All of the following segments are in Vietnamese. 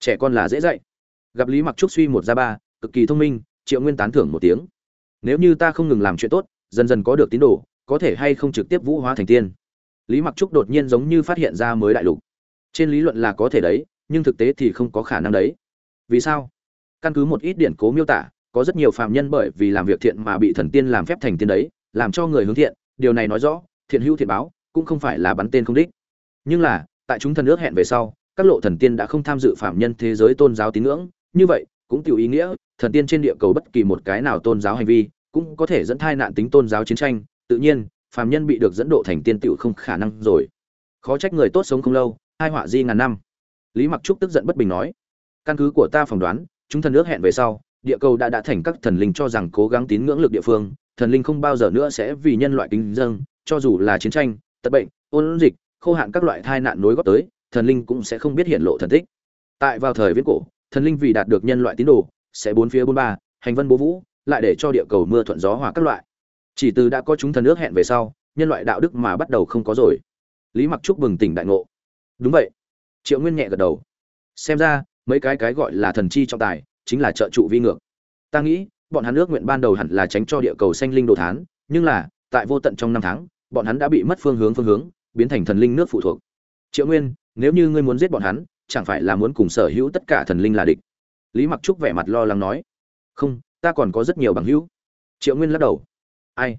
trẻ con là dễ dạy. Gặp lý mặc trúc suy một ra ba, cực kỳ thông minh, triệu nguyên tán thưởng một tiếng. Nếu như ta không ngừng làm chuyện tốt, dần dần có được tín đồ, có thể hay không trực tiếp vũ hóa thành tiên. Lý mặc trúc đột nhiên giống như phát hiện ra mới đại lục. Trên lý luận là có thể đấy, nhưng thực tế thì không có khả năng đấy. Vì sao? Căn cứ một ít điển cố miêu tả, có rất nhiều phạm nhân bởi vì làm việc thiện mà bị thần tiên làm phép thành tiên đấy, làm cho người hướng thiện. Điều này nói rõ, thiện hữu thiện báo, cũng không phải là bắn tên không đích. Nhưng là, tại chúng thần ước hẹn về sau các lộ thần tiên đã không tham dự phạm nhân thế giới tôn giáo tín ngưỡng. Như vậy, cũng tiểu ý nghĩa, thần tiên trên địa cầu bất kỳ một cái nào tôn giáo hành vi, cũng có thể dẫn thai nạn tính tôn giáo chiến tranh. Tự nhiên phàm nhân bị được dẫn độ thành tiên tiểu không khả năng rồi. Khó trách người tốt sống không lâu, hai họa di ngàn năm. Lý mặc trúc tức giận bất bình nói, căn cứ của ta phỏng đoán, chúng thần nước hẹn về sau, địa cầu đã đã thành các thần linh cho rằng cố gắng tín ngưỡng lực địa phương, thần linh không bao giờ nữa sẽ vì nhân loại kính dâng, cho dù là chiến tranh, tật bệnh, ôn dịch, khô hạn các loại tai nạn nối góp tới thần linh cũng sẽ không biết hiện lộ thần tích. Tại vào thời viễn cổ, thần linh vì đạt được nhân loại tín đồ, sẽ bốn phía bốn ba, hành vân bố vũ, lại để cho địa cầu mưa thuận gió hòa các loại. Chỉ từ đã có chúng thần nước hẹn về sau, nhân loại đạo đức mà bắt đầu không có rồi. Lý mặc trúc bừng tỉnh đại ngộ. Đúng vậy. Triệu nguyên nhẹ gật đầu. Xem ra, mấy cái cái gọi là thần chi trọng tài, chính là trợ trụ vi ngược. Ta nghĩ, bọn hắn nước nguyện ban đầu hẳn là tránh cho địa cầu xanh linh đồ thán, nhưng là, tại vô tận trong năm tháng, bọn hắn đã bị mất phương hướng phương hướng, biến thành thần linh nước phụ thuộc. Triệu nguyên nếu như ngươi muốn giết bọn hắn, chẳng phải là muốn cùng sở hữu tất cả thần linh là địch? Lý mặc trúc vẻ mặt lo lắng nói. Không, ta còn có rất nhiều bằng hữu. Triệu nguyên lắc đầu. Ai?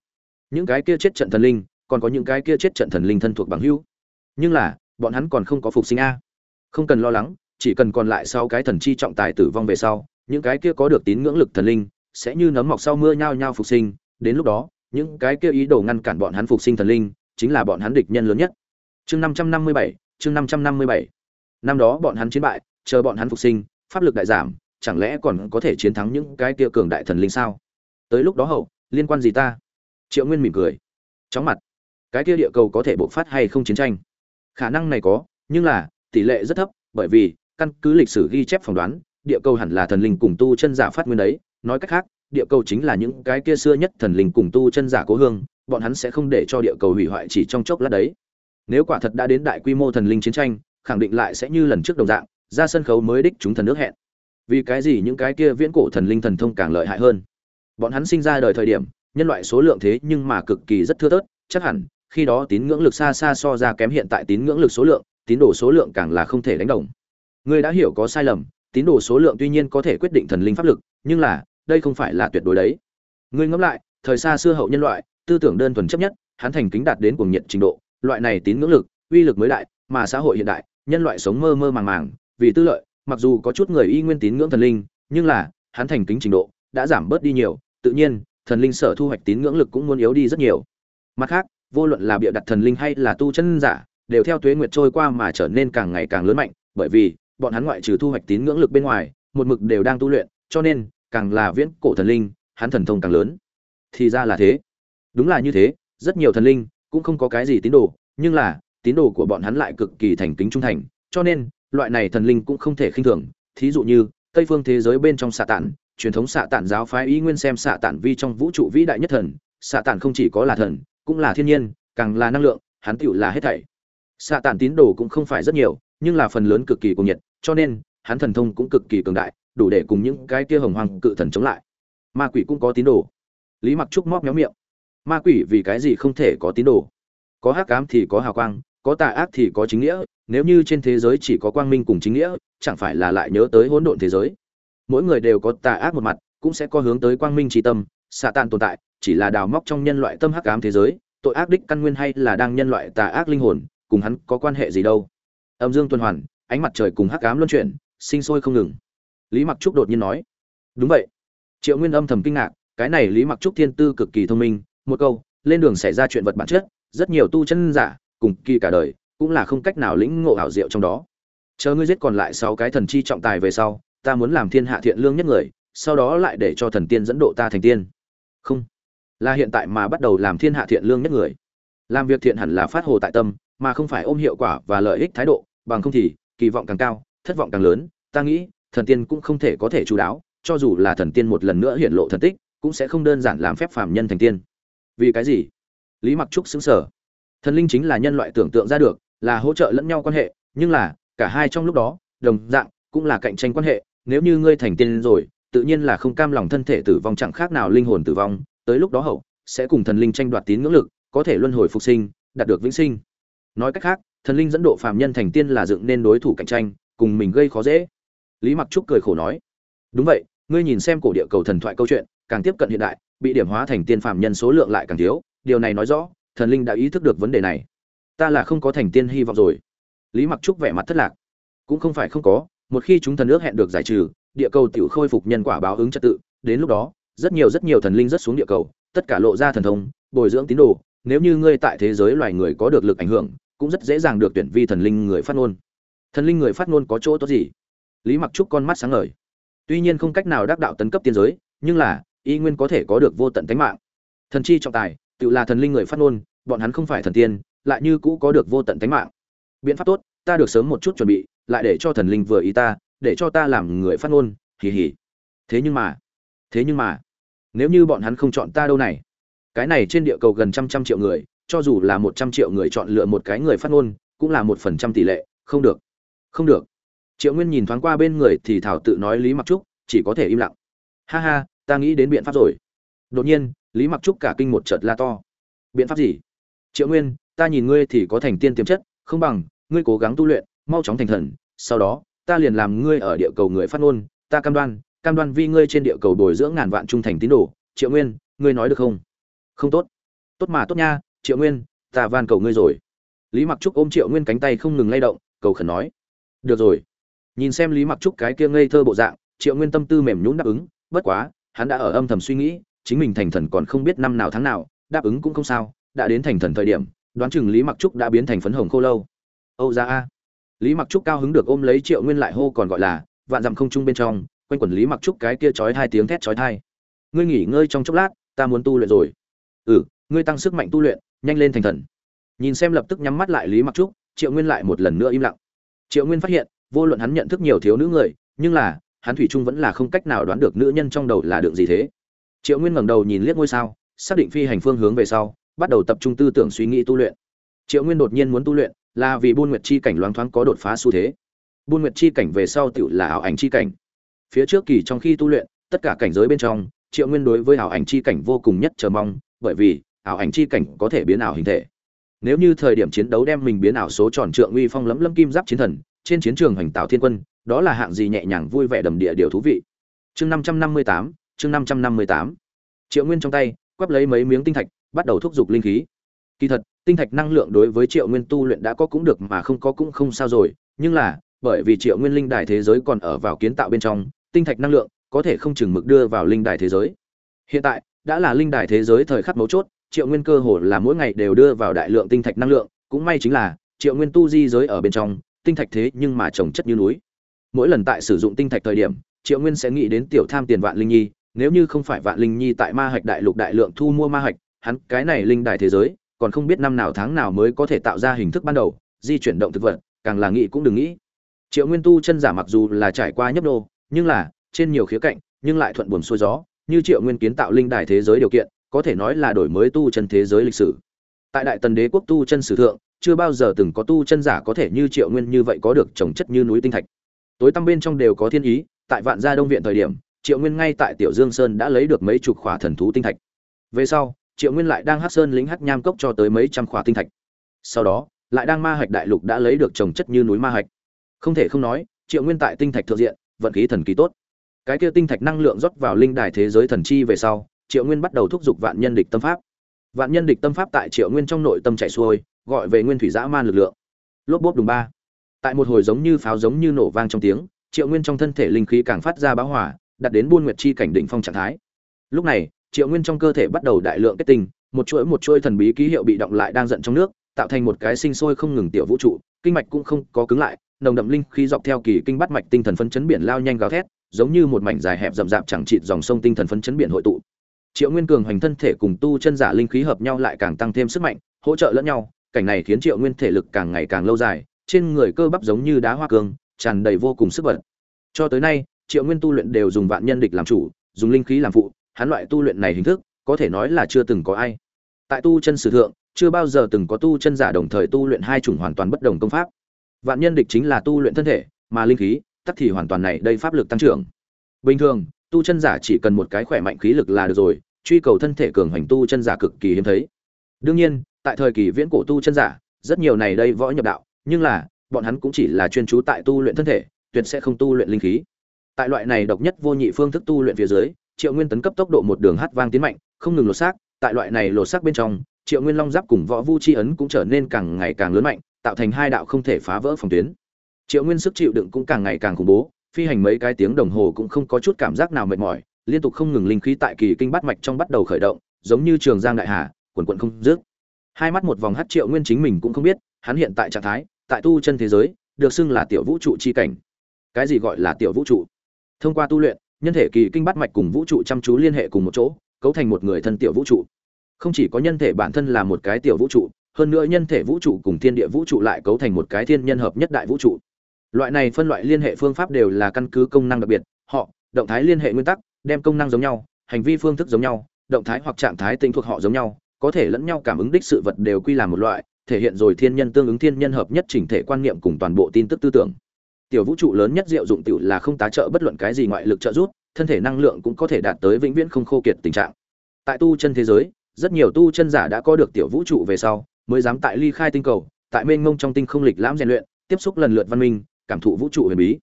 Những cái kia chết trận thần linh, còn có những cái kia chết trận thần linh thân thuộc bằng hữu. Nhưng là, bọn hắn còn không có phục sinh a. Không cần lo lắng, chỉ cần còn lại sau cái thần chi trọng tài tử vong về sau, những cái kia có được tín ngưỡng lực thần linh, sẽ như nấm mọc sau mưa nhao nhao phục sinh. Đến lúc đó, những cái kia ý đồ ngăn cản bọn hắn phục sinh thần linh, chính là bọn hắn địch nhân lớn nhất. Chương năm trăm năm mươi bảy chương năm trăm năm mươi bảy. Năm đó bọn hắn chiến bại, chờ bọn hắn phục sinh, pháp lực đại giảm, chẳng lẽ còn có thể chiến thắng những cái kia cường đại thần linh sao? Tới lúc đó hậu, liên quan gì ta? Triệu nguyên mỉm cười. Chóng mặt. Cái kia địa cầu có thể bộc phát hay không chiến tranh? Khả năng này có, nhưng là, tỷ lệ rất thấp, bởi vì, căn cứ lịch sử ghi chép phỏng đoán, địa cầu hẳn là thần linh cùng tu chân giả phát nguyên đấy. Nói cách khác, địa cầu chính là những cái kia xưa nhất thần linh cùng tu chân giả cố hương, bọn hắn sẽ không để cho địa cầu hủy hoại chỉ trong chốc lát đấy nếu quả thật đã đến đại quy mô thần linh chiến tranh, khẳng định lại sẽ như lần trước đồng dạng, ra sân khấu mới đích chúng thần nước hẹn. Vì cái gì những cái kia viễn cổ thần linh thần thông càng lợi hại hơn? Bọn hắn sinh ra đời thời điểm, nhân loại số lượng thế nhưng mà cực kỳ rất thưa thớt, chắc hẳn, khi đó tín ngưỡng lực xa xa so ra kém hiện tại tín ngưỡng lực số lượng, tín đồ số lượng càng là không thể đánh đồng. Ngươi đã hiểu có sai lầm, tín đồ số lượng tuy nhiên có thể quyết định thần linh pháp lực, nhưng là, đây không phải là tuyệt đối đấy. Ngươi ngẫm lại, thời xa xưa hậu nhân loại, tư tưởng đơn thuần chấp nhất, hắn thành kính đạt đến cuồng nhiệt trình độ loại này tín ngưỡng lực, uy lực mới đại, mà xã hội hiện đại, nhân loại sống mơ mơ màng màng, vì tư lợi, mặc dù có chút người y nguyên tín ngưỡng thần linh, nhưng là, hắn thành kính trình độ, đã giảm bớt đi nhiều, tự nhiên, thần linh sở thu hoạch tín ngưỡng lực cũng muốn yếu đi rất nhiều. Mặt khác, vô luận là bịa đặt thần linh hay là tu chân giả, đều theo tuế nguyệt trôi qua mà trở nên càng ngày càng lớn mạnh, bởi vì, bọn hắn ngoại trừ thu hoạch tín ngưỡng lực bên ngoài, một mực đều đang tu luyện, cho nên, càng là viễn cổ thần linh, hắn thần thông càng lớn. Thì ra là thế. Đúng là như thế, rất nhiều thần linh cũng không có cái gì tín đồ, nhưng là, tín đồ của bọn hắn lại cực kỳ thành kính trung thành, cho nên, loại này thần linh cũng không thể khinh thường. Thí dụ như, tây phương thế giới bên trong xạ tản truyền thống xạ tản giáo phái ý nguyên xem xạ tản vi trong vũ trụ vĩ đại nhất thần. Xạ tản không chỉ có là thần, cũng là thiên nhiên, càng là năng lượng, hắn tựu là hết thảy. Xạ tản tín đồ cũng không phải rất nhiều, nhưng là phần lớn cực kỳ cuồng nhiệt, cho nên, hắn thần thông cũng cực kỳ cường đại, đủ để cùng những cái kia hồng hoàng cự thần chống lại. Ma quỷ cũng có tín đồ. Lý mặc trúc móc méo miệng ma quỷ vì cái gì không thể có tín đồ? Có hắc ám thì có hào quang, có tà ác thì có chính nghĩa, nếu như trên thế giới chỉ có quang minh cùng chính nghĩa, chẳng phải là lại nhớ tới hỗn độn thế giới? Mỗi người đều có tà ác một mặt, cũng sẽ có hướng tới quang minh tri tâm xạ tàn tồn tại, chỉ là đào móc trong nhân loại tâm hắc ám thế giới, tội ác đích căn nguyên hay là đang nhân loại tà ác linh hồn, cùng hắn có quan hệ gì đâu? Âm dương tuần hoàn, ánh mặt trời cùng hắc ám luân chuyển, sinh sôi không ngừng. Lý mặc trúc đột nhiên nói, đúng vậy. Triệu nguyên âm thầm kinh ngạc, cái này lý mặc trúc thiên tư cực kỳ thông minh một câu, lên đường xảy ra chuyện vật bản chất, rất nhiều tu chân giả, cùng kỳ cả đời, cũng là không cách nào lĩnh ngộ ảo diệu trong đó. Chờ ngươi giết còn lại sáu cái thần chi trọng tài về sau, ta muốn làm thiên hạ thiện lương nhất người, sau đó lại để cho thần tiên dẫn độ ta thành tiên. Không. Là hiện tại mà bắt đầu làm thiên hạ thiện lương nhất người. Làm việc thiện hẳn là phát hồ tại tâm, mà không phải ôm hiệu quả và lợi ích thái độ, bằng không thì, kỳ vọng càng cao, thất vọng càng lớn, ta nghĩ, thần tiên cũng không thể có thể chú đáo, cho dù là thần tiên một lần nữa hiện lộ thần tích, cũng sẽ không đơn giản làm phép phàm nhân thành tiên vì cái gì? Lý mặc trúc xứng sở thần linh chính là nhân loại tưởng tượng ra được, là hỗ trợ lẫn nhau quan hệ, nhưng là, cả hai trong lúc đó, đồng dạng, cũng là cạnh tranh quan hệ. Nếu như ngươi thành tiên rồi, tự nhiên là không cam lòng thân thể tử vong chẳng khác nào linh hồn tử vong. Tới lúc đó hậu, sẽ cùng thần linh tranh đoạt tín ngưỡng lực, có thể luân hồi phục sinh, đạt được vĩnh sinh. Nói cách khác, thần linh dẫn độ phàm nhân thành tiên là dựng nên đối thủ cạnh tranh, cùng mình gây khó dễ. Lý mặc trúc cười khổ nói, đúng vậy, ngươi nhìn xem cổ địa cầu thần thoại câu chuyện, càng tiếp cận hiện đại bị điểm hóa thành tiên phàm nhân số lượng lại càng thiếu, điều này nói rõ, thần linh đã ý thức được vấn đề này. Ta là không có thành tiên hy vọng rồi. Lý mặc trúc vẻ mặt thất lạc. Cũng không phải không có, một khi chúng thần ước hẹn được giải trừ, địa cầu tiểu khôi phục nhân quả báo ứng trật tự, đến lúc đó, rất nhiều rất nhiều thần linh rất xuống địa cầu, tất cả lộ ra thần thông, bồi dưỡng tín đồ, nếu như ngươi tại thế giới loài người có được lực ảnh hưởng, cũng rất dễ dàng được tuyển vi thần linh người phát ngôn. Thần linh người phát ngôn có chỗ tốt gì? Lý mặc trúc con mắt sáng ngời. Tuy nhiên không cách nào đắc đạo tấn cấp tiên giới, nhưng là y nguyên có thể có được vô tận tánh mạng. Thần chi trọng tài, tự là thần linh người phát ngôn, bọn hắn không phải thần tiên, lại như cũ có được vô tận tánh mạng. Biện pháp tốt, ta được sớm một chút chuẩn bị, lại để cho thần linh vừa ý ta, để cho ta làm người phát ngôn, hì hì. Thế nhưng mà, thế nhưng mà, nếu như bọn hắn không chọn ta đâu này? Cái này trên địa cầu gần trăm trăm triệu người, cho dù là một trăm triệu người chọn lựa một cái người phát ngôn, cũng là một phần trăm tỷ lệ, không được không được. Triệu nguyên nhìn thoáng qua bên người thì thảo tự nói lý mặc trúc, chỉ có thể im lặng. Ha ha ta nghĩ đến biện pháp rồi. Đột nhiên, lý mặc trúc cả kinh một chợt la to. Biện pháp gì? Triệu nguyên, ta nhìn ngươi thì có thành tiên tiềm chất, không bằng, ngươi cố gắng tu luyện, mau chóng thành thần, sau đó, ta liền làm ngươi ở địa cầu người phát ngôn, ta cam đoan cam đoan vi ngươi trên địa cầu bồi dưỡng ngàn vạn trung thành tín đồ. Triệu nguyên, ngươi nói được không? Không tốt. Tốt mà tốt nha, triệu nguyên, ta van cầu ngươi rồi. Lý mặc trúc ôm triệu nguyên cánh tay không ngừng lay động, cầu khẩn nói. Được rồi. Nhìn xem lý mặc trúc cái kia ngây thơ bộ dạng, triệu nguyên tâm tư mềm nhún đáp ứng, bất quá hắn đã ở âm thầm suy nghĩ, chính mình thành thần còn không biết năm nào tháng nào, đáp ứng cũng không sao, đã đến thành thần thời điểm, đoán chừng lý mặc trúc đã biến thành phấn hồng khô lâu. Âu ra a. Lý mặc trúc cao hứng được ôm lấy triệu nguyên lại hô còn gọi là, vạn dặm không trung bên trong, quanh quần lý mặc trúc cái kia chói hai tiếng thét chói tai. ngươi nghỉ ngơi trong chốc lát, ta muốn tu luyện rồi. Ừ ngươi tăng sức mạnh tu luyện, nhanh lên thành thần. Nhìn xem lập tức nhắm mắt lại lý mặc trúc, triệu nguyên lại một lần nữa im lặng. Triệu nguyên phát hiện, vô luận hắn nhận thức nhiều thiếu nữ người, nhưng là hắn thủy trung vẫn là không cách nào đoán được nữ nhân trong đầu là đường gì thế. Triệu nguyên ngẩng đầu nhìn liếc ngôi sao, xác định phi hành phương hướng về sau, bắt đầu tập trung tư tưởng suy nghĩ tu luyện. Triệu nguyên đột nhiên muốn tu luyện, là vì buôn nguyệt chi cảnh loáng thoáng có đột phá xu thế. Buôn nguyệt chi cảnh về sau tựu là ảo ảnh chi cảnh. Phía trước kỳ trong khi tu luyện, tất cả cảnh giới bên trong, triệu nguyên đối với ảo ảnh chi cảnh vô cùng nhất chờ mong, bởi vì, ảo ảnh chi cảnh có thể biến ảo hình thể. Nếu như thời điểm chiến đấu đem mình biến ảo số tròn trượng uy phong lẫm lâm kim giáp chiến thần, trên chiến trường hành tạo thiên quân đó là hạng gì nhẹ nhàng vui vẻ đầm địa điều thú vị. Chương năm trăm năm mươi tám, chương năm trăm năm mươi tám. Triệu nguyên trong tay, quắp lấy mấy miếng tinh thạch, bắt đầu thúc giục linh khí. Kỳ thật, tinh thạch năng lượng đối với triệu nguyên tu luyện đã có cũng được mà không có cũng không sao rồi, nhưng là, bởi vì triệu nguyên linh đài thế giới còn ở vào kiến tạo bên trong, tinh thạch năng lượng có thể không chừng mực đưa vào linh đài thế giới. Hiện tại, đã là linh đài thế giới thời khắc mấu chốt, triệu nguyên cơ hồ là mỗi ngày đều đưa vào đại lượng tinh thạch năng lượng, cũng may chính là, triệu nguyên tu di giới ở bên trong, tinh thạch thế nhưng mà trồng chất như núi mỗi lần tại sử dụng tinh thạch thời điểm, triệu nguyên sẽ nghĩ đến tiểu tham tiền vạn linh nhi, nếu như không phải vạn linh nhi tại ma hạch đại lục đại lượng thu mua ma hạch, hắn cái này linh đài thế giới, còn không biết năm nào tháng nào mới có thể tạo ra hình thức ban đầu, di chuyển động thực vật, càng là nghĩ cũng đừng nghĩ. Triệu nguyên tu chân giả mặc dù là trải qua nhấp đô nhưng là, trên nhiều khía cạnh, nhưng lại thuận buồm xuôi gió, như triệu nguyên kiến tạo linh đài thế giới điều kiện, có thể nói là đổi mới tu chân thế giới lịch sử. Tại đại tần đế quốc tu chân sử thượng, chưa bao giờ từng có tu chân giả có thể như triệu nguyên như vậy có được trồng chất như núi tinh thạch tối tăm bên trong đều có thiên ý, tại vạn gia đông viện thời điểm, triệu nguyên ngay tại tiểu dương sơn đã lấy được mấy chục khỏa thần thú tinh thạch. Về sau, triệu nguyên lại đang hát sơn lính hát nham cốc cho tới mấy trăm khỏa tinh thạch. Sau đó, lại đang ma hạch đại lục đã lấy được trồng chất như núi ma hạch. Không thể không nói, triệu nguyên tại tinh thạch thượng diện, vận khí thần kỳ tốt. Cái kia tinh thạch năng lượng rót vào linh đài thế giới thần chi về sau, triệu nguyên bắt đầu thúc giục vạn nhân địch tâm pháp. Vạn nhân địch tâm pháp tại triệu nguyên trong nội tâm chạy xuôi, gọi về nguyên thủy dã man lực lượng. Lốp bốp đùng ba tại một hồi giống như pháo giống như nổ vang trong tiếng, triệu nguyên trong thân thể linh khí càng phát ra báo hỏa đặt đến buôn nguyệt chi cảnh đỉnh phong trạng thái. Lúc này, triệu nguyên trong cơ thể bắt đầu đại lượng kết tinh, một chuỗi một chuỗi thần bí ký hiệu bị động lại đang giận trong nước, tạo thành một cái sinh sôi không ngừng tiểu vũ trụ, kinh mạch cũng không có cứng lại, nồng đậm linh khí dọc theo kỳ kinh bắt mạch tinh thần phấn chấn biển lao nhanh gào thét, giống như một mảnh dài hẹp rậm rạp chẳng chịt dòng sông tinh thần phấn chấn biển hội tụ. Triệu nguyên cường hoành thân thể cùng tu chân giả linh khí hợp nhau lại càng tăng thêm sức mạnh, hỗ trợ lẫn nhau, cảnh này khiến triệu nguyên thể lực càng ngày càng lâu dài trên người cơ bắp giống như đá hoa cương, tràn đầy vô cùng sức bật. Cho tới nay, triệu nguyên tu luyện đều dùng vạn nhân địch làm chủ, dùng linh khí làm phụ, hắn loại tu luyện này hình thức, có thể nói là chưa từng có ai. Tại tu chân sử thượng, chưa bao giờ từng có tu chân giả đồng thời tu luyện hai chủng hoàn toàn bất đồng công pháp. Vạn nhân địch chính là tu luyện thân thể, mà linh khí tất thì hoàn toàn này đây pháp lực tăng trưởng. Bình thường, tu chân giả chỉ cần một cái khỏe mạnh khí lực là được rồi, truy cầu thân thể cường hành tu chân giả cực kỳ hiếm thấy. Đương nhiên, tại thời kỳ viễn cổ tu chân giả, rất nhiều này đây võ nhập đạo nhưng là, bọn hắn cũng chỉ là chuyên trú tại tu luyện thân thể, tuyệt sẽ không tu luyện linh khí. Tại loại này độc nhất vô nhị phương thức tu luyện phía dưới, triệu nguyên tấn cấp tốc độ một đường hát vang tiến mạnh, không ngừng lột xác, tại loại này lột xác bên trong, triệu nguyên long giáp cùng võ vu chi ấn cũng trở nên càng ngày càng lớn mạnh, tạo thành hai đạo không thể phá vỡ phòng tuyến. Triệu nguyên sức chịu đựng cũng càng ngày càng khủng bố, phi hành mấy cái tiếng đồng hồ cũng không có chút cảm giác nào mệt mỏi, liên tục không ngừng linh khí tại kỳ kinh bát mạch trong bắt đầu khởi động, giống như trường giang đại hà, quần quận không dứt. Hai mắt một vòng hát triệu nguyên chính mình cũng không biết hắn hiện tại trạng thái, tại tu chân thế giới, được xưng là tiểu vũ trụ chi cảnh. Cái gì gọi là tiểu vũ trụ? Thông qua tu luyện, nhân thể kỳ kinh bát mạch cùng vũ trụ chăm chú liên hệ cùng một chỗ, cấu thành một người thân tiểu vũ trụ. Không chỉ có nhân thể bản thân là một cái tiểu vũ trụ, hơn nữa nhân thể vũ trụ cùng thiên địa vũ trụ lại cấu thành một cái thiên nhân hợp nhất đại vũ trụ. Loại này phân loại liên hệ phương pháp đều là căn cứ công năng đặc biệt, họ, động thái liên hệ nguyên tắc, đem công năng giống nhau, hành vi phương thức giống nhau, động thái hoặc trạng thái tính thuộc họ giống nhau, có thể lẫn nhau cảm ứng đích sự vật đều quy làm một loại thể hiện rồi thiên nhân tương ứng thiên nhân hợp nhất chỉnh thể quan niệm cùng toàn bộ tin tức tư tưởng. Tiểu vũ trụ lớn nhất diệu dụng tiểu là không tá trợ bất luận cái gì ngoại lực trợ giúp, thân thể năng lượng cũng có thể đạt tới vĩnh viễn không khô kiệt tình trạng. Tại tu chân thế giới, rất nhiều tu chân giả đã có được tiểu vũ trụ về sau, mới dám tại ly khai tinh cầu, tại mênh mông trong tinh không lịch lãm rèn luyện, tiếp xúc lần lượt văn minh, cảm thụ vũ trụ huyền bí.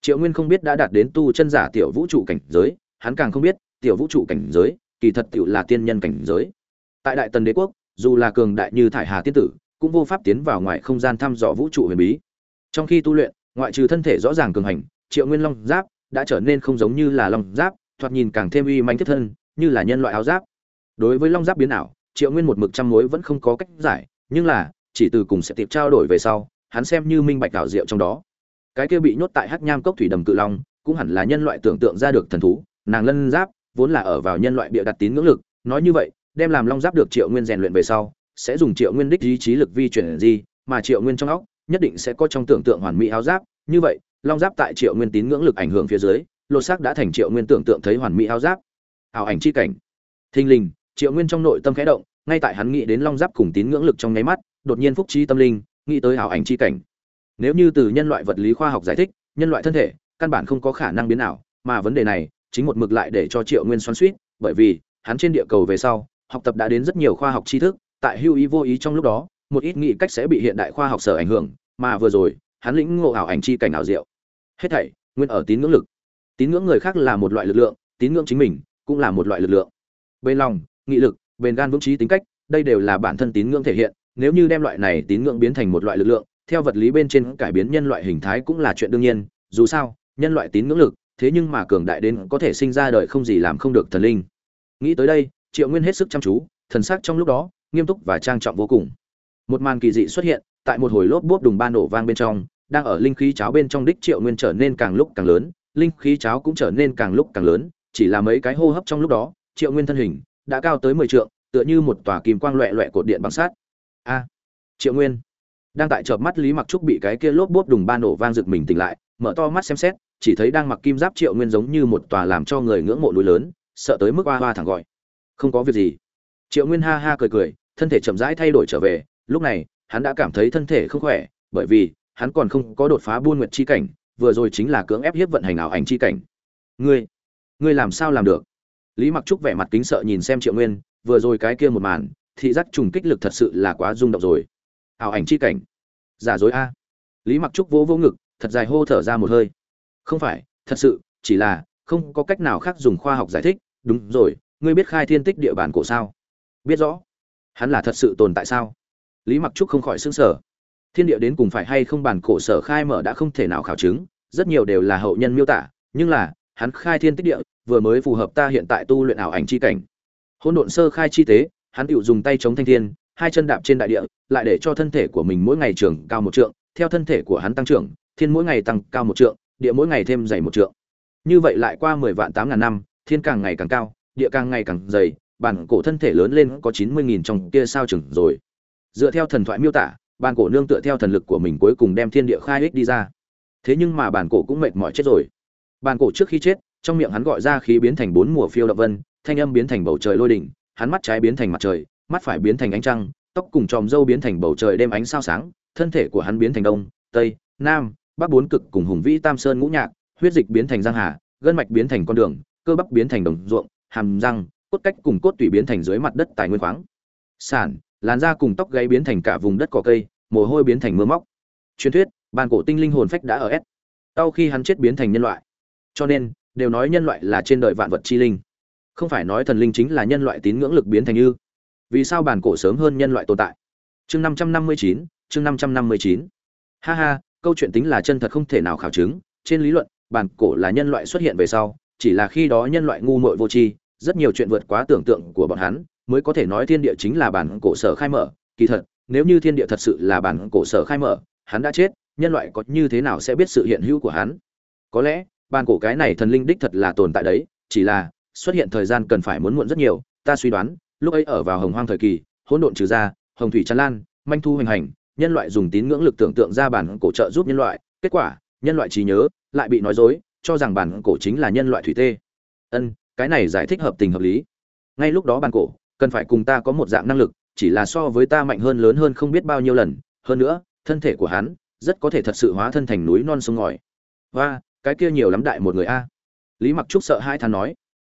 Triệu nguyên không biết đã đạt đến tu chân giả tiểu vũ trụ cảnh giới, hắn càng không biết, tiểu vũ trụ cảnh giới, kỳ thật tiểu là tiên nhân cảnh giới. Tại đại tần đế quốc, dù là cường đại như thải hà tiên tử cũng vô pháp tiến vào ngoài không gian thăm dò vũ trụ huyền bí. Trong khi tu luyện, ngoại trừ thân thể rõ ràng cường hành, triệu nguyên long giáp đã trở nên không giống như là long giáp, thoạt nhìn càng thêm uy manh thiết thân, như là nhân loại áo giáp. Đối với long giáp biến ảo, triệu nguyên một mực trăm mối vẫn không có cách giải, nhưng là, chỉ từ cùng sẽ tiệp trao đổi về sau, hắn xem như minh bạch đạo diệu trong đó. Cái kia bị nhốt tại hắc nham cốc thủy đầm cự long, cũng hẳn là nhân loại tưởng tượng ra được thần thú, nàng lân giáp vốn là ở vào nhân loại bịa đặt tín ngưỡng lực, nói như vậy, đem làm long giáp được triệu nguyên rèn luyện về sau sẽ dùng triệu nguyên đích ý chí lực vi chuyển gì, mà triệu nguyên trong óc nhất định sẽ có trong tưởng tượng hoàn mỹ áo giáp. Như vậy, long giáp tại triệu nguyên tín ngưỡng lực ảnh hưởng phía dưới, lột xác đã thành triệu nguyên tưởng tượng thấy hoàn mỹ áo giáp. Ảo ảnh chi cảnh. Thình lình, triệu nguyên trong nội tâm khẽ động, ngay tại hắn nghĩ đến long giáp cùng tín ngưỡng lực trong nháy mắt, đột nhiên phúc trí tâm linh, nghĩ tới ảo ảnh chi cảnh. Nếu như từ nhân loại vật lý khoa học giải thích, nhân loại thân thể căn bản không có khả năng biến ảo, mà vấn đề này chính một mực lại để cho triệu nguyên xoắn suýt, bởi vì hắn trên địa cầu về sau, học tập đã đến rất nhiều khoa học tri thức tại hưu ý vô ý trong lúc đó, một ít nghĩ cách sẽ bị hiện đại khoa học sở ảnh hưởng, mà vừa rồi, hắn lĩnh ngộ ảo ảnh chi cảnh ảo diệu. Hết thảy, nguyên ở tín ngưỡng lực. Tín ngưỡng người khác là một loại lực lượng, tín ngưỡng chính mình cũng là một loại lực lượng. Bên lòng, nghị lực bền gan vững trí tính cách, đây đều là bản thân tín ngưỡng thể hiện, nếu như đem loại này tín ngưỡng biến thành một loại lực lượng, theo vật lý bên trên cải biến nhân loại hình thái cũng là chuyện đương nhiên, dù sao, nhân loại tín ngưỡng lực, thế nhưng mà cường đại đến có thể sinh ra đời không gì làm không được thần linh. Nghĩ tới đây, triệu nguyên hết sức chăm chú, thần sắc trong lúc đó nghiêm túc và trang trọng vô cùng. Một màn kỳ dị xuất hiện, tại một hồi lốp bốp đùng ba nổ vang bên trong, đang ở linh khí cháo bên trong đích triệu nguyên trở nên càng lúc càng lớn, linh khí cháo cũng trở nên càng lúc càng lớn, chỉ là mấy cái hô hấp trong lúc đó, triệu nguyên thân hình đã cao tới mười trượng, tựa như một tòa kim quang loẹ loẹ cột điện bằng sát a, triệu nguyên. Đang tại chợp mắt lý mặc trúc bị cái kia lốp bốp đùng ba nổ vang rực mình tỉnh lại, mở to mắt xem xét, chỉ thấy đang mặc kim giáp triệu nguyên giống như một tòa làm cho người ngưỡng mộ núi lớn, sợ tới mức hoa hoa thẳng gọi. Không có việc gì. Triệu nguyên ha ha cười cười thân thể chậm rãi thay đổi trở về, lúc này, hắn đã cảm thấy thân thể không khỏe, bởi vì, hắn còn không có đột phá buôn nguyệt chi cảnh, vừa rồi chính là cưỡng ép hiếp vận hành ảo ảnh chi cảnh. Ngươi ngươi làm sao làm được? Lý mặc trúc vẻ mặt kính sợ nhìn xem triệu nguyên, vừa rồi cái kia một màn, thị giác trùng kích lực thật sự là quá rung động rồi. Ảo ảnh chi cảnh? Giả dối a. Lý mặc trúc vỗ vỗ ngực, thật dài hô thở ra một hơi. Không phải, thật sự, chỉ là, không có cách nào khác dùng khoa học giải thích. Đúng rồi, ngươi biết khai thiên tích địa bàn cổ sao? Biết rõ hắn là thật sự tồn tại sao? Lý mặc trúc không khỏi xứng sở thiên địa đến cùng phải hay không bản cổ sở khai mở đã không thể nào khảo chứng, rất nhiều đều là hậu nhân miêu tả, nhưng là, hắn khai thiên tích địa, vừa mới phù hợp ta hiện tại tu luyện ảo ảnh chi cảnh. Hỗn độn sơ khai chi tế, hắn tự dùng tay chống thanh thiên, hai chân đạp trên đại địa, lại để cho thân thể của mình mỗi ngày trưởng cao một trượng, theo thân thể của hắn tăng trưởng, thiên mỗi ngày tăng cao một trượng, địa mỗi ngày thêm dày một trượng. Như vậy lại qua mười vạn tám ngàn năm, thiên càng ngày càng cao, địa càng ngày càng dày bản cổ thân thể lớn lên có chín mươi nghìn trong kia sao chừng rồi. Dựa theo thần thoại miêu tả, bản cổ nương tựa theo thần lực của mình cuối cùng đem thiên địa khai ích đi ra. Thế nhưng mà bản cổ cũng mệt mỏi chết rồi. Bản cổ trước khi chết, trong miệng hắn gọi ra khí biến thành bốn mùa phiêu động vân, thanh âm biến thành bầu trời lôi đỉnh hắn mắt trái biến thành mặt trời, mắt phải biến thành ánh trăng, tóc cùng tròm râu biến thành bầu trời đêm ánh sao sáng, thân thể của hắn biến thành đông, tây, nam, bắc bốn cực cùng hùng vĩ tam sơn ngũ nhạc, huyết dịch biến thành giang hà, gân mạch biến thành con đường, cơ bắp biến thành đồng ruộng, hàm răng cốt cách cùng cốt tủy biến thành dưới mặt đất tài nguyên khoáng. Sản làn da cùng tóc gáy biến thành cả vùng đất cỏ cây, mồ hôi biến thành mưa móc. Truyền thuyết, bàn cổ tinh linh hồn phách đã ở s. Sau khi hắn chết biến thành nhân loại. Cho nên, đều nói nhân loại là trên đời vạn vật chi linh. Không phải nói thần linh chính là nhân loại tín ngưỡng lực biến thành như vì sao bàn cổ sớm hơn nhân loại tồn tại? Chương năm trăm năm mươi chín, chương năm trăm năm mươi chín. Ha ha, câu chuyện tính là chân thật không thể nào khảo chứng. Trên lý luận, bàn cổ là nhân loại xuất hiện về sau, chỉ là khi đó nhân loại ngu muội vô tri rất nhiều chuyện vượt quá tưởng tượng của bọn hắn, mới có thể nói thiên địa chính là bản cổ sở khai mở. Kỳ thật, nếu như thiên địa thật sự là bản cổ sở khai mở, hắn đã chết, nhân loại có như thế nào sẽ biết sự hiện hữu của hắn? Có lẽ, bản cổ cái này thần linh đích thật là tồn tại đấy, chỉ là xuất hiện thời gian cần phải muốn muộn rất nhiều. Ta suy đoán, lúc ấy ở vào hồng hoang thời kỳ, hỗn độn trừ ra, hồng thủy tràn lan, manh thu hoành hành, nhân loại dùng tín ngưỡng lực tưởng tượng ra bản cổ trợ giúp nhân loại. Kết quả, nhân loại trí nhớ lại bị nói dối, cho rằng bản cổ chính là nhân loại thủy tê. Ân cái này giải thích hợp tình hợp lý. Ngay lúc đó bàn cổ, cần phải cùng ta có một dạng năng lực, chỉ là so với ta mạnh hơn lớn hơn không biết bao nhiêu lần. Hơn nữa, thân thể của hắn rất có thể thật sự hóa thân thành núi non sông ngòi. Và cái kia nhiều lắm đại một người a. Lý mặc trúc sợ hai thán nói.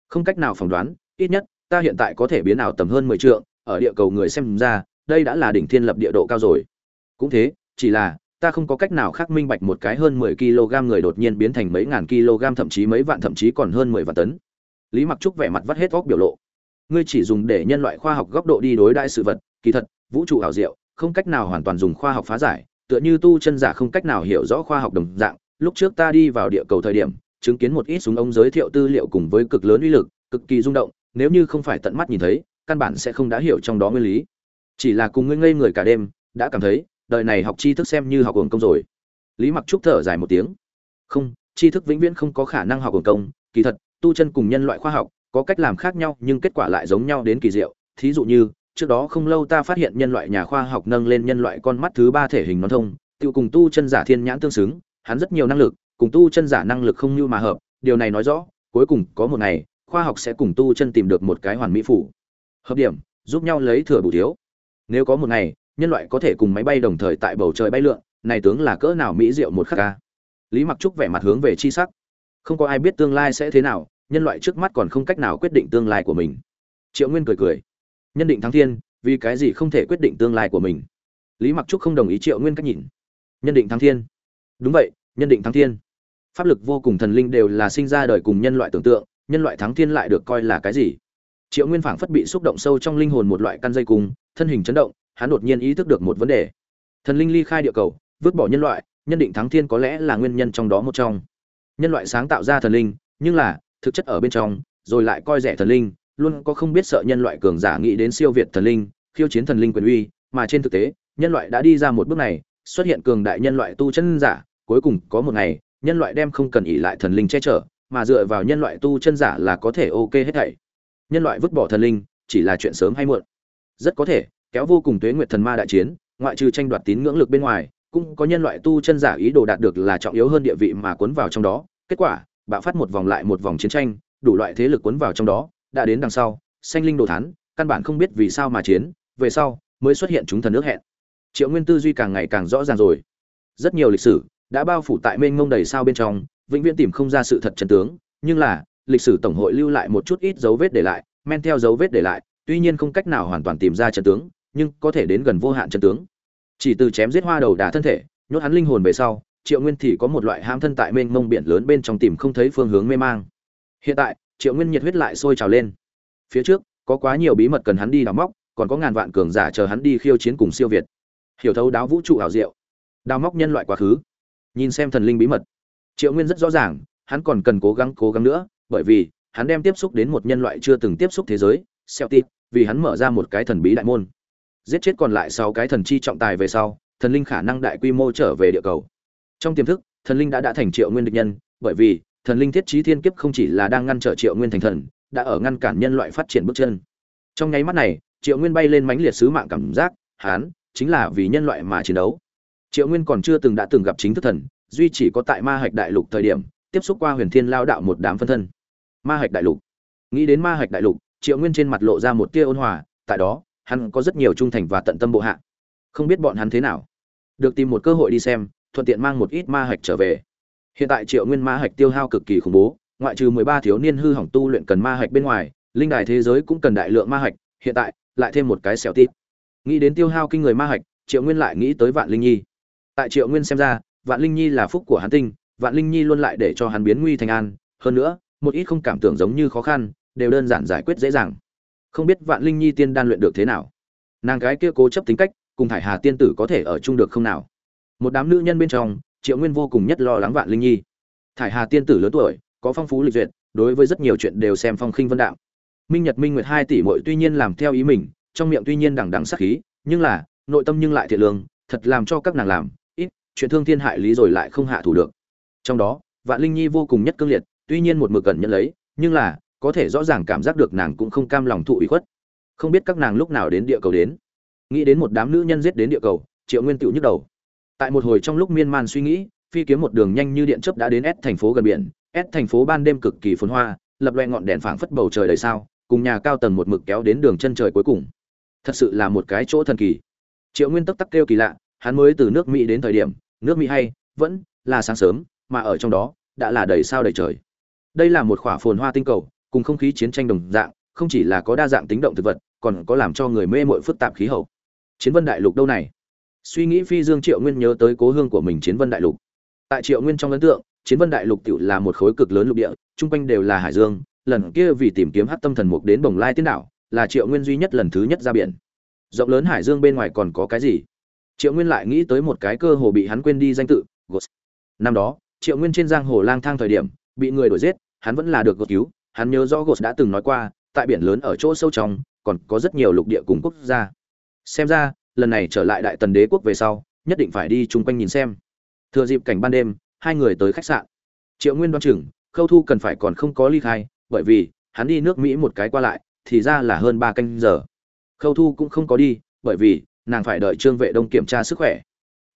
Không cách nào phỏng đoán, ít nhất, ta hiện tại có thể biến ảo tầm hơn mười trượng, ở địa cầu người xem ra, đây đã là đỉnh thiên lập địa độ cao rồi. Cũng thế, chỉ là, ta không có cách nào khác minh bạch một cái hơn mười kg người đột nhiên biến thành mấy ngàn kg thậm chí mấy vạn, thậm chí còn hơn mười vạn tấn lý mặc trúc vẻ mặt vắt hết óc biểu lộ. Ngươi chỉ dùng để nhân loại khoa học góc độ đi đối đại sự vật, kỳ thật, vũ trụ ảo diệu, không cách nào hoàn toàn dùng khoa học phá giải, tựa như tu chân giả không cách nào hiểu rõ khoa học đồng dạng. Lúc trước ta đi vào địa cầu thời điểm, chứng kiến một ít súng ống giới thiệu tư liệu cùng với cực lớn uy lực, cực kỳ rung động, nếu như không phải tận mắt nhìn thấy, căn bản sẽ không đã hiểu trong đó nguyên lý. Chỉ là cùng ngươi ngây người cả đêm, đã cảm thấy, đời này học tri thức xem như học hưởng công rồi. Lý mặc trúc thở dài một tiếng. Không, tri thức vĩnh viễn không có khả năng học hưởng công, kỳ thật tu chân cùng nhân loại khoa học, có cách làm khác nhau, nhưng kết quả lại giống nhau đến kỳ diệu. Thí dụ như, trước đó không lâu ta phát hiện nhân loại nhà khoa học nâng lên nhân loại con mắt thứ ba thể hình non thông tự cùng tu chân giả thiên nhãn tương xứng, hắn rất nhiều năng lực, cùng tu chân giả năng lực không như mà hợp, điều này nói rõ, cuối cùng có một ngày, khoa học sẽ cùng tu chân tìm được một cái hoàn mỹ phủ. Hợp điểm, giúp nhau lấy thừa bù thiếu. Nếu có một ngày, nhân loại có thể cùng máy bay đồng thời tại bầu trời bay lượn, này tướng là cỡ nào mỹ diệu một khắc ca. Lý mặc trúc vẻ mặt hướng về chi sắc không có ai biết tương lai sẽ thế nào nhân loại trước mắt còn không cách nào quyết định tương lai của mình. Triệu nguyên cười cười. Nhân định thắng thiên vì cái gì không thể quyết định tương lai của mình? Lý mặc trúc không đồng ý triệu nguyên cách nhìn. Nhân định thắng thiên. Đúng vậy nhân định thắng thiên. Pháp lực vô cùng thần linh đều là sinh ra đời cùng nhân loại tưởng tượng nhân loại thắng thiên lại được coi là cái gì? Triệu nguyên phảng phất bị xúc động sâu trong linh hồn một loại căn dây cùng, thân hình chấn động hắn đột nhiên ý thức được một vấn đề. Thần linh ly khai địa cầu vứt bỏ nhân loại nhân định thắng thiên có lẽ là nguyên nhân trong đó một trong nhân loại sáng tạo ra thần linh, nhưng là, thực chất ở bên trong, rồi lại coi rẻ thần linh, luôn có không biết sợ nhân loại cường giả nghĩ đến siêu việt thần linh, khiêu chiến thần linh quyền uy, mà trên thực tế, nhân loại đã đi ra một bước này, xuất hiện cường đại nhân loại tu chân giả, cuối cùng có một ngày, nhân loại đem không cần ỉ lại thần linh che chở, mà dựa vào nhân loại tu chân giả là có thể ok hết thảy. Nhân loại vứt bỏ thần linh, chỉ là chuyện sớm hay muộn. Rất có thể, kéo vô cùng tuế nguyệt thần ma đại chiến, ngoại trừ tranh đoạt tín ngưỡng lực bên ngoài cũng có nhân loại tu chân giả ý đồ đạt được là trọng yếu hơn địa vị mà cuốn vào trong đó. Kết quả, bạo phát một vòng lại một vòng chiến tranh, đủ loại thế lực cuốn vào trong đó, đã đến đằng sau, sanh linh đồ thán, căn bản không biết vì sao mà chiến, về sau mới xuất hiện chúng thần nước hẹn. Triệu nguyên tư duy càng ngày càng rõ ràng rồi. Rất nhiều lịch sử đã bao phủ tại mênh mông đầy sao bên trong, vĩnh viễn tìm không ra sự thật chân tướng, nhưng là, lịch sử tổng hội lưu lại một chút ít dấu vết để lại, men theo dấu vết để lại, tuy nhiên không cách nào hoàn toàn tìm ra chân tướng, nhưng có thể đến gần vô hạn chân tướng chỉ từ chém giết hoa đầu đà thân thể, nhốt hắn linh hồn về sau, triệu nguyên thì có một loại ham thân tại mênh mông biển lớn bên trong tìm không thấy phương hướng mê mang. Hiện tại, triệu nguyên nhiệt huyết lại sôi trào lên. Phía trước, có quá nhiều bí mật cần hắn đi đào móc, còn có ngàn vạn cường giả chờ hắn đi khiêu chiến cùng siêu việt. Hiểu thấu đáo vũ trụ ảo diệu. Đào móc nhân loại quá khứ. Nhìn xem thần linh bí mật. Triệu nguyên rất rõ ràng, hắn còn cần cố gắng cố gắng nữa, bởi vì, hắn đem tiếp xúc đến một nhân loại chưa từng tiếp xúc thế giới, celtic, vì hắn mở ra một cái thần bí đại môn giết chết còn lại sáu cái thần chi trọng tài về sau, thần linh khả năng đại quy mô trở về địa cầu. Trong tiềm thức, thần linh đã đã thành triệu nguyên địch nhân, bởi vì, thần linh thiết trí thiên kiếp không chỉ là đang ngăn trở triệu nguyên thành thần, đã ở ngăn cản nhân loại phát triển bước chân. Trong nháy mắt này, triệu nguyên bay lên mảnh liệt sứ mạng cảm giác, hán, chính là vì nhân loại mà chiến đấu. Triệu nguyên còn chưa từng đã từng gặp chính thức thần, duy chỉ có tại ma hạch đại lục thời điểm, tiếp xúc qua huyền thiên lao đạo một đám phân thân. Ma hạch đại lục. Nghĩ đến ma hạch đại lục, triệu nguyên trên mặt lộ ra một tia ôn hòa, tại đó hắn có rất nhiều trung thành và tận tâm bộ hạ. Không biết bọn hắn thế nào. Được tìm một cơ hội đi xem, thuận tiện mang một ít ma hạch trở về. Hiện tại triệu nguyên ma hạch tiêu hao cực kỳ khủng bố, ngoại trừ mười ba thiếu niên hư hỏng tu luyện cần ma hạch bên ngoài, linh đài thế giới cũng cần đại lượng ma hạch, hiện tại, lại thêm một cái xẻo tít. Nghĩ đến tiêu hao kinh người ma hạch, triệu nguyên lại nghĩ tới vạn linh nhi. Tại triệu nguyên xem ra, vạn linh nhi là phúc của hắn tinh, vạn linh nhi luôn lại để cho hắn biến nguy thành an. Hơn nữa, một ít không cảm tưởng giống như khó khăn, đều đơn giản giải quyết dễ dàng không biết vạn linh nhi tiên đan luyện được thế nào. Nàng gái kia cố chấp tính cách, cùng thải hà tiên tử có thể ở chung được không nào? Một đám nữ nhân bên trong, triệu nguyên vô cùng nhất lo lắng vạn linh nhi. Thải hà tiên tử lớn tuổi, có phong phú lịch duyệt, đối với rất nhiều chuyện đều xem phong khinh vân đạo. Minh nhật minh nguyệt hai tỷ muội tuy nhiên làm theo ý mình, trong miệng tuy nhiên đằng đằng sắc khí, nhưng là, nội tâm nhưng lại thiệt lương, thật làm cho các nàng làm, ít, chuyện thương thiên hại lý rồi lại không hạ thủ được. Trong đó, vạn linh nhi vô cùng nhất cương liệt, tuy nhiên một mực cần nhận lấy, nhưng là có thể rõ ràng cảm giác được nàng cũng không cam lòng thụ ủy khuất. Không biết các nàng lúc nào đến địa cầu đến. Nghĩ đến một đám nữ nhân giết đến địa cầu, triệu nguyên tựu nhức đầu. Tại một hồi trong lúc miên man suy nghĩ, phi kiếm một đường nhanh như điện chớp đã đến S thành phố gần biển. S thành phố ban đêm cực kỳ phồn hoa, lập loe ngọn đèn phảng phất bầu trời đầy sao, cùng nhà cao tầng một mực kéo đến đường chân trời cuối cùng. Thật sự là một cái chỗ thần kỳ. Triệu nguyên tắc tắc kêu kỳ lạ, hắn mới từ nước mỹ đến thời điểm, nước mỹ hay, vẫn là sáng sớm, mà ở trong đó, đã là đầy sao đầy trời. Đây là một khỏa phồn hoa tinh cầu cùng không khí chiến tranh đồng dạng, không chỉ là có đa dạng tính động thực vật, còn có làm cho người mê mội phức tạp khí hậu. Chiến vân đại lục đâu này? Suy nghĩ phi dương triệu nguyên nhớ tới cố hương của mình chiến vân đại lục. Tại triệu nguyên trong ấn tượng, chiến vân đại lục tự là một khối cực lớn lục địa trung quanh đều là hải dương, lần kia vì tìm kiếm hắc tâm thần mục đến bồng lai tiên đảo, là triệu nguyên duy nhất lần thứ nhất ra biển. Rộng lớn hải dương bên ngoài còn có cái gì? Triệu nguyên lại nghĩ tới một cái cơ hồ bị hắn quên đi danh tự Ghost. năm đó, triệu nguyên trên giang hồ lang thang thời điểm, bị người đuổi giết, hắn vẫn là được cứu hắn nhớ rõ Ghost đã từng nói qua, tại biển lớn ở chỗ sâu trong, còn có rất nhiều lục địa cùng quốc gia. Xem ra, lần này trở lại đại tần đế quốc về sau, nhất định phải đi chung quanh nhìn xem. Thừa dịp cảnh ban đêm, hai người tới khách sạn. Triệu nguyên đoan chừng, khâu thu cần phải còn không có ly khai, bởi vì, hắn đi nước mỹ một cái qua lại, thì ra là hơn ba canh giờ. Khâu thu cũng không có đi, bởi vì, nàng phải đợi trương vệ đông kiểm tra sức khỏe.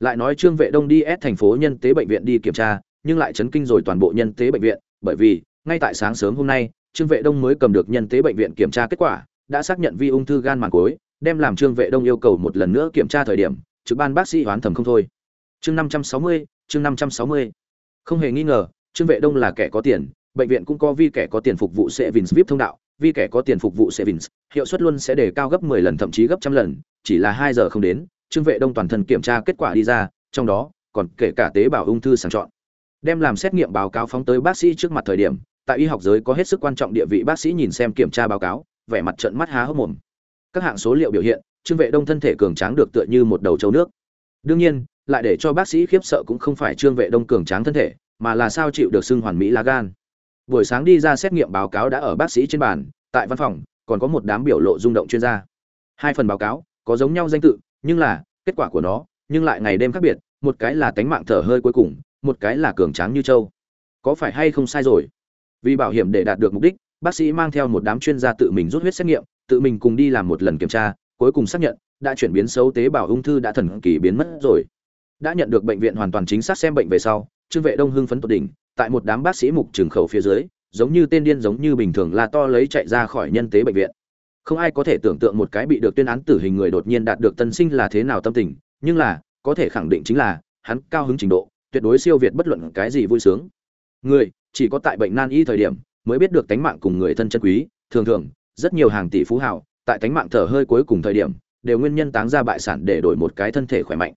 Lại nói trương vệ đông đi ép thành phố nhân tế bệnh viện đi kiểm tra, nhưng lại chấn kinh rồi toàn bộ nhân tế bệnh viện, bởi vì ngay tại sáng sớm hôm nay, trương vệ đông mới cầm được nhân tế bệnh viện kiểm tra kết quả, đã xác nhận vi ung thư gan màng cối, đem làm trương vệ đông yêu cầu một lần nữa kiểm tra thời điểm, trực ban bác sĩ hoán thầm không thôi. Chương năm trăm sáu mươi, chương năm trăm sáu mươi. Không hề nghi ngờ, trương vệ đông là kẻ có tiền, bệnh viện cũng có vi kẻ có tiền phục vụ sẽ vins vip thông đạo, vi kẻ có tiền phục vụ sẽ vins hiệu suất luôn sẽ đề cao gấp 10 lần thậm chí gấp trăm lần, chỉ là hai giờ không đến, trương vệ đông toàn thân kiểm tra kết quả đi ra, trong đó, còn kể cả tế bào ung thư sàng chọn. Đem làm xét nghiệm báo cáo phóng tới bác sĩ trước mặt thời điểm tại y học giới có hết sức quan trọng địa vị bác sĩ nhìn xem kiểm tra báo cáo, vẻ mặt trận mắt há hốc mồm. Các hạng số liệu biểu hiện, trương vệ đông thân thể cường tráng được tựa như một đầu châu nước. Đương nhiên, lại để cho bác sĩ khiếp sợ cũng không phải trương vệ đông cường tráng thân thể, mà là sao chịu được xưng hoàn mỹ lá gan. Buổi sáng đi ra xét nghiệm báo cáo đã ở bác sĩ trên bàn, tại văn phòng, còn có một đám biểu lộ rung động chuyên gia. Hai phần báo cáo, có giống nhau danh tự, nhưng là, kết quả của nó, nhưng lại ngày đêm khác biệt, một cái là tánh mạng thở hơi cuối cùng, một cái là cường tráng như châu có phải hay không sai rồi? Vì bảo hiểm để đạt được mục đích, bác sĩ mang theo một đám chuyên gia tự mình rút huyết xét nghiệm, tự mình cùng đi làm một lần kiểm tra, cuối cùng xác nhận, đã chuyển biến xấu tế bào ung thư đã thần kỳ biến mất rồi. Đã nhận được bệnh viện hoàn toàn chính xác xem bệnh về sau trương vệ đông hưng phấn tột đỉnh, tại một đám bác sĩ mục trường khẩu phía dưới, giống như tên điên giống như bình thường là to lấy chạy ra khỏi nhân tế bệnh viện. Không ai có thể tưởng tượng một cái bị được tuyên án tử hình người đột nhiên đạt được tân sinh là thế nào tâm tình, nhưng là, có thể khẳng định chính là, hắn cao hứng trình độ, tuyệt đối siêu việt bất luận cái gì vui sướng. Người chỉ có tại bệnh nan y thời điểm mới biết được tánh mạng cùng người thân chân quý. Thường thường, rất nhiều hàng tỷ phú hào, tại tánh mạng thở hơi cuối cùng thời điểm, đều nguyên nhân táng ra bại sản để đổi một cái thân thể khỏe mạnh.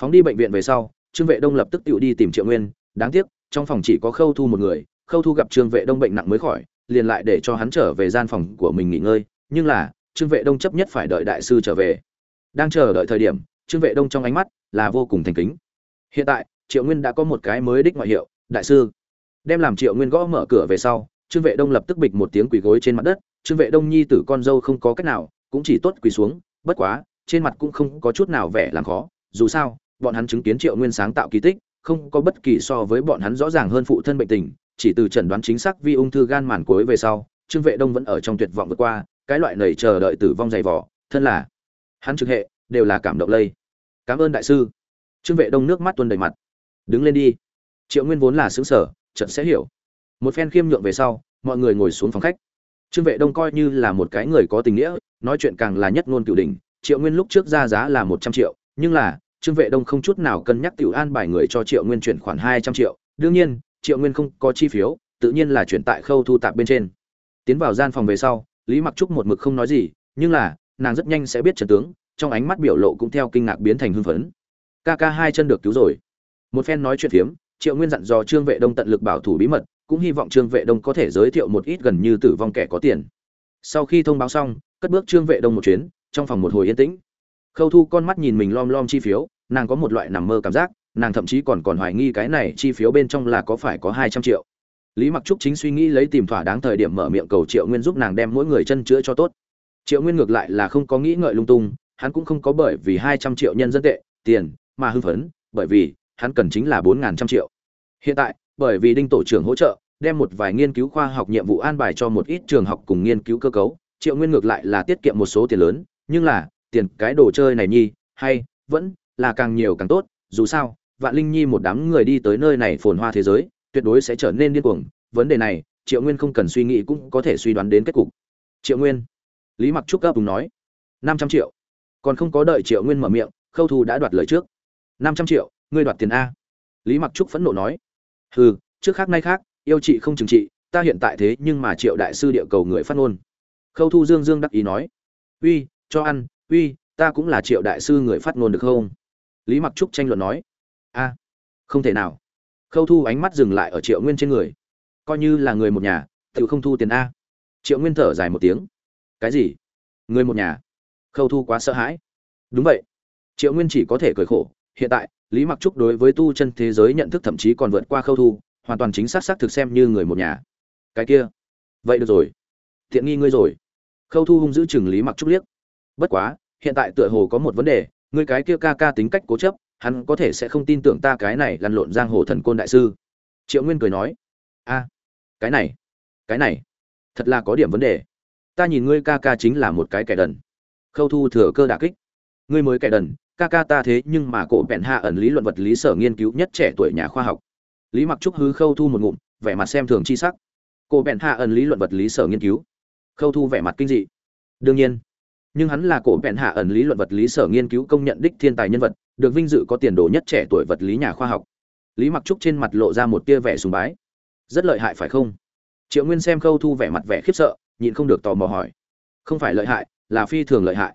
Phóng đi bệnh viện về sau, trương vệ đông lập tức tự đi tìm triệu nguyên. Đáng tiếc, trong phòng chỉ có khâu thu một người. Khâu thu gặp trương vệ đông bệnh nặng mới khỏi, liền lại để cho hắn trở về gian phòng của mình nghỉ ngơi. Nhưng là, trương vệ đông chấp nhất phải đợi đại sư trở về. Đang chờ đợi thời điểm, trương vệ đông trong ánh mắt là vô cùng thành kính. Hiện tại, triệu nguyên đã có một cái mới đích ngoại hiệu, đại sư đem làm triệu nguyên gõ mở cửa về sau, trương vệ đông lập tức bịch một tiếng quỳ gối trên mặt đất, trương vệ đông nhi tử con dâu không có cách nào, cũng chỉ tốt quỳ xuống, bất quá, trên mặt cũng không có chút nào vẻ làm khó, dù sao, bọn hắn chứng kiến triệu nguyên sáng tạo kỳ tích, không có bất kỳ so với bọn hắn rõ ràng hơn phụ thân bệnh tình, chỉ từ chẩn đoán chính xác vi ung thư gan màn cuối về sau, trương vệ đông vẫn ở trong tuyệt vọng vượt qua, cái loại nầy chờ đợi tử vong dày vỏ thân là hắn trực hệ, đều là cảm động lây. Cảm ơn đại sư. Trương vệ đông nước mắt tuôn đầy mặt. Đứng lên đi. Triệu nguyên vốn là xứng sở trận sẽ hiểu. Một phen khiêm nhượng về sau, mọi người ngồi xuống phòng khách. Trương vệ đông coi như là một cái người có tình nghĩa, nói chuyện càng là nhất ngôn cửu đình triệu nguyên lúc trước ra giá là một trăm triệu, nhưng là, trương vệ đông không chút nào cân nhắc tiểu an bài người cho triệu nguyên chuyển khoản hai trăm triệu. Đương nhiên, triệu nguyên không có chi phiếu, tự nhiên là chuyển tại khâu thu tạp bên trên. Tiến vào gian phòng về sau, lý mặc trúc một mực không nói gì, nhưng là, nàng rất nhanh sẽ biết trần tướng, trong ánh mắt biểu lộ cũng theo kinh ngạc biến thành hưng phấn. Ca ca hai chân được cứu rồi. Một phen nói chuyện phiếm triệu nguyên dặn dò trương vệ đông tận lực bảo thủ bí mật, cũng hy vọng trương vệ đông có thể giới thiệu một ít gần như tử vong kẻ có tiền. Sau khi thông báo xong, cất bước trương vệ đông một chuyến, trong phòng một hồi yên tĩnh. Khâu thu con mắt nhìn mình lom lom chi phiếu, nàng có một loại nằm mơ cảm giác, nàng thậm chí còn còn hoài nghi cái này chi phiếu bên trong là có phải có hai trăm triệu. Lý mặc trúc chính suy nghĩ lấy tìm thỏa đáng thời điểm mở miệng cầu triệu nguyên giúp nàng đem mỗi người chân chữa cho tốt. Triệu nguyên ngược lại là không có nghĩ ngợi lung tung, hắn cũng không có bởi vì hai trăm triệu nhân dân tệ, tiền, mà hưng phấn, bởi vì hắn cần chính là bốn ngàn trăm triệu. Hiện tại, bởi vì đinh tổ trưởng hỗ trợ, đem một vài nghiên cứu khoa học nhiệm vụ an bài cho một ít trường học cùng nghiên cứu cơ cấu, triệu nguyên ngược lại là tiết kiệm một số tiền lớn, nhưng là, tiền cái đồ chơi này nhi, hay, vẫn là càng nhiều càng tốt, dù sao, vạn linh nhi một đám người đi tới nơi này phồn hoa thế giới, tuyệt đối sẽ trở nên điên cuồng. Vấn đề này, triệu nguyên không cần suy nghĩ cũng có thể suy đoán đến kết cục. Triệu nguyên, lý mặc trúc gấp cùng nói, năm trăm triệu. Còn không có đợi triệu nguyên mở miệng, khâu thu đã đoạt lời trước. Năm trăm triệu ngươi đoạt tiền a. Lý mặc trúc phẫn nộ nói. Hừ, trước khác nay khác, yêu chị không chừng trị ta hiện tại thế nhưng mà triệu đại sư địa cầu người phát ngôn. Khâu thu dương dương đắc ý nói. Uy, cho ăn, uy, ta cũng là triệu đại sư người phát ngôn được không? Lý mặc trúc tranh luận nói. A, không thể nào. Khâu thu ánh mắt dừng lại ở triệu nguyên trên người. Coi như là người một nhà tự không thu tiền a. Triệu nguyên thở dài một tiếng. Cái gì? Người một nhà? Khâu thu quá sợ hãi. Đúng vậy. Triệu nguyên chỉ có thể cười khổ. Hiện tại lý mặc trúc đối với tu chân thế giới nhận thức thậm chí còn vượt qua khâu thu, hoàn toàn chính xác xác thực xem như người một nhà. Cái kia. Vậy được rồi. Tiện nghi ngươi rồi. Khâu thu hung giữ chừng lý mặc trúc liếc. Bất quá, hiện tại tựa hồ có một vấn đề, ngươi cái kia ca ca tính cách cố chấp, hắn có thể sẽ không tin tưởng ta cái này lăn lộn giang hồ thần côn đại sư. Triệu nguyên cười nói. A, cái này cái này, thật là có điểm vấn đề. Ta nhìn ngươi ca ca chính là một cái kẻ đần. Khâu thu thừa cơ đà kích ngươi mới kẻ đần, ca ca ta thế nhưng mà cổ bẹn hạ ẩn lý luận vật lý sở nghiên cứu nhất trẻ tuổi nhà khoa học. Lý mặc trúc hứ khâu thu một ngụm, vẻ mặt xem thường chi sắc. Cổ bẹn hạ ẩn lý luận vật lý sở nghiên cứu. Khâu thu vẻ mặt kinh dị. Đương nhiên, nhưng hắn là cổ bẹn hạ ẩn lý luận vật lý sở nghiên cứu công nhận đích thiên tài nhân vật, được vinh dự có tiền đồ nhất trẻ tuổi vật lý nhà khoa học. Lý mặc trúc trên mặt lộ ra một tia vẻ sùng bái. Rất lợi hại phải không? Triệu nguyên xem khâu thu vẻ mặt vẻ khiếp sợ, nhịn không được tò mò hỏi. Không phải lợi hại, là phi thường lợi hại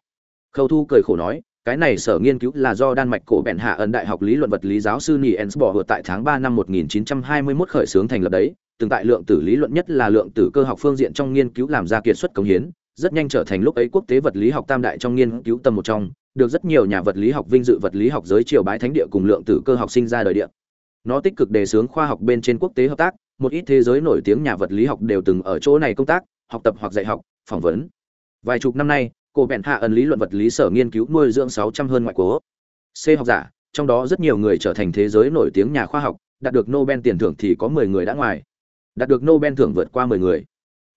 khâu thu cười khổ nói, cái này sở nghiên cứu là do đan mạch cổ bẹn hạ ẩn đại học lý luận vật lý giáo sư niels bỏ vượt tại tháng ba năm 1921 khởi xướng thành lập đấy, từng tại lượng tử lý luận nhất là lượng tử cơ học phương diện trong nghiên cứu làm ra kiệt xuất công hiến, rất nhanh trở thành lúc ấy quốc tế vật lý học tam đại trong nghiên cứu tầm một trong, được rất nhiều nhà vật lý học vinh dự vật lý học giới triều bái thánh địa cùng lượng tử cơ học sinh ra đời địa. Nó tích cực đề xướng khoa học bên trên quốc tế hợp tác, một ít thế giới nổi tiếng nhà vật lý học đều từng ở chỗ này công tác, học tập hoặc dạy học, phỏng vấn. Vài chục năm nay cô bèn hạ ẩn lý luận vật lý sở nghiên cứu nuôi dưỡng 600 hơn ngoại quốc. C học giả, trong đó rất nhiều người trở thành thế giới nổi tiếng nhà khoa học, đạt được nobel tiền thưởng thì có 10 người đã ngoài. Đạt được nobel thưởng vượt qua 10 người.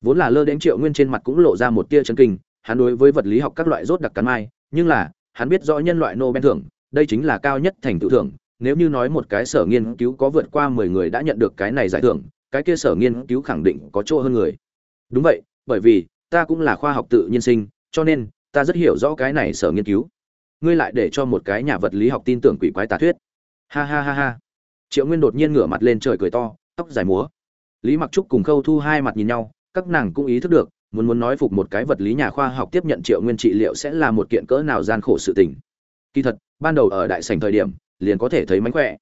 Vốn là lơ đến triệu nguyên trên mặt cũng lộ ra một tia chấn kinh, hắn đối với vật lý học các loại rốt đặc cắn mai, nhưng là, hắn biết rõ nhân loại nobel thưởng, đây chính là cao nhất thành tựu thưởng, nếu như nói một cái sở nghiên cứu có vượt qua mười người đã nhận được cái này giải thưởng, cái kia sở nghiên cứu khẳng định có chỗ hơn người. Đúng vậy, bởi vì, ta cũng là khoa học tự nhiên sinh cho nên, ta rất hiểu rõ cái này sở nghiên cứu. Ngươi lại để cho một cái nhà vật lý học tin tưởng quỷ quái tà thuyết. Ha ha ha ha. Triệu nguyên đột nhiên ngửa mặt lên trời cười to, tóc dài múa. Lý mặc trúc cùng khâu thu hai mặt nhìn nhau, các nàng cũng ý thức được, muốn muốn nói phục một cái vật lý nhà khoa học tiếp nhận triệu nguyên trị liệu sẽ là một kiện cỡ nào gian khổ sự tình. Kỳ thật, ban đầu ở đại sành thời điểm, liền có thể thấy mánh khỏe.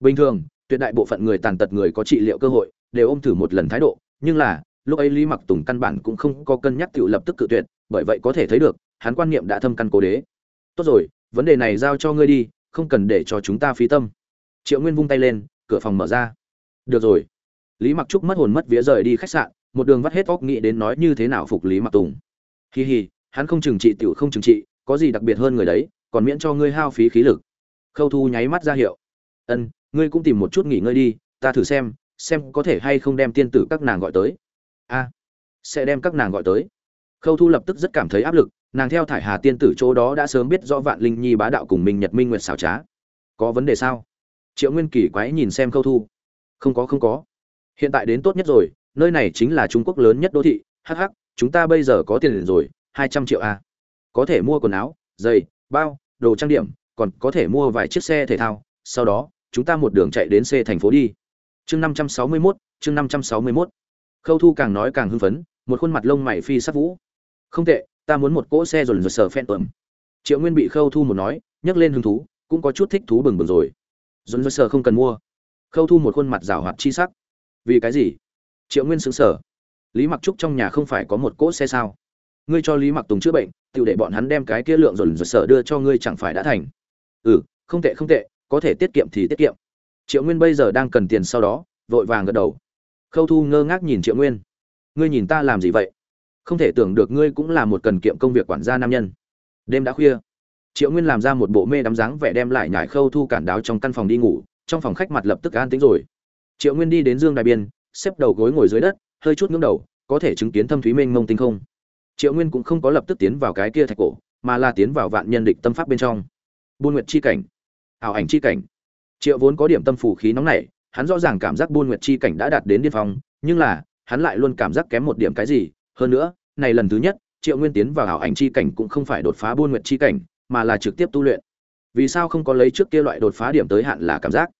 Bình thường, tuyệt đại bộ phận người tàn tật người có trị liệu cơ hội, đều ôm thử một lần thái độ, nhưng là lúc ấy lý mặc tùng căn bản cũng không có cân nhắc tự lập tức cự tuyệt, bởi vậy có thể thấy được, hắn quan niệm đã thâm căn cố đế. Tốt rồi, vấn đề này giao cho ngươi đi, không cần để cho chúng ta phí tâm. Triệu nguyên vung tay lên, cửa phòng mở ra. Được rồi. Lý mặc trúc mất hồn mất vía rời đi khách sạn, một đường vắt hết óc nghĩ đến nói như thế nào phục lý mặc tùng. Hì hì hắn không trừng trị tiểu không trừng trị, có gì đặc biệt hơn người đấy, còn miễn cho ngươi hao phí khí lực. Khâu thu nháy mắt ra hiệu. Ân, ngươi cũng tìm một chút nghỉ ngơi đi, ta thử xem xem có thể hay không đem tiên tử các nàng gọi tới a, sẽ đem các nàng gọi tới. Khâu thu lập tức rất cảm thấy áp lực, nàng theo thải hà tiên tử chỗ đó đã sớm biết rõ vạn linh nhi bá đạo cùng mình nhật minh nguyệt xảo trá. Có vấn đề sao? Triệu nguyên kỳ quái nhìn xem khâu thu. Không có không có. Hiện tại đến tốt nhất rồi, nơi này chính là trung quốc lớn nhất đô thị. Hh chúng ta bây giờ có tiền rồi, hai trăm triệu a. Có thể mua quần áo, giày, bao, đồ trang điểm, còn có thể mua vài chiếc xe thể thao. Sau đó, chúng ta một đường chạy đến C thành phố đi. Chương năm trăm sáu mươi mốt, chương năm trăm sáu mươi mốt khâu thu càng nói càng hưng phấn, một khuôn mặt lông mày phi sắc vũ. Không tệ, ta muốn một cỗ xe dồn dồn sờ phen tuẩm triệu nguyên bị khâu thu một nói, nhấc lên hứng thú, cũng có chút thích thú bừng bừng rồi. Dồn dồn sờ không cần mua. Khâu thu một khuôn mặt rào hoạt chi sắc. Vì cái gì? Triệu nguyên xứng sở lý mặc trúc trong nhà không phải có một cỗ xe sao? Ngươi cho lý mặc tùng chữa bệnh tự để bọn hắn đem cái kia lượng dồn dồn sở đưa cho ngươi chẳng phải đã thành. Ừ không tệ không tệ, có thể tiết kiệm thì tiết kiệm. Triệu nguyên bây giờ đang cần tiền sau đó, vội vàng gật đầu khâu thu ngơ ngác nhìn triệu nguyên. Ngươi nhìn ta làm gì vậy? Không thể tưởng được ngươi cũng là một cần kiệm công việc quản gia nam nhân. Đêm đã khuya. Triệu nguyên làm ra một bộ mê đắm dáng vẻ đem lại nhải khâu thu cản đáo trong căn phòng đi ngủ, trong phòng khách mặt lập tức an tính rồi. Triệu nguyên đi đến dương đài biên, xếp đầu gối ngồi dưới đất, hơi chút ngưỡng đầu, có thể chứng kiến thâm thúy mênh mông tinh không. Triệu nguyên cũng không có lập tức tiến vào cái kia thạch cổ, mà là tiến vào vạn nhân địch tâm pháp bên trong. Buôn nguyệt chi cảnh, ảo ảnh chi cảnh. Triệu vốn có điểm tâm phủ khí nóng nảy hắn rõ ràng cảm giác buôn nguyệt chi cảnh đã đạt đến điên phong, nhưng là, hắn lại luôn cảm giác kém một điểm cái gì. Hơn nữa, này lần thứ nhất, triệu nguyên tiến vào ảo ảnh chi cảnh cũng không phải đột phá buôn nguyệt chi cảnh, mà là trực tiếp tu luyện. Vì sao không có lấy trước kia loại đột phá điểm tới hạn là cảm giác?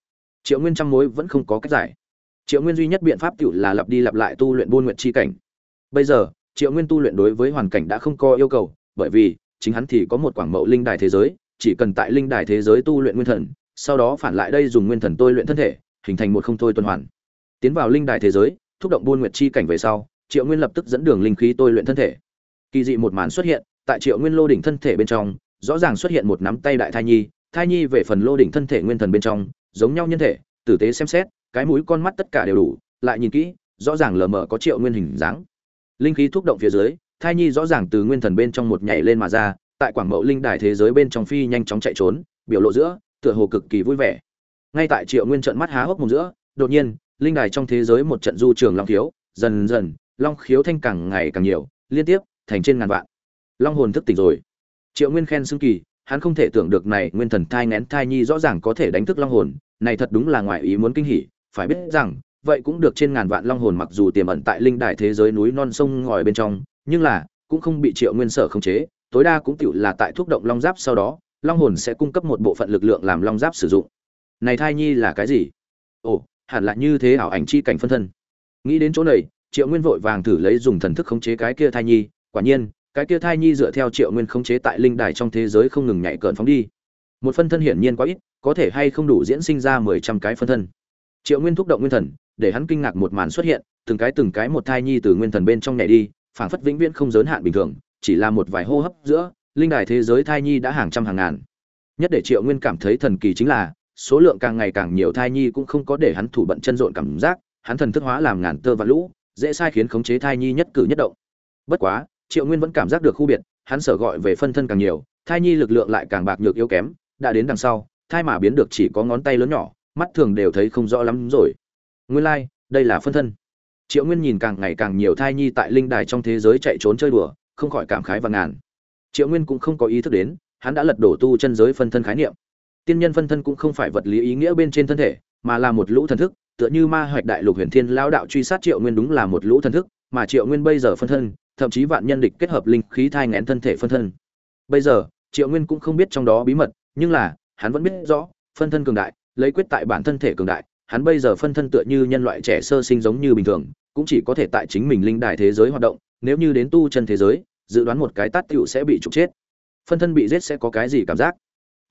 Triệu nguyên trăm mối vẫn không có cách giải. Triệu nguyên duy nhất biện pháp tiểu là lặp đi lặp lại tu luyện buôn nguyệt chi cảnh. Bây giờ, triệu nguyên tu luyện đối với hoàn cảnh đã không có yêu cầu, bởi vì, chính hắn thì có một quảng mậu linh đài thế giới, chỉ cần tại linh đài thế giới tu luyện nguyên thần, sau đó phản lại đây dùng nguyên thần tôi luyện thân thể hình thành một không thôi tuần hoàn. Tiến vào linh đài thế giới, thúc động buôn nguyệt chi cảnh về sau, triệu nguyên lập tức dẫn đường linh khí tôi luyện thân thể. Kỳ dị một màn xuất hiện, tại triệu nguyên lô đỉnh thân thể bên trong, rõ ràng xuất hiện một nắm tay đại thai nhi thai nhi về phần lô đỉnh thân thể nguyên thần bên trong, giống nhau nhân thể, tử tế xem xét, cái mũi con mắt tất cả đều đủ, lại nhìn kỹ, rõ ràng lờ mờ có triệu nguyên hình dáng. Linh khí thúc động phía dưới, thai nhi rõ ràng từ nguyên thần bên trong một nhảy lên mà ra, tại quảng mậu linh đài thế giới bên trong phi nhanh chóng chạy trốn, biểu lộ giữa, tựa hồ cực kỳ vui vẻ ngay tại triệu nguyên trận mắt há hốc mồm giữa, đột nhiên, linh đài trong thế giới một trận du trường long khiếu, dần dần, long khiếu thanh càng ngày càng nhiều, liên tiếp, thành trên ngàn vạn. Long hồn thức tỉnh rồi. Triệu nguyên khen xưng kỳ, hắn không thể tưởng được này nguyên thần thai ngén thai nhi rõ ràng có thể đánh thức long hồn, này thật đúng là ngoài ý muốn kinh hỉ, phải biết rằng, vậy cũng được trên ngàn vạn long hồn mặc dù tiềm ẩn tại linh đài thế giới núi non sông ngòi bên trong, nhưng là, cũng không bị triệu nguyên sở khống chế, tối đa cũng tựu là tại thúc động long giáp sau đó, long hồn sẽ cung cấp một bộ phận lực lượng làm long giáp sử dụng này thai nhi là cái gì? Ồ, hẳn là như thế ảo ảnh chi cảnh phân thân. Nghĩ đến chỗ này, triệu nguyên vội vàng thử lấy dùng thần thức khống chế cái kia thai nhi, quả nhiên, cái kia thai nhi dựa theo triệu nguyên khống chế tại linh đài trong thế giới không ngừng nhảy cợn phóng đi. Một phân thân hiển nhiên quá ít, có thể hay không đủ diễn sinh ra mười trăm cái phân thân. Triệu nguyên thúc động nguyên thần, để hắn kinh ngạc một màn xuất hiện, từng cái từng cái một thai nhi từ nguyên thần bên trong nhảy đi, phảng phất vĩnh viễn không giới hạn bình thường, chỉ là một vài hô hấp giữa, linh đài thế giới thai nhi đã hàng trăm hàng ngàn. Nhất để triệu nguyên cảm thấy thần kỳ chính là số lượng càng ngày càng nhiều thai nhi cũng không có để hắn thủ bận chân rộn cảm giác hắn thần thức hóa làm ngàn tơ và lũ dễ sai khiến khống chế thai nhi nhất cử nhất động. Bất quá triệu nguyên vẫn cảm giác được khu biệt hắn sở gọi về phân thân càng nhiều thai nhi lực lượng lại càng bạc nhược yếu kém đã đến đằng sau thai mà biến được chỉ có ngón tay lớn nhỏ mắt thường đều thấy không rõ lắm rồi. Nguyên lai、like, đây là phân thân. Triệu nguyên nhìn càng ngày càng nhiều thai nhi tại linh đài trong thế giới chạy trốn chơi đùa không khỏi cảm khái và ngàn. Triệu nguyên cũng không có ý thức đến hắn đã lật đổ tu chân giới phân thân khái niệm tiên nhân phân thân cũng không phải vật lý ý nghĩa bên trên thân thể, mà là một lũ thần thức, tựa như ma hoạch đại lục huyền thiên lao đạo truy sát triệu nguyên đúng là một lũ thần thức, mà triệu nguyên bây giờ phân thân, thậm chí vạn nhân địch kết hợp linh khí thai ngén thân thể phân thân. Bây giờ, triệu nguyên cũng không biết trong đó bí mật, nhưng là, hắn vẫn biết rõ, phân thân cường đại, lấy quyết tại bản thân thể cường đại, hắn bây giờ phân thân tựa như nhân loại trẻ sơ sinh giống như bình thường, cũng chỉ có thể tại chính mình linh đài thế giới hoạt động, nếu như đến tu chân thế giới, dự đoán một cái tát tựu sẽ bị trục chết. Phân thân bị giết sẽ có cái gì cảm giác?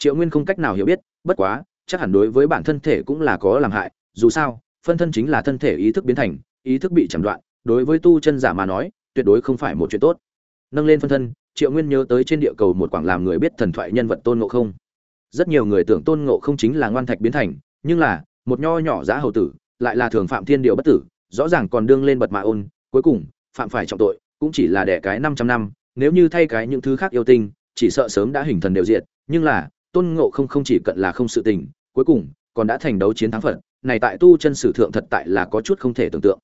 Triệu nguyên không cách nào hiểu biết bất quá chắc hẳn đối với bản thân thể cũng là có làm hại dù sao phân thân chính là thân thể ý thức biến thành ý thức bị chẩn đoạn đối với tu chân giả mà nói tuyệt đối không phải một chuyện tốt. Nâng lên phân thân triệu nguyên nhớ tới trên địa cầu một quảng làm người biết thần thoại nhân vật tôn ngộ không. Rất nhiều người tưởng tôn ngộ không chính là ngoan thạch biến thành nhưng là một nho nhỏ giá hầu tử lại là thường phạm thiên điều bất tử rõ ràng còn đương lên bật mạ ôn cuối cùng phạm phải trọng tội cũng chỉ là đẻ cái 500 năm, nếu như thay cái những thứ khác yêu tinh, chỉ sợ sớm đã hình thần đều diệt, nhưng là, Tôn Ngộ không không chỉ cận là không sự tình, cuối cùng còn đã thành đấu chiến thắng Phật, này tại tu chân sử thượng thật tại là có chút không thể tưởng tượng.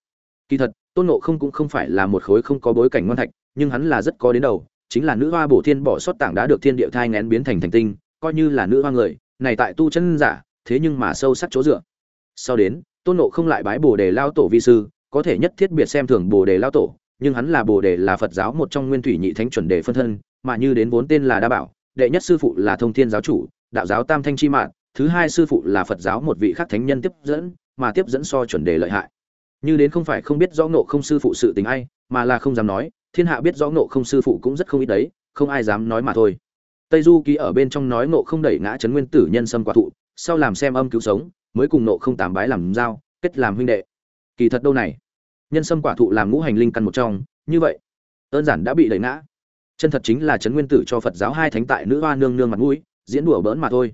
Kỳ thật, Tôn Ngộ không cũng không phải là một khối không có bối cảnh ngoan thạch, nhưng hắn là rất có đến đầu, chính là nữ hoa bổ thiên bỏ sót tảng đã được thiên địa thai ngén biến thành thành tinh, coi như là nữ hoa người, này tại tu chân giả, thế nhưng mà sâu sắc chỗ dựa. Sau đến, Tôn Ngộ không lại bái Bồ Đề lao tổ vi sư, có thể nhất thiết biệt xem thường Bồ Đề lao tổ, nhưng hắn là Bồ Đề là Phật giáo một trong nguyên thủy nhị thánh chuẩn đề phân thân, mà như đến vốn tên là Đa Bảo, đệ nhất sư phụ là Thông Thiên giáo chủ, đạo giáo tam thanh chi mạng thứ hai sư phụ là phật giáo một vị khắc thánh nhân tiếp dẫn mà tiếp dẫn so chuẩn đề lợi hại. Như đến không phải không biết rõ nộ không sư phụ sự tình ai mà là không dám nói thiên hạ biết rõ nộ không sư phụ cũng rất không ít đấy không ai dám nói mà thôi. Tây du ký ở bên trong nói nộ không đẩy ngã trấn nguyên tử nhân sâm quả thụ sau làm xem âm cứu sống mới cùng nộ không tám bái làm giao kết làm huynh đệ. Kỳ thật đâu này? Nhân sâm quả thụ làm ngũ hành linh căn một trong như vậy đơn giản đã bị đẩy ngã chân thật chính là trấn nguyên tử cho phật giáo hai thánh tại nữ hoa nương nương mặt mũi, diễn đùa bỡn mà thôi.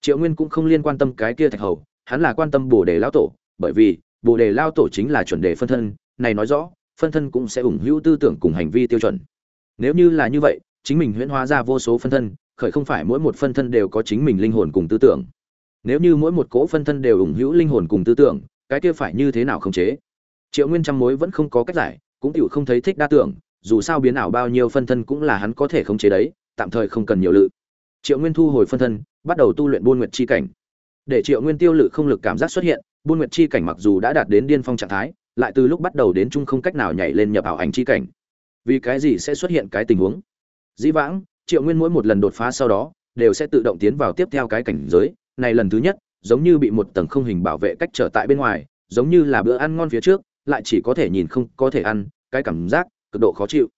Triệu nguyên cũng không liên quan tâm cái kia thạch hầu, hắn là quan tâm bồ đề lao tổ, bởi vì bồ đề lao tổ chính là chuẩn đề phân thân, này nói rõ, phân thân cũng sẽ ủng hữu tư tưởng cùng hành vi tiêu chuẩn. Nếu như là như vậy, chính mình huyễn hóa ra vô số phân thân, khởi không phải mỗi một phân thân đều có chính mình linh hồn cùng tư tưởng. Nếu như mỗi một cỗ phân thân đều ủng hữu linh hồn cùng tư tưởng, cái kia phải như thế nào khống chế? Triệu nguyên trăm mối vẫn không có cách giải, cũng tựu không thấy thích đa tưởng dù sao biến ảo bao nhiêu phân thân cũng là hắn có thể khống chế đấy, tạm thời không cần nhiều lự. Triệu nguyên thu hồi phân thân, bắt đầu tu luyện buôn nguyệt chi cảnh. Để triệu nguyên tiêu lự không lực cảm giác xuất hiện, buôn nguyệt chi cảnh mặc dù đã đạt đến điên phong trạng thái, lại từ lúc bắt đầu đến chung không cách nào nhảy lên nhập ảo ảnh chi cảnh. Vì cái gì sẽ xuất hiện cái tình huống? Dĩ vãng, triệu nguyên mỗi một lần đột phá sau đó, đều sẽ tự động tiến vào tiếp theo cái cảnh giới. Này lần thứ nhất, giống như bị một tầng không hình bảo vệ cách trở tại bên ngoài, giống như là bữa ăn ngon phía trước, lại chỉ có thể nhìn không có thể ăn, cái cảm giác cực độ khó chịu.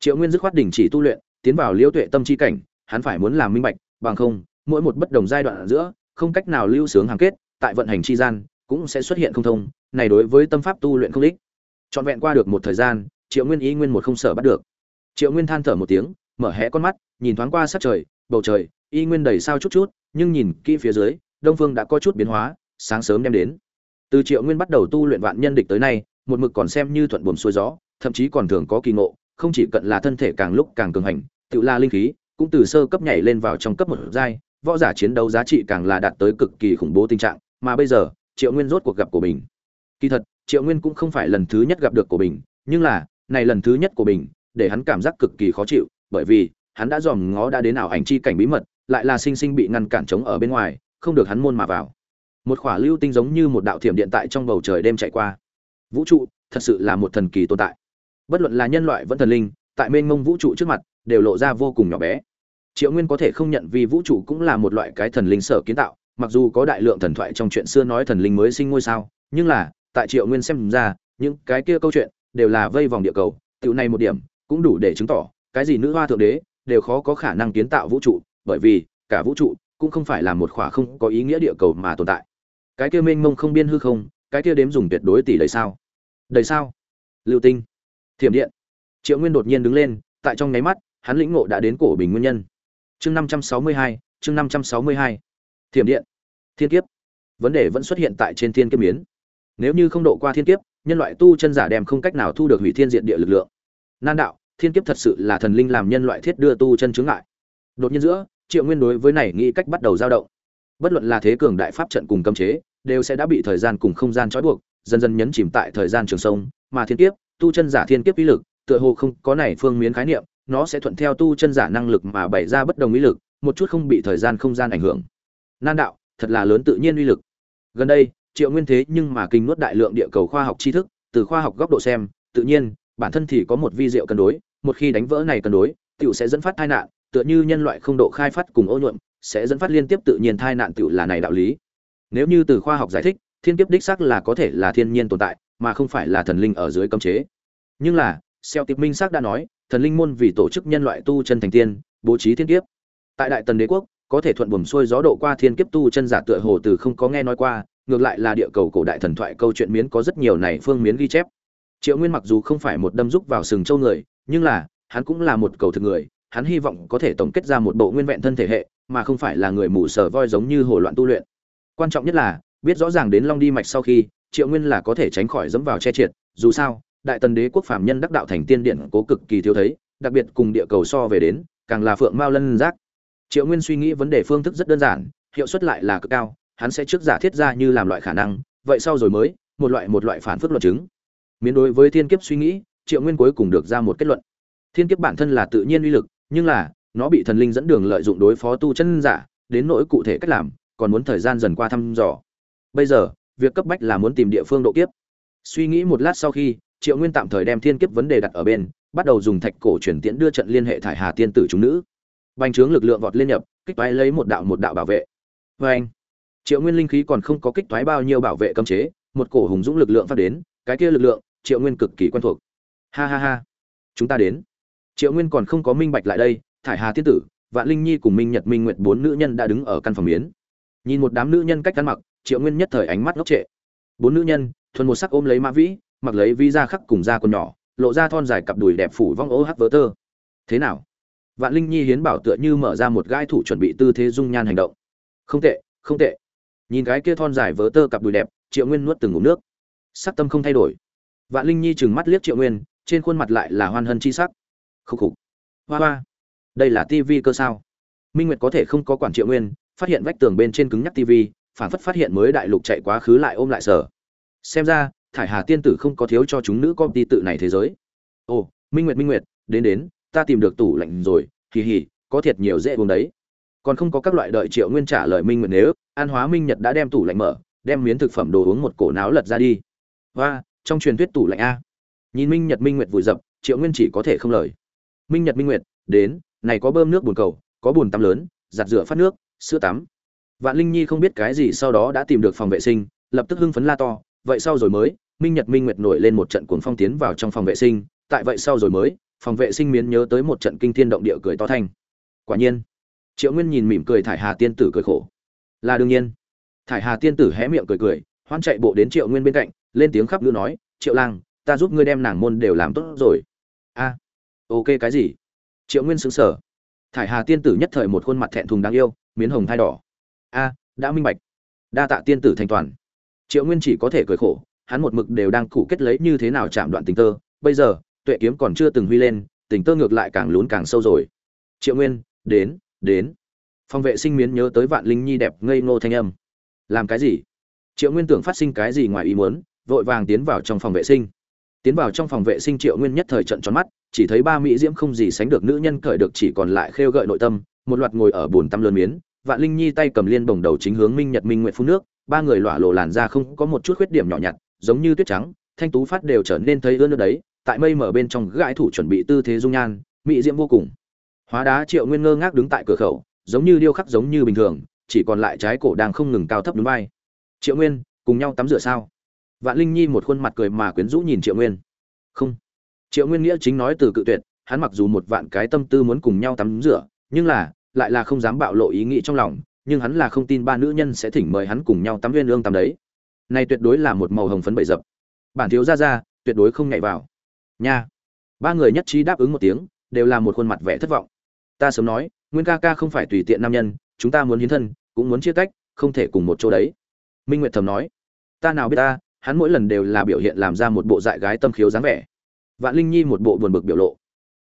Triệu nguyên dứt khoát đình chỉ tu luyện, tiến vào liễu tuệ tâm chi cảnh, hắn phải muốn làm minh bạch, bằng không, mỗi một bất đồng giai đoạn ở giữa, không cách nào lưu sướng hàng kết, tại vận hành chi gian, cũng sẽ xuất hiện không thông, này đối với tâm pháp tu luyện không đích trọn vẹn qua được một thời gian, triệu nguyên ý nguyên một không sở bắt được. Triệu nguyên than thở một tiếng, mở hé con mắt, nhìn thoáng qua sát trời, bầu trời y nguyên đầy sao chút chút, nhưng nhìn kỹ phía dưới, đông phương đã có chút biến hóa, sáng sớm đem đến. Từ triệu nguyên bắt đầu tu luyện vạn nhân địch tới nay, một mực còn xem như thuận buồm xuôi gió thậm chí còn thường có kỳ ngộ, không chỉ cận là thân thể càng lúc càng cường hành, tự la linh khí, cũng từ sơ cấp nhảy lên vào trong cấp một giai, võ giả chiến đấu giá trị càng là đạt tới cực kỳ khủng bố tình trạng, mà bây giờ, triệu nguyên rốt cuộc gặp của mình. Kỳ thật, triệu nguyên cũng không phải lần thứ nhất gặp được của mình, nhưng là, này lần thứ nhất của mình, để hắn cảm giác cực kỳ khó chịu, bởi vì, hắn đã dòm ngó đã đến ảo ảnh chi cảnh bí mật, lại là sinh sinh bị ngăn cản chống ở bên ngoài, không được hắn môn mà vào. Một quả lưu tinh giống như một đạo thiểm điện tại trong bầu trời đêm chạy qua. Vũ trụ, thật sự là một thần kỳ tồn tại bất luận là nhân loại vẫn thần linh, tại mênh mông vũ trụ trước mặt, đều lộ ra vô cùng nhỏ bé. Triệu nguyên có thể không nhận vì vũ trụ cũng là một loại cái thần linh sở kiến tạo, mặc dù có đại lượng thần thoại trong chuyện xưa nói thần linh mới sinh ngôi sao, nhưng là, tại triệu nguyên xem ra, những cái kia câu chuyện đều là vây vòng địa cầu, tiểu này một điểm cũng đủ để chứng tỏ, cái gì nữ hoa thượng đế đều khó có khả năng kiến tạo vũ trụ, bởi vì cả vũ trụ cũng không phải là một khỏa không có ý nghĩa địa cầu mà tồn tại. Cái kia mênh mông không biên hư không, cái kia đếm dùng tuyệt đối tỷ đầy sao? Đầy sao? Lưu tinh thiểm điện. Triệu nguyên đột nhiên đứng lên, tại trong nháy mắt, hắn lĩnh ngộ đã đến cổ bình nguyên nhân. Chương năm trăm sáu mươi hai, chương năm trăm sáu mươi hai. Thiểm điện. Thiên kiếp. Vấn đề vẫn xuất hiện tại trên thiên kiếp biến nếu như không độ qua thiên kiếp, nhân loại tu chân giả đem không cách nào thu được hủy thiên diện địa lực lượng. Nan đạo, thiên kiếp thật sự là thần linh làm nhân loại thiết đưa tu chân chứng ngại. Đột nhiên giữa, triệu nguyên đối với này nghĩ cách bắt đầu dao động. Bất luận là thế cường đại pháp trận cùng cấm chế, đều sẽ đã bị thời gian cùng không gian trói buộc, dần dần nhấn chìm tại thời gian trường sông, mà thiên kiếp tu chân giả thiên kiếp ý lực, tựa hồ không có này phương miến khái niệm, nó sẽ thuận theo tu chân giả năng lực mà bày ra bất đồng ý lực, một chút không bị thời gian không gian ảnh hưởng. Nan đạo, thật là lớn tự nhiên uy lực. Gần đây, triệu nguyên thế nhưng mà kinh nuốt đại lượng địa cầu khoa học tri thức, từ khoa học góc độ xem, tự nhiên, bản thân thì có một vi diệu cân đối, một khi đánh vỡ này cân đối tựu sẽ dẫn phát tai nạn, tựa như nhân loại không độ khai phát cùng ô nhuộm, sẽ dẫn phát liên tiếp tự nhiên tai nạn tựu là này đạo lý. Nếu như từ khoa học giải thích, thiên kiếp đích xác là có thể là thiên nhiên tồn tại mà không phải là thần linh ở dưới cấm chế. Nhưng là xeo tiệp minh xác đã nói, thần linh môn vì tổ chức nhân loại tu chân thành tiên, bố trí thiên kiếp. Tại đại tần đế quốc, có thể thuận buồm xuôi gió độ qua thiên kiếp tu chân giả tựa hồ từ không có nghe nói qua, ngược lại là địa cầu cổ đại thần thoại câu chuyện miến có rất nhiều này phương miến ghi chép. Triệu nguyên mặc dù không phải một đâm rúc vào sừng châu người, nhưng là, hắn cũng là một cầu thực người, hắn hy vọng có thể tổng kết ra một bộ nguyên vẹn thân thể hệ, mà không phải là người mù sở voi giống như hồ loạn tu luyện. Quan trọng nhất là, biết rõ ràng đến long đi mạch sau khi triệu nguyên là có thể tránh khỏi dẫm vào che triệt, dù sao, đại tần đế quốc phạm nhân đắc đạo thành tiên điện cố cực kỳ thiếu thấy, đặc biệt cùng địa cầu so về đến, càng là phượng mao lân giác. Triệu nguyên suy nghĩ vấn đề phương thức rất đơn giản, hiệu suất lại là cực cao, hắn sẽ trước giả thiết ra như làm loại khả năng, vậy sau rồi mới, một loại một loại phản phức luận chứng. Miến đối với thiên kiếp suy nghĩ, triệu nguyên cuối cùng được ra một kết luận. Thiên kiếp bản thân là tự nhiên uy lực, nhưng là, nó bị thần linh dẫn đường lợi dụng đối phó tu chân giả, đến nỗi cụ thể cách làm, còn muốn thời gian dần qua thăm dò. Bây giờ việc cấp bách là muốn tìm địa phương độ kiếp. Suy nghĩ một lát sau khi, triệu nguyên tạm thời đem thiên kiếp vấn đề đặt ở bên, bắt đầu dùng thạch cổ truyền tiễn đưa trận liên hệ thải hà tiên tử chúng nữ. Bành trướng lực lượng vọt lên nhập, kích toái lấy một đạo một đạo bảo vệ. Vê anh triệu nguyên linh khí còn không có kích toái bao nhiêu bảo vệ cấm chế, một cổ hùng dũng lực lượng phát đến, cái kia lực lượng, triệu nguyên cực kỳ quen thuộc. Ha ha ha. Chúng ta đến. Triệu nguyên còn không có minh bạch lại đây, thải hà tiên tử, vạn linh nhi cùng minh nhật minh nguyệt bốn nữ nhân đã đứng ở căn phòng miến. Nhìn một đám nữ nhân cách ăn mặc triệu nguyên nhất thời ánh mắt ngốc trệ. Bốn nữ nhân, thuần một sắc ôm lấy mã vĩ, mặc lấy vi da khắc cùng da con nhỏ, lộ ra thon dài cặp đùi đẹp phủ vong ô hắc vớ tơ. Thế nào? Vạn linh nhi hiến bảo tựa như mở ra một gai thủ chuẩn bị tư thế dung nhan hành động. Không tệ không tệ. Nhìn cái kia thon dài vớ tơ cặp đùi đẹp, triệu nguyên nuốt từng ngụm nước. Sắc tâm không thay đổi. Vạn linh nhi trừng mắt liếc triệu nguyên, trên khuôn mặt lại là hoan hân chi sắc. Khúc khục. Hoa hoa. Đây là tivi cơ sao? Minh nguyệt có thể không có quản triệu nguyên, phát hiện vách tường bên trên cứng nhắc tivi phản phất phát hiện mới đại lục chạy quá khứ lại ôm lại sở. Xem ra, thải hà tiên tử không có thiếu cho chúng nữ công ty tự này thế giới. Ồ, minh nguyệt minh nguyệt, đến đến, ta tìm được tủ lạnh rồi, hì hì, có thiệt nhiều dễ uống đấy. Còn không có các loại đợi triệu nguyên trả lời minh nguyệt nếu, an hóa minh nhật đã đem tủ lạnh mở, đem miếng thực phẩm đồ uống một cổ náo lật ra đi. Và trong truyền thuyết tủ lạnh a. Nhìn minh nhật, minh nguyệt vùi dập, triệu nguyên chỉ có thể không lời. Minh nhật, minh nguyệt, đến, này có bơm nước bồn cầu, có bồn tắm lớn, giặt rửa phát nước, sữa tắm vạn linh nhi không biết cái gì sau đó đã tìm được phòng vệ sinh lập tức hưng phấn la to vậy sau rồi mới minh nhật minh nguyệt nổi lên một trận cuồng phong tiến vào trong phòng vệ sinh tại vậy sau rồi mới phòng vệ sinh miến nhớ tới một trận kinh thiên động địa cười to thanh. Quả nhiên triệu nguyên nhìn mỉm cười thải hà tiên tử cười khổ. Là đương nhiên. Thải hà tiên tử hé miệng cười cười hoan chạy bộ đến triệu nguyên bên cạnh lên tiếng khắp lư nói triệu lang ta giúp ngươi đem nàng môn đều làm tốt rồi. A ok cái gì? Triệu nguyên sững sờ, thải hà tiên tử nhất thời một khuôn mặt thẹn thùng đáng yêu miến hồng thai đỏ a, đã minh bạch. Đa tạ tiên tử thành toàn. Triệu nguyên chỉ có thể cười khổ, hắn một mực đều đang cụ kết lấy như thế nào chạm đoạn tình tơ. Bây giờ, tuệ kiếm còn chưa từng huy lên, tình tơ ngược lại càng lún càng sâu rồi. Triệu nguyên, đến đến. Phòng vệ sinh miến nhớ tới vạn linh nhi đẹp ngây ngô thanh âm. Làm cái gì? Triệu nguyên tưởng phát sinh cái gì ngoài ý muốn, vội vàng tiến vào trong phòng vệ sinh. Tiến vào trong phòng vệ sinh triệu nguyên nhất thời trận tròn mắt, chỉ thấy ba mỹ diễm không gì sánh được nữ nhân cởi được chỉ còn lại khêu gợi nội tâm, một loạt ngồi ở bồn tăm lớn miến vạn linh nhi tay cầm liên bồng đầu chính hướng minh nhật minh Nguyệt phun nước, ba người lỏa lộ làn da không có một chút khuyết điểm nhỏ nhặt, giống như tuyết trắng, thanh tú phát đều trở nên thấy ươn đấy, tại mây mở bên trong gãi thủ chuẩn bị tư thế dung nhan, mỹ diễm vô cùng. Hóa đá triệu nguyên ngơ ngác đứng tại cửa khẩu, giống như điêu khắc giống như bình thường, chỉ còn lại trái cổ đang không ngừng cao thấp đúng vai triệu nguyên, cùng nhau tắm rửa sao? Vạn linh nhi một khuôn mặt cười mà quyến rũ nhìn triệu nguyên. Không. Triệu nguyên nghĩa chính nói từ cự tuyệt, hắn mặc dù một vạn cái tâm tư muốn cùng nhau tắm rửa, nhưng là lại là không dám bạo lộ ý nghĩ trong lòng, nhưng hắn là không tin ba nữ nhân sẽ thỉnh mời hắn cùng nhau tắm viên lương tắm đấy. Này tuyệt đối là một màu hồng phấn bậy dập. Bản thiếu ra ra tuyệt đối không nhảy vào. Nha. Ba người nhất trí đáp ứng một tiếng, đều là một khuôn mặt vẻ thất vọng. Ta sớm nói, nguyên ca ca không phải tùy tiện nam nhân, chúng ta muốn hiến thân, cũng muốn chia cách không thể cùng một chỗ đấy. Minh nguyệt thầm nói, ta nào biết ta, hắn mỗi lần đều là biểu hiện làm ra một bộ dại gái tâm khiếu dáng vẻ. Vạn linh nhi một bộ buồn bực biểu lộ,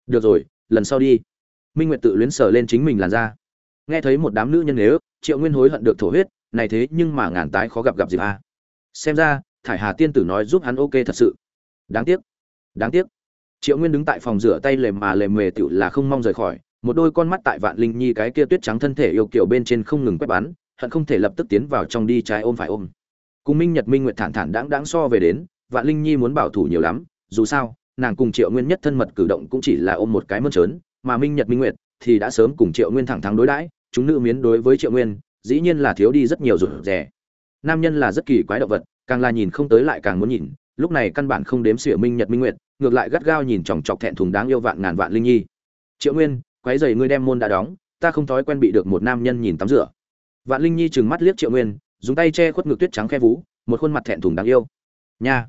được rồi, lần sau đi minh nguyệt tự luyến sờ lên chính mình làn da. Nghe thấy một đám nữ nhân nếu, triệu nguyên hối hận được thổ huyết, này thế nhưng mà ngàn tái khó gặp gặp dịp a. Xem ra, thải hà tiên tử nói giúp hắn ok thật sự. Đáng tiếc. Đáng tiếc. Triệu nguyên đứng tại phòng rửa tay lềm mà lềm mề tựu là không mong rời khỏi, một đôi con mắt tại vạn linh nhi cái kia tuyết trắng thân thể yêu kiểu bên trên không ngừng quét bắn, hận không thể lập tức tiến vào trong đi trái ôm phải ôm. Cùng minh nhật minh nguyệt thản thản đáng đáng so về đến, vạn linh nhi muốn bảo thủ nhiều lắm, dù sao, nàng cùng triệu nguyên nhất thân mật cử động cũng chỉ là ôm một cái mơn trớn mà minh nhật minh nguyệt thì đã sớm cùng triệu nguyên thẳng thắn đối đãi, chúng nữ miến đối với triệu nguyên, dĩ nhiên là thiếu đi rất nhiều rủi rẻ nam nhân là rất kỳ quái động vật, càng là nhìn không tới lại càng muốn nhìn, lúc này căn bản không đếm xỉa minh nhật minh nguyệt, ngược lại gắt gao nhìn chòng chọc thẹn thùng đáng yêu vạn ngàn vạn linh nhi. Triệu nguyên quái dày ngươi đem môn đã đóng, ta không thói quen bị được một nam nhân nhìn tắm rửa. Vạn linh nhi trừng mắt liếc triệu nguyên, dùng tay che khuất ngực tuyết trắng khe vú, một khuôn mặt thẹn thùng đáng yêu. Nha.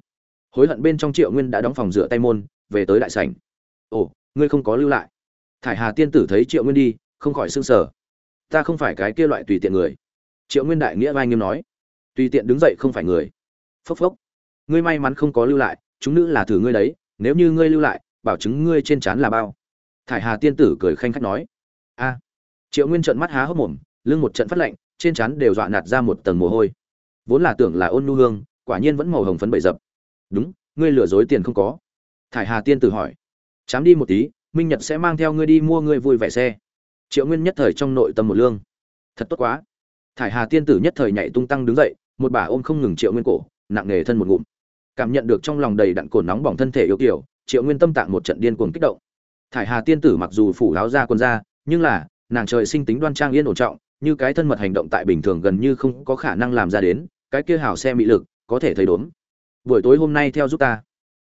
Hối hận bên trong triệu nguyên đã đóng phòng rửa tay môn, về tới đại sảnh. Ồ, ngươi không có lưu lại thải hà tiên tử thấy triệu nguyên đi, không khỏi sưng sờ. Ta không phải cái kia loại tùy tiện người. Triệu nguyên đại nghĩa vai nghiêm nói. Tùy tiện đứng dậy không phải người. Phốc phốc. Ngươi may mắn không có lưu lại, chúng nữ là thử ngươi đấy, nếu như ngươi lưu lại, bảo chứng ngươi trên trán là bao. Thải hà tiên tử cười khanh khách nói. A. Triệu nguyên trợn mắt há hốc mồm, lưng một trận phát lạnh, trên trán đều dọa nạt ra một tầng mồ hôi. Vốn là tưởng là ôn nu hương, quả nhiên vẫn màu hồng phấn bậy dập. Đúng, ngươi lừa dối tiền không có. Thải hà tiên tử hỏi. Chám đi một tí minh nhật sẽ mang theo ngươi đi mua ngươi vui vẻ xe. Triệu nguyên nhất thời trong nội tâm một lương. Thật tốt quá. Thải hà tiên tử nhất thời nhảy tung tăng đứng dậy, một bà ôm không ngừng triệu nguyên cổ, nặng nề thân một ngụm. Cảm nhận được trong lòng đầy đặn cồn nóng bỏng thân thể yêu kiểu triệu nguyên tâm tạng một trận điên cuồng kích động. Thải hà tiên tử mặc dù phủ láo ra quân ra nhưng là, nàng trời sinh tính đoan trang yên ổn trọng, như cái thân mật hành động tại bình thường gần như không có khả năng làm ra đến, cái kia hào xe mị lực, có thể thấy đốn buổi tối hôm nay theo giúp ta.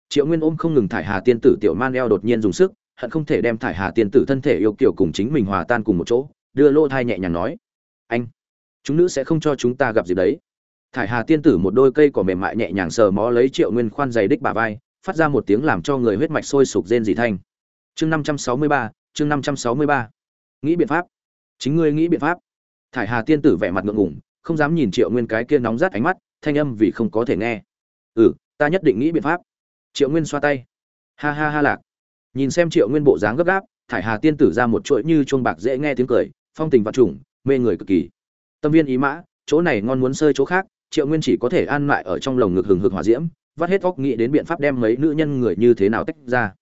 Triệu nguyên ôm không ngừng thải hà tiên tử tiểu man eo đột nhiên dùng sức hận không thể đem thải hà tiên tử thân thể yêu kiểu cùng chính mình hòa tan cùng một chỗ, đưa lô thai nhẹ nhàng nói, anh, chúng nữ sẽ không cho chúng ta gặp gì đấy. Thải hà tiên tử một đôi cây cỏ mềm mại nhẹ nhàng sờ mó lấy triệu nguyên khoan dày đích bà vai, phát ra một tiếng làm cho người huyết mạch sôi sục rên dị thanh. Chương năm trăm sáu mươi ba, chương năm trăm sáu mươi ba. Nghĩ biện pháp. Chính ngươi nghĩ biện pháp. Thải hà tiên tử vẻ mặt ngượng ngủng không dám nhìn triệu nguyên cái kia nóng rát ánh mắt, thanh âm vì không có thể nghe. Ừ ta nhất định nghĩ biện pháp. Triệu nguyên xoa tay. Ha ha ha lạc nhìn xem triệu nguyên bộ dáng gấp gáp, thải hà tiên tử ra một chuỗi như chuông bạc dễ nghe tiếng cười, phong tình vạn trùng, mê người cực kỳ. Tâm viên ý mã, chỗ này ngon muốn sơi chỗ khác, triệu nguyên chỉ có thể an lại ở trong lồng ngực hừng hực hỏa diễm, vắt hết óc nghĩ đến biện pháp đem mấy nữ nhân người như thế nào tách ra.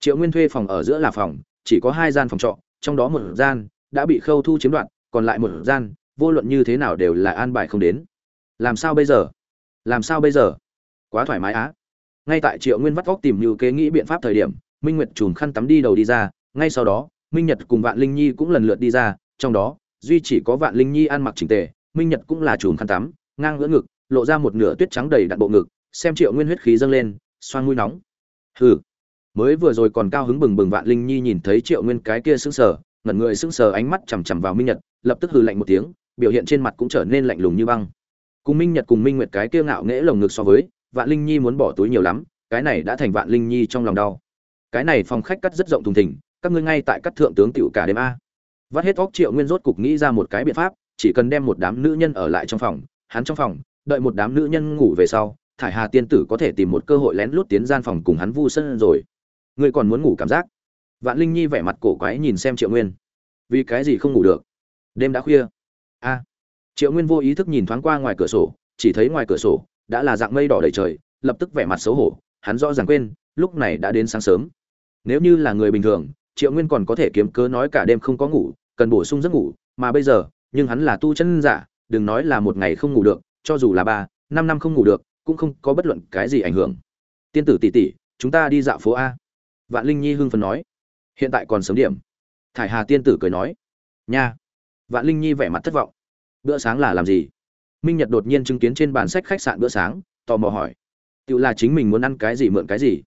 Triệu nguyên thuê phòng ở giữa là phòng, chỉ có hai gian phòng trọ, trong đó một gian đã bị khâu thu chiếm đoạt, còn lại một gian, vô luận như thế nào đều là an bài không đến. Làm sao bây giờ? Làm sao bây giờ? Quá thoải mái á. Ngay tại triệu nguyên vắt óc tìm như kế nghĩ biện pháp thời điểm minh nguyệt chùm khăn tắm đi đầu đi ra, ngay sau đó, minh nhật cùng vạn linh nhi cũng lần lượt đi ra, trong đó, duy chỉ có vạn linh nhi ăn mặc chỉnh tề, minh nhật cũng là chùm khăn tắm, ngang ngỡ ngực, lộ ra một nửa tuyết trắng đầy đặn bộ ngực, xem triệu nguyên huyết khí dâng lên, xoang mũi nóng. Hừ. Mới vừa rồi còn cao hứng bừng bừng vạn linh nhi nhìn thấy triệu nguyên cái kia sững sờ, ngẩn người sững sờ ánh mắt chằm chằm vào minh nhật, lập tức hừ lạnh một tiếng, biểu hiện trên mặt cũng trở nên lạnh lùng như băng. Cùng minh nhật cùng minh nguyệt cái kia ngạo nghễ lồng ngực so với, vạn linh nhi muốn bỏ túi nhiều lắm, cái này đã thành vạn linh nhi trong lòng đau cái này phòng khách cắt rất rộng thùng thình, các ngươi ngay tại cắt thượng tướng tiểu cả đêm a. Vắt hết óc triệu nguyên rốt cục nghĩ ra một cái biện pháp, chỉ cần đem một đám nữ nhân ở lại trong phòng, hắn trong phòng, đợi một đám nữ nhân ngủ về sau, thải hà tiên tử có thể tìm một cơ hội lén lút tiến gian phòng cùng hắn vu sân rồi. Ngươi còn muốn ngủ cảm giác? Vạn linh nhi vẻ mặt cổ quái nhìn xem triệu nguyên. Vì cái gì không ngủ được? Đêm đã khuya. A. Triệu nguyên vô ý thức nhìn thoáng qua ngoài cửa sổ, chỉ thấy ngoài cửa sổ đã là dạng mây đỏ đầy trời, lập tức vẻ mặt xấu hổ, hắn rõ ràng quên, lúc này đã đến sáng sớm nếu như là người bình thường, triệu nguyên còn có thể kiếm cớ nói cả đêm không có ngủ, cần bổ sung giấc ngủ, mà bây giờ, nhưng hắn là tu chân giả, đừng nói là một ngày không ngủ được, cho dù là ba, năm năm không ngủ được, cũng không có bất luận cái gì ảnh hưởng. Tiên tử tỷ tỷ, chúng ta đi dạo phố a. Vạn linh nhi hưng phấn nói. Hiện tại còn sớm điểm. Thải hà tiên tử cười nói. Nha. Vạn linh nhi vẻ mặt thất vọng. Bữa sáng là làm gì? Minh nhật đột nhiên chứng kiến trên bàn sách khách sạn bữa sáng, tò mò hỏi. Tự là chính mình muốn ăn cái gì mượn cái gì?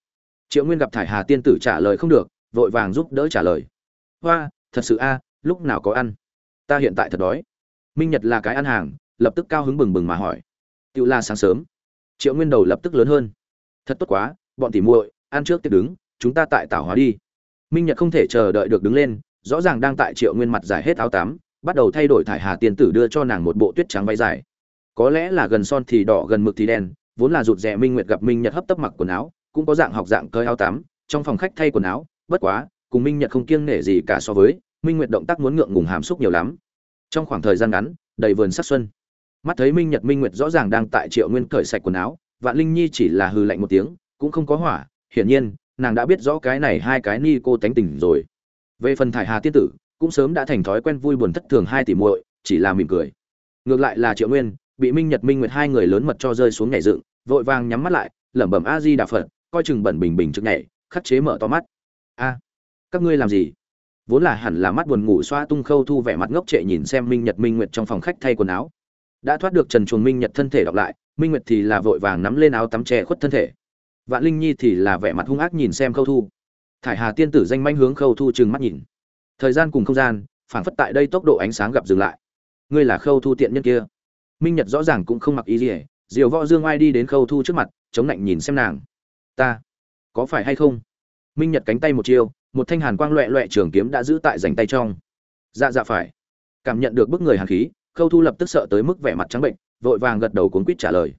Triệu nguyên gặp thải hà tiên tử trả lời không được vội vàng giúp đỡ trả lời. Hoa thật sự a à, lúc nào có ăn? Ta hiện tại thật đói. Minh nhật là cái ăn hàng lập tức cao hứng bừng bừng mà hỏi. Tự là sáng sớm. Triệu nguyên đầu lập tức lớn hơn. Thật tốt quá bọn tỉ muội ăn trước tiệc đứng chúng ta tại tảo hóa đi. Minh nhật không thể chờ đợi được đứng lên rõ ràng đang tại triệu nguyên mặt giải hết áo tám, bắt đầu thay đổi thải hà tiên tử đưa cho nàng một bộ tuyết trắng váy dài. Có lẽ là gần son thì đỏ gần mực thì đen vốn là rụt rè minh nguyệt gặp minh nhật hấp tấp mặc quần áo cũng có dạng học dạng cơi áo tắm, trong phòng khách thay quần áo, bất quá, cùng minh nhật không kiêng nể gì cả so với, minh nguyệt động tác muốn ngượng ngùng hàm xúc nhiều lắm. Trong khoảng thời gian ngắn, đầy vườn sắc xuân. Mắt thấy minh nhật, minh nguyệt rõ ràng đang tại triệu nguyên cởi sạch quần áo, vạn linh nhi chỉ là hừ lạnh một tiếng, cũng không có hỏa, hiển nhiên, nàng đã biết rõ cái này hai cái ni cô tánh tình rồi. Về phần thải hà tiên tử, cũng sớm đã thành thói quen vui buồn thất thường hai tỷ muội, chỉ là mỉm cười. Ngược lại là triệu nguyên, bị minh nhật, minh nguyệt hai người lớn mật cho rơi xuống nhảy dựng, vội vàng nhắm mắt lại, lẩm bẩm a di đà phật coi chừng bẩn bình bình trước nhảy, khắc chế mở to mắt. A, các ngươi làm gì? Vốn là hẳn là mắt buồn ngủ xoa tung khâu thu vẻ mặt ngốc trệ nhìn xem minh nhật, minh nguyệt trong phòng khách thay quần áo. Đã thoát được trần chuồng minh nhật thân thể đọc lại, minh nguyệt thì là vội vàng nắm lên áo tắm che khuất thân thể. Vạn linh nhi thì là vẻ mặt hung ác nhìn xem khâu thu. Thải hà tiên tử danh manh hướng khâu thu trừng mắt nhìn. Thời gian cùng không gian, phảng phất tại đây tốc độ ánh sáng gặp dừng lại. Ngươi là khâu thu tiện nhân kia. Minh nhật rõ ràng cũng không mặc ý gì hết. Diều võ dương ai đi đến khâu thu trước mặt, chống lạnh nhìn xem nàng ta. Có phải hay không? Minh nhật cánh tay một chiêu, một thanh hàn quang loẹ loẹ trường kiếm đã giữ tại dành tay trong. Dạ dạ phải. Cảm nhận được bức người hàn khí, khâu thu lập tức sợ tới mức vẻ mặt trắng bệnh, vội vàng gật đầu cuốn quýt trả lời.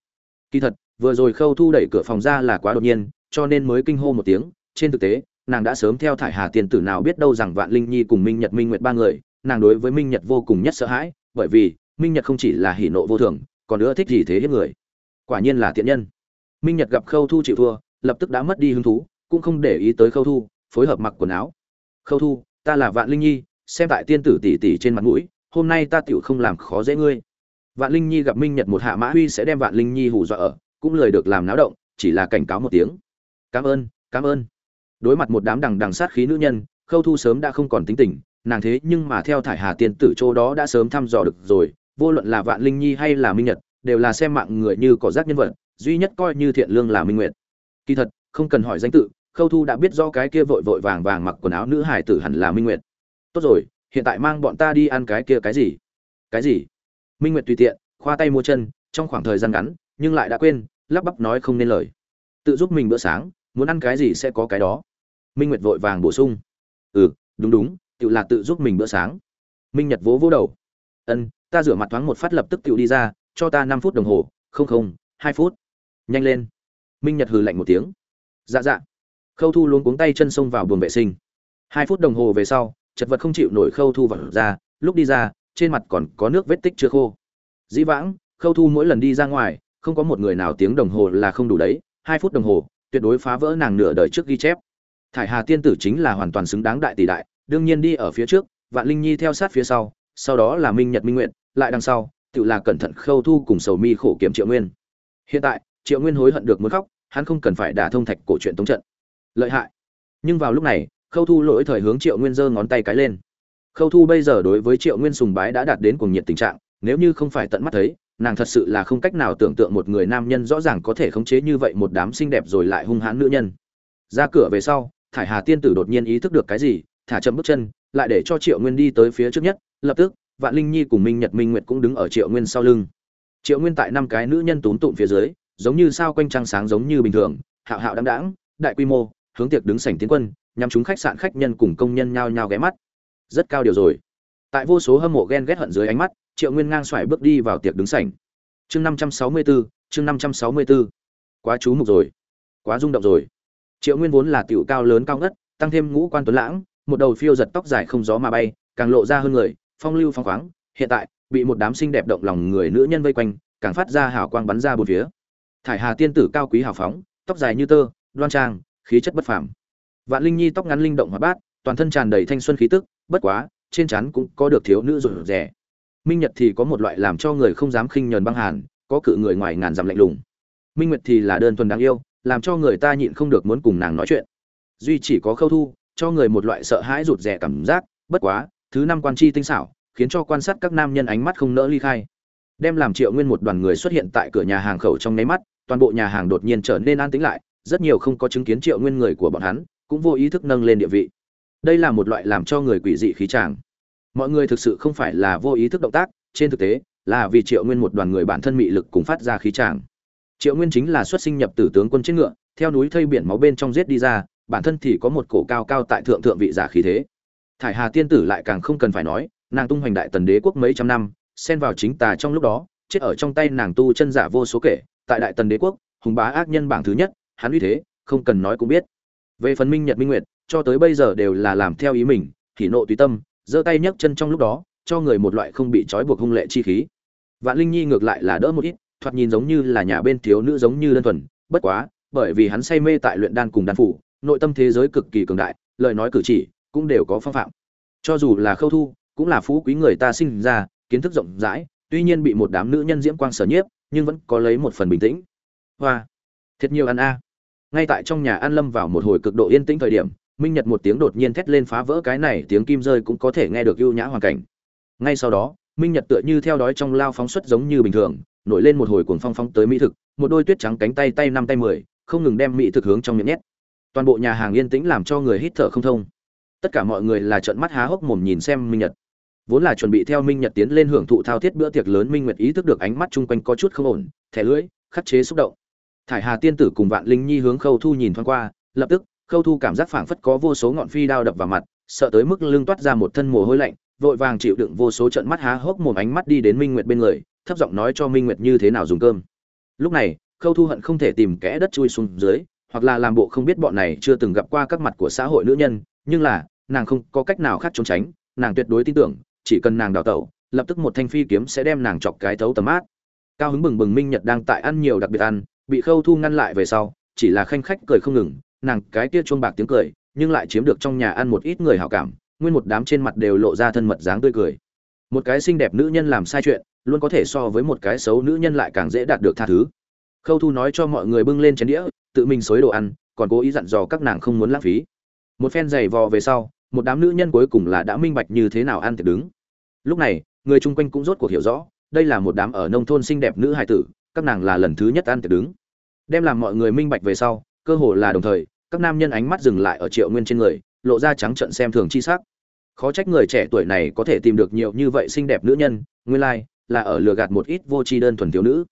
Kỳ thật, vừa rồi khâu thu đẩy cửa phòng ra là quá đột nhiên, cho nên mới kinh hô một tiếng. Trên thực tế, nàng đã sớm theo thải hà tiền tử nào biết đâu rằng vạn linh nhi cùng minh nhật, minh nguyệt ba người, nàng đối với minh nhật vô cùng nhất sợ hãi, bởi vì minh nhật không chỉ là hỉ nộ vô thường, còn nữa thích gì thế hiếp người. Quả nhiên là thiện nhân. Minh nhật gặp khâu thu chịu thua lập tức đã mất đi hứng thú, cũng không để ý tới khâu thu, phối hợp mặc quần áo. Khâu thu, ta là vạn linh nhi, xem tại tiên tử tỷ tỷ trên mặt mũi, hôm nay ta tựu không làm khó dễ ngươi. Vạn linh nhi gặp minh nhật một hạ mã huy sẽ đem vạn linh nhi hù dọa ở, cũng lời được làm náo động, chỉ là cảnh cáo một tiếng. Cảm ơn cảm ơn. Đối mặt một đám đằng đằng sát khí nữ nhân, khâu thu sớm đã không còn tính tình, nàng thế nhưng mà theo thải hà tiên tử chỗ đó đã sớm thăm dò được rồi, vô luận là vạn linh nhi hay là minh nhật, đều là xem mạng người như cỏ rác nhân vật, duy nhất coi như thiện lương là minh nguyệt kỳ thật, không cần hỏi danh tự, khâu thu đã biết do cái kia vội vội vàng vàng mặc quần áo nữ hải tử hẳn là minh nguyệt. Tốt rồi, hiện tại mang bọn ta đi ăn cái kia cái gì? Cái gì? Minh nguyệt tùy tiện, khoa tay mua chân, trong khoảng thời gian ngắn, nhưng lại đã quên, lắp bắp nói không nên lời. Tự giúp mình bữa sáng, muốn ăn cái gì sẽ có cái đó. Minh nguyệt vội vàng bổ sung. Ừ đúng đúng, tự là tự giúp mình bữa sáng. Minh nhật vỗ vỗ đầu. Ân, ta rửa mặt thoáng một phát lập tức tự đi ra, cho ta năm phút đồng hồ, không không, hai phút. Nhanh lên minh nhật hừ lạnh một tiếng. Dạ dạ. Khâu thu luôn cuống tay chân xông vào buồng vệ sinh. Hai phút đồng hồ về sau, chật vật không chịu nổi khâu thu vào ra, lúc đi ra, trên mặt còn có nước vết tích chưa khô. Dĩ vãng, khâu thu mỗi lần đi ra ngoài, không có một người nào tiếng đồng hồ là không đủ đấy. Hai phút đồng hồ, tuyệt đối phá vỡ nàng nửa đời trước ghi chép. Thải hà tiên tử chính là hoàn toàn xứng đáng đại tỷ đại, đương nhiên đi ở phía trước, vạn linh nhi theo sát phía sau sau đó là minh nhật minh nguyện lại đằng sau, tự là cẩn thận khâu thu cùng sầu mi khổ kiểm triệu nguyên. Hiện tại triệu nguyên hối hận được muốn khóc, hắn không cần phải đả thông thạch cổ truyện tống trận. Lợi hại. Nhưng vào lúc này, khâu thu lỗi thời hướng triệu nguyên giơ ngón tay cái lên. Khâu thu bây giờ đối với triệu nguyên sùng bái đã đạt đến cuồng nhiệt tình trạng, nếu như không phải tận mắt thấy, nàng thật sự là không cách nào tưởng tượng một người nam nhân rõ ràng có thể khống chế như vậy một đám xinh đẹp rồi lại hung hãn nữ nhân. Ra cửa về sau, thải hà tiên tử đột nhiên ý thức được cái gì, thả chậm bước chân, lại để cho triệu nguyên đi tới phía trước nhất, lập tức, vạn linh nhi cùng minh nhật minh nguyệt cũng đứng ở triệu nguyên sau lưng. Triệu nguyên tại năm cái nữ nhân tốn tụm phía dưới giống như sao quanh trăng sáng giống như bình thường, hạo hạo đáng đáng đại quy mô, hướng tiệc đứng sảnh tiến quân nhằm chúng khách sạn khách nhân cùng công nhân nhao nhao ghé mắt. Rất cao điều rồi. Tại vô số hâm mộ ghen ghét hận dưới ánh mắt, triệu nguyên ngang xoải bước đi vào tiệc đứng sảnh. Chương năm trăm sáu mươi bốn chương năm trăm sáu mươi bốn quá chú mục rồi. Quá rung động rồi. Triệu nguyên vốn là tiểu cao lớn cao ngất, tăng thêm ngũ quan tuấn lãng, một đầu phiêu giật tóc dài không gió mà bay, càng lộ ra hơn người, phong lưu phong khoáng, hiện tại bị một đám xinh đẹp động lòng người nữ nhân vây quanh, càng phát ra hào quang bắn ra bốn phía thải hà tiên tử cao quý hào phóng, tóc dài như tơ, đoan trang, khí chất bất phàm. Vạn linh nhi tóc ngắn linh động hoạt bát, toàn thân tràn đầy thanh xuân khí tức, bất quá, trên chắn cũng có được thiếu nữ rủ rẻ minh nhật thì có một loại làm cho người không dám khinh nhờn băng hàn, có cự người ngoài ngàn dặm lạnh lùng. Minh nguyệt thì là đơn thuần đáng yêu, làm cho người ta nhịn không được muốn cùng nàng nói chuyện. Duy chỉ có khâu thu, cho người một loại sợ hãi rụt rè cảm giác, bất quá, thứ năm quan chi tinh xảo, khiến cho quan sát các nam nhân ánh mắt không nỡ ly khai. Đem làm triệu nguyên một đoàn người xuất hiện tại cửa nhà hàng khẩu trong nháy mắt toàn bộ nhà hàng đột nhiên trở nên an tĩnh lại, rất nhiều không có chứng kiến triệu nguyên người của bọn hắn cũng vô ý thức nâng lên địa vị. Đây là một loại làm cho người quỷ dị khí tràng. Mọi người thực sự không phải là vô ý thức động tác, trên thực tế, là vì triệu nguyên một đoàn người bản thân mị lực cùng phát ra khí tràng. Triệu nguyên chính là xuất sinh nhập tử tướng quân trên ngựa, theo núi thây biển máu bên trong giết đi ra, bản thân thì có một cổ cao cao tại thượng thượng vị giả khí thế. Thải hà tiên tử lại càng không cần phải nói, nàng tung hoành đại tần đế quốc mấy trăm năm, xen vào chính tà trong lúc đó, chết ở trong tay nàng tu chân giả vô số kể tại đại tần đế quốc, hùng bá ác nhân bảng thứ nhất, hắn uy thế, không cần nói cũng biết. Về phần minh nhật minh nguyệt, cho tới bây giờ đều là làm theo ý mình thì nộ tùy tâm, giơ tay nhấc chân trong lúc đó, cho người một loại không bị trói buộc hung lệ chi khí. Vạn linh nhi ngược lại là đỡ một ít, thoạt nhìn giống như là nhà bên thiếu nữ giống như đơn thuần, bất quá, bởi vì hắn say mê tại luyện đan cùng đan phủ, nội tâm thế giới cực kỳ cường đại, lời nói cử chỉ cũng đều có phong phạm. Cho dù là khâu thu, cũng là phú quý người ta sinh ra, kiến thức rộng rãi, tuy nhiên bị một đám nữ nhân diễm quang sở nhiếp nhưng vẫn có lấy một phần bình tĩnh. Hoa, thiệt nhiều ăn a. Ngay tại trong nhà an lâm vào một hồi cực độ yên tĩnh thời điểm, minh nhật một tiếng đột nhiên thét lên phá vỡ cái này, tiếng kim rơi cũng có thể nghe được ưu nhã hoàn cảnh. Ngay sau đó, minh nhật tựa như theo đói trong lao phóng xuất giống như bình thường, nổi lên một hồi cuồng phong phóng tới mỹ thực, một đôi tuyết trắng cánh tay tay năm tay mười, không ngừng đem mỹ thực hướng trong miệng nhét. Toàn bộ nhà hàng yên tĩnh làm cho người hít thở không thông. Tất cả mọi người là trợn mắt há hốc mồm nhìn xem minh nhật vốn là chuẩn bị theo minh nhật tiến lên hưởng thụ thao thiết bữa tiệc lớn, minh nguyệt ý thức được ánh mắt chung quanh có chút không ổn, thẻ lưỡi, khắc chế xúc động. Thải hà tiên tử cùng vạn linh nhi hướng khâu thu nhìn thoáng qua, lập tức, khâu thu cảm giác phảng phất có vô số ngọn phi đao đập vào mặt, sợ tới mức lưng toát ra một thân mồ hôi lạnh, vội vàng chịu đựng vô số trận mắt há hốc mồm ánh mắt đi đến minh nguyệt bên người, thấp giọng nói cho minh nguyệt như thế nào dùng cơm. Lúc này, khâu thu hận không thể tìm kẽ đất chui xuống dưới, hoặc là làm bộ không biết bọn này chưa từng gặp qua các mặt của xã hội nữ nhân, nhưng là, nàng không có cách nào khác trốn tránh, nàng tuyệt đối tin tưởng chỉ cần nàng đào tẩu, lập tức một thanh phi kiếm sẽ đem nàng chọc cái thấu tầm mát cao hứng bừng bừng minh nhật đang tại ăn nhiều đặc biệt ăn, bị khâu thu ngăn lại về sau, chỉ là khanh khách cười không ngừng, nàng cái kia chuông bạc tiếng cười, nhưng lại chiếm được trong nhà ăn một ít người hảo cảm, nguyên một đám trên mặt đều lộ ra thân mật dáng tươi cười. Một cái xinh đẹp nữ nhân làm sai chuyện, luôn có thể so với một cái xấu nữ nhân lại càng dễ đạt được tha thứ. Khâu thu nói cho mọi người bưng lên chén đĩa, tự mình xối đồ ăn, còn cố ý dặn dò các nàng không muốn lãng phí. Một phen giày vò về sau một đám nữ nhân cuối cùng là đã minh bạch như thế nào ăn thịt đứng. Lúc này người chung quanh cũng rốt cuộc hiểu rõ đây là một đám ở nông thôn xinh đẹp nữ hài tử các nàng là lần thứ nhất ăn tiệc đứng. Đem làm mọi người minh bạch về sau cơ hồ là đồng thời các nam nhân ánh mắt dừng lại ở triệu nguyên trên người lộ ra trắng trận xem thường chi sắc. Khó trách người trẻ tuổi này có thể tìm được nhiều như vậy xinh đẹp nữ nhân nguyên lai like, là ở lừa gạt một ít vô tri đơn thuần thiếu nữ.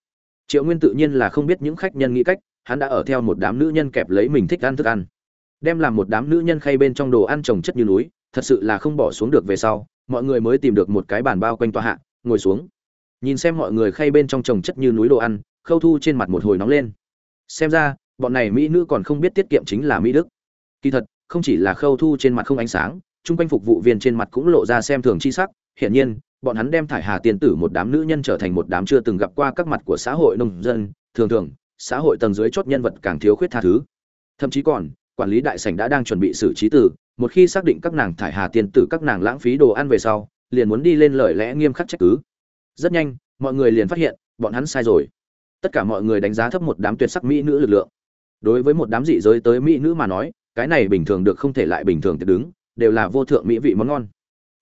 Triệu nguyên tự nhiên là không biết những khách nhân nghĩ cách hắn đã ở theo một đám nữ nhân kẹp lấy mình thích ăn thức ăn đem làm một đám nữ nhân khay bên trong đồ ăn trồng chất như núi, thật sự là không bỏ xuống được về sau, mọi người mới tìm được một cái bàn bao quanh tòa hạ, ngồi xuống. Nhìn xem mọi người khay bên trong trồng chất như núi đồ ăn, khâu thu trên mặt một hồi nóng lên. Xem ra, bọn này mỹ nữ còn không biết tiết kiệm chính là mỹ đức. Kỳ thật, không chỉ là khâu thu trên mặt không ánh sáng, chung quanh phục vụ viên trên mặt cũng lộ ra xem thường chi sắc. Hiển nhiên, bọn hắn đem thải hà tiền tử một đám nữ nhân trở thành một đám chưa từng gặp qua các mặt của xã hội nông dân. Thường thường, xã hội tầng dưới chót nhân vật càng thiếu khuyết tha thứ. Thậm chí còn quản lý đại sảnh đã đang chuẩn bị xử trí tử một khi xác định các nàng thải hà tiền tử các nàng lãng phí đồ ăn về sau, liền muốn đi lên lời lẽ nghiêm khắc trách cứ. Rất nhanh, mọi người liền phát hiện, bọn hắn sai rồi. Tất cả mọi người đánh giá thấp một đám tuyệt sắc mỹ nữ lực lượng. Đối với một đám dị giới tới mỹ nữ mà nói, cái này bình thường được không thể lại bình thường tuyệt đứng, đều là vô thượng mỹ vị món ngon.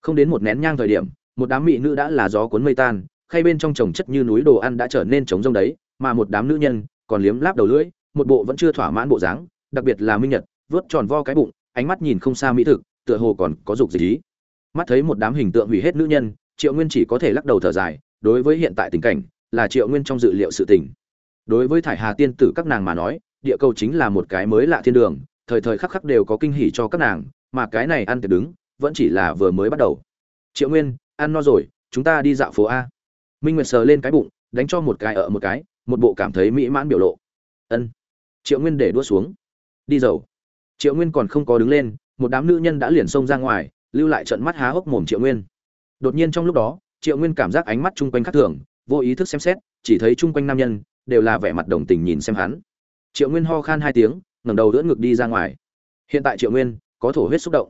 Không đến một nén nhang thời điểm, một đám mỹ nữ đã là gió cuốn mây tan, khay bên trong trồng chất như núi đồ ăn đã trở nên trống rông đấy, mà một đám nữ nhân còn liếm láp đầu lưỡi, một bộ vẫn chưa thỏa mãn bộ dáng đặc biệt là minh nhật vớt tròn vo cái bụng, ánh mắt nhìn không xa mỹ thực, tựa hồ còn có dục dịch ý. Mắt thấy một đám hình tượng hủy hết nữ nhân, triệu nguyên chỉ có thể lắc đầu thở dài, đối với hiện tại tình cảnh, là triệu nguyên trong dự liệu sự tình. Đối với thải hà tiên tử các nàng mà nói, địa cầu chính là một cái mới lạ thiên đường, thời thời khắc khắc đều có kinh hỉ cho các nàng, mà cái này ăn tiệc đứng, vẫn chỉ là vừa mới bắt đầu. Triệu nguyên, ăn no rồi, chúng ta đi dạo phố a. Minh nguyệt sờ lên cái bụng, đánh cho một cái ở một cái, một bộ cảm thấy mỹ mãn biểu lộ. Ân. Triệu nguyên để đua xuống đi dầu. Triệu nguyên còn không có đứng lên, một đám nữ nhân đã liền xông ra ngoài, lưu lại trận mắt há hốc mồm triệu nguyên. Đột nhiên trong lúc đó, triệu nguyên cảm giác ánh mắt chung quanh khác thường, vô ý thức xem xét, chỉ thấy chung quanh nam nhân đều là vẻ mặt đồng tình nhìn xem hắn. Triệu nguyên ho khan hai tiếng, ngẩng đầu đỡ ngực đi ra ngoài. Hiện tại triệu nguyên có thổ huyết xúc động.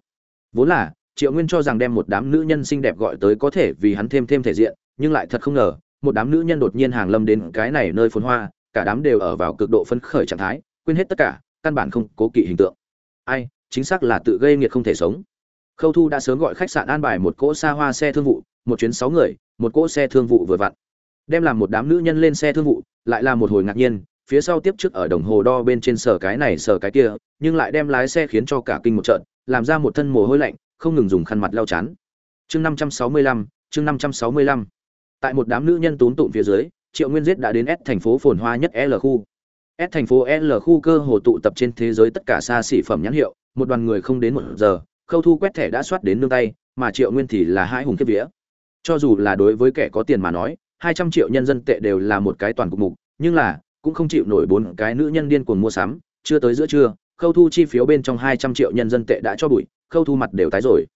Vốn là, triệu nguyên cho rằng đem một đám nữ nhân xinh đẹp gọi tới có thể vì hắn thêm thêm thể diện, nhưng lại thật không ngờ, một đám nữ nhân đột nhiên hàng lâm đến cái này nơi phồn hoa, cả đám đều ở vào cực độ phấn khởi trạng thái, quên hết tất cả căn bản không cố kỵ hình tượng. Ai, chính xác là tự gây nghiệt không thể sống. Khâu thu đã sớm gọi khách sạn an bài một cỗ xa hoa xe thương vụ, một chuyến sáu người, một cỗ xe thương vụ vừa vặn. Đem làm một đám nữ nhân lên xe thương vụ, lại là một hồi ngạc nhiên, phía sau tiếp trước ở đồng hồ đo bên trên sở cái này sở cái kia, nhưng lại đem lái xe khiến cho cả kinh một trận, làm ra một thân mồ hôi lạnh, không ngừng dùng khăn mặt lau chán. Chương năm trăm sáu mươi lăm, chương năm trăm sáu mươi lăm. Tại một đám nữ nhân tún tụng phía dưới, triệu nguyên giết đã đến s thành phố phồn hoa nhất l khu s thành phố l khu cơ hồ tụ tập trên thế giới tất cả xa xỉ phẩm nhãn hiệu, một đoàn người không đến một giờ, khâu thu quét thẻ đã soát đến nương tay, mà triệu nguyên thì là hai hùng kiếp vía. Cho dù là đối với kẻ có tiền mà nói, hai trăm triệu nhân dân tệ đều là một cái toàn cục mục, nhưng là, cũng không chịu nổi bốn cái nữ nhân điên cuồng mua sắm, chưa tới giữa trưa, khâu thu chi phiếu bên trong hai trăm triệu nhân dân tệ đã cho bụi, khâu thu mặt đều tái rồi.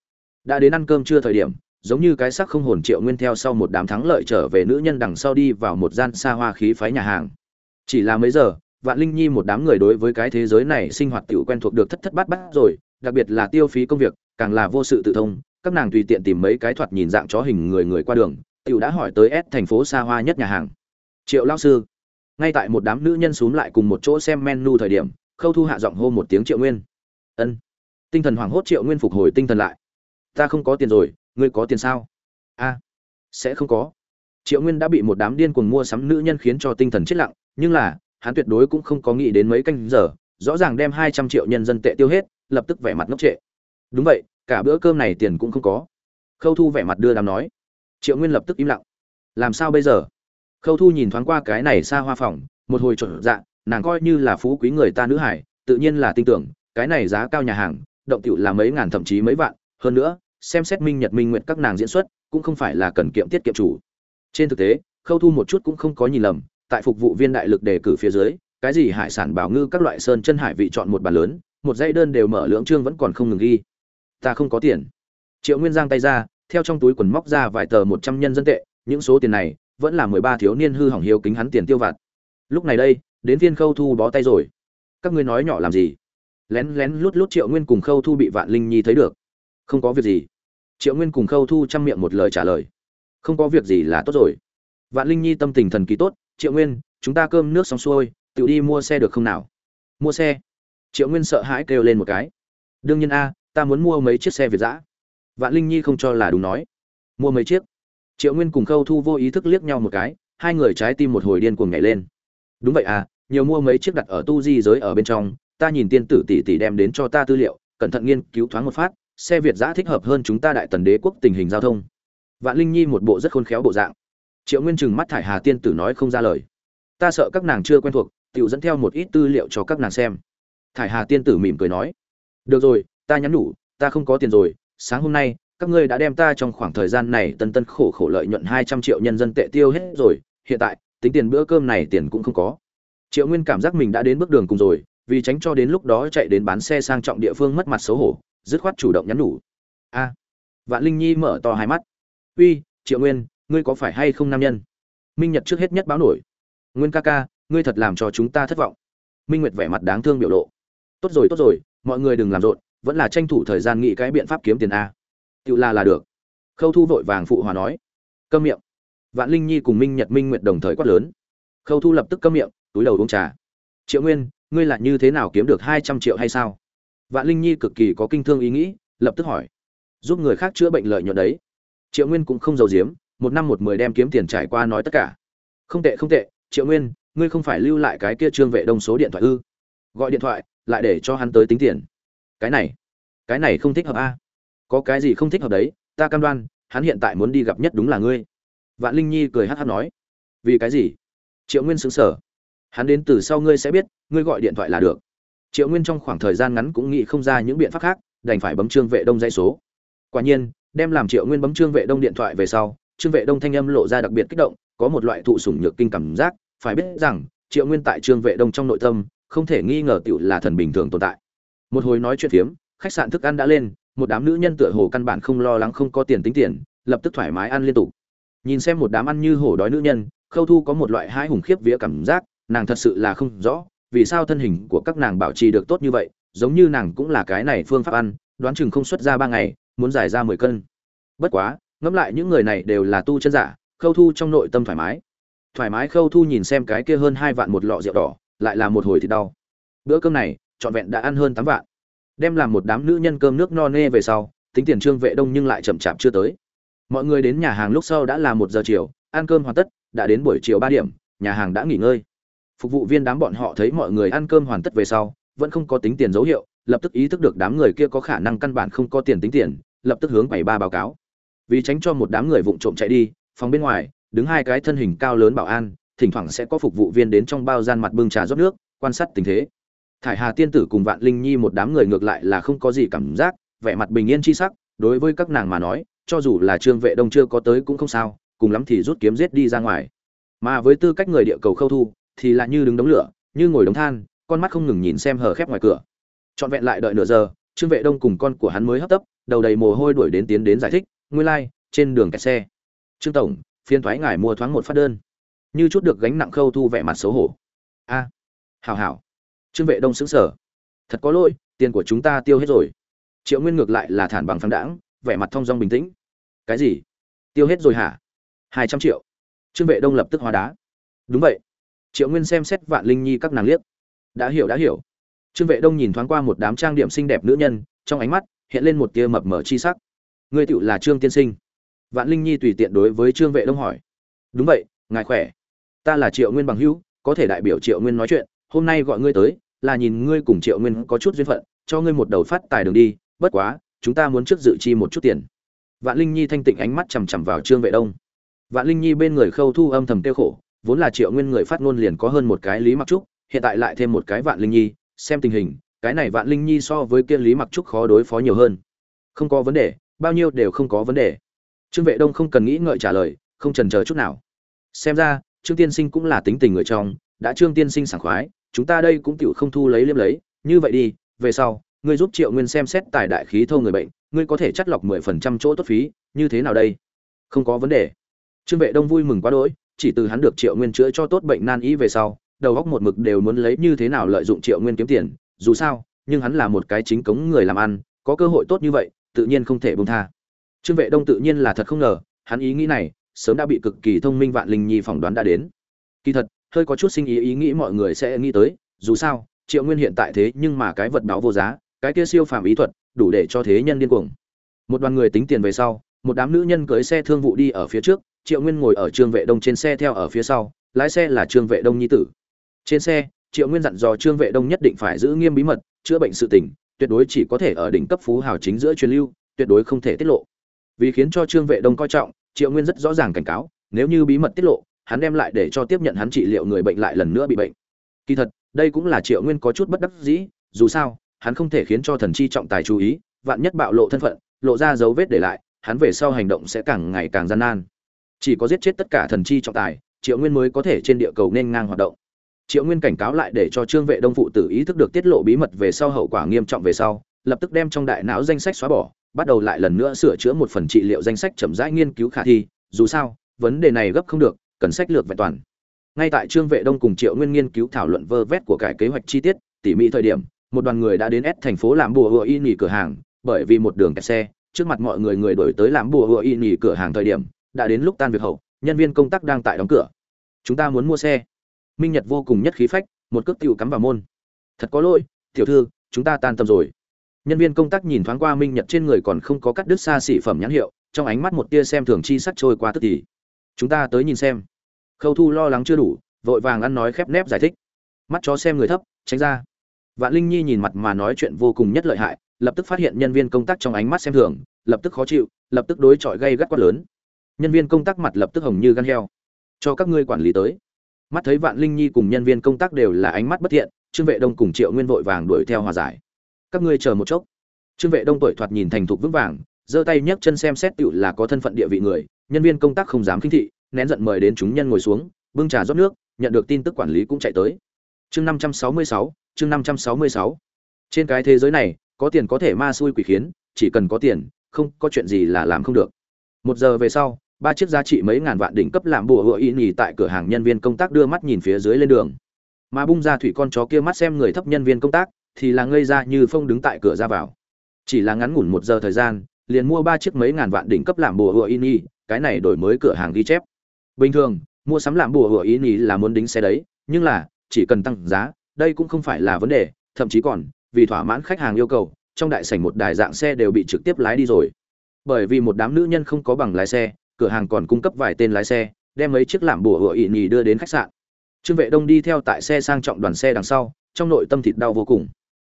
Đã đến ăn cơm trưa thời điểm, giống như cái sắc không hồn triệu nguyên theo sau một đám thắng lợi trở về nữ nhân đằng sau đi vào một gian xa hoa khí phái nhà hàng. Chỉ là mấy giờ vạn linh nhi một đám người đối với cái thế giới này sinh hoạt tiểu quen thuộc được thất thất bát bát rồi, đặc biệt là tiêu phí công việc, càng là vô sự tự thông, các nàng tùy tiện tìm mấy cái thoạt nhìn dạng chó hình người người qua đường, tiểu đã hỏi tới S thành phố xa hoa nhất nhà hàng. Triệu lao sư, ngay tại một đám nữ nhân xuống lại cùng một chỗ xem menu thời điểm, khâu thu hạ giọng hô một tiếng triệu nguyên. Ân. Tinh thần hoảng hốt triệu nguyên phục hồi tinh thần lại. Ta không có tiền rồi, ngươi có tiền sao? A. Sẽ không có. Triệu nguyên đã bị một đám điên cuồng mua sắm nữ nhân khiến cho tinh thần chết lặng, nhưng là hắn tuyệt đối cũng không có nghĩ đến mấy canh giờ, rõ ràng đem hai trăm triệu nhân dân tệ tiêu hết, lập tức vẻ mặt ngốc trệ. Đúng vậy, cả bữa cơm này tiền cũng không có. Khâu thu vẻ mặt đưa đám nói. Triệu nguyên lập tức im lặng. Làm sao bây giờ? Khâu thu nhìn thoáng qua cái này xa hoa phòng, một hồi chột dạ nàng coi như là phú quý người ta nữ hải, tự nhiên là tin tưởng, cái này giá cao nhà hàng, động tiệu là mấy ngàn thậm chí mấy vạn, hơn nữa, xem xét minh nhật minh Nguyệt các nàng diễn xuất, cũng không phải là cần kiệm tiết kiệm chủ. Trên thực tế, khâu thu một chút cũng không có nhìn lầm tại phục vụ viên đại lực đề cử phía dưới, cái gì hải sản bảo ngư các loại sơn chân hải vị chọn một bàn lớn, một dãy đơn đều mở lưỡng trương vẫn còn không ngừng ghi. Ta không có tiền. Triệu nguyên giang tay ra, theo trong túi quần móc ra vài tờ một trăm nhân dân tệ, những số tiền này vẫn là mười ba thiếu niên hư hỏng hiếu kính hắn tiền tiêu vặt. Lúc này đây, đến viên khâu thu bó tay rồi. Các ngươi nói nhỏ làm gì? Lén lén lút lút triệu nguyên cùng khâu thu bị vạn linh nhi thấy được. Không có việc gì. Triệu nguyên cùng khâu thu chăm miệng một lời trả lời. Không có việc gì là tốt rồi. Vạn linh nhi tâm tình thần kỳ tốt triệu nguyên, chúng ta cơm nước xong xuôi, tự đi mua xe được không nào? Mua xe. Triệu nguyên sợ hãi kêu lên một cái. Đương nhiên a, ta muốn mua mấy chiếc xe việt giã vạn linh nhi không cho là đúng nói. Mua mấy chiếc? Triệu nguyên cùng khâu thu vô ý thức liếc nhau một cái, hai người trái tim một hồi điên cuồng nhảy lên. Đúng vậy à nhiều mua mấy chiếc đặt ở tu di giới ở bên trong, ta nhìn tiên tử tỷ tỷ đem đến cho ta tư liệu, cẩn thận nghiên cứu thoáng một phát, xe việt giã thích hợp hơn chúng ta đại tần đế quốc tình hình giao thông. Vạn linh nhi một bộ rất khôn khéo bộ dạng triệu nguyên chừng mắt thải hà tiên tử nói không ra lời. Ta sợ các nàng chưa quen thuộc tự dẫn theo một ít tư liệu cho các nàng xem. Thải hà tiên tử mỉm cười nói. Được rồi, ta nhắn nhủ, ta không có tiền rồi, sáng hôm nay, các ngươi đã đem ta trong khoảng thời gian này tân tân khổ khổ lợi nhuận hai trăm triệu nhân dân tệ tiêu hết rồi, hiện tại, tính tiền bữa cơm này tiền cũng không có. Triệu nguyên cảm giác mình đã đến bước đường cùng rồi, vì tránh cho đến lúc đó chạy đến bán xe sang trọng địa phương mất mặt xấu hổ, dứt khoát chủ động nhắn nhủ. A. Vạn linh nhi mở to hai mắt. Uy, triệu nguyên ngươi có phải hay không nam nhân? Minh nhật trước hết nhất báo nổi. Nguyên ca ca, ngươi thật làm cho chúng ta thất vọng. Minh nguyệt vẻ mặt đáng thương biểu lộ. Tốt rồi tốt rồi, mọi người đừng làm rộn, vẫn là tranh thủ thời gian nghĩ cái biện pháp kiếm tiền a. Tự là là được. Khâu thu vội vàng phụ hòa nói. Câm miệng. Vạn linh nhi cùng minh nhật, minh nguyệt đồng thời quát lớn. Khâu thu lập tức câm miệng, túi đầu uống trà. Triệu nguyên, ngươi là như thế nào kiếm được hai trăm triệu hay sao? Vạn linh nhi cực kỳ có kinh thương ý nghĩ, lập tức hỏi. Giúp người khác chữa bệnh lợi nhuận đấy. Triệu nguyên cũng không giàu giếm một năm một mười đem kiếm tiền trải qua nói tất cả. Không tệ không tệ, triệu nguyên, ngươi không phải lưu lại cái kia trương vệ đông số điện thoại ư? Gọi điện thoại, lại để cho hắn tới tính tiền. Cái này cái này không thích hợp a. Có cái gì không thích hợp đấy, ta cam đoan, hắn hiện tại muốn đi gặp nhất đúng là ngươi. Vạn linh nhi cười hát hát nói. Vì cái gì? Triệu nguyên xứng sở hắn đến từ sau ngươi sẽ biết, ngươi gọi điện thoại là được. Triệu nguyên trong khoảng thời gian ngắn cũng nghĩ không ra những biện pháp khác, đành phải bấm trương vệ đông dãy số. Quả nhiên, đem làm triệu nguyên bấm trương vệ đông điện thoại về sau trương vệ đông thanh âm lộ ra đặc biệt kích động, có một loại thụ sủng nhược kinh cảm giác, phải biết rằng, triệu nguyên tại trương vệ đông trong nội tâm, không thể nghi ngờ tựu là thần bình thường tồn tại. Một hồi nói chuyện phiếm, khách sạn thức ăn đã lên, một đám nữ nhân tựa hồ căn bản không lo lắng không có tiền tính tiền, lập tức thoải mái ăn liên tục. Nhìn xem một đám ăn như hổ đói nữ nhân, khâu thu có một loại hai hùng khiếp vía cảm giác, nàng thật sự là không rõ, vì sao thân hình của các nàng bảo trì được tốt như vậy, giống như nàng cũng là cái này phương pháp ăn, đoán chừng không xuất ra ba ngày, muốn giải ra mười cân. Bất quá ngẫm lại những người này đều là tu chân giả, khâu thu trong nội tâm thoải mái. Thoải mái khâu thu nhìn xem cái kia hơn hai vạn một lọ rượu đỏ, lại là một hồi thì đau. Bữa cơm này, trọn vẹn đã ăn hơn tám vạn. Đem làm một đám nữ nhân cơm nước no nê về sau, tính tiền trương vệ đông nhưng lại chậm chạp chưa tới. Mọi người đến nhà hàng lúc sau đã là một giờ chiều, ăn cơm hoàn tất, đã đến buổi chiều ba điểm, nhà hàng đã nghỉ ngơi. Phục vụ viên đám bọn họ thấy mọi người ăn cơm hoàn tất về sau, vẫn không có tính tiền dấu hiệu, lập tức ý thức được đám người kia có khả năng căn bản không có tiền tính tiền, lập tức hướng bảy ba báo cáo vì tránh cho một đám người vụng trộm chạy đi, phòng bên ngoài, đứng hai cái thân hình cao lớn bảo an, thỉnh thoảng sẽ có phục vụ viên đến trong bao gian mặt bưng trà rót nước, quan sát tình thế. Thải hà tiên tử cùng vạn linh nhi một đám người ngược lại là không có gì cảm giác, vẻ mặt bình yên chi sắc, đối với các nàng mà nói, cho dù là trương vệ đông chưa có tới cũng không sao, cùng lắm thì rút kiếm giết đi ra ngoài. Mà với tư cách người địa cầu khâu thu, thì là như đứng đống lửa, như ngồi đống than, con mắt không ngừng nhìn xem hở khép ngoài cửa. Trọn vẹn lại đợi nửa giờ, trương vệ đông cùng con của hắn mới hấp tấp, đầu đầy mồ hôi đuổi đến tiến đến giải thích nguyên Lai trên đường kẹt xe. Trương tổng phiên thoái ngài mua thoáng một phát đơn. Như chút được gánh nặng khâu thu vẻ mặt xấu hổ. A à, hào hào trương vệ đông xứng sở thật có lỗi tiền của chúng ta tiêu hết rồi. Triệu nguyên ngược lại là thản bằng phán đãng vẻ mặt thong dong bình tĩnh. Cái gì? Tiêu hết rồi hả? Hai trăm triệu. Trương vệ đông lập tức hóa đá. Đúng vậy. Triệu nguyên xem xét vạn linh nhi các nàng liếc. Đã hiểu đã hiểu. Trương vệ đông nhìn thoáng qua một đám trang điểm xinh đẹp nữ nhân trong ánh mắt hiện lên một tia mập mờ chi sắc ngươi tựu là trương tiên sinh. Vạn linh nhi tùy tiện đối với trương vệ đông hỏi. Đúng vậy, ngài khỏe? Ta là triệu nguyên bằng hữu, có thể đại biểu triệu nguyên nói chuyện, hôm nay gọi ngươi tới, là nhìn ngươi cùng triệu nguyên có chút duyên phận, cho ngươi một đầu phát tài đường đi, bất quá, chúng ta muốn trước dự chi một chút tiền. Vạn linh nhi thanh tịnh ánh mắt chằm chằm vào trương vệ đông. Vạn linh nhi bên người khâu thu âm thầm tiêu khổ, vốn là triệu nguyên người phát ngôn liền có hơn một cái lý mặc trúc, hiện tại lại thêm một cái vạn linh nhi, xem tình hình, cái này vạn linh nhi so với kia lý mặc trúc khó đối phó nhiều hơn. Không có vấn đề bao nhiêu đều không có vấn đề. Trương vệ đông không cần nghĩ ngợi trả lời, không trần chờ chút nào. Xem ra, trương tiên sinh cũng là tính tình người trong, đã trương tiên sinh sảng khoái, chúng ta đây cũng tựu không thu lấy liêm lấy, như vậy đi, về sau, ngươi giúp triệu nguyên xem xét tài đại khí thâu người bệnh, ngươi có thể chắt lọc mười phần trăm chỗ tốt phí, như thế nào đây? Không có vấn đề. Trương vệ đông vui mừng quá đỗi, chỉ từ hắn được triệu nguyên chữa cho tốt bệnh nan y về sau, đầu góc một mực đều muốn lấy như thế nào lợi dụng triệu nguyên kiếm tiền, dù sao, nhưng hắn là một cái chính cống người làm ăn, có cơ hội tốt như vậy tự nhiên không thể bông tha. Trương vệ đông tự nhiên là thật không ngờ, hắn ý nghĩ này sớm đã bị cực kỳ thông minh vạn linh nhi phỏng đoán đã đến. Kỳ thật, hơi có chút sinh ý ý nghĩ mọi người sẽ nghĩ tới, dù sao, triệu nguyên hiện tại thế nhưng mà cái vật đó vô giá, cái kia siêu phàm ý thuật, đủ để cho thế nhân điên cuồng. Một đoàn người tính tiền về sau, một đám nữ nhân cưới xe thương vụ đi ở phía trước, triệu nguyên ngồi ở trương vệ đông trên xe theo ở phía sau, lái xe là trương vệ đông nhi tử. Trên xe, triệu nguyên dặn dò trương vệ đông nhất định phải giữ nghiêm bí mật, chữa bệnh sự tình tuyệt đối chỉ có thể ở đỉnh cấp phú hào chính giữa truyền lưu, tuyệt đối không thể tiết lộ. Vì khiến cho trương vệ đông coi trọng, triệu nguyên rất rõ ràng cảnh cáo, nếu như bí mật tiết lộ, hắn đem lại để cho tiếp nhận hắn trị liệu người bệnh lại lần nữa bị bệnh. Kỳ thật, đây cũng là triệu nguyên có chút bất đắc dĩ, dù sao, hắn không thể khiến cho thần chi trọng tài chú ý, vạn nhất bạo lộ thân phận, lộ ra dấu vết để lại, hắn về sau hành động sẽ càng ngày càng gian nan. Chỉ có giết chết tất cả thần chi trọng tài, triệu nguyên mới có thể trên địa cầu nên ngang hoạt động triệu nguyên cảnh cáo lại để cho trương vệ đông phụ tử ý thức được tiết lộ bí mật về sau hậu quả nghiêm trọng về sau, lập tức đem trong đại não danh sách xóa bỏ, bắt đầu lại lần nữa sửa chữa một phần trị liệu danh sách chậm rãi nghiên cứu khả thi. Dù sao, vấn đề này gấp không được, cần sách lược vẹn toàn. Ngay tại trương vệ đông cùng triệu nguyên nghiên cứu thảo luận vơ vét của cải kế hoạch chi tiết, tỉ mỉ thời điểm, một đoàn người đã đến ép thành phố làm bùa hựa y nghỉ cửa hàng, bởi vì một đường kẹt xe, trước mặt mọi người người đổi tới làm bùa hựa y nghỉ cửa hàng thời điểm, đã đến lúc tan việc hậu, nhân viên công tác đang tại đóng cửa. Chúng ta muốn mua xe minh nhật vô cùng nhất khí phách, một cước tiểu cắm vào môn. Thật có lỗi, tiểu thư, chúng ta tan tầm rồi. Nhân viên công tác nhìn thoáng qua minh nhật trên người còn không có cắt đứt xa xỉ phẩm nhãn hiệu, trong ánh mắt một tia xem thường chi sắt trôi qua tức thì. Chúng ta tới nhìn xem. Khâu thu lo lắng chưa đủ, vội vàng ăn nói khép nép giải thích. Mắt chó xem người thấp, tránh ra. Vạn linh nhi nhìn mặt mà nói chuyện vô cùng nhất lợi hại, lập tức phát hiện nhân viên công tác trong ánh mắt xem thường, lập tức khó chịu, lập tức đối chọi gây gắt quát lớn. Nhân viên công tác mặt lập tức hồng như gan heo. Cho các ngươi quản lý tới mắt thấy vạn linh nhi cùng nhân viên công tác đều là ánh mắt bất thiện, trương vệ đông cùng triệu nguyên vội vàng đuổi theo hòa giải. Các ngươi chờ một chốc. Trương vệ đông tuổi thoạt nhìn thành thục vững vàng, giơ tay nhấc chân xem xét tựu là có thân phận địa vị người, nhân viên công tác không dám khinh thị, nén giận mời đến chúng nhân ngồi xuống, bưng trà rót nước, nhận được tin tức quản lý cũng chạy tới. Chương năm trăm sáu mươi sáu, chương năm trăm sáu mươi sáu. Trên cái thế giới này, có tiền có thể ma xui quỷ khiến, chỉ cần có tiền, không có chuyện gì là làm không được. Một giờ về sau ba chiếc giá trị mấy ngàn vạn đỉnh cấp làm bùa hựa y nhì tại cửa hàng nhân viên công tác đưa mắt nhìn phía dưới lên đường. Mà bung ra thủy con chó kia mắt xem người thấp nhân viên công tác, thì là ngây ra như phong đứng tại cửa ra vào. Chỉ là ngắn ngủn một giờ thời gian, liền mua ba chiếc mấy ngàn vạn đỉnh cấp làm bùa hựa y nhì cái này đổi mới cửa hàng ghi chép. Bình thường, mua sắm làm bùa hựa y nhì là muốn đính xe đấy, nhưng là, chỉ cần tăng giá, đây cũng không phải là vấn đề, thậm chí còn, vì thỏa mãn khách hàng yêu cầu, trong đại sảnh một đài dạng xe đều bị trực tiếp lái đi rồi. Bởi vì một đám nữ nhân không có bằng lái xe cửa hàng còn cung cấp vài tên lái xe, đem mấy chiếc làm bùa hựa ị nhì đưa đến khách sạn. Trương vệ đông đi theo tại xe sang trọng đoàn xe đằng sau, trong nội tâm thịt đau vô cùng.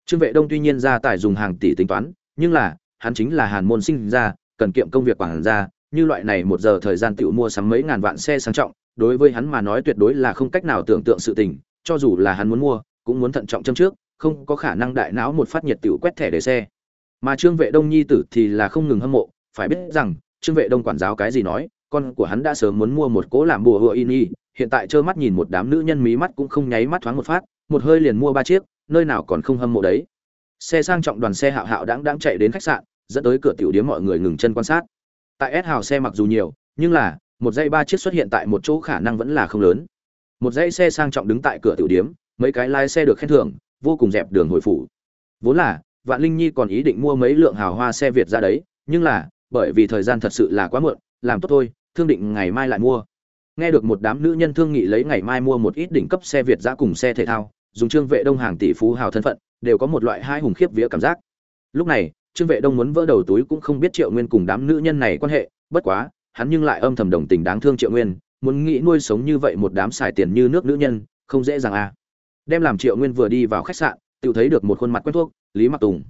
Trương vệ đông tuy nhiên ra tài dùng hàng tỷ tính toán, nhưng là, hắn chính là hàn môn sinh ra, cần kiệm công việc quản ra như loại này một giờ thời gian tự mua sắm mấy ngàn vạn xe sang trọng, đối với hắn mà nói tuyệt đối là không cách nào tưởng tượng sự tình, cho dù là hắn muốn mua, cũng muốn thận trọng châm trước, không có khả năng đại não một phát nhiệt tiểu quét thẻ để xe. Mà trương vệ đông nhi tử thì là không ngừng hâm mộ, phải biết rằng trương vệ đông quản giáo cái gì nói, con của hắn đã sớm muốn mua một cố làm bùa hựa ini, hiện tại trơ mắt nhìn một đám nữ nhân mí mắt cũng không nháy mắt thoáng một phát, một hơi liền mua ba chiếc, nơi nào còn không hâm mộ đấy. Xe sang trọng đoàn xe hạo hạo đáng đáng chạy đến khách sạn, dẫn tới cửa tiểu điếm mọi người ngừng chân quan sát. Tại S hào xe mặc dù nhiều, nhưng là, một dãy ba chiếc xuất hiện tại một chỗ khả năng vẫn là không lớn. Một dãy xe sang trọng đứng tại cửa tiểu điếm, mấy cái lái xe được khen thưởng, vô cùng dẹp đường hồi phủ. Vốn là, vạn linh nhi còn ý định mua mấy lượng hào hoa xe việt ra đấy, nhưng là bởi vì thời gian thật sự là quá muộn, làm tốt thôi, thương định ngày mai lại mua. Nghe được một đám nữ nhân thương nghị lấy ngày mai mua một ít đỉnh cấp xe việt giã cùng xe thể thao, dùng trương vệ đông hàng tỷ phú hào thân phận, đều có một loại hai hùng khiếp vía cảm giác. Lúc này, trương vệ đông muốn vỡ đầu túi cũng không biết triệu nguyên cùng đám nữ nhân này quan hệ, bất quá, hắn nhưng lại âm thầm đồng tình đáng thương triệu nguyên, muốn nghĩ nuôi sống như vậy một đám xài tiền như nước nữ nhân, không dễ dàng à. Đem làm triệu nguyên vừa đi vào khách sạn, tự thấy được một khuôn mặt quen thuộc, lý mặc tùng.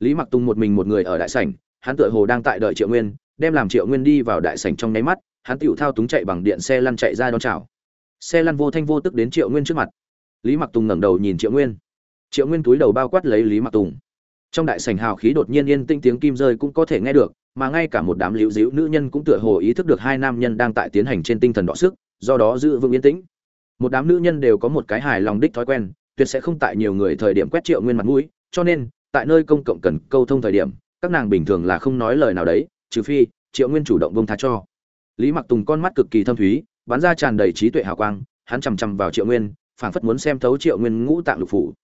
Lý mặc tùng một mình một người ở đại sảnh hắn tựa hồ đang tại đợi triệu nguyên, đem làm triệu nguyên đi vào đại sảnh trong nháy mắt, hắn tựu thao túng chạy bằng điện xe lăn chạy ra đón chào. Xe lăn vô thanh vô tức đến triệu nguyên trước mặt. Lý mặc tùng ngẩng đầu nhìn triệu nguyên. Triệu nguyên túi đầu bao quát lấy lý mặc tùng. Trong đại sảnh hào khí đột nhiên yên tinh tiếng kim rơi cũng có thể nghe được, mà ngay cả một đám liễu díu nữ nhân cũng tựa hồ ý thức được hai nam nhân đang tại tiến hành trên tinh thần đọ sức, do đó giữ vững yên tĩnh. Một đám nữ nhân đều có một cái hài lòng đích thói quen, tuyệt sẽ không tại nhiều người thời điểm quét triệu nguyên mặt mũi, cho nên, tại nơi công cộng cần câu thông thời điểm các nàng bình thường là không nói lời nào đấy, trừ phi, triệu nguyên chủ động bông tha cho. Lý mặc tùng con mắt cực kỳ thâm thúy, bắn ra tràn đầy trí tuệ hào quang, hắn chằm chằm vào triệu nguyên, phảng phất muốn xem thấu triệu nguyên ngũ tạng lục phủ.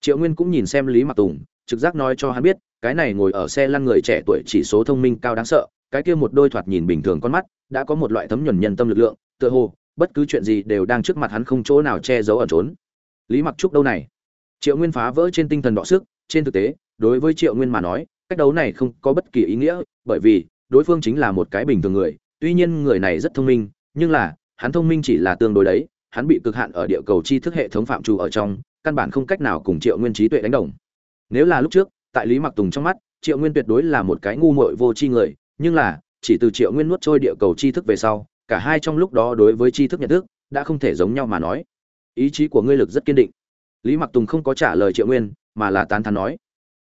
Triệu nguyên cũng nhìn xem lý mặc tùng, trực giác nói cho hắn biết, cái này ngồi ở xe lăn người trẻ tuổi chỉ số thông minh cao đáng sợ, cái kia một đôi thoạt nhìn bình thường con mắt, đã có một loại thấm nhuần nhân tâm lực lượng, tựa hồ, bất cứ chuyện gì đều đang trước mặt hắn không chỗ nào che giấu ẩn trốn. Lý mặc trúc đâu này? Triệu nguyên phá vỡ trên tinh thần đọ sức, trên thực tế, đối với triệu nguyên mà nói cách đấu này không có bất kỳ ý nghĩa, bởi vì đối phương chính là một cái bình thường người. Tuy nhiên người này rất thông minh, nhưng là, hắn thông minh chỉ là tương đối đấy. Hắn bị cực hạn ở địa cầu tri thức hệ thống phạm trù ở trong, căn bản không cách nào cùng triệu nguyên trí tuệ đánh đồng. Nếu là lúc trước, tại lý mặc tùng trong mắt, triệu nguyên tuyệt đối là một cái ngu muội vô tri người, nhưng là, chỉ từ triệu nguyên nuốt trôi địa cầu tri thức về sau, cả hai trong lúc đó đối với tri thức nhận thức, đã không thể giống nhau mà nói. Ý chí của ngươi lực rất kiên định. Lý mặc tùng không có trả lời triệu nguyên, mà là tán thán nói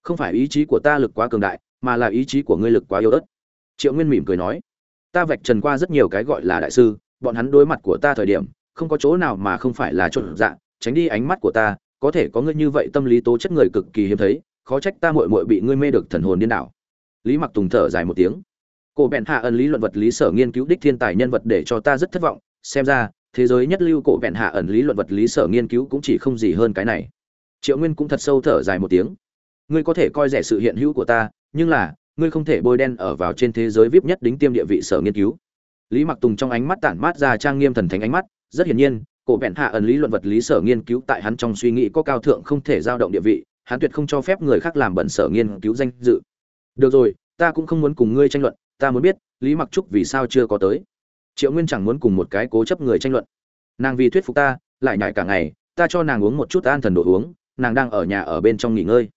không phải ý chí của ta lực quá cường đại, mà là ý chí của ngươi lực quá yếu ớt. Triệu nguyên mỉm cười nói. Ta vạch trần qua rất nhiều cái gọi là đại sư, bọn hắn đối mặt của ta thời điểm, không có chỗ nào mà không phải là trộn dạ tránh đi ánh mắt của ta, có thể có ngươi như vậy tâm lý tố chất người cực kỳ hiếm thấy, khó trách ta muội muội bị ngươi mê được thần hồn điên đảo. Lý mặc tùng thở dài một tiếng. Cổ bẹn hạ ẩn lý luận vật lý sở nghiên cứu đích thiên tài nhân vật để cho ta rất thất vọng, xem ra, thế giới nhất lưu cổ bẹn hạ ẩn lý luận vật lý sở nghiên cứu cũng chỉ không gì hơn cái này. Triệu nguyên cũng thật sâu thở dài một tiếng ngươi có thể coi rẻ sự hiện hữu của ta, nhưng là, ngươi không thể bôi đen ở vào trên thế giới vip nhất đính tiêm địa vị sở nghiên cứu. Lý mặc tùng trong ánh mắt tản mát ra trang nghiêm thần thánh ánh mắt, rất hiển nhiên, cổ bẹn hạ ẩn lý luận vật lý sở nghiên cứu tại hắn trong suy nghĩ có cao thượng không thể giao động địa vị, hắn tuyệt không cho phép người khác làm bẩn sở nghiên cứu danh dự. Được rồi, ta cũng không muốn cùng ngươi tranh luận, ta muốn biết, lý mặc trúc vì sao chưa có tới? Triệu nguyên chẳng muốn cùng một cái cố chấp người tranh luận. Nàng vì thuyết phục ta, lại nhại cả ngày, ta cho nàng uống một chút an thần đồ uống, nàng đang ở nhà ở bên trong nghỉ ngơi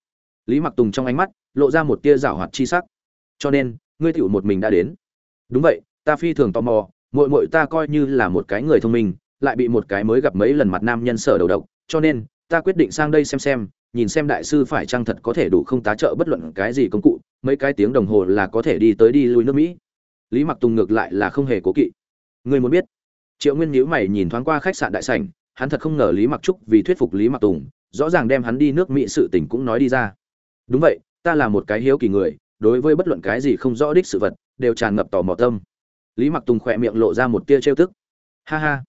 lý mặc tùng trong ánh mắt lộ ra một tia rảo hoạt chi sắc. Cho nên, ngươi tựu một mình đã đến. Đúng vậy, ta phi thường tò mò, muội muội ta coi như là một cái người thông minh, lại bị một cái mới gặp mấy lần mặt nam nhân sở đầu độc, cho nên, ta quyết định sang đây xem xem, nhìn xem đại sư phải chăng thật có thể đủ không tá trợ bất luận cái gì công cụ, mấy cái tiếng đồng hồ là có thể đi tới đi lui nước mỹ. Lý mặc tùng ngược lại là không hề cố kỵ. Ngươi muốn biết? Triệu nguyên nhữ mày nhìn thoáng qua khách sạn đại sảnh, hắn thật không ngờ lý mặc trúc vì thuyết phục lý mặc tùng, rõ ràng đem hắn đi nước mỹ sự tình cũng nói đi ra đúng vậy, ta là một cái hiếu kỳ người, đối với bất luận cái gì không rõ đích sự vật, đều tràn ngập tò mò tâm. Lý mặc tùng khỏe miệng lộ ra một tia trêu tức. Ha ha.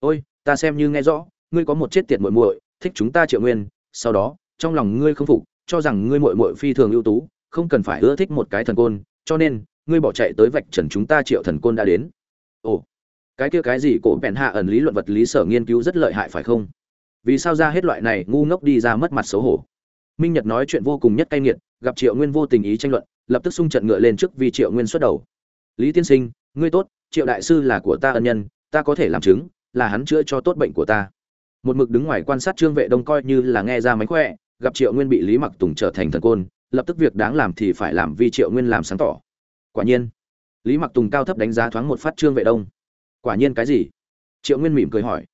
Ôi, ta xem như nghe rõ, ngươi có một chết tiệt muội muội, thích chúng ta triệu nguyên, sau đó, trong lòng ngươi không phục, cho rằng ngươi muội muội phi thường ưu tú, không cần phải ưa thích một cái thần côn, cho nên, ngươi bỏ chạy tới vạch trần chúng ta triệu thần côn đã đến. Ồ, cái kia cái gì cổ bèn hạ ẩn lý luận vật lý sở nghiên cứu rất lợi hại phải không? Vì sao ra hết loại này ngu ngốc đi ra mất mặt xấu hổ? Minh nhật nói chuyện vô cùng nhất cay nghiệt, gặp triệu nguyên vô tình ý tranh luận, lập tức xung trận ngựa lên trước vì triệu nguyên xuất đầu. Lý tiên sinh, ngươi tốt, triệu đại sư là của ta ân nhân, ta có thể làm chứng, là hắn chữa cho tốt bệnh của ta. Một mực đứng ngoài quan sát trương vệ đông coi như là nghe ra mánh khỏe, gặp triệu nguyên bị lý mặc tùng trở thành thần côn, lập tức việc đáng làm thì phải làm vì triệu nguyên làm sáng tỏ. Quả nhiên, lý mặc tùng cao thấp đánh giá thoáng một phát trương vệ đông. Quả nhiên cái gì? Triệu nguyên mỉm cười hỏi.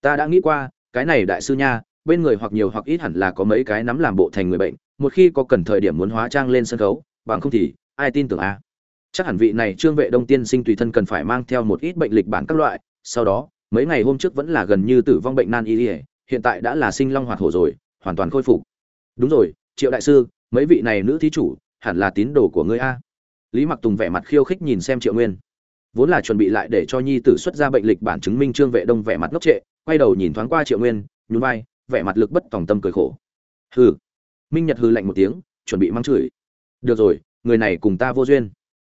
Ta đã nghĩ qua, cái này đại sư nha bên người hoặc nhiều hoặc ít hẳn là có mấy cái nắm làm bộ thành người bệnh, một khi có cần thời điểm muốn hóa trang lên sân khấu, bằng không thì, ai tin tưởng a? Chắc hẳn vị này trương vệ đông tiên sinh tùy thân cần phải mang theo một ít bệnh lịch bản các loại, sau đó, mấy ngày hôm trước vẫn là gần như tử vong bệnh nan y ỉa hiện tại đã là sinh long hoạt hổ rồi, hoàn toàn khôi phục. Đúng rồi, triệu đại sư, mấy vị này nữ thí chủ, hẳn là tín đồ của ngươi a? Lý mặc tùng vẻ mặt khiêu khích nhìn xem triệu nguyên. Vốn là chuẩn bị lại để cho nhi tử xuất ra bệnh lịch bản chứng minh trương vệ đông vẻ mặt ngốc trệ, quay đầu nhìn thoáng qua triệu nguyên, nhún vai vẻ mặt lực bất tòng tâm cười khổ. Hừ. Minh nhật hừ lạnh một tiếng, chuẩn bị mang chửi. Được rồi, người này cùng ta vô duyên.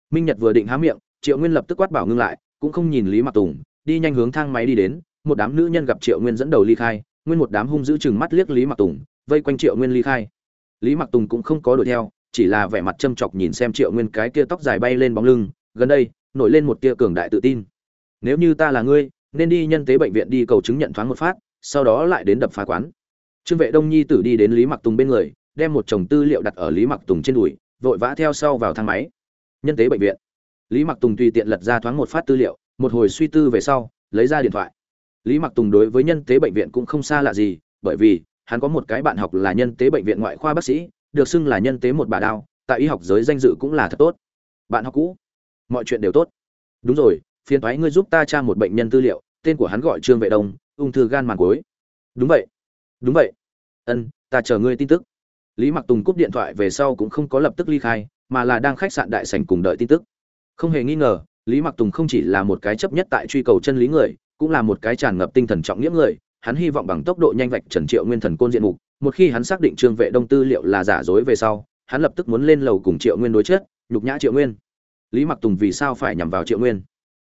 Minh nhật vừa định há miệng, triệu nguyên lập tức quát bảo ngưng lại, cũng không nhìn lý mặc tùng, đi nhanh hướng thang máy đi đến, một đám nữ nhân gặp triệu nguyên dẫn đầu ly khai, nguyên một đám hung dữ chừng mắt liếc lý mặc tùng, vây quanh triệu nguyên ly khai. Lý mặc tùng cũng không có đuổi theo, chỉ là vẻ mặt châm chọc nhìn xem triệu nguyên cái kia tóc dài bay lên bóng lưng, gần đây, nổi lên một tia cường đại tự tin. Nếu như ta là ngươi, nên đi nhân tế bệnh viện đi cầu chứng nhận thoáng một phát sau đó lại đến đập phá quán. Trương vệ đông nhi tử đi đến lý mặc tùng bên người, đem một chồng tư liệu đặt ở lý mặc tùng trên đùi, vội vã theo sau vào thang máy. Nhân tế bệnh viện. Lý mặc tùng tùy tiện lật ra thoáng một phát tư liệu, một hồi suy tư về sau, lấy ra điện thoại. Lý mặc tùng đối với nhân tế bệnh viện cũng không xa lạ gì, bởi vì, hắn có một cái bạn học là nhân tế bệnh viện ngoại khoa bác sĩ, được xưng là nhân tế một bà đao, tại y học giới danh dự cũng là thật tốt. Bạn học cũ. Mọi chuyện đều tốt. Đúng rồi, phiền thoái ngươi giúp ta tra một bệnh nhân tư liệu, tên của hắn gọi trương vệ đông ung thư gan màn cối đúng vậy. Đúng vậy. Ân, ta chờ ngươi tin tức. Lý mặc tùng cúp điện thoại về sau cũng không có lập tức ly khai, mà là đang khách sạn đại sảnh cùng đợi tin tức. Không hề nghi ngờ, lý mặc tùng không chỉ là một cái chấp nhất tại truy cầu chân lý người, cũng là một cái tràn ngập tinh thần trọng nghĩa người. Hắn hy vọng bằng tốc độ nhanh vạch trần triệu nguyên thần côn diện mục. Một khi hắn xác định trương vệ đông tư liệu là giả dối về sau, hắn lập tức muốn lên lầu cùng triệu nguyên đối chết nhục nhã triệu nguyên. Lý mặc tùng vì sao phải nhằm vào triệu nguyên?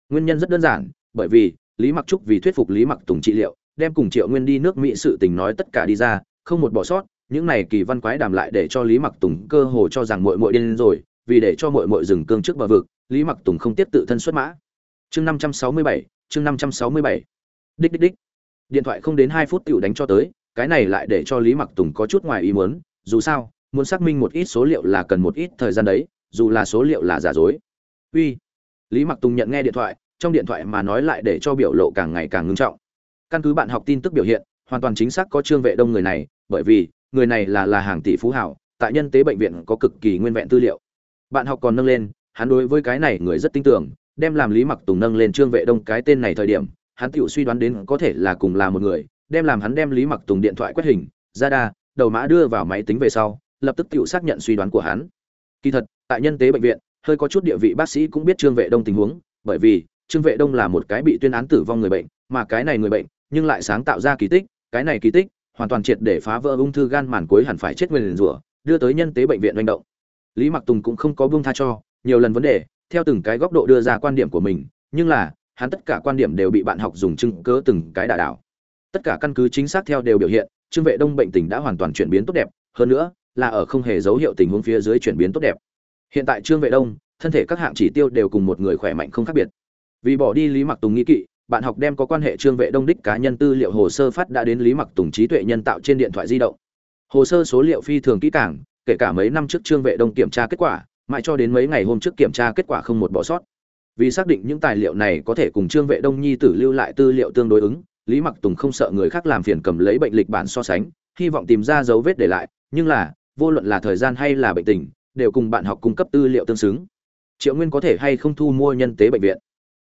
Nguyên nhân rất đơn giản, bởi vì lý mặc trúc vì thuyết phục lý mặc tùng trị liệu, đem cùng triệu nguyên đi nước mỹ sự tình nói tất cả đi ra, không một bỏ sót, những này kỳ văn quái đàm lại để cho lý mặc tùng cơ hồ cho rằng mội mội điên rồi, vì để cho mội mội dừng cương trước bờ vực, lý mặc tùng không tiếp tự thân xuất mã. Chương năm trăm sáu mươi bảy, chương năm trăm sáu mươi bảy. Đích đích đích. Điện thoại không đến hai phút t đánh cho tới, cái này lại để cho lý mặc tùng có chút ngoài ý muốn, dù sao, muốn xác minh một ít số liệu là cần một ít thời gian đấy, dù là số liệu là giả dối. Uy. Lý mặc tùng nhận nghe điện thoại trong điện thoại mà nói lại để cho biểu lộ càng ngày càng ngưng trọng. Căn cứ bạn học tin tức biểu hiện, hoàn toàn chính xác có trương vệ đông người này, bởi vì người này là là hàng tỷ phú hảo, tại nhân tế bệnh viện có cực kỳ nguyên vẹn tư liệu. Bạn học còn nâng lên, hắn đối với cái này người rất tin tưởng, đem làm lý mặc tùng nâng lên trương vệ đông cái tên này thời điểm, hắn tự suy đoán đến có thể là cùng là một người, đem làm hắn đem lý mặc tùng điện thoại quét hình, ra đa, đầu mã đưa vào máy tính về sau, lập tức tự xác nhận suy đoán của hắn. Kỳ thật, tại nhân tế bệnh viện, hơi có chút địa vị bác sĩ cũng biết trương vệ đông tình huống, bởi vì trương vệ đông là một cái bị tuyên án tử vong người bệnh, mà cái này người bệnh, nhưng lại sáng tạo ra kỳ tích, cái này kỳ tích, hoàn toàn triệt để phá vỡ ung thư gan màn cuối hẳn phải chết nguyên rủa, đưa tới nhân tế bệnh viện manh động. Lý mặc tùng cũng không có buông tha cho, nhiều lần vấn đề, theo từng cái góc độ đưa ra quan điểm của mình, nhưng là, hắn tất cả quan điểm đều bị bạn học dùng chứng cớ từng cái đả đảo. Tất cả căn cứ chính xác theo đều biểu hiện, trương vệ đông bệnh tình đã hoàn toàn chuyển biến tốt đẹp, hơn nữa, là ở không hề dấu hiệu tình huống phía dưới chuyển biến tốt đẹp. Hiện tại trương vệ đông, thân thể các hạng chỉ tiêu đều cùng một người khỏe mạnh không khác biệt vì bỏ đi lý mặc tùng nghĩ kỵ, bạn học đem có quan hệ trương vệ đông đích cá nhân tư liệu hồ sơ phát đã đến lý mặc tùng trí tuệ nhân tạo trên điện thoại di động. Hồ sơ số liệu phi thường kỹ càng, kể cả mấy năm trước trương vệ đông kiểm tra kết quả, mãi cho đến mấy ngày hôm trước kiểm tra kết quả không một bỏ sót. Vì xác định những tài liệu này có thể cùng trương vệ đông nhi tử lưu lại tư liệu tương đối ứng, lý mặc tùng không sợ người khác làm phiền cầm lấy bệnh lịch bản so sánh, hy vọng tìm ra dấu vết để lại, nhưng là, vô luận là thời gian hay là bệnh tình, đều cùng bạn học cung cấp tư liệu tương xứng. Triệu nguyên có thể hay không thu mua nhân tế bệnh viện?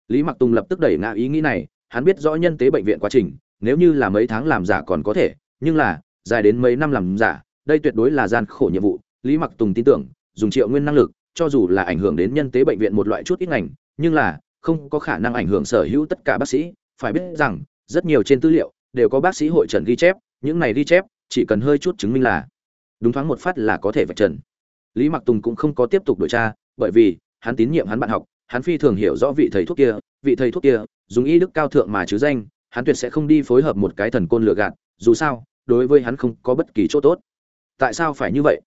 Lý mặc tùng lập tức đẩy ngã ý nghĩ này, hắn biết rõ nhân tế bệnh viện quá trình, nếu như là mấy tháng làm giả còn có thể, nhưng là, dài đến mấy năm làm giả, đây tuyệt đối là gian khổ nhiệm vụ, lý mặc tùng tin tưởng, dùng triệu nguyên năng lực, cho dù là ảnh hưởng đến nhân tế bệnh viện một loại chút ít ngành, nhưng là, không có khả năng ảnh hưởng sở hữu tất cả bác sĩ, phải biết rằng, rất nhiều trên tư liệu, đều có bác sĩ hội trần ghi chép, những này ghi chép, chỉ cần hơi chút chứng minh là, đúng thoáng một phát là có thể vạch trần. Lý mặc tùng cũng không có tiếp tục điều tra, bởi vì, hắn tín nhiệm hắn bạn học hắn phi thường hiểu rõ vị thầy thuốc kia, vị thầy thuốc kia, dùng y đức cao thượng mà chứ danh, hắn tuyệt sẽ không đi phối hợp một cái thần côn lừa gạt, dù sao, đối với hắn không có bất kỳ chỗ tốt. Tại sao phải như vậy?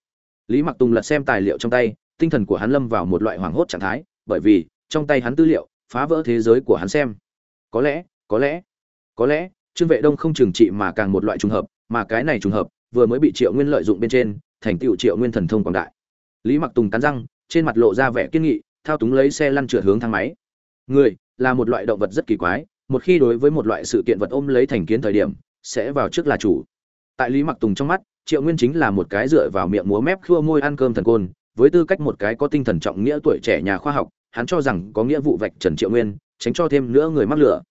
Lý mặc tùng lật xem tài liệu trong tay, tinh thần của hắn lâm vào một loại hoảng hốt trạng thái, bởi vì, trong tay hắn tư liệu, phá vỡ thế giới của hắn xem. Có lẽ có lẽ có lẽ, trương vệ đông không trừng trị mà càng một loại trùng hợp, mà cái này trùng hợp, vừa mới bị triệu nguyên lợi dụng bên trên, thành tựu triệu nguyên thần thông quảng đại. Lý mặc tùng cắn răng, trên mặt lộ ra vẻ kiên nghị thao túng lấy xe lăn trượt hướng thang máy. Người là một loại động vật rất kỳ quái, một khi đối với một loại sự kiện vật ôm lấy thành kiến thời điểm, sẽ vào trước là chủ. Tại lý mặc tùng trong mắt, triệu nguyên chính là một cái dựa vào miệng múa mép khua môi ăn cơm thần côn, với tư cách một cái có tinh thần trọng nghĩa tuổi trẻ nhà khoa học, hắn cho rằng có nghĩa vụ vạch trần triệu nguyên, tránh cho thêm nữa người mắc lửa.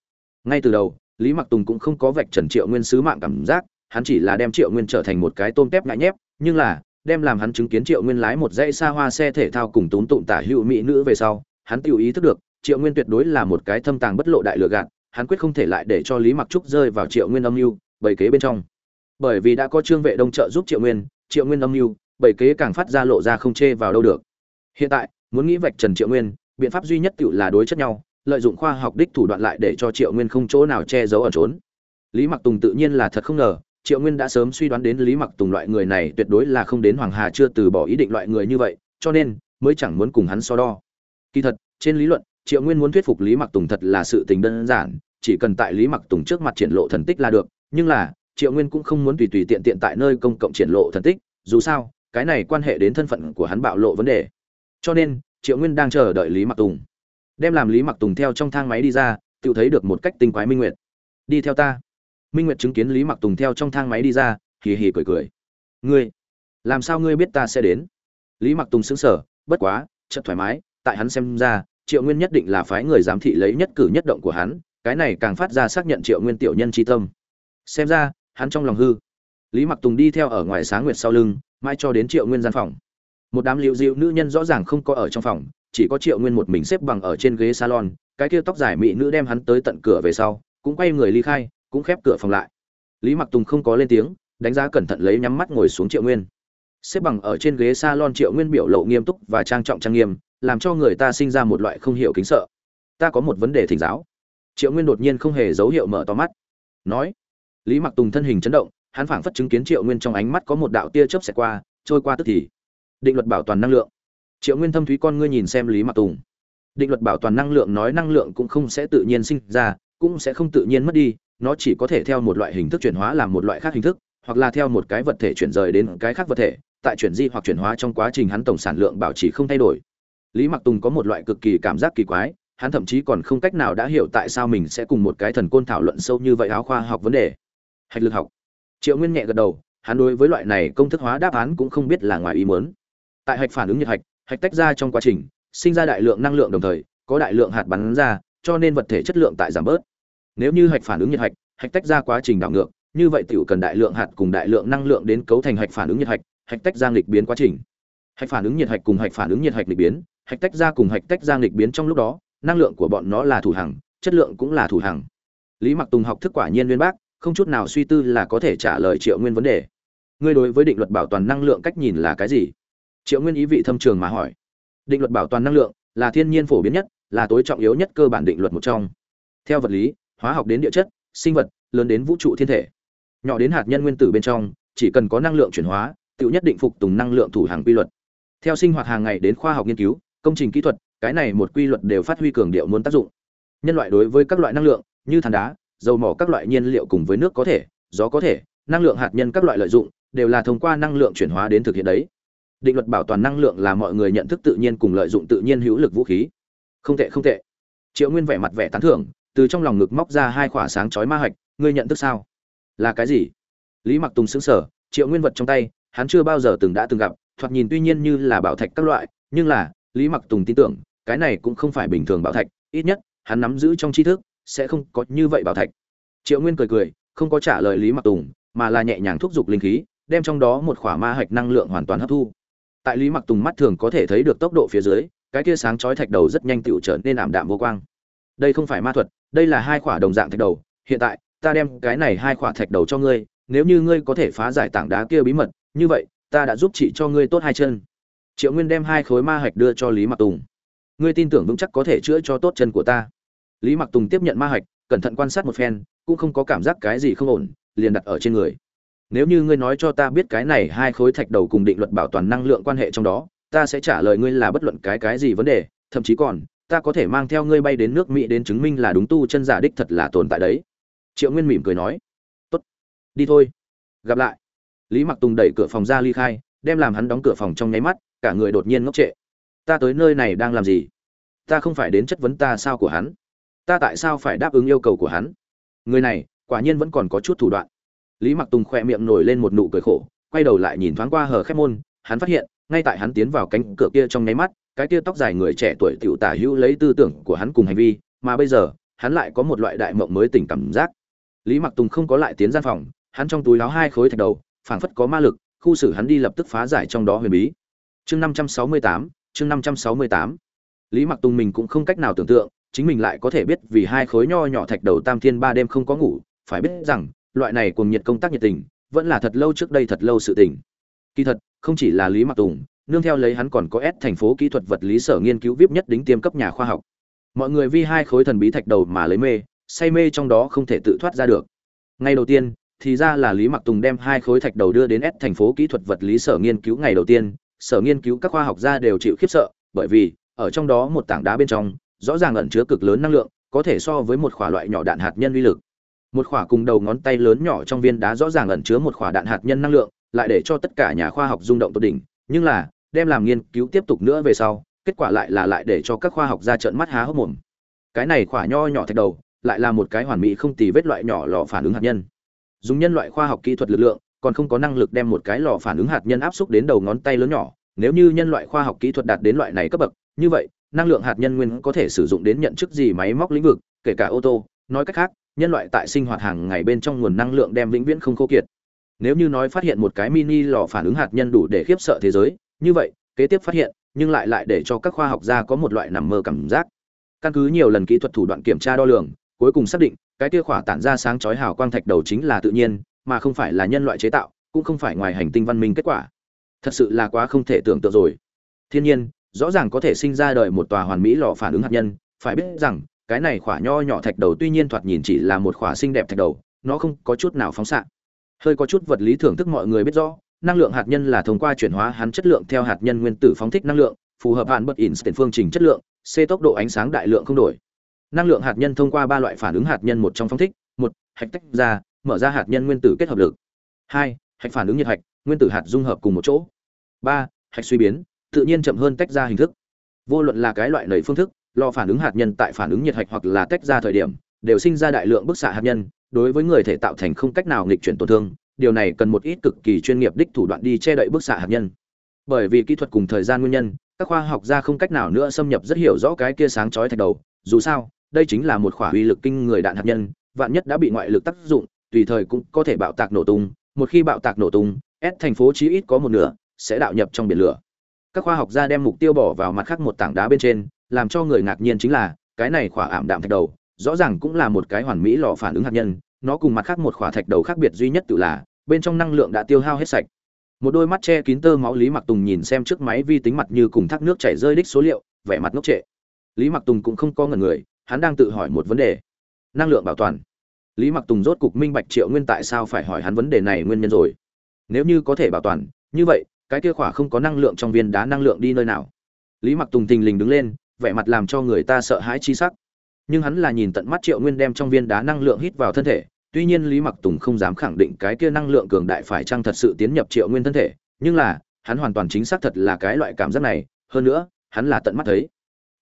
Ngay từ đầu, lý mặc tùng cũng không có vạch trần triệu nguyên sứ mạng cảm giác, hắn chỉ là đem triệu nguyên trở thành một cái tôm tép ngại nhép, nhưng là đem làm hắn chứng kiến triệu nguyên lái một dãy xa hoa xe thể thao cùng tốn tụng tả hữu mỹ nữ về sau, hắn tự ý thức được, triệu nguyên tuyệt đối là một cái thâm tàng bất lộ đại lừa gạt, hắn quyết không thể lại để cho lý mặc trúc rơi vào triệu nguyên âm mưu bầy kế bên trong. Bởi vì đã có trương vệ đông trợ giúp triệu nguyên triệu nguyên âm mưu bầy kế càng phát ra lộ ra không chê vào đâu được. Hiện tại, muốn nghĩ vạch trần triệu nguyên, biện pháp duy nhất tự là đối chất nhau, lợi dụng khoa học đích thủ đoạn lại để cho triệu nguyên không chỗ nào che giấu ở trốn. Lý mặc tùng tự nhiên là thật không ngờ triệu nguyên đã sớm suy đoán đến lý mặc tùng loại người này tuyệt đối là không đến hoàng hà chưa từ bỏ ý định loại người như vậy, cho nên mới chẳng muốn cùng hắn so đo. Kỳ thật, trên lý luận, triệu nguyên muốn thuyết phục lý mặc tùng thật là sự tình đơn giản, chỉ cần tại lý mặc tùng trước mặt triển lộ thần tích là được, nhưng là, triệu nguyên cũng không muốn tùy tùy tiện tiện tại nơi công cộng triển lộ thần tích, dù sao, cái này quan hệ đến thân phận của hắn bạo lộ vấn đề. Cho nên, triệu nguyên đang chờ đợi lý mặc tùng. Đem làm lý mặc tùng theo trong thang máy đi ra, tự thấy được một cách tinh quái minh nguyệt. Đi theo ta minh nguyệt chứng kiến lý mặc tùng theo trong thang máy đi ra, hì hì cười cười. Ngươi, làm sao ngươi biết ta sẽ đến? Lý mặc tùng xứng sở bất quá, chợt thoải mái, tại hắn xem ra, triệu nguyên nhất định là phái người giám thị lấy nhất cử nhất động của hắn, cái này càng phát ra xác nhận triệu nguyên tiểu nhân tri tâm. Xem ra, hắn trong lòng hư. Lý mặc tùng đi theo ở ngoài sáng nguyệt sau lưng mai cho đến triệu nguyên gian phòng. Một đám liệu dịu nữ nhân rõ ràng không có ở trong phòng, chỉ có triệu nguyên một mình xếp bằng ở trên ghế salon, cái kia tóc dài mỹ nữ đem hắn tới tận cửa về sau, cũng quay người ly khai cũng khép cửa phòng lại. Lý mặc tùng không có lên tiếng, đánh giá cẩn thận lấy nhắm mắt ngồi xuống triệu nguyên. Xếp bằng ở trên ghế salon triệu nguyên biểu lộ nghiêm túc và trang trọng trang nghiêm, làm cho người ta sinh ra một loại không hiểu kính sợ. Ta có một vấn đề thỉnh giáo. Triệu nguyên đột nhiên không hề dấu hiệu mở to mắt. Nói. Lý mặc tùng thân hình chấn động, hắn phảng phất chứng kiến triệu nguyên trong ánh mắt có một đạo tia chớp xẹt qua, trôi qua tức thì. Định luật bảo toàn năng lượng. Triệu nguyên thâm thúy con ngươi nhìn xem lý mặc tùng. Định luật bảo toàn năng lượng nói năng lượng cũng không sẽ tự nhiên sinh ra, cũng sẽ không tự nhiên mất đi nó chỉ có thể theo một loại hình thức chuyển hóa làm một loại khác hình thức, hoặc là theo một cái vật thể chuyển rời đến cái khác vật thể, tại chuyển di hoặc chuyển hóa trong quá trình hắn tổng sản lượng bảo trì không thay đổi. Lý mặc tùng có một loại cực kỳ cảm giác kỳ quái, hắn thậm chí còn không cách nào đã hiểu tại sao mình sẽ cùng một cái thần côn thảo luận sâu như vậy áo khoa học vấn đề. Hạch lực học. Triệu nguyên nhẹ gật đầu, hắn đối với loại này công thức hóa đáp án cũng không biết là ngoài ý muốn. Tại hạch phản ứng nhiệt hạch hạch tách ra trong quá trình, sinh ra đại lượng năng lượng đồng thời, có đại lượng hạt bắn ra, cho nên vật thể chất lượng tại giảm bớt nếu như hạch phản ứng nhiệt hạch hạch tách ra quá trình đảo ngược như vậy tiểu cần đại lượng hạt cùng đại lượng năng lượng đến cấu thành hạch phản ứng nhiệt hạch hạch tách ra nghịch biến quá trình. Hạch phản ứng nhiệt hạch cùng hạch phản ứng nhiệt hạch nghịch biến hạch tách ra cùng hạch tách ra nghịch biến trong lúc đó năng lượng của bọn nó là thủ hàng, chất lượng cũng là thủ hàng. lý mặc tùng học thức quả nhiên liên bác không chút nào suy tư là có thể trả lời triệu nguyên vấn đề. Ngươi đối với định luật bảo toàn năng lượng cách nhìn là cái gì? Triệu nguyên ý vị thâm trường mà hỏi. Định luật bảo toàn năng lượng là thiên nhiên phổ biến nhất là tối trọng yếu nhất cơ bản định luật một trong. Theo vật lý hóa học đến địa chất, sinh vật, lớn đến vũ trụ thiên thể. Nhỏ đến hạt nhân nguyên tử bên trong, chỉ cần có năng lượng chuyển hóa tự nhất định phục tùng năng lượng thủ hàng quy luật. Theo sinh hoạt hàng ngày đến khoa học nghiên cứu, công trình kỹ thuật, cái này một quy luật đều phát huy cường điệu muốn tác dụng. Nhân loại đối với các loại năng lượng, như than đá, dầu mỏ các loại nhiên liệu cùng với nước có thể, gió có thể, năng lượng hạt nhân các loại lợi dụng, đều là thông qua năng lượng chuyển hóa đến thực hiện đấy. Định luật bảo toàn năng lượng là mọi người nhận thức tự nhiên cùng lợi dụng tự nhiên hữu lực vũ khí. Không tệ không tệ. Triệu nguyên vẻ mặt vẻ tán thưởng từ trong lòng ngực móc ra hai khỏa sáng chói ma hạch, ngươi nhận thức sao? Là cái gì? Lý mặc tùng xứng sở triệu nguyên vật trong tay, hắn chưa bao giờ từng đã từng gặp, thoạt nhìn tuy nhiên như là bảo thạch các loại, nhưng là, lý mặc tùng tin tưởng, cái này cũng không phải bình thường bảo thạch, ít nhất, hắn nắm giữ trong tri thức, sẽ không có như vậy bảo thạch. Triệu nguyên cười cười, không có trả lời lý mặc tùng, mà là nhẹ nhàng thúc giục linh khí, đem trong đó một khỏa ma hạch năng lượng hoàn toàn hấp thu. Tại lý mặc tùng mắt thường có thể thấy được tốc độ phía dưới, cái tia sáng chói thạch đầu rất nhanh tựu trở nên ảm đạm vô quang. Đây không phải ma thuật đây là hai khỏa đồng dạng thạch đầu, hiện tại, ta đem cái này hai khỏa thạch đầu cho ngươi, nếu như ngươi có thể phá giải tảng đá kia bí mật, như vậy, ta đã giúp chị cho ngươi tốt hai chân. Triệu nguyên đem hai khối ma hạch đưa cho lý mặc tùng. Ngươi tin tưởng vững chắc có thể chữa cho tốt chân của ta. Lý mặc tùng tiếp nhận ma hạch, cẩn thận quan sát một phen, cũng không có cảm giác cái gì không ổn, liền đặt ở trên người. Nếu như ngươi nói cho ta biết cái này hai khối thạch đầu cùng định luật bảo toàn năng lượng quan hệ trong đó, ta sẽ trả lời ngươi là bất luận cái cái gì vấn đề, thậm chí còn ta có thể mang theo ngươi bay đến nước mỹ đến chứng minh là đúng tu chân giả đích thật là tồn tại đấy. Triệu nguyên mỉm cười nói. Tốt. Đi thôi. Gặp lại. Lý mặc tùng đẩy cửa phòng ra ly khai, đem làm hắn đóng cửa phòng trong nháy mắt, cả người đột nhiên ngốc trệ. Ta tới nơi này đang làm gì? Ta không phải đến chất vấn ta sao của hắn? Ta tại sao phải đáp ứng yêu cầu của hắn? Người này, quả nhiên vẫn còn có chút thủ đoạn. Lý mặc tùng khỏe miệng nổi lên một nụ cười khổ, quay đầu lại nhìn thoáng qua hờ khép môn, hắn phát hiện, ngay tại hắn tiến vào cánh cửa kia trong nháy mắt cái kia tóc dài người trẻ tuổi tiểu tả hữu lấy tư tưởng của hắn cùng hành vi, mà bây giờ, hắn lại có một loại đại mộng mới tỉnh cảm giác. Lý mặc tùng không có lại tiến gian phòng, hắn trong túi láo hai khối thạch đầu, phảng phất có ma lực, khu xử hắn đi lập tức phá giải trong đó huyền bí. Chương năm trăm sáu mươi tám, chương năm trăm sáu mươi tám. Lý mặc tùng mình cũng không cách nào tưởng tượng, chính mình lại có thể biết vì hai khối nho nhỏ thạch đầu tam thiên ba đêm không có ngủ, phải biết rằng, loại này cùng nhiệt công tác nhiệt tình, vẫn là thật lâu trước đây thật lâu sự tình. Kỳ thật, không chỉ là lý mặc tùng nương theo lấy hắn còn có S thành phố kỹ thuật vật lý sở nghiên cứu vip nhất đính tiêm cấp nhà khoa học. Mọi người vì hai khối thần bí thạch đầu mà lấy mê, say mê trong đó không thể tự thoát ra được. Ngày đầu tiên, thì ra là lý mặc tùng đem hai khối thạch đầu đưa đến S thành phố kỹ thuật vật lý sở nghiên cứu ngày đầu tiên. Sở nghiên cứu các khoa học gia đều chịu khiếp sợ, bởi vì, ở trong đó một tảng đá bên trong, rõ ràng ẩn chứa cực lớn năng lượng, có thể so với một quả loại nhỏ đạn hạt nhân uy lực. Một quả cùng đầu ngón tay lớn nhỏ trong viên đá rõ ràng ẩn chứa một quả đạn hạt nhân năng lượng, lại để cho tất cả nhà khoa học rung động tột đỉnh. Nhưng là đem làm nghiên cứu tiếp tục nữa về sau, kết quả lại là lại để cho các khoa học ra trợn mắt há hốc mồm. Cái này khỏa nho nhỏ thạch đầu, lại là một cái hoàn mỹ không tì vết loại nhỏ lò phản ứng hạt nhân. Dùng nhân loại khoa học kỹ thuật lực lượng, còn không có năng lực đem một cái lò phản ứng hạt nhân áp xúc đến đầu ngón tay lớn nhỏ. Nếu như nhân loại khoa học kỹ thuật đạt đến loại này cấp bậc, như vậy, năng lượng hạt nhân nguyên có thể sử dụng đến nhận chức gì máy móc lĩnh vực, kể cả ô tô. Nói cách khác, nhân loại tại sinh hoạt hàng ngày bên trong nguồn năng lượng đem vĩnh viễn không khô kiệt. Nếu như nói phát hiện một cái mini lò phản ứng hạt nhân đủ để khiếp sợ thế giới như vậy, kế tiếp phát hiện, nhưng lại lại để cho các khoa học gia có một loại nằm mơ cảm giác. Căn cứ nhiều lần kỹ thuật thủ đoạn kiểm tra đo lường, cuối cùng xác định, cái kia khỏa tản ra sáng chói hào quang thạch đầu chính là tự nhiên, mà không phải là nhân loại chế tạo, cũng không phải ngoài hành tinh văn minh kết quả. Thật sự là quá không thể tưởng tượng rồi. Thiên nhiên, rõ ràng có thể sinh ra đời một tòa hoàn mỹ lò phản ứng hạt nhân, phải biết rằng, cái này khỏa nho nhỏ thạch đầu tuy nhiên thoạt nhìn chỉ là một khỏa xinh đẹp thạch đầu, nó không có chút nào phóng xạ. Hơi có chút vật lý thưởng thức mọi người biết rõ năng lượng hạt nhân là thông qua chuyển hóa hắn chất lượng theo hạt nhân nguyên tử phóng thích năng lượng, phù hợp hạn bất Einstein phương trình chất lượng, c tốc độ ánh sáng đại lượng không đổi. Năng lượng hạt nhân thông qua ba loại phản ứng hạt nhân một trong phóng thích, một, hạch tách ra, mở ra hạt nhân nguyên tử kết hợp lực. Hai, hạch phản ứng nhiệt hạch, nguyên tử hạt dung hợp cùng một chỗ. Ba, hạch suy biến, tự nhiên chậm hơn tách ra hình thức. Vô luận là cái loại nảy phương thức, lò phản ứng hạt nhân tại phản ứng nhiệt hạch hoặc là tách ra thời điểm, đều sinh ra đại lượng bức xạ hạt nhân, đối với người thể tạo thành không cách nào nghịch chuyển tổn thương điều này cần một ít cực kỳ chuyên nghiệp đích thủ đoạn đi che đậy bức xạ hạt nhân. Bởi vì kỹ thuật cùng thời gian nguyên nhân, các khoa học gia không cách nào nữa xâm nhập rất hiểu rõ cái kia sáng chói thạch đầu. Dù sao, đây chính là một khoả uy lực kinh người đạn hạt nhân, vạn nhất đã bị ngoại lực tác dụng, tùy thời cũng có thể bạo tạc nổ tung. Một khi bạo tạc nổ tung, S thành phố chí ít có một nửa sẽ đạo nhập trong biển lửa. Các khoa học gia đem mục tiêu bỏ vào mặt khác một tảng đá bên trên, làm cho người ngạc nhiên chính là, cái này khỏa ảm đạm thạch đầu, rõ ràng cũng là một cái hoàn mỹ lò phản ứng hạt nhân nó cùng mặt khác một khỏa thạch đầu khác biệt duy nhất tự là, bên trong năng lượng đã tiêu hao hết sạch. Một đôi mắt che kín tơ máu lý mặc tùng nhìn xem trước máy vi tính mặt như cùng thác nước chảy rơi đích số liệu, vẻ mặt ngốc trệ. Lý mặc tùng cũng không có ngần người, hắn đang tự hỏi một vấn đề. Năng lượng bảo toàn. Lý mặc tùng rốt cục minh bạch triệu nguyên tại sao phải hỏi hắn vấn đề này nguyên nhân rồi. Nếu như có thể bảo toàn, như vậy, cái kia khỏa không có năng lượng trong viên đá năng lượng đi nơi nào? Lý mặc tùng thình lình đứng lên, vẻ mặt làm cho người ta sợ hãi chi sắc. Nhưng hắn là nhìn tận mắt triệu nguyên đem trong viên đá năng lượng hít vào thân thể tuy nhiên lý mặc tùng không dám khẳng định cái kia năng lượng cường đại phải chăng thật sự tiến nhập triệu nguyên thân thể, nhưng là, hắn hoàn toàn chính xác thật là cái loại cảm giác này, hơn nữa, hắn là tận mắt thấy.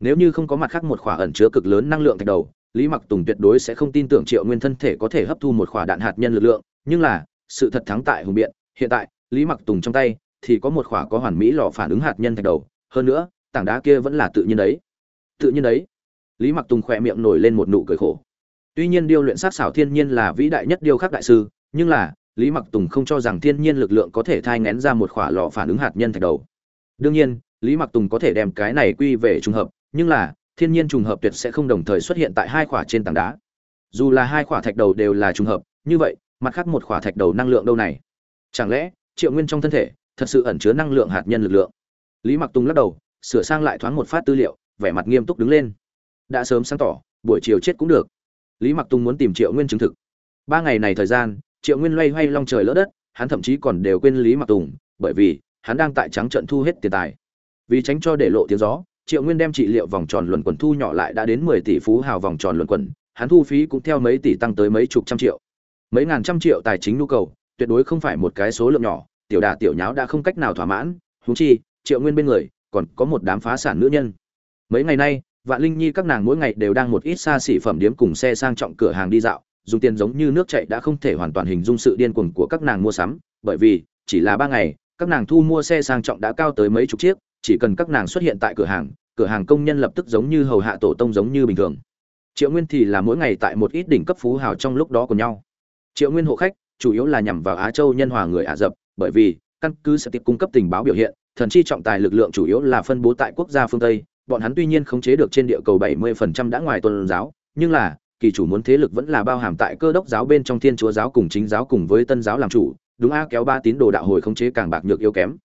Nếu như không có mặt khác một khỏa ẩn chứa cực lớn năng lượng thạch đầu, lý mặc tùng tuyệt đối sẽ không tin tưởng triệu nguyên thân thể có thể hấp thu một khỏa đạn hạt nhân lực lượng, nhưng là, sự thật thắng tại hùng biện, hiện tại, lý mặc tùng trong tay, thì có một khỏa có hoàn mỹ lò phản ứng hạt nhân thạch đầu, hơn nữa, tảng đá kia vẫn là tự nhiên đấy. Tự nhiên đấy. Lý mặc tùng khỏe miệng nổi lên một nụ cười khổ tuy nhiên điêu luyện sát xảo thiên nhiên là vĩ đại nhất điêu khắc đại sư, nhưng là, lý mặc tùng không cho rằng thiên nhiên lực lượng có thể thai ngén ra một khỏa lọ phản ứng hạt nhân thạch đầu. Đương nhiên, lý mặc tùng có thể đem cái này quy về trùng hợp, nhưng là, thiên nhiên trùng hợp tuyệt sẽ không đồng thời xuất hiện tại hai khỏa trên tảng đá. Dù là hai khỏa thạch đầu đều là trùng hợp, như vậy, mặt khác một khỏa thạch đầu năng lượng đâu này? Chẳng lẽ, triệu nguyên trong thân thể, thật sự ẩn chứa năng lượng hạt nhân lực lượng? Lý mặc tùng lắc đầu, sửa sang lại thoáng một phát tư liệu, vẻ mặt nghiêm túc đứng lên. Đã sớm sáng tỏ, buổi chiều chết cũng được lý mặc tùng muốn tìm triệu nguyên chứng thực. Ba ngày này thời gian, triệu nguyên loay hoay long trời lỡ đất, hắn thậm chí còn đều quên lý mặc tùng, bởi vì hắn đang tại trắng trận thu hết tiền tài. Vì tránh cho để lộ tiếng gió, triệu nguyên đem trị liệu vòng tròn luẩn quẩn thu nhỏ lại đã đến mười tỷ phú hào vòng tròn luẩn quẩn hắn thu phí cũng theo mấy tỷ tăng tới mấy chục trăm triệu. Mấy ngàn trăm triệu tài chính nhu cầu, tuyệt đối không phải một cái số lượng nhỏ, tiểu đà tiểu nháo đã không cách nào thỏa mãn. Húng chi, triệu nguyên bên người còn có một đám phá sản nữ nhân. Mấy ngày nay vạn linh nhi các nàng mỗi ngày đều đang một ít xa xỉ phẩm điếm cùng xe sang trọng cửa hàng đi dạo, dùng tiền giống như nước chảy đã không thể hoàn toàn hình dung sự điên cuồng của các nàng mua sắm, bởi vì, chỉ là ba ngày, các nàng thu mua xe sang trọng đã cao tới mấy chục chiếc, chỉ cần các nàng xuất hiện tại cửa hàng cửa hàng công nhân lập tức giống như hầu hạ tổ tông giống như bình thường. Triệu nguyên thì là mỗi ngày tại một ít đỉnh cấp phú hào trong lúc đó của nhau. Triệu nguyên hộ khách, chủ yếu là nhằm vào á châu nhân hòa người ả rập, bởi vì, căn cứ sẽ tiếp cung cấp tình báo biểu hiện, thần chi trọng tài lực lượng chủ yếu là phân bố tại quốc gia phương tây bọn hắn tuy nhiên khống chế được trên địa cầu 70% đã ngoài tôn giáo nhưng là kỳ chủ muốn thế lực vẫn là bao hàm tại cơ đốc giáo bên trong thiên chúa giáo cùng chính giáo cùng với tân giáo làm chủ đúng a kéo ba tín đồ đạo hồi khống chế càng bạc nhược yếu kém.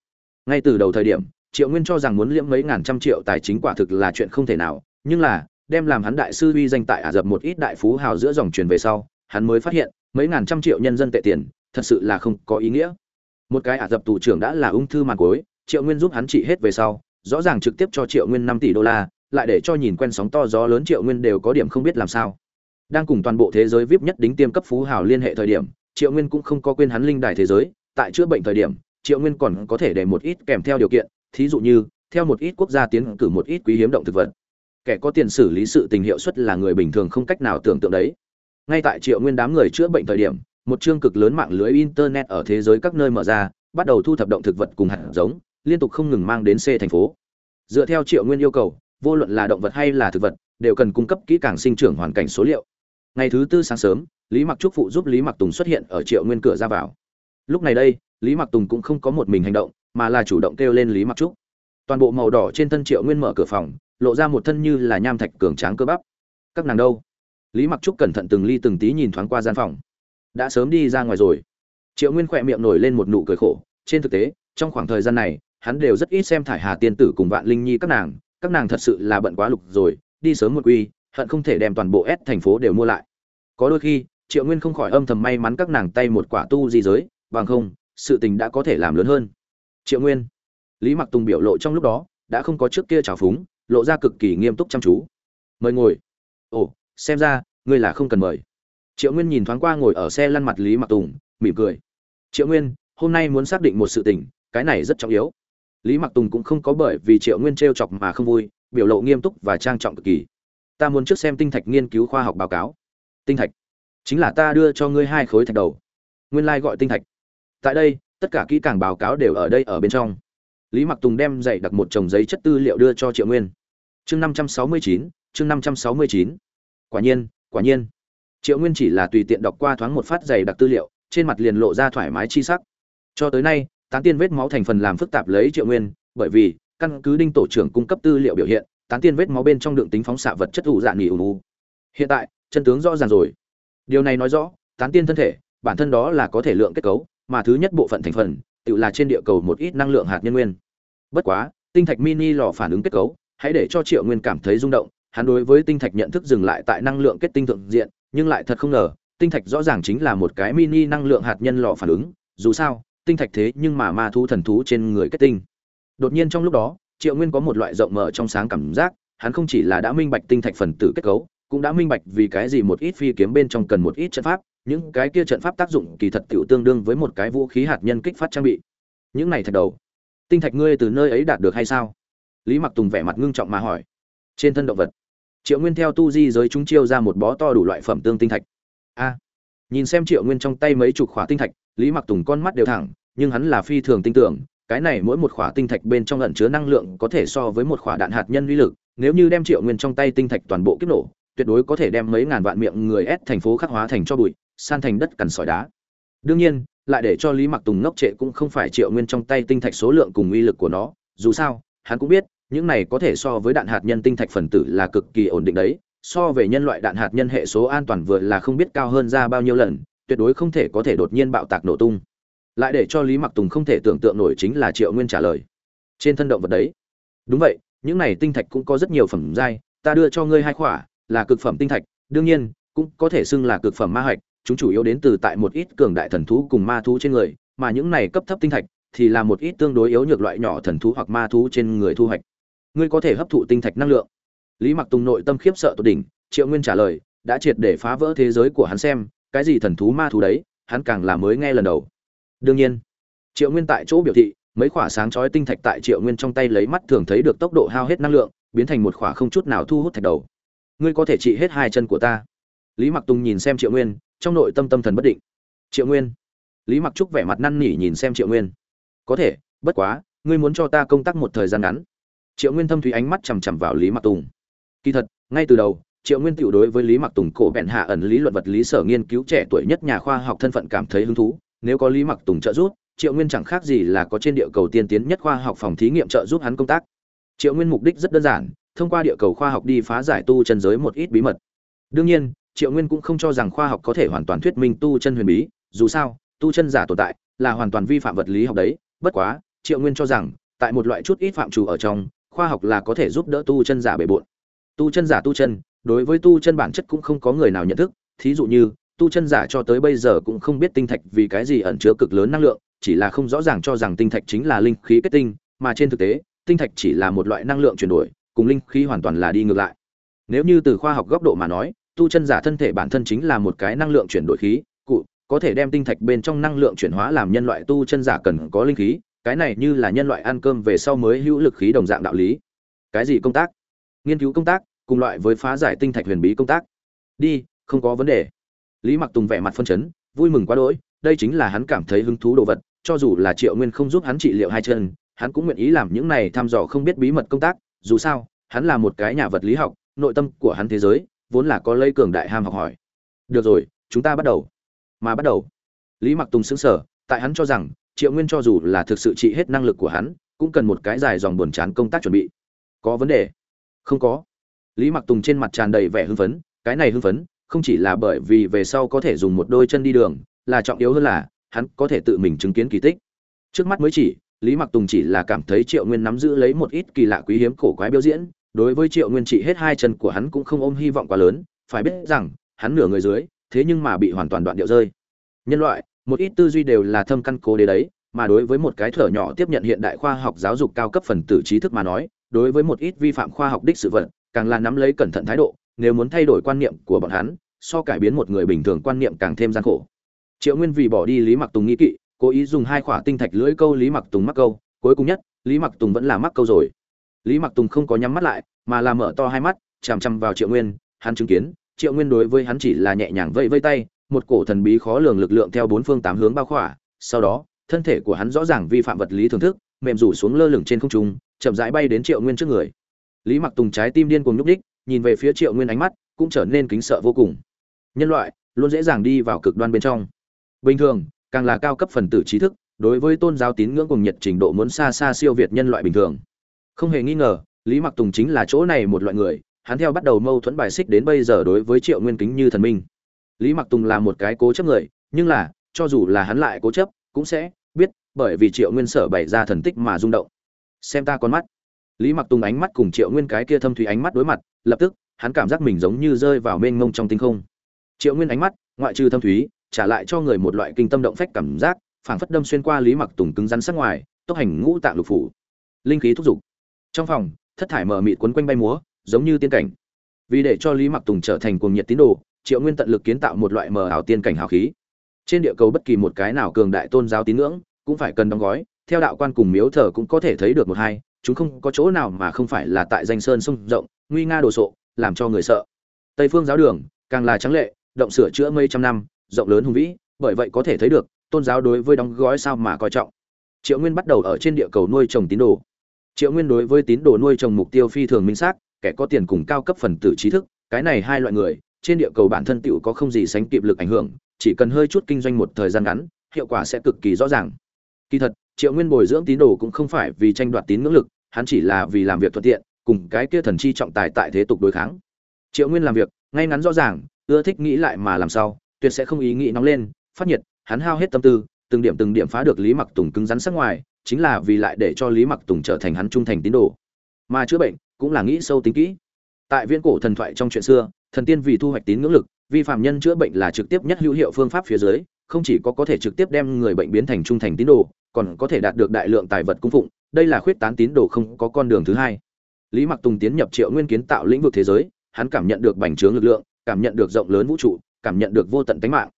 Ngay từ đầu thời điểm triệu nguyên cho rằng muốn liễm mấy ngàn trăm triệu tài chính quả thực là chuyện không thể nào nhưng là đem làm hắn đại sư uy danh tại ả dập một ít đại phú hào giữa dòng truyền về sau hắn mới phát hiện mấy ngàn trăm triệu nhân dân tệ tiền thật sự là không có ý nghĩa. Một cái ả dập tù trưởng đã là ung thư màn cuối, triệu nguyên giúp hắn trị hết về sau rõ ràng trực tiếp cho triệu nguyên năm tỷ đô la, lại để cho nhìn quen sóng to gió lớn triệu nguyên đều có điểm không biết làm sao. Đang cùng toàn bộ thế giới vip nhất đính tiêm cấp phú hào liên hệ thời điểm, triệu nguyên cũng không có quên hắn linh đài thế giới, tại chữa bệnh thời điểm, triệu nguyên còn có thể để một ít kèm theo điều kiện, thí dụ như, theo một ít quốc gia tiến cử một ít quý hiếm động thực vật. Kẻ có tiền xử lý sự tình hiệu suất là người bình thường không cách nào tưởng tượng đấy. Ngay tại triệu nguyên đám người chữa bệnh thời điểm, một chương cực lớn mạng lưới internet ở thế giới các nơi mở ra, bắt đầu thu thập động thực vật cùng hạt giống liên tục không ngừng mang đến C thành phố. Dựa theo Triệu Nguyên yêu cầu, vô luận là động vật hay là thực vật, đều cần cung cấp kỹ càng sinh trưởng hoàn cảnh số liệu. Ngày thứ tư sáng sớm, Lý Mặc Trúc phụ giúp Lý Mặc Tùng xuất hiện ở Triệu Nguyên cửa ra vào. Lúc này đây, Lý Mặc Tùng cũng không có một mình hành động, mà là chủ động kêu lên Lý Mặc Trúc. Toàn bộ màu đỏ trên thân Triệu Nguyên mở cửa phòng, lộ ra một thân như là nham thạch cường tráng cơ bắp. Các nàng đâu? Lý Mặc Trúc cẩn thận từng ly từng tí nhìn thoáng qua gian phòng. Đã sớm đi ra ngoài rồi. Triệu Nguyên khẽ miệng nổi lên một nụ cười khổ, trên thực tế, trong khoảng thời gian này, hắn đều rất ít xem thải hà tiên tử cùng vạn linh nhi các nàng các nàng thật sự là bận quá lục rồi, đi sớm một quy, hận không thể đem toàn bộ s thành phố đều mua lại. Có đôi khi, triệu nguyên không khỏi âm thầm may mắn các nàng tay một quả tu di giới, bằng không, sự tình đã có thể làm lớn hơn. Triệu nguyên, lý mặc tùng biểu lộ trong lúc đó, đã không có trước kia trào phúng, lộ ra cực kỳ nghiêm túc chăm chú. Mời ngồi. Ồ, xem ra, ngươi là không cần mời. Triệu nguyên nhìn thoáng qua ngồi ở xe lăn mặt lý mặc tùng, mỉm cười. Triệu nguyên, hôm nay muốn xác định một sự tình, cái này rất trọng yếu lý mặc tùng cũng không có bởi vì triệu nguyên t r e o chọc mà không vui, biểu lộ nghiêm túc và trang trọng cực kỳ. Ta muốn trước xem tinh thạch nghiên cứu khoa học báo cáo. Tinh thạch? Chính là ta đưa cho ngươi hai khối thạch đầu. Nguyên lai、like、gọi tinh thạch. Tại đây, tất cả kỹ càng báo cáo đều ở đây ở bên trong. Lý mặc tùng đem dạy đặt một chồng giấy chất tư liệu đưa cho triệu nguyên. Chương năm trăm sáu mươi chín, chương năm trăm sáu mươi chín. Quả nhiên quả nhiên. Triệu nguyên chỉ là tùy tiện đọc qua thoáng một phát giày đặc tư liệu, trên mặt liền lộ ra thoải mái chi sắc. Cho tới nay tán tiên vết máu thành phần làm phức tạp lấy triệu nguyên, bởi vì, căn cứ đinh tổ trưởng cung cấp tư liệu biểu hiện, tán tiên vết máu bên trong đường tính phóng xạ vật chất ủ dạ nghỉ ủ ù hiện tại, chân tướng rõ ràng rồi. Điều này nói rõ, tán tiên thân thể, bản thân đó là có thể lượng kết cấu, mà thứ nhất bộ phận thành phần, tự là trên địa cầu một ít năng lượng hạt nhân nguyên. Bất quá, tinh thạch mini lò phản ứng kết cấu, hãy để cho triệu nguyên cảm thấy rung động, hắn đối với tinh thạch nhận thức dừng lại tại năng lượng kết tinh thượng diện, nhưng lại thật không ngờ, tinh thạch rõ ràng chính là một cái mini năng lượng hạt nhân lò phản ứng, dù sao tinh thạch thế nhưng mà ma thu thần thú trên người kết tinh. Đột nhiên trong lúc đó, triệu nguyên có một loại rộng mở trong sáng cảm giác, hắn không chỉ là đã minh bạch tinh thạch phần tử kết cấu, cũng đã minh bạch vì cái gì một ít phi kiếm bên trong cần một ít trận pháp, những cái kia trận pháp tác dụng kỳ thật tiểu tương đương với một cái vũ khí hạt nhân kích phát trang bị. Những này thật đầu, tinh thạch ngươi từ nơi ấy đạt được hay sao? Lý mặc tùng vẻ mặt ngưng trọng mà hỏi. Trên thân động vật, triệu nguyên theo tu di giới chúng chiêu ra một bó to đủ loại phẩm tương tinh thạch. A, nhìn xem triệu nguyên trong tay mấy chục khỏa tinh thạch lý mặc tùng con mắt đều thẳng, nhưng hắn là phi thường tinh tưởng, cái này mỗi một khỏa tinh thạch bên trong lẩn chứa năng lượng có thể so với một khỏa đạn hạt nhân uy lực, nếu như đem triệu nguyên trong tay tinh thạch toàn bộ kích nổ, tuyệt đối có thể đem mấy ngàn vạn miệng người ép thành phố khắc hóa thành cho bụi, san thành đất cằn sỏi đá. Đương nhiên, lại để cho lý mặc tùng ngốc trệ cũng không phải triệu nguyên trong tay tinh thạch số lượng cùng uy lực của nó, dù sao, hắn cũng biết, những này có thể so với đạn hạt nhân tinh thạch phần tử là cực kỳ ổn định đấy, so về nhân loại đạn hạt nhân hệ số an toàn vừa là không biết cao hơn ra bao nhiêu lần tuyệt đối không thể có thể đột nhiên bạo tạc nổ tung. Lại để cho lý mặc tùng không thể tưởng tượng nổi chính là triệu nguyên trả lời. Trên thân động vật đấy. Đúng vậy, những này tinh thạch cũng có rất nhiều phẩm giai, ta đưa cho ngươi hai khỏa, là cực phẩm tinh thạch, đương nhiên, cũng có thể xưng là cực phẩm ma hạch, chúng chủ yếu đến từ tại một ít cường đại thần thú cùng ma thú trên người, mà những này cấp thấp tinh thạch thì là một ít tương đối yếu nhược loại nhỏ thần thú hoặc ma thú trên người thu hoạch. Ngươi có thể hấp thụ tinh thạch năng lượng. Lý mặc tùng nội tâm khiếp sợ tột đỉnh, triệu nguyên trả lời, đã triệt để phá vỡ thế giới của hắn xem cái gì thần thú ma thú đấy, hắn càng là mới nghe lần đầu. Đương nhiên, triệu nguyên tại chỗ biểu thị, mấy khỏa sáng chói tinh thạch tại triệu nguyên trong tay lấy mắt thường thấy được tốc độ hao hết năng lượng, biến thành một khỏa không chút nào thu hút thạch đầu. Ngươi có thể trị hết hai chân của ta. Lý mặc tùng nhìn xem triệu nguyên, trong nội tâm tâm thần bất định. Triệu nguyên. Lý mặc trúc vẻ mặt năn nỉ nhìn xem triệu nguyên. Có thể, bất quá, ngươi muốn cho ta công tác một thời gian ngắn. Triệu nguyên thâm thủy ánh mắt chằm chằm vào lý mặc tùng. Kỳ thật, ngay từ đầu triệu nguyên tiểu đối với lý mặc tùng cổ bẹn hạ ẩn lý luận vật, lý sở nghiên cứu trẻ tuổi nhất nhà khoa học thân phận cảm thấy hứng thú. Nếu có lý mặc tùng trợ giúp, triệu nguyên chẳng khác gì là có trên địa cầu tiên tiến nhất khoa học phòng thí nghiệm trợ giúp hắn công tác. Triệu nguyên mục đích rất đơn giản, thông qua địa cầu khoa học đi phá giải tu chân giới một ít bí mật. Đương nhiên, triệu nguyên cũng không cho rằng khoa học có thể hoàn toàn thuyết minh tu chân huyền bí, dù sao, tu chân giả tồn tại là hoàn toàn vi phạm vật lý học đấy. Bất quá, triệu nguyên cho rằng, tại một loại chút ít phạm trù ở trong, khoa học là có thể giúp đỡ tu chân giả bề bộn. Tu chân giả tu chân đối với tu chân bản chất cũng không có người nào nhận thức, thí dụ như, tu chân giả cho tới bây giờ cũng không biết tinh thạch vì cái gì ẩn chứa cực lớn năng lượng, chỉ là không rõ ràng cho rằng tinh thạch chính là linh khí kết tinh, mà trên thực tế, tinh thạch chỉ là một loại năng lượng chuyển đổi, cùng linh khí hoàn toàn là đi ngược lại. Nếu như từ khoa học góc độ mà nói, tu chân giả thân thể bản thân chính là một cái năng lượng chuyển đổi khí, cụ, có thể đem tinh thạch bên trong năng lượng chuyển hóa làm nhân loại tu chân giả cần có linh khí, cái này như là nhân loại ăn cơm về sau mới hữu lực khí đồng dạng đạo lý. Cái gì công tác? Nghiên cứu công tác cùng loại với phá giải tinh thạch huyền bí công tác. Đi, không có vấn đề. Lý mặc tùng vẻ mặt phân chấn, vui mừng quá đỗi, đây chính là hắn cảm thấy hứng thú đồ vật, cho dù là triệu nguyên không giúp hắn trị liệu hai chân, hắn cũng nguyện ý làm những này thăm dò không biết bí mật công tác, dù sao, hắn là một cái nhà vật lý học, nội tâm của hắn thế giới, vốn là có lây cường đại ham học hỏi. Được rồi, chúng ta bắt đầu. Mà bắt đầu. Lý mặc tùng sững sờ, tại hắn cho rằng, triệu nguyên cho dù là thực sự trị hết năng lực của hắn, cũng cần một cái dài dòng buồn chán công tác chuẩn bị. Có vấn đề? Không có lý mặc tùng trên mặt tràn đầy vẻ hưng phấn, cái này hưng phấn, không chỉ là bởi vì về sau có thể dùng một đôi chân đi đường, là trọng yếu hơn là, hắn có thể tự mình chứng kiến kỳ tích. Trước mắt mới chỉ, lý mặc tùng chỉ là cảm thấy triệu nguyên nắm giữ lấy một ít kỳ lạ quý hiếm cổ quái biểu diễn, đối với triệu nguyên trị hết hai chân của hắn cũng không ôm hy vọng quá lớn, phải biết rằng, hắn nửa người dưới, thế nhưng mà bị hoàn toàn đoạn điệu rơi. Nhân loại, một ít tư duy đều là thâm căn cố đế đấy, mà đối với một cái thở nhỏ tiếp nhận hiện đại khoa học giáo dục cao cấp phần tử trí thức mà nói, đối với một ít vi phạm khoa học đích sự vật càng là nắm lấy cẩn thận thái độ, nếu muốn thay đổi quan niệm của bọn hắn, so cải biến một người bình thường quan niệm càng thêm gian khổ. Triệu nguyên vì bỏ đi lý mặc tùng nghĩ kỵ, cố ý dùng hai khỏa tinh thạch lưỡi câu lý mặc tùng mắc câu, cuối cùng nhất, lý mặc tùng vẫn là mắc câu rồi. Lý mặc tùng không có nhắm mắt lại, mà là mở to hai mắt, chằm chằm vào triệu nguyên, hắn chứng kiến, triệu nguyên đối với hắn chỉ là nhẹ nhàng vây vây tay, một cổ thần bí khó lường lực lượng theo bốn phương tám hướng bao khỏa, sau đó, thân thể của hắn rõ ràng vi phạm vật lý thưởng thức, mềm rủ xuống lơ lửng trên không trung, chậm rãi bay đến triệu nguyên trước người lý mặc tùng trái tim điên cuồng nhúc đích nhìn về phía triệu nguyên ánh mắt cũng trở nên kính sợ vô cùng. Nhân loại luôn dễ dàng đi vào cực đoan bên trong. Bình thường, càng là cao cấp phần tử trí thức, đối với tôn giáo tín ngưỡng cùng nhiệt trình độ muốn xa xa siêu việt nhân loại bình thường. Không hề nghi ngờ, lý mặc tùng chính là chỗ này một loại người, hắn theo bắt đầu mâu thuẫn bài xích đến bây giờ đối với triệu nguyên kính như thần minh. Lý mặc tùng là một cái cố chấp người, nhưng là, cho dù là hắn lại cố chấp, cũng sẽ biết, bởi vì triệu nguyên sở bày ra thần tích mà rung động. Xem ta con mắt lý mặc tùng ánh mắt cùng triệu nguyên cái kia thâm thủy ánh mắt đối mặt, lập tức, hắn cảm giác mình giống như rơi vào mênh mông trong tinh không. Triệu nguyên ánh mắt, ngoại trừ thâm thúy, trả lại cho người một loại kinh tâm động phách cảm giác, phảng phất đâm xuyên qua lý mặc tùng cứng rắn sắc ngoài, tốc hành ngũ tạng lục phủ. Linh khí thúc giục. Trong phòng, thất thải mờ mịt quấn quanh bay múa, giống như tiên cảnh. Vì để cho lý mặc tùng trở thành cuồng nhiệt tín đồ, triệu nguyên tận lực kiến tạo một loại mờ ảo tiên cảnh hào khí. Trên địa cầu bất kỳ một cái nào cường đại tôn giáo tín ngưỡng cũng phải cần đóng gói, theo đạo quan cùng miếu thờ cũng có thể thấy được một hai chúng không có chỗ nào mà không phải là tại danh sơn sông rộng, nguy nga đồ sộ, làm cho người sợ. Tây phương giáo đường, càng là trắng lệ, động sửa chữa mấy trăm năm, rộng lớn hùng vĩ, bởi vậy có thể thấy được, tôn giáo đối với đóng gói sao mà coi trọng. Triệu nguyên bắt đầu ở trên địa cầu nuôi trồng tín đồ. Triệu nguyên đối với tín đồ nuôi trồng mục tiêu phi thường minh xác, kẻ có tiền cùng cao cấp phần tử trí thức, cái này hai loại người, trên địa cầu bản thân tựu có không gì sánh kịp lực ảnh hưởng, chỉ cần hơi chút kinh doanh một thời gian ngắn, hiệu quả sẽ cực kỳ rõ ràng. Kỳ thật triệu nguyên bồi dưỡng tín đồ cũng không phải vì tranh đoạt tín ngưỡng lực, hắn chỉ là vì làm việc thuận tiện, cùng cái kia thần chi trọng tài tại thế tục đối kháng. Triệu nguyên làm việc, ngay ngắn rõ ràng, ưa thích nghĩ lại mà làm sao tuyệt sẽ không ý nghĩ nóng lên, phát nhiệt, hắn hao hết tâm tư, từng điểm từng điểm phá được lý mặc tùng cứng rắn sắc ngoài, chính là vì lại để cho lý mặc tùng trở thành hắn trung thành tín đồ. Mà chữa bệnh cũng là nghĩ sâu tính kỹ. Tại viễn cổ thần thoại trong chuyện xưa, thần tiên vì thu hoạch tín ngưỡng lực, vi phạm nhân chữa bệnh là trực tiếp nhất hữu hiệu phương pháp phía dưới không chỉ có có thể trực tiếp đem người bệnh biến thành trung thành tín đồ, còn có thể đạt được đại lượng tài vật cung phụng, đây là khuyết tán tín đồ không có con đường thứ hai. Lý mặc tùng tiến nhập triệu nguyên kiến tạo lĩnh vực thế giới, hắn cảm nhận được bành trướng lực lượng, cảm nhận được rộng lớn vũ trụ, cảm nhận được vô tận tánh mạng.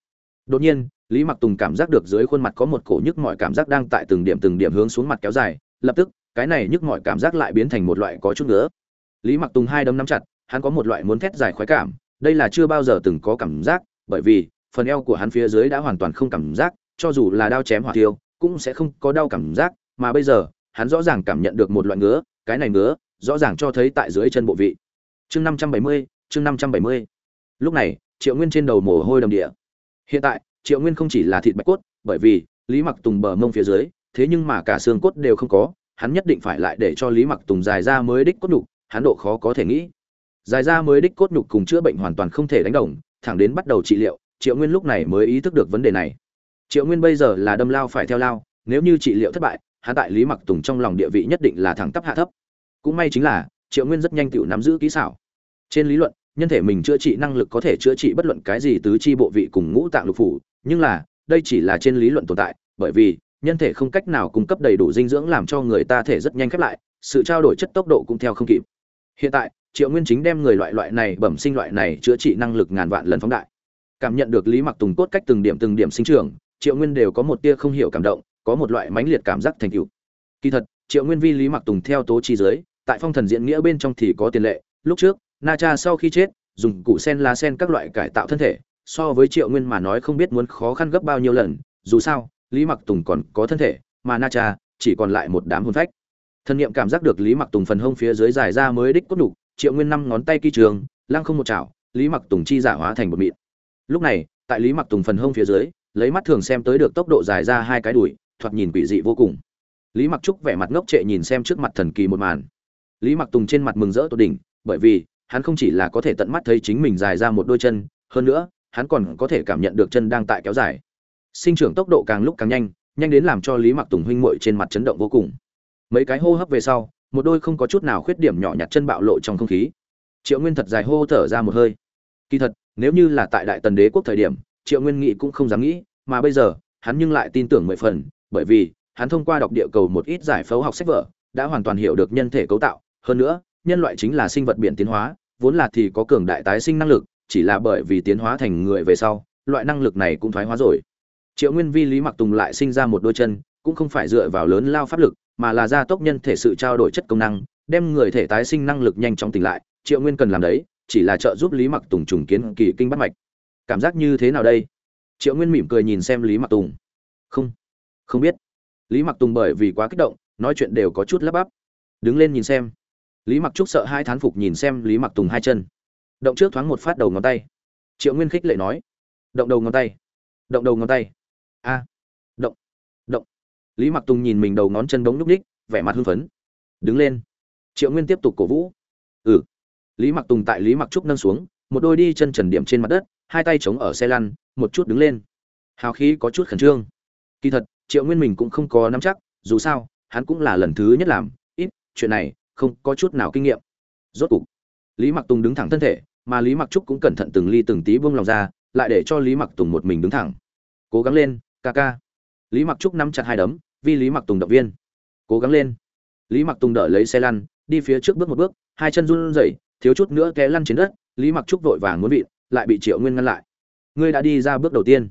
Đột nhiên, lý mặc tùng cảm giác được dưới khuôn mặt có một cổ nhức mỏi cảm giác đang tại từng điểm từng điểm hướng xuống mặt kéo dài, lập tức, cái này nhức mỏi cảm giác lại biến thành một loại có chút nữa lý mặc tùng hai đấm nắm chặt, hắn có một loại muốn thét dài khoái cảm, đây là chưa bao giờ từng có cảm giác, bởi vì phần eo của hắn phía dưới đã hoàn toàn không cảm giác, cho dù là đao chém hỏa tiêu cũng sẽ không có đau cảm giác, mà bây giờ, hắn rõ ràng cảm nhận được một loại ngứa, cái này ngứa, rõ ràng cho thấy tại dưới chân bộ vị. Chương năm trăm bảy mươi, chương năm trăm bảy mươi. Lúc này, triệu nguyên trên đầu mồ hôi đầm địa. Hiện tại, triệu nguyên không chỉ là thịt bạch cốt, bởi vì, lý mặc tùng bờ mông phía dưới, thế nhưng mà cả xương cốt đều không có, hắn nhất định phải lại để cho lý mặc tùng dài ra mới đích cốt nhục, hắn độ khó có thể nghĩ. Dài ra mới đích cốt nhục cùng chữa bệnh hoàn toàn không thể đánh đồng, thẳng đến bắt đầu trị liệu triệu nguyên lúc này mới ý thức được vấn đề này. Triệu nguyên bây giờ là đâm lao phải theo lao, nếu như trị liệu thất bại hạ tại lý mặc tùng trong lòng địa vị nhất định là thẳng tắp hạ thấp. Cũng may chính là, triệu nguyên rất nhanh tự nắm giữ kỹ xảo. Trên lý luận, nhân thể mình chữa trị năng lực có thể chữa trị bất luận cái gì tứ chi bộ vị cùng ngũ tạng lục phủ, nhưng là, đây chỉ là trên lý luận tồn tại, bởi vì, nhân thể không cách nào cung cấp đầy đủ dinh dưỡng làm cho người ta thể rất nhanh khép lại, sự trao đổi chất tốc độ cũng theo không kịp. Hiện tại, triệu nguyên chính đem người loại loại này bẩm sinh loại này chữa trị năng lực ngàn vạn lần phóng đại cảm nhận được lý mặc tùng cốt cách từng điểm từng điểm sinh trưởng, triệu nguyên đều có một tia không hiểu cảm động, có một loại mãnh liệt cảm giác thành tựu. Kỳ thật, triệu nguyên vi lý mặc tùng theo tố chi giới, tại phong thần diễn nghĩa bên trong thì có tiền lệ. Lúc trước, na cha sau khi chết, dùng củ sen lá sen các loại cải tạo thân thể, so với triệu nguyên mà nói không biết muốn khó khăn gấp bao nhiêu lần. Dù sao, lý mặc tùng còn có thân thể, mà na cha chỉ còn lại một đám hôn phách. Thân nhiệm cảm giác được lý mặc tùng phần hông phía dưới dài ra mới đích cốt đục triệu nguyên năm ngón tay kỳ trường, lăng không một chảo, lý mặc tùng chi giả hóa thành một mịn lúc này, tại lý mặc tùng phần hông phía dưới, lấy mắt thường xem tới được tốc độ dài ra hai cái đùi, thoạt nhìn quỷ dị vô cùng. Lý mặc trúc vẻ mặt ngốc trệ nhìn xem trước mặt thần kỳ một màn. Lý mặc tùng trên mặt mừng rỡ tột đỉnh, bởi vì, hắn không chỉ là có thể tận mắt thấy chính mình dài ra một đôi chân, hơn nữa, hắn còn có thể cảm nhận được chân đang tại kéo dài. Sinh trưởng tốc độ càng lúc càng nhanh nhanh đến làm cho lý mặc tùng huynh muội trên mặt chấn động vô cùng. Mấy cái hô hấp về sau, một đôi không có chút nào khuyết điểm nhỏ nhặt chân bạo lộ trong không khí. Triệu nguyên thật dài hô thở ra một hơi. Kỳ thật nếu như là tại đại tần đế quốc thời điểm, triệu nguyên nghị cũng không dám nghĩ, mà bây giờ, hắn nhưng lại tin tưởng mười phần, bởi vì, hắn thông qua đọc địa cầu một ít giải phẫu học sách vở, đã hoàn toàn hiểu được nhân thể cấu tạo. Hơn nữa, nhân loại chính là sinh vật biển tiến hóa, vốn là thì có cường đại tái sinh năng lực, chỉ là bởi vì tiến hóa thành người về sau, loại năng lực này cũng thoái hóa rồi. Triệu nguyên vi lý mặc tùng lại sinh ra một đôi chân, cũng không phải dựa vào lớn lao pháp lực, mà là gia tốc nhân thể sự trao đổi chất công năng, đem người thể tái sinh năng lực nhanh chóng tỉnh lại. Triệu nguyên cần làm đấy chỉ là trợ giúp lý mặc tùng trùng kiến kỳ kinh bắt mạch. Cảm giác như thế nào đây? Triệu nguyên mỉm cười nhìn xem lý mặc tùng. Không không biết. Lý mặc tùng bởi vì quá kích động, nói chuyện đều có chút lắp bắp. Đứng lên nhìn xem. Lý mặc trúc sợ hai thán phục nhìn xem lý mặc tùng hai chân. Động trước thoáng một phát đầu ngón tay. Triệu nguyên khích lệ nói. Động đầu ngón tay. Động đầu ngón tay. A. Động. Động. Lý mặc tùng nhìn mình đầu ngón chân bóng núp ních, vẻ mặt hưng phấn. Đứng lên. Triệu nguyên tiếp tục cổ vũ. Ừ lý mặc tùng tại lý mặc trúc nâng xuống, một đôi đi chân trần điểm trên mặt đất, hai tay chống ở xe lăn, một chút đứng lên. Hào khí có chút khẩn trương. Kỳ thật, triệu nguyên mình cũng không có nắm chắc, dù sao, hắn cũng là lần thứ nhất làm, ít, chuyện này, không có chút nào kinh nghiệm. Rốt cục, lý mặc tùng đứng thẳng thân thể, mà lý mặc trúc cũng cẩn thận từng ly từng tí buông lòng ra, lại để cho lý mặc tùng một mình đứng thẳng. Cố gắng lên, ca ca. Lý mặc trúc nắm chặt hai đấm, vì lý mặc tùng động viên. Cố gắng lên. Lý mặc tùng đỡ lấy xe lăn, đi phía trước bước một bước, hai chân run rẩy thiếu chút nữa té lăn trên đất, lý mặc trúc vội vàng muốn vịn, lại bị triệu nguyên ngăn lại. Ngươi đã đi ra bước đầu tiên.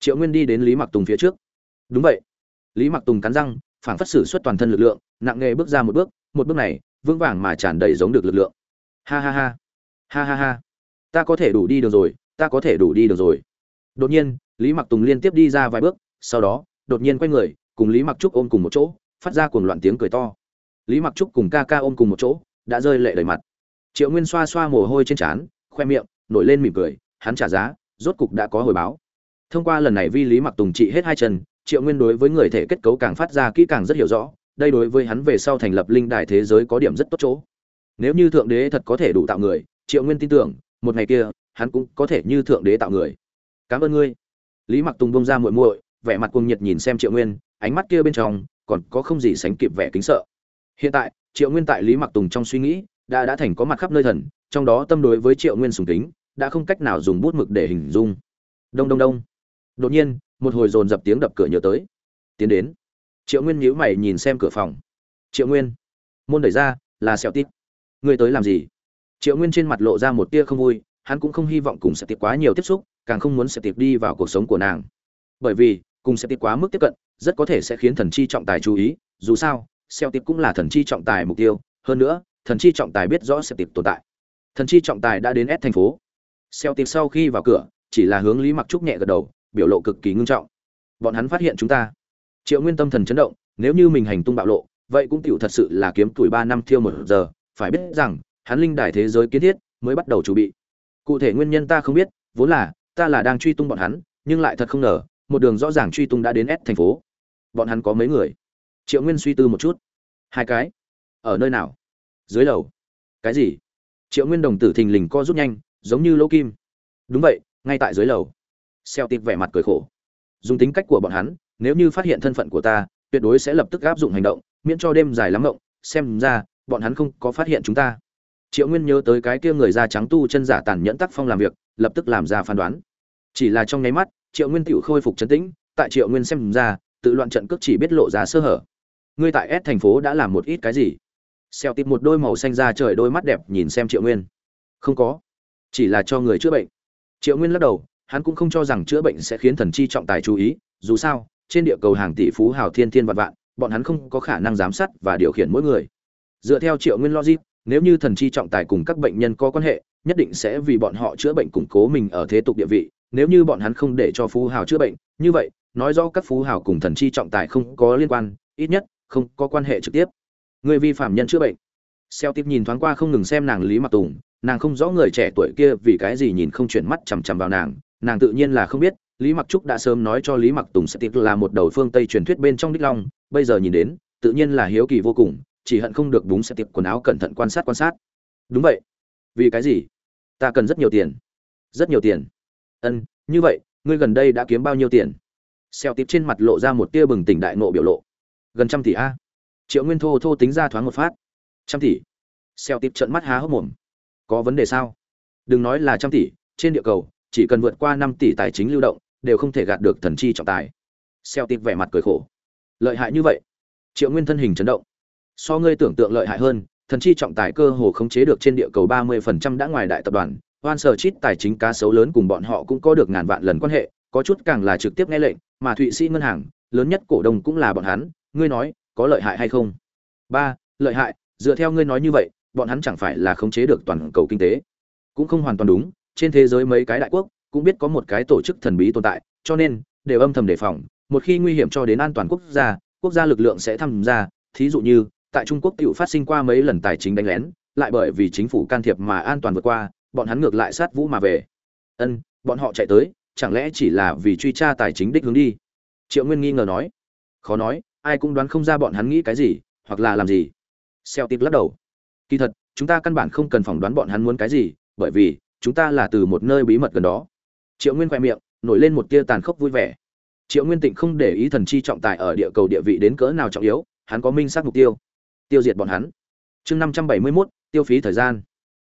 Triệu nguyên đi đến lý mặc tùng phía trước. Đúng vậy. Lý mặc tùng cắn răng phản phất sử suất toàn thân lực lượng, nặng nề bước ra một bước một bước này, vững vàng mà tràn đầy giống được lực lượng. Ha ha ha. Ha ha ha. Ta có thể đủ đi được rồi, ta có thể đủ đi được rồi. Đột nhiên, lý mặc tùng liên tiếp đi ra vài bước, sau đó, đột nhiên quay người, cùng lý mặc trúc ôm cùng một chỗ, phát ra cuồng loạn tiếng cười to. Lý mặc trúc cùng ca ca ôm cùng một chỗ, đã rơi lệ đầy mặt triệu nguyên xoa xoa mồ hôi trên trán, khoe miệng, nổi lên mỉm cười, hắn trả giá, rốt cục đã có hồi báo. Thông qua lần này vi lý mặc tùng trị hết hai chân, triệu nguyên đối với người thể kết cấu càng phát ra kỹ càng rất hiểu rõ, đây đối với hắn về sau thành lập linh đài thế giới có điểm rất tốt chỗ. Nếu như thượng đế thật có thể đủ tạo người, triệu nguyên tin tưởng, một ngày kia, hắn cũng có thể như thượng đế tạo người. Cảm ơn ngươi. Lý mặc tùng bông ra muội muội, vẻ mặt cuồng nhiệt nhìn xem triệu nguyên, ánh mắt kia bên trong, còn có không gì sánh kịp vẻ kính sợ. Hiện tại, triệu nguyên tại lý mặc tùng trong suy nghĩ đã đã thành có mặt khắp nơi thần, trong đó tâm đối với triệu nguyên sùng kính, đã không cách nào dùng bút mực để hình dung. Đông đông đông. Đột nhiên, một hồi dồn dập tiếng đập cửa nhớ tới. Tiến đến. Triệu nguyên nhíu mày nhìn xem cửa phòng. Triệu nguyên, môn đẩy ra, là sẹo tít. Ngươi tới làm gì? Triệu nguyên trên mặt lộ ra một tia không vui, hắn cũng không hy vọng cùng sẹo tiệp quá nhiều tiếp xúc, càng không muốn sẹo tiệp đi vào cuộc sống của nàng. Bởi vì, cùng sẹo tiệp quá mức tiếp cận, rất có thể sẽ khiến thần chi trọng tài chú ý, dù sao xeo tiệp cũng là thần chi trọng tài mục tiêu. Hơn nữa thần chi trọng tài biết rõ sẽ tiệp tồn tại. Thần chi trọng tài đã đến S thành phố. Xeo tiệp sau khi vào cửa, chỉ là hướng lý mặc trúc nhẹ gật đầu, biểu lộ cực kỳ ngưng trọng. Bọn hắn phát hiện chúng ta. Triệu nguyên tâm thần chấn động, nếu như mình hành tung bạo lộ, vậy cũng tựu thật sự là kiếm tuổi ba năm thiêu một giờ, phải biết rằng, hắn linh đài thế giới kiến thiết mới bắt đầu chuẩn bị. Cụ thể nguyên nhân ta không biết, vốn là, ta là đang truy tung bọn hắn, nhưng lại thật không ngờ, một đường rõ ràng truy tung đã đến S thành phố. Bọn hắn có mấy người? Triệu nguyên suy tư một chút. Hai cái. Ở nơi nào? Dưới lầu. Cái gì? Triệu nguyên đồng tử thình lình co rút nhanh, giống như lỗ kim. Đúng vậy, ngay tại dưới lầu. Xeo tịp vẻ mặt cười khổ. Dùng tính cách của bọn hắn, nếu như phát hiện thân phận của ta, tuyệt đối sẽ lập tức áp dụng hành động, miễn cho đêm dài lắm ngộng. Xem ra, bọn hắn không có phát hiện chúng ta. Triệu nguyên nhớ tới cái kia người da trắng tu chân giả tàn nhẫn tác phong làm việc, lập tức làm ra phán đoán. Chỉ là trong nháy mắt, triệu nguyên tự khôi phục chấn tĩnh, tại triệu nguyên xem ra, tự loạn trận cước chỉ biết lộ ra sơ hở. Ngươi tại S thành phố đã làm một ít cái gì? Xeo tìm một đôi màu xanh da trời đôi mắt đẹp nhìn xem triệu nguyên. Không có. Chỉ là cho người chữa bệnh. Triệu nguyên lắc đầu, hắn cũng không cho rằng chữa bệnh sẽ khiến thần chi trọng tài chú ý, dù sao, trên địa cầu hàng tỷ phú hào thiên thiên vạn vạn, bọn hắn không có khả năng giám sát và điều khiển mỗi người. Dựa theo triệu nguyên logic, nếu như thần chi trọng tài cùng các bệnh nhân có quan hệ, nhất định sẽ vì bọn họ chữa bệnh củng cố mình ở thế tục địa vị. Nếu như bọn hắn không để cho phú hào chữa bệnh, như vậy, nói rõ các phú hào cùng thần chi trọng tài không có liên quan, ít nhất, không có quan hệ trực tiếp người vi phạm nhân chữa bệnh. Xeo tiếp nhìn thoáng qua không ngừng xem nàng lý mặc tùng, nàng không rõ người trẻ tuổi kia vì cái gì nhìn không chuyển mắt chằm chằm vào nàng nàng tự nhiên là không biết, lý mặc trúc đã sớm nói cho lý mặc tùng sẽ tiếp là một đầu phương tây truyền thuyết bên trong đích long, bây giờ nhìn đến, tự nhiên là hiếu kỳ vô cùng, chỉ hận không được búng sẽ tiếp quần áo cẩn thận quan sát quan sát. Đúng vậy. Vì cái gì? Ta cần rất nhiều tiền. Rất nhiều tiền. Ân, như vậy, ngươi gần đây đã kiếm bao nhiêu tiền? Xeo tiếp trên mặt lộ ra một tia bừng tỉnh đại nộ biểu lộ. Gần trăm tỷ a triệu nguyên thô thô tính ra thoáng một phát. Trăm tỷ. Xeo Tịp trận mắt há hốc mồm. Có vấn đề sao? Đừng nói là trăm tỷ, trên địa cầu, chỉ cần vượt qua năm tỷ tài chính lưu động, đều không thể gạt được thần chi trọng tài. Xeo tịp vẻ mặt cười khổ. Lợi hại như vậy? Triệu nguyên thân hình chấn động. So ngươi tưởng tượng lợi hại hơn, thần chi trọng tài cơ hồ khống chế được trên địa cầu ba mươi phần trăm đã ngoài đại tập đoàn, oan sở chít tài chính cá sấu lớn cùng bọn họ cũng có được ngàn vạn lần quan hệ, có chút càng là trực tiếp nghe lệnh, mà thụy sĩ ngân hàng, lớn nhất cổ đông cũng là bọn hắn, ngươi nói có lợi hại hay không? Ba, lợi hại, dựa theo ngươi nói như vậy, bọn hắn chẳng phải là khống chế được toàn cầu kinh tế. Cũng không hoàn toàn đúng, trên thế giới mấy cái đại quốc cũng biết có một cái tổ chức thần bí tồn tại, cho nên đều âm thầm đề phòng. Một khi nguy hiểm cho đến an toàn quốc gia quốc gia lực lượng sẽ tham gia. Thí dụ như, tại trung quốc tự phát sinh qua mấy lần tài chính đánh lén, lại bởi vì chính phủ can thiệp mà an toàn vượt qua, bọn hắn ngược lại sát vũ mà về. Ân, bọn họ chạy tới, chẳng lẽ chỉ là vì truy tra tài chính đích hướng đi? Triệu nguyên nghi ngờ nói. Khó nói ai cũng đoán không ra bọn hắn nghĩ cái gì, hoặc là làm gì. Xeo tít lắc đầu. Kỳ thật, chúng ta căn bản không cần phỏng đoán bọn hắn muốn cái gì, bởi vì, chúng ta là từ một nơi bí mật gần đó. Triệu nguyên khoe miệng, nổi lên một tia tàn khốc vui vẻ. Triệu nguyên tịnh không để ý thần chi trọng tài ở địa cầu địa vị đến cỡ nào trọng yếu, hắn có minh xác mục tiêu. Tiêu diệt bọn hắn. Chương năm trăm bảy mươi mốt, tiêu phí thời gian.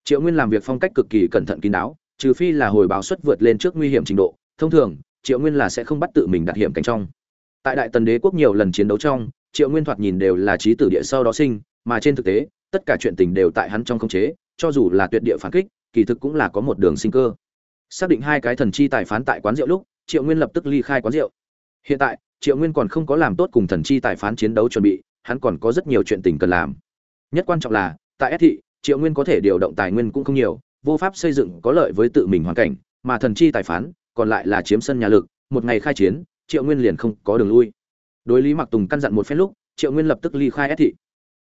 Triệu nguyên làm việc phong cách cực kỳ cẩn thận kín đáo, trừ phi là hồi báo suất vượt lên trước nguy hiểm trình độ. Thông thường, triệu nguyên là sẽ không bắt tự mình đặt hiểm cảnh trong tại đại tần đế quốc nhiều lần chiến đấu trong, triệu nguyên thoạt nhìn đều là trí tử địa sau đó sinh, mà trên thực tế, tất cả chuyện tình đều tại hắn trong khống chế, cho dù là tuyệt địa phản kích, kỳ thực cũng là có một đường sinh cơ. Xác định hai cái thần chi tài phán tại quán rượu lúc, triệu nguyên lập tức ly khai quán rượu. Hiện tại, triệu nguyên còn không có làm tốt cùng thần chi tài phán chiến đấu chuẩn bị, hắn còn có rất nhiều chuyện tình cần làm. Nhất quan trọng là, tại S thị, triệu nguyên có thể điều động tài nguyên cũng không nhiều, vô pháp xây dựng có lợi với tự mình hoàn cảnh, mà thần chi tài phán còn lại là chiếm sân nhà lực, một ngày khai chiến triệu nguyên liền không có đường lui. Đối lý mặc tùng căn dặn một phen lúc, triệu nguyên lập tức ly khai ép thị.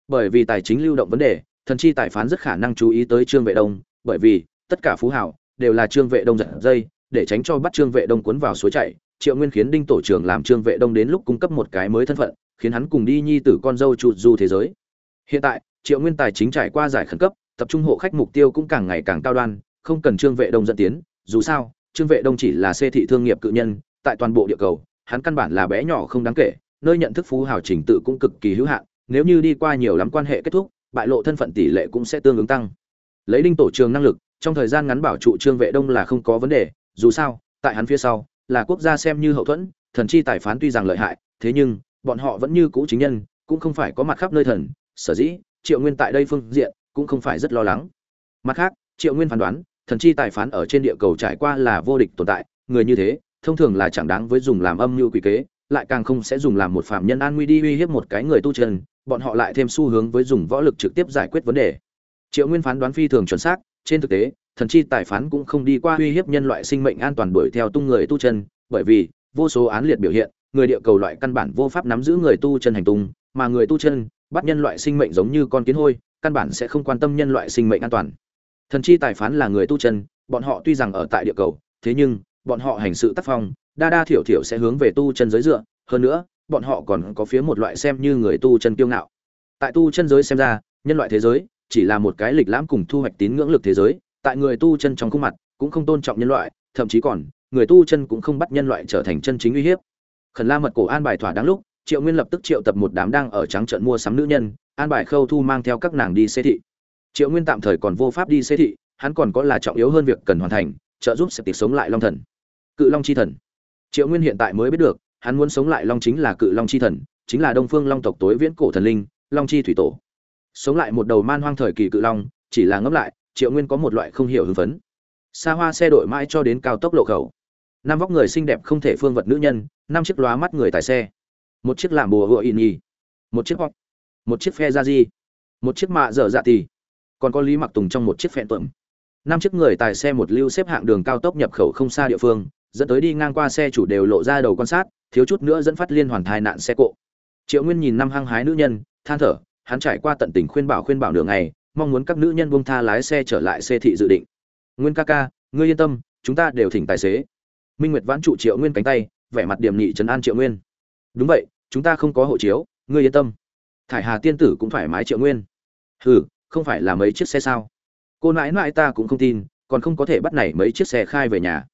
Bởi vì tài chính lưu động vấn đề, thần chi tài phán rất khả năng chú ý tới trương vệ đông, bởi vì tất cả phú hảo đều là trương vệ đông giật dây, để tránh cho bắt trương vệ đông cuốn vào suối chảy, triệu nguyên khiến đinh tổ trưởng làm trương vệ đông đến lúc cung cấp một cái mới thân phận, khiến hắn cùng đi nhi tử con dâu trụt du thế giới. Hiện tại, triệu nguyên tài chính trải qua giải khẩn cấp, tập trung hộ khách mục tiêu cũng càng ngày càng cao đoan, không cần trương vệ đông dẫn tiến. Dù sao, trương vệ đông chỉ là xê thị thương nghiệp cự nhân, tại toàn bộ địa cầu hắn căn bản là bé nhỏ không đáng kể, nơi nhận thức phú hào trình tự cũng cực kỳ hữu hạn, nếu như đi qua nhiều lắm quan hệ kết thúc, bại lộ thân phận tỷ lệ cũng sẽ tương ứng tăng. Lấy đinh tổ trường năng lực, trong thời gian ngắn bảo trụ trương vệ đông là không có vấn đề, dù sao, tại hắn phía sau, là quốc gia xem như hậu thuẫn, thần chi tài phán tuy rằng lợi hại, thế nhưng, bọn họ vẫn như cũ chính nhân, cũng không phải có mặt khắp nơi thần, sở dĩ, triệu nguyên tại đây phương diện, cũng không phải rất lo lắng. Mặt khác, triệu nguyên phán đoán, thần chi tài phán ở trên địa cầu trải qua là vô địch tồn tại, người như thế thông thường là chẳng đáng với dùng làm âm mưu quỷ kế, lại càng không sẽ dùng làm một phạm nhân an nguy đi uy hiếp một cái người tu chân, bọn họ lại thêm xu hướng với dùng võ lực trực tiếp giải quyết vấn đề. Triệu nguyên phán đoán phi thường chuẩn xác, trên thực tế, thần chi tài phán cũng không đi qua uy hiếp nhân loại sinh mệnh an toàn đuổi theo tung người tu chân, bởi vì, vô số án liệt biểu hiện, người địa cầu loại căn bản vô pháp nắm giữ người tu chân hành tung, mà người tu chân, bắt nhân loại sinh mệnh giống như con kiến hôi, căn bản sẽ không quan tâm nhân loại sinh mệnh an toàn. Thần chi tài phán là người tu chân, bọn họ tuy rằng ở tại địa cầu, thế nhưng bọn họ hành sự tác phong, đa đa thiểu thiểu sẽ hướng về tu chân giới dựa, hơn nữa, bọn họ còn có phía một loại xem như người tu chân kiêu ngạo. Tại tu chân giới xem ra, nhân loại thế giới chỉ là một cái lịch lãm cùng thu hoạch tín ngưỡng lực thế giới, tại người tu chân trong khuôn mặt cũng không tôn trọng nhân loại, thậm chí còn, người tu chân cũng không bắt nhân loại trở thành chân chính uy hiếp. Khẩn la mật cổ an bài thỏa đáng lúc, triệu nguyên lập tức triệu tập một đám đang ở trắng trận mua sắm nữ nhân, an bài khâu thu mang theo các nàng đi xê thị. Triệu nguyên tạm thời còn vô pháp đi xê thị, hắn còn có là trọng yếu hơn việc cần hoàn thành, trợ giúp sẽ tiệc sống lại long thần cự long chi thần. Triệu nguyên hiện tại mới biết được, hắn muốn sống lại long chính là cự long chi thần, chính là đông phương long tộc tối viễn cổ thần linh, long chi thủy tổ. Sống lại một đầu man hoang thời kỳ cự long, chỉ là ngẫm lại, triệu nguyên có một loại không hiểu hưng phấn. Xa hoa xe đội mãi cho đến cao tốc lộ khẩu. Năm vóc người xinh đẹp không thể phương vật nữ nhân, năm chiếc lóa mắt người tài xe. Một chiếc làm bùa hựa in nhi một chiếc hot một chiếc phe da di. Một chiếc mạ dở dạ tì. Còn có lý mặc tùng trong một chiếc phe tuẩm năm chiếc người tài xe một lưu xếp hạng đường cao tốc nhập khẩu không xa địa phương dẫn tới đi ngang qua xe chủ đều lộ ra đầu quan sát, thiếu chút nữa dẫn phát liên hoàn thai nạn xe cộ. Triệu nguyên nhìn năm hăng hái nữ nhân, than thở, hắn trải qua tận tình khuyên bảo khuyên bảo đường này mong muốn các nữ nhân buông tha lái xe trở lại xe thị dự định. Nguyên ca ca, ngươi yên tâm, chúng ta đều thỉnh tài xế. Minh nguyệt vãn trụ triệu nguyên cánh tay, vẻ mặt điểm nghị trấn an triệu nguyên. Đúng vậy, chúng ta không có hộ chiếu, ngươi yên tâm. Thải hà tiên tử cũng thoải mái triệu nguyên. Hừ, không phải là mấy chiếc xe sao? Cô nãi nãi ta cũng không tin, còn không có thể bắt này mấy chiếc xe khai về nhà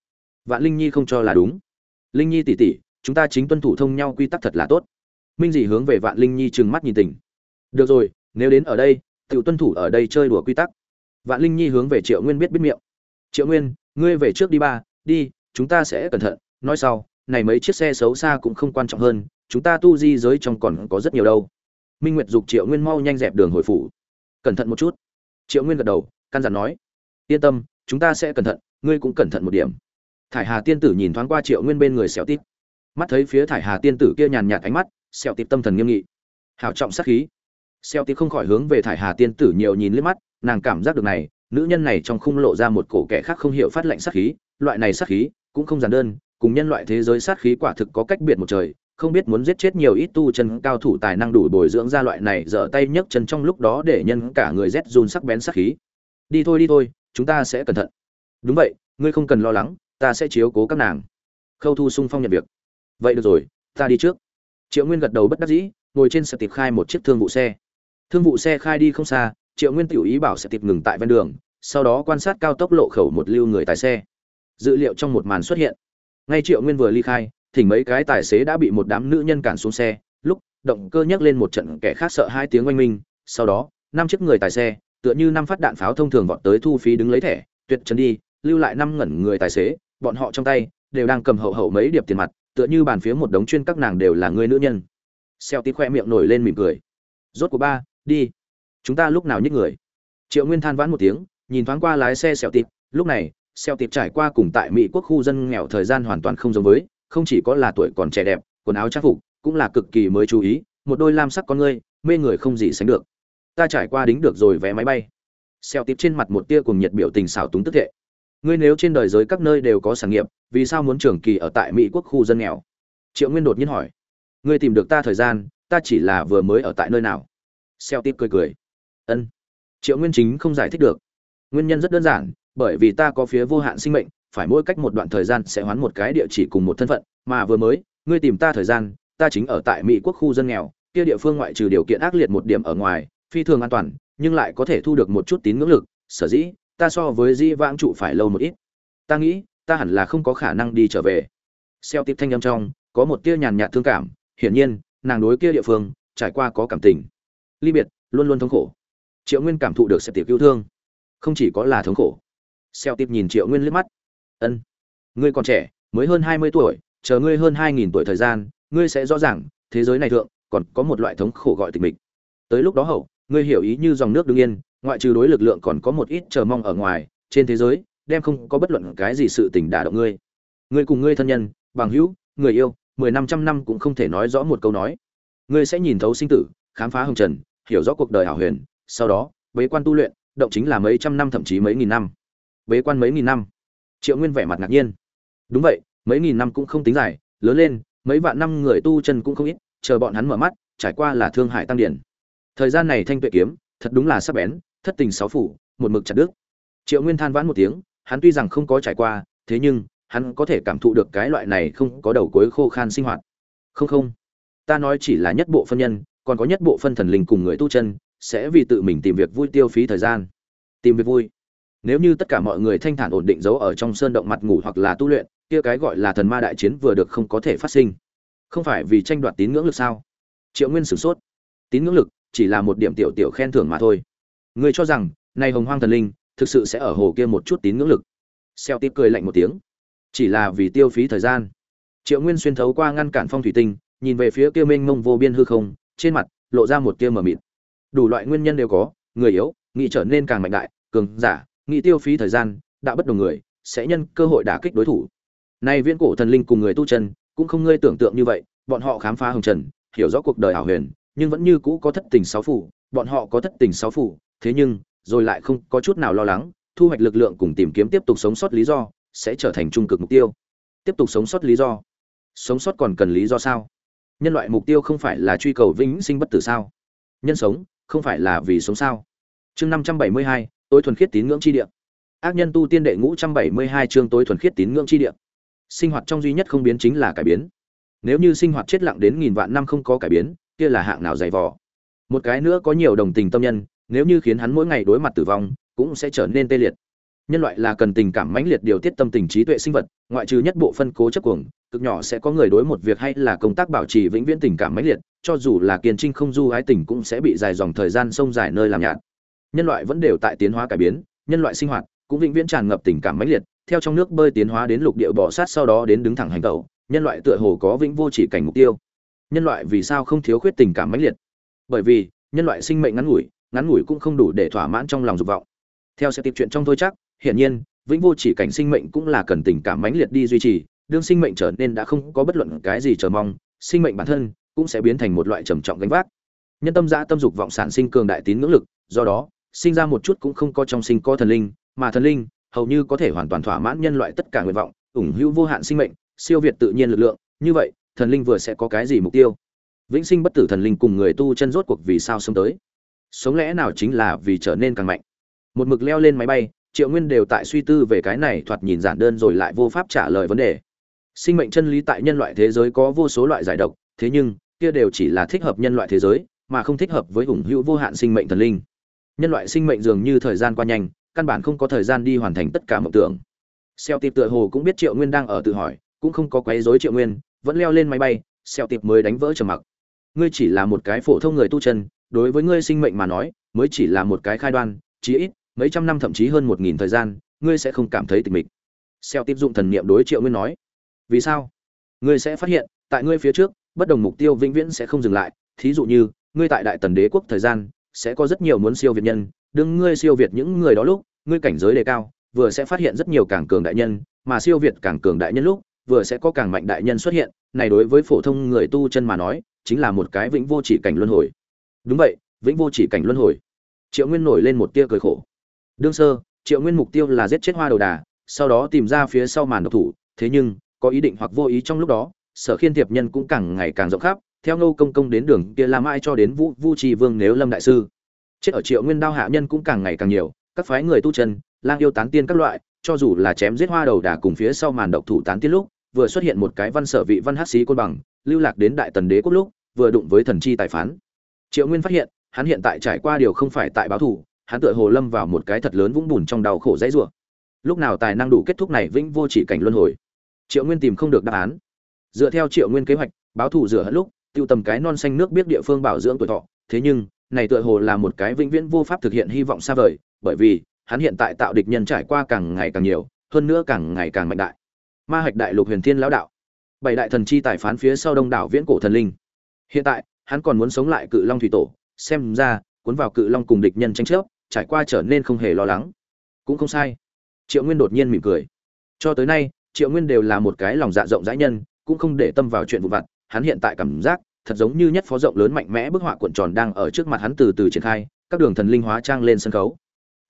vạn linh nhi không cho là đúng. Linh nhi tỉ tỉ, chúng ta chính tuân thủ thông nhau quy tắc thật là tốt. Minh dị hướng về vạn linh nhi trừng mắt nhìn tình. Được rồi, nếu đến ở đây tự tuân thủ ở đây chơi đùa quy tắc. Vạn linh nhi hướng về triệu nguyên biết biết miệng. Triệu nguyên, ngươi về trước đi ba, đi, chúng ta sẽ cẩn thận. Nói sau, này mấy chiếc xe xấu xa cũng không quan trọng hơn, chúng ta tu di giới trong còn có rất nhiều đâu. Minh nguyệt dục triệu nguyên mau nhanh dẹp đường hồi phủ. Cẩn thận một chút. Triệu nguyên gật đầu, căn dặn nói, yên tâm, chúng ta sẽ cẩn thận, ngươi cũng cẩn thận một điểm thải hà tiên tử nhìn thoáng qua triệu nguyên bên người xẻo tít. Mắt thấy phía thải hà tiên tử kia nhàn nhạt ánh mắt xẻo tít tâm thần nghiêm nghị. Hào trọng sát khí. Xẻo tít không khỏi hướng về thải hà tiên tử nhiều nhìn liếc mắt, nàng cảm giác được này, nữ nhân này trong khung lộ ra một cổ kẻ khác không hiểu phát lệnh sát khí, loại này sát khí cũng không giản đơn, cùng nhân loại thế giới sát khí quả thực có cách biệt một trời, không biết muốn giết chết nhiều ít tu chân cao thủ tài năng đủ bồi dưỡng ra loại này dở tay nhấc chân trong lúc đó để nhân cả người rét run sắc bén sát khí. Đi thôi đi thôi, chúng ta sẽ cẩn thận. Đúng vậy, ngươi không cần lo lắng ta sẽ chiếu cố các nàng. Khâu thu sung phong nhận việc. Vậy được rồi, ta đi trước. Triệu nguyên gật đầu bất đắc dĩ, ngồi trên xe tiệp khai một chiếc thương vụ xe. Thương vụ xe khai đi không xa, triệu nguyên tiểu ý bảo xe tiệp ngừng tại ven đường, sau đó quan sát cao tốc lộ khẩu một lưu người tài xe. Dữ liệu trong một màn xuất hiện. Ngay triệu nguyên vừa ly khai, thỉnh mấy cái tài xế đã bị một đám nữ nhân cản xuống xe, lúc, động cơ nhấc lên một trận kẻ khác sợ hai tiếng oanh minh, sau đó, năm chiếc người tài xe, tựa như năm phát đạn pháo thông thường vọt tới thu phí đứng lấy thẻ, tuyệt trần đi, lưu lại năm ngẩn người tài xế bọn họ trong tay, đều đang cầm hậu hậu mấy điệp tiền mặt, tựa như bàn phía một đống chuyên các nàng đều là người nữ nhân. Xeo tí khoe miệng nổi lên mỉm cười. Rốt của ba, đi. Chúng ta lúc nào nhích người? Triệu nguyên than vãn một tiếng, nhìn thoáng qua lái xe xeo tịp lúc này, xeo tịp trải qua cùng tại mỹ quốc khu dân nghèo thời gian hoàn toàn không giống với, không chỉ có là tuổi còn trẻ đẹp, quần áo trang phục, cũng là cực kỳ mới chú ý, một đôi lam sắc con ngươi, mê người không gì sánh được. Ta trải qua đính được rồi vé máy bay. Xeo tịp trên mặt một tia cùng nhiệt biểu tình xảo túng tức thệ ngươi nếu trên đời giới các nơi đều có sản nghiệp, vì sao muốn trường kỳ ở tại mỹ quốc khu dân nghèo? Triệu nguyên đột nhiên hỏi. Ngươi tìm được ta thời gian, ta chỉ là vừa mới ở tại nơi nào? Xeo tít cười cười. Ân. Triệu nguyên chính không giải thích được. Nguyên nhân rất đơn giản, bởi vì ta có phía vô hạn sinh mệnh, phải mỗi cách một đoạn thời gian sẽ hoán một cái địa chỉ cùng một thân phận, mà vừa mới, ngươi tìm ta thời gian, ta chính ở tại mỹ quốc khu dân nghèo, kia địa phương ngoại trừ điều kiện ác liệt một điểm ở ngoài, phi thường an toàn, nhưng lại có thể thu được một chút tín ngưỡng lực, sở dĩ ta so với di vãng trụ phải lâu một ít. Ta nghĩ, ta hẳn là không có khả năng đi trở về. Xeo tiếp thanh âm trong, có một tia nhàn nhạt thương cảm, hiển nhiên, nàng đối kia địa phương, trải qua có cảm tình. Ly biệt, luôn luôn thống khổ. Triệu nguyên cảm thụ được Xeo tiệp yêu thương. Không chỉ có là thống khổ. Xeo tiếp nhìn triệu nguyên liếc mắt. Ân, ngươi còn trẻ, mới hơn hai mươi tuổi, chờ ngươi hơn hai nghìn tuổi thời gian, ngươi sẽ rõ ràng, thế giới này thượng, còn có một loại thống khổ gọi tịch mình tới lúc đó hậu, ngươi hiểu ý như dòng nước đương yên ngoại trừ đối lực lượng còn có một ít chờ mong ở ngoài, trên thế giới, đem không có bất luận cái gì sự tình đả động ngươi. Ngươi cùng ngươi thân nhân, bằng hữu, người yêu, mười năm trăm năm cũng không thể nói rõ một câu nói. Ngươi sẽ nhìn thấu sinh tử, khám phá hồng trần, hiểu rõ cuộc đời hảo huyền, sau đó, bế quan tu luyện, động chính là mấy trăm năm thậm chí mấy nghìn năm. Bế quan mấy nghìn năm. Triệu nguyên vẻ mặt ngạc nhiên. Đúng vậy, mấy nghìn năm cũng không tính dài, lớn lên, mấy vạn năm người tu chân cũng không ít, chờ bọn hắn mở mắt, trải qua là thương hại tăng điển. Thời gian này thanh tuệ kiếm, thật đúng là sắc bén thất tình sáu phủ, một mực chặt đứt. Triệu nguyên than vãn một tiếng, hắn tuy rằng không có trải qua, thế nhưng, hắn có thể cảm thụ được cái loại này không có đầu cuối khô khan sinh hoạt. Không không, ta nói chỉ là nhất bộ phân nhân, còn có nhất bộ phân thần linh cùng người tu chân, sẽ vì tự mình tìm việc vui tiêu phí thời gian. Tìm việc vui. Nếu như tất cả mọi người thanh thản ổn định giấu ở trong sơn động mặt ngủ hoặc là tu luyện, kia cái gọi là thần ma đại chiến vừa được không có thể phát sinh. Không phải vì tranh đoạt tín ngưỡng lực sao? Triệu nguyên sửng sốt. Tín ngưỡng lực chỉ là một điểm tiểu tiểu khen thưởng mà thôi. Người cho rằng, này hồng hoang thần linh, thực sự sẽ ở hồ kia một chút tín ngưỡng lực? Xeo tiếp cười lạnh một tiếng. Chỉ là vì tiêu phí thời gian. Triệu nguyên xuyên thấu qua ngăn cản phong thủy tinh, nhìn về phía kia mênh mông vô biên hư không, trên mặt lộ ra một tia mờ mịt. Đủ loại nguyên nhân đều có, người yếu, nghĩ trở nên càng mạnh đại, cường giả, nghĩ tiêu phí thời gian đã bất đồng người, sẽ nhân cơ hội đả kích đối thủ. Nay viễn cổ thần linh cùng người tu chân, cũng không ngươi tưởng tượng như vậy, bọn họ khám phá hồng trần, hiểu rõ cuộc đời ảo huyền, nhưng vẫn như cũ có thất tình sáu phủ bọn họ có thất tình sáu phủ, thế nhưng, rồi lại không có chút nào lo lắng, thu hoạch lực lượng cùng tìm kiếm tiếp tục sống sót lý do, sẽ trở thành trung cực mục tiêu. Tiếp tục sống sót lý do. Sống sót còn cần lý do sao? Nhân loại mục tiêu không phải là truy cầu vĩnh sinh bất tử sao? Nhân sống, không phải là vì sống sao? Chương năm trăm bảy mươi hai, tối thuần khiết tín ngưỡng chi địa. Ác nhân tu tiên đệ ngũ trăm bảy mươi hai chương tối thuần khiết tín ngưỡng chi địa. Sinh hoạt trong duy nhất không biến chính là cải biến. Nếu như sinh hoạt chết lặng đến nghìn vạn năm không có cải biến, kia là hạng nào dày vò? Một cái nữa có nhiều đồng tình tâm nhân, nếu như khiến hắn mỗi ngày đối mặt tử vong, cũng sẽ trở nên tê liệt. Nhân loại là cần tình cảm mãnh liệt điều tiết tâm tình trí tuệ sinh vật, ngoại trừ nhất bộ phân cố chấp cuồng, cực nhỏ sẽ có người đối một việc hay là công tác bảo trì vĩnh viễn tình cảm mãnh liệt, cho dù là kiên trinh không du ái tình cũng sẽ bị dài dòng thời gian sông dài nơi làm nhạt. Nhân loại vẫn đều tại tiến hóa cải biến, nhân loại sinh hoạt cũng vĩnh viễn tràn ngập tình cảm mãnh liệt, theo trong nước bơi tiến hóa đến lục địa bỏ sát sau đó đến đứng thẳng hành tẩu, nhân loại tựa hồ có vĩnh vô chỉ cảnh mục tiêu. Nhân loại vì sao không thiếu khuyết tình cảm mãnh liệt? Bởi vì, nhân loại sinh mệnh ngắn ngủi ngắn ngủi cũng không đủ để thỏa mãn trong lòng dục vọng. Theo sẽ tiếp chuyện trong thôi chắc, hiển nhiên, vĩnh vô chỉ cảnh sinh mệnh cũng là cần tình cảm mãnh liệt đi duy trì, đương sinh mệnh trở nên đã không có bất luận cái gì chờ mong, sinh mệnh bản thân cũng sẽ biến thành một loại trầm trọng gánh vác. Nhân tâm dã tâm dục vọng sản sinh cường đại tín ngưỡng lực, do đó, sinh ra một chút cũng không có trong sinh có thần linh, mà thần linh hầu như có thể hoàn toàn thỏa mãn nhân loại tất cả nguyện vọng, ủng hữu vô hạn sinh mệnh, siêu việt tự nhiên lực lượng, như vậy, thần linh vừa sẽ có cái gì mục tiêu? Vĩnh sinh bất tử thần linh cùng người tu chân rốt cuộc vì sao sống tới? Sống lẽ nào chính là vì trở nên càng mạnh? Một mực leo lên máy bay, triệu nguyên đều tại suy tư về cái này, thoạt nhìn giản đơn rồi lại vô pháp trả lời vấn đề. Sinh mệnh chân lý tại nhân loại thế giới có vô số loại giải độc, thế nhưng, kia đều chỉ là thích hợp nhân loại thế giới, mà không thích hợp với hùng hữu vô hạn sinh mệnh thần linh. Nhân loại sinh mệnh dường như thời gian qua nhanh, căn bản không có thời gian đi hoàn thành tất cả mộng tưởng. Xeo tiệp tựa hồ cũng biết triệu nguyên đang ở tự hỏi, cũng không có quấy rối triệu nguyên, vẫn leo lên máy bay, xeo tiệp mới đánh vỡ trầm mặc ngươi chỉ là một cái phổ thông người tu chân, đối với ngươi sinh mệnh mà nói, mới chỉ là một cái khai đoan, chí ít, mấy trăm năm thậm chí hơn một nghìn thời gian, ngươi sẽ không cảm thấy tịch mịch. Xeo tiếp dụng thần niệm đối triệu nguyên nói. Vì sao? Ngươi sẽ phát hiện, tại ngươi phía trước, bất đồng mục tiêu vĩnh viễn sẽ không dừng lại. Thí dụ như, ngươi tại đại tần đế quốc thời gian, sẽ có rất nhiều muốn siêu việt nhân đương ngươi siêu việt những người đó lúc, ngươi cảnh giới đề cao, vừa sẽ phát hiện rất nhiều càng cường đại nhân, mà siêu việt càng cường đại nhân lúc, vừa sẽ có càng mạnh đại nhân xuất hiện. Này đối với phổ thông người tu chân mà nói chính là một cái vĩnh vô chỉ cảnh luân hồi. Đúng vậy, vĩnh vô chỉ cảnh luân hồi. Triệu nguyên nổi lên một tia cười khổ. Đương sơ, triệu nguyên mục tiêu là giết chết hoa đầu đà, sau đó tìm ra phía sau màn độc thủ, thế nhưng, có ý định hoặc vô ý trong lúc đó, sở khiên thiệp nhân cũng càng ngày càng rộng khắp, theo ngô công công đến đường kia làm ai cho đến vũ vu trì vương nếu lâm đại sư. Chết ở triệu nguyên đao hạ nhân cũng càng ngày càng nhiều, các phái người tu chân, lang yêu tán tiên các loại, cho dù là chém giết hoa đầu đà cùng phía sau màn độc thủ tán tiên lúc, vừa xuất hiện một cái văn sở vị văn hát sĩ côn bằng lưu lạc đến đại tần đế quốc lúc, vừa đụng với thần chi tài phán. Triệu nguyên phát hiện, hắn hiện tại trải qua điều không phải tại báo thủ, hắn tựa hồ lâm vào một cái thật lớn vũng bùn trong đau khổ dãy rủa. Lúc nào tài năng đủ kết thúc này vĩnh vô chỉ cảnh luân hồi. Triệu nguyên tìm không được đáp án. Dựa theo triệu nguyên kế hoạch, báo thủ rửa hết lúc, tiêu tầm cái non xanh nước biết địa phương bảo dưỡng tuổi thọ. Thế nhưng, này tựa hồ là một cái vĩnh viễn vô pháp thực hiện hy vọng xa vời, bởi vì, hắn hiện tại tạo địch nhân trải qua càng ngày càng nhiều, hơn nữa càng ngày càng mạnh đại. Ma hạch đại lục huyền thiên lão đạo bảy đại thần chi tài phán phía sau đông đảo viễn cổ thần linh. Hiện tại, hắn còn muốn sống lại cự long thủy tổ, xem ra, cuốn vào cự long cùng địch nhân tranh chấp, trải qua trở nên không hề lo lắng. Cũng không sai. Triệu nguyên đột nhiên mỉm cười. Cho tới nay, triệu nguyên đều là một cái lòng dạ rộng rãi nhân, cũng không để tâm vào chuyện vụ vặt. Hắn hiện tại cảm giác, thật giống như nhất phó rộng lớn mạnh mẽ bức họa cuộn tròn đang ở trước mặt hắn từ từ triển khai, các đường thần linh hóa trang lên sân khấu.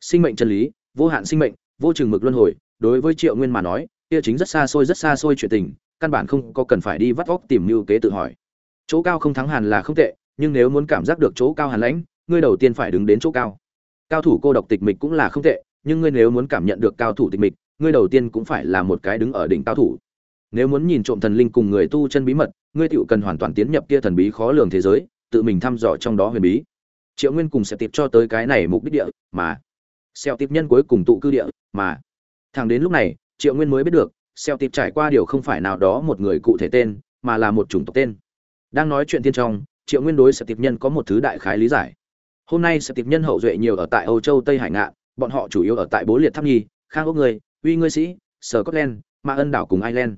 Sinh mệnh chân lý, vô hạn sinh mệnh, vô chừng mực luân hồi, đối với triệu nguyên mà nói, kia chính rất xa xôi, rất xa xôi chuyện tình căn bản không có cần phải đi vắt vóc tìm mưu kế tự hỏi. Chỗ cao không thắng hàn là không tệ, nhưng nếu muốn cảm giác được chỗ cao hàn lãnh, ngươi đầu tiên phải đứng đến chỗ cao. Cao thủ cô độc tịch mịch cũng là không tệ, nhưng ngươi nếu muốn cảm nhận được cao thủ tịch mịch, ngươi đầu tiên cũng phải là một cái đứng ở đỉnh cao thủ. Nếu muốn nhìn trộm thần linh cùng người tu chân bí mật, ngươi tựu cần hoàn toàn tiến nhập kia thần bí khó lường thế giới, tự mình thăm dò trong đó huyền bí. Triệu nguyên cùng sẽ tiếp cho tới cái này mục đích địa, mà. Xeo tiếp nhân cuối cùng tụ cư địa, mà. Thẳng đến lúc này, triệu nguyên mới biết được xeo Tịp trải qua điều không phải nào đó một người cụ thể tên, mà là một chủng tộc tên. Đang nói chuyện tiên trong, triệu nguyên đối xeo tịp nhân có một thứ đại khái lý giải. Hôm nay xeo tịp nhân hậu duệ nhiều ở tại âu châu tây hải ngạn, bọn họ chủ yếu ở tại bố liệt tháp nhi, khang ốc người, uy ngươi sĩ, sở scotland ma ân đảo cùng ireland.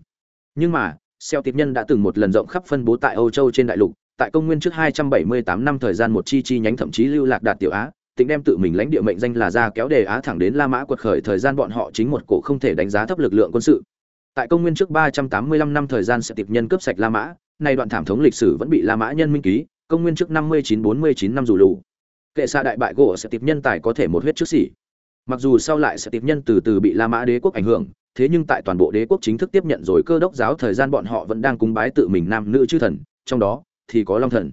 Nhưng mà, xeo Tịp nhân đã từng một lần rộng khắp phân bố tại âu châu trên đại lục, tại công nguyên trước 278 năm thời gian một chi chi nhánh thậm chí lưu lạc đạt tiểu á, tính đem tự mình lãnh địa mệnh danh là ra kéo đề á thẳng đến la mã quật khởi thời gian bọn họ chính một cổ không thể đánh giá thấp lực lượng quân sự tại công nguyên trước 385 năm thời gian sẽ tiệp nhân cướp sạch la mã nay đoạn thảm thống lịch sử vẫn bị La Mã nhân minh ký, công nguyên trước năm mươi chín bốn mươi chín năm dù lù. Kệ xa đại bại gỗ sẽ tiếp nhân tài có thể một huyết trước sỉ. Mặc dù sau lại sẽ tiếp nhân từ từ bị La Mã đế quốc ảnh hưởng, thế nhưng tại toàn bộ đế quốc chính thức tiếp nhận rồi cơ đốc giáo thời gian bọn họ vẫn đang cúng bái tự mình nam nữ chư thần, trong đó thì có Long thần.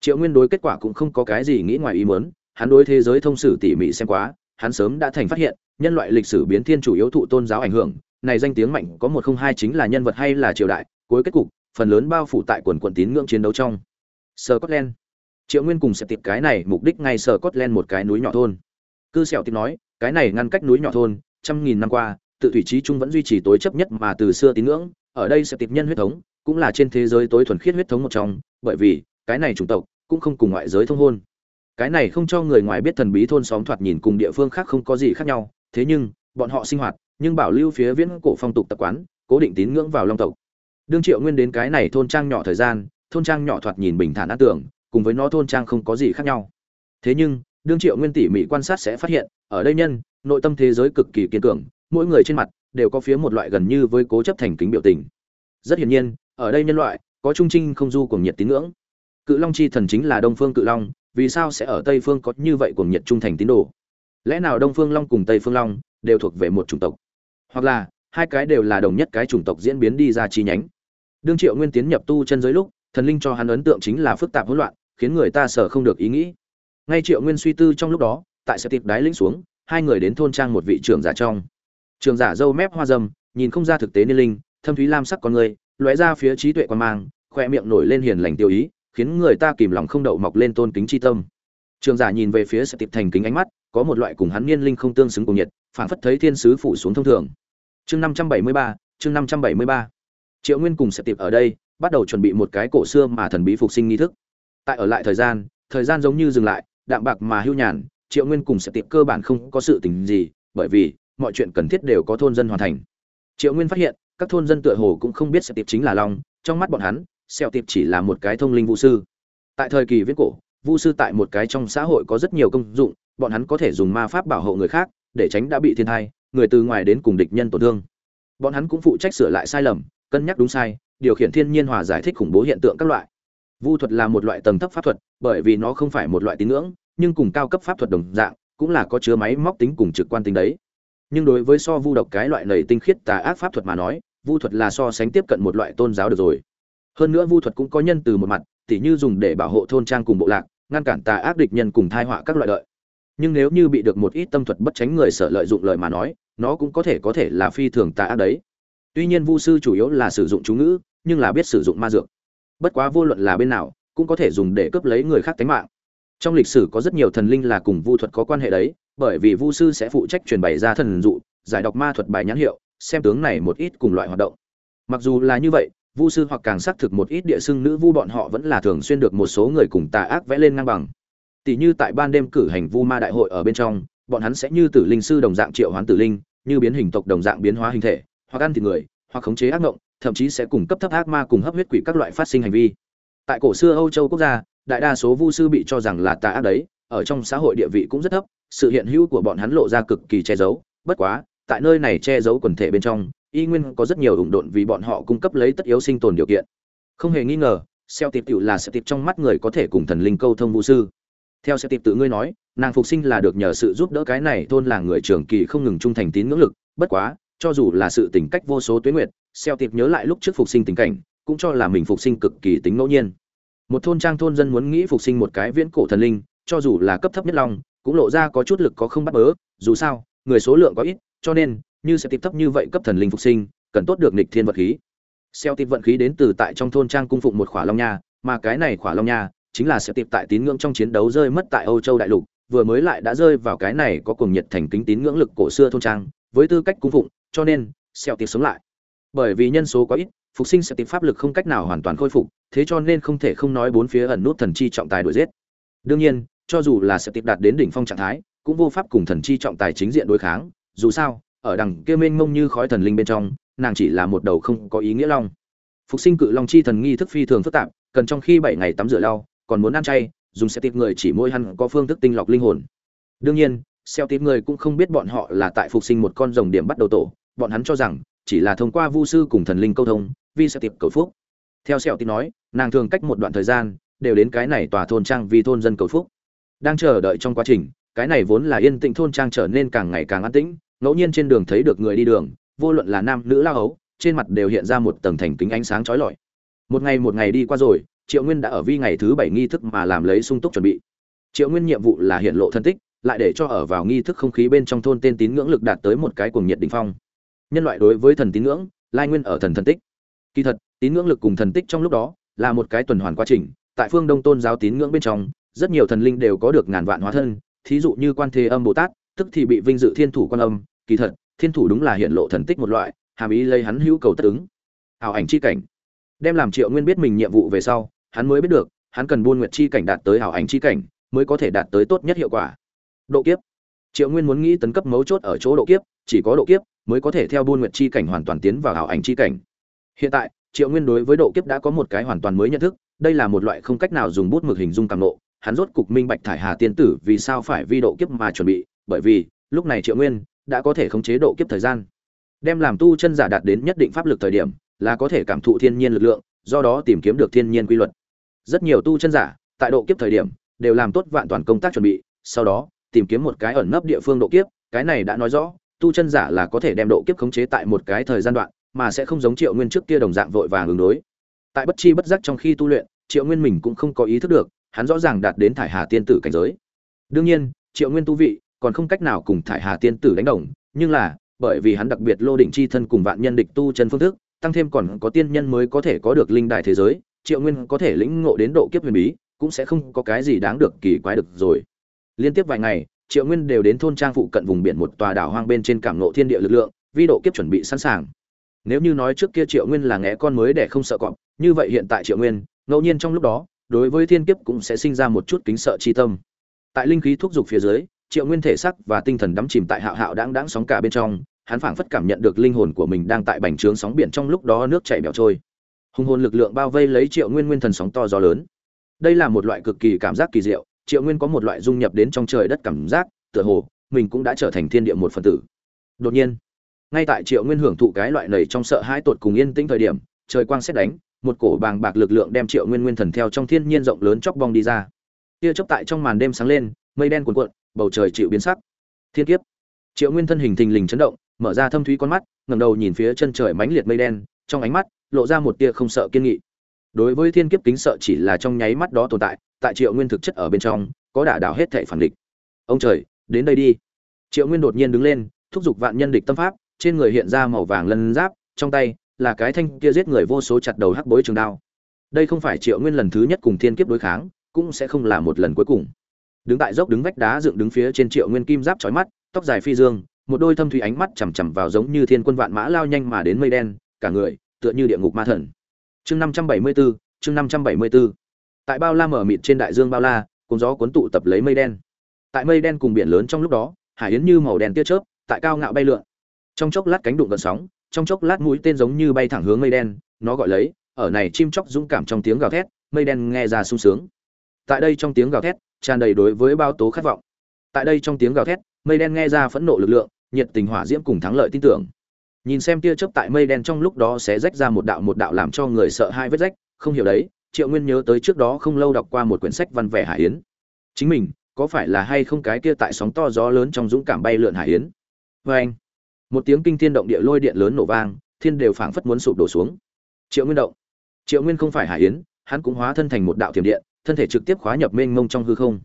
Triệu Nguyên đối kết quả cũng không có cái gì nghĩ ngoài ý muốn, hắn đối thế giới thông sử tỉ mỉ xem quá, hắn sớm đã thành phát hiện, nhân loại lịch sử biến thiên chủ yếu thụ tôn giáo ảnh hưởng, này danh tiếng mạnh có một không hai chính là nhân vật hay là triều đại, cuối kết cục phần lớn bao phủ tại quần quần tín ngưỡng chiến đấu trong. Scotland. Triệu Nguyên cùng sẽ tiệp cái này mục đích ngay Scotland một cái núi nhỏ thôn. Cư Sẹo Tiệp nói, cái này ngăn cách núi nhỏ thôn, trăm nghìn năm qua, tự thủy trí trung vẫn duy trì tối chấp nhất mà từ xưa tín ngưỡng, ở đây sẽ tiệp nhân huyết thống, cũng là trên thế giới tối thuần khiết huyết thống một trong, bởi vì cái này chủng tộc cũng không cùng ngoại giới thông hôn. Cái này không cho người ngoài biết thần bí thôn xóm thoạt nhìn cùng địa phương khác không có gì khác nhau, thế nhưng bọn họ sinh hoạt nhưng bảo lưu phía viễn cổ phong tục tập quán, cố định tín ngưỡng vào long tộc. Đương triệu nguyên đến cái này thôn trang nhỏ thời gian, thôn trang nhỏ thoạt nhìn bình thản an tưởng, cùng với nó thôn trang không có gì khác nhau. Thế nhưng, đương triệu nguyên tỉ mỉ quan sát sẽ phát hiện, ở đây nhân, nội tâm thế giới cực kỳ kiên cường, mỗi người trên mặt đều có phía một loại gần như với cố chấp thành kính biểu tình. Rất hiển nhiên, ở đây nhân loại, có trung trinh không du cùng nhiệt tín ngưỡng. Cự long chi thần chính là đông phương cự long, vì sao sẽ ở tây phương có như vậy cùng nhiệt trung thành tín đồ? Lẽ nào đông phương long cùng tây phương long đều thuộc về một chủng tộc? Hoặc là, hai cái đều là đồng nhất cái chủng tộc diễn biến đi ra chi nhánh. Đương triệu nguyên tiến nhập tu chân giới lúc, thần linh cho hắn ấn tượng chính là phức tạp hỗn loạn, khiến người ta sợ không được ý nghĩ. Ngay triệu nguyên suy tư trong lúc đó, tại sẽ tiệp đái lĩnh xuống, hai người đến thôn trang một vị trưởng giả trong. Trường giả dâu mép hoa dâm, nhìn không ra thực tế niên linh, thâm thúy lam sắc con người, lóe ra phía trí tuệ quan mang, khoe miệng nổi lên hiền lành tiêu ý, khiến người ta kìm lòng không đậu mọc lên tôn kính chi tâm. Trường giả nhìn về phía sẽ tiệp thành kính ánh mắt, có một loại cùng hắn niên linh không tương xứng cùng nhiệt, phảng phất thấy thiên sứ phủ xuống thông thường chương năm trăm bảy mươi ba, chương năm trăm bảy mươi ba. Triệu nguyên cùng sẽ tiệp ở đây, bắt đầu chuẩn bị một cái cổ xưa mà thần bí phục sinh nghi thức. Tại ở lại thời gian thời gian giống như dừng lại, đạm bạc mà hưu nhàn, triệu nguyên cùng sẽ tiệp cơ bản không có sự tình gì, bởi vì mọi chuyện cần thiết đều có thôn dân hoàn thành. Triệu nguyên phát hiện, các thôn dân tựa hồ cũng không biết sẽ tiệp chính là long, trong mắt bọn hắn sẹo tiệp chỉ là một cái thông linh vũ sư. Tại thời kỳ viễn cổ vũ sư tại một cái trong xã hội có rất nhiều công dụng, bọn hắn có thể dùng ma pháp bảo hộ người khác, để tránh đã bị thiên thai người từ ngoài đến cùng địch nhân tổn thương. Bọn hắn cũng phụ trách sửa lại sai lầm, cân nhắc đúng sai, điều khiển thiên nhiên hòa giải thích khủng bố hiện tượng các loại. Vu thuật là một loại tầng thấp pháp thuật, bởi vì nó không phải một loại tín ngưỡng, nhưng cùng cao cấp pháp thuật đồng dạng, cũng là có chứa máy móc tính cùng trực quan tính đấy. Nhưng đối với so vu độc cái loại nầy tinh khiết tà ác pháp thuật mà nói, vu thuật là so sánh tiếp cận một loại tôn giáo được rồi. Hơn nữa vu thuật cũng có nhân từ một mặt, tỉ như dùng để bảo hộ thôn trang cùng bộ lạc, ngăn cản tà ác địch nhân cùng thai họa các loại lợi nhưng nếu như bị được một ít tâm thuật bất tránh người sợ lợi dụng lời mà nói nó cũng có thể có thể là phi thường tà ác đấy. Tuy nhiên vu sư chủ yếu là sử dụng chú ngữ, nhưng là biết sử dụng ma dược. Bất quá vô luận là bên nào, cũng có thể dùng để cướp lấy người khác tính mạng. Trong lịch sử có rất nhiều thần linh là cùng vu thuật có quan hệ đấy, bởi vì vu sư sẽ phụ trách truyền bày ra thần dụ, giải đọc ma thuật bài nhãn hiệu, xem tướng này một ít cùng loại hoạt động. Mặc dù là như vậy, vu sư hoặc càng xác thực một ít địa xưng nữ vu bọn họ vẫn là thường xuyên được một số người cùng tà ác vẽ lên ngang bằng. Tỷ như tại ban đêm cử hành vu ma đại hội ở bên trong bọn hắn sẽ như tử linh sư đồng dạng triệu hoán tử linh, như biến hình tộc đồng dạng biến hóa hình thể, hoặc ăn thịt người, hoặc khống chế ác ngộng, thậm chí sẽ cùng cấp thấp ác ma cùng hấp huyết quỷ các loại phát sinh hành vi. Tại cổ xưa âu châu quốc gia, đại đa số vu sư bị cho rằng là tà ác đấy, ở trong xã hội địa vị cũng rất thấp, sự hiện hữu của bọn hắn lộ ra cực kỳ che giấu, bất quá, tại nơi này che giấu quần thể bên trong, y nguyên có rất nhiều ủng độn vì bọn họ cung cấp lấy tất yếu sinh tồn điều kiện. Không hề nghi ngờ xeo tiệp tiểu là xeo tiệp trong mắt người có thể cùng thần linh câu thông vũ sư. Theo xeo tiệp tự ngươi nói nàng phục sinh là được nhờ sự giúp đỡ cái này thôn làng người trường kỳ không ngừng trung thành tín ngưỡng lực, bất quá, cho dù là sự tình cách vô số tuyến nguyệt, xeo tiệp nhớ lại lúc trước phục sinh tình cảnh, cũng cho là mình phục sinh cực kỳ tính ngẫu nhiên. Một thôn trang thôn dân muốn nghĩ phục sinh một cái viễn cổ thần linh, cho dù là cấp thấp nhất long cũng lộ ra có chút lực có không bắt bớ, dù sao, người số lượng có ít, cho nên, như sẽ tiếp thấp như vậy cấp thần linh phục sinh, cần tốt được nịch thiên vật khí. Xeo tiệp vận khí đến từ tại trong thôn trang cung phụng một khỏa long nha, mà cái này khỏa long nha, chính là sẽ tiệp tại tín ngưỡng trong chiến đấu rơi mất tại âu châu đại lục vừa mới lại đã rơi vào cái này có cùng nhiệt thành kính tín ngưỡng lực cổ xưa thôn trang, với tư cách cung phụng, cho nên xeo tiếp sống lại. Bởi vì nhân số quá ít, phục sinh sẽ tìm pháp lực không cách nào hoàn toàn khôi phục, thế cho nên không thể không nói bốn phía ẩn nút thần chi trọng tài đuổi giết. Đương nhiên, cho dù là sẽ tiếp đạt đến đỉnh phong trạng thái, cũng vô pháp cùng thần chi trọng tài chính diện đối kháng, dù sao, ở đằng kia mênh mông như khói thần linh bên trong, nàng chỉ là một đầu không có ý nghĩa long. Phục sinh cự long chi thần nghi thức phi thường phức tạp, cần trong khi bảy ngày tắm rửa lau, còn muốn ăn chay dùng xe tiếp người chỉ môi hắn có phương thức tinh lọc linh hồn. Đương nhiên, xeo tiếp người cũng không biết bọn họ là tại phục sinh một con rồng điểm bắt đầu tổ, bọn hắn cho rằng, chỉ là thông qua vu sư cùng thần linh câu thông vi sẽ tiệp cầu phúc. Theo xeo tiếp nói, nàng thường cách một đoạn thời gian, đều đến cái này tòa thôn trang vì thôn dân cầu phúc. Đang chờ đợi trong quá trình, cái này vốn là yên tĩnh thôn trang trở nên càng ngày càng an tĩnh, ngẫu nhiên trên đường thấy được người đi đường, vô luận là nam nữ lao hấu trên mặt đều hiện ra một tầng thành kính ánh sáng chói lọi. Một ngày một ngày đi qua rồi triệu nguyên đã ở vi ngày thứ bảy nghi thức mà làm lấy sung túc chuẩn bị. Triệu nguyên nhiệm vụ là hiện lộ thân tích, lại để cho ở vào nghi thức không khí bên trong thôn tên tín ngưỡng lực đạt tới một cái cuồng nhiệt đỉnh phong. Nhân loại đối với thần tín ngưỡng, lai nguyên ở thần thần tích. Kỳ thật, tín ngưỡng lực cùng thần tích trong lúc đó là một cái tuần hoàn quá trình, tại phương đông tôn giáo tín ngưỡng bên trong, rất nhiều thần linh đều có được ngàn vạn hóa thân, thí dụ như quan thế âm bồ tát, tức thì bị vinh dự thiên thủ quan âm. Kỳ thật, thiên thủ đúng là hiện lộ thần tích một loại, hàm ý lấy hắn hữu cầu tất ứng. Ảo ảnh chi cảnh. Đem làm triệu nguyên biết mình nhiệm vụ về sau hắn mới biết được, hắn cần buôn nguyệt chi cảnh đạt tới ảo ảnh chi cảnh, mới có thể đạt tới tốt nhất hiệu quả. Độ kiếp. Triệu nguyên muốn nghĩ tấn cấp mấu chốt ở chỗ độ kiếp, chỉ có độ kiếp mới có thể theo buôn nguyệt chi cảnh hoàn toàn tiến vào ảo ảnh chi cảnh. Hiện tại, triệu nguyên đối với độ kiếp đã có một cái hoàn toàn mới nhận thức, đây là một loại không cách nào dùng bút mực hình dung cảm nộ, hắn rốt cục minh bạch thải hà tiên tử vì sao phải vi độ kiếp mà chuẩn bị, bởi vì, lúc này triệu nguyên đã có thể khống chế độ kiếp thời gian. Đem làm tu chân giả đạt đến nhất định pháp lực thời điểm, là có thể cảm thụ thiên nhiên lực lượng, do đó tìm kiếm được thiên nhiên quy luật rất nhiều tu chân giả, tại độ kiếp thời điểm, đều làm tốt vạn toàn công tác chuẩn bị, sau đó, tìm kiếm một cái ẩn nấp địa phương độ kiếp, cái này đã nói rõ, tu chân giả là có thể đem độ kiếp khống chế tại một cái thời gian đoạn, mà sẽ không giống triệu nguyên trước kia đồng dạng vội vàng ứng đối. Tại bất chi bất giác trong khi tu luyện, triệu nguyên mình cũng không có ý thức được, hắn rõ ràng đạt đến thải hà tiên tử cảnh giới. Đương nhiên, triệu nguyên tu vị, còn không cách nào cùng thải hà tiên tử đánh đồng, nhưng là, bởi vì hắn đặc biệt lô định chi thân cùng vạn nhân địch tu chân phương thức, tăng thêm còn có tiên nhân mới có thể có được linh đài thế giới triệu nguyên có thể lĩnh ngộ đến độ kiếp huyền bí, cũng sẽ không có cái gì đáng được kỳ quái được rồi. Liên tiếp vài ngày, triệu nguyên đều đến thôn trang phụ cận vùng biển một tòa đảo hoang bên trên cảm nộ thiên địa lực lượng, vi độ kiếp chuẩn bị sẵn sàng. Nếu như nói trước kia triệu nguyên là ngẽ con mới để không sợ cọp, như vậy hiện tại triệu nguyên, ngẫu nhiên trong lúc đó, đối với thiên kiếp cũng sẽ sinh ra một chút kính sợ chi tâm. Tại linh khí thúc giục phía dưới, triệu nguyên thể sắc và tinh thần đắm chìm tại hạo hạo đáng đáng sóng cả bên trong, hắn phảng phất cảm nhận được linh hồn của mình đang tại bành trướng sóng biển trong lúc đó nước chảy bẻo trôi hùng hồn lực lượng bao vây lấy triệu nguyên nguyên thần sóng to gió lớn. Đây là một loại cực kỳ cảm giác kỳ diệu, triệu nguyên có một loại dung nhập đến trong trời đất cảm giác, tựa hồ, mình cũng đã trở thành thiên địa một phần tử. Đột nhiên, ngay tại triệu nguyên hưởng thụ cái loại nầy trong sợ hãi tột cùng yên tĩnh thời điểm, trời quang xét đánh, một cổ bàng bạc lực lượng đem triệu nguyên nguyên thần theo trong thiên nhiên rộng lớn chóc bong đi ra. Tia chớp tại trong màn đêm sáng lên, mây đen cuồn cuộn, bầu trời chịu biến sắc. Thiên kiếp. Triệu nguyên thân hình thình lình chấn động, mở ra thâm thúy con mắt, ngẩng đầu nhìn phía chân trời mãnh liệt mây đen, trong ánh mắt lộ ra một tia không sợ kiên nghị. Đối với thiên kiếp kính sợ chỉ là trong nháy mắt đó tồn tại tại triệu nguyên thực chất ở bên trong, có đả đảo hết thể phản địch. Ông trời, đến đây đi. Triệu nguyên đột nhiên đứng lên, thúc giục vạn nhân địch tâm pháp, trên người hiện ra màu vàng lân giáp, trong tay là cái thanh kia giết người vô số chặt đầu hắc bối trường đao. Đây không phải triệu nguyên lần thứ nhất cùng thiên kiếp đối kháng, cũng sẽ không là một lần cuối cùng. Đứng tại dốc đứng vách đá dựng đứng phía trên triệu nguyên kim giáp chói mắt, tóc dài phi dương, một đôi thâm thủy ánh mắt chằm chằm vào giống như thiên quân vạn mã lao nhanh mà đến mây đen, cả người tựa như địa ngục ma thần. Chương năm trăm bảy mươi bốn chương năm trăm bảy mươi bốn tại bao la mở mịt trên đại dương bao la cùng gió cuốn tụ tập lấy mây đen. Tại mây đen cùng biển lớn trong lúc đó, hải yến như màu đen tia chớp, tại cao ngạo bay lượn. Trong chốc lát cánh đụng gần sóng, trong chốc lát mũi tên giống như bay thẳng hướng mây đen, nó gọi lấy, ở này chim chóc dũng cảm trong tiếng gào thét, mây đen nghe ra sung sướng. Tại đây trong tiếng gào thét, tràn đầy đối với bao tố khát vọng. Tại đây trong tiếng gào thét, mây đen nghe ra phẫn nộ lực lượng, nhiệt tình hỏa diễm cùng thắng lợi tin tưởng nhìn xem tia chớp tại mây đen trong lúc đó sẽ rách ra một đạo một đạo làm cho người sợ hai vết rách, không hiểu đấy, triệu nguyên nhớ tới trước đó không lâu đọc qua một quyển sách văn vẻ hải yến. Chính mình, có phải là hay không cái kia tại sóng to gió lớn trong dũng cảm bay lượn hải yến? Vê anh, một tiếng kinh thiên động địa lôi điện lớn nổ vang, thiên đều phảng phất muốn sụp đổ xuống. Triệu nguyên động. Triệu nguyên không phải hải yến, hắn cũng hóa thân thành một đạo thiểm điện, thân thể trực tiếp khóa nhập mênh mông trong hư không.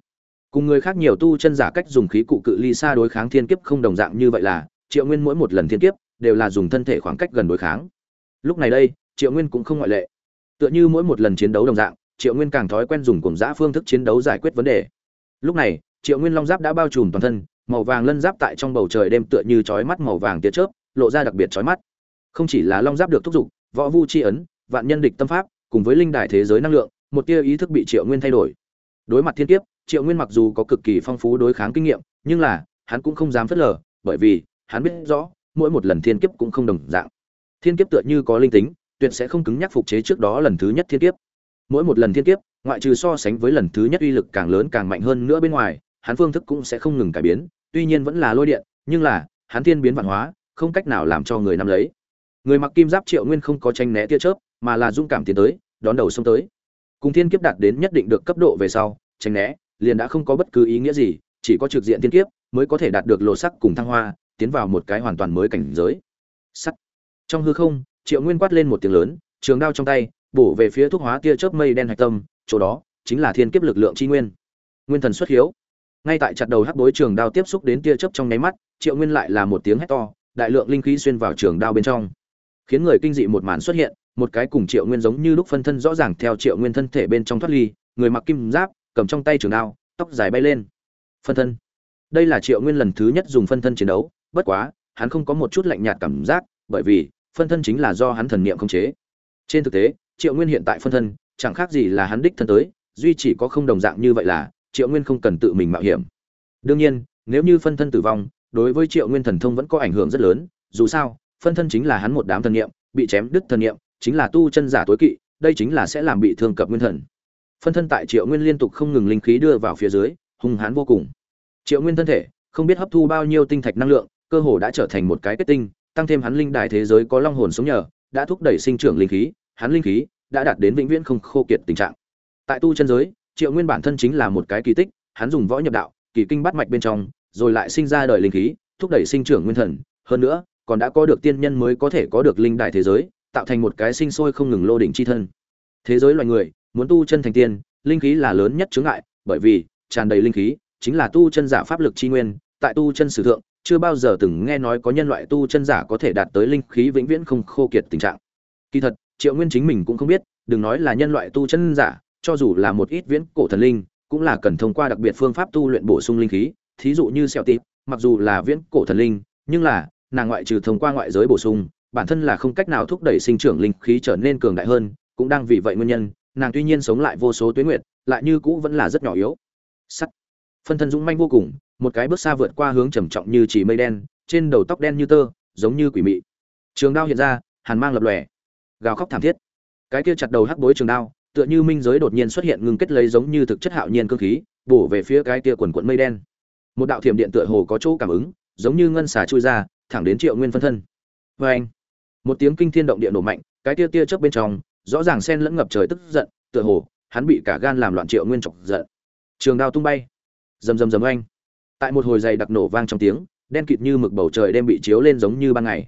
Cùng người khác nhiều tu chân giả cách dùng khí cụ cự ly xa đối kháng thiên kiếp không đồng dạng như vậy là, triệu nguyên mỗi một lần thiên kiếp đều là dùng thân thể khoảng cách gần đối kháng. Lúc này đây, triệu nguyên cũng không ngoại lệ. Tựa như mỗi một lần chiến đấu đồng dạng, triệu nguyên càng thói quen dùng cùng giã phương thức chiến đấu giải quyết vấn đề. Lúc này, triệu nguyên long giáp đã bao trùm toàn thân, màu vàng lân giáp tại trong bầu trời đêm tựa như chói mắt màu vàng tia chớp, lộ ra đặc biệt chói mắt. Không chỉ là long giáp được thúc giục, võ vu chi ấn, vạn nhân địch tâm pháp, cùng với linh đài thế giới năng lượng, một tia ý thức bị triệu nguyên thay đổi. Đối mặt thiên kiếp, triệu nguyên mặc dù có cực kỳ phong phú đối kháng kinh nghiệm, nhưng là, hắn cũng không dám phớt lờ, bởi vì, hắn biết rõ mỗi một lần thiên kiếp cũng không đồng dạng. Thiên kiếp tựa như có linh tính, tuyệt sẽ không cứng nhắc phục chế trước đó lần thứ nhất thiên kiếp. Mỗi một lần thiên kiếp, ngoại trừ so sánh với lần thứ nhất uy lực càng lớn càng mạnh hơn nữa bên ngoài, hắn phương thức cũng sẽ không ngừng cải biến, tuy nhiên vẫn là lôi điện, nhưng là, hắn thiên biến vạn hóa, không cách nào làm cho người nắm lấy. Người mặc kim giáp triệu nguyên không có tranh né tia chớp, mà là dũng cảm tiến tới, đón đầu xông tới. Cùng thiên kiếp đạt đến nhất định được cấp độ về sau, tranh né, liền đã không có bất cứ ý nghĩa gì, chỉ có trực diện thiên kiếp mới có thể đạt được lộ sắc cùng thăng hoa tiến vào một cái hoàn toàn mới cảnh giới. Sắt. Trong hư không, triệu nguyên quát lên một tiếng lớn, trường đao trong tay, bổ về phía thuốc hóa tia chớp mây đen hạch tâm, chỗ đó chính là thiên kiếp lực lượng chi nguyên. Nguyên thần xuất hiếu. Ngay tại chặt đầu hắc bối trường đao tiếp xúc đến tia chớp trong nháy mắt, triệu nguyên lại là một tiếng hét to, đại lượng linh khí xuyên vào trường đao bên trong. Khiến người kinh dị một màn xuất hiện, một cái cùng triệu nguyên giống như lúc phân thân rõ ràng theo triệu nguyên thân thể bên trong thoát ly, người mặc kim giáp, cầm trong tay trường đao, tóc dài bay lên. Phân thân. Đây là triệu nguyên lần thứ nhất dùng phân thân chiến đấu bất quá, hắn không có một chút lạnh nhạt cảm giác, bởi vì, phân thân chính là do hắn thần niệm khống chế. Trên thực tế, triệu nguyên hiện tại phân thân, chẳng khác gì là hắn đích thân tới, duy chỉ có không đồng dạng như vậy là, triệu nguyên không cần tự mình mạo hiểm. Đương nhiên, nếu như phân thân tử vong, đối với triệu nguyên thần thông vẫn có ảnh hưởng rất lớn, dù sao, phân thân chính là hắn một đám thần niệm, bị chém đứt thần niệm, chính là tu chân giả tối kỵ, đây chính là sẽ làm bị thương cập nguyên thần. Phân thân tại triệu nguyên liên tục không ngừng linh khí đưa vào phía dưới, hung hãn vô cùng. Triệu nguyên thân thể, không biết hấp thu bao nhiêu tinh thạch năng lượng cơ hồ đã trở thành một cái kết tinh, tăng thêm hắn linh đài thế giới có long hồn sống nhờ, đã thúc đẩy sinh trưởng linh khí, hắn linh khí đã đạt đến vĩnh viễn không khô kiệt tình trạng. Tại tu chân giới, triệu nguyên bản thân chính là một cái kỳ tích, hắn dùng võ nhập đạo, kỳ kinh bắt mạch bên trong, rồi lại sinh ra đời linh khí, thúc đẩy sinh trưởng nguyên thần, hơn nữa, còn đã có được tiên nhân mới có thể có được linh đài thế giới, tạo thành một cái sinh sôi không ngừng lô đỉnh chi thân. Thế giới loài người, muốn tu chân thành tiên, linh khí là lớn nhất chướng ngại, bởi vì tràn đầy linh khí chính là tu chân giả pháp lực chi nguyên, tại tu chân sử thượng chưa bao giờ từng nghe nói có nhân loại tu chân giả có thể đạt tới linh khí vĩnh viễn không khô kiệt tình trạng. Kỳ thật, triệu nguyên chính mình cũng không biết, đừng nói là nhân loại tu chân giả, cho dù là một ít viễn cổ thần linh, cũng là cần thông qua đặc biệt phương pháp tu luyện bổ sung linh khí, thí dụ như sẹo tịp, mặc dù là viễn cổ thần linh, nhưng là, nàng ngoại trừ thông qua ngoại giới bổ sung, bản thân là không cách nào thúc đẩy sinh trưởng linh khí trở nên cường đại hơn, cũng đang vì vậy nguyên nhân, nàng tuy nhiên sống lại vô số tuyến nguyệt, lại như cũ vẫn là rất nhỏ yếu. Sắt. Phân thân dũng manh vô cùng một cái bước xa vượt qua hướng trầm trọng như chỉ mây đen, trên đầu tóc đen như tơ, giống như quỷ mị. Trường đao hiện ra, hàn mang lập lòe. Gào khóc thảm thiết. Cái kia chặt đầu hắc bối trường đao, tựa như minh giới đột nhiên xuất hiện ngưng kết lấy giống như thực chất hạo nhiên cơ khí, bổ về phía cái kia quần quận mây đen. Một đạo thiểm điện tựa hồ có chỗ cảm ứng, giống như ngân xà chui ra, thẳng đến triệu nguyên phân thân. Vê anh một tiếng kinh thiên động địa nổ mạnh, cái tia tia chớp bên trong, rõ ràng sen lẫn ngập trời tức giận, tựa hồ, hắn bị cả gan làm loạn triệu nguyên chọc giận. Trường đao tung bay. Rầm rầm rầm anh tại một hồi dày đặc nổ vang trong tiếng, đen kịt như mực bầu trời đem bị chiếu lên giống như ban ngày.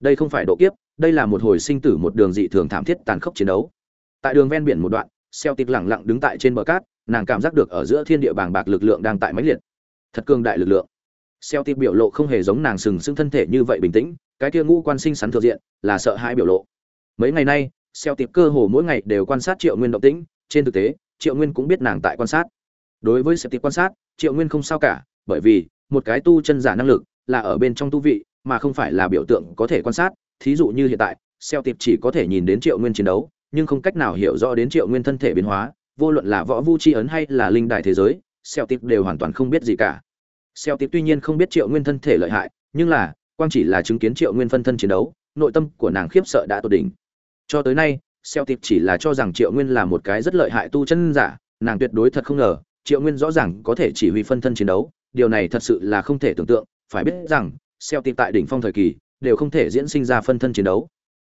Đây không phải độ kiếp, đây là một hồi sinh tử một đường dị thường thảm thiết tàn khốc chiến đấu. Tại đường ven biển một đoạn xeo tịt lẳng lặng đứng tại trên bờ cát, nàng cảm giác được ở giữa thiên địa bàng bạc lực lượng đang tại máy liệt. Thật cường đại lực lượng. Xeo tịt biểu lộ không hề giống nàng sừng sững thân thể như vậy bình tĩnh, cái kia ngũ quan sinh sắn thừa diện, là sợ hãi biểu lộ. Mấy ngày nay xeo tịt cơ hồ mỗi ngày đều quan sát triệu nguyên động tĩnh, trên thực tế, triệu nguyên cũng biết nàng tại quan sát. Đối với xeo tịt quan sát, triệu nguyên không sao cả bởi vì, một cái tu chân giả năng lực là ở bên trong tu vị, mà không phải là biểu tượng có thể quan sát. Thí dụ như hiện tại xeo tiệp chỉ có thể nhìn đến triệu nguyên chiến đấu, nhưng không cách nào hiểu rõ đến triệu nguyên thân thể biến hóa, vô luận là võ vu chi ấn hay là linh đại thế giới xeo tiệp đều hoàn toàn không biết gì cả. Xeo tiệp tuy nhiên không biết triệu nguyên thân thể lợi hại, nhưng là, quang chỉ là chứng kiến triệu nguyên phân thân chiến đấu, nội tâm của nàng khiếp sợ đã tột đỉnh. Cho tới nay xeo tiệp chỉ là cho rằng triệu nguyên là một cái rất lợi hại tu chân giả, nàng tuyệt đối thật không ngờ, triệu nguyên rõ ràng có thể chỉ huy phân thân chiến đấu điều này thật sự là không thể tưởng tượng, phải biết rằng xeo tịp tại đỉnh phong thời kỳ, đều không thể diễn sinh ra phân thân chiến đấu.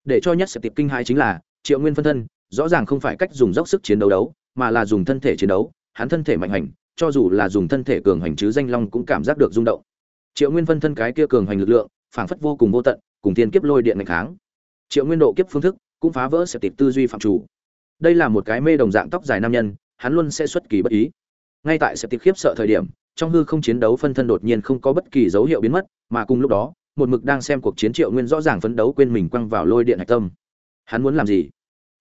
Để cho nhất xeo tịp kinh hãi chính là, triệu nguyên phân thân, rõ ràng không phải cách dùng dốc sức chiến đấu đấu, mà là dùng thân thể chiến đấu, hắn thân thể mạnh hành, cho dù là dùng thân thể cường hành chứ danh long cũng cảm giác được rung động. Triệu nguyên phân thân cái kia cường hành lực lượng, phảng phất vô cùng vô tận, cùng tiên kiếp lôi điện mạnh kháng. Triệu nguyên độ kiếp phương thức, cũng phá vỡ sẽ tịp tư duy phạm chủ. Đây là một cái mê đồng dạng tóc dài nam nhân, hắn luôn sẽ xuất kỳ bất ý. Ngay tại sẽ tịp khiếp sợ thời điểm trong hư không chiến đấu phân thân đột nhiên không có bất kỳ dấu hiệu biến mất, mà cùng lúc đó, một mực đang xem cuộc chiến triệu nguyên rõ ràng phấn đấu quên mình quăng vào lôi điện hạch tâm. Hắn muốn làm gì?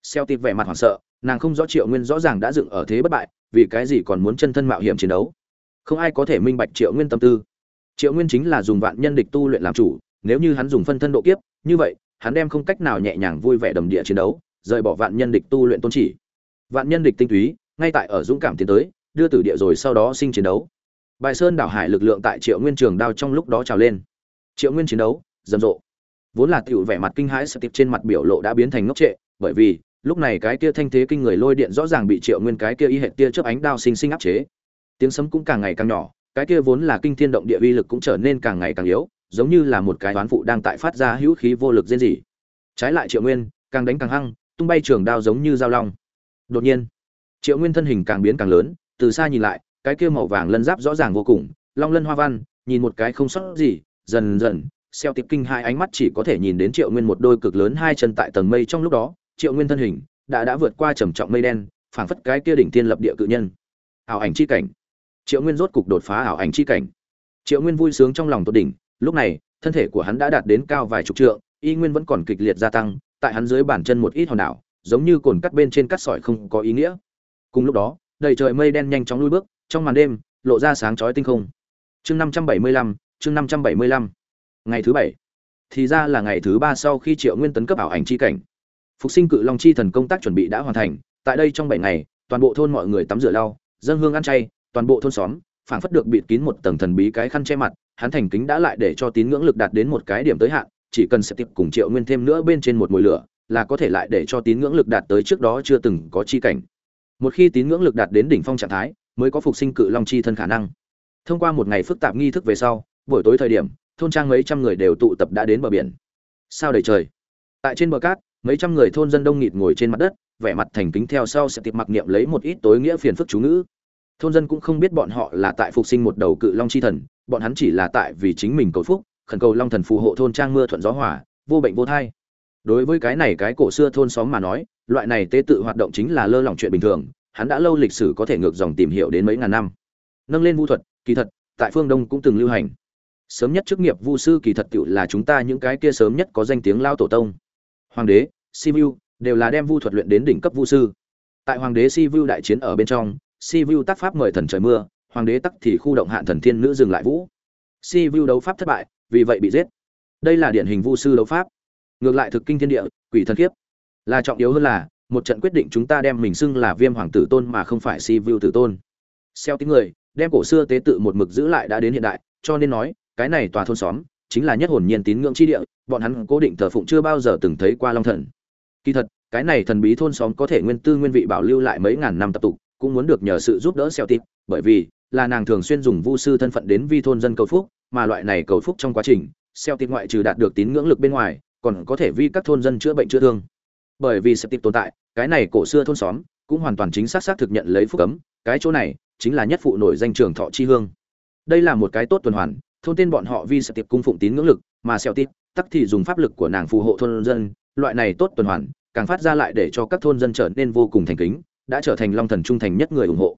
Xeo tiệp vẻ mặt hoảng sợ, nàng không rõ triệu nguyên rõ ràng đã dựng ở thế bất bại, vì cái gì còn muốn chân thân mạo hiểm chiến đấu? Không ai có thể minh bạch triệu nguyên tâm tư. Triệu nguyên chính là dùng vạn nhân địch tu luyện làm chủ, nếu như hắn dùng phân thân độ kiếp, như vậy, hắn đem không cách nào nhẹ nhàng vui vẻ đầm địa chiến đấu, rời bỏ vạn nhân địch tu luyện tôn chỉ. Vạn nhân địch tinh túy, ngay tại ở dũng cảm tiến tới, đưa tử địa rồi sau đó sinh chiến đấu bài sơn đảo hải lực lượng tại triệu nguyên trường đao trong lúc đó trào lên. Triệu nguyên chiến đấu, rầm rộ. Vốn là tiểu vẻ mặt kinh hãi, sợ tiệp trên mặt biểu lộ đã biến thành ngốc trệ, bởi vì, lúc này cái kia thanh thế kinh người lôi điện rõ ràng bị triệu nguyên cái kia y hệ tia chớp ánh đao sinh sinh áp chế. Tiếng sấm cũng càng ngày càng nhỏ, cái kia vốn là kinh thiên động địa uy lực cũng trở nên càng ngày càng yếu, giống như là một cái toán phụ đang tại phát ra hữu khí vô lực rên dị trái lại triệu nguyên, càng đánh càng hăng, tung bay trường đao giống như dao long. Đột nhiên, triệu nguyên thân hình càng biến càng lớn, từ xa nhìn lại cái kia màu vàng lân giáp rõ ràng vô cùng, long lân hoa văn, nhìn một cái không sót gì, dần dần, xeo tiệp kinh hai ánh mắt chỉ có thể nhìn đến triệu nguyên một đôi cực lớn hai chân tại tầng mây trong lúc đó, triệu nguyên thân hình đã đã vượt qua trầm trọng mây đen, phảng phất cái kia đỉnh tiên lập địa cự nhân. Ảo ảnh chi cảnh. Triệu nguyên rốt cục đột phá ảo ảnh chi cảnh. Triệu nguyên vui sướng trong lòng tột đỉnh, lúc này, thân thể của hắn đã đạt đến cao vài chục trượng, y nguyên vẫn còn kịch liệt gia tăng, tại hắn dưới bàn chân một ít hòn đảo, giống như cồn cắt bên trên cắt sỏi không có ý nghĩa. Cùng lúc đó, đầy trời mây đen nhanh chóng lui bước trong màn đêm, lộ ra sáng chói tinh không. Chương năm trăm bảy mươi lăm, chương năm trăm bảy mươi lăm. Ngày thứ bảy. Thì ra là ngày thứ ba sau khi triệu nguyên tấn cấp ảo ảnh chi cảnh. Phục sinh cự long chi thần công tác chuẩn bị đã hoàn thành, tại đây trong bảy ngày, toàn bộ thôn mọi người tắm rửa lau dân hương ăn chay, toàn bộ thôn xóm, phảng phất được bịt kín một tầng thần bí cái khăn che mặt, hắn thành kính đã lại để cho tín ngưỡng lực đạt đến một cái điểm tới hạn, chỉ cần sẽ tiếp cùng triệu nguyên thêm nữa bên trên một mùi lửa, là có thể lại để cho tín ngưỡng lực đạt tới trước đó chưa từng có chi cảnh. Một khi tín ngưỡng lực đạt đến đỉnh phong trạng thái mới có phục sinh cự long chi thân khả năng. Thông qua một ngày phức tạp nghi thức về sau, buổi tối thời điểm, thôn trang mấy trăm người đều tụ tập đã đến bờ biển. Sao đầy trời? Tại trên bờ cát, mấy trăm người thôn dân đông nghịt ngồi trên mặt đất, vẻ mặt thành kính theo sau sẽ tiếp mặc niệm lấy một ít tối nghĩa phiền phức chú ngữ. Thôn dân cũng không biết bọn họ là tại phục sinh một đầu cự long chi thần, bọn hắn chỉ là tại vì chính mình cầu phúc, khẩn cầu long thần phù hộ thôn trang mưa thuận gió hỏa vô bệnh vô thai. Đối với cái này cái cổ xưa thôn xóm mà nói, loại này tế tự hoạt động chính là lơ lỏng chuyện bình thường hắn đã lâu lịch sử có thể ngược dòng tìm hiểu đến mấy ngàn năm. Nâng lên vu thuật, kỳ thật, tại phương đông cũng từng lưu hành. Sớm nhất chức nghiệp vu sư kỳ thật tự là chúng ta những cái kia sớm nhất có danh tiếng lao tổ tông. Hoàng đế sivu đều là đem vu thuật luyện đến đỉnh cấp vu sư. Tại hoàng đế sivu đại chiến ở bên trong sivu tác pháp mời thần trời mưa, hoàng đế tắc thì khu động hạn thần thiên nữ dừng lại vũ. Sivu đấu pháp thất bại, vì vậy bị giết. Đây là điển hình vu sư đấu pháp. Ngược lại thực kinh thiên địa, quỷ thần kiếp. Là trọng yếu hơn là một trận quyết định chúng ta đem mình xưng là viêm hoàng tử tôn mà không phải si vu tử tôn. Xeo tiếng người, đem cổ xưa tế tự một mực giữ lại đã đến hiện đại, cho nên nói, cái này tòa thôn xóm chính là nhất hồn nhiên tín ngưỡng chi địa, bọn hắn cố định thờ phụng chưa bao giờ từng thấy qua long thần. Kỳ thật, cái này thần bí thôn xóm có thể nguyên tư nguyên vị bảo lưu lại mấy ngàn năm tập tục, cũng muốn được nhờ sự giúp đỡ xeo tịp bởi vì là nàng thường xuyên dùng vu sư thân phận đến vi thôn dân cầu phúc, mà loại này cầu phúc trong quá trình, xeo tịp ngoại trừ đạt được tín ngưỡng lực bên ngoài, còn có thể vi các thôn dân chữa bệnh chữa thương bởi vì sập tịp tồn tại, cái này cổ xưa thôn xóm cũng hoàn toàn chính xác xác thực nhận lấy phúc cấm, cái chỗ này chính là nhất phụ nổi danh trường thọ chi hương. Đây là một cái tốt tuần hoàn, thôn tên bọn họ vi sập tiệp cung phụng tín ngưỡng lực, mà sẹo tịp tắc thì dùng pháp lực của nàng phù hộ thôn dân, loại này tốt tuần hoàn, càng phát ra lại để cho các thôn dân trở nên vô cùng thành kính, đã trở thành long thần trung thành nhất người ủng hộ.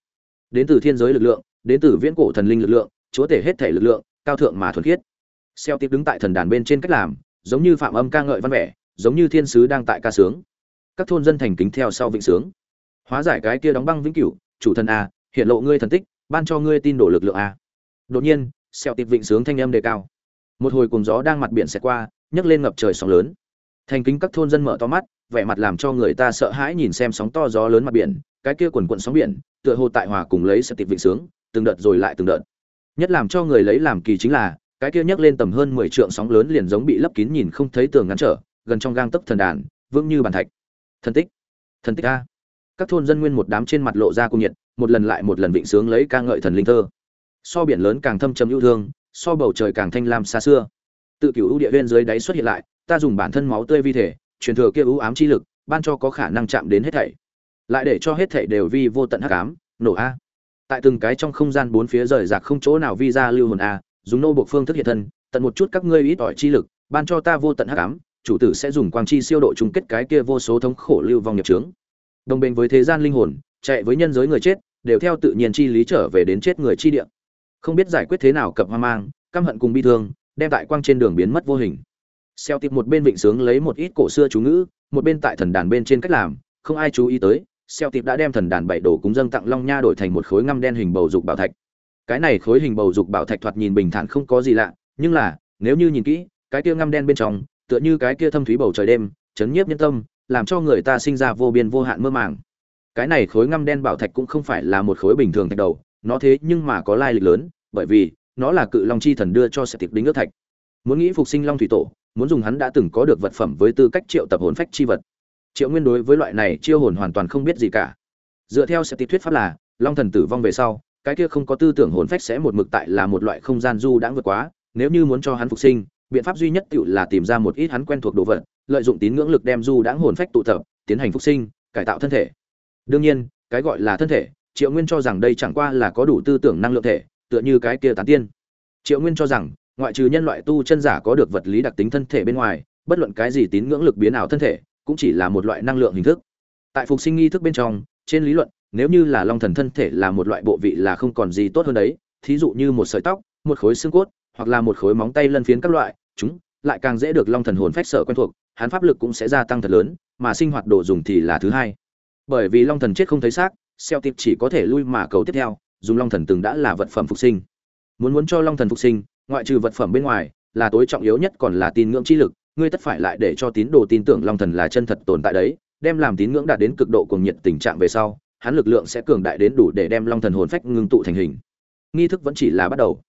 Đến từ thiên giới lực lượng, đến từ viễn cổ thần linh lực lượng, chúa tể hết thể lực lượng, cao thượng mà thuần khiết. Xeo tiếp đứng tại thần đàn bên trên cách làm, giống như phạm âm ca ngợi văn vẻ, giống như thiên sứ đang tại ca sướng các thôn dân thành kính theo sau vịnh sướng. Hóa giải cái kia đóng băng vĩnh cửu, chủ thần a hiện lộ ngươi thần tích, ban cho ngươi tin đổ lực lượng a đột nhiên xeo tịt vịnh sướng thanh âm đề cao. Một hồi cùng gió đang mặt biển xẹt qua, nhấc lên ngập trời sóng lớn. Thành kính các thôn dân mở to mắt, vẻ mặt làm cho người ta sợ hãi nhìn xem sóng to gió lớn mặt biển, cái kia quần quận sóng biển, tựa hồ tại hòa cùng lấy sẽ tịp vịnh sướng, từng đợt rồi lại từng đợt. Nhất làm cho người lấy làm kỳ chính là, cái kia nhấc lên tầm hơn mười trượng sóng lớn liền giống bị lấp kín nhìn không thấy tường ngăn trở, gần trong gang tấc thần đàn, vững như bàn thạch thần tích. Thần tích a. Các thôn dân nguyên một đám trên mặt lộ ra cung nhiệt, một lần lại một lần vịnh sướng lấy ca ngợi thần linh thơ. So biển lớn càng thâm trầm yêu thương, so bầu trời càng thanh lam xa xưa. Tự cửu ưu địa viên dưới đáy xuất hiện lại, ta dùng bản thân máu tươi vi thể, truyền thừa kia ưu ám chi lực, ban cho có khả năng chạm đến hết thảy. Lại để cho hết thảy đều vi vô tận hắc ám, nổ a. Tại từng cái trong không gian bốn phía rời rạc không chỗ nào vi ra lưu hồn a, dùng nô buộc phương thức hiện thân, tận một chút các ngươi ít ỏi chi lực, ban cho ta vô tận hắc ám chủ tử sẽ dùng quang chi siêu độ chung kết cái kia vô số thống khổ lưu vong nghiệp chướng. Đồng bình với thế gian linh hồn, chạy với nhân giới người chết, đều theo tự nhiên chi lý trở về đến chết người chi địa. Không biết giải quyết thế nào cập hoang mang, căm hận cùng bi thương, đem tại quang trên đường biến mất vô hình. Xeo tiệp một bên vịnh sướng lấy một ít cổ xưa chú ngữ, một bên tại thần đàn bên trên cách làm, không ai chú ý tới, xeo tiệp đã đem thần đàn bảy đồ cúng dâng tặng long nha đổi thành một khối ngăm đen hình bầu dục bảo thạch. Cái này khối hình bầu dục bảo thạch thoạt nhìn bình thản không có gì lạ, nhưng là, nếu như nhìn kỹ, cái kia ngăm đen bên trong tựa như cái kia thâm thúy bầu trời đêm, chấn nhiếp nhân tâm, làm cho người ta sinh ra vô biên vô hạn mơ màng. Cái này khối ngăm đen bảo thạch cũng không phải là một khối bình thường thạch đầu, nó thế nhưng mà có lai lịch lớn, bởi vì nó là cự long chi thần đưa cho sẽ tiệp đính ước thạch. Muốn nghĩ phục sinh long thủy tổ, muốn dùng hắn đã từng có được vật phẩm với tư cách triệu tập hồn phách chi vật. Triệu nguyên đối với loại này chiêu hồn hoàn toàn không biết gì cả. Dựa theo sẽ thuyết pháp là, long thần tử vong về sau, cái kia không có tư tưởng hồn phách sẽ một mực tại là một loại không gian du đã vượt quá, nếu như muốn cho hắn phục sinh biện pháp duy nhất tự là tìm ra một ít hắn quen thuộc đồ vật, lợi dụng tín ngưỡng lực đem du đãng hồn phách tụ tập, tiến hành phục sinh, cải tạo thân thể. Đương nhiên, cái gọi là thân thể, triệu nguyên cho rằng đây chẳng qua là có đủ tư tưởng năng lượng thể, tựa như cái kia tán tiên. Triệu nguyên cho rằng, ngoại trừ nhân loại tu chân giả có được vật lý đặc tính thân thể bên ngoài, bất luận cái gì tín ngưỡng lực biến ảo thân thể, cũng chỉ là một loại năng lượng hình thức. Tại phục sinh nghi thức bên trong, trên lý luận, nếu như là long thần thân thể là một loại bộ vị là không còn gì tốt hơn đấy, thí dụ như một sợi tóc, một khối xương cốt, hoặc là một khối móng tay lân phiến các loại chúng lại càng dễ được long thần hồn phách sở quen thuộc, hắn pháp lực cũng sẽ gia tăng thật lớn, mà sinh hoạt đồ dùng thì là thứ hai. Bởi vì long thần chết không thấy xác, xeo tiệp chỉ có thể lui mà cầu tiếp theo, dùng long thần từng đã là vật phẩm phục sinh. Muốn muốn cho long thần phục sinh, ngoại trừ vật phẩm bên ngoài, là tối trọng yếu nhất còn là tin ngưỡng chi lực, ngươi tất phải lại để cho tín đồ tin tưởng long thần là chân thật tồn tại đấy, đem làm tín ngưỡng đạt đến cực độ cuồng nhiệt tình trạng về sau, hắn lực lượng sẽ cường đại đến đủ để đem long thần hồn phách ngưng tụ thành hình. Nghi thức vẫn chỉ là bắt đầu.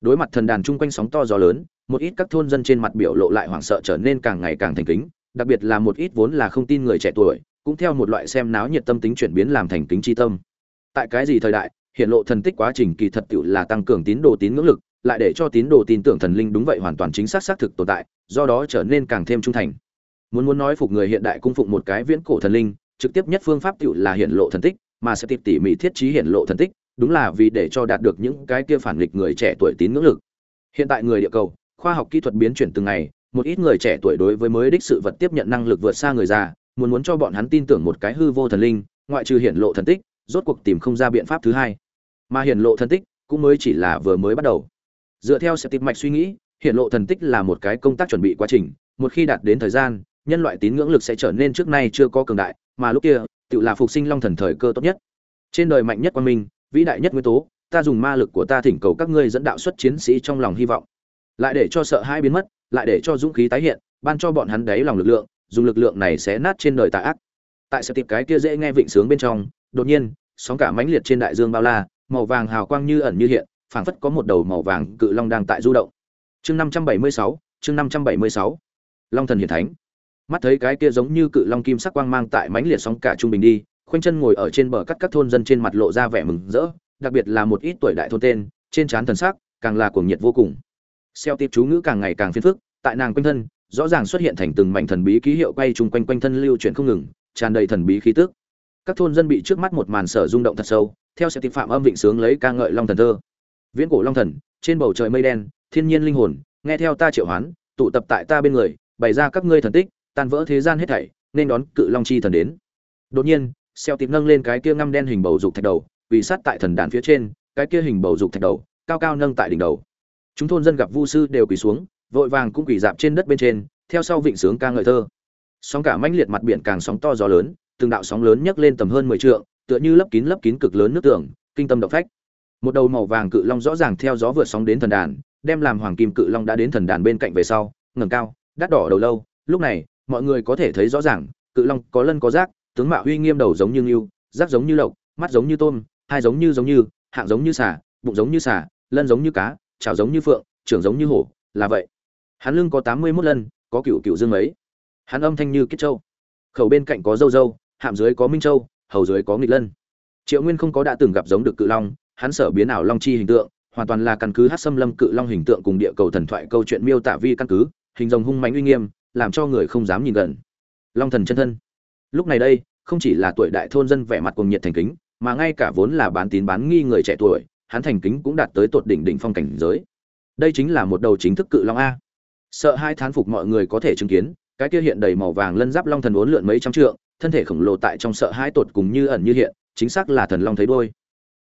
Đối mặt thần đàn chung quanh sóng to gió lớn một ít các thôn dân trên mặt biểu lộ lại hoảng sợ trở nên càng ngày càng thành kính, đặc biệt là một ít vốn là không tin người trẻ tuổi, cũng theo một loại xem náo nhiệt tâm tính chuyển biến làm thành kính chi tâm. Tại cái gì thời đại, hiện lộ thần tích quá trình kỳ thật tựu là tăng cường tín đồ tín ngưỡng lực, lại để cho tín đồ tin tưởng thần linh đúng vậy hoàn toàn chính xác xác thực tồn tại, do đó trở nên càng thêm trung thành. Muốn muốn nói phục người hiện đại cung phụng một cái viễn cổ thần linh, trực tiếp nhất phương pháp tựu là hiện lộ thần tích, mà sẽ tiếp tỉ mỉ thiết trí hiện lộ thần tích, đúng là vì để cho đạt được những cái kia phản nghịch người trẻ tuổi tín ngưỡng lực. Hiện tại người địa cầu khoa học kỹ thuật biến chuyển từng ngày, một ít người trẻ tuổi đối với mới đích sự vật tiếp nhận năng lực vượt xa người già, muốn muốn cho bọn hắn tin tưởng một cái hư vô thần linh, ngoại trừ hiện lộ thần tích, rốt cuộc tìm không ra biện pháp thứ hai. Mà hiện lộ thần tích cũng mới chỉ là vừa mới bắt đầu. Dựa theo sẽ tìm mạch suy nghĩ hiện lộ thần tích là một cái công tác chuẩn bị quá trình, một khi đạt đến thời gian, nhân loại tín ngưỡng lực sẽ trở nên trước nay chưa có cường đại, mà lúc kia, tự là phục sinh long thần thời cơ tốt nhất. Trên đời mạnh nhất quan minh, vĩ đại nhất nguyên tố, ta dùng ma lực của ta thỉnh cầu các ngươi dẫn đạo xuất chiến sĩ trong lòng hy vọng lại để cho sợ hãi biến mất, lại để cho dũng khí tái hiện, ban cho bọn hắn đáy lòng lực lượng, dùng lực lượng này sẽ nát trên đời tà ác. Tại sẽ tiệp cái kia dễ nghe vịnh sướng bên trong, đột nhiên, sóng cả mãnh liệt trên đại dương bao la, màu vàng hào quang như ẩn như hiện, phảng phất có một đầu màu vàng cự long đang tại du động. Chương năm trăm bảy mươi sáu, chương năm trăm bảy mươi sáu. Long thần hiển thánh. Mắt thấy cái kia giống như cự long kim sắc quang mang tại mãnh liệt sóng cả trung bình đi, khoanh chân ngồi ở trên bờ cắt các thôn dân trên mặt lộ ra vẻ mừng rỡ, đặc biệt là một ít tuổi đại thôn tên, trên trán thần sắc, càng là cuồng nhiệt vô cùng xeo tiếp chú ngữ càng ngày càng phiền phức, tại nàng quanh thân, rõ ràng xuất hiện thành từng mảnh thần bí ký hiệu quay chung quanh quanh thân lưu chuyển không ngừng, tràn đầy thần bí khí tức. Các thôn dân bị trước mắt một màn sở rung động thật sâu, theo sẽ tiếp phạm âm vịnh sướng lấy ca ngợi long thần thơ. Viễn cổ long thần, trên bầu trời mây đen, thiên nhiên linh hồn, nghe theo ta triệu hoán, tụ tập tại ta bên người, bày ra các ngươi thần tích, tan vỡ thế gian hết thảy, nên đón cự long chi thần đến. Đột nhiên, xeo tiếp nâng lên cái kia ngăm đen hình bầu dục thạch đầu, quỳ sát tại thần đàn phía trên, cái kia hình bầu dục thạch đầu, cao cao nâng tại đỉnh đầu chúng thôn dân gặp vu sư đều quỳ xuống, vội vàng cũng quỳ dạp trên đất bên trên, theo sau vịnh sướng ca ngợi thơ. Sóng cả mãnh liệt mặt biển càng sóng to gió lớn, từng đạo sóng lớn nhấc lên tầm hơn mười trượng, tựa như lấp kín lấp kín cực lớn nước tưởng kinh tâm động phách. Một đầu màu vàng cự long rõ ràng theo gió vượt sóng đến thần đàn, đem làm hoàng kim cự long đã đến thần đàn bên cạnh về sau, ngẩng cao, đắt đỏ đầu lâu. Lúc này, mọi người có thể thấy rõ ràng, cự long có lân có rác, tướng mạo uy nghiêm đầu giống như ngưu, rác giống như lộc, mắt giống như tôm, hai giống như giống như, hạng giống như xà, bụng giống như xà, lân giống như cá chảo giống như phượng, trưởng giống như hổ, là vậy. Hắn lưng có tám mươi mốt lân có cựu cựu dương ấy. Hắn âm thanh như kết châu. Khẩu bên cạnh có dâu dâu, hạm dưới có minh châu, hầu dưới có nghịch lân. Triệu nguyên không có đã từng gặp giống được cự long, hắn sở biến ảo long chi hình tượng, hoàn toàn là căn cứ hát sâm lâm cự long hình tượng cùng địa cầu thần thoại câu chuyện miêu tả vi căn cứ, hình rồng hung mãnh uy nghiêm, làm cho người không dám nhìn gần. Long thần chân thân. Lúc này đây, không chỉ là tuổi đại thôn dân vẻ mặt cùng nhiệt thành kính, mà ngay cả vốn là bán tín bán nghi người trẻ tuổi hắn thành kính cũng đạt tới tột đỉnh đỉnh phong cảnh giới. Đây chính là một đầu chính thức cự long a. Sợ hai thán phục mọi người có thể chứng kiến, cái kia hiện đầy màu vàng lân giáp long thần uốn lượn mấy trăm trượng, thân thể khổng lồ tại trong sợ hai tột cùng như ẩn như hiện, chính xác là thần long thấy đôi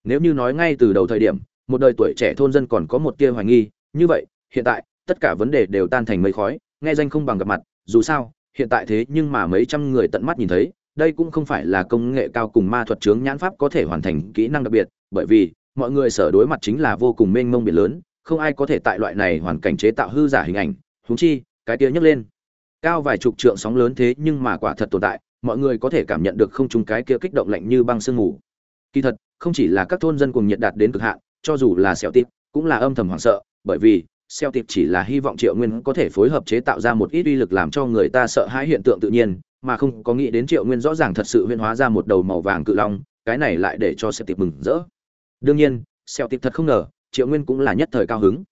nếu như nói ngay từ đầu thời điểm, một đời tuổi trẻ thôn dân còn có một tia hoài nghi, như vậy, hiện tại, tất cả vấn đề đều tan thành mây khói, nghe danh không bằng gặp mặt, dù sao, hiện tại thế nhưng mà mấy trăm người tận mắt nhìn thấy, đây cũng không phải là công nghệ cao cùng ma thuật chướng nhãn pháp có thể hoàn thành kỹ năng đặc biệt, bởi vì mọi người sở đối mặt chính là vô cùng mênh mông biển lớn, không ai có thể tại loại này hoàn cảnh chế tạo hư giả hình ảnh húng chi, cái tia nhấc lên cao vài chục trượng sóng lớn thế nhưng mà quả thật tồn tại, mọi người có thể cảm nhận được không trung cái kia kích động lạnh như băng sương ngủ. kỳ thật, không chỉ là các thôn dân cùng nhiệt đạt đến cực hạn, cho dù là xẻo tịp, cũng là âm thầm hoảng sợ, bởi vì xeo tịp chỉ là hy vọng triệu nguyên có thể phối hợp chế tạo ra một ít uy lực làm cho người ta sợ hãi hiện tượng tự nhiên, mà không có nghĩ đến triệu nguyên rõ ràng thật sự huyễn hóa ra một đầu màu vàng cự long, cái này lại để cho xeo tịp mừng rỡ đương nhiên, sẹo tịp thật không ngờ, triệu nguyên cũng là nhất thời cao hứng.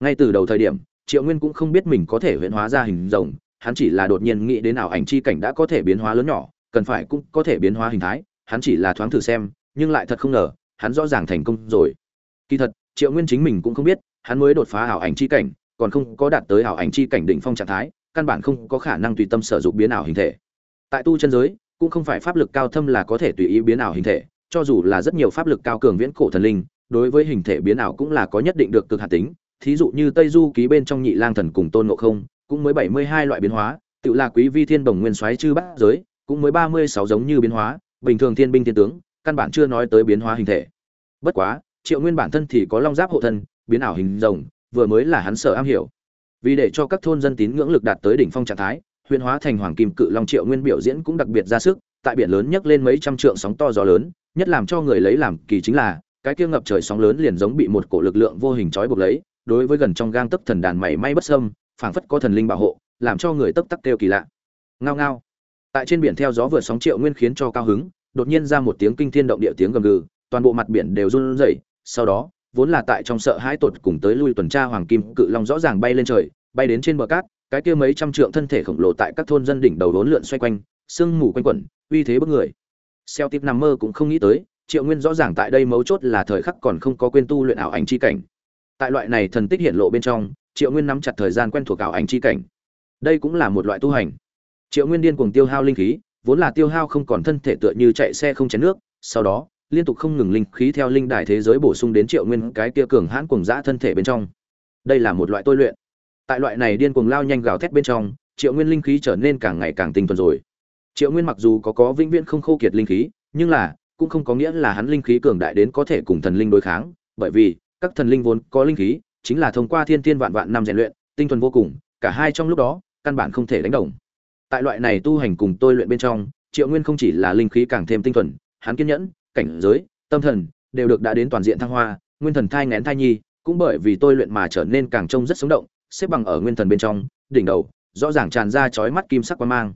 Ngay từ đầu thời điểm, triệu nguyên cũng không biết mình có thể huyễn hóa ra hình rồng, hắn chỉ là đột nhiên nghĩ đến ảo ảnh chi cảnh đã có thể biến hóa lớn nhỏ, cần phải cũng có thể biến hóa hình thái, hắn chỉ là thoáng thử xem, nhưng lại thật không ngờ, hắn rõ ràng thành công rồi. Kỳ thật, triệu nguyên chính mình cũng không biết, hắn mới đột phá ảo ảnh chi cảnh, còn không có đạt tới ảo ảnh chi cảnh đỉnh phong trạng thái, căn bản không có khả năng tùy tâm sở dụng biến ảo hình thể. Tại tu chân giới, cũng không phải pháp lực cao thâm là có thể tùy ý biến ảo hình thể cho dù là rất nhiều pháp lực cao cường viễn cổ thần linh, đối với hình thể biến ảo cũng là có nhất định được cực hạt tính. Thí dụ như tây du ký bên trong nhị lang thần cùng tôn ngộ không, cũng mới bảy mươi hai loại biến hóa tự là quý vi thiên đồng nguyên soái chư bát giới, cũng mới ba mươi sáu giống như biến hóa, bình thường thiên binh thiên tướng, căn bản chưa nói tới biến hóa hình thể. Bất quá, triệu nguyên bản thân thì có long giáp hộ thân, biến ảo hình rồng, vừa mới là hắn sợ am hiểu. Vì để cho các thôn dân tín ngưỡng lực đạt tới đỉnh phong trạng thái, huyện hóa thành hoàng kim cự long triệu nguyên biểu diễn cũng đặc biệt ra sức, tại biển lớn nhấc lên mấy trăm trượng sóng to gió lớn nhất làm cho người lấy làm kỳ chính là, cái kia ngập trời sóng lớn liền giống bị một cổ lực lượng vô hình trói buộc lấy, đối với gần trong gang tấc thần đàn mảy may bất sâm phảng phất có thần linh bảo hộ, làm cho người tấc tắc kêu kỳ lạ. Ngao ngao. Tại trên biển theo gió vừa sóng triệu nguyên khiến cho cao hứng, đột nhiên ra một tiếng kinh thiên động địa tiếng gầm gừ, toàn bộ mặt biển đều run rẩy, sau đó, vốn là tại trong sợ hãi tột cùng tới lui tuần tra hoàng kim cự long rõ ràng bay lên trời, bay đến trên bờ cát, cái kia mấy trăm trượng thân thể khổng lồ tại các thôn dân đỉnh đầu đốn lượn xoay quanh, sương mù quanh quẩn, uy thế bức người xeo tiếp nằm mơ cũng không nghĩ tới, triệu nguyên rõ ràng tại đây mấu chốt là thời khắc còn không có quên tu luyện ảo ảnh chi cảnh. Tại loại này thần tích hiện lộ bên trong, triệu nguyên nắm chặt thời gian quen thuộc ảo ảnh chi cảnh. Đây cũng là một loại tu hành. Triệu nguyên điên cuồng tiêu hao linh khí, vốn là tiêu hao không còn thân thể tựa như chạy xe không chén nước, sau đó, liên tục không ngừng linh khí theo linh đài thế giới bổ sung đến triệu nguyên cái kia cường hãn cuồng dã thân thể bên trong. Đây là một loại tôi luyện. Tại loại này điên cuồng lao nhanh gào thét bên trong, triệu nguyên linh khí trở nên càng ngày càng tinh thuần rồi triệu nguyên mặc dù có có vĩnh viễn không khô kiệt linh khí, nhưng là, cũng không có nghĩa là hắn linh khí cường đại đến có thể cùng thần linh đối kháng, bởi vì, các thần linh vốn có linh khí, chính là thông qua thiên thiên vạn vạn năm rèn luyện, tinh thuần vô cùng, cả hai trong lúc đó, căn bản không thể đánh đồng. Tại loại này tu hành cùng tôi luyện bên trong, triệu nguyên không chỉ là linh khí càng thêm tinh thuần, hắn kiên nhẫn, cảnh giới, tâm thần, đều được đã đến toàn diện thăng hoa, nguyên thần thai ngén thai nhi, cũng bởi vì tôi luyện mà trở nên càng trông rất sống động, xếp bằng ở nguyên thần bên trong, đỉnh đầu, rõ ràng tràn ra chói mắt kim sắc quan mang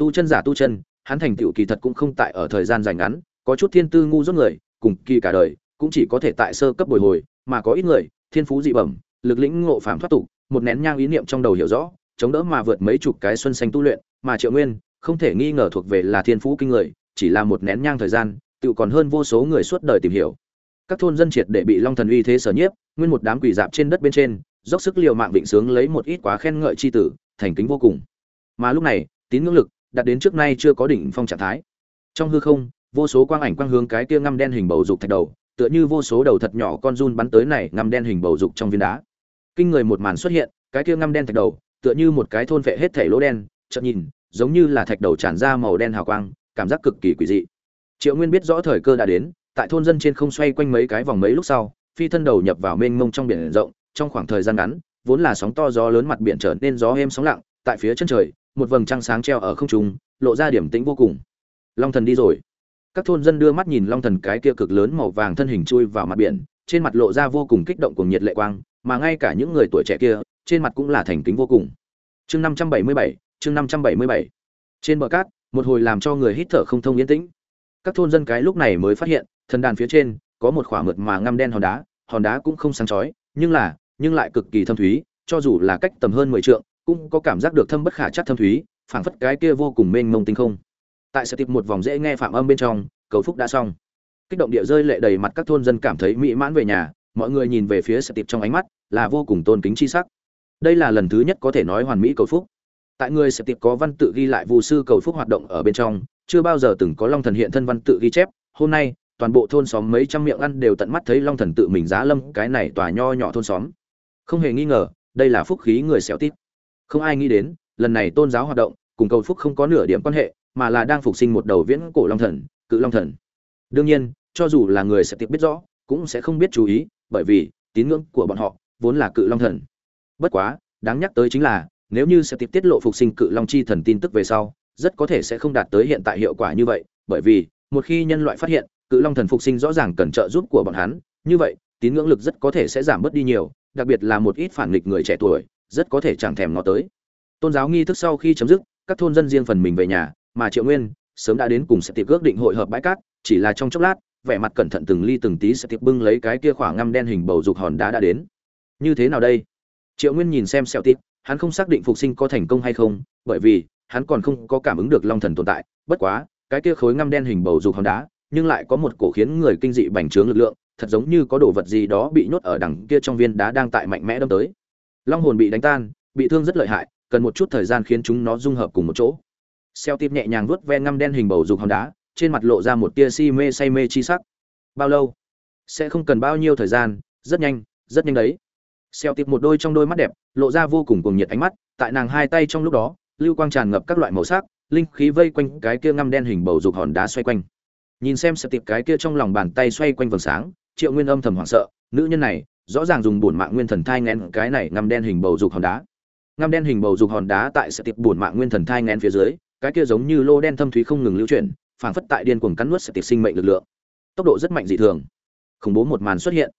tu chân giả tu chân, hắn thành tựu kỳ thật cũng không tại ở thời gian dài ngắn, có chút thiên tư ngu dốt người, cùng kỳ cả đời, cũng chỉ có thể tại sơ cấp bồi hồi, mà có ít người, thiên phú dị bẩm, lực lĩnh ngộ phạm thoát tục, một nén nhang ý niệm trong đầu hiểu rõ, chống đỡ mà vượt mấy chục cái xuân xanh tu luyện, mà triệu nguyên, không thể nghi ngờ thuộc về là thiên phú kinh người, chỉ là một nén nhang thời gian tự còn hơn vô số người suốt đời tìm hiểu. Các thôn dân triệt để bị long thần uy thế sở nhiếp, nguyên một đám quỷ dạp trên đất bên trên, dốc sức liều mạng vịnh sướng lấy một ít quá khen ngợi chi tử, thành kính vô cùng. Mà lúc này, tín ngưỡng lực đạt đến trước nay chưa có đỉnh phong trạng thái. Trong hư không, vô số quang ảnh quang hướng cái kia ngăm đen hình bầu dục thạch đầu, tựa như vô số đầu thật nhỏ con run bắn tới này ngăm đen hình bầu dục trong viên đá. Kinh người một màn xuất hiện, cái kia ngăm đen thạch đầu, tựa như một cái thôn vệ hết thảy lỗ đen, chợt nhìn, giống như là thạch đầu tràn ra màu đen hào quang, cảm giác cực kỳ quỷ dị. Triệu nguyên biết rõ thời cơ đã đến, tại thôn dân trên không xoay quanh mấy cái vòng mấy lúc sau, phi thân đầu nhập vào mênh mông trong biển rộng, trong khoảng thời gian ngắn, vốn là sóng to gió lớn mặt biển trở nên gió êm sóng lặng, tại phía chân trời một vầng trăng sáng treo ở không trung, lộ ra điểm tĩnh vô cùng. Long thần đi rồi. Các thôn dân đưa mắt nhìn long thần cái kia cực lớn màu vàng thân hình chui vào mặt biển, trên mặt lộ ra vô cùng kích động cùng nhiệt lệ quang, mà ngay cả những người tuổi trẻ kia, trên mặt cũng là thành kính vô cùng. Chương năm trăm bảy mươi bảy, chương năm trăm bảy mươi bảy. Trên bờ cát, một hồi làm cho người hít thở không thông yên tĩnh. Các thôn dân cái lúc này mới phát hiện, thần đàn phía trên, có một khỏa mượt mà ngăm đen hòn đá hòn đá cũng không sáng chói, nhưng là, nhưng lại cực kỳ thâm thúy, cho dù là cách tầm hơn mười trượng cũng có cảm giác được thâm bất khả chắc thâm thúy, phảng phất cái kia vô cùng mênh mông tinh không. Tại sở tiệp một vòng dễ nghe phạm âm bên trong, cầu phúc đã xong. Kích động địa rơi lệ đầy mặt các thôn dân cảm thấy mỹ mãn về nhà, mọi người nhìn về phía sở tiệp trong ánh mắt là vô cùng tôn kính chi sắc. Đây là lần thứ nhất có thể nói hoàn mỹ cầu phúc. Tại người sở tiệp có văn tự ghi lại vụ sư cầu phúc hoạt động ở bên trong, chưa bao giờ từng có long thần hiện thân văn tự ghi chép. Hôm nay, toàn bộ thôn xóm mấy trăm miệng ăn đều tận mắt thấy long thần tự mình giá lâm cái này tòa nho nhỏ thôn xóm. Không hề nghi ngờ, đây là phúc khí người xẻo tít không ai nghĩ đến, lần này tôn giáo hoạt động, cùng cầu phúc không có nửa điểm quan hệ, mà là đang phục sinh một đầu viễn cổ long thần, cự long thần. Đương nhiên, cho dù là người sẽ tiệp biết rõ, cũng sẽ không biết chú ý, bởi vì, tín ngưỡng của bọn họ vốn là cự long thần. Bất quá, đáng nhắc tới chính là, nếu như sẽ tiệp tiết lộ phục sinh cự long chi thần tin tức về sau, rất có thể sẽ không đạt tới hiện tại hiệu quả như vậy, bởi vì, một khi nhân loại phát hiện, cự long thần phục sinh rõ ràng cần trợ giúp của bọn hắn, như vậy, tín ngưỡng lực rất có thể sẽ giảm bớt đi nhiều, đặc biệt là một ít phản nghịch người trẻ tuổi rất có thể chẳng thèm ngó tới. Tôn giáo nghi thức sau khi chấm dứt, các thôn dân riêng phần mình về nhà, mà triệu nguyên sớm đã đến cùng sẽ tiệp ước định hội hợp bãi cát, chỉ là trong chốc lát, vẻ mặt cẩn thận từng ly từng tí sẽ tiệp bưng lấy cái kia khoảng ngăm đen hình bầu dục hòn đá đã đến. Như thế nào đây? Triệu nguyên nhìn xem sẹo tiệp, hắn không xác định phục sinh có thành công hay không, bởi vì hắn còn không có cảm ứng được long thần tồn tại. Bất quá, cái kia khối ngăm đen hình bầu dục hòn đá, nhưng lại có một cổ khiến người kinh dị bành trướng lực lượng, thật giống như có đồ vật gì đó bị nhốt ở đằng kia trong viên đá đang tại mạnh mẽ đâm tới long hồn bị đánh tan, bị thương rất lợi hại, cần một chút thời gian khiến chúng nó dung hợp cùng một chỗ. Xeo tiếp nhẹ nhàng vuốt ve ngăm đen hình bầu dục hòn đá, trên mặt lộ ra một tia si mê say mê chi sắc. Bao lâu? Sẽ không cần bao nhiêu thời gian, rất nhanh rất nhanh đấy. Xeo tiếp một đôi trong đôi mắt đẹp, lộ ra vô cùng cuồng nhiệt ánh mắt, tại nàng hai tay trong lúc đó, lưu quang tràn ngập các loại màu sắc, linh khí vây quanh cái kia ngăm đen hình bầu dục hòn đá xoay quanh. Nhìn xem xeo tiệp cái kia trong lòng bàn tay xoay quanh vầng sáng, triệu nguyên âm thầm hoảng sợ, nữ nhân này rõ ràng dùng bổn mạng nguyên thần thai ngén cái này ngăm đen hình bầu dục hòn đá. Ngăm đen hình bầu dục hòn đá tại sẽ tiệp bổn mạng nguyên thần thai ngén phía dưới, cái kia giống như lô đen thâm thúy không ngừng lưu chuyển, phảng phất tại điên cuồng cắn nuốt sẽ tiệp sinh mệnh lực lượng. Tốc độ rất mạnh dị thường. Khủng bố một màn xuất hiện.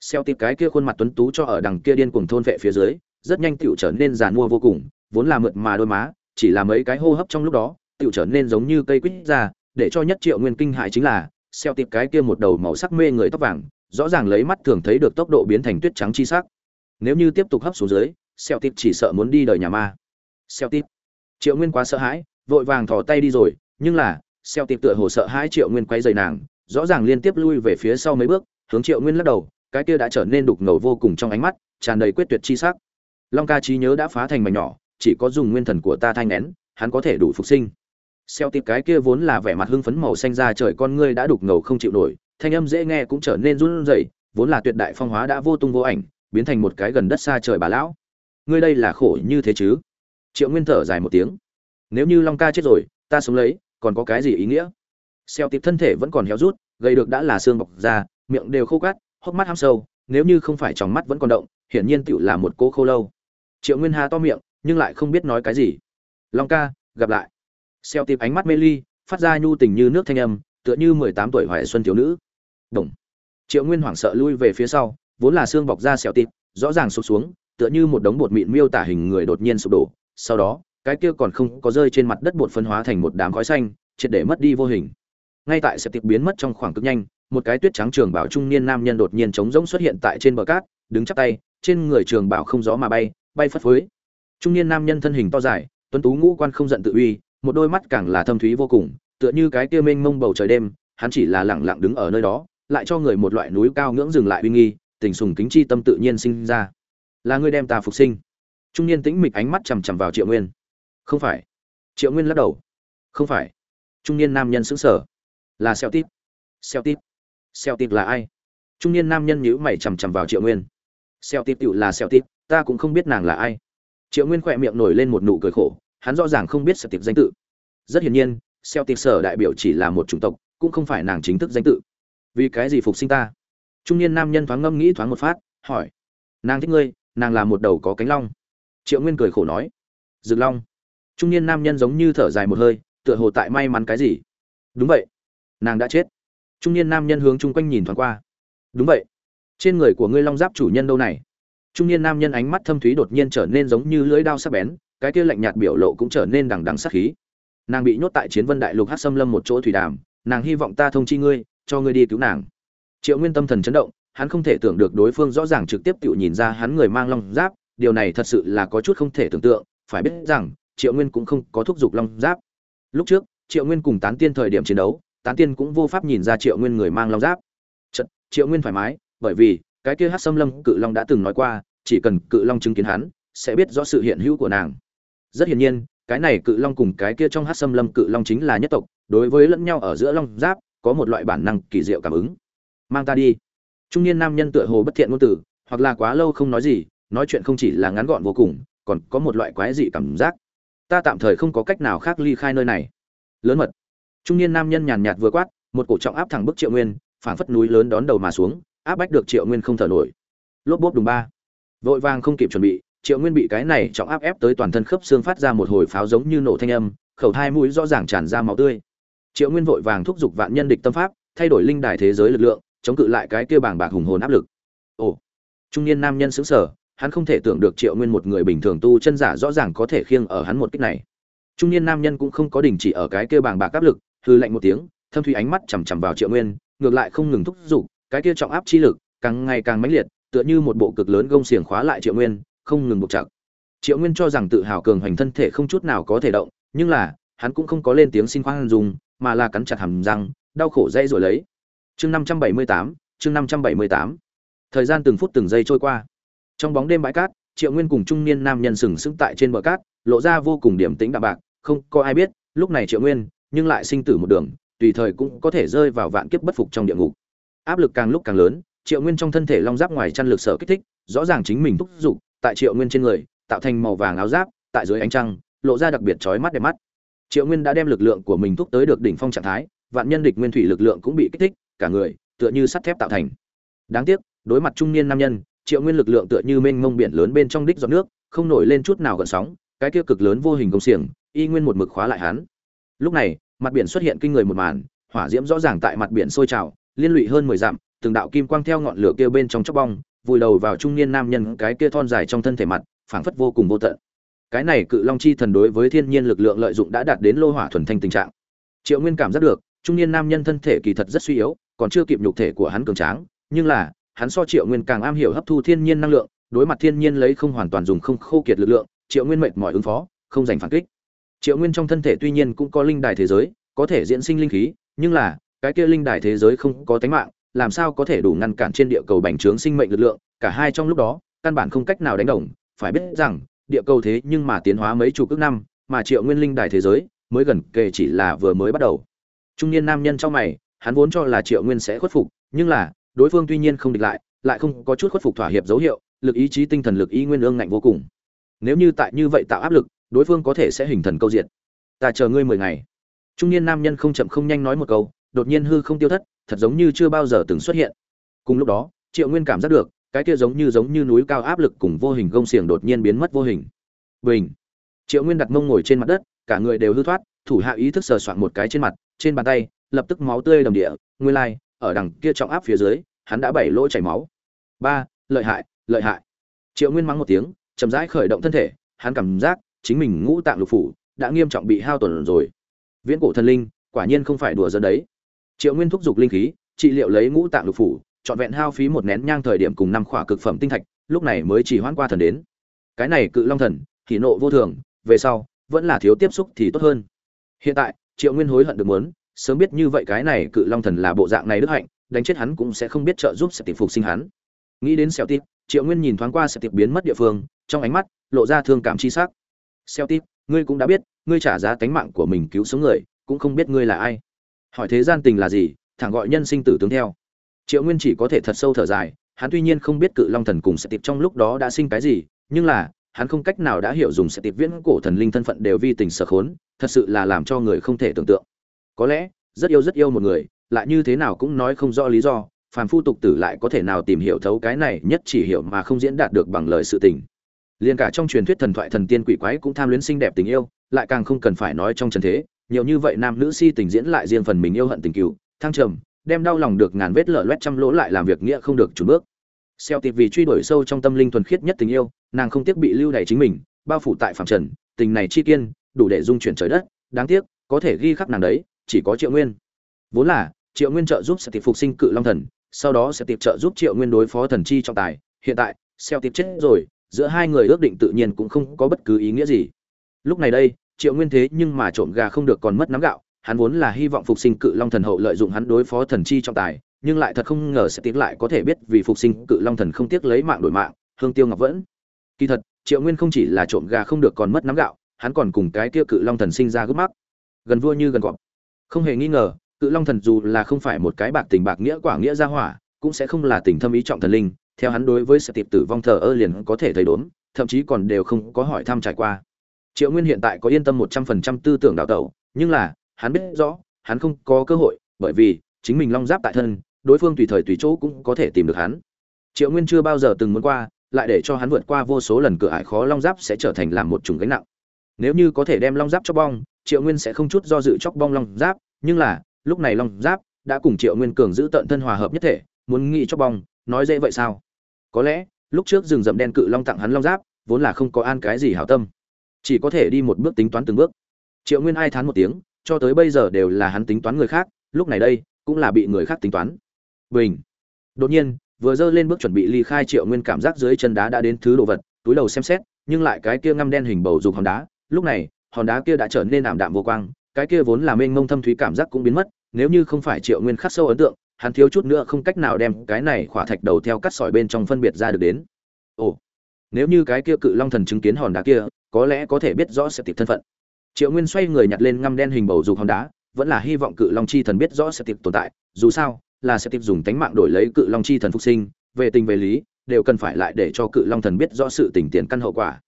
Xeo tiệp cái kia khuôn mặt tuấn tú cho ở đằng kia điên cuồng thôn vệ phía dưới, rất nhanh tựu trở nên giàn mua vô cùng, vốn là mượt mà đôi má, chỉ là mấy cái hô hấp trong lúc đó, tựu trở nên giống như cây quýt ra để cho nhất triệu nguyên kinh hại chính là, xeo tiệp cái kia một đầu màu sắc mê người tóc vàng rõ ràng lấy mắt thường thấy được tốc độ biến thành tuyết trắng chi sắc. Nếu như tiếp tục hấp xuống dưới xeo tịp chỉ sợ muốn đi đời nhà ma. Xeo tịp triệu nguyên quá sợ hãi, vội vàng thò tay đi rồi, nhưng là xeo tịp tựa hồ sợ hãi triệu nguyên quay rầy nàng, rõ ràng liên tiếp lui về phía sau mấy bước, hướng triệu nguyên lắc đầu, cái kia đã trở nên đục ngầu vô cùng trong ánh mắt, tràn đầy quyết tuyệt chi sắc. Long ca trí nhớ đã phá thành mảnh nhỏ, chỉ có dùng nguyên thần của ta thanh nén, hắn có thể đủ phục sinh. Xeo tịp cái kia vốn là vẻ mặt hưng phấn màu xanh da trời con ngươi đã đục ngầu không chịu nổi thanh âm dễ nghe cũng trở nên run rẩy, vốn là tuyệt đại phong hóa đã vô tung vô ảnh, biến thành một cái gần đất xa trời bà lão. Ngươi đây là khổ như thế chứ? Triệu nguyên thở dài một tiếng. Nếu như long ca chết rồi, ta sống lấy, còn có cái gì ý nghĩa? Xeo tịp thân thể vẫn còn héo rút gây được đã là xương bọc ra miệng đều khô cát, hốc mắt hăm sâu, nếu như không phải trong mắt vẫn còn động, hiển nhiên tiểu là một cô khô lâu. Triệu nguyên hà to miệng, nhưng lại không biết nói cái gì. Long ca, gặp lại. Xeo tịp ánh mắt mê ly, phát ra nhu tình như nước thanh âm, tựa như mười tám tuổi hoài xuân thiếu nữ đồng. Triệu nguyên hoảng sợ lui về phía sau vốn là xương bọc da xẹo tịt, rõ ràng sụp xuống tựa như một đống bột mịn miêu tả hình người đột nhiên sụp đổ. Sau đó cái kia còn không có rơi trên mặt đất bột phân hóa thành một đám khói xanh triệt để mất đi vô hình. Ngay tại xẹo tịt biến mất trong khoảng cực nhanh một cái tuyết trắng trường bảo trung niên nam nhân đột nhiên trống rỗng xuất hiện tại trên bờ cát đứng chắp tay trên người trường bảo không gió mà bay bay phất phới. Trung niên nam nhân thân hình to dài tuấn tú ngũ quan không giận tự uy một đôi mắt càng là thâm thúy vô cùng tựa như cái kia mênh mông bầu trời đêm hắn chỉ là lẳng lặng đứng ở nơi đó lại cho người một loại núi cao ngưỡng dừng lại uy nghi, tình sùng kính chi tâm tự nhiên sinh ra. Là ngươi đem ta phục sinh. Trung niên tĩnh mịch ánh mắt chằm chằm vào triệu nguyên. Không phải. Triệu nguyên lắc đầu. Không phải. Trung niên nam nhân xứng sở là xeo tít. Xeo tít. Xeo tít là ai? Trung niên nam nhân nhíu mày chằm chằm vào triệu nguyên. Xeo tít tựu là xeo tít, ta cũng không biết nàng là ai. Triệu nguyên khỏe miệng nổi lên một nụ cười khổ, hắn rõ ràng không biết xeo tít danh tự. Rất hiển nhiên, xeo tít sở đại biểu chỉ là một chủng tộc, cũng không phải nàng chính thức danh tự vì cái gì phục sinh ta? Trung niên nam nhân thoáng ngâm nghĩ thoáng một phát, hỏi. Nàng thích ngươi, nàng là một đầu có cánh long. Triệu nguyên cười khổ nói. Rực long. Trung niên nam nhân giống như thở dài một hơi, tựa hồ tại may mắn cái gì. Đúng vậy. Nàng đã chết. Trung niên nam nhân hướng chung quanh nhìn thoáng qua. Đúng vậy. Trên người của ngươi long giáp chủ nhân đâu này? Trung niên nam nhân ánh mắt thâm thúy đột nhiên trở nên giống như lưỡi đao sắc bén, cái kia lạnh nhạt biểu lộ cũng trở nên đằng đằng sắc khí. Nàng bị nhốt tại chiến vân đại lục hát xâm lâm một chỗ thủy đàm, nàng hy vọng ta thông chi ngươi cho ngươi đi cứu nàng. Triệu nguyên tâm thần chấn động hắn không thể tưởng được đối phương rõ ràng trực tiếp tự nhìn ra hắn người mang long giáp điều này thật sự là có chút không thể tưởng tượng phải biết rằng triệu nguyên cũng không có thúc giục long giáp. Lúc trước triệu nguyên cùng tán tiên thời điểm chiến đấu tán tiên cũng vô pháp nhìn ra triệu nguyên người mang long giáp. Chật, triệu nguyên thoải mái bởi vì cái kia hát xâm lâm cự long đã từng nói qua chỉ cần cự long chứng kiến hắn sẽ biết rõ sự hiện hữu của nàng. Rất hiển nhiên cái này cự long cùng cái kia trong hát xâm lâm cự long chính là nhất tộc đối với lẫn nhau ở giữa long giáp có một loại bản năng kỳ diệu cảm ứng. Mang ta đi. Trung niên nam nhân tựa hồ bất thiện ngôn từ, hoặc là quá lâu không nói gì, nói chuyện không chỉ là ngắn gọn vô cùng, còn có một loại quái dị cảm giác. Ta tạm thời không có cách nào khác ly khai nơi này. Lớn mật. Trung niên nam nhân nhàn nhạt vừa quát, một cổ trọng áp thẳng bức triệu nguyên, phảng phất núi lớn đón đầu mà xuống, áp bách được triệu nguyên không thở nổi. Lốp bốp đùng ba. Vội vàng không kịp chuẩn bị, triệu nguyên bị cái này trọng áp ép tới toàn thân khớp xương phát ra một hồi pháo giống như nổ thanh âm, khẩu thai mũi rõ ràng tràn ra máu tươi triệu nguyên vội vàng thúc giục vạn nhân địch tâm pháp, thay đổi linh đài thế giới lực lượng, chống cự lại cái kia bàng bạc hùng hồn áp lực. Ồ, trung niên nam nhân xứng sở hắn không thể tưởng được triệu nguyên một người bình thường tu chân giả rõ ràng có thể khiêng ở hắn một kích này. Trung niên nam nhân cũng không có đình chỉ ở cái kia bàng bạc áp lực hư lạnh một tiếng, thâm thủy ánh mắt chằm chằm vào triệu nguyên, ngược lại không ngừng thúc giục, cái kia trọng áp chi lực càng ngày càng mãnh liệt, tựa như một bộ cực lớn gông xiềng khóa lại triệu nguyên, không ngừng buộc chặt. Triệu nguyên cho rằng tự hào cường hoành thân thể không chút nào có thể động, nhưng là, hắn cũng không có lên tiếng xin khoan dùng mà là cắn chặt hàm răng, đau khổ dây rồi lấy. Chương năm trăm bảy mươi tám, chương năm trăm bảy mươi tám. Thời gian từng phút từng giây trôi qua. Trong bóng đêm bãi cát, triệu nguyên cùng trung niên nam nhân sừng sững tại trên bờ cát, lộ ra vô cùng điểm tĩnh đạm bạc, không có ai biết, lúc này triệu nguyên, nhưng lại sinh tử một đường, tùy thời cũng có thể rơi vào vạn kiếp bất phục trong địa ngục. Áp lực càng lúc càng lớn, triệu nguyên trong thân thể long giáp ngoài chăn lực sở kích thích, rõ ràng chính mình thúc giục, tại triệu nguyên trên người, tạo thành màu vàng áo giáp, tại dưới ánh trăng, lộ ra đặc biệt chói mắt đẹp mắt triệu nguyên đã đem lực lượng của mình thúc tới được đỉnh phong trạng thái, vạn nhân địch nguyên thủy lực lượng cũng bị kích thích, cả người, tựa như sắt thép tạo thành. Đáng tiếc, đối mặt trung niên nam nhân, triệu nguyên lực lượng tựa như mênh mông biển lớn bên trong đích giọt nước, không nổi lên chút nào gợn sóng, cái kia cực lớn vô hình công xiềng, y nguyên một mực khóa lại hắn. Lúc này, mặt biển xuất hiện kinh người một màn, hỏa diễm rõ ràng tại mặt biển sôi trào, liên lụy hơn mười dặm, từng đạo kim quang theo ngọn lửa kia bên trong chóc bong, vùi đầu vào trung niên nam nhân cái kia thon dài trong thân thể mặt, phảng phất vô cùng vô tận cái này cự long chi thần đối với thiên nhiên lực lượng lợi dụng đã đạt đến lô hỏa thuần thanh tình trạng. Triệu nguyên cảm giác được, trung niên nam nhân thân thể kỳ thật rất suy yếu, còn chưa kịp nhục thể của hắn cường tráng, nhưng là, hắn so triệu nguyên càng am hiểu hấp thu thiên nhiên năng lượng, đối mặt thiên nhiên lấy không hoàn toàn dùng không khô kiệt lực lượng, triệu nguyên mệt mỏi ứng phó, không giành phản kích. Triệu nguyên trong thân thể tuy nhiên cũng có linh đài thế giới, có thể diễn sinh linh khí, nhưng là, cái kia linh đài thế giới không có tánh mạng, làm sao có thể đủ ngăn cản trên địa cầu bành trướng sinh mệnh lực lượng, cả hai trong lúc đó, căn bản không cách nào đánh đồng, phải biết rằng địa cầu thế nhưng mà tiến hóa mấy chục ước năm, mà triệu nguyên linh đài thế giới mới gần kề chỉ là vừa mới bắt đầu. Trung niên nam nhân trong mày, hắn vốn cho là triệu nguyên sẽ khuất phục, nhưng là, đối phương tuy nhiên không địch lại lại không có chút khuất phục thỏa hiệp dấu hiệu, lực ý chí tinh thần lực ý nguyên ương ngạnh vô cùng. Nếu như tại như vậy tạo áp lực, đối phương có thể sẽ hình thần câu diện ta chờ ngươi mười ngày. Trung niên nam nhân không chậm không nhanh nói một câu, đột nhiên hư không tiêu thất, thật giống như chưa bao giờ từng xuất hiện. Cùng lúc đó, triệu nguyên cảm giác được cái kia giống như giống như núi cao áp lực cùng vô hình gông xiềng đột nhiên biến mất vô hình. Bình. Triệu nguyên đặt mông ngồi trên mặt đất, cả người đều hư thoát, thủ hạ ý thức sờ soạn một cái trên mặt, trên bàn tay, lập tức máu tươi đầm địa, nguyên lai, ở đằng kia trọng áp phía dưới, hắn đã bảy lỗ chảy máu. Ba, lợi hại lợi hại. Triệu nguyên mắng một tiếng, chậm rãi khởi động thân thể, hắn cảm giác chính mình ngũ tạng lục phủ đã nghiêm trọng bị hao tổn rồi. Viễn cổ thần linh, quả nhiên không phải đùa dân đấy. Triệu nguyên thúc giục linh khí, trị liệu lấy ngũ tạng lục phủ trọn vẹn hao phí một nén nhang thời điểm cùng năm khỏa cực phẩm tinh thạch, lúc này mới chỉ hoãn qua thần đến. Cái này cự long thần, thì nộ vô thường, về sau, vẫn là thiếu tiếp xúc thì tốt hơn. Hiện tại, triệu nguyên hối hận được muốn, sớm biết như vậy cái này cự long thần là bộ dạng này đức hạnh, đánh chết hắn cũng sẽ không biết trợ giúp sẽ tìm phục sinh hắn. Nghĩ đến xẻo tít, triệu nguyên nhìn thoáng qua sẽ tiệp biến mất địa phương, trong ánh mắt lộ ra thương cảm chi sắc. Xeo tít, ngươi cũng đã biết, ngươi trả giá tánh mạng của mình cứu sống người, cũng không biết ngươi là ai. Hỏi thế gian tình là gì, thẳng gọi nhân sinh tử tướng theo triệu nguyên chỉ có thể thật sâu thở dài, hắn tuy nhiên không biết cự long thần cùng sẽ tiệp trong lúc đó đã sinh cái gì, nhưng là, hắn không cách nào đã hiểu dùng sẽ tiệp viễn cổ thần linh thân phận đều vi tình sở khốn, thật sự là làm cho người không thể tưởng tượng. Có lẽ, rất yêu rất yêu một người, lại như thế nào cũng nói không rõ lý do, phàm phu tục tử lại có thể nào tìm hiểu thấu cái này nhất chỉ hiểu mà không diễn đạt được bằng lời sự tình. Liền cả trong truyền thuyết thần thoại thần tiên quỷ quái cũng tham luyến xinh đẹp tình yêu, lại càng không cần phải nói trong trần thế, nhiều như vậy nam nữ si tình diễn lại riêng phần mình yêu hận tình cựu thăng trầm đem đau lòng được ngàn vết lở loét trăm lỗ lại làm việc nghĩa không được chủ bước. Xeo tịp vì truy đuổi sâu trong tâm linh thuần khiết nhất tình yêu, nàng không tiếc bị lưu đày chính mình, bao phủ tại phàm trần, tình này chi kiên, đủ để dung chuyển trời đất, đáng tiếc, có thể ghi khắc nàng đấy, chỉ có triệu nguyên. Vốn là, triệu nguyên trợ giúp sẽ tiệp phục sinh cự long thần, sau đó sẽ tiệp trợ giúp triệu nguyên đối phó thần chi trọng tài, hiện tại, xeo tiệp chết rồi, giữa hai người ước định tự nhiên cũng không có bất cứ ý nghĩa gì. Lúc này đây, triệu nguyên thế nhưng mà trộm gà không được còn mất nắm gạo hắn vốn là hy vọng phục sinh cự long thần hậu lợi dụng hắn đối phó thần chi trọng tài, nhưng lại thật không ngờ sẽ tiến lại có thể biết vì phục sinh cự long thần không tiếc lấy mạng đổi mạng, hương tiêu ngọc vẫn. Kỳ thật, triệu nguyên không chỉ là trộm gà không được còn mất nắm gạo, hắn còn cùng cái Tiêu cự long thần sinh ra gấp mắc. Gần vua như gần cọp. Không hề nghi ngờ, cự long thần dù là không phải một cái bạc tình bạc nghĩa quả nghĩa gia hỏa, cũng sẽ không là tình thâm ý trọng thần linh, theo hắn đối với sự tiệp tử vong thờ ơ liền có thể thấy đốn, thậm chí còn đều không có hỏi thăm trải qua. Triệu nguyên hiện tại có yên tâm một trăm phần trăm tư tưởng đào tẩu, nhưng là hắn biết rõ, hắn không có cơ hội, bởi vì chính mình long giáp tại thân, đối phương tùy thời tùy chỗ cũng có thể tìm được hắn. Triệu nguyên chưa bao giờ từng muốn qua, lại để cho hắn vượt qua vô số lần cửa ải khó long giáp sẽ trở thành làm một chủng gánh nặng. Nếu như có thể đem long giáp cho bong, triệu nguyên sẽ không chút do dự chọc bong long giáp, nhưng là, lúc này long giáp đã cùng triệu nguyên cường giữ tận thân hòa hợp nhất thể, muốn nghĩ cho bong, nói dễ vậy sao? Có lẽ, lúc trước rừng rậm đen cự long tặng hắn long giáp, vốn là không có an cái gì hảo tâm. Chỉ có thể đi một bước tính toán từng bước. Triệu nguyên ai thán một tiếng cho tới bây giờ đều là hắn tính toán người khác, lúc này đây, cũng là bị người khác tính toán. Bình. Đột nhiên, vừa dơ lên bước chuẩn bị ly khai triệu nguyên cảm giác dưới chân đá đã đến thứ đồ vật, túi đầu xem xét, nhưng lại cái kia ngăm đen hình bầu dục hòn đá, lúc này, hòn đá kia đã trở nên ảm đạm vô quang, cái kia vốn là mênh mông thâm thúy cảm giác cũng biến mất, nếu như không phải triệu nguyên khắc sâu ấn tượng, hắn thiếu chút nữa không cách nào đem cái này khỏa thạch đầu theo cắt sỏi bên trong phân biệt ra được đến. Ồ, nếu như cái kia cự long thần chứng kiến hòn đá kia, có lẽ có thể biết rõ sẽ tiệp thân phận triệu nguyên xoay người nhặt lên ngăm đen hình bầu dục hòn đá vẫn là hy vọng cự long chi thần biết rõ sẽ tiệp tồn tại, dù sao, là sẽ tiệp dùng tánh mạng đổi lấy cự long chi thần phục sinh, về tình về lý, đều cần phải lại để cho cự long thần biết rõ sự tình tiền căn hậu quả.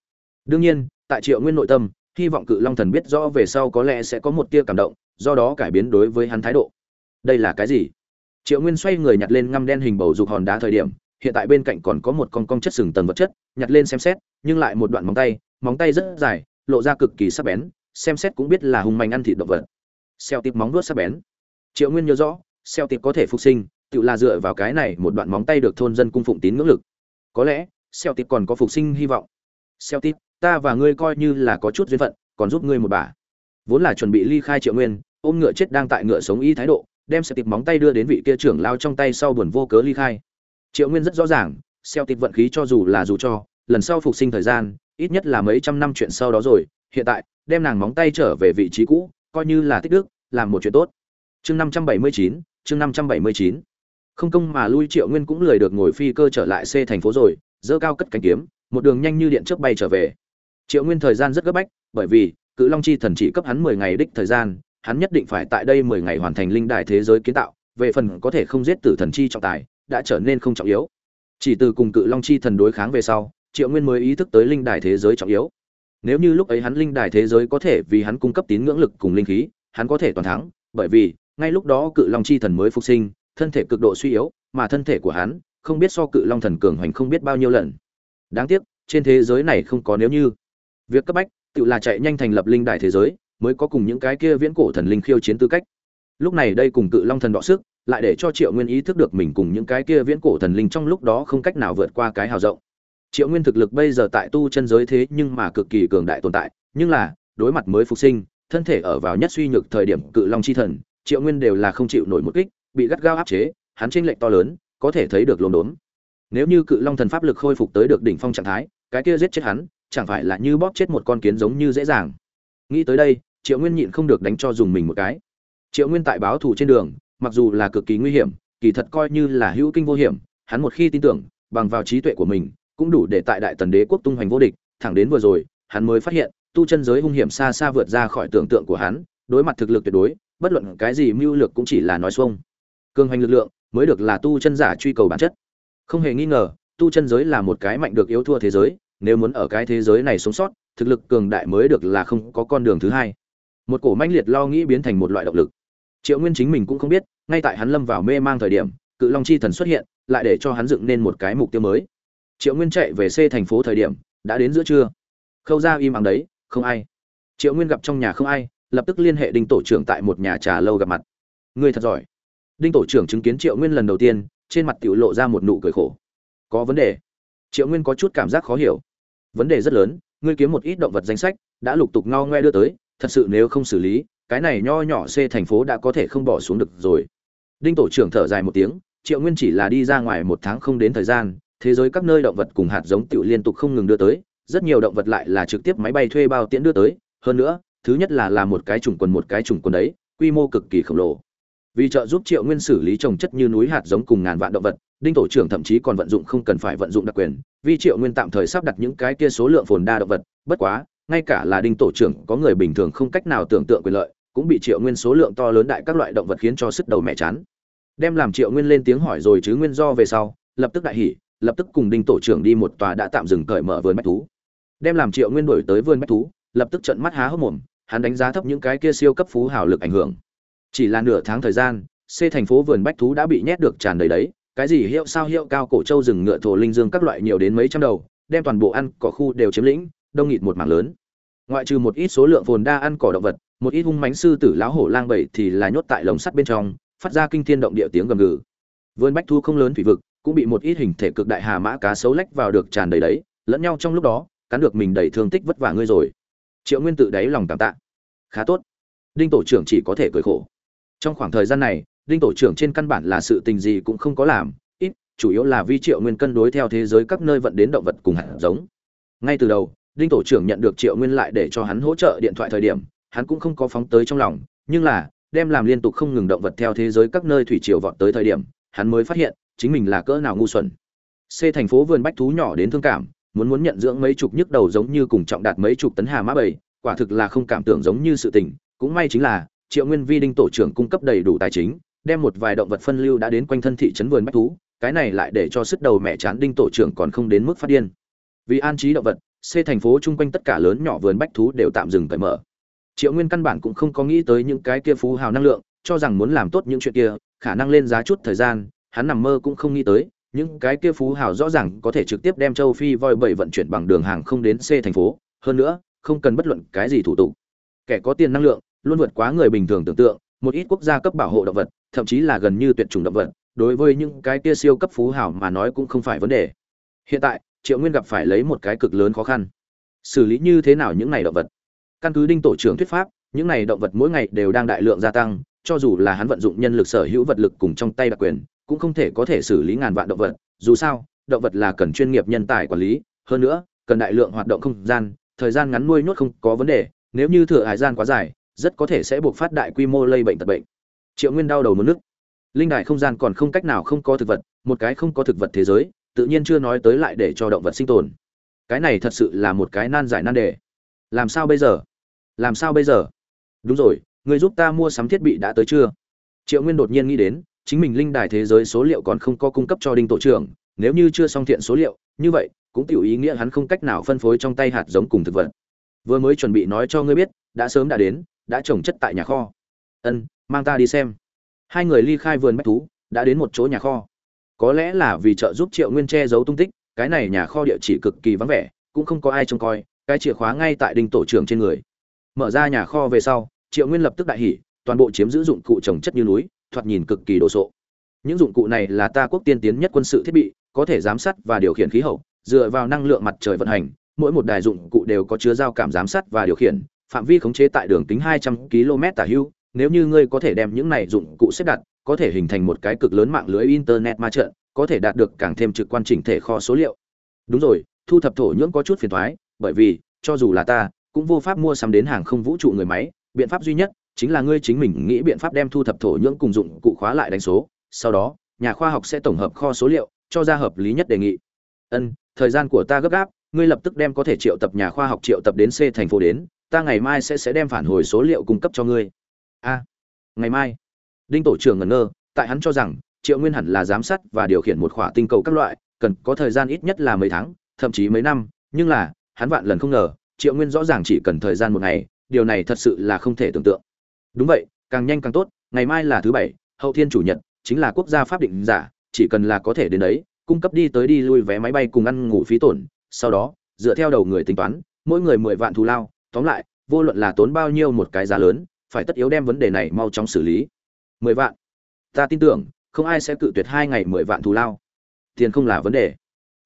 Đương nhiên, tại triệu nguyên nội tâm, hy vọng cự long thần biết rõ về sau có lẽ sẽ có một tia cảm động, do đó cải biến đối với hắn thái độ. Đây là cái gì? Triệu nguyên xoay người nhặt lên ngăm đen hình bầu dục hòn đá thời điểm, hiện tại bên cạnh còn có một con cong chất sừng tầng vật chất, nhặt lên xem xét, nhưng lại một đoạn móng tay móng tay rất dài, lộ ra cực kỳ sắc bén xem xét cũng biết là hung manh ăn thịt động vật. Xeo tịp móng vuốt sắc bén. Triệu nguyên nhớ rõ, xeo tịp có thể phục sinh, tự là dựa vào cái này một đoạn móng tay được thôn dân cung phụng tín ngưỡng lực. Có lẽ, xeo tịp còn có phục sinh hy vọng. Xeo tịp, ta và ngươi coi như là có chút duyên phận, còn giúp ngươi một bà. Vốn là chuẩn bị ly khai triệu nguyên, ôm ngựa chết đang tại ngựa sống y thái độ, đem xeo tịp móng tay đưa đến vị kia trưởng lao trong tay sau buồn vô cớ ly khai. Triệu nguyên rất rõ ràng, xeo tịp vận khí cho dù là dù cho, lần sau phục sinh thời gian, ít nhất là mấy trăm năm chuyện sau đó rồi hiện tại, đem nàng móng tay trở về vị trí cũ, coi như là tích đức, làm một chuyện tốt. Chương năm trăm bảy mươi chín, chương năm trăm bảy mươi chín. Không công mà lui, triệu nguyên cũng lười được ngồi phi cơ trở lại c thành phố rồi dơ cao cất cánh kiếm, một đường nhanh như điện trước bay trở về. Triệu nguyên thời gian rất gấp bách, bởi vì, cự long chi thần chỉ cấp hắn mười ngày đích thời gian, hắn nhất định phải tại đây mười ngày hoàn thành linh đài thế giới kiến tạo, về phần có thể không giết tử thần chi trọng tài, đã trở nên không trọng yếu. Chỉ từ cùng cự long chi thần đối kháng về sau, triệu nguyên mới ý thức tới linh đài thế giới trọng yếu nếu như lúc ấy hắn linh đài thế giới có thể vì hắn cung cấp tín ngưỡng lực cùng linh khí, hắn có thể toàn thắng, bởi vì, ngay lúc đó cự long chi thần mới phục sinh, thân thể cực độ suy yếu, mà thân thể của hắn, không biết so cự long thần cường hoành không biết bao nhiêu lần. Đáng tiếc, trên thế giới này không có nếu như. Việc cấp bách, tự là chạy nhanh thành lập linh đài thế giới, mới có cùng những cái kia viễn cổ thần linh khiêu chiến tư cách. Lúc này đây cùng cự long thần đọ sức, lại để cho triệu nguyên ý thức được mình cùng những cái kia viễn cổ thần linh trong lúc đó không cách nào vượt qua cái hào rộng triệu nguyên thực lực bây giờ tại tu chân giới thế nhưng mà cực kỳ cường đại tồn tại, nhưng là, đối mặt mới phục sinh, thân thể ở vào nhất suy nhược thời điểm cự long chi thần, triệu nguyên đều là không chịu nổi một kích, bị gắt gao áp chế, hắn chênh lệch to lớn, có thể thấy được lồn đốn nếu như cự long thần pháp lực khôi phục tới được đỉnh phong trạng thái, cái kia giết chết hắn, chẳng phải là như bóp chết một con kiến giống như dễ dàng. Nghĩ tới đây, triệu nguyên nhịn không được đánh cho dùng mình một cái. Triệu nguyên tại báo thù trên đường, mặc dù là cực kỳ nguy hiểm, kỳ thật coi như là hữu kinh vô hiểm, hắn một khi tin tưởng, bằng vào trí tuệ của mình cũng đủ để tại đại tần đế quốc tung hoành vô địch, thẳng đến vừa rồi, hắn mới phát hiện, tu chân giới hung hiểm xa xa vượt ra khỏi tưởng tượng của hắn, đối mặt thực lực tuyệt đối, bất luận cái gì mưu lược cũng chỉ là nói xuông. Cường hoành lực lượng mới được là tu chân giả truy cầu bản chất. Không hề nghi ngờ, tu chân giới là một cái mạnh được yếu thua thế giới, nếu muốn ở cái thế giới này sống sót, thực lực cường đại mới được là không có con đường thứ hai. Một cổ manh liệt lo nghĩ biến thành một loại động lực. Triệu nguyên chính mình cũng không biết, ngay tại hắn lâm vào mê mang thời điểm, cự long chi thần xuất hiện, lại để cho hắn dựng nên một cái mục tiêu mới triệu nguyên chạy về c thành phố thời điểm, đã đến giữa trưa. Khâu ra im ắng đấy, không ai. Triệu nguyên gặp trong nhà không ai, lập tức liên hệ đinh tổ trưởng tại một nhà trà lâu gặp mặt. Người thật giỏi. Đinh tổ trưởng chứng kiến triệu nguyên lần đầu tiên, trên mặt tiểu lộ ra một nụ cười khổ. Có vấn đề. Triệu nguyên có chút cảm giác khó hiểu. Vấn đề rất lớn, ngươi kiếm một ít động vật danh sách, đã lục tục ngao ngoe đưa tới, thật sự nếu không xử lý, cái này nho nhỏ c thành phố đã có thể không bỏ xuống được rồi. Đinh tổ trưởng thở dài một tiếng, triệu nguyên chỉ là đi ra ngoài một tháng không đến thời gian thế giới các nơi động vật cùng hạt giống tiểu liên tục không ngừng đưa tới, rất nhiều động vật lại là trực tiếp máy bay thuê bao tiễn đưa tới. Hơn nữa, thứ nhất là là một cái chủng quần một cái chủng quần đấy, quy mô cực kỳ khổng lồ. Vì trợ giúp triệu nguyên xử lý trồng chất như núi hạt giống cùng ngàn vạn động vật, đinh tổ trưởng thậm chí còn vận dụng không cần phải vận dụng đặc quyền, vì triệu nguyên tạm thời sắp đặt những cái kia số lượng phồn đa động vật. Bất quá, ngay cả là đinh tổ trưởng có người bình thường không cách nào tưởng tượng quyền lợi, cũng bị triệu nguyên số lượng to lớn đại các loại động vật khiến cho sức đầu mẹ chán. Đem làm triệu nguyên lên tiếng hỏi rồi chứ nguyên do về sau, lập tức đại hỉ lập tức cùng đinh tổ trưởng đi một tòa đã tạm dừng cởi mở vườn bách thú. Đem làm triệu nguyên đổi tới vườn bách thú, lập tức trận mắt há hốc mồm, hắn đánh giá thấp những cái kia siêu cấp phú hào lực ảnh hưởng. Chỉ là nửa tháng thời gian c thành phố vườn bách thú đã bị nhét được tràn đầy đấy, cái gì hiệu sao hiệu cao cổ châu rừng ngựa thổ linh dương các loại nhiều đến mấy trăm đầu, đem toàn bộ ăn cỏ khu đều chiếm lĩnh, đông nghịt một mảng lớn. Ngoại trừ một ít số lượng phồn đa ăn cỏ động vật, một ít hung mánh sư tử lão hổ lang bảy thì là nhốt tại lồng sắt bên trong, phát ra kinh thiên động địa tiếng gầm gừ. Vườn bách thú không lớn thủy vực cũng bị một ít hình thể cực đại hà mã cá sấu lách vào được tràn đầy đấy, lẫn nhau trong lúc đó, cắn được mình đầy thương tích vất vả ngươi rồi. Triệu nguyên tự đáy lòng cảm tạ. Khá tốt. Đinh tổ trưởng chỉ có thể cười khổ. Trong khoảng thời gian này, đinh tổ trưởng trên căn bản là sự tình gì cũng không có làm, ít, chủ yếu là vi triệu nguyên cân đối theo thế giới các nơi vận đến động vật cùng hạt giống. Ngay từ đầu, đinh tổ trưởng nhận được triệu nguyên lại để cho hắn hỗ trợ điện thoại thời điểm, hắn cũng không có phóng tới trong lòng, nhưng là, đem làm liên tục không ngừng động vật theo thế giới các nơi thủy triều vọt tới thời điểm, hắn mới phát hiện chính mình là cỡ nào ngu xuẩn. C thành phố vườn bách thú nhỏ đến thương cảm, muốn muốn nhận dưỡng mấy chục nhức đầu giống như cùng trọng đạt mấy chục tấn hà mã bầy, quả thực là không cảm tưởng giống như sự tình. Cũng may chính là, triệu nguyên vi đinh tổ trưởng cung cấp đầy đủ tài chính, đem một vài động vật phân lưu đã đến quanh thân thị trấn vườn bách thú, cái này lại để cho sức đầu mẹ chán đinh tổ trưởng còn không đến mức phát điên. Vì an trí động vật, c thành phố chung quanh tất cả lớn nhỏ vườn bách thú đều tạm dừng cởi mở. Triệu nguyên căn bản cũng không có nghĩ tới những cái kia phú hào năng lượng, cho rằng muốn làm tốt những chuyện kia, khả năng lên giá chút thời gian hắn nằm mơ cũng không nghĩ tới, những cái kia phú hào rõ ràng có thể trực tiếp đem châu phi voi bảy vận chuyển bằng đường hàng không đến c thành phố. Hơn nữa, không cần bất luận cái gì thủ tục. Kẻ có tiền năng lượng, luôn vượt quá người bình thường tưởng tượng, một ít quốc gia cấp bảo hộ động vật, thậm chí là gần như tuyệt chủng động vật, đối với những cái kia siêu cấp phú hảo mà nói cũng không phải vấn đề. Hiện tại, triệu nguyên gặp phải lấy một cái cực lớn khó khăn. Xử lý như thế nào những này động vật? Căn cứ đinh tổ trưởng thuyết pháp, những này động vật mỗi ngày đều đang đại lượng gia tăng, cho dù là hắn vận dụng nhân lực sở hữu vật lực cùng trong tay đặc quyền cũng không thể có thể xử lý ngàn vạn động vật, dù sao, động vật là cần chuyên nghiệp nhân tài quản lý, hơn nữa, cần đại lượng hoạt động không gian, thời gian ngắn nuôi nhốt không có vấn đề, nếu như thừa hải gian quá dài, rất có thể sẽ buộc phát đại quy mô lây bệnh tật bệnh. Triệu nguyên đau đầu mất nước linh đại không gian còn không cách nào không có thực vật, một cái không có thực vật thế giới, tự nhiên chưa nói tới lại để cho động vật sinh tồn. Cái này thật sự là một cái nan giải nan đề. Làm sao bây giờ? Làm sao bây giờ? Đúng rồi, người giúp ta mua sắm thiết bị đã tới chưa? Triệu nguyên đột nhiên nghĩ đến chính mình linh đài thế giới số liệu còn không có cung cấp cho đinh tổ trưởng, nếu như chưa xong thiện số liệu, như vậy, cũng tiểu ý nghĩa hắn không cách nào phân phối trong tay hạt giống cùng thực vật. Vừa mới chuẩn bị nói cho ngươi biết, đã sớm đã đến, đã trồng chất tại nhà kho. Ân, mang ta đi xem. Hai người ly khai vườn bách thú, đã đến một chỗ nhà kho. Có lẽ là vì trợ giúp triệu nguyên che giấu tung tích, cái này nhà kho địa chỉ cực kỳ vắng vẻ, cũng không có ai trông coi, cái chìa khóa ngay tại đinh tổ trưởng trên người. Mở ra nhà kho về sau, triệu nguyên lập tức đại hỉ, toàn bộ chiếm giữ dụng cụ trồng chất như núi thoạt nhìn cực kỳ đồ sộ. Những dụng cụ này là ta quốc tiên tiến nhất quân sự thiết bị, có thể giám sát và điều khiển khí hậu, dựa vào năng lượng mặt trời vận hành, mỗi một đài dụng cụ đều có chứa giao cảm giám sát và điều khiển, phạm vi khống chế tại đường kính 200 km tả hữu nếu như ngươi có thể đem những này dụng cụ xếp đặt, có thể hình thành một cái cực lớn mạng lưới internet ma trận, có thể đạt được càng thêm trực quan chỉnh thể kho số liệu. Đúng rồi, thu thập thổ nhưỡng có chút phiền toái bởi vì, cho dù là ta, cũng vô pháp mua sắm đến hàng không vũ trụ người máy, biện pháp duy nhất chính là ngươi chính mình nghĩ biện pháp đem thu thập thổ nhưỡng cùng dụng cụ khóa lại đánh số. Sau đó, nhà khoa học sẽ tổng hợp kho số liệu, cho ra hợp lý nhất đề nghị. Ân, thời gian của ta gấp gáp, ngươi lập tức đem có thể triệu tập nhà khoa học triệu tập đến c thành phố đến, ta ngày mai sẽ sẽ đem phản hồi số liệu cung cấp cho ngươi. A, ngày mai. Đinh tổ trưởng ngẩn ngơ, tại hắn cho rằng, triệu nguyên hẳn là giám sát và điều khiển một khỏa tinh cầu các loại, cần có thời gian ít nhất là mấy tháng, thậm chí mấy năm, nhưng là, hắn vạn lần không ngờ, triệu nguyên rõ ràng chỉ cần thời gian một ngày, điều này thật sự là không thể tưởng tượng đúng vậy, càng nhanh càng tốt, ngày mai là thứ bảy, hậu thiên chủ nhật, chính là quốc gia pháp định giả, chỉ cần là có thể đến đấy, cung cấp đi tới đi lui vé máy bay cùng ăn ngủ phí tổn, sau đó, dựa theo đầu người tính toán, mỗi người mười vạn thù lao, tóm lại, vô luận là tốn bao nhiêu một cái giá lớn, phải tất yếu đem vấn đề này mau chóng xử lý. Mười vạn? Ta tin tưởng, không ai sẽ cự tuyệt hai ngày mười vạn thù lao. Tiền không là vấn đề.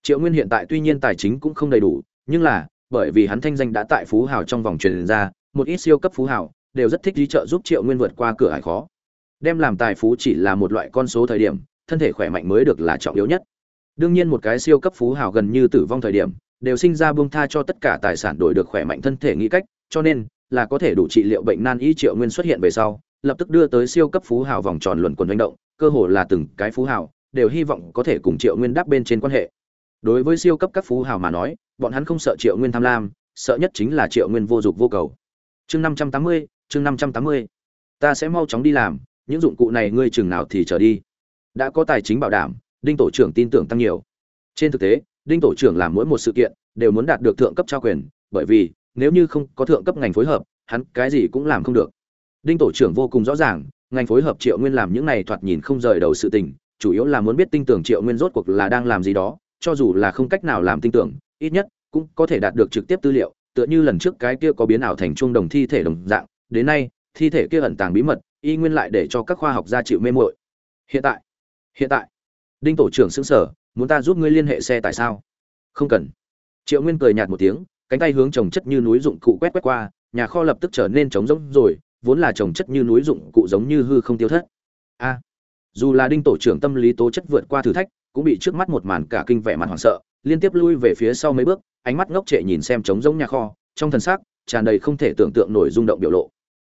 Triệu nguyên hiện tại tuy nhiên tài chính cũng không đầy đủ, nhưng là, bởi vì hắn thanh danh đã tại phú hào trong vòng truyền ra, một ít siêu cấp phú hào đều rất thích đi trợ giúp triệu nguyên vượt qua cửa hải khó. Đem làm tài phú chỉ là một loại con số thời điểm, thân thể khỏe mạnh mới được là trọng yếu nhất. Đương nhiên một cái siêu cấp phú hào gần như tử vong thời điểm, đều sinh ra buông tha cho tất cả tài sản đổi được khỏe mạnh thân thể nghĩ cách, cho nên là có thể đủ trị liệu bệnh nan y triệu nguyên xuất hiện về sau, lập tức đưa tới siêu cấp phú hào vòng tròn luẩn quần manh động, cơ hồ là từng cái phú hào đều hy vọng có thể cùng triệu nguyên đáp bên trên quan hệ. Đối với siêu cấp các phú hào mà nói, bọn hắn không sợ triệu nguyên tham lam, sợ nhất chính là triệu nguyên vô dụng vô cầu. Chương năm trăm tám mươi chương năm trăm tám mươi. Ta sẽ mau chóng đi làm, những dụng cụ này ngươi chừng nào thì trở đi. Đã có tài chính bảo đảm, đinh tổ trưởng tin tưởng tăng nhiều. Trên thực tế, đinh tổ trưởng làm mỗi một sự kiện, đều muốn đạt được thượng cấp trao quyền, bởi vì, nếu như không có thượng cấp ngành phối hợp, hắn cái gì cũng làm không được. Đinh tổ trưởng vô cùng rõ ràng, ngành phối hợp triệu nguyên làm những này thoạt nhìn không rời đầu sự tình, chủ yếu là muốn biết tin tưởng triệu nguyên rốt cuộc là đang làm gì đó, cho dù là không cách nào làm tin tưởng, ít nhất, cũng có thể đạt được trực tiếp tư liệu, tựa như lần trước cái kia có biến ảo thành chuông đồng thi thể đồng dạng đến nay, thi thể kia ẩn tàng bí mật, y nguyên lại để cho các khoa học gia chịu mê mội hiện tại hiện tại, đinh tổ trưởng xứng sở muốn ta giúp ngươi liên hệ xe tại sao? Không cần. Triệu nguyên cười nhạt một tiếng, cánh tay hướng trồng chất như núi dụng cụ quét quét qua, nhà kho lập tức trở nên trống rỗng rồi, vốn là trồng chất như núi dụng cụ giống như hư không tiêu thất. A, dù là đinh tổ trưởng tâm lý tố chất vượt qua thử thách, cũng bị trước mắt một màn cả kinh vẻ mặt hoảng sợ, liên tiếp lui về phía sau mấy bước, ánh mắt ngốc trệ nhìn xem trống rỗng nhà kho, trong thần sắc tràn đầy không thể tưởng tượng nổi rung động biểu lộ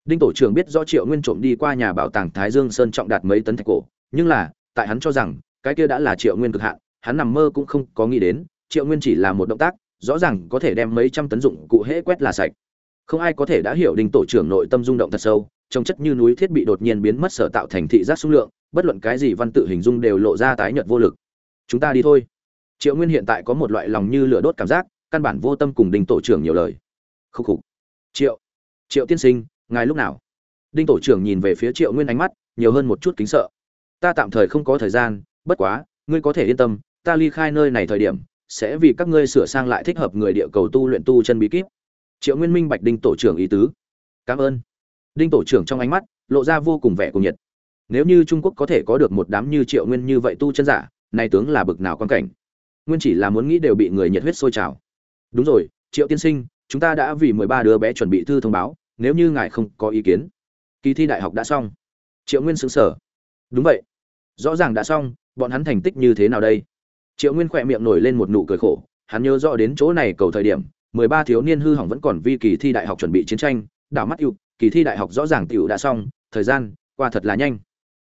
đinh tổ trưởng biết rõ triệu nguyên trộm đi qua nhà bảo tàng thái dương sơn trọng đạt mấy tấn thạch cổ, nhưng là, tại hắn cho rằng, cái kia đã là triệu nguyên cực hạn, hắn nằm mơ cũng không có nghĩ đến, triệu nguyên chỉ là một động tác, rõ ràng có thể đem mấy trăm tấn dụng cụ hễ quét là sạch. Không ai có thể đã hiểu đinh tổ trưởng nội tâm rung động thật sâu, trông chất như núi thiết bị đột nhiên biến mất sở tạo thành thị giác số lượng, bất luận cái gì văn tự hình dung đều lộ ra tái nhợt vô lực. Chúng ta đi thôi. Triệu nguyên hiện tại có một loại lòng như lửa đốt cảm giác, căn bản vô tâm cùng đinh tổ trưởng nhiều lời. Khúc khủng. triệu. Triệu tiên sinh ngài lúc nào? Đinh tổ trưởng nhìn về phía triệu nguyên ánh mắt, nhiều hơn một chút kính sợ. Ta tạm thời không có thời gian, bất quá, ngươi có thể yên tâm, ta ly khai nơi này thời điểm, sẽ vì các ngươi sửa sang lại thích hợp người địa cầu tu luyện tu chân bí kíp. Triệu nguyên minh bạch đinh tổ trưởng ý tứ. Cảm ơn. Đinh tổ trưởng trong ánh mắt, lộ ra vô cùng vẻ cuồng nhiệt. Nếu như trung quốc có thể có được một đám như triệu nguyên như vậy tu chân giả, nay tướng là bực nào quan cảnh. Nguyên chỉ là muốn nghĩ đều bị người nhiệt huyết sôi trào. Đúng rồi, triệu tiên sinh, chúng ta đã vì mười ba đứa bé chuẩn bị thư thông báo nếu như ngài không có ý kiến, kỳ thi đại học đã xong. Triệu nguyên xứng sở đúng vậy. Rõ ràng đã xong, bọn hắn thành tích như thế nào đây? Triệu nguyên khỏe miệng nổi lên một nụ cười khổ, hắn nhớ rõ đến chỗ này cầu thời điểm, mười ba thiếu niên hư hỏng vẫn còn vi kỳ thi đại học chuẩn bị chiến tranh, đảo mắt ưu, kỳ thi đại học rõ ràng tiểu đã xong, thời gian qua thật là nhanh.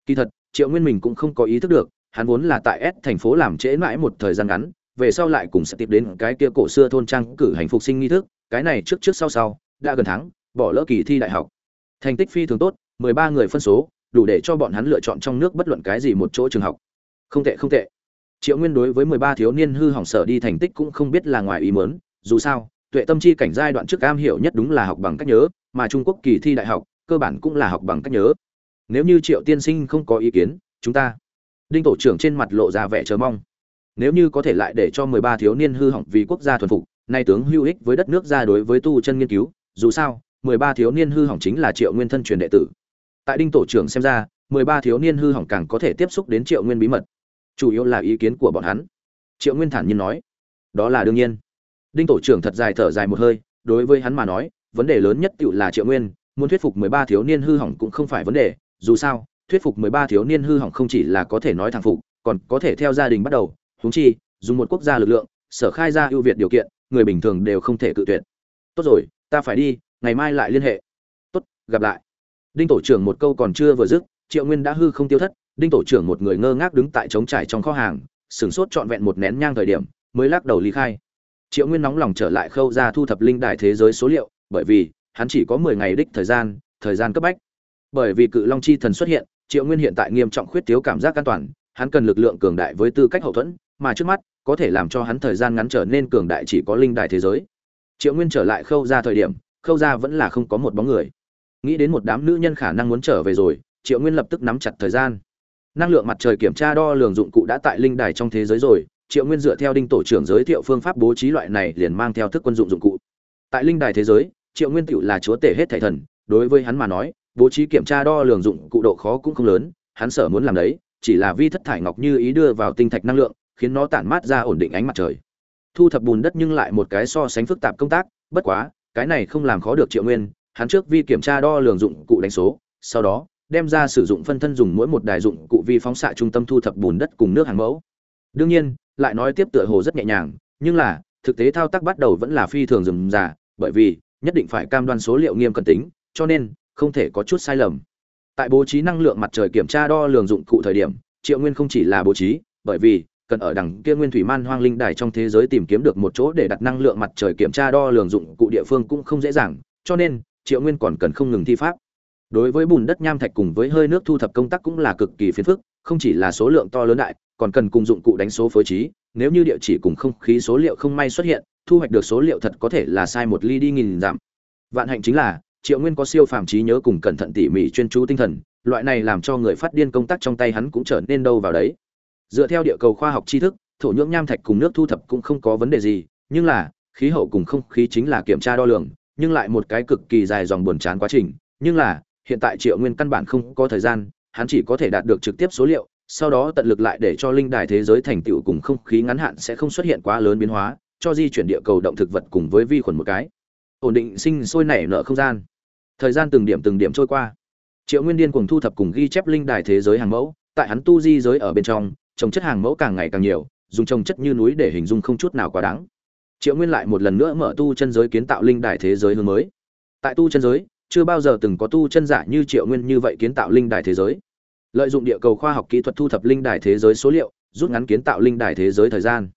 Kỳ thật, triệu nguyên mình cũng không có ý thức được, hắn vốn là tại S thành phố làm trễ mãi một thời gian ngắn, về sau lại cùng sẽ tiếp đến cái kia cổ xưa thôn trang cử hành phục sinh nghi thức, cái này trước trước sau sau, đã gần tháng bỏ lỡ kỳ thi đại học. Thành tích phi thường tốt mười ba người phân số đủ để cho bọn hắn lựa chọn trong nước bất luận cái gì một chỗ trường học. Không tệ không tệ. Triệu nguyên đối với mười ba thiếu niên hư hỏng sở đi thành tích cũng không biết là ngoài ý muốn, dù sao tuệ tâm chi cảnh giai đoạn trước am hiểu nhất đúng là học bằng cách nhớ mà trung quốc kỳ thi đại học cơ bản cũng là học bằng cách nhớ. Nếu như triệu tiên sinh không có ý kiến chúng ta đinh tổ trưởng trên mặt lộ ra vẻ chờ mong. Nếu như có thể lại để cho mười ba thiếu niên hư hỏng vì quốc gia thuần phục nay tướng hữu ích với đất nước ra đối với tu chân nghiên cứu dù sao mười ba thiếu niên hư hỏng chính là triệu nguyên thân truyền đệ tử. Tại đinh tổ trưởng xem ra, mười ba thiếu niên hư hỏng càng có thể tiếp xúc đến triệu nguyên bí mật. Chủ yếu là ý kiến của bọn hắn. Triệu nguyên thản nhiên nói, đó là đương nhiên. Đinh tổ trưởng thật dài thở dài một hơi, đối với hắn mà nói, vấn đề lớn nhất tựu là triệu nguyên, muốn thuyết phục mười ba thiếu niên hư hỏng cũng không phải vấn đề, dù sao, thuyết phục mười ba thiếu niên hư hỏng không chỉ là có thể nói thẳng phục còn có thể theo gia đình bắt đầu, huống chi, dùng một quốc gia lực lượng, sở khai ra ưu việt điều kiện, người bình thường đều không thể cự tuyệt. Tốt rồi, ta phải đi ngày mai lại liên hệ. Tốt, gặp lại. Đinh tổ trưởng một câu còn chưa vừa dứt, triệu nguyên đã hư không tiêu thất, đinh tổ trưởng một người ngơ ngác đứng tại trống trải trong kho hàng, sửng sốt trọn vẹn một nén nhang thời điểm, mới lắc đầu ly khai. Triệu nguyên nóng lòng trở lại khâu ra thu thập linh đài thế giới số liệu, bởi vì hắn chỉ có mười ngày đích thời gian thời gian cấp bách. Bởi vì cự long chi thần xuất hiện, triệu nguyên hiện tại nghiêm trọng khuyết thiếu cảm giác an toàn, hắn cần lực lượng cường đại với tư cách hậu thuẫn, mà trước mắt, có thể làm cho hắn thời gian ngắn trở nên cường đại chỉ có linh đài thế giới. Triệu nguyên trở lại khâu ra thời điểm khâu ra vẫn là không có một bóng người. Nghĩ đến một đám nữ nhân khả năng muốn trở về rồi, triệu nguyên lập tức nắm chặt thời gian. Năng lượng mặt trời kiểm tra đo lường dụng cụ đã tại linh đài trong thế giới rồi, triệu nguyên dựa theo đinh tổ trưởng giới thiệu phương pháp bố trí loại này liền mang theo thức quân dụng dụng cụ. Tại linh đài thế giới, triệu nguyên tựu là chúa tể hết thảy thần, đối với hắn mà nói, bố trí kiểm tra đo lường dụng cụ độ khó cũng không lớn, hắn sở muốn làm đấy, chỉ là vi thất thải ngọc như ý đưa vào tinh thạch năng lượng, khiến nó tản mát ra ổn định ánh mặt trời. Thu thập bùn đất nhưng lại một cái so sánh phức tạp công tác, bất quá cái này không làm khó được triệu nguyên, hắn trước vi kiểm tra đo lường dụng cụ đánh số, sau đó, đem ra sử dụng phân thân dùng mỗi một đài dụng cụ vi phóng xạ trung tâm thu thập bùn đất cùng nước hàng mẫu. Đương nhiên, lại nói tiếp tựa hồ rất nhẹ nhàng, nhưng là, thực tế thao tác bắt đầu vẫn là phi thường dừng giả bởi vì, nhất định phải cam đoan số liệu nghiêm cẩn tính, cho nên, không thể có chút sai lầm. Tại bố trí năng lượng mặt trời kiểm tra đo lường dụng cụ thời điểm, triệu nguyên không chỉ là bố trí, bởi vì cần ở đằng kia nguyên thủy man hoang linh đài trong thế giới tìm kiếm được một chỗ để đặt năng lượng mặt trời kiểm tra đo lường dụng cụ địa phương cũng không dễ dàng, cho nên, triệu nguyên còn cần không ngừng thi pháp. Đối với bùn đất nham thạch cùng với hơi nước thu thập công tác cũng là cực kỳ phiền phức, không chỉ là số lượng to lớn đại, còn cần cùng dụng cụ đánh số phối trí, nếu như địa chỉ cùng không khí số liệu không may xuất hiện, thu hoạch được số liệu thật có thể là sai một ly đi nghìn giảm vạn hạnh chính là, triệu nguyên có siêu phàm trí nhớ cùng cẩn thận tỉ mỉ chuyên chú tinh thần, loại này làm cho người phát điên công tác trong tay hắn cũng trở nên đâu vào đấy dựa theo địa cầu khoa học tri thức, thổ nhưỡng nham thạch cùng nước thu thập cũng không có vấn đề gì, nhưng là, khí hậu cùng không khí chính là kiểm tra đo lường, nhưng lại một cái cực kỳ dài dòng buồn chán quá trình, nhưng là, hiện tại triệu nguyên căn bản không có thời gian, hắn chỉ có thể đạt được trực tiếp số liệu, sau đó tận lực lại để cho linh đài thế giới thành tựu cùng không khí ngắn hạn sẽ không xuất hiện quá lớn biến hóa, cho di chuyển địa cầu động thực vật cùng với vi khuẩn một cái. Ổn định sinh sôi nảy nở không gian. Thời gian từng điểm từng điểm trôi qua. Triệu nguyên điên cùng thu thập cùng ghi chép linh đài thế giới hàng mẫu, tại hắn tu di giới ở bên trong trồng chất hàng mẫu càng ngày càng nhiều, dùng trồng chất như núi để hình dung không chút nào quá đáng. Triệu nguyên lại một lần nữa mở tu chân giới kiến tạo linh đài thế giới hướng mới. Tại tu chân giới, chưa bao giờ từng có tu chân giả như triệu nguyên như vậy kiến tạo linh đài thế giới. Lợi dụng địa cầu khoa học kỹ thuật thu thập linh đài thế giới số liệu, rút ngắn kiến tạo linh đài thế giới thời gian.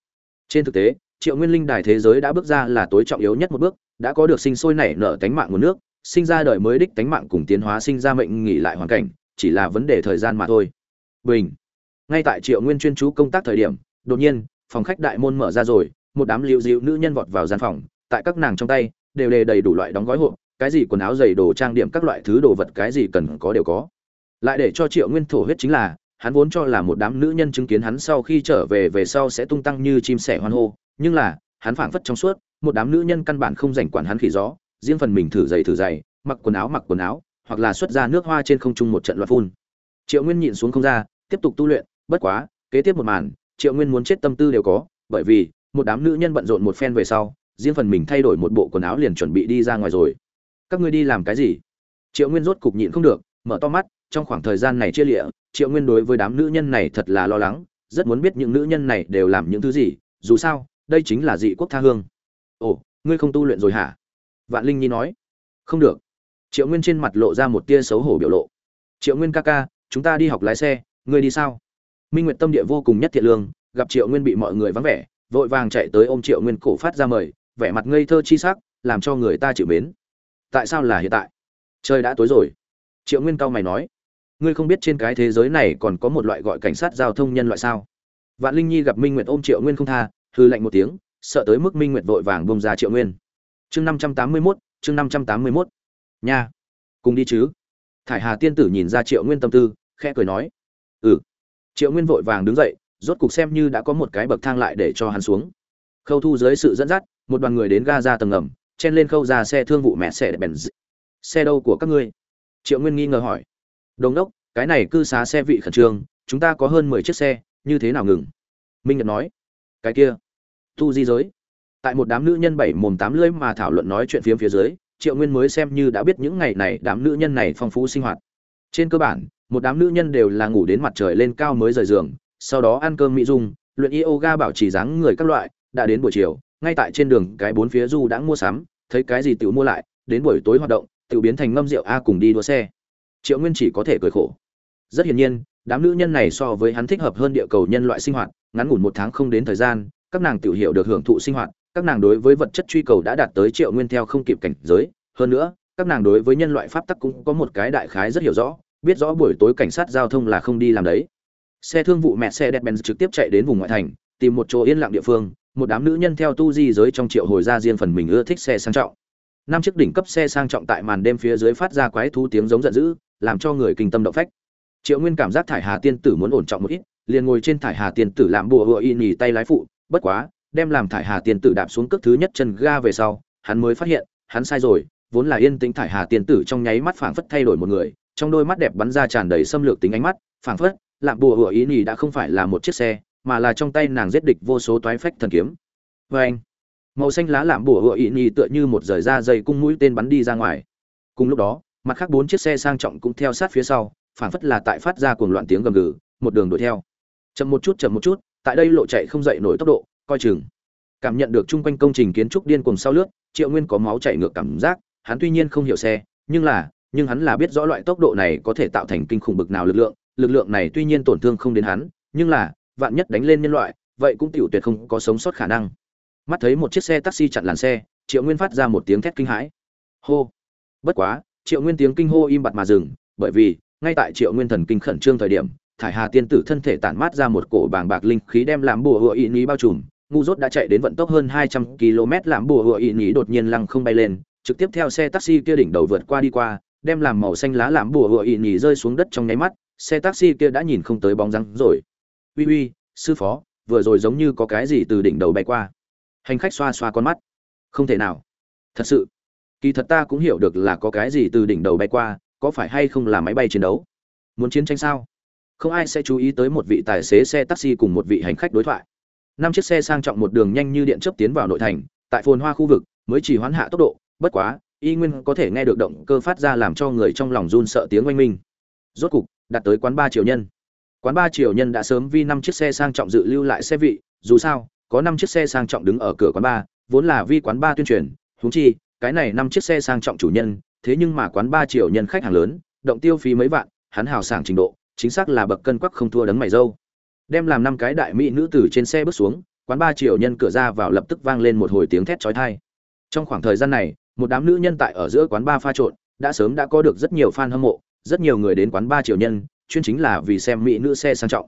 Trên thực tế, triệu nguyên linh đài thế giới đã bước ra là tối trọng yếu nhất một bước, đã có được sinh sôi nảy nở tánh mạng nguồn nước, sinh ra đời mới đích tánh mạng cùng tiến hóa sinh ra mệnh nghỉ lại hoàn cảnh, chỉ là vấn đề thời gian mà thôi. Bình ngay tại triệu nguyên chuyên chú công tác thời điểm, đột nhiên, phòng khách đại môn mở ra rồi, một đám liều dịu nữ nhân vọt vào gian phòng, tại các nàng trong tay, đều đề đầy đủ loại đóng gói hộp, cái gì quần áo giày đồ trang điểm các loại thứ đồ vật cái gì cần có đều có. Lại để cho triệu nguyên thổ huyết chính là, hắn vốn cho là một đám nữ nhân chứng kiến hắn sau khi trở về về sau sẽ tung tăng như chim sẻ hoan hô, nhưng là, hắn phảng phất trong suốt, một đám nữ nhân căn bản không rảnh quản hắn khỉ gió, riêng phần mình thử giày thử giày, mặc quần áo mặc quần áo, hoặc là xuất ra nước hoa trên không trung một trận loạt phun. Triệu nguyên nhịn xuống không ra, tiếp tục tu luyện bất quá, kế tiếp một màn, triệu nguyên muốn chết tâm tư đều có, bởi vì, một đám nữ nhân bận rộn một phen về sau, riêng phần mình thay đổi một bộ quần áo liền chuẩn bị đi ra ngoài rồi. Các ngươi đi làm cái gì? Triệu nguyên rốt cục nhịn không được, mở to mắt, trong khoảng thời gian này chia lịa, triệu nguyên đối với đám nữ nhân này thật là lo lắng, rất muốn biết những nữ nhân này đều làm những thứ gì, dù sao, đây chính là dị quốc tha hương. Ồ, ngươi không tu luyện rồi hả? Vạn linh nhi nói. Không được. Triệu nguyên trên mặt lộ ra một tia xấu hổ biểu lộ. Triệu nguyên ca ca, chúng ta đi học lái xe, ngươi đi sao? Minh nguyệt tâm địa vô cùng nhất thiện lương, gặp triệu nguyên bị mọi người vắng vẻ, vội vàng chạy tới ôm triệu nguyên cổ phát ra mời, vẻ mặt ngây thơ chi sắc, làm cho người ta chịu mến. Tại sao là hiện tại? Trời đã tối rồi. Triệu nguyên cao mày nói. Ngươi không biết trên cái thế giới này còn có một loại gọi cảnh sát giao thông nhân loại sao? Vạn linh nhi gặp minh nguyệt ôm triệu nguyên không tha hư lạnh một tiếng, sợ tới mức minh nguyệt vội vàng bông ra triệu nguyên. Chương năm trăm tám mươi mốt, chương năm trăm tám mươi mốt. Nha. Cùng đi chứ. Thải hà tiên tử nhìn ra triệu nguyên tâm tư, khẽ cười nói. Ừ triệu nguyên vội vàng đứng dậy, rốt cục xem như đã có một cái bậc thang lại để cho hắn xuống. Khâu thu dưới sự dẫn dắt, một đoàn người đến ga ra tầng ngầm, chen lên khâu ra xe thương vụ mẹ xe bèn xe đâu của các ngươi? Triệu nguyên nghi ngờ hỏi. Đồn đốc, cái này cư xá xe vị khẩn trương, chúng ta có hơn mười chiếc xe, như thế nào ngừng? Minh nhật nói. Cái kia. Tu di giới. Tại một đám nữ nhân bảy mồm tám lưỡi mà thảo luận nói chuyện phiếm phía dưới, triệu nguyên mới xem như đã biết những ngày này đám nữ nhân này phong phú sinh hoạt. Trên cơ bản một đám nữ nhân đều là ngủ đến mặt trời lên cao mới rời giường, sau đó ăn cơm mỹ dung, luyện yoga bảo trì dáng người các loại, đã đến buổi chiều, ngay tại trên đường, cái bốn phía du đã mua sắm, thấy cái gì tự mua lại, đến buổi tối hoạt động tự biến thành ngâm rượu a cùng đi đua xe. Triệu nguyên chỉ có thể cười khổ. Rất hiển nhiên, đám nữ nhân này so với hắn thích hợp hơn địa cầu nhân loại sinh hoạt, ngắn ngủn một tháng không đến thời gian, các nàng tự hiểu được hưởng thụ sinh hoạt, các nàng đối với vật chất truy cầu đã đạt tới triệu nguyên theo không kịp cảnh giới. Hơn nữa, các nàng đối với nhân loại pháp tắc cũng có một cái đại khái rất hiểu rõ biết rõ buổi tối cảnh sát giao thông là không đi làm đấy. Xe thương vụ mẹ xe đẹp benz trực tiếp chạy đến vùng ngoại thành, tìm một chỗ yên lặng địa phương, một đám nữ nhân theo tu di giới trong triệu hồi ra riêng phần mình ưa thích xe sang trọng. Năm chiếc đỉnh cấp xe sang trọng tại màn đêm phía dưới phát ra quái thú tiếng giống giận dữ, làm cho người kinh tâm động phách. Triệu nguyên cảm giác thải hà tiên tử muốn ổn trọng một ít, liền ngồi trên thải hà tiên tử làm bùa hựa y nhì tay lái phụ, bất quá, đem làm thải hà tiên tử đạp xuống cước thứ nhất chân ga về sau, hắn mới phát hiện, hắn sai rồi, vốn là yên tĩnh thải hà tiên tử trong nháy mắt phảng phất thay đổi một người trong đôi mắt đẹp bắn ra tràn đầy xâm lược tính ánh mắt, phảng phất, lạm bùa hủa ý nhì đã không phải là một chiếc xe, mà là trong tay nàng giết địch vô số toái phách thần kiếm. Vê anh, màu xanh lá lạm bùa hủa ý nhì tựa như một rời da dây cung mũi tên bắn đi ra ngoài. Cùng lúc đó, mặt khác bốn chiếc xe sang trọng cũng theo sát phía sau, phảng phất là tại phát ra cuồng loạn tiếng gầm gừ, một đường đuổi theo. Chậm một chút, chậm một chút, tại đây lộ chạy không dậy nổi tốc độ, coi chừng. Cảm nhận được chung quanh công trình kiến trúc điên cuồng sau lướt, triệu nguyên có máu chảy ngược cảm giác, hắn tuy nhiên không hiểu xe, nhưng là nhưng hắn là biết rõ loại tốc độ này có thể tạo thành kinh khủng bực nào lực lượng lực lượng này tuy nhiên tổn thương không đến hắn, nhưng là, vạn nhất đánh lên nhân loại, vậy cũng tiểu tuyệt không có sống sót khả năng. Mắt thấy một chiếc xe taxi chặn làn xe, triệu nguyên phát ra một tiếng thét kinh hãi. Hô! Bất quá, triệu nguyên tiếng kinh hô im bặt mà dừng, bởi vì, ngay tại triệu nguyên thần kinh khẩn trương thời điểm, thải hà tiên tử thân thể tản mát ra một cổ bàng bạc linh khí đem làm bùa hựa ý ní bao trùm, ngu dốt đã chạy đến vận tốc hơn hai trăm km làm bùa hựa ý ní đột nhiên lăng không bay lên, trực tiếp theo xe taxi kia đỉnh đầu vượt qua đi qua đem làm màu xanh lá làm bùa hựa ị nhỉ rơi xuống đất trong nháy mắt, xe taxi kia đã nhìn không tới bóng răng rồi. Uy uy, sư phó, vừa rồi giống như có cái gì từ đỉnh đầu bay qua. Hành khách xoa xoa con mắt. Không thể nào. Thật sự, kỳ thật ta cũng hiểu được là có cái gì từ đỉnh đầu bay qua, có phải hay không là máy bay chiến đấu? Muốn chiến tranh sao? Không ai sẽ chú ý tới một vị tài xế xe taxi cùng một vị hành khách đối thoại. Năm chiếc xe sang trọng một đường nhanh như điện chớp tiến vào nội thành, tại phồn hoa khu vực, mới chỉ hoán hạ tốc độ, bất quá y nguyên có thể nghe được động cơ phát ra làm cho người trong lòng run sợ tiếng oanh minh. Rốt cục đặt tới quán ba triệu nhân. Quán ba triệu nhân đã sớm vi năm chiếc xe sang trọng dự lưu lại xe vị, dù sao, có năm chiếc xe sang trọng đứng ở cửa quán ba, vốn là vi quán ba tuyên truyền, huống chi, cái này năm chiếc xe sang trọng chủ nhân, thế nhưng mà quán ba triệu nhân khách hàng lớn, động tiêu phí mấy vạn, hắn hào sảng trình độ, chính xác là bậc cân quắc không thua đấng mày dâu. Đem làm năm cái đại mỹ nữ tử trên xe bước xuống, quán ba triệu nhân cửa ra vào lập tức vang lên một hồi tiếng thét chói tai. Trong khoảng thời gian này một đám nữ nhân tại ở giữa quán ba pha trộn, đã sớm đã có được rất nhiều fan hâm mộ, rất nhiều người đến quán ba triệu nhân, chuyên chính là vì xem mỹ nữ xe sang trọng.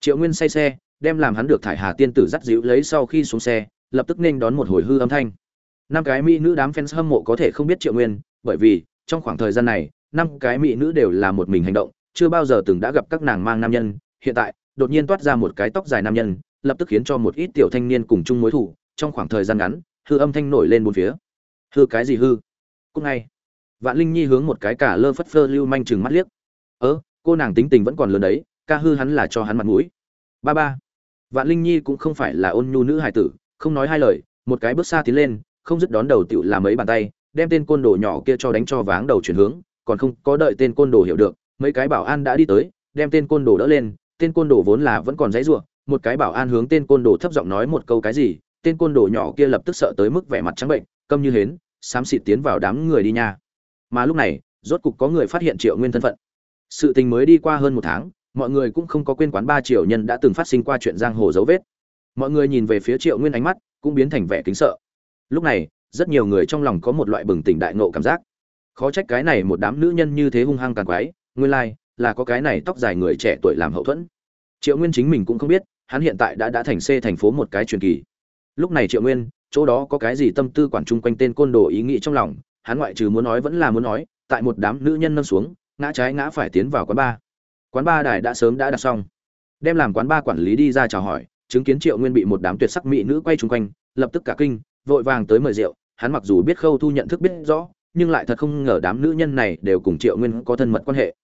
Triệu nguyên say xe, đem làm hắn được thải hà tiên tử dắt dịu lấy sau khi xuống xe, lập tức nên đón một hồi hư âm thanh. Năm cái mỹ nữ đám fans hâm mộ có thể không biết triệu nguyên, bởi vì, trong khoảng thời gian này, năm cái mỹ nữ đều là một mình hành động, chưa bao giờ từng đã gặp các nàng mang nam nhân. Hiện tại, đột nhiên toát ra một cái tóc dài nam nhân, lập tức khiến cho một ít tiểu thanh niên cùng chung mối thủ. Trong khoảng thời gian ngắn, hư âm thanh nổi lên bốn phía hư cái gì hư? Cúc ngay. Vạn linh nhi hướng một cái cả lơ phất phơ lưu manh chừng mắt liếc. Ớ cô nàng tính tình vẫn còn lớn đấy, ca hư hắn là cho hắn mặt mũi. Ba ba. Vạn linh nhi cũng không phải là ôn nhu nữ hài tử, không nói hai lời, một cái bước xa tiến lên, không dứt đón đầu tựu làm mấy bàn tay, đem tên côn đồ nhỏ kia cho đánh cho váng đầu chuyển hướng, còn không có đợi tên côn đồ hiểu được, mấy cái bảo an đã đi tới, đem tên côn đồ đỡ lên, tên côn đồ vốn là vẫn còn dãy ruộng, một cái bảo an hướng tên côn đồ thấp giọng nói một câu cái gì, tên côn đồ nhỏ kia lập tức sợ tới mức vẻ mặt trắng bệnh câm như hến, xám xịt tiến vào đám người đi nha. Mà lúc này, rốt cục có người phát hiện triệu nguyên thân phận. Sự tình mới đi qua hơn một tháng, mọi người cũng không có quên quán ba triệu nhân đã từng phát sinh qua chuyện giang hồ dấu vết. Mọi người nhìn về phía triệu nguyên ánh mắt cũng biến thành vẻ kính sợ. Lúc này, rất nhiều người trong lòng có một loại bừng tỉnh đại nộ cảm giác. Khó trách cái này một đám nữ nhân như thế hung hăng càng quái, nguyên lai là có cái này tóc dài người trẻ tuổi làm hậu thuẫn. Triệu nguyên chính mình cũng không biết, hắn hiện tại đã đã thành c thành phố một cái truyền kỳ. Lúc này triệu nguyên chỗ đó có cái gì tâm tư quản chung quanh tên côn đồ ý nghĩ trong lòng, hắn ngoại trừ muốn nói vẫn là muốn nói, tại một đám nữ nhân nâng xuống, ngã trái ngã phải tiến vào quán ba. Quán ba đài đã sớm đã đặt xong. Đem làm quán ba quản lý đi ra chào hỏi, chứng kiến triệu nguyên bị một đám tuyệt sắc mỹ nữ quay chung quanh, lập tức cả kinh, vội vàng tới mời rượu, hắn mặc dù biết khâu thu nhận thức biết rõ, nhưng lại thật không ngờ đám nữ nhân này đều cùng triệu nguyên có thân mật quan hệ.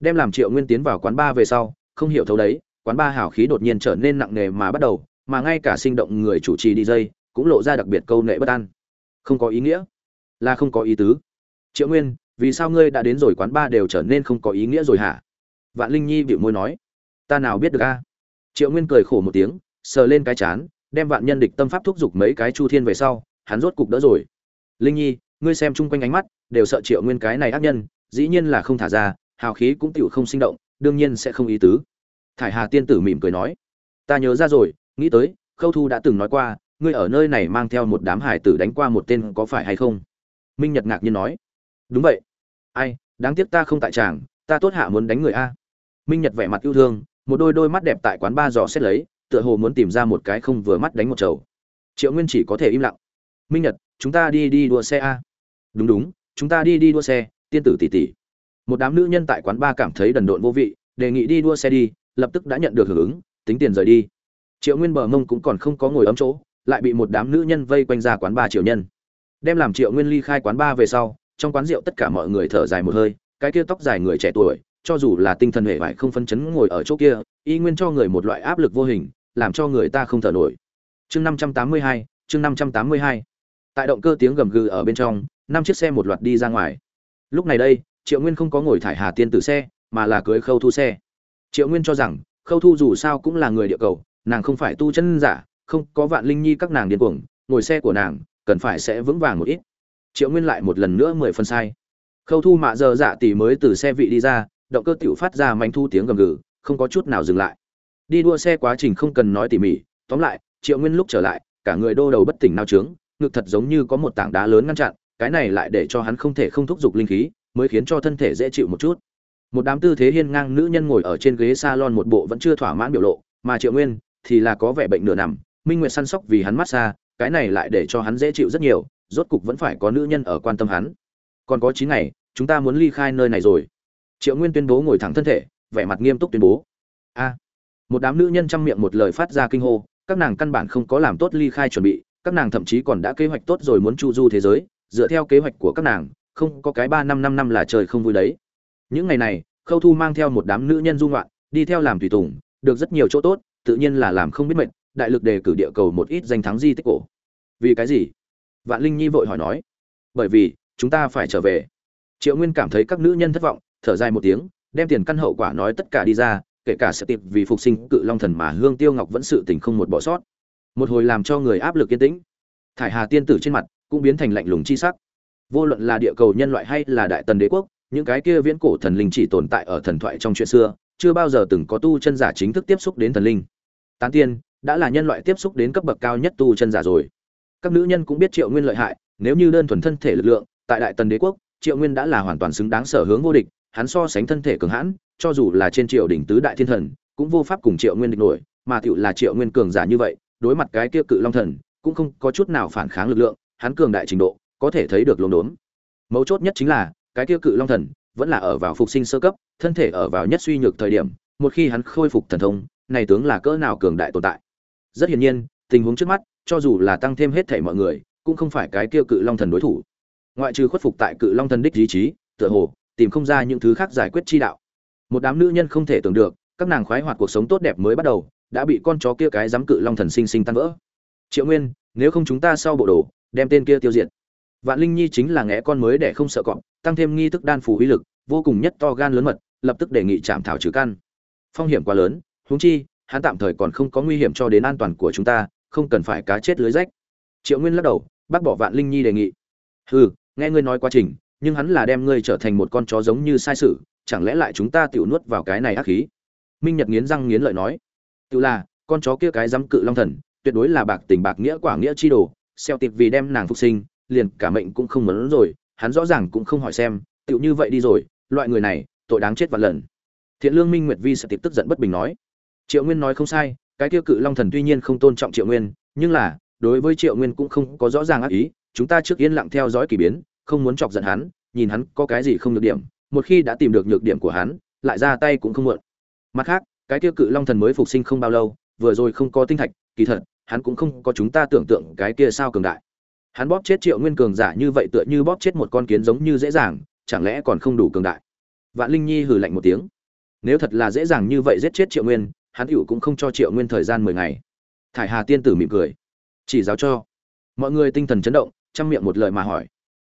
Đem làm triệu nguyên tiến vào quán ba về sau, không hiểu thấu đấy, quán ba hào khí đột nhiên trở nên nặng nề mà bắt đầu, mà ngay cả sinh động người chủ trì đi dây cũng lộ ra đặc biệt câu nệ bất an. Không có ý nghĩa. Là không có ý tứ. Triệu nguyên, vì sao ngươi đã đến rồi quán ba đều trở nên không có ý nghĩa rồi hả? Vạn linh nhi bịu môi nói. Ta nào biết được a? Triệu nguyên cười khổ một tiếng, sờ lên cái chán, đem vạn nhân địch tâm pháp thúc giục mấy cái chu thiên về sau, hắn rốt cục đỡ rồi. Linh nhi, ngươi xem chung quanh ánh mắt, đều sợ triệu nguyên cái này ác nhân, dĩ nhiên là không thả ra, hào khí cũng tựu không sinh động, đương nhiên sẽ không ý tứ. Thải hà tiên tử mỉm cười nói. Ta nhớ ra rồi, nghĩ tới, khâu thu đã từng nói qua ngươi ở nơi này mang theo một đám hải tử đánh qua một tên có phải hay không? Minh nhật ngạc nhiên nói. Đúng vậy. Ai, đáng tiếc ta không tại tràng, ta tốt hạ muốn đánh người a. Minh nhật vẻ mặt yêu thương, một đôi đôi mắt đẹp tại quán ba dò xét lấy, tựa hồ muốn tìm ra một cái không vừa mắt đánh một chầu. Triệu nguyên chỉ có thể im lặng. Minh nhật, chúng ta đi đi đua xe a. Đúng đúng, chúng ta đi đi đua xe, tiên tử tỷ tỷ. Một đám nữ nhân tại quán ba cảm thấy đần độn vô vị, đề nghị đi đua xe đi, lập tức đã nhận được hưởng ứng, tính tiền rời đi. Triệu nguyên bờ mông cũng còn không có ngồi ấm chỗ lại bị một đám nữ nhân vây quanh ra quán ba triệu nhân. Đem làm triệu nguyên ly khai quán ba về sau, trong quán rượu tất cả mọi người thở dài một hơi, cái kia tóc dài người trẻ tuổi, cho dù là tinh thần hệ vải không phân chấn ngồi ở chỗ kia, y nguyên cho người một loại áp lực vô hình, làm cho người ta không thở nổi. Chương năm trăm tám mươi hai, chương năm trăm tám mươi hai. Tại động cơ tiếng gầm gừ ở bên trong, năm chiếc xe một loạt đi ra ngoài. Lúc này đây, triệu nguyên không có ngồi thải hà tiên tử xe, mà là cưới khâu thu xe. Triệu nguyên cho rằng, khâu thu dù sao cũng là người địa cầu, nàng không phải tu chân giả không có vạn linh nhi các nàng điên cuồng, ngồi xe của nàng, cần phải sẽ vững vàng một ít. Triệu nguyên lại một lần nữa mười phân sai. Khâu thu mạ giờ dạ tỷ mới từ xe vị đi ra, động cơ tiểu phát ra manh thu tiếng gầm gừ, không có chút nào dừng lại. Đi đua xe quá trình không cần nói tỉ mỉ, tóm lại, triệu nguyên lúc trở lại, cả người đô đầu bất tỉnh nao trướng, ngực thật giống như có một tảng đá lớn ngăn chặn, cái này lại để cho hắn không thể không thúc giục linh khí, mới khiến cho thân thể dễ chịu một chút. Một đám tư thế hiên ngang nữ nhân ngồi ở trên ghế salon một bộ vẫn chưa thỏa mãn biểu lộ, mà triệu nguyên thì là có vẻ bệnh nửa nằm minh nguyệt săn sóc vì hắn mát xa, cái này lại để cho hắn dễ chịu rất nhiều, rốt cục vẫn phải có nữ nhân ở quan tâm hắn. Còn có chín ngày, chúng ta muốn ly khai nơi này rồi. Triệu nguyên tuyên bố ngồi thẳng thân thể, vẻ mặt nghiêm túc tuyên bố. A. Một đám nữ nhân chăm miệng một lời phát ra kinh hô, các nàng căn bản không có làm tốt ly khai chuẩn bị, các nàng thậm chí còn đã kế hoạch tốt rồi muốn chu du thế giới, dựa theo kế hoạch của các nàng, không có cái ba năm năm năm là trời không vui đấy. Những ngày này, khâu thu mang theo một đám nữ nhân dung loạn đi theo làm tùy tùng, được rất nhiều chỗ tốt, tự nhiên là làm không biết mệnh đại lực đề cử địa cầu một ít danh thắng di tích cổ. Vì cái gì? Vạn linh nhi vội hỏi nói. Bởi vì, chúng ta phải trở về. Triệu nguyên cảm thấy các nữ nhân thất vọng, thở dài một tiếng, đem tiền căn hậu quả nói tất cả đi ra, kể cả sẽ tiệp vì phục sinh cự long thần mà hương tiêu ngọc vẫn sự tình không một bỏ sót. Một hồi làm cho người áp lực yên tĩnh. Thải hà tiên tử trên mặt cũng biến thành lạnh lùng chi sắc. Vô luận là địa cầu nhân loại hay là đại tần đế quốc, những cái kia viễn cổ thần linh chỉ tồn tại ở thần thoại trong chuyện xưa, chưa bao giờ từng có tu chân giả chính thức tiếp xúc đến thần linh. Tán tiên đã là nhân loại tiếp xúc đến cấp bậc cao nhất tu chân giả rồi. Các nữ nhân cũng biết triệu nguyên lợi hại, nếu như đơn thuần thân thể lực lượng, tại đại tần đế quốc, triệu nguyên đã là hoàn toàn xứng đáng sở hướng vô địch, hắn so sánh thân thể cường hãn, cho dù là trên triều đỉnh tứ đại thiên thần, cũng vô pháp cùng triệu nguyên địch nổi, mà tựu là triệu nguyên cường giả như vậy, đối mặt cái kia cự long thần, cũng không có chút nào phản kháng lực lượng, hắn cường đại trình độ, có thể thấy được lồn đốn. Mấu chốt nhất chính là, cái kia cự long thần, vẫn là ở vào phục sinh sơ cấp, thân thể ở vào nhất suy nhược thời điểm, một khi hắn khôi phục thần thông, này tướng là cỡ nào cường đại tồn tại? Rất hiển nhiên, tình huống trước mắt, cho dù là tăng thêm hết thảy mọi người, cũng không phải cái kia cự long thần đối thủ. Ngoại trừ khuất phục tại cự long thần đích ý chí, tựa hồ, tìm không ra những thứ khác giải quyết chi đạo. Một đám nữ nhân không thể tưởng được, các nàng khoái hoạt cuộc sống tốt đẹp mới bắt đầu, đã bị con chó kia cái dám cự long thần sinh sinh tan vỡ. Triệu nguyên, nếu không chúng ta sau bộ đồ, đem tên kia tiêu diệt. Vạn linh nhi chính là ngẽ con mới để không sợ cọp, tăng thêm nghi thức đan phủ uy lực, vô cùng nhất to gan lớn mật, lập tức đề nghị chạm thảo trừ căn. Phong hiểm quá lớn, huống chi hắn tạm thời còn không có nguy hiểm cho đến an toàn của chúng ta, không cần phải cá chết lưới rách. Triệu nguyên lắc đầu, bác bỏ vạn linh nhi đề nghị. Hừ, nghe ngươi nói quá trình, nhưng hắn là đem ngươi trở thành một con chó giống như sai sự, chẳng lẽ lại chúng ta tiểu nuốt vào cái này ác khí? Minh nhật nghiến răng nghiến lợi nói. Tự là, con chó kia cái dám cự long thần, tuyệt đối là bạc tình bạc nghĩa quả nghĩa chi đồ, xeo tịp vì đem nàng phục sinh, liền cả mệnh cũng không muốn rồi, hắn rõ ràng cũng không hỏi xem, tựu như vậy đi rồi, loại người này, tội đáng chết vạn lần. Thiện lương minh nguyệt vi sẽ tiếp tức giận bất bình nói triệu nguyên nói không sai, cái kia cự long thần tuy nhiên không tôn trọng triệu nguyên, nhưng là, đối với triệu nguyên cũng không có rõ ràng ác ý, chúng ta trước yên lặng theo dõi kỳ biến, không muốn chọc giận hắn, nhìn hắn có cái gì không được điểm, một khi đã tìm được nhược điểm của hắn, lại ra tay cũng không muộn. Mặt khác, cái kia cự long thần mới phục sinh không bao lâu, vừa rồi không có tinh thạch, kỳ thật, hắn cũng không có chúng ta tưởng tượng cái kia sao cường đại. Hắn bóp chết triệu nguyên cường giả như vậy tựa như bóp chết một con kiến giống như dễ dàng, chẳng lẽ còn không đủ cường đại? Vạn linh nhi hừ lạnh một tiếng. Nếu thật là dễ dàng như vậy giết chết triệu nguyên hắn hữu cũng không cho triệu nguyên thời gian mười ngày. Thải hà tiên tử mỉm cười. Chỉ giáo cho. Mọi người tinh thần chấn động, chăm miệng một lời mà hỏi.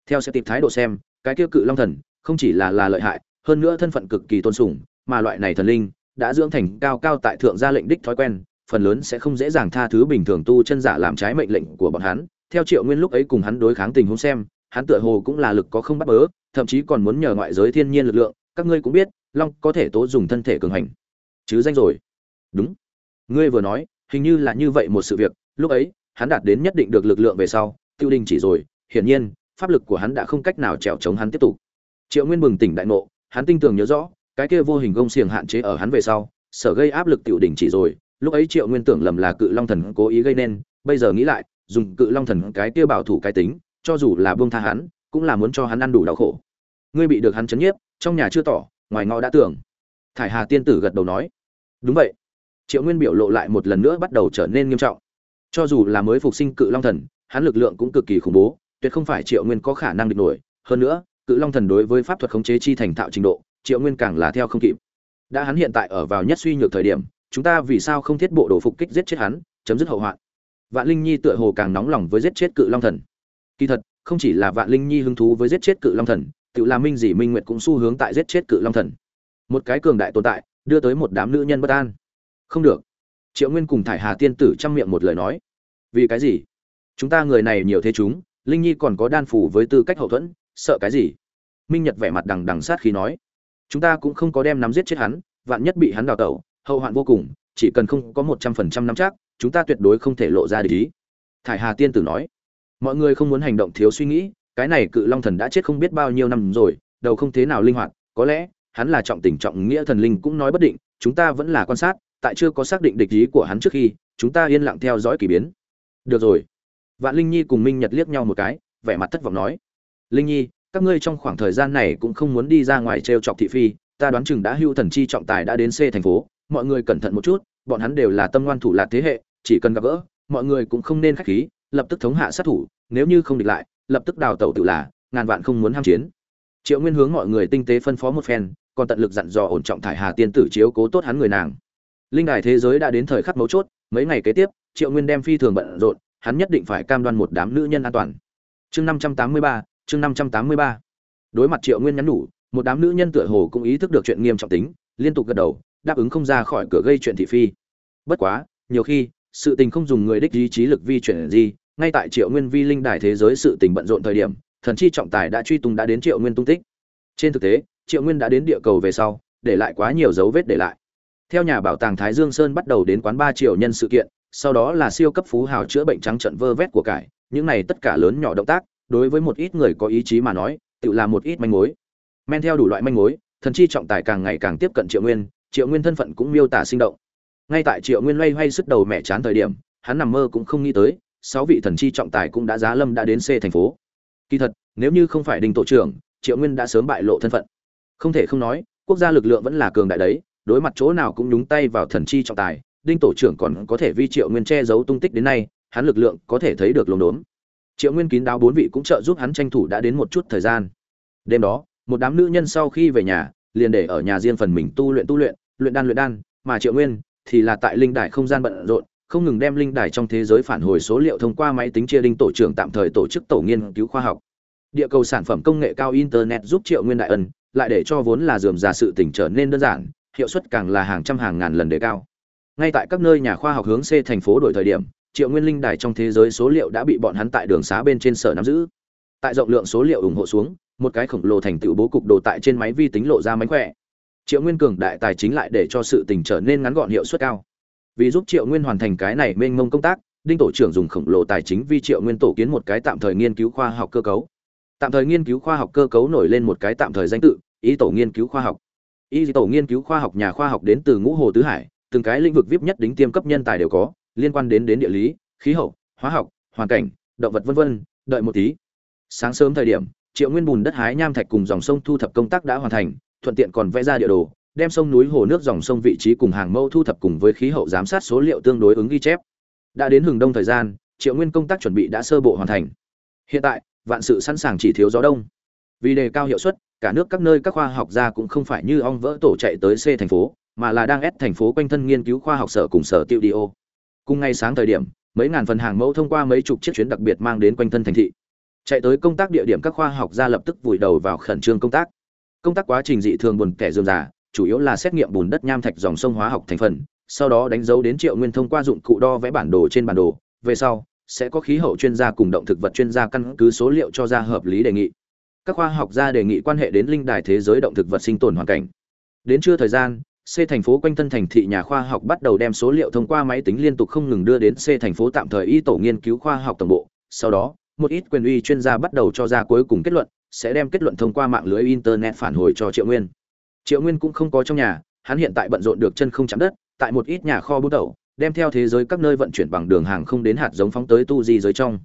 Theo sẽ tìm thái độ xem, cái kia cự long thần, không chỉ là là lợi hại, hơn nữa thân phận cực kỳ tôn sùng, mà loại này thần linh, đã dưỡng thành cao cao tại thượng gia lệnh đích thói quen, phần lớn sẽ không dễ dàng tha thứ bình thường tu chân giả làm trái mệnh lệnh của bọn hắn. Theo triệu nguyên lúc ấy cùng hắn đối kháng tình huống xem, hắn tựa hồ cũng là lực có không bắt bớ, thậm chí còn muốn nhờ ngoại giới thiên nhiên lực lượng, các ngươi cũng biết, long có thể tố dùng thân thể cường hành. Chứ danh rồi đúng. Ngươi vừa nói, hình như là như vậy một sự việc, lúc ấy, hắn đạt đến nhất định được lực lượng về sau, tiêu đình chỉ rồi, hiển nhiên, pháp lực của hắn đã không cách nào trèo chống hắn tiếp tục. Triệu nguyên bừng tỉnh đại ngộ, hắn tinh tường nhớ rõ, cái kia vô hình gông xiềng hạn chế ở hắn về sau, sở gây áp lực tiểu đình chỉ rồi, lúc ấy triệu nguyên tưởng lầm là cự long thần cố ý gây nên, bây giờ nghĩ lại, dùng cự long thần cái kia bảo thủ cái tính, cho dù là buông tha hắn, cũng là muốn cho hắn ăn đủ đau khổ. Ngươi bị được hắn chấn nhiếp, trong nhà chưa tỏ, ngoài ngõ đã tưởng. Thải hà tiên tử gật đầu nói. Đúng vậy triệu nguyên biểu lộ lại một lần nữa bắt đầu trở nên nghiêm trọng. Cho dù là mới phục sinh cự long thần, hắn lực lượng cũng cực kỳ khủng bố, tuyệt không phải triệu nguyên có khả năng địch nổi. Hơn nữa, cự long thần đối với pháp thuật khống chế chi thành thạo trình độ, triệu nguyên càng là theo không kịp. Đã hắn hiện tại ở vào nhất suy nhược thời điểm, chúng ta vì sao không thiết bộ đồ phục kích giết chết hắn, chấm dứt hậu hoạn? Vạn linh nhi tựa hồ càng nóng lòng với giết chết cự long thần. Kỳ thật, không chỉ là vạn linh nhi hứng thú với giết chết cự long thần, tự là minh dì minh nguyệt cũng xu hướng tại giết chết cự long thần. Một cái cường đại tồn tại, đưa tới một đám nữ nhân bất an không được. Triệu nguyên cùng thải hà tiên tử chăm miệng một lời nói. Vì cái gì? Chúng ta người này nhiều thế chúng, linh nhi còn có đan phủ với tư cách hậu thuẫn, sợ cái gì? Minh nhật vẻ mặt đằng đằng sát khi nói. Chúng ta cũng không có đem nắm giết chết hắn, vạn nhất bị hắn đào tẩu, hậu hoạn vô cùng, chỉ cần không có một trăm phần trăm nắm chắc, chúng ta tuyệt đối không thể lộ ra để ý. Thải hà tiên tử nói. Mọi người không muốn hành động thiếu suy nghĩ, cái này cự long thần đã chết không biết bao nhiêu năm rồi, đầu không thế nào linh hoạt, có lẽ, hắn là trọng tình trọng nghĩa thần linh cũng nói bất định, chúng ta vẫn là quan sát tại chưa có xác định địch ý của hắn trước khi, chúng ta yên lặng theo dõi kỳ biến. Được rồi. Vạn linh nhi cùng minh nhật liếc nhau một cái, vẻ mặt thất vọng nói. Linh nhi, các ngươi trong khoảng thời gian này cũng không muốn đi ra ngoài trêu chọc thị phi, ta đoán chừng đã hưu thần chi trọng tài đã đến c thành phố, mọi người cẩn thận một chút, bọn hắn đều là tâm ngoan thủ lạc thế hệ, chỉ cần gặp gỡ, mọi người cũng không nên khách khí, lập tức thống hạ sát thủ, nếu như không địch lại, lập tức đào tẩu tự là, ngàn vạn không muốn ham chiến. Triệu nguyên hướng mọi người tinh tế phân phó một phen, còn tận lực dặn dò ổn trọng thải hà tiên tử chiếu cố tốt hắn người nàng linh đài thế giới đã đến thời khắc mấu chốt, mấy ngày kế tiếp, triệu nguyên đem phi thường bận rộn, hắn nhất định phải cam đoan một đám nữ nhân an toàn. Chương năm trăm tám mươi ba, chương năm trăm tám mươi ba. Đối mặt triệu nguyên nhắn nhủ, một đám nữ nhân tựa hồ cũng ý thức được chuyện nghiêm trọng tính, liên tục gật đầu, đáp ứng không ra khỏi cửa gây chuyện thị phi. Bất quá, nhiều khi, sự tình không dùng người đích ý trí lực vi chuyển gì, ngay tại triệu nguyên vi linh đài thế giới sự tình bận rộn thời điểm, thần chi trọng tài đã truy tung đã đến triệu nguyên tung tích. Trên thực tế, triệu nguyên đã đến địa cầu về sau, để lại quá nhiều dấu vết để lại theo nhà bảo tàng thái dương sơn bắt đầu đến quán ba triệu nhân sự kiện, sau đó là siêu cấp phú hào chữa bệnh trắng trận vơ vét của cải, những này tất cả lớn nhỏ động tác, đối với một ít người có ý chí mà nói, tự là một ít manh mối. Men theo đủ loại manh mối, thần chi trọng tài càng ngày càng tiếp cận triệu nguyên triệu nguyên thân phận cũng miêu tả sinh động. Ngay tại triệu nguyên loay hoay sức đầu mẹ chán thời điểm, hắn nằm mơ cũng không nghĩ tới, sáu vị thần chi trọng tài cũng đã giá lâm đã đến c thành phố. Kỳ thật, nếu như không phải đình tổ trưởng, triệu nguyên đã sớm bại lộ thân phận. Không thể không nói, quốc gia lực lượng vẫn là cường đại đấy đối mặt chỗ nào cũng nhúng tay vào thần chi trọng tài, đinh tổ trưởng còn có thể vi triệu nguyên che giấu tung tích đến nay, hắn lực lượng có thể thấy được lồn đốn. Triệu nguyên kín đáo bốn vị cũng trợ giúp hắn tranh thủ đã đến một chút thời gian. Đêm đó, một đám nữ nhân sau khi về nhà, liền để ở nhà riêng phần mình tu luyện tu luyện luyện đan luyện đan, mà triệu nguyên thì là tại linh đài không gian bận rộn, không ngừng đem linh đài trong thế giới phản hồi số liệu thông qua máy tính chia đinh tổ trưởng tạm thời tổ chức tổ nghiên cứu khoa học. Địa cầu sản phẩm công nghệ cao internet giúp triệu nguyên đại ân, lại để cho vốn là dườm già sự tỉnh trở nên đơn giản hiệu suất càng là hàng trăm hàng ngàn lần đề cao. Ngay tại các nơi nhà khoa học hướng c thành phố đổi thời điểm, triệu nguyên linh đài trong thế giới số liệu đã bị bọn hắn tại đường xá bên trên sở nắm giữ. Tại rộng lượng số liệu ủng hộ xuống, một cái khổng lồ thành tựu bố cục đồ tại trên máy vi tính lộ ra mánh khỏe. Triệu nguyên cường đại tài chính lại để cho sự tình trở nên ngắn gọn hiệu suất cao. Vì giúp triệu nguyên hoàn thành cái này mênh mông công tác, đinh tổ trưởng dùng khổng lồ tài chính vi triệu nguyên tổ kiến một cái tạm thời nghiên cứu khoa học cơ cấu. Tạm thời nghiên cứu khoa học cơ cấu nổi lên một cái tạm thời danh tự, ý tổ nghiên cứu khoa học. Y tổ nghiên cứu khoa học nhà khoa học đến từ ngũ hồ tứ hải, từng cái lĩnh vực vip nhất đính tiêm cấp nhân tài đều có, liên quan đến đến địa lý, khí hậu, hóa học, hoàn cảnh, động vật vân vân, đợi một tí. Sáng sớm thời điểm, triệu nguyên bùn đất hái nham thạch cùng dòng sông thu thập công tác đã hoàn thành, thuận tiện còn vẽ ra địa đồ, đem sông núi hồ nước dòng sông vị trí cùng hàng mẫu thu thập cùng với khí hậu giám sát số liệu tương đối ứng ghi chép. Đã đến hừng đông thời gian, triệu nguyên công tác chuẩn bị đã sơ bộ hoàn thành. Hiện tại, vạn sự sẵn sàng chỉ thiếu gió đông. Vì đề cao hiệu suất cả nước các nơi các khoa học gia cũng không phải như ong vỡ tổ chạy tới c thành phố mà là đang ép thành phố quanh thân nghiên cứu khoa học sở cùng sở tiêu đi ô. Cùng ngay sáng thời điểm mấy ngàn phần hàng mẫu thông qua mấy chục chiếc chuyến đặc biệt mang đến quanh thân thành thị. Chạy tới công tác địa điểm các khoa học gia lập tức vùi đầu vào khẩn trương công tác. Công tác quá trình dị thường buồn kẻ rườm rà, chủ yếu là xét nghiệm bùn đất nham thạch dòng sông hóa học thành phần sau đó đánh dấu đến triệu nguyên thông qua dụng cụ đo vẽ bản đồ trên bản đồ. Về sau sẽ có khí hậu chuyên gia cùng động thực vật chuyên gia căn cứ số liệu cho ra hợp lý đề nghị các khoa học gia đề nghị quan hệ đến linh đài thế giới động thực vật sinh tồn hoàn cảnh đến trưa thời gian C thành phố quanh thân thành thị nhà khoa học bắt đầu đem số liệu thông qua máy tính liên tục không ngừng đưa đến C thành phố tạm thời y tổ nghiên cứu khoa học tổng bộ. Sau đó, một ít quyền uy chuyên gia bắt đầu cho ra cuối cùng kết luận, sẽ đem kết luận thông qua mạng lưới internet phản hồi cho Triệu Nguyên. Triệu Nguyên cũng không có trong nhà, hắn hiện tại bận rộn được chân không chạm đất, tại một ít nhà kho bút đầu, đem theo thế giới các nơi vận chuyển bằng đường hàng không đến hạt giống phóng tới tu di giới trong.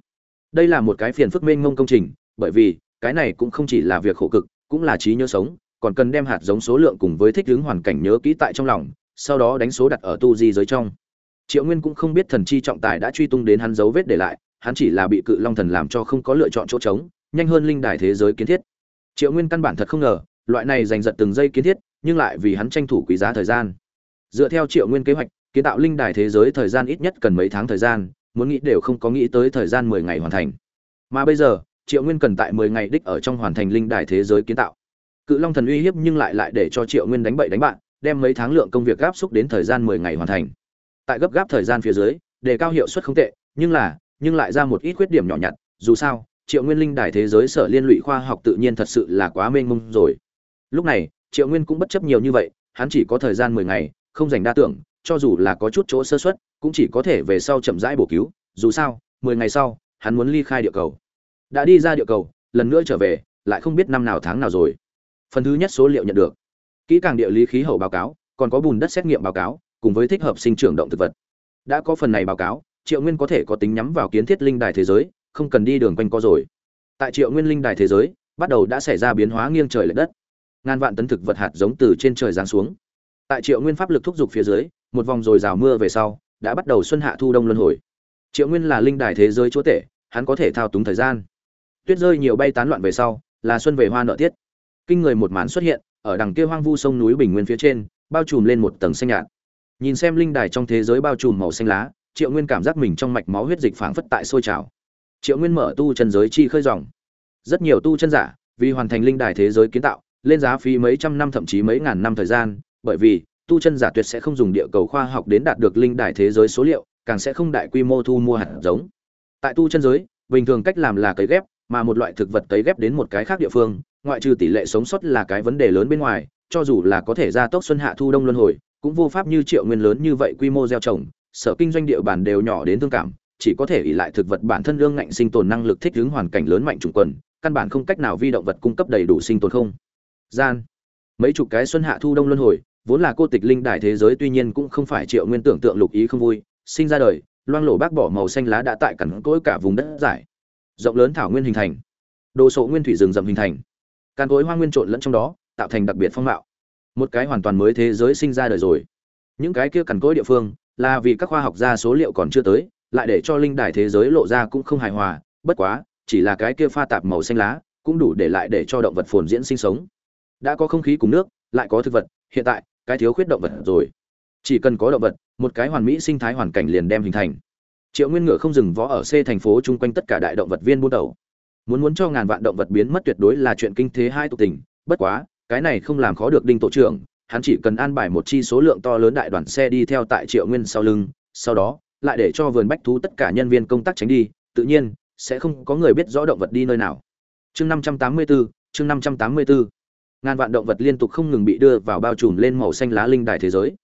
Đây là một cái phiền phức mênh mông công trình, bởi vì cái này cũng không chỉ là việc khổ cực, cũng là trí nhớ sống, còn cần đem hạt giống số lượng cùng với thích ứng hoàn cảnh nhớ kỹ tại trong lòng, sau đó đánh số đặt ở tu di giới trong. Triệu Nguyên cũng không biết thần chi trọng tài đã truy tung đến hắn dấu vết để lại, hắn chỉ là bị cự long thần làm cho không có lựa chọn chỗ trống, nhanh hơn linh đài thế giới kiến thiết. Triệu Nguyên căn bản thật không ngờ, loại này giành giật từng giây kiến thiết, nhưng lại vì hắn tranh thủ quý giá thời gian. Dựa theo Triệu Nguyên kế hoạch, kiến tạo linh đài thế giới thời gian ít nhất cần mấy tháng thời gian, muốn nghĩ đều không có nghĩ tới thời gian 10 ngày hoàn thành. Mà bây giờ, Triệu Nguyên cần tại 10 ngày đích ở trong hoàn thành linh đài thế giới kiến tạo. Cự long thần uy hiếp nhưng lại lại để cho triệu nguyên đánh bậy đánh bạn, đem mấy tháng lượng công việc gáp xúc đến thời gian mười ngày hoàn thành. Tại gấp gáp thời gian phía dưới, đề cao hiệu suất không tệ, nhưng là, nhưng lại ra một ít khuyết điểm nhỏ nhặt, dù sao, triệu nguyên linh đài thế giới sở liên lụy khoa học tự nhiên thật sự là quá mênh mông rồi. Lúc này, triệu nguyên cũng bất chấp nhiều như vậy, hắn chỉ có thời gian mười ngày, không dành đa tưởng, cho dù là có chút chỗ sơ xuất cũng chỉ có thể về sau chậm rãi bổ cứu, dù sao, mười ngày sau, hắn muốn ly khai địa cầu đã đi ra địa cầu, lần nữa trở về, lại không biết năm nào tháng nào rồi. Phần thứ nhất số liệu nhận được. Kỹ càng địa lý khí hậu báo cáo, còn có bùn đất xét nghiệm báo cáo, cùng với thích hợp sinh trưởng động thực vật. Đã có phần này báo cáo, triệu nguyên có thể có tính nhắm vào kiến thiết linh đài thế giới, không cần đi đường quanh co rồi. Tại triệu nguyên linh đài thế giới, bắt đầu đã xảy ra biến hóa nghiêng trời l ệ đất. Ngàn vạn tấn thực vật hạt giống từ trên trời giáng xuống. Tại triệu nguyên pháp lực thúc giục phía dưới, một vòng rồi rào mưa về sau, đã bắt đầu xuân hạ thu đông luân hồi. Triệu nguyên là linh đài thế giới chúa tể, hắn có thể thao túng thời gian tuyết rơi nhiều bay tán loạn về sau, là xuân về hoa nợ tiết. Kinh người một màn xuất hiện, ở đằng kia hoang vu sông núi bình nguyên phía trên, bao trùm lên một tầng xanh nhạt. Nhìn xem linh đài trong thế giới bao trùm màu xanh lá, triệu nguyên cảm giác mình trong mạch máu huyết dịch phảng phất tại sôi trào. Triệu nguyên mở tu chân giới chi khơi dòng. Rất nhiều tu chân giả, vì hoàn thành linh đài thế giới kiến tạo, lên giá phí mấy trăm năm thậm chí mấy ngàn năm thời gian, bởi vì, tu chân giả tuyệt sẽ không dùng địa cầu khoa học đến đạt được linh đài thế giới số liệu, càng sẽ không đại quy mô thu mua hạt giống. Tại tu chân giới, bình thường cách làm là cấy ghép mà một loại thực vật tấy ghép đến một cái khác địa phương ngoại trừ tỷ lệ sống sót là cái vấn đề lớn bên ngoài, cho dù là có thể gia tốc xuân hạ thu đông luân hồi, cũng vô pháp như Triệu Nguyên lớn như vậy quy mô gieo trồng, sở kinh doanh địa bàn đều nhỏ đến tương cảm, chỉ có thể ỉ lại thực vật bản thân lương ngạnh sinh tồn năng lực thích ứng hoàn cảnh lớn mạnh trùng quần, căn bản không cách nào vi động vật cung cấp đầy đủ sinh tồn không. Gian. Mấy chục cái xuân hạ thu đông luân hồi, vốn là cô tịch linh đại thế giới tuy nhiên cũng không phải Triệu Nguyên tưởng tượng lục ý không vui, sinh ra đời, loang lổ bác bỏ màu xanh lá đã tại cẩn cỗi cả vùng đất giải. Rộng lớn thảo nguyên hình thành, đồ sộ nguyên thủy rừng rậm hình thành. Càn cối hoa nguyên trộn lẫn trong đó tạo thành đặc biệt phong mạo. Một cái hoàn toàn mới thế giới sinh ra đời rồi. Những cái kia cằn cối địa phương là vì các khoa học gia số liệu còn chưa tới lại để cho linh đài thế giới lộ ra cũng không hài hòa bất quá chỉ là cái kia pha tạp màu xanh lá cũng đủ để lại để cho động vật phồn diễn sinh sống. Đã có không khí cùng nước lại có thực vật hiện tại cái thiếu khuyết động vật rồi. Chỉ cần có động vật một cái hoàn mỹ sinh thái hoàn cảnh liền đem hình thành triệu nguyên ngựa không dừng vó ở c thành phố chung quanh tất cả đại động vật viên buôn đầu. Muốn muốn cho ngàn vạn động vật biến mất tuyệt đối là chuyện kinh thế hai tục tình, bất quá, cái này không làm khó được đinh tổ trưởng, hắn chỉ cần an bài một chi số lượng to lớn đại đoàn xe đi theo tại triệu nguyên sau lưng, sau đó, lại để cho vườn bách thú tất cả nhân viên công tác tránh đi, tự nhiên, sẽ không có người biết rõ động vật đi nơi nào. Chương năm trăm tám mươi bốn chương năm trăm tám mươi bốn ngàn vạn động vật liên tục không ngừng bị đưa vào bao trùm lên màu xanh lá linh đài thế giới.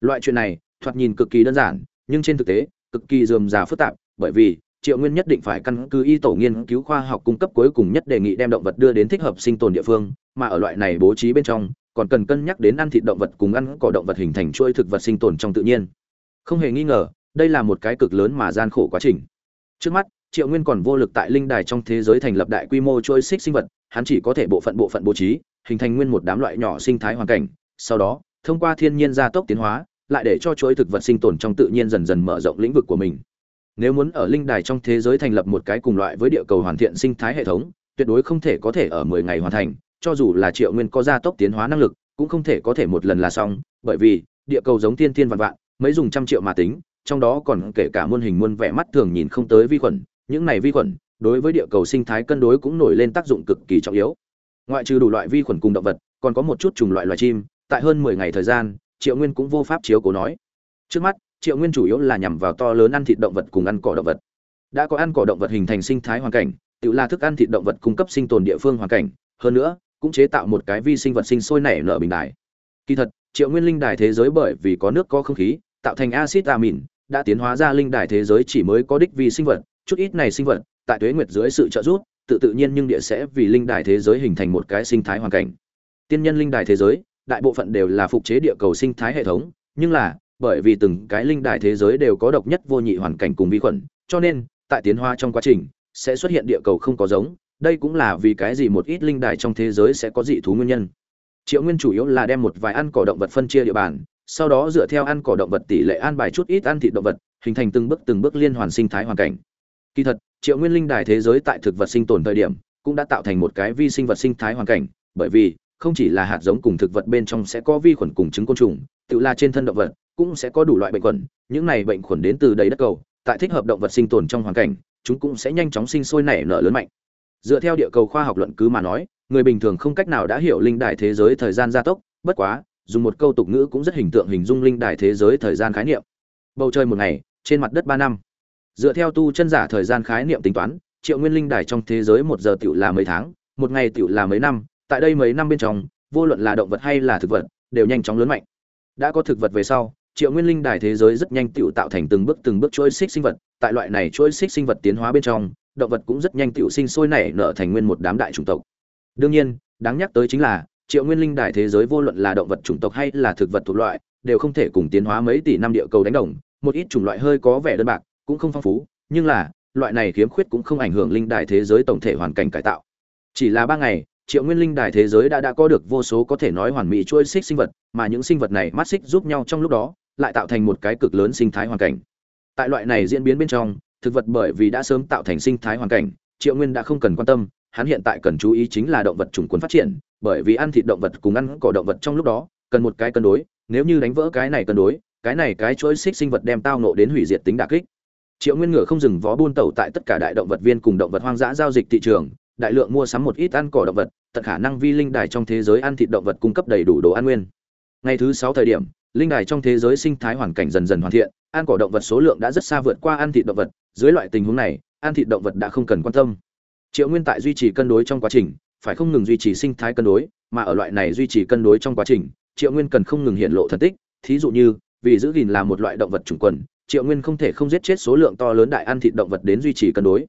Loại chuyện này, thoạt nhìn cực kỳ đơn giản, nhưng trên thực tế cực kỳ dườm già phức tạp, bởi vì, triệu nguyên nhất định phải căn cứ y tổ nghiên cứu khoa học cung cấp cuối cùng nhất đề nghị đem động vật đưa đến thích hợp sinh tồn địa phương, mà ở loại này bố trí bên trong, còn cần cân nhắc đến ăn thịt động vật cùng ăn cỏ động vật hình thành chuỗi thực vật sinh tồn trong tự nhiên. Không hề nghi ngờ, đây là một cái cực lớn mà gian khổ quá trình. Trước mắt, triệu nguyên còn vô lực tại linh đài trong thế giới thành lập đại quy mô chuỗi xích sinh vật, hắn chỉ có thể bộ phận bộ phận bố trí, hình thành nguyên một đám loại nhỏ sinh thái hoàn cảnh, sau đó, thông qua thiên nhiên gia tốc tiến hóa lại để cho chuỗi thực vật sinh tồn trong tự nhiên dần dần mở rộng lĩnh vực của mình. Nếu muốn ở linh đài trong thế giới thành lập một cái cùng loại với địa cầu hoàn thiện sinh thái hệ thống, tuyệt đối không thể có thể ở 10 ngày hoàn thành, cho dù là triệu nguyên có gia tốc tiến hóa năng lực, cũng không thể có thể một lần là xong, bởi vì, địa cầu giống thiên thiên vạn vạn, mấy dùng trăm triệu mà tính, trong đó còn kể cả muôn hình muôn vẻ mắt thường nhìn không tới vi khuẩn, những này vi khuẩn, đối với địa cầu sinh thái cân đối cũng nổi lên tác dụng cực kỳ trọng yếu. Ngoại trừ đủ loại vi khuẩn cùng động vật, còn có một chút chủng loại loài chim, tại hơn 10 ngày thời gian triệu nguyên cũng vô pháp chiếu cố nói. Trước mắt, triệu nguyên chủ yếu là nhằm vào to lớn ăn thịt động vật cùng ăn cỏ động vật. Đã có ăn cỏ động vật hình thành sinh thái hoàn cảnh, tự là thức ăn thịt động vật cung cấp sinh tồn địa phương hoàn cảnh, hơn nữa, cũng chế tạo một cái vi sinh vật sinh sôi nảy nở bình đài. Kỳ thật, triệu nguyên linh đài thế giới bởi vì có nước có không khí, tạo thành acid amin, đã tiến hóa ra linh đài thế giới chỉ mới có đích vi sinh vật, chút ít này sinh vật, tại tuế nguyệt dưới sự trợ giúp, tự tự nhiên nhưng địa sẽ vì linh đài thế giới hình thành một cái sinh thái hoàn cảnh. Tiên nhân linh đài thế giới đại bộ phận đều là phục chế địa cầu sinh thái hệ thống, nhưng là, bởi vì từng cái linh đài thế giới đều có độc nhất vô nhị hoàn cảnh cùng vi khuẩn, cho nên, tại tiến hóa trong quá trình, sẽ xuất hiện địa cầu không có giống, đây cũng là vì cái gì một ít linh đài trong thế giới sẽ có dị thú nguyên nhân. Triệu nguyên chủ yếu là đem một vài ăn cỏ động vật phân chia địa bàn, sau đó dựa theo ăn cỏ động vật tỷ lệ an bài chút ít ăn thịt động vật, hình thành từng bước từng bước liên hoàn sinh thái hoàn cảnh. Kỳ thật, triệu nguyên linh đài thế giới tại thực vật sinh tồn thời điểm, cũng đã tạo thành một cái vi sinh vật sinh thái hoàn cảnh, bởi vì không chỉ là hạt giống cùng thực vật bên trong sẽ có vi khuẩn cùng trứng côn trùng, tự là trên thân động vật cũng sẽ có đủ loại bệnh khuẩn, những này bệnh khuẩn đến từ đầy đất cầu, tại thích hợp động vật sinh tồn trong hoàn cảnh, chúng cũng sẽ nhanh chóng sinh sôi nảy nở lớn mạnh. Dựa theo địa cầu khoa học luận cứ mà nói, người bình thường không cách nào đã hiểu linh đài thế giới thời gian gia tốc, bất quá, dùng một câu tục ngữ cũng rất hình tượng hình dung linh đài thế giới thời gian khái niệm. Bầu trời một ngày, trên mặt đất ba năm. Dựa theo tu chân giả thời gian khái niệm tính toán, triệu nguyên linh đài trong thế giới một giờ tiểu là mấy tháng, một ngày tiểu là mấy năm tại đây mấy năm bên trong, vô luận là động vật hay là thực vật, đều nhanh chóng lớn mạnh. Đã có thực vật về sau, triệu nguyên linh đài thế giới rất nhanh tựu tạo thành từng bước từng bước chuỗi xích sinh vật. Tại loại này chuỗi xích sinh vật tiến hóa bên trong, động vật cũng rất nhanh tựu sinh sôi nảy nở thành nguyên một đám đại chủng tộc. Đương nhiên, đáng nhắc tới chính là, triệu nguyên linh đài thế giới vô luận là động vật chủng tộc hay là thực vật thuộc loại, đều không thể cùng tiến hóa mấy tỷ năm địa cầu đánh đồng. Một ít chủng loại hơi có vẻ đơn bạc, cũng không phong phú, nhưng là, loại này khiếm khuyết cũng không ảnh hưởng linh đài thế giới tổng thể hoàn cảnh cải tạo. Chỉ là ba ngày triệu nguyên linh đài thế giới đã đã có được vô số có thể nói hoàn mỹ chuỗi xích sinh vật, mà những sinh vật này mắt xích giúp nhau trong lúc đó, lại tạo thành một cái cực lớn sinh thái hoàn cảnh. Tại loại này diễn biến bên trong, thực vật bởi vì đã sớm tạo thành sinh thái hoàn cảnh, triệu nguyên đã không cần quan tâm, hắn hiện tại cần chú ý chính là động vật chủng quân phát triển, bởi vì ăn thịt động vật cùng ăn cỏ động vật trong lúc đó, cần một cái cân đối, nếu như đánh vỡ cái này cân đối, cái này cái chuỗi xích sinh vật đem tao nộ đến hủy diệt tính đà kích. Triệu nguyên ngựa không dừng vó buôn tẩu tại tất cả đại động vật viên cùng động vật hoang dã giao dịch thị trường đại lượng mua sắm một ít ăn cỏ động vật, tận khả năng vi linh đài trong thế giới ăn thịt động vật cung cấp đầy đủ đồ ăn nguyên. Ngày thứ sáu thời điểm, linh đài trong thế giới sinh thái hoàn cảnh dần dần hoàn thiện, ăn cỏ động vật số lượng đã rất xa vượt qua ăn thịt động vật. Dưới loại tình huống này, ăn thịt động vật đã không cần quan tâm. Triệu nguyên tại duy trì cân đối trong quá trình, phải không ngừng duy trì sinh thái cân đối, mà ở loại này duy trì cân đối trong quá trình, triệu nguyên cần không ngừng hiện lộ thần tích. Thí dụ như, vì giữ gìn là một loại động vật chủng quần, triệu nguyên không thể không giết chết số lượng to lớn đại ăn thịt động vật đến duy trì cân đối.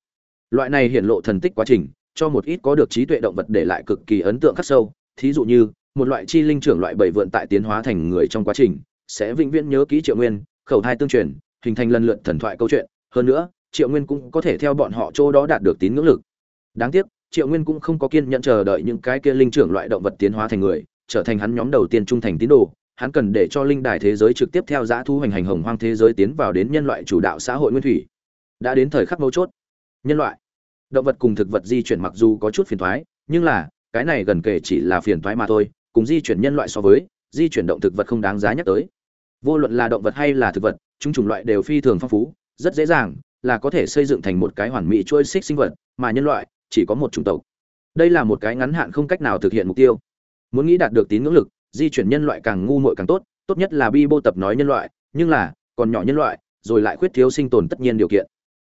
Loại này hiện lộ thần tích quá trình cho một ít có được trí tuệ động vật để lại cực kỳ ấn tượng khắc sâu. Thí dụ như, một loại chi linh trưởng loại bảy vượn tại tiến hóa thành người trong quá trình, sẽ vĩnh viễn nhớ kỹ triệu nguyên, khẩu thai tương truyền, hình thành lần lượt thần thoại câu chuyện. Hơn nữa, triệu nguyên cũng có thể theo bọn họ chỗ đó đạt được tín ngưỡng lực. Đáng tiếc, triệu nguyên cũng không có kiên nhẫn chờ đợi những cái kia linh trưởng loại động vật tiến hóa thành người, trở thành hắn nhóm đầu tiên trung thành tín đồ. Hắn cần để cho linh đài thế giới trực tiếp theo dã thu hành hành hồng hoang thế giới tiến vào đến nhân loại chủ đạo xã hội nguyên thủy. Đã đến thời khắc mấu chốt. Nhân loại động vật cùng thực vật di chuyển mặc dù có chút phiền thoái, nhưng là, cái này gần kể chỉ là phiền thoái mà thôi, cùng di chuyển nhân loại so với, di chuyển động thực vật không đáng giá nhắc tới. Vô luận là động vật hay là thực vật, chúng chủng loại đều phi thường phong phú, rất dễ dàng là có thể xây dựng thành một cái hoàn mỹ chuỗi xích sinh vật, mà nhân loại chỉ có một chủng tộc. Đây là một cái ngắn hạn không cách nào thực hiện mục tiêu. Muốn nghĩ đạt được tín ngưỡng lực, di chuyển nhân loại càng ngu muội càng tốt tốt nhất là bi bô tập nói nhân loại, nhưng là, còn nhỏ nhân loại, rồi lại khuyết thiếu sinh tồn tất nhiên điều kiện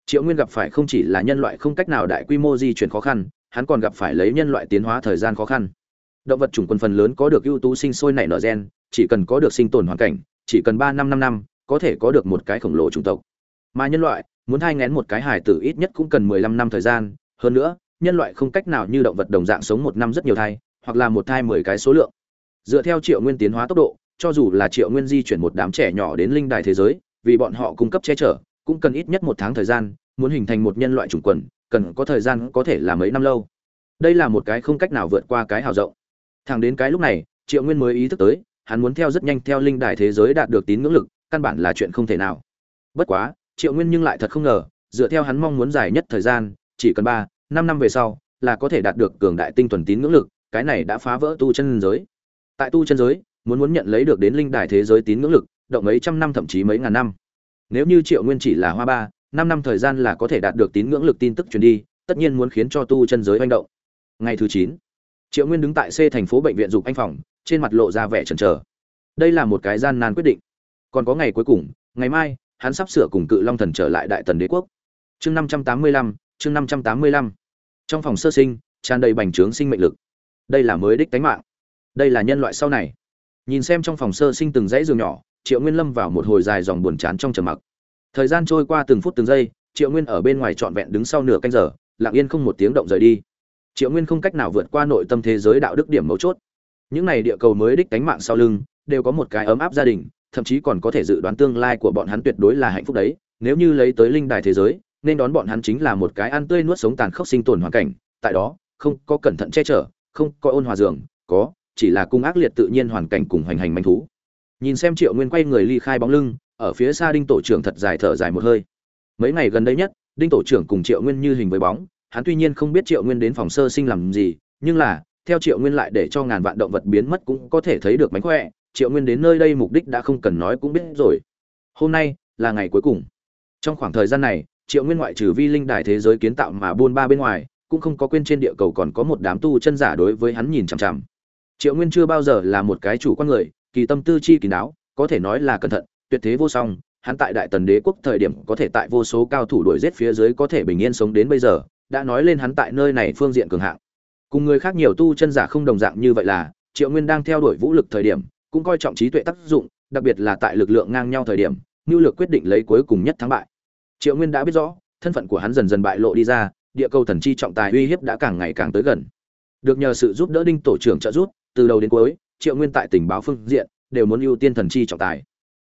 triệu nguyên gặp phải không chỉ là nhân loại không cách nào đại quy mô di chuyển khó khăn, hắn còn gặp phải lấy nhân loại tiến hóa thời gian khó khăn. Động vật chủng quân phần lớn có được ưu tú sinh sôi nảy nở gen, chỉ cần có được sinh tồn hoàn cảnh, chỉ cần ba năm năm năm, có thể có được một cái khổng lồ chủng tộc. Mà nhân loại, muốn thai ngén một cái hài tử ít nhất cũng cần mười lăm năm thời gian, hơn nữa, nhân loại không cách nào như động vật đồng dạng sống một năm rất nhiều thai, hoặc là một thai mười cái số lượng. Dựa theo triệu nguyên tiến hóa tốc độ, cho dù là triệu nguyên di chuyển một đám trẻ nhỏ đến linh đài thế giới, vì bọn họ cung cấp che chở cũng cần ít nhất một tháng thời gian, muốn hình thành một nhân loại chủng quần, cần có thời gian có thể là mấy năm lâu. Đây là một cái không cách nào vượt qua cái hào rộng. Thẳng đến cái lúc này, triệu nguyên mới ý thức tới, hắn muốn theo rất nhanh theo linh đài thế giới đạt được tín ngưỡng lực, căn bản là chuyện không thể nào. Bất quá, triệu nguyên nhưng lại thật không ngờ, dựa theo hắn mong muốn dài nhất thời gian, chỉ cần ba, năm năm về sau, là có thể đạt được cường đại tinh thuần tín ngưỡng lực, cái này đã phá vỡ tu chân giới. Tại tu chân giới, muốn muốn nhận lấy được đến linh đài thế giới tín ngưỡng lực, động mấy trăm năm thậm chí mấy ngàn năm nếu như triệu nguyên chỉ là hoa ba, năm năm thời gian là có thể đạt được tín ngưỡng lực tin tức truyền đi, tất nhiên muốn khiến cho tu chân giới manh động. Ngày thứ chín, triệu nguyên đứng tại c thành phố bệnh viện dục anh phòng, trên mặt lộ ra vẻ chần chờ. Đây là một cái gian nan quyết định. Còn có ngày cuối cùng, ngày mai, hắn sắp sửa cùng cự long thần trở lại đại tần đế quốc. Chương năm trăm tám mươi lăm, chương năm trăm tám mươi lăm. Trong phòng sơ sinh, tràn đầy bành trướng sinh mệnh lực. Đây là mới đích tánh mạng. Đây là nhân loại sau này. Nhìn xem trong phòng sơ sinh từng dãy giường nhỏ triệu nguyên lâm vào một hồi dài dòng buồn chán trong trầm mặc. Thời gian trôi qua từng phút từng giây, triệu nguyên ở bên ngoài trọn vẹn đứng sau nửa canh giờ, lặng yên không một tiếng động rời đi. Triệu nguyên không cách nào vượt qua nội tâm thế giới đạo đức điểm mấu chốt. Những này địa cầu mới đích cánh mạng sau lưng, đều có một cái ấm áp gia đình, thậm chí còn có thể dự đoán tương lai của bọn hắn tuyệt đối là hạnh phúc đấy. Nếu như lấy tới linh đài thế giới, nên đón bọn hắn chính là một cái ăn tươi nuốt sống tàn khốc sinh tồn hoàn cảnh, tại đó, không có cẩn thận che chở, không có ôn hòa dường, có, chỉ là cung ác liệt tự nhiên hoàn cảnh cùng hoành hành manh thú nhìn xem triệu nguyên quay người ly khai bóng lưng, ở phía xa đinh tổ trưởng thật dài thở dài một hơi. Mấy ngày gần đây nhất, đinh tổ trưởng cùng triệu nguyên như hình với bóng, hắn tuy nhiên không biết triệu nguyên đến phòng sơ sinh làm gì, nhưng là, theo triệu nguyên lại để cho ngàn vạn động vật biến mất cũng có thể thấy được mánh khỏe, triệu nguyên đến nơi đây mục đích đã không cần nói cũng biết rồi. Hôm nay là ngày cuối cùng. Trong khoảng thời gian này, triệu nguyên ngoại trừ vi linh đài thế giới kiến tạo mà buôn ba bên ngoài, cũng không có quên trên địa cầu còn có một đám tu chân giả đối với hắn nhìn chằm chằm. Triệu nguyên chưa bao giờ là một cái chủ quan người kỳ tâm tư chi kỳ đáo, có thể nói là cẩn thận, tuyệt thế vô song, hắn tại đại tần đế quốc thời điểm có thể tại vô số cao thủ đuổi giết phía dưới có thể bình yên sống đến bây giờ, đã nói lên hắn tại nơi này phương diện cường hạng. Cùng người khác nhiều tu chân giả không đồng dạng như vậy là, triệu nguyên đang theo đuổi vũ lực thời điểm, cũng coi trọng trí tuệ tác dụng, đặc biệt là tại lực lượng ngang nhau thời điểm ngưu lực quyết định lấy cuối cùng nhất thắng bại. Triệu nguyên đã biết rõ, thân phận của hắn dần dần bại lộ đi ra, địa cầu thần chi trọng tài uy hiếp đã càng ngày càng tới gần. Được nhờ sự giúp đỡ đinh tổ trưởng trợ giúp, từ đầu đến cuối triệu nguyên tại tình báo phương diện đều muốn ưu tiên thần chi trọng tài.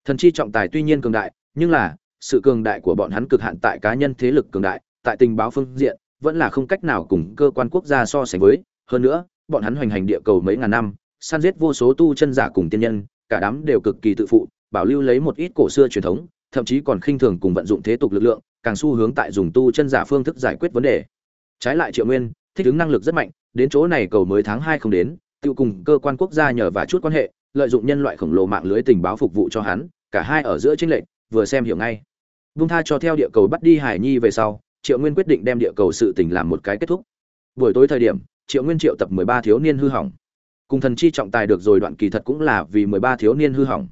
Thần chi trọng tài tuy nhiên cường đại, nhưng là, sự cường đại của bọn hắn cực hạn tại cá nhân thế lực cường đại, tại tình báo phương diện vẫn là không cách nào cùng cơ quan quốc gia so sánh với. Hơn nữa, bọn hắn hoành hành địa cầu mấy ngàn năm săn giết vô số tu chân giả cùng tiên nhân, cả đám đều cực kỳ tự phụ, bảo lưu lấy một ít cổ xưa truyền thống, thậm chí còn khinh thường cùng vận dụng thế tục lực lượng, càng xu hướng tại dùng tu chân giả phương thức giải quyết vấn đề. Trái lại triệu nguyên, thích ứng năng lực rất mạnh, đến chỗ này cầu mới tháng hai không đến tiêu cùng cơ quan quốc gia nhờ và chút quan hệ lợi dụng nhân loại khổng lồ mạng lưới tình báo phục vụ cho hắn cả hai ở giữa chính lệch, vừa xem hiểu ngay. Vung tha cho theo địa cầu bắt đi hải nhi về sau triệu nguyên quyết định đem địa cầu sự tình làm một cái kết thúc. Buổi tối thời điểm triệu nguyên triệu tập mười ba thiếu niên hư hỏng. Cùng thần chi trọng tài được rồi đoạn kỳ thật cũng là vì mười ba thiếu niên hư hỏng.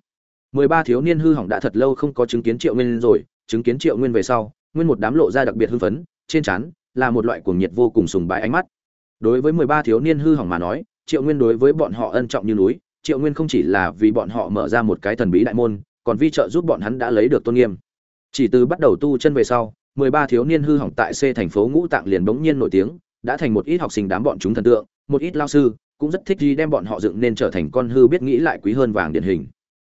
mười ba thiếu niên hư hỏng đã thật lâu không có chứng kiến triệu nguyên rồi chứng kiến triệu nguyên về sau nguyên một đám lộ ra đặc biệt hưng phấn trên trán là một loại cuồng nhiệt vô cùng sùng bái ánh mắt. Đối với mười ba thiếu niên hư hỏng mà nói triệu nguyên đối với bọn họ ân trọng như núi, triệu nguyên không chỉ là vì bọn họ mở ra một cái thần bí đại môn, còn vi trợ giúp bọn hắn đã lấy được tôn nghiêm. Chỉ từ bắt đầu tu chân về sau, mười ba thiếu niên hư hỏng tại c thành phố ngũ tạng liền bỗng nhiên nổi tiếng, đã thành một ít học sinh đám bọn chúng thần tượng, một ít lao sư cũng rất thích đi đem bọn họ dựng nên trở thành con hư biết nghĩ lại quý hơn vàng điển hình.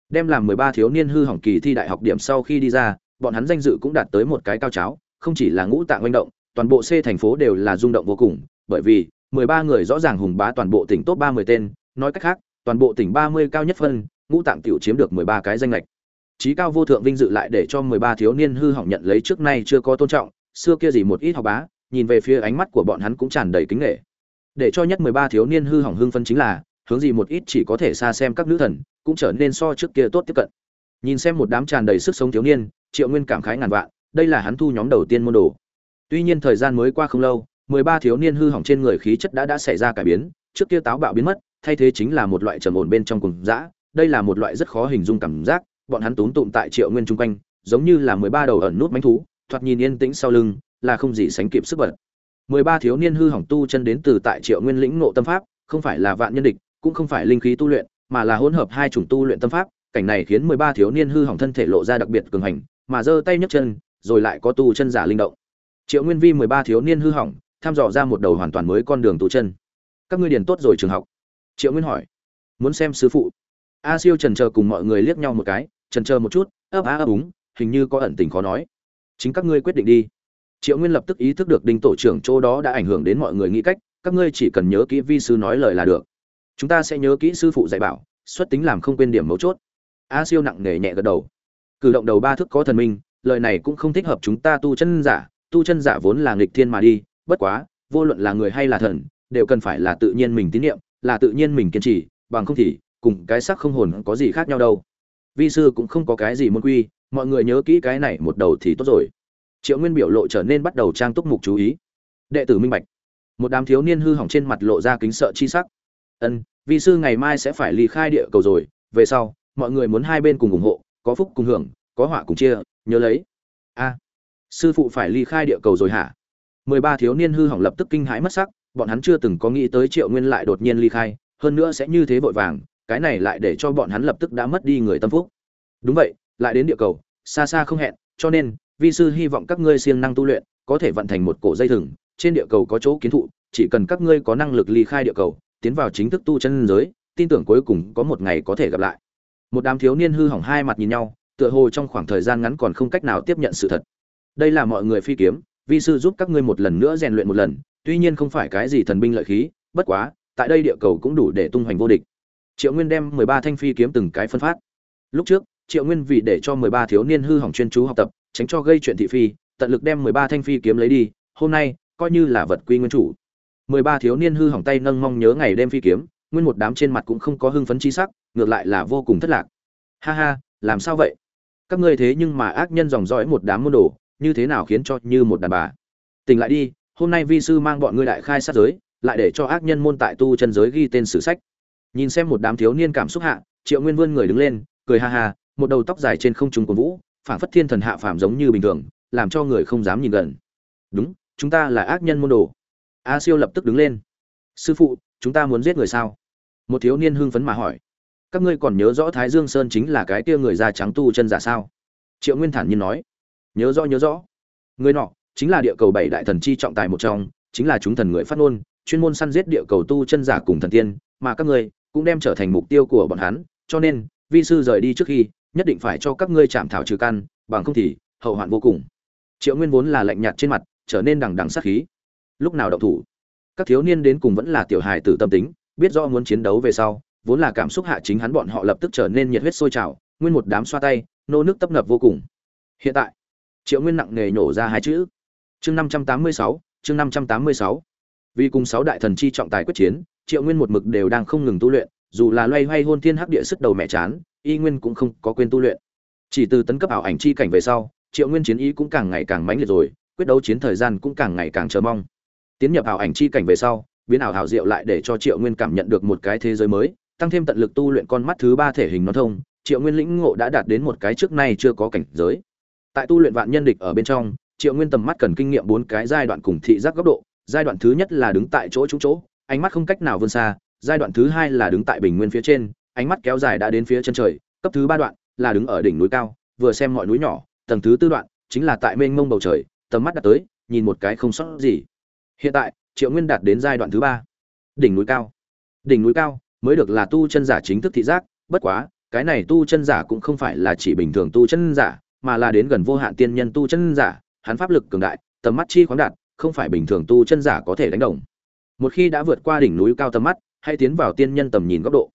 Đem làm mười ba thiếu niên hư hỏng kỳ thi đại học điểm sau khi đi ra, bọn hắn danh dự cũng đạt tới một cái cao cháo, không chỉ là ngũ tạng manh động, toàn bộ c thành phố đều là rung động vô cùng, bởi vì mười ba người rõ ràng hùng bá toàn bộ tỉnh top ba mươi tên, nói cách khác, toàn bộ tỉnh ba mươi cao nhất phân, ngũ tạng tiểu chiếm được mười ba cái danh lệch. Chí cao vô thượng vinh dự lại để cho mười ba thiếu niên hư hỏng nhận lấy trước nay chưa có tôn trọng, xưa kia gì một ít học bá, nhìn về phía ánh mắt của bọn hắn cũng tràn đầy kính nghệ. Để cho nhất mười ba thiếu niên hư hỏng hưng phân chính là, hướng gì một ít chỉ có thể xa xem các nữ thần, cũng trở nên so trước kia tốt tiếp cận. Nhìn xem một đám tràn đầy sức sống thiếu niên, triệu nguyên cảm khái ngàn vạn, đây là hắn thu nhóm đầu tiên môn đồ. Tuy nhiên thời gian mới qua không lâu mười ba thiếu niên hư hỏng trên người khí chất đã đã xảy ra cải biến, trước kia táo bạo biến mất, thay thế chính là một loại trầm ổn bên trong cùng dã. Đây là một loại rất khó hình dung cảm giác, bọn hắn túm tụm tại triệu nguyên chung quanh, giống như là mười ba đầu ẩn nút mánh thú, thoạt nhìn yên tĩnh sau lưng, là không gì sánh kịp sức bật. mười ba thiếu niên hư hỏng tu chân đến từ tại triệu nguyên lĩnh ngộ tâm pháp, không phải là vạn nhân địch, cũng không phải linh khí tu luyện, mà là hỗn hợp hai chủng tu luyện tâm pháp, cảnh này khiến mười ba thiếu niên hư hỏng thân thể lộ ra đặc biệt cường hành, mà giơ tay nhấc chân, rồi lại có tu chân giả linh động. Triệu nguyên vi mười ba thiếu niên hư hỏng tham dò ra một đầu hoàn toàn mới con đường tu chân. Các ngươi điền tốt rồi trường học. Triệu nguyên hỏi. Muốn xem sư phụ. A siêu trần chờ cùng mọi người liếc nhau một cái, trần chờ một chút, ấp á ấp úng, hình như có ẩn tình khó nói. Chính các ngươi quyết định đi. Triệu nguyên lập tức ý thức được đinh tổ trưởng chỗ đó đã ảnh hưởng đến mọi người nghĩ cách, các ngươi chỉ cần nhớ kỹ vi sư nói lời là được. Chúng ta sẽ nhớ kỹ sư phụ dạy bảo, xuất tính làm không quên điểm mấu chốt. A siêu nặng nề nhẹ gật đầu. Cử động đầu ba thức có thần minh, lời này cũng không thích hợp chúng ta tu chân giả, tu chân giả vốn là nghịch thiên mà đi bất quá, vô luận là người hay là thần, đều cần phải là tự nhiên mình tín nhiệm là tự nhiên mình kiên trì, bằng không thì, cùng cái sắc không hồn có gì khác nhau đâu. Vi sư cũng không có cái gì môn quy, mọi người nhớ kỹ cái này một đầu thì tốt rồi. Triệu nguyên biểu lộ trở nên bắt đầu trang túc mục chú ý. Đệ tử minh bạch. Một đám thiếu niên hư hỏng trên mặt lộ ra kính sợ chi sắc. Ân, vi sư ngày mai sẽ phải ly khai địa cầu rồi, về sau, mọi người muốn hai bên cùng ủng hộ, có phúc cùng hưởng, có họa cùng chia, nhớ lấy. A, sư phụ phải ly khai địa cầu rồi hả? Mười ba thiếu niên hư hỏng lập tức kinh hãi mất sắc, bọn hắn chưa từng có nghĩ tới triệu nguyên lại đột nhiên ly khai, hơn nữa sẽ như thế vội vàng, cái này lại để cho bọn hắn lập tức đã mất đi người tâm phúc. Đúng vậy, lại đến địa cầu, xa xa không hẹn, cho nên, vi sư hy vọng các ngươi siêng năng tu luyện, có thể vận thành một cổ dây thừng, trên địa cầu có chỗ kiến thụ, chỉ cần các ngươi có năng lực ly khai địa cầu, tiến vào chính thức tu chân giới, tin tưởng cuối cùng có một ngày có thể gặp lại. Một đám thiếu niên hư hỏng hai mặt nhìn nhau, tựa hồ trong khoảng thời gian ngắn còn không cách nào tiếp nhận sự thật. Đây là mọi người phi kiếm vi sư giúp các ngươi một lần nữa rèn luyện một lần, tuy nhiên không phải cái gì thần binh lợi khí, bất quá, tại đây địa cầu cũng đủ để tung hoành vô địch. Triệu nguyên đem mười ba thanh phi kiếm từng cái phân phát. Lúc trước, triệu nguyên vì để cho mười ba thiếu niên hư hỏng chuyên chú học tập, tránh cho gây chuyện thị phi, tận lực đem mười ba thanh phi kiếm lấy đi, hôm nay, coi như là vật quy nguyên chủ. Mười ba thiếu niên hư hỏng tay nâng mong nhớ ngày đêm phi kiếm, nguyên một đám trên mặt cũng không có hưng phấn chi sắc, ngược lại là vô cùng thất lạc. Ha ha, làm sao vậy? Các ngươi thế nhưng mà ác nhân dòng dõi một đám môn đồ như thế nào khiến cho như một đàn bà? Tỉnh lại đi, hôm nay vi sư mang bọn ngươi đại khai sát giới, lại để cho ác nhân môn tại tu chân giới ghi tên sử sách. Nhìn xem một đám thiếu niên cảm xúc hạ, triệu nguyên vươn người đứng lên, cười ha ha, một đầu tóc dài trên không trung của vũ, phảng phất thiên thần hạ phàm giống như bình thường, làm cho người không dám nhìn gần. Đúng, chúng ta là ác nhân môn đồ. A siêu lập tức đứng lên. Sư phụ, chúng ta muốn giết người sao? Một thiếu niên hưng phấn mà hỏi. Các ngươi còn nhớ rõ thái dương sơn chính là cái kia người da trắng tu chân giả sao? Triệu nguyên thản nhiên nói nhớ rõ nhớ rõ. Người nọ chính là địa cầu bảy đại thần chi trọng tài một trong, chính là chúng thần người phát ngôn, chuyên môn săn giết địa cầu tu chân giả cùng thần tiên, mà các ngươi cũng đem trở thành mục tiêu của bọn hắn, cho nên, vi sư rời đi trước khi, nhất định phải cho các ngươi chạm thảo trừ căn, bằng không thì hậu hoạn vô cùng. Triệu nguyên vốn là lạnh nhạt trên mặt, trở nên đằng đằng sát khí. Lúc nào động thủ? Các thiếu niên đến cùng vẫn là tiểu hài tử tâm tính, biết rõ muốn chiến đấu về sau, vốn là cảm xúc hạ chính hắn bọn họ lập tức trở nên nhiệt huyết sôi trào, nguyên một đám xoa tay, nô nước tấp nập vô cùng. Hiện tại triệu nguyên nặng nề nổ ra hai chữ. Chương năm trăm tám mươi sáu, chương năm trăm tám mươi sáu. Vì cùng sáu đại thần chi trọng tài quyết chiến, triệu nguyên một mực đều đang không ngừng tu luyện, dù là loay hoay hôn thiên hắc địa sức đầu mẹ chán, y nguyên cũng không có quên tu luyện. Chỉ từ tấn cấp ảo ảnh chi cảnh về sau, triệu nguyên chiến ý cũng càng ngày càng mãnh liệt rồi, quyết đấu chiến thời gian cũng càng ngày càng chờ mong. Tiến nhập ảo ảnh chi cảnh về sau, biến ảo hảo diệu lại để cho triệu nguyên cảm nhận được một cái thế giới mới, tăng thêm tận lực tu luyện con mắt thứ ba thể hình nó thông, triệu nguyên lĩnh ngộ đã đạt đến một cái trước nay chưa có cảnh giới tại tu luyện vạn nhân địch ở bên trong, triệu nguyên tầm mắt cần kinh nghiệm bốn cái giai đoạn cùng thị giác góc độ. Giai đoạn thứ nhất là đứng tại chỗ trúng chỗ, ánh mắt không cách nào vươn xa. Giai đoạn thứ hai là đứng tại bình nguyên phía trên, ánh mắt kéo dài đã đến phía chân trời. Cấp thứ ba đoạn là đứng ở đỉnh núi cao, vừa xem mọi núi nhỏ. Tầng thứ tư đoạn chính là tại mênh mông bầu trời, tầm mắt đã tới, nhìn một cái không sót gì. Hiện tại, triệu nguyên đạt đến giai đoạn thứ ba. Đỉnh núi cao. Đỉnh núi cao mới được là tu chân giả chính thức thị giác. Bất quá, cái này tu chân giả cũng không phải là chỉ bình thường tu chân giả mà là đến gần vô hạn tiên nhân tu chân giả, hắn pháp lực cường đại, tầm mắt chi khoáng đạt, không phải bình thường tu chân giả có thể đánh đồng. Một khi đã vượt qua đỉnh núi cao tầm mắt, hãy tiến vào tiên nhân tầm nhìn góc độ.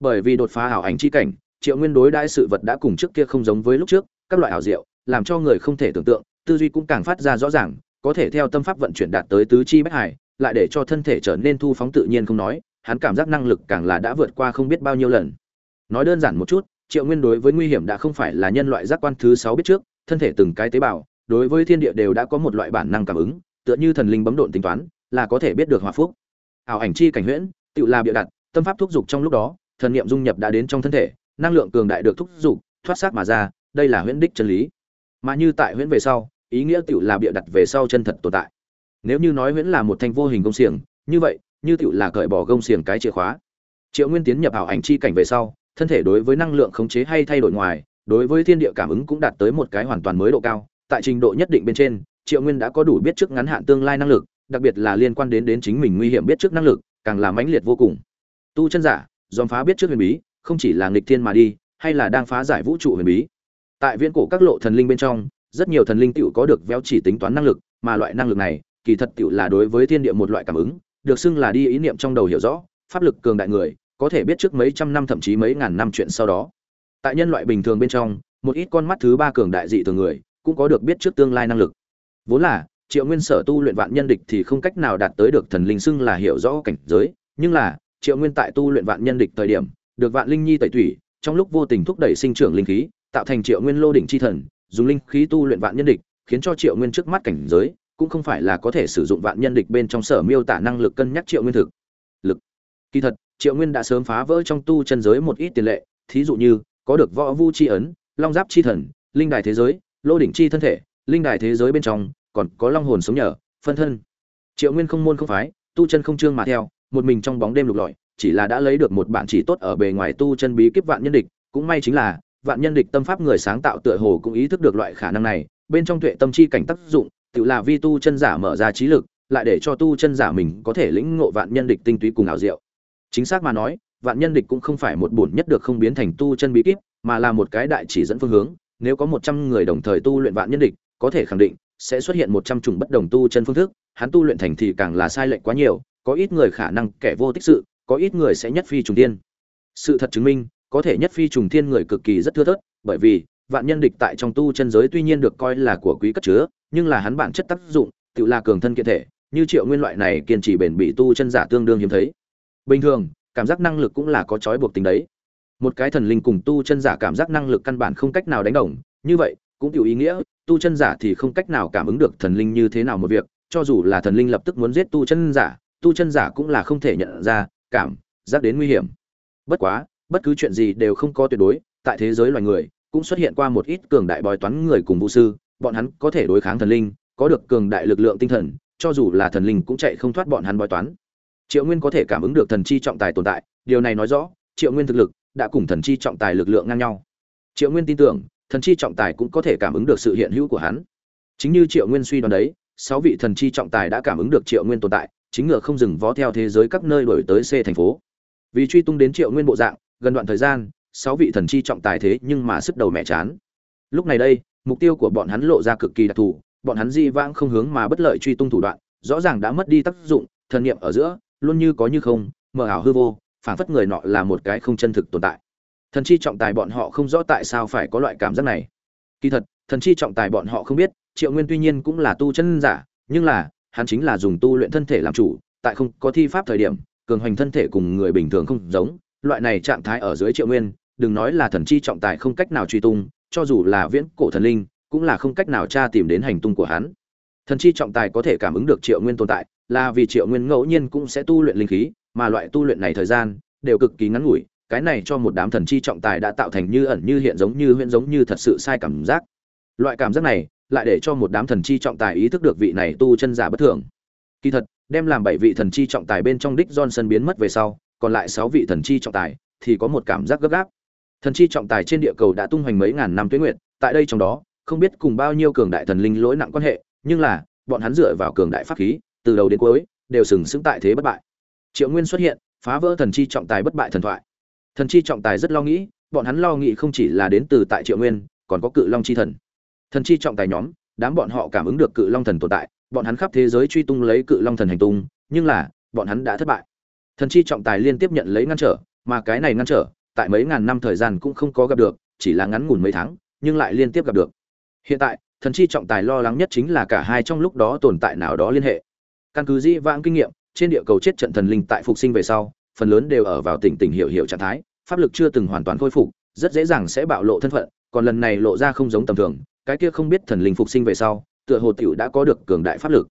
Bởi vì đột phá ảo ảnh chi cảnh, triệu nguyên đối đãi sự vật đã cùng trước kia không giống với lúc trước, các loại ảo diệu, làm cho người không thể tưởng tượng, tư duy cũng càng phát ra rõ ràng, có thể theo tâm pháp vận chuyển đạt tới tứ chi bách hải, lại để cho thân thể trở nên thu phóng tự nhiên không nói, hắn cảm giác năng lực càng là đã vượt qua không biết bao nhiêu lần. Nói đơn giản một chút triệu nguyên đối với nguy hiểm đã không phải là nhân loại giác quan thứ sáu biết trước, thân thể từng cái tế bào, đối với thiên địa đều đã có một loại bản năng cảm ứng, tựa như thần linh bấm độn tính toán, là có thể biết được hòa phúc. Ảo ảnh chi cảnh huyễn, tự là bịa đặt, tâm pháp thúc dục trong lúc đó, thần niệm dung nhập đã đến trong thân thể, năng lượng cường đại được thúc dục, thoát xác mà ra, đây là huyễn đích chân lý. Mà như tại huyễn về sau, ý nghĩa tự là bịa đặt về sau chân thật tồn tại. Nếu như nói huyễn là một thanh vô hình công xiềng, như vậy, như tự là cởi bỏ gông xiềng cái chìa khóa. Triệu nguyên tiến nhập ảo ảnh chi cảnh về sau thân thể đối với năng lượng khống chế hay thay đổi ngoài, đối với thiên địa cảm ứng cũng đạt tới một cái hoàn toàn mới độ cao, tại trình độ nhất định bên trên, triệu nguyên đã có đủ biết trước ngắn hạn tương lai năng lực, đặc biệt là liên quan đến đến chính mình nguy hiểm biết trước năng lực, càng là mãnh liệt vô cùng. Tu chân giả, dòm phá biết trước huyền bí, không chỉ là nghịch thiên mà đi, hay là đang phá giải vũ trụ huyền bí. Tại viễn cổ các lộ thần linh bên trong, rất nhiều thần linh tựu có được véo chỉ tính toán năng lực, mà loại năng lực này, kỳ thật tựu là đối với thiên địa một loại cảm ứng, được xưng là đi ý niệm trong đầu hiểu rõ, pháp lực cường đại người có thể biết trước mấy trăm năm thậm chí mấy ngàn năm chuyện sau đó. Tại nhân loại bình thường bên trong, một ít con mắt thứ ba cường đại dị thường người, cũng có được biết trước tương lai năng lực. Vốn là, triệu nguyên sở tu luyện vạn nhân địch thì không cách nào đạt tới được thần linh xưng là hiểu rõ cảnh giới, nhưng là, triệu nguyên tại tu luyện vạn nhân địch thời điểm, được vạn linh nhi tẩy thủy trong lúc vô tình thúc đẩy sinh trưởng linh khí, tạo thành triệu nguyên lô đỉnh chi thần, dùng linh khí tu luyện vạn nhân địch, khiến cho triệu nguyên trước mắt cảnh giới, cũng không phải là có thể sử dụng vạn nhân địch bên trong sở miêu tả năng lực cân nhắc triệu nguyên thực lực. Kỳ thật triệu nguyên đã sớm phá vỡ trong tu chân giới một ít tiền lệ, thí dụ như, có được võ vu chi ấn, long giáp chi thần, linh đài thế giới, lô đỉnh chi thân thể, linh đài thế giới bên trong, còn có long hồn sống nhờ, phân thân. Triệu nguyên không môn không phái, tu chân không trương mà theo, một mình trong bóng đêm lục lọi, chỉ là đã lấy được một bản chỉ tốt ở bề ngoài tu chân bí kíp vạn nhân địch, cũng may chính là, vạn nhân địch tâm pháp người sáng tạo tựa hồ cũng ý thức được loại khả năng này, bên trong tuệ tâm chi cảnh tác dụng, tự là vi tu chân giả mở ra trí lực, lại để cho tu chân giả mình có thể lĩnh ngộ vạn nhân địch tinh túy cùng ảo diệu chính xác mà nói, vạn nhân địch cũng không phải một bổn nhất được không biến thành tu chân bí kíp, mà là một cái đại chỉ dẫn phương hướng. Nếu có một trăm người đồng thời tu luyện vạn nhân địch, có thể khẳng định sẽ xuất hiện một trăm chủng bất đồng tu chân phương thức. Hắn tu luyện thành thì càng là sai lệch quá nhiều, có ít người khả năng kẻ vô tích sự, có ít người sẽ nhất phi trùng tiên sự thật chứng minh, có thể nhất phi trùng thiên người cực kỳ rất thưa thớt, bởi vì vạn nhân địch tại trong tu chân giới tuy nhiên được coi là của quý cất chứa, nhưng là hắn bản chất tác dụng, tự là cường thân kiện thể, như triệu nguyên loại này kiên trì bền bỉ tu chân giả tương đương hiếm thấy bình thường, cảm giác năng lực cũng là có trói buộc tính đấy. Một cái thần linh cùng tu chân giả cảm giác năng lực căn bản không cách nào đánh đồng. Như vậy, cũng tiểu ý nghĩa, tu chân giả thì không cách nào cảm ứng được thần linh như thế nào một việc, cho dù là thần linh lập tức muốn giết tu chân giả, tu chân giả cũng là không thể nhận ra, cảm, giác đến nguy hiểm. Bất quá, bất cứ chuyện gì đều không có tuyệt đối, tại thế giới loài người, cũng xuất hiện qua một ít cường đại bói toán người cùng vũ sư, bọn hắn có thể đối kháng thần linh, có được cường đại lực lượng tinh thần, cho dù là thần linh cũng chạy không thoát bọn hắn bói toán triệu nguyên có thể cảm ứng được thần chi trọng tài tồn tại, điều này nói rõ, triệu nguyên thực lực đã cùng thần chi trọng tài lực lượng ngang nhau. Triệu nguyên tin tưởng, thần chi trọng tài cũng có thể cảm ứng được sự hiện hữu của hắn. Chính như triệu nguyên suy đoán đấy, sáu vị thần chi trọng tài đã cảm ứng được triệu nguyên tồn tại, chính ngựa không dừng vó theo thế giới các nơi đổi tới c thành phố. Vì truy tung đến triệu nguyên bộ dạng, gần đoạn thời gian, sáu vị thần chi trọng tài thế nhưng mà sức đầu mẹ chán. Lúc này đây, mục tiêu của bọn hắn lộ ra cực kỳ đặc thù, bọn hắn di vãng không hướng mà bất lợi truy tung thủ đoạn, rõ ràng đã mất đi tác dụng, thần niệm ở giữa luôn như có như không, mờ ảo hư vô, phảng phất người nọ là một cái không chân thực tồn tại. Thần chi trọng tài bọn họ không rõ tại sao phải có loại cảm giác này. Kỳ thật, thần chi trọng tài bọn họ không biết, triệu nguyên tuy nhiên cũng là tu chân giả, nhưng là, hắn chính là dùng tu luyện thân thể làm chủ, tại không có thi pháp thời điểm, cường hoành thân thể cùng người bình thường không giống, loại này trạng thái ở dưới triệu nguyên, đừng nói là thần chi trọng tài không cách nào truy tung, cho dù là viễn cổ thần linh, cũng là không cách nào tra tìm đến hành tung của hắn. Thần chi trọng tài có thể cảm ứng được triệu nguyên tồn tại là vì triệu nguyên ngẫu nhiên cũng sẽ tu luyện linh khí, mà loại tu luyện này thời gian đều cực kỳ ngắn ngủi, cái này cho một đám thần chi trọng tài đã tạo thành như ẩn như hiện giống như huyễn giống như thật sự sai cảm giác. Loại cảm giác này lại để cho một đám thần chi trọng tài ý thức được vị này tu chân giả bất thường. Kỳ thật, đem làm bảy vị thần chi trọng tài bên trong đích johnson biến mất về sau, còn lại sáu vị thần chi trọng tài thì có một cảm giác gấp gáp. Thần chi trọng tài trên địa cầu đã tung hoành mấy ngàn năm tuế nguyện tại đây trong đó, không biết cùng bao nhiêu cường đại thần linh lỗi nặng quan hệ, nhưng là, bọn hắn dựa vào cường đại pháp khí từ đầu đến cuối, đều sừng sững tại thế bất bại. Triệu nguyên xuất hiện, phá vỡ thần chi trọng tài bất bại thần thoại. Thần chi trọng tài rất lo nghĩ, bọn hắn lo nghĩ không chỉ là đến từ tại triệu nguyên, còn có cự long chi thần. Thần chi trọng tài nhóm, đám bọn họ cảm ứng được cự long thần tồn tại, bọn hắn khắp thế giới truy tung lấy cự long thần hành tung, nhưng là, bọn hắn đã thất bại. Thần chi trọng tài liên tiếp nhận lấy ngăn trở, mà cái này ngăn trở, tại mấy ngàn năm thời gian cũng không có gặp được, chỉ là ngắn ngủn mấy tháng, nhưng lại liên tiếp gặp được. Hiện tại, thần chi trọng tài lo lắng nhất chính là cả hai trong lúc đó tồn tại nào đó liên hệ căn cứ dĩ vãng kinh nghiệm, trên địa cầu chết trận thần linh tại phục sinh về sau, phần lớn đều ở vào tỉnh tỉnh hiểu hiểu trạng thái, pháp lực chưa từng hoàn toàn khôi phục, rất dễ dàng sẽ bạo lộ thân phận, còn lần này lộ ra không giống tầm thường, cái kia không biết thần linh phục sinh về sau, tựa hồ tiểu đã có được cường đại pháp lực.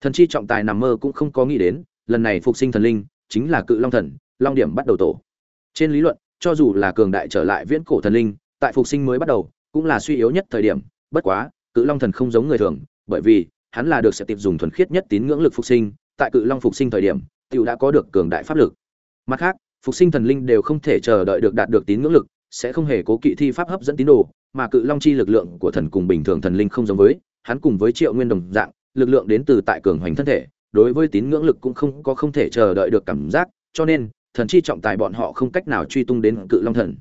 Thần chi trọng tài nằm mơ cũng không có nghĩ đến, lần này phục sinh thần linh, chính là cự long thần, long điểm bắt đầu tổ. Trên lý luận, cho dù là cường đại trở lại viễn cổ thần linh, tại phục sinh mới bắt đầu, cũng là suy yếu nhất thời điểm, bất quá, cự long thần không giống người thường, bởi vì hắn là được sẽ tiếp dùng thuần khiết nhất tín ngưỡng lực phục sinh, tại cự long phục sinh thời điểm, tiểu đã có được cường đại pháp lực. Mặt khác, phục sinh thần linh đều không thể chờ đợi được đạt được tín ngưỡng lực, sẽ không hề cố kỵ thi pháp hấp dẫn tín đồ, mà cự long chi lực lượng của thần cùng bình thường thần linh không giống với, hắn cùng với triệu nguyên đồng dạng, lực lượng đến từ tại cường hoành thân thể, đối với tín ngưỡng lực cũng không có không thể chờ đợi được cảm giác, cho nên, thần chi trọng tài bọn họ không cách nào truy tung đến cự long thần.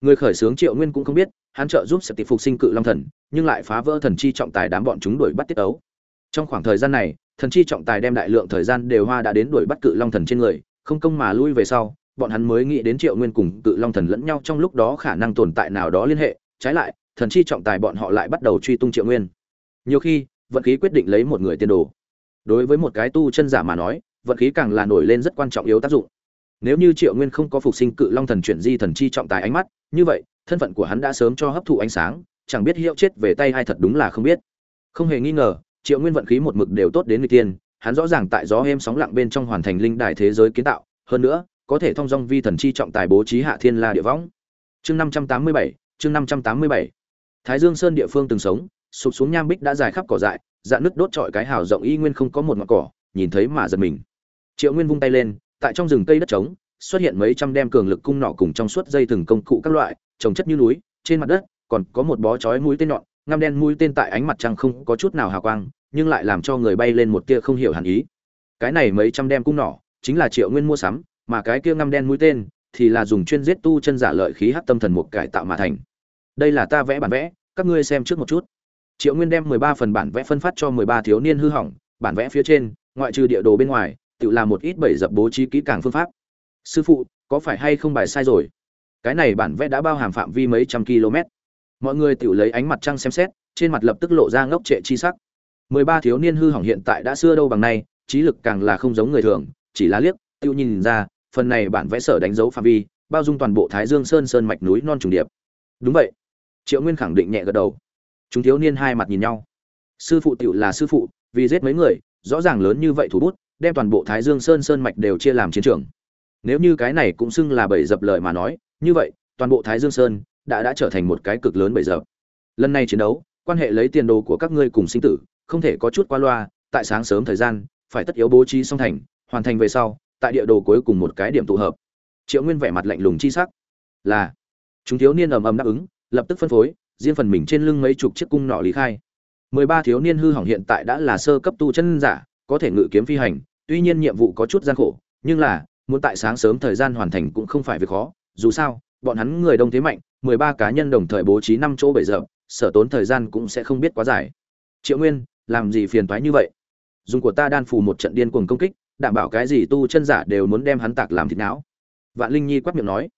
Người khởi xướng triệu nguyên cũng không biết, hắn trợ giúp sẽ tiếp phục sinh cự long thần, nhưng lại phá vỡ thần chi trọng tài đám bọn chúng đuổi bắt tiết ấu trong khoảng thời gian này, thần chi trọng tài đem đại lượng thời gian đều hoa đã đến đuổi bắt cự long thần trên người, không công mà lui về sau, bọn hắn mới nghĩ đến triệu nguyên cùng cự long thần lẫn nhau trong lúc đó khả năng tồn tại nào đó liên hệ, trái lại, thần chi trọng tài bọn họ lại bắt đầu truy tung triệu nguyên. Nhiều khi, vận khí quyết định lấy một người tiên đồ. Đối với một cái tu chân giả mà nói, vận khí càng là nổi lên rất quan trọng yếu tác dụng. Nếu như triệu nguyên không có phục sinh cự long thần chuyển di thần chi trọng tài ánh mắt, như vậy, thân phận của hắn đã sớm cho hấp thụ ánh sáng, chẳng biết hiệu chết về tay hay thật đúng là không biết. Không hề nghi ngờ triệu nguyên vận khí một mực đều tốt đến người tiên, hắn rõ ràng tại gió êm sóng lặng bên trong hoàn thành linh đài thế giới kiến tạo, hơn nữa, có thể thông dong vi thần chi trọng tài bố trí hạ thiên la địa võng. Chương năm trăm tám mươi bảy, chương năm trăm tám mươi bảy. Thái dương sơn địa phương từng sống, sụp xuống nham bích đã dài khắp cỏ dại dạn nứt đốt trọi cái hào rộng y nguyên không có một ngọn cỏ, nhìn thấy mà giật mình. Triệu nguyên vung tay lên, tại trong rừng cây đất trống, xuất hiện mấy trăm đem cường lực cung nọ cùng trong suốt dây thừng công cụ các loại, trồng chất như núi, trên mặt đất còn có một bó chói mũi tên nhọn ngăm đen mũi tên tại ánh mặt trăng không có chút nào hào quang, nhưng lại làm cho người bay lên một tia không hiểu hẳn ý. Cái này mấy trăm đem cung nỏ, chính là triệu nguyên mua sắm, mà cái kia ngăm đen mũi tên thì là dùng chuyên giết tu chân giả lợi khí hắc tâm thần một cải tạo mà thành. Đây là ta vẽ bản vẽ, các ngươi xem trước một chút. Triệu nguyên đem mười ba phần bản vẽ phân phát cho mười ba thiếu niên hư hỏng, bản vẽ phía trên, ngoại trừ địa đồ bên ngoài, tự làm một ít bảy dập bố trí kỹ càng phương pháp. Sư phụ, có phải hay không bài sai rồi? Cái này bản vẽ đã bao hàm phạm vi mấy trăm km mọi người tự lấy ánh mặt trăng xem xét, trên mặt lập tức lộ ra ngốc trệ chi sắc. Mười ba thiếu niên hư hỏng hiện tại đã xưa đâu bằng nay, trí lực càng là không giống người thường, chỉ là liếc tiêu nhìn ra, phần này bản vẽ sở đánh dấu phạm vi, bao dung toàn bộ thái dương sơn sơn mạch núi non trùng điệp. Đúng vậy. Triệu nguyên khẳng định nhẹ gật đầu. Chúng thiếu niên hai mặt nhìn nhau. Sư phụ tựu là sư phụ, vì giết mấy người, rõ ràng lớn như vậy thủ bút, đem toàn bộ thái dương sơn sơn mạch đều chia làm chiến trường. Nếu như cái này cũng xưng là bảy dập lời mà nói, như vậy, toàn bộ thái dương sơn đã đã trở thành một cái cực lớn bây giờ. lần này chiến đấu, quan hệ lấy tiền đồ của các ngươi cùng sinh tử, không thể có chút qua loa, tại sáng sớm thời gian, phải tất yếu bố trí song thành, hoàn thành về sau, tại địa đồ cuối cùng một cái điểm tụ hợp. Triệu nguyên vẻ mặt lạnh lùng chi sắc. Là, chúng thiếu niên ầm ầm đáp ứng, lập tức phân phối, riêng phần mình trên lưng mấy chục chiếc cung nọ lý khai. Mười ba thiếu niên hư hỏng hiện tại đã là sơ cấp tu chân giả, có thể ngự kiếm phi hành, tuy nhiên nhiệm vụ có chút gian khổ, nhưng là, muốn tại sáng sớm thời gian hoàn thành cũng không phải việc khó, dù sao, bọn hắn người đông thế mạnh mười ba cá nhân đồng thời bố trí năm chỗ bảy giờ sở tốn thời gian cũng sẽ không biết quá dài. Triệu nguyên, làm gì phiền toái như vậy? Dùng của ta đan phù một trận điên cuồng công kích, đảm bảo cái gì tu chân giả đều muốn đem hắn tạc làm thịt não. Vạn linh nhi quát miệng nói.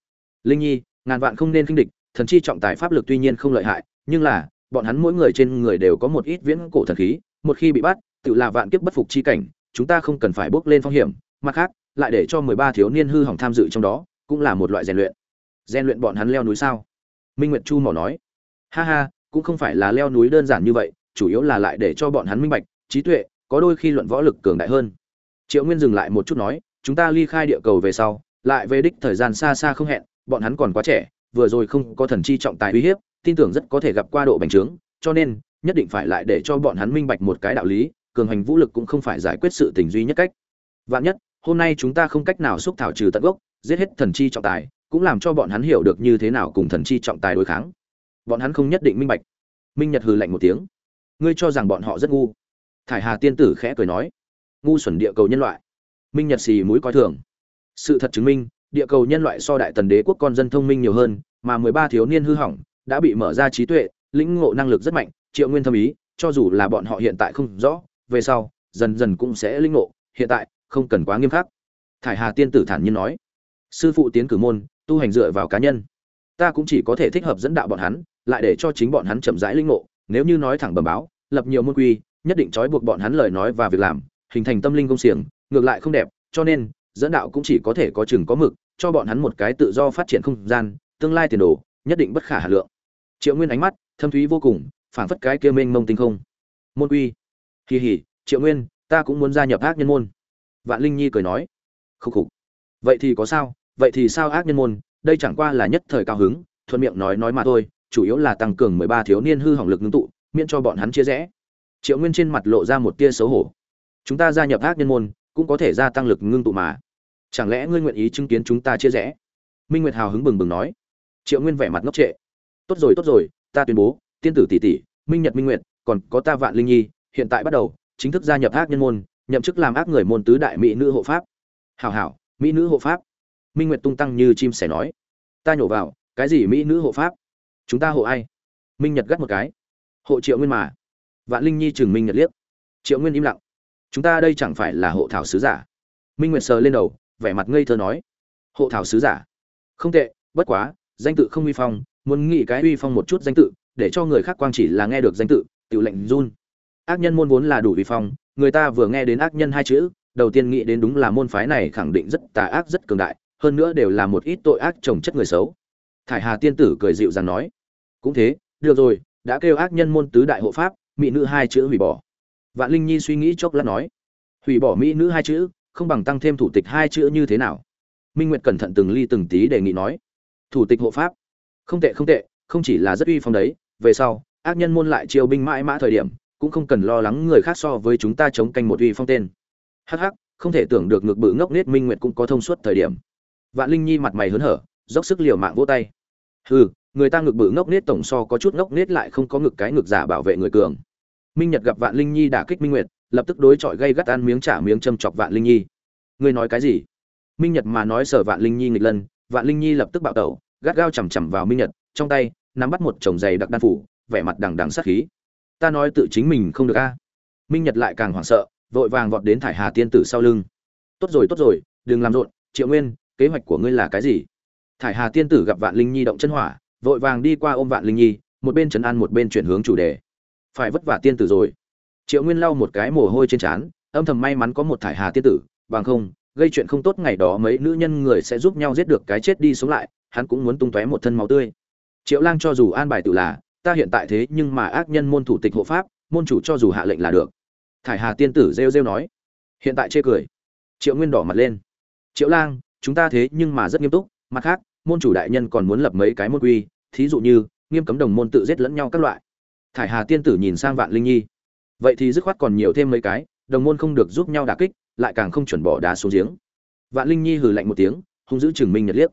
Linh nhi, ngàn vạn không nên kinh địch, thần chi trọng tài pháp lực tuy nhiên không lợi hại, nhưng là, bọn hắn mỗi người trên người đều có một ít viễn cổ thần khí, một khi bị bắt, tự là vạn kiếp bất phục chi cảnh, chúng ta không cần phải bước lên phong hiểm. Mặt khác, lại để cho mười ba thiếu niên hư hỏng tham dự trong đó, cũng là một loại rèn luyện. Rèn luyện bọn hắn leo núi sao? Minh nguyệt chu mỏ nói. Ha ha, cũng không phải là leo núi đơn giản như vậy, chủ yếu là lại để cho bọn hắn minh bạch, trí tuệ, có đôi khi luận võ lực cường đại hơn. Triệu nguyên dừng lại một chút nói, chúng ta ly khai địa cầu về sau, lại về đích thời gian xa xa không hẹn, bọn hắn còn quá trẻ, vừa rồi không có thần chi trọng tài uy hiếp, tin tưởng rất có thể gặp qua độ bành trướng, cho nên, nhất định phải lại để cho bọn hắn minh bạch một cái đạo lý, cường hành vũ lực cũng không phải giải quyết sự tình duy nhất cách. Vạn nhất, hôm nay chúng ta không cách nào xúc thảo trừ tận gốc, giết hết thần chi trọng tài cũng làm cho bọn hắn hiểu được như thế nào cùng thần chi trọng tài đối kháng. Bọn hắn không nhất định minh bạch. Minh nhật hừ lạnh một tiếng. Ngươi cho rằng bọn họ rất ngu. Thải hà tiên tử khẽ cười nói. Ngu xuẩn địa cầu nhân loại. Minh nhật xì mũi coi thường. Sự thật chứng minh, địa cầu nhân loại so đại tần đế quốc con dân thông minh nhiều hơn, mà mười ba thiếu niên hư hỏng, đã bị mở ra trí tuệ, lĩnh ngộ năng lực rất mạnh, triệu nguyên thâm ý, cho dù là bọn họ hiện tại không rõ, về sau, dần dần cũng sẽ lĩnh ngộ, hiện tại, không cần quá nghiêm khắc. Thải hà tiên tử thản nhiên nói. Sư phụ tiến cử môn tu hành dựa vào cá nhân. Ta cũng chỉ có thể thích hợp dẫn đạo bọn hắn, lại để cho chính bọn hắn chậm rãi linh ngộ. Nếu như nói thẳng bẩm báo, lập nhiều môn quy, nhất định trói buộc bọn hắn lời nói và việc làm, hình thành tâm linh công xiềng, ngược lại không đẹp, cho nên, dẫn đạo cũng chỉ có thể có chừng có mực, cho bọn hắn một cái tự do phát triển không gian, tương lai tiền đồ, nhất định bất khả hà lượng. Triệu nguyên ánh mắt thâm thúy vô cùng, phảng phất cái kia mênh mông tinh không. Môn quy. Kỳ hỉ triệu nguyên, ta cũng muốn gia nhập ác nhân môn. Vạn linh nhi cười nói. Khúc khục. Vậy thì có sao? Vậy thì sao ác nhân môn? Đây chẳng qua là nhất thời cao hứng, thuận miệng nói nói mà thôi, chủ yếu là tăng cường mười ba thiếu niên hư hỏng lực ngưng tụ, miễn cho bọn hắn chia rẽ. Triệu nguyên trên mặt lộ ra một tia xấu hổ. Chúng ta gia nhập ác nhân môn, cũng có thể gia tăng lực ngưng tụ mà. Chẳng lẽ ngươi nguyện ý chứng kiến chúng ta chia rẽ? Minh nguyệt hào hứng bừng bừng nói. Triệu nguyên vẻ mặt ngốc trệ. Tốt rồi tốt rồi, ta tuyên bố, tiên tử tỷ tỷ, minh nhật, minh nguyệt, còn có ta vạn linh nhi, hiện tại bắt đầu, chính thức gia nhập ác nhân môn, nhậm chức làm ác người môn tứ đại mỹ nữ hộ pháp. Hảo hảo, mỹ nữ hộ pháp minh nguyệt tung tăng như chim sẻ nói, ta nhổ vào, cái gì mỹ nữ hộ pháp? Chúng ta hộ ai? Minh nhật gắt một cái, hộ triệu nguyên mà. Vạn linh nhi chừng minh nhật liếc, triệu nguyên im lặng, chúng ta đây chẳng phải là hộ thảo sứ giả? Minh nguyệt sờ lên đầu, vẻ mặt ngây thơ nói, hộ thảo sứ giả? Không tệ, bất quá, danh tự không uy phong, muốn nghĩ cái uy phong một chút danh tự, để cho người khác quang chỉ là nghe được danh tự tự lệnh run. Ác nhân môn vốn là đủ uy phong, người ta vừa nghe đến ác nhân hai chữ, đầu tiên nghĩ đến đúng là môn phái này khẳng định rất tà ác, rất cường đại hơn nữa đều là một ít tội ác trồng chất người xấu. Thải hà tiên tử cười dịu dàng nói, cũng thế, được rồi, đã kêu ác nhân môn tứ đại hộ pháp, mỹ nữ hai chữ hủy bỏ. Vạn linh nhi suy nghĩ chốc lát nói, hủy bỏ mỹ nữ hai chữ, không bằng tăng thêm thủ tịch hai chữ như thế nào? Minh nguyệt cẩn thận từng ly từng tí đề nghị nói, thủ tịch hộ pháp? Không tệ không tệ, không chỉ là rất uy phong đấy, về sau, ác nhân môn lại chiêu binh mãi mã thời điểm, cũng không cần lo lắng người khác so với chúng ta chống canh một uy phong tên. Hắc hắc, không thể tưởng được ngược bự ngốc nết minh nguyệt cũng có thông suốt thời điểm vạn linh nhi mặt mày hớn hở dốc sức liều mạng vỗ tay. Hừ người ta ngược bự ngốc nết tổng so có chút ngốc nết lại không có ngực cái ngực giả bảo vệ người cường. Minh nhật gặp vạn linh nhi đả kích minh nguyệt lập tức đối chọi gây gắt ăn miếng trả miếng châm chọc vạn linh nhi. Ngươi nói cái gì? Minh nhật mà nói sở vạn linh nhi nghịch lần, vạn linh nhi lập tức bạo tẩu gắt gao chằm chằm vào minh nhật trong tay nắm bắt một chồng giày đặc đan phủ vẻ mặt đằng đằng sát khí. Ta nói tự chính mình không được a. Minh nhật lại càng hoảng sợ vội vàng vọt đến thải hà tiên tử sau lưng. Tốt rồi tốt rồi đừng làm rộn triệu nguyên kế hoạch của ngươi là cái gì? Thải hà tiên tử gặp vạn linh nhi động chân hỏa, vội vàng đi qua ôm vạn linh nhi, một bên trấn an một bên chuyển hướng chủ đề. Phải vất vả tiên tử rồi. Triệu nguyên lau một cái mồ hôi trên trán, âm thầm may mắn có một thải hà tiên tử, bằng không, gây chuyện không tốt ngày đó mấy nữ nhân người sẽ giúp nhau giết được cái chết đi sống lại, hắn cũng muốn tung tóe một thân máu tươi. Triệu lang cho dù an bài tự là, ta hiện tại thế nhưng mà ác nhân môn thủ tịch hộ pháp, môn chủ cho dù hạ lệnh là được. Thải hà tiên tử rêu rêu nói. Hiện tại chê cười. Triệu nguyên đỏ mặt lên. Triệu lang chúng ta thế nhưng mà rất nghiêm túc, mặt khác, môn chủ đại nhân còn muốn lập mấy cái môn quy, thí dụ như, nghiêm cấm đồng môn tự giết lẫn nhau các loại. Thải hà tiên tử nhìn sang vạn linh nhi. Vậy thì dứt khoát còn nhiều thêm mấy cái, đồng môn không được giúp nhau đả kích, lại càng không chuẩn bỏ đá xuống giếng. Vạn linh nhi hừ lạnh một tiếng, hung giữ chừng minh nhật liếc.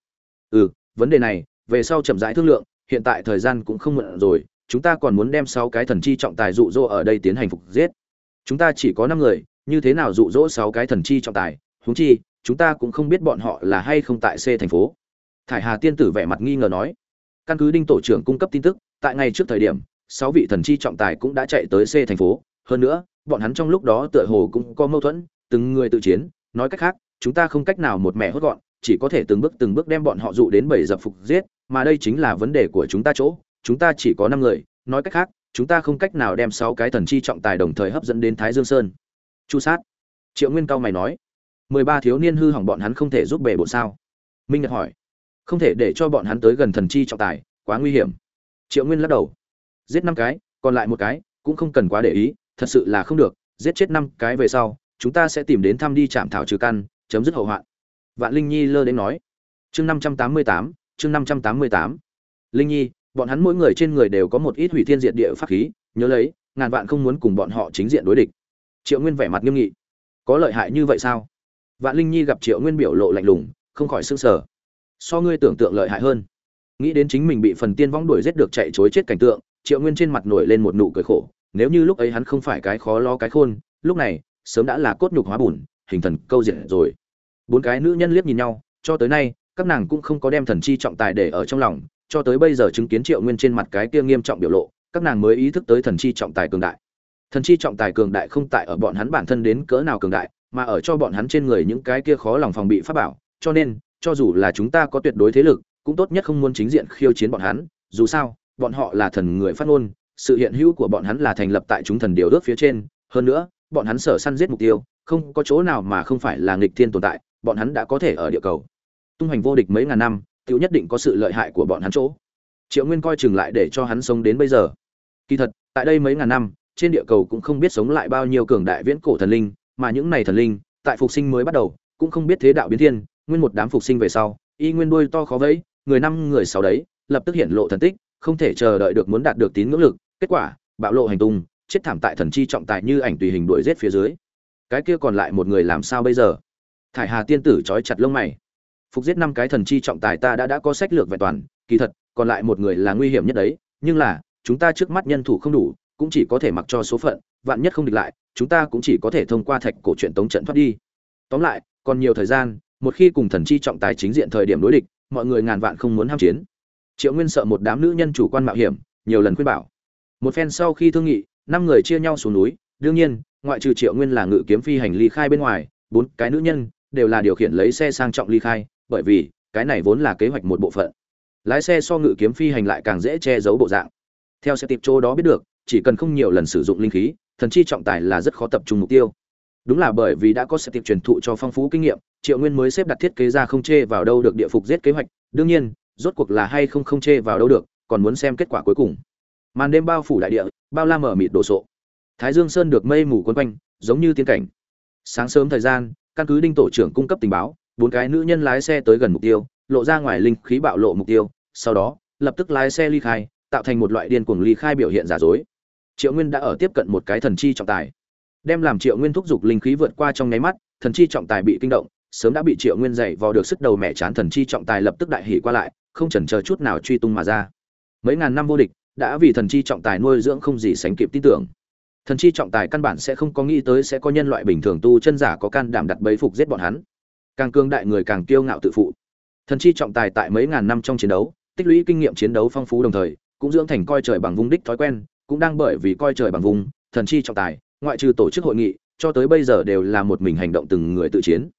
Ừ vấn đề này, về sau chậm rãi thương lượng, hiện tại thời gian cũng không muộn rồi, chúng ta còn muốn đem sáu cái thần chi trọng tài dụ dỗ ở đây tiến hành phục giết. Chúng ta chỉ có năm người, như thế nào dụ dỗ sáu cái thần chi trọng tài? Huống chi chúng ta cũng không biết bọn họ là hay không tại c thành phố. Thải hà tiên tử vẻ mặt nghi ngờ nói. Căn cứ đinh tổ trưởng cung cấp tin tức, tại ngày trước thời điểm, sáu vị thần chi trọng tài cũng đã chạy tới c thành phố. Hơn nữa, bọn hắn trong lúc đó tựa hồ cũng có mâu thuẫn, từng người tự chiến. Nói cách khác, chúng ta không cách nào một mẹ hốt gọn, chỉ có thể từng bước từng bước đem bọn họ dụ đến bảy dập phục giết, mà đây chính là vấn đề của chúng ta chỗ. Chúng ta chỉ có năm người, nói cách khác, chúng ta không cách nào đem sáu cái thần chi trọng tài đồng thời hấp dẫn đến thái dương sơn. Chu sát. Triệu nguyên cao mày nói mười ba thiếu niên hư hỏng bọn hắn không thể giúp bể bộ sao? Minh nhật hỏi. Không thể để cho bọn hắn tới gần thần chi trọng tài, quá nguy hiểm. Triệu nguyên lắc đầu. Giết năm cái, còn lại một cái, cũng không cần quá để ý, thật sự là không được, giết chết năm cái về sau, chúng ta sẽ tìm đến thăm đi chạm thảo trừ căn, chấm dứt hậu hoạn. Vạn linh nhi lơ đến nói. Chương năm trăm tám mươi tám, chương năm trăm tám mươi tám. Linh nhi, bọn hắn mỗi người trên người đều có một ít hủy thiên diệt địa pháp khí, nhớ lấy, ngàn vạn không muốn cùng bọn họ chính diện đối địch. Triệu nguyên vẻ mặt nghiêm nghị. Có lợi hại như vậy sao? Vạn linh nhi gặp triệu nguyên biểu lộ lạnh lùng, không khỏi s ư n g sở so ngươi tưởng tượng lợi hại hơn. Nghĩ đến chính mình bị phần tiên vong đuổi giết được chạy chối chết cảnh tượng, triệu nguyên trên mặt nổi lên một nụ cười khổ. Nếu như lúc ấy hắn không phải cái khó lo cái khôn, lúc này, sớm đã là cốt nhục hóa bùn, hình thần câu diện rồi. Bốn cái nữ nhân liếc nhìn nhau, cho tới nay, các nàng cũng không có đem thần chi trọng tài để ở trong lòng, cho tới bây giờ chứng kiến triệu nguyên trên mặt cái kia nghiêm trọng biểu lộ, các nàng mới ý thức tới thần chi trọng tài cường đại. Thần chi trọng tài cường đại không tại ở bọn hắn bản thân đến cỡ nào cường đại mà ở cho bọn hắn trên người những cái kia khó lòng phòng bị pháp bảo, cho nên, cho dù là chúng ta có tuyệt đối thế lực, cũng tốt nhất không muốn chính diện khiêu chiến bọn hắn, dù sao, bọn họ là thần người phát ngôn, sự hiện hữu của bọn hắn là thành lập tại chúng thần điều ước phía trên, hơn nữa, bọn hắn sở săn giết mục tiêu, không có chỗ nào mà không phải là nghịch thiên tồn tại, bọn hắn đã có thể ở địa cầu. Tung hành vô địch mấy ngàn năm, tiểu nhất định có sự lợi hại của bọn hắn chỗ. Triệu nguyên coi chừng lại để cho hắn sống đến bây giờ. Kỳ thật, tại đây mấy ngàn năm, trên địa cầu cũng không biết sống lại bao nhiêu cường đại viễn cổ thần linh mà những này thần linh, tại phục sinh mới bắt đầu, cũng không biết thế đạo biến thiên, nguyên một đám phục sinh về sau, y nguyên đuôi to khó vẫy, người năm, người sáu đấy, lập tức hiện lộ thần tích, không thể chờ đợi được muốn đạt được tín ngưỡng lực, kết quả, bạo lộ hành tung, chết thảm tại thần chi trọng tài như ảnh tùy hình đuổi giết phía dưới. Cái kia còn lại một người làm sao bây giờ? Thải hà tiên tử trói chặt lông mày. Phục giết năm cái thần chi trọng tài ta đã đã có sách lược vẹn toàn, kỳ thật, còn lại một người là nguy hiểm nhất đấy, nhưng là, chúng ta trước mắt nhân thủ không đủ, cũng chỉ có thể mặc cho số phận, vạn nhất không địch lại chúng ta cũng chỉ có thể thông qua thạch cổ truyện tống trận thoát đi. Tóm lại, còn nhiều thời gian, một khi cùng thần chi trọng tài chính diện thời điểm đối địch, mọi người ngàn vạn không muốn ham chiến. Triệu nguyên sợ một đám nữ nhân chủ quan mạo hiểm, nhiều lần khuyên bảo. Một phen sau khi thương nghị, năm người chia nhau xuống núi. Đương nhiên, ngoại trừ triệu nguyên là ngự kiếm phi hành ly khai bên ngoài, bốn cái nữ nhân đều là điều khiển lấy xe sang trọng ly khai, bởi vì cái này vốn là kế hoạch một bộ phận. Lái xe so ngự kiếm phi hành lại càng dễ che giấu bộ dạng. Theo xe tiệp trô đó biết được, chỉ cần không nhiều lần sử dụng linh khí thần chi trọng tài là rất khó tập trung mục tiêu. Đúng là bởi vì đã có sự tiệp truyền thụ cho phong phú kinh nghiệm, triệu nguyên mới xếp đặt thiết kế ra không chê vào đâu được địa phục giết kế hoạch. Đương nhiên, rốt cuộc là hay không không chê vào đâu được, còn muốn xem kết quả cuối cùng. Màn đêm bao phủ đại địa, bao la mở mịt đồ sộ. Thái dương sơn được mây mù quấn quanh, giống như tiên cảnh. Sáng sớm thời gian, căn cứ đinh tổ trưởng cung cấp tình báo, bốn cái nữ nhân lái xe tới gần mục tiêu, lộ ra ngoài linh khí bạo lộ mục tiêu, sau đó, lập tức lái xe ly khai, tạo thành một loại điên cuồng ly khai biểu hiện giả dối triệu nguyên đã ở tiếp cận một cái thần chi trọng tài. Đem làm triệu nguyên thúc giục linh khí vượt qua trong nháy mắt, thần chi trọng tài bị kinh động, sớm đã bị triệu nguyên dạy vào được sức đầu mẹ chán thần chi trọng tài lập tức đại hỉ qua lại, không chần chờ chút nào truy tung mà ra. Mấy ngàn năm vô địch, đã vì thần chi trọng tài nuôi dưỡng không gì sánh kịp tin tưởng. Thần chi trọng tài căn bản sẽ không có nghĩ tới sẽ có nhân loại bình thường tu chân giả có can đảm đặt bẫy phục giết bọn hắn. Càng cương đại người càng kiêu ngạo tự phụ. Thần chi trọng tài tại mấy ngàn năm trong chiến đấu, tích lũy kinh nghiệm chiến đấu phong phú đồng thời, cũng dưỡng thành coi trời bằng vung đích thói quen cũng đang bởi vì coi trời bằng vùng, thần chi trọng tài, ngoại trừ tổ chức hội nghị, cho tới bây giờ đều là một mình hành động từng người tự chiến.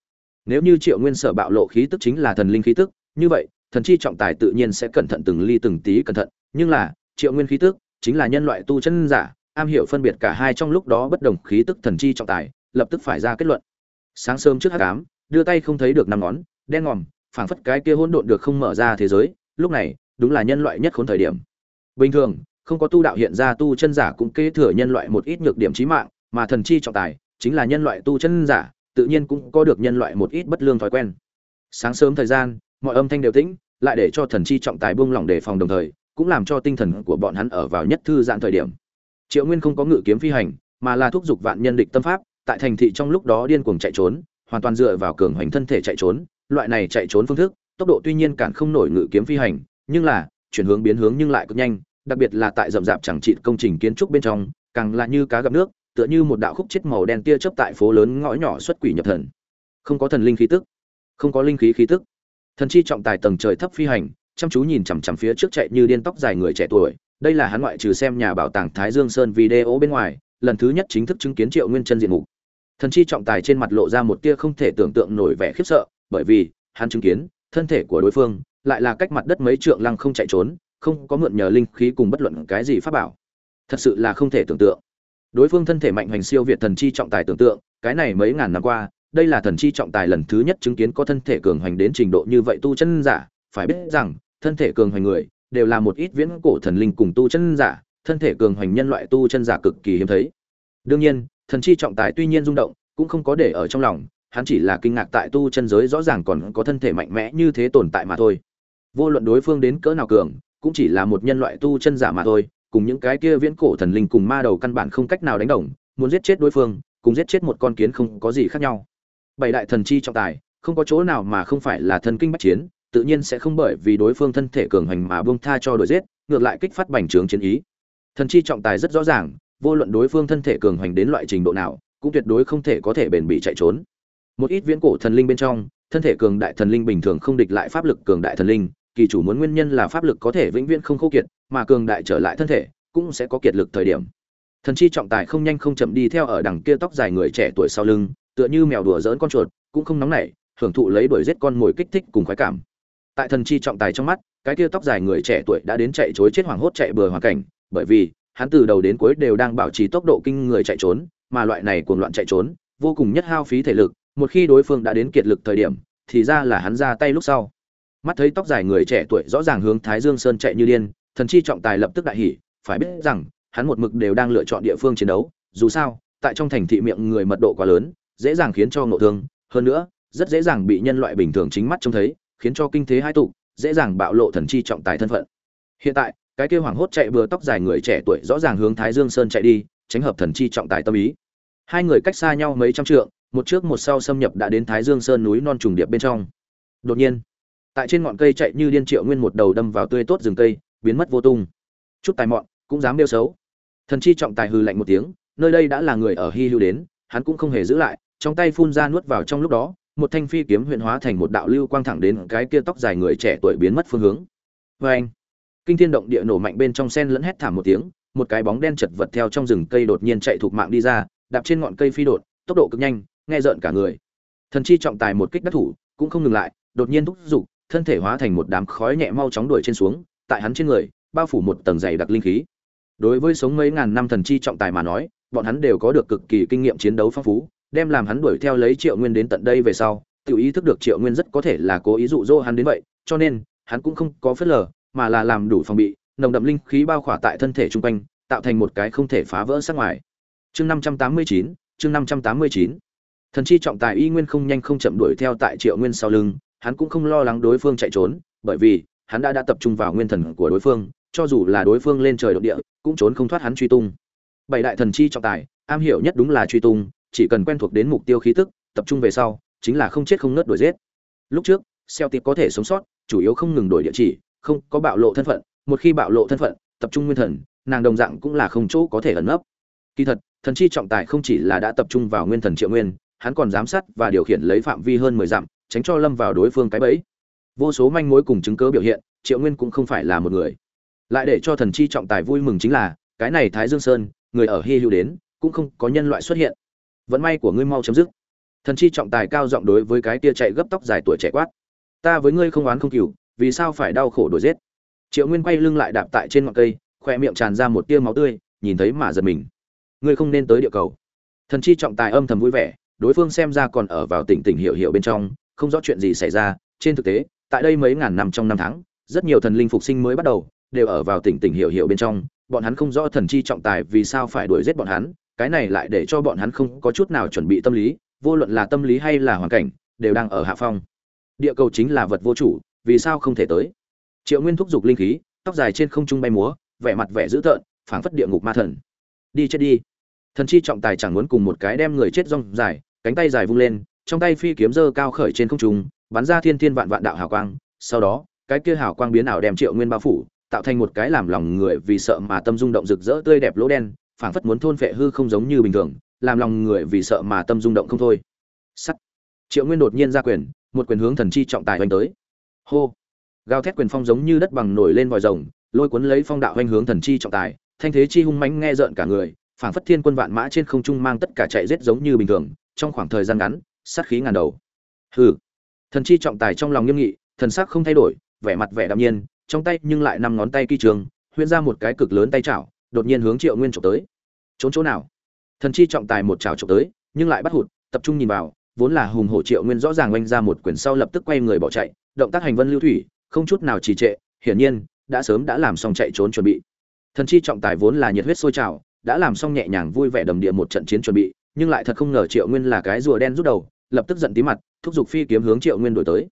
Nếu như triệu nguyên sở bạo lộ khí tức chính là thần linh khí tức, như vậy, thần chi trọng tài tự nhiên sẽ cẩn thận từng ly từng tí cẩn thận, nhưng là, triệu nguyên khí tức, chính là nhân loại tu chân giả, am hiểu phân biệt cả hai trong lúc đó bất đồng khí tức thần chi trọng tài, lập tức phải ra kết luận. Sáng sớm trước hắc ám, đưa tay không thấy được năm ngón, đen ngòm, phảng phất cái kia hỗn độn được không mở ra thế giới, lúc này, đúng là nhân loại nhất khốn thời điểm. Bình thường không có tu đạo hiện ra tu chân giả cũng kế thừa nhân loại một ít nhược điểm chí mạng, mà thần chi trọng tài chính là nhân loại tu chân giả, tự nhiên cũng có được nhân loại một ít bất lương thói quen. Sáng sớm thời gian, mọi âm thanh đều tĩnh, lại để cho thần chi trọng tài buông lỏng đề phòng đồng thời, cũng làm cho tinh thần của bọn hắn ở vào nhất thư giãn thời điểm. Triệu nguyên không có ngự kiếm phi hành, mà là thúc giục vạn nhân địch tâm pháp, tại thành thị trong lúc đó điên cuồng chạy trốn, hoàn toàn dựa vào cường hoành thân thể chạy trốn, loại này chạy trốn phương thức, tốc độ tuy nhiên cản không nổi ngự kiếm phi hành, nhưng là chuyển hướng biến hướng nhưng lại cực nhanh đặc biệt là tại rậm rạp chẳng trị công trình kiến trúc bên trong, càng là như cá gặp nước, tựa như một đạo khúc chết màu đen tia chớp tại phố lớn ngõ nhỏ xuất quỷ nhập thần. Không có thần linh khí tức, không có linh khí khí tức. Thần chi trọng tài tầng trời thấp phi hành, chăm chú nhìn chằm chằm phía trước chạy như điên tóc dài người trẻ tuổi. Đây là hắn ngoại trừ xem nhà bảo tàng thái dương sơn video bên ngoài, lần thứ nhất chính thức chứng kiến triệu nguyên chân diện mục. Thần chi trọng tài trên mặt lộ ra một tia không thể tưởng tượng nổi vẻ khiếp sợ, bởi vì, hắn chứng kiến, thân thể của đối phương, lại là cách mặt đất mấy trượng lăng không chạy trốn không có mượn nhờ linh khí cùng bất luận cái gì pháp bảo. Thật sự là không thể tưởng tượng. Đối phương thân thể mạnh hành siêu việt thần chi trọng tài tưởng tượng, cái này mấy ngàn năm qua, đây là thần chi trọng tài lần thứ nhất chứng kiến có thân thể cường hành đến trình độ như vậy tu chân giả. Phải biết rằng, thân thể cường hành người, đều là một ít viễn cổ thần linh cùng tu chân giả, thân thể cường hành nhân loại tu chân giả cực kỳ hiếm thấy. Đương nhiên, thần chi trọng tài tuy nhiên rung động, cũng không có để ở trong lòng, hắn chỉ là kinh ngạc tại tu chân giới rõ ràng còn có thân thể mạnh mẽ như thế tồn tại mà thôi. Vô luận đối phương đến cỡ nào cường cũng chỉ là một nhân loại tu chân giả mà thôi, cùng những cái kia viễn cổ thần linh cùng ma đầu căn bản không cách nào đánh đồng, muốn giết chết đối phương, cùng giết chết một con kiến không có gì khác nhau. Bảy đại thần chi trọng tài, không có chỗ nào mà không phải là thần kinh bách chiến, tự nhiên sẽ không bởi vì đối phương thân thể cường hành mà buông tha cho đội giết, ngược lại kích phát bành trướng chiến ý. Thần chi trọng tài rất rõ ràng, vô luận đối phương thân thể cường hành đến loại trình độ nào, cũng tuyệt đối không thể có thể bền bỉ chạy trốn. Một ít viễn cổ thần linh bên trong, thân thể cường đại thần linh bình thường không địch lại pháp lực cường đại thần linh kỳ chủ muốn nguyên nhân là pháp lực có thể vĩnh viễn không khô kiệt, mà cường đại trở lại thân thể cũng sẽ có kiệt lực thời điểm. Thần chi trọng tài không nhanh không chậm đi theo ở đằng kia tóc dài người trẻ tuổi sau lưng, tựa như mèo đùa dỡn con chuột, cũng không nóng nảy, hưởng thụ lấy đuổi giết con mồi kích thích cùng khoái cảm. Tại thần chi trọng tài trong mắt, cái kia tóc dài người trẻ tuổi đã đến chạy trối chết hoảng hốt chạy bừa hoàn cảnh, bởi vì, hắn từ đầu đến cuối đều đang bảo trì tốc độ kinh người chạy trốn, mà loại này cuồng loạn chạy trốn, vô cùng nhất hao phí thể lực, một khi đối phương đã đến kiệt lực thời điểm, thì ra là hắn ra tay lúc sau mắt thấy tóc dài người trẻ tuổi rõ ràng hướng thái dương sơn chạy như điên, thần chi trọng tài lập tức đại hỉ, phải biết rằng, hắn một mực đều đang lựa chọn địa phương chiến đấu, dù sao, tại trong thành thị miệng người mật độ quá lớn, dễ dàng khiến cho ngộ thương, hơn nữa, rất dễ dàng bị nhân loại bình thường chính mắt trông thấy, khiến cho kinh thế hai tụ, dễ dàng bạo lộ thần chi trọng tài thân phận. Hiện tại, cái kêu hoảng hốt chạy vừa tóc dài người trẻ tuổi rõ ràng hướng thái dương sơn chạy đi, tránh hợp thần chi trọng tài tâm ý. Hai người cách xa nhau mấy trăm trượng, một trước một sau xâm nhập đã đến thái dương sơn núi non trùng điệp bên trong. Đột nhiên tại trên ngọn cây chạy như điên triệu nguyên một đầu đâm vào tươi tốt rừng cây, biến mất vô tung. Chút tài mọn, cũng dám đeo xấu. Thần chi trọng tài hư lạnh một tiếng, nơi đây đã là người ở hy lưu đến, hắn cũng không hề giữ lại, trong tay phun ra nuốt vào trong lúc đó, một thanh phi kiếm huyện hóa thành một đạo lưu quang thẳng đến cái kia tóc dài người trẻ tuổi biến mất phương hướng. Vê anh, kinh thiên động địa nổ mạnh bên trong sen lẫn hét thảm một tiếng, một cái bóng đen chật vật theo trong rừng cây đột nhiên chạy thục mạng đi ra, đạp trên ngọn cây phi đột, tốc độ cực nhanh, nghe rợn cả người. Thần chi trọng tài một kích đắc thủ, cũng không ngừng lại, đột nhiên thúc giục thân thể hóa thành một đám khói nhẹ mau chóng đuổi trên xuống, tại hắn trên người, bao phủ một tầng dày đặc linh khí. Đối với sống mấy ngàn năm thần chi trọng tài mà nói, bọn hắn đều có được cực kỳ kinh nghiệm chiến đấu phong phú, đem làm hắn đuổi theo lấy triệu nguyên đến tận đây về sau, tự ý thức được triệu nguyên rất có thể là cố ý dụ dỗ hắn đến vậy, cho nên, hắn cũng không có phớt lờ, mà là làm đủ phòng bị, nồng đậm linh khí bao khỏa tại thân thể chung quanh, tạo thành một cái không thể phá vỡ sát ngoài. Chương năm trăm tám mươi chín, chương năm trăm tám mươi chín. Thần chi trọng tài y nguyên không nhanh không chậm đuổi theo tại triệu nguyên sau lưng hắn cũng không lo lắng đối phương chạy trốn, bởi vì hắn đã đã tập trung vào nguyên thần của đối phương, cho dù là đối phương lên trời động địa, cũng trốn không thoát hắn truy tung. Bảy đại thần chi trọng tài, am hiểu nhất đúng là truy tung, chỉ cần quen thuộc đến mục tiêu khí tức, tập trung về sau, chính là không chết không nứt đuổi giết. Lúc trước, xeo tiệp có thể sống sót, chủ yếu không ngừng đổi địa chỉ, không có bạo lộ thân phận, một khi bạo lộ thân phận, tập trung nguyên thần, nàng đồng dạng cũng là không chỗ có thể ẩn nấp. Kỳ thật, thần chi trọng tài không chỉ là đã tập trung vào nguyên thần triệu nguyên, hắn còn giám sát và điều khiển lấy phạm vi hơn mười dặm tránh cho lâm vào đối phương cái bẫy. Vô số manh mối cùng chứng cớ biểu hiện, triệu nguyên cũng không phải là một người. Lại để cho thần chi trọng tài vui mừng chính là, cái này thái dương sơn, người ở hy hữu đến, cũng không có nhân loại xuất hiện. Vận may của ngươi mau chấm dứt. Thần chi trọng tài cao giọng đối với cái tia chạy gấp tóc dài tuổi trẻ quát. Ta với ngươi không oán không cừu, vì sao phải đau khổ đuổi giết? Triệu nguyên quay lưng lại đạp tại trên ngọn cây khoe miệng tràn ra một tia máu tươi, nhìn thấy mà giật mình. Ngươi không nên tới địa cầu. Thần chi trọng tài âm thầm vui vẻ, đối phương xem ra còn ở vào tỉnh tỉnh hiểu hiểu bên trong không rõ chuyện gì xảy ra. Trên thực tế, tại đây mấy ngàn năm trong năm tháng, rất nhiều thần linh phục sinh mới bắt đầu, đều ở vào tỉnh tỉnh hiểu hiểu bên trong. Bọn hắn không rõ thần chi trọng tài vì sao phải đuổi giết bọn hắn, cái này lại để cho bọn hắn không có chút nào chuẩn bị tâm lý, vô luận là tâm lý hay là hoàn cảnh, đều đang ở hạ phong. Địa cầu chính là vật vô chủ, vì sao không thể tới? Triệu nguyên thúc giục linh khí, tóc dài trên không trung bay múa, vẻ mặt vẻ dữ tợn, phảng phất địa ngục ma thần. Đi chết đi. Thần chi trọng tài chẳng muốn cùng một cái đem người chết rong dài, cánh tay dài vung lên trong tay phi kiếm dơ cao khởi trên không trung, bắn ra thiên thiên vạn vạn đạo hào quang. Sau đó, cái kia hào quang biến ảo đem triệu nguyên bao phủ, tạo thành một cái làm lòng người vì sợ mà tâm rung động rực rỡ tươi đẹp lỗ đen, phảng phất muốn thôn phệ hư không giống như bình thường, làm lòng người vì sợ mà tâm rung động không thôi. Sắt. Triệu nguyên đột nhiên ra quyền, một quyền hướng thần chi trọng tài hoành tới. Hô. Gào thét quyền phong giống như đất bằng nổi lên vòi rồng, lôi cuốn lấy phong đạo hoành hướng thần chi trọng tài, thanh thế chi hung mãnh nghe rợn cả người, phảng phất thiên quân vạn mã trên không trung mang tất cả chạy giết giống như bình thường, trong khoảng thời gian ngắn sát khí ngàn đầu. Hừ. Thần chi trọng tài trong lòng nghiêm nghị, thần sắc không thay đổi, vẻ mặt vẻ đạm nhiên, trong tay nhưng lại năm ngón tay kỳ trường, huyễn ra một cái cực lớn tay chảo, đột nhiên hướng triệu nguyên chụp tới. Trốn chỗ nào? Thần chi trọng tài một chảo chụp tới, nhưng lại bắt hụt, tập trung nhìn vào, vốn là hùng hổ triệu nguyên rõ ràng oanh ra một quyền sau lập tức quay người bỏ chạy, động tác hành vân lưu thủy, không chút nào trì trệ, hiển nhiên, đã sớm đã làm xong chạy trốn chuẩn bị. Thần chi trọng tài vốn là nhiệt huyết sôi trào, đã làm xong nhẹ nhàng vui vẻ đầm địa một trận chiến chuẩn bị, nhưng lại thật không ngờ triệu nguyên là cái rùa đen rút đầu lập tức giận tí mặt, thúc giục phi kiếm hướng triệu nguyên đổi tới.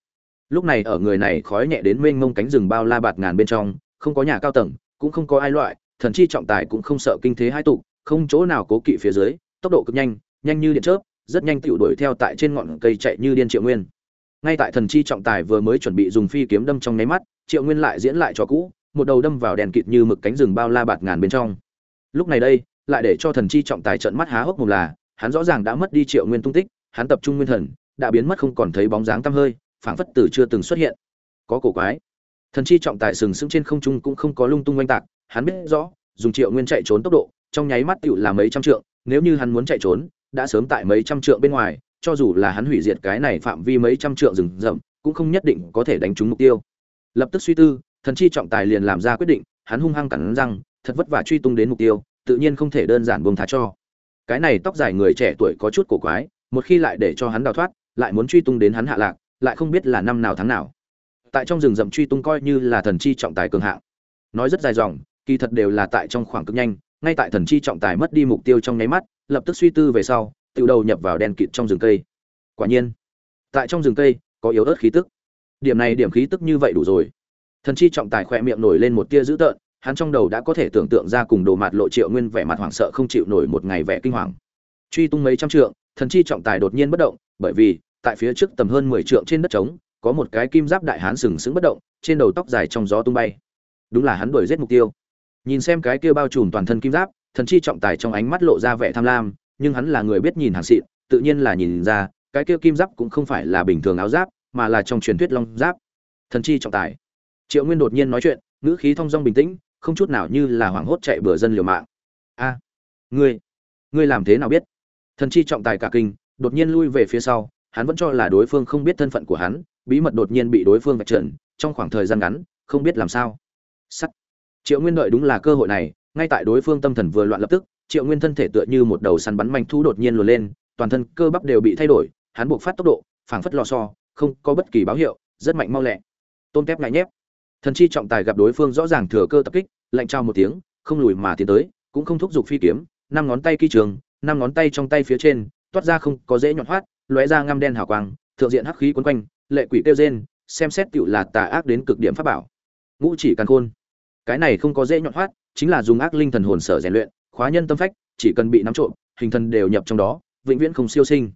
Lúc này ở người này khói nhẹ đến mênh mông cánh rừng bao la bạt ngàn bên trong, không có nhà cao tầng, cũng không có ai loại, thần chi trọng tài cũng không sợ kinh thế hai tụ, không chỗ nào cố kỵ phía dưới, tốc độ cực nhanh nhanh như điện chớp, rất nhanh tựu đuổi theo tại trên ngọn cây chạy như điên triệu nguyên. Ngay tại thần chi trọng tài vừa mới chuẩn bị dùng phi kiếm đâm trong nháy mắt, triệu nguyên lại diễn lại cho cũ, một đầu đâm vào đèn kịt như mực cánh rừng bao la bạt ngàn bên trong. Lúc này đây, lại để cho thần chi trọng tài trợn mắt há hốc mồm là, hắn rõ ràng đã mất đi triệu nguyên tung tích hắn tập trung nguyên thần, đã biến mất không còn thấy bóng dáng tăm hơi, phảng phất từ chưa từng xuất hiện. Có cổ quái. Thần chi trọng tài sừng sững trên không trung cũng không có lung tung oanh tạc, hắn biết rõ, dùng triệu nguyên chạy trốn tốc độ, trong nháy mắt tiểu là mấy trăm trượng, nếu như hắn muốn chạy trốn, đã sớm tại mấy trăm trượng bên ngoài, cho dù là hắn hủy diệt cái này phạm vi mấy trăm trượng rừng rậm, cũng không nhất định có thể đánh trúng mục tiêu. Lập tức suy tư, thần chi trọng tài liền làm ra quyết định, hắn hung hăng cắn răng, thật vất vả truy tung đến mục tiêu, tự nhiên không thể đơn giản buông tha cho. Cái này tóc dài người trẻ tuổi có chút cổ quái một khi lại để cho hắn đào thoát, lại muốn truy tung đến hắn hạ lạc, lại không biết là năm nào tháng nào. Tại trong rừng rậm truy tung coi như là thần chi trọng tài cường hạng. Nói rất dài dòng, kỳ thật đều là tại trong khoảng cực nhanh, ngay tại thần chi trọng tài mất đi mục tiêu trong nháy mắt, lập tức suy tư về sau, tự đầu nhập vào đèn kịt trong rừng cây. Quả nhiên, tại trong rừng cây, có yếu ớt khí tức. Điểm này điểm khí tức như vậy đủ rồi. Thần chi trọng tài khỏe miệng nổi lên một tia dữ tợn, hắn trong đầu đã có thể tưởng tượng ra cùng đồ mặt lộ triệu nguyên vẻ mặt hoảng sợ không chịu nổi một ngày vẻ kinh hoàng. Truy tung mấy trăm trượng thần chi trọng tài đột nhiên bất động, bởi vì, tại phía trước tầm hơn mười trượng trên đất trống, có một cái kim giáp đại hán sừng sững bất động, trên đầu tóc dài trong gió tung bay. Đúng là hắn đuổi giết mục tiêu. Nhìn xem cái kia bao trùm toàn thân kim giáp, thần chi trọng tài trong ánh mắt lộ ra vẻ tham lam, nhưng hắn là người biết nhìn hàng xịn, tự nhiên là nhìn ra, cái kia kim giáp cũng không phải là bình thường áo giáp, mà là trong truyền thuyết long giáp. Thần chi trọng tài. Triệu nguyên đột nhiên nói chuyện, ngữ khí thong dong bình tĩnh, không chút nào như là hoảng hốt chạy bừa dân liều mạng. A, ngươi ngươi làm thế nào biết? Thần chi trọng tài cả kinh, đột nhiên lui về phía sau, hắn vẫn cho là đối phương không biết thân phận của hắn, bí mật đột nhiên bị đối phương vạch trần, trong khoảng thời gian ngắn, không biết làm sao. Sắt. Triệu nguyên đợi đúng là cơ hội này, ngay tại đối phương tâm thần vừa loạn lập tức, triệu nguyên thân thể tựa như một đầu săn bắn manh thu đột nhiên luồn lên, toàn thân cơ bắp đều bị thay đổi, hắn buộc phát tốc độ, phảng phất lò so không có bất kỳ báo hiệu, rất mạnh mau lẹ. Tôn kép ngại nhép. Thần chi trọng tài gặp đối phương rõ ràng thừa cơ tập kích, lạnh trao một tiếng, không lùi mà tiến tới, cũng không thúc giục phi kiếm, năm ngón tay kỳ trường năm ngón tay trong tay phía trên toát ra không có dễ nhọn hoắt, lóe ra ngăm đen hào quang thượng diện hắc khí quấn quanh lệ quỷ kêu rên xem xét tựu là tà ác đến cực điểm pháp bảo. Ngũ chỉ càn khôn. Cái này không có dễ nhọn hoắt, chính là dùng ác linh thần hồn sở rèn luyện khóa nhân tâm phách chỉ cần bị nắm trộm hình thần đều nhập trong đó vĩnh viễn không siêu sinh.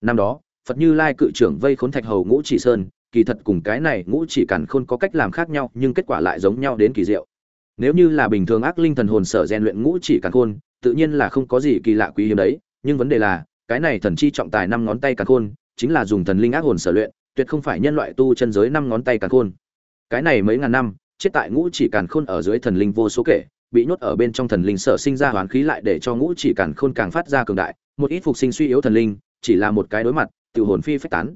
Năm đó phật như lai cự trưởng vây khốn thạch hầu ngũ chỉ sơn kỳ thật cùng cái này ngũ chỉ càn khôn có cách làm khác nhau nhưng kết quả lại giống nhau đến kỳ diệu. Nếu như là bình thường ác linh thần hồn sở rèn luyện ngũ chỉ càn khôn tự nhiên là không có gì kỳ lạ quý hiếm đấy, nhưng vấn đề là, cái này thần chi trọng tài năm ngón tay càn khôn, chính là dùng thần linh ác hồn sở luyện, tuyệt không phải nhân loại tu chân giới năm ngón tay càn khôn. Cái này mấy ngàn năm, chết tại ngũ chỉ càn khôn ở dưới thần linh vô số kể, bị nhốt ở bên trong thần linh sở sinh ra hoán khí lại để cho ngũ chỉ càn khôn càng phát ra cường đại, một ít phục sinh suy yếu thần linh, chỉ là một cái đối mặt tự hồn phi phách tán.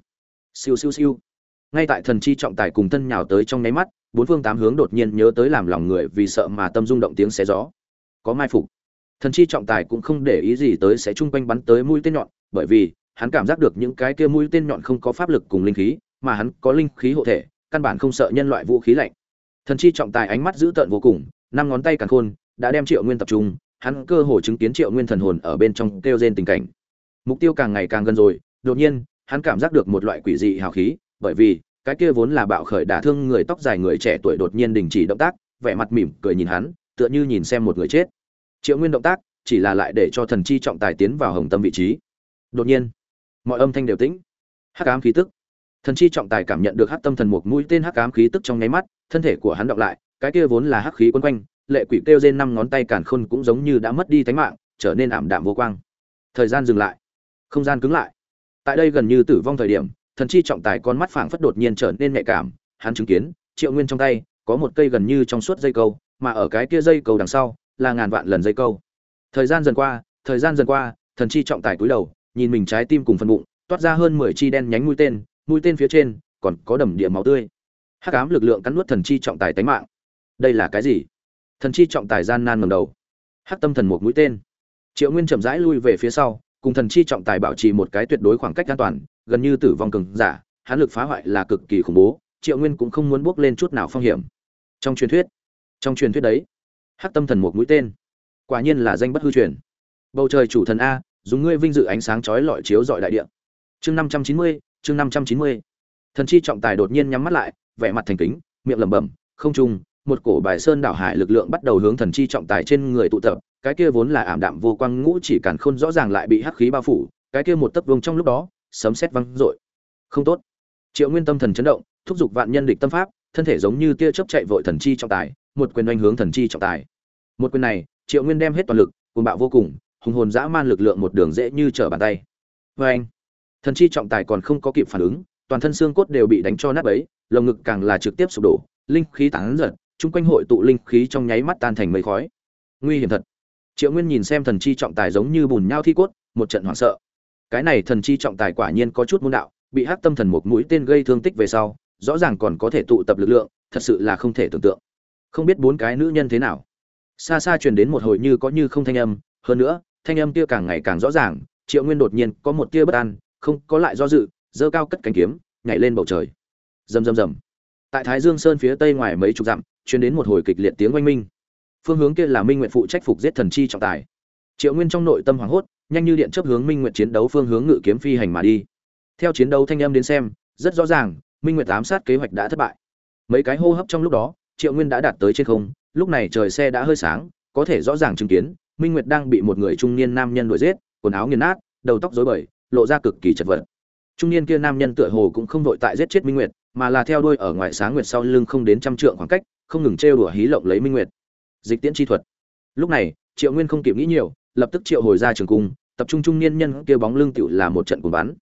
Siêu siêu siêu. Ngay tại thần chi trọng tài cùng thân nhào tới trong nháy mắt, bốn phương tám hướng đột nhiên nhớ tới làm lòng người vì sợ mà tâm rung động tiếng xé gió. Có mai phục thần chi trọng tài cũng không để ý gì tới sẽ chung quanh bắn tới mũi tên nhọn, bởi vì hắn cảm giác được những cái kia mũi tên nhọn không có pháp lực cùng linh khí, mà hắn có linh khí hộ thể, căn bản không sợ nhân loại vũ khí lạnh. Thần chi trọng tài ánh mắt dữ tợn vô cùng, năm ngón tay càng khôn, đã đem triệu nguyên tập trung, hắn cơ hồ chứng kiến triệu nguyên thần hồn ở bên trong kêu trên tình cảnh. Mục tiêu càng ngày càng gần rồi, đột nhiên, hắn cảm giác được một loại quỷ dị hào khí, bởi vì, cái kia vốn là bạo khởi đả thương người tóc dài người trẻ tuổi đột nhiên đình chỉ động tác, vẻ mặt mỉm cười nhìn hắn, tựa như nhìn xem một người chết triệu nguyên động tác, chỉ là lại để cho thần chi trọng tài tiến vào hồng tâm vị trí. Đột nhiên, mọi âm thanh đều tĩnh. Hắc ám khí tức. Thần chi trọng tài cảm nhận được hắc tâm thần mục mũi tên hắc ám khí tức trong nháy mắt, thân thể của hắn đọc lại, cái kia vốn là hắc khí quấn quanh, lệ quỷ kêu trên năm ngón tay càn khôn cũng giống như đã mất đi tánh mạng, trở nên ảm đạm vô quang. Thời gian dừng lại. Không gian cứng lại. Tại đây gần như tử vong thời điểm, thần chi trọng tài con mắt phảng phất đột nhiên trở nên nhạy cảm, hắn chứng kiến, triệu nguyên trong tay, có một cây gần như trong suốt dây câu, mà ở cái kia dây câu đằng sau là ngàn vạn lần dây câu. Thời gian dần qua, thời gian dần qua, thần chi trọng tài cúi đầu, nhìn mình trái tim cùng phần bụng, toát ra hơn mười chi đen nhánh mũi tên mũi tên phía trên còn có đầm địa máu tươi. Hắc ám lực lượng cắn nuốt thần chi trọng tài tánh mạng. Đây là cái gì? Thần chi trọng tài gian nan ngầm đầu. Hắc tâm thần một mũi tên. Triệu nguyên chậm rãi lui về phía sau, cùng thần chi trọng tài bảo trì một cái tuyệt đối khoảng cách an toàn, gần như tử vong cường giả hán lực phá hoại là cực kỳ khủng bố, triệu nguyên cũng không muốn bước lên chút nào phong hiểm. Trong truyền thuyết, trong truyền thuyết đấy hắc tâm thần một mũi tên. Quả nhiên là danh bất hư truyền. Bầu trời chủ thần a dùng ngươi vinh dự ánh sáng chói lọi chiếu dọi đại địa. Chương năm trăm chín mươi chương năm trăm chín mươi. Thần chi trọng tài đột nhiên nhắm mắt lại vẻ mặt thành kính miệng lẩm bẩm không trung một cổ bài sơn đảo hải lực lượng bắt đầu hướng thần chi trọng tài trên người tụ tập cái kia vốn là ảm đạm vô quang ngũ chỉ càn khôn rõ ràng lại bị hắc khí bao phủ cái kia một tấc vương trong lúc đó sấm sét văng, rội không tốt. Triệu nguyên tâm thần chấn động thúc giục vạn nhân địch tâm pháp thân thể giống như tia chớp chạy vội thần chi trọng tài một quyền oanh hướng thần chi trọng tài. Một quyền này, triệu nguyên đem hết toàn lực, cuồng bạo vô cùng, hùng hồn dã man lực lượng một đường dễ như trở bàn tay. Vê anh thần chi trọng tài còn không có kịp phản ứng, toàn thân xương cốt đều bị đánh cho nát bấy, lồng ngực càng là trực tiếp sụp đổ, linh khí tán giật, chung quanh hội tụ linh khí trong nháy mắt tan thành mây khói. Nguy hiểm thật. Triệu nguyên nhìn xem thần chi trọng tài giống như bùn nhau thi cốt, một trận hoảng sợ. Cái này thần chi trọng tài quả nhiên có chút môn đạo, bị hắc tâm thần một mũi tên gây thương tích về sau, rõ ràng còn có thể tụ tập lực lượng, thật sự là không thể tưởng tượng không biết bốn cái nữ nhân thế nào. Xa xa truyền đến một hồi như có như không thanh âm, hơn nữa, thanh âm kia càng ngày càng rõ ràng, triệu nguyên đột nhiên có một tia bất an, không có lại do dự dơ cao cất cánh kiếm, nhảy lên bầu trời. Rầm rầm rầm. Tại thái dương sơn phía tây ngoài mấy chục dặm, truyền đến một hồi kịch liệt tiếng oanh minh. Phương hướng kia là minh nguyện phụ trách phục giết thần chi trọng tài. Triệu nguyên trong nội tâm hoảng hốt, nhanh như điện chấp hướng minh nguyện chiến đấu phương hướng ngự kiếm phi hành mà đi. Theo chiến đấu thanh âm đến xem, rất rõ ràng, minh nguyện ám sát kế hoạch đã thất bại. Mấy cái hô hấp trong lúc đó triệu nguyên đã đạt tới trên không, lúc này trời xe đã hơi sáng, có thể rõ ràng chứng kiến, minh nguyệt đang bị một người trung niên nam nhân đuổi giết, quần áo nghiền nát, đầu tóc rối bời, lộ ra cực kỳ chật vật. Trung niên kia nam nhân tựa hồ cũng không vội tại giết chết minh nguyệt, mà là theo đuôi ở ngoài sáng nguyệt sau lưng không đến trăm trượng khoảng cách, không ngừng trêu đùa hí lộng lấy minh nguyệt. Dịch tiễn chi thuật. Lúc này, triệu nguyên không kịp nghĩ nhiều, lập tức triệu hồi ra trường cung, tập trung trung niên nhân kia bóng lưng tựu là một trận cuồng bắn.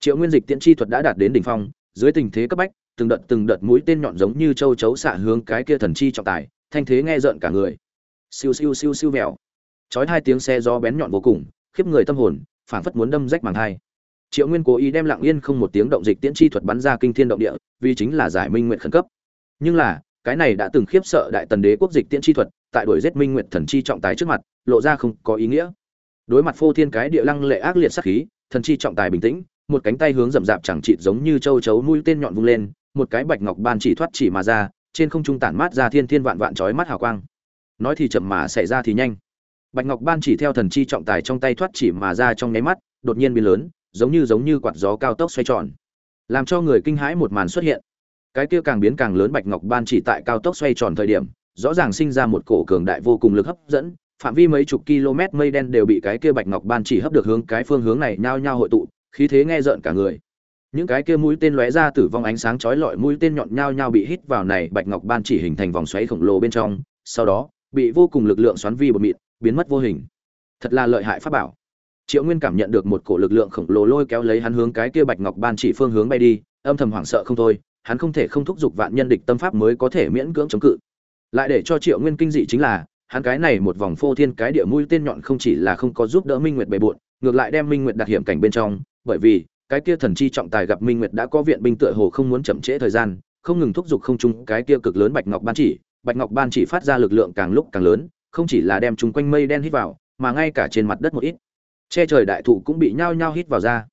Triệu nguyên dịch tiễn chi thuật đã đạt đến đỉnh phong, dưới tình thế cấp bách từng đợt từng đợt mũi tên nhọn giống như châu chấu xạ hướng cái kia thần chi trọng tài, thanh thế nghe rợn cả người. Siêu siêu siêu siêu mèo chói hai tiếng xe gió bén nhọn vô cùng, khiếp người tâm hồn, phảng phất muốn đâm rách màng hai triệu nguyên cố ý đem lặng yên không một tiếng động dịch tiễn chi thuật bắn ra kinh thiên động địa, vì chính là giải minh nguyện khẩn cấp. Nhưng là, cái này đã từng khiếp sợ đại tần đế quốc dịch tiễn chi thuật, tại đuổi giết minh nguyện thần chi trọng tài trước mặt, lộ ra không có ý nghĩa. Đối mặt phô thiên cái địa lăng lệ ác liệt sát khí, thần chi trọng tài bình tĩnh, một cánh tay hướng rậm rạp chẳng chịt giống như châu chấu mũi tên nhọn vung lên một cái bạch ngọc ban chỉ thoát chỉ mà ra, trên không trung tản mát ra thiên thiên vạn vạn chói mắt hào quang. Nói thì chậm mà xảy ra thì nhanh. Bạch ngọc ban chỉ theo thần chi trọng tài trong tay thoát chỉ mà ra trong nháy mắt, đột nhiên biến lớn, giống như giống như quạt gió cao tốc xoay tròn. Làm cho người kinh hãi một màn xuất hiện. Cái kia càng biến càng lớn bạch ngọc ban chỉ tại cao tốc xoay tròn thời điểm, rõ ràng sinh ra một cổ cường đại vô cùng lực hấp dẫn, phạm vi mấy chục km mây đen đều bị cái kia bạch ngọc ban chỉ hấp được hướng cái phương hướng này nhao nhao hội tụ, khí thế nghe rợn cả người những cái kia mũi tên lóe ra tử vong ánh sáng chói lọi, mũi tên nhọn nhao nhao bị hít vào này bạch ngọc ban chỉ hình thành vòng xoáy khổng lồ bên trong, sau đó, bị vô cùng lực lượng xoắn vi bột mịn, biến mất vô hình. Thật là lợi hại pháp bảo. Triệu nguyên cảm nhận được một cổ lực lượng khổng lồ lôi kéo lấy hắn hướng cái kia bạch ngọc ban chỉ phương hướng bay đi, âm thầm hoảng sợ không thôi, hắn không thể không thúc giục vạn nhân địch tâm pháp mới có thể miễn cưỡng chống cự. Lại để cho triệu nguyên kinh dị chính là, hắn cái này một vòng phô thiên cái địa mũi tên nhọn không chỉ là không có giúp đỡ minh nguyệt bề bộn, ngược lại đem minh nguyệt đặt hiểm cảnh bên trong, bởi vì cái kia thần chi trọng tài gặp minh nguyệt đã có viện binh tựa hồ không muốn chậm trễ thời gian, không ngừng thúc giục không chung cái kia cực lớn bạch ngọc ban chỉ. Bạch ngọc ban chỉ phát ra lực lượng càng lúc càng lớn, không chỉ là đem chúng quanh mây đen hít vào, mà ngay cả trên mặt đất một ít. Che trời đại thụ cũng bị nhao nhao hít vào ra.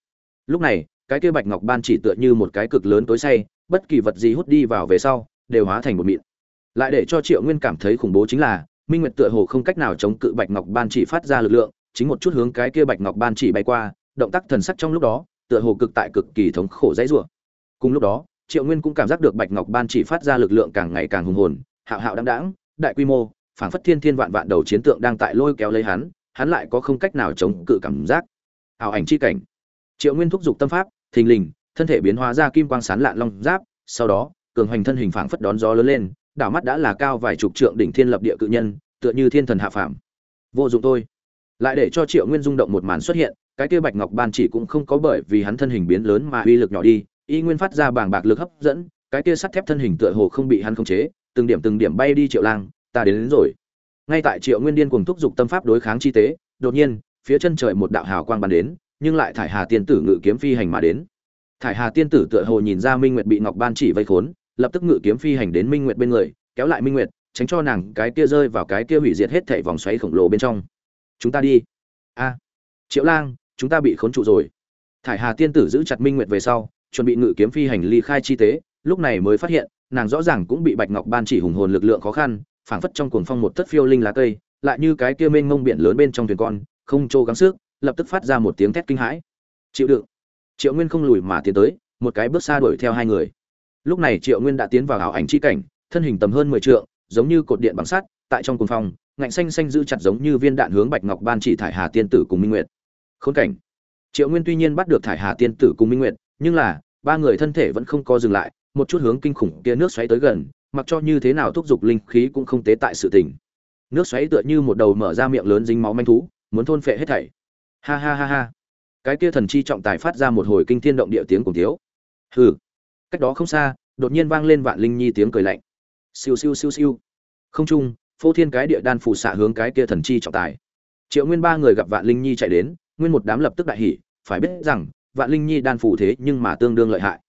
Lúc này, cái kia bạch ngọc ban chỉ tựa như một cái cực lớn tối say, bất kỳ vật gì hút đi vào về sau, đều hóa thành một mịn. Lại để cho triệu nguyên cảm thấy khủng bố chính là, minh nguyệt tựa hồ không cách nào chống cự bạch ngọc ban chỉ phát ra lực lượng, chính một chút hướng cái kia bạch ngọc ban chỉ bay qua, động tác thần sắc trong lúc đó tựa hồ cực tại cực kỳ thống khổ dãy rủa. Cùng lúc đó triệu nguyên cũng cảm giác được bạch ngọc ban chỉ phát ra lực lượng càng ngày càng hùng hồn hạo hạo đãng đãng, đại quy mô phảng phất thiên thiên vạn vạn đầu chiến tượng đang tại lôi kéo lấy hắn hắn lại có không cách nào chống cự cảm giác. Ảo ảnh chi cảnh. Triệu nguyên thúc dục tâm pháp thình lình thân thể biến hóa ra kim quang sán lạn long giáp sau đó cường hoành thân hình phảng phất đón gió lớn lên đảo mắt đã là cao vài chục trượng đỉnh thiên lập địa cự nhân tựa như thiên thần hạ phàm. Vô dụng thôi. Lại để cho triệu nguyên rung động một màn xuất hiện cái kia bạch ngọc ban chỉ cũng không có bởi vì hắn thân hình biến lớn mà uy lực nhỏ đi y nguyên phát ra bảng bạc lực hấp dẫn cái kia sắt thép thân hình tựa hồ không bị hắn khống chế từng điểm từng điểm bay đi triệu lang ta đến, đến rồi. Ngay tại triệu nguyên điên cuồng thúc giục tâm pháp đối kháng chi tế đột nhiên phía chân trời một đạo hào quang bắn đến nhưng lại thải hà tiên tử ngự kiếm phi hành mà đến. Thải hà tiên tử tựa hồ nhìn ra minh nguyệt bị ngọc ban chỉ vây khốn lập tức ngự kiếm phi hành đến minh nguyệt bên người kéo lại minh nguyệt tránh cho nàng cái kia rơi vào cái kia hủy diệt hết thảy vòng xoáy khổng lồ bên trong. Chúng ta đi. A. Triệu lang chúng ta bị khốn trụ rồi. Thải hà tiên tử giữ chặt minh nguyệt về sau, chuẩn bị ngự kiếm phi hành ly khai chi tế, lúc này mới phát hiện, nàng rõ ràng cũng bị bạch ngọc ban chỉ hùng hồn lực lượng khó khăn, phảng phất trong cuồng phong một thất phiêu linh lá cây, lại như cái kia mênh mông biển lớn bên trong thuyền con, không trô gắng sức, lập tức phát ra một tiếng thét kinh hãi. Chịu đựng, triệu nguyên không lùi mà tiến tới, một cái bước xa đuổi theo hai người. Lúc này triệu nguyên đã tiến vào ảo ảnh chi cảnh, thân hình tầm hơn mười trượng, giống như cột điện bằng sắt, tại trong cuồng phong, ngạnh xanh xanh giữ chặt giống như viên đạn hướng bạch ngọc ban chỉ thải hà tiên tử cùng minh nguyệt khốn cảnh. Triệu nguyên tuy nhiên bắt được thải hà tiên tử cùng minh nguyệt, nhưng là, ba người thân thể vẫn không co dừng lại, một chút hướng kinh khủng kia nước xoáy tới gần, mặc cho như thế nào thúc giục linh khí cũng không tế tại sự tình. Nước xoáy tựa như một đầu mở ra miệng lớn dính máu manh thú, muốn thôn phệ hết thảy. Ha ha ha ha. Cái kia thần chi trọng tài phát ra một hồi kinh thiên động địa tiếng cùng thiếu. Hừ. Cách đó không xa, đột nhiên vang lên vạn linh nhi tiếng cười lạnh. Siêu siêu siêu siêu. Không trung, phô thiên cái địa đan phủ xạ hướng cái kia thần chi trọng tài. Triệu nguyên ba người gặp vạn linh nhi chạy đến nguyên một đám lập tức đại hỉ, phải biết rằng, vạn linh nhi đan phủ thế nhưng mà tương đương lợi hại.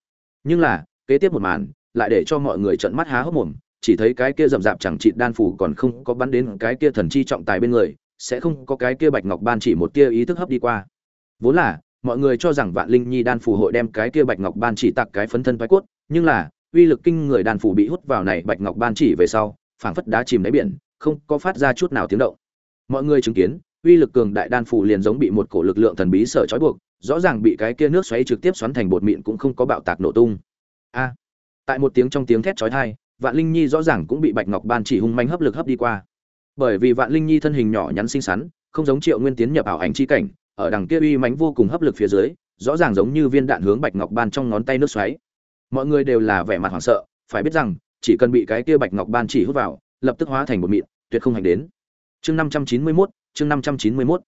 Nhưng là, kế tiếp một màn, lại để cho mọi người trợn mắt há hốc mồm, chỉ thấy cái kia rậm rạp chẳng trị đan phủ còn không có bắn đến cái kia thần chi trọng tài bên người, sẽ không có cái kia bạch ngọc ban chỉ một tia ý thức hấp đi qua. Vốn là, mọi người cho rằng vạn linh nhi đan phủ hội đem cái kia bạch ngọc ban chỉ tặng cái phấn thân phái cốt, nhưng là, uy lực kinh người đan phủ bị hút vào này bạch ngọc ban chỉ về sau, phảng phất đá chìm đáy biển, không có phát ra chút nào tiếng động. Mọi người chứng kiến uy lực cường đại đan phủ liền giống bị một cổ lực lượng thần bí sở trói buộc, rõ ràng bị cái kia nước xoáy trực tiếp xoắn thành bột mịn cũng không có bạo tạc nổ tung. A. À, tại một tiếng trong tiếng thét chói tai, Vạn Linh Nhi rõ ràng cũng bị Bạch Ngọc Ban chỉ hung manh hấp lực hấp đi qua. Bởi vì Vạn Linh Nhi thân hình nhỏ nhắn xinh xắn, không giống Triệu Nguyên tiến nhập ảo ảnh chi cảnh, ở đằng kia uy mãnh vô cùng hấp lực phía dưới, rõ ràng giống như viên đạn hướng Bạch Ngọc Ban trong ngón tay nước xoáy. Mọi người đều là vẻ mặt hoảng sợ, phải biết rằng, chỉ cần bị cái kia Bạch Ngọc Ban chỉ hút vào, lập tức hóa thành bột mịn, tuyệt không hành đến. Chương 591, chương năm trăm chín mươi mốt.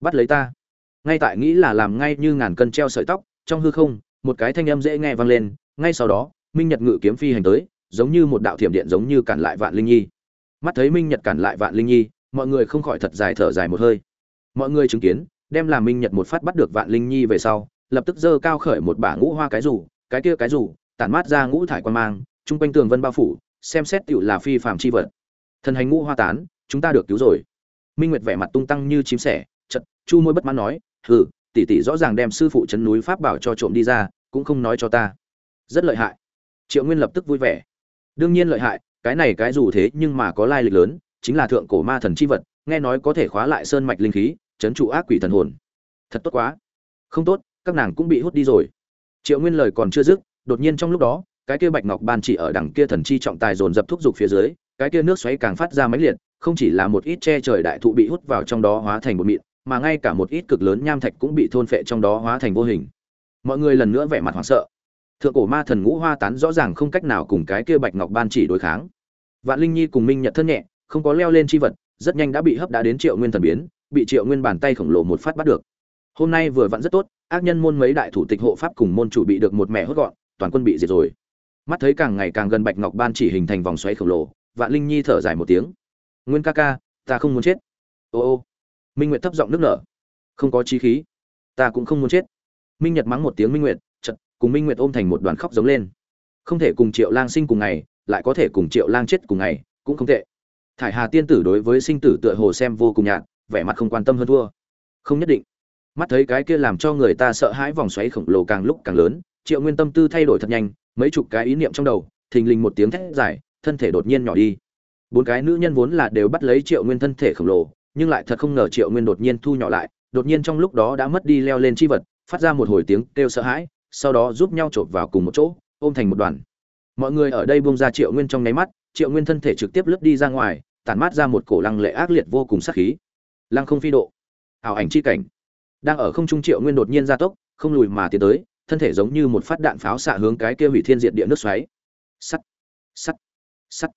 Bắt lấy ta. Ngay tại nghĩ là làm ngay như ngàn cân treo sợi tóc, trong hư không, một cái thanh âm dễ nghe vang lên, ngay sau đó, minh nhật ngự kiếm phi hành tới, giống như một đạo thiểm điện giống như cản lại vạn linh nhi. Mắt thấy minh nhật cản lại vạn linh nhi, mọi người không khỏi thật dài thở dài một hơi. Mọi người chứng kiến, đem làm minh nhật một phát bắt được vạn linh nhi về sau, lập tức giơ cao khởi một bả ngũ hoa cái rủ, cái kia cái rủ, tản mát ra ngũ thải quan mang, chung quanh tường vân bao phủ, xem xét tựu là phi phàm chi vật. Thần hành ngũ hoa tán, chúng ta được cứu rồi minh nguyệt vẻ mặt tung tăng như chim sẻ chật chu môi bất mãn nói, hừ, tỷ tỷ rõ ràng đem sư phụ chấn núi pháp bảo cho trộm đi ra, cũng không nói cho ta. Rất lợi hại. Triệu nguyên lập tức vui vẻ. Đương nhiên lợi hại, cái này cái dù thế nhưng mà có lai lịch lớn, chính là thượng cổ ma thần chi vật, nghe nói có thể khóa lại sơn mạch linh khí chấn trụ ác quỷ thần hồn. Thật tốt quá. Không tốt, các nàng cũng bị hút đi rồi. Triệu nguyên lời còn chưa dứt, đột nhiên trong lúc đó, cái kia bạch ngọc ban chỉ ở đằng kia thần chi trọng tài dồn dập thúc giục phía dưới, cái kia nước xoáy càng phát ra mãnh liệt không chỉ là một ít che trời đại thụ bị hút vào trong đó hóa thành một mịn, mà ngay cả một ít cực lớn nham thạch cũng bị thôn phệ trong đó hóa thành vô hình. Mọi người lần nữa vẻ mặt hoảng sợ. Thượng cổ ma thần ngũ hoa tán rõ ràng không cách nào cùng cái kia bạch ngọc ban chỉ đối kháng. Vạn linh nhi cùng minh nhật thân nhẹ, không có leo lên chi vật, rất nhanh đã bị hấp đã đến triệu nguyên thần biến, bị triệu nguyên bàn tay khổng lồ một phát bắt được. Hôm nay vừa vặn rất tốt, ác nhân môn mấy đại thủ tịch hộ pháp cùng môn chủ bị được một mẹ hốt gọn, toàn quân bị diệt rồi. Mắt thấy càng ngày càng gần bạch ngọc ban chỉ hình thành vòng xoáy khổng lồ, vạn linh nhi thở dài một tiếng nguyên ca ca, ta không muốn chết. Ô ô. Minh nguyệt thấp giọng nước nở. Không có trí khí. Ta cũng không muốn chết. Minh nhật mắng một tiếng minh nguyệt, chật, cùng minh nguyệt ôm thành một đoàn khóc giống lên. Không thể cùng triệu lang sinh cùng ngày, lại có thể cùng triệu lang chết cùng ngày, cũng không tệ. Thải hà tiên tử đối với sinh tử tựa hồ xem vô cùng nhạt, vẻ mặt không quan tâm hơn thua. Không nhất định. Mắt thấy cái kia làm cho người ta sợ hãi vòng xoáy khổng lồ càng lúc càng lớn, triệu nguyên tâm tư thay đổi thật nhanh, mấy chục cái ý niệm trong đầu, thình lình một tiếng thét dài, thân thể đột nhiên nhỏ đi bốn cái nữ nhân vốn là đều bắt lấy triệu nguyên thân thể khổng lồ, nhưng lại thật không ngờ triệu nguyên đột nhiên thu nhỏ lại, đột nhiên trong lúc đó đã mất đi leo lên chi vật, phát ra một hồi tiếng kêu sợ hãi, sau đó giúp nhau chộp vào cùng một chỗ, ôm thành một đoàn. Mọi người ở đây buông ra triệu nguyên trong nháy mắt, triệu nguyên thân thể trực tiếp lướt đi ra ngoài, tản mát ra một cổ lăng lệ ác liệt vô cùng sắc khí. Lăng không phi độ. Ảo ảnh chi cảnh. Đang ở không trung triệu nguyên đột nhiên gia tốc, không lùi mà tiến tới, thân thể giống như một phát đạn pháo xạ hướng cái kia hủy thiên diệt địa nước xoáy. Sắt. Sắt. Sắt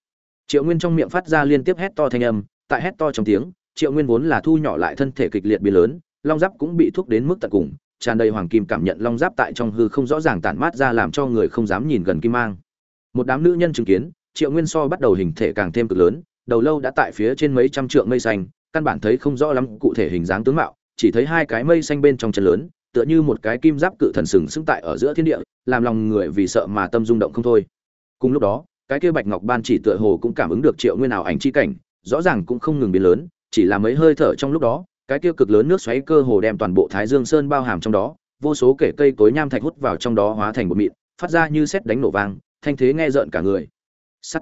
triệu nguyên trong miệng phát ra liên tiếp hét to thanh âm, tại hét to trong tiếng, triệu nguyên vốn là thu nhỏ lại thân thể kịch liệt biến lớn, long giáp cũng bị thúc đến mức tận cùng, tràn đầy hoàng kim cảm nhận long giáp tại trong hư không rõ ràng tản mát ra làm cho người không dám nhìn gần kim mang. Một đám nữ nhân chứng kiến, triệu nguyên so bắt đầu hình thể càng thêm cực lớn, đầu lâu đã tại phía trên mấy trăm trượng mây xanh, căn bản thấy không rõ lắm cụ thể hình dáng tướng mạo, chỉ thấy hai cái mây xanh bên trong chân lớn, tựa như một cái kim giáp cự thần sừng sững tại ở giữa thiên địa, làm lòng người vì sợ mà tâm rung động không thôi. Cùng lúc đó cái kia bạch ngọc ban chỉ tựa hồ cũng cảm ứng được triệu nguyên ảo ảnh chi cảnh, rõ ràng cũng không ngừng biến lớn, chỉ là mấy hơi thở trong lúc đó, cái kia cực lớn nước xoáy cơ hồ đem toàn bộ thái dương sơn bao hàm trong đó, vô số kể cây cối nham thạch hút vào trong đó hóa thành một mịn, phát ra như sét đánh nổ vang, thanh thế nghe rợn cả người. Sắt.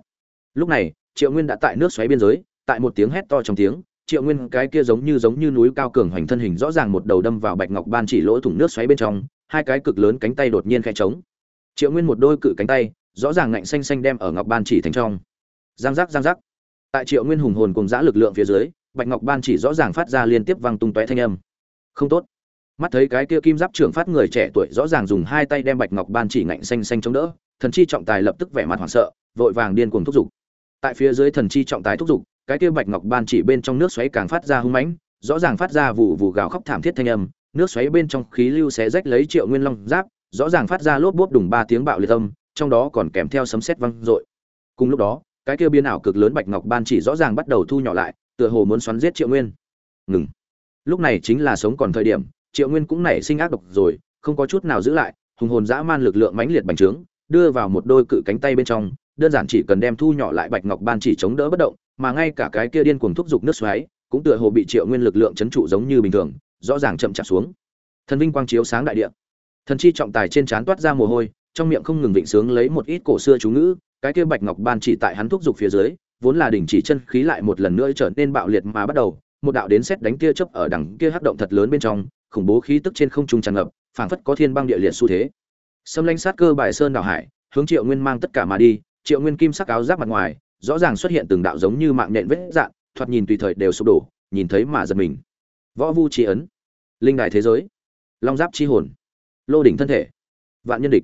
Lúc này, triệu nguyên đã tại nước xoáy biên giới, tại một tiếng hét to trong tiếng, triệu nguyên cái kia giống như giống như núi cao cường hoành thân hình rõ ràng một đầu đâm vào bạch ngọc ban chỉ lỗ thủng nước xoáy bên trong, hai cái cực lớn cánh tay đột nhiên khe trống. Triệu nguyên một đôi cự cánh tay rõ ràng ngạnh xanh xanh đem ở ngọc ban chỉ thành trong. Giang giác giang giác. Tại triệu nguyên hùng hồn cùng giã lực lượng phía dưới, bạch ngọc ban chỉ rõ ràng phát ra liên tiếp vang tung tóe thanh âm. Không tốt. Mắt thấy cái kia kim giáp trưởng phát người trẻ tuổi rõ ràng dùng hai tay đem bạch ngọc ban chỉ ngạnh xanh xanh chống đỡ, thần chi trọng tài lập tức vẻ mặt hoảng sợ, vội vàng điên cuồng thúc giục. Tại phía dưới thần chi trọng tài thúc giục, cái kia bạch ngọc ban chỉ bên trong nước xoáy càng phát ra hung mãnh, rõ ràng phát ra vụ vụ gào khóc thảm thiết thanh âm, nước xoáy bên trong khí lưu xé rách lấy triệu nguyên long giáp, rõ ràng phát ra lốp bốp đùng ba tiếng bạo liệt âm trong đó còn kèm theo sấm sét vang dội. Cùng lúc đó, cái kia biến ảo cực lớn bạch ngọc ban chỉ rõ ràng bắt đầu thu nhỏ lại, tựa hồ muốn xoắn giết triệu nguyên. Ngừng. Lúc này chính là sống còn thời điểm, triệu nguyên cũng nảy sinh ác độc rồi, không có chút nào giữ lại, hùng hồn dã man lực lượng mãnh liệt bành trướng, đưa vào một đôi cự cánh tay bên trong, đơn giản chỉ cần đem thu nhỏ lại bạch ngọc ban chỉ chống đỡ bất động, mà ngay cả cái kia điên cuồng thúc giục nước xoáy, cũng tựa hồ bị triệu nguyên lực lượng chấn trụ giống như bình thường, rõ ràng chậm chạp xuống. Thần vinh quang chiếu sáng đại địa. Thần chi trọng tài trên trán toát ra mồ hôi trong miệng không ngừng vịnh sướng lấy một ít cổ xưa chú ngữ, cái kia bạch ngọc ban chỉ tại hắn thúc dục phía dưới, vốn là đỉnh chỉ chân khí lại một lần nữa trở nên bạo liệt mà bắt đầu, một đạo đến xét đánh kia chớp ở đằng kia hắc động thật lớn bên trong, khủng bố khí tức trên không trung tràn ngập, phảng phất có thiên băng địa liệt xu thế. Xâm lãnh sát cơ bài sơn đảo hải, hướng triệu nguyên mang tất cả mà đi, triệu nguyên kim sắc áo giáp mặt ngoài, rõ ràng xuất hiện từng đạo giống như mạng nhện vết dạn thoạt nhìn tùy thời đều sụp đổ, nhìn thấy mà giật mình. Võ vu chi ấn, linh đài thế giới, long giáp chi hồn, lô đỉnh thân thể, vạn nhân địch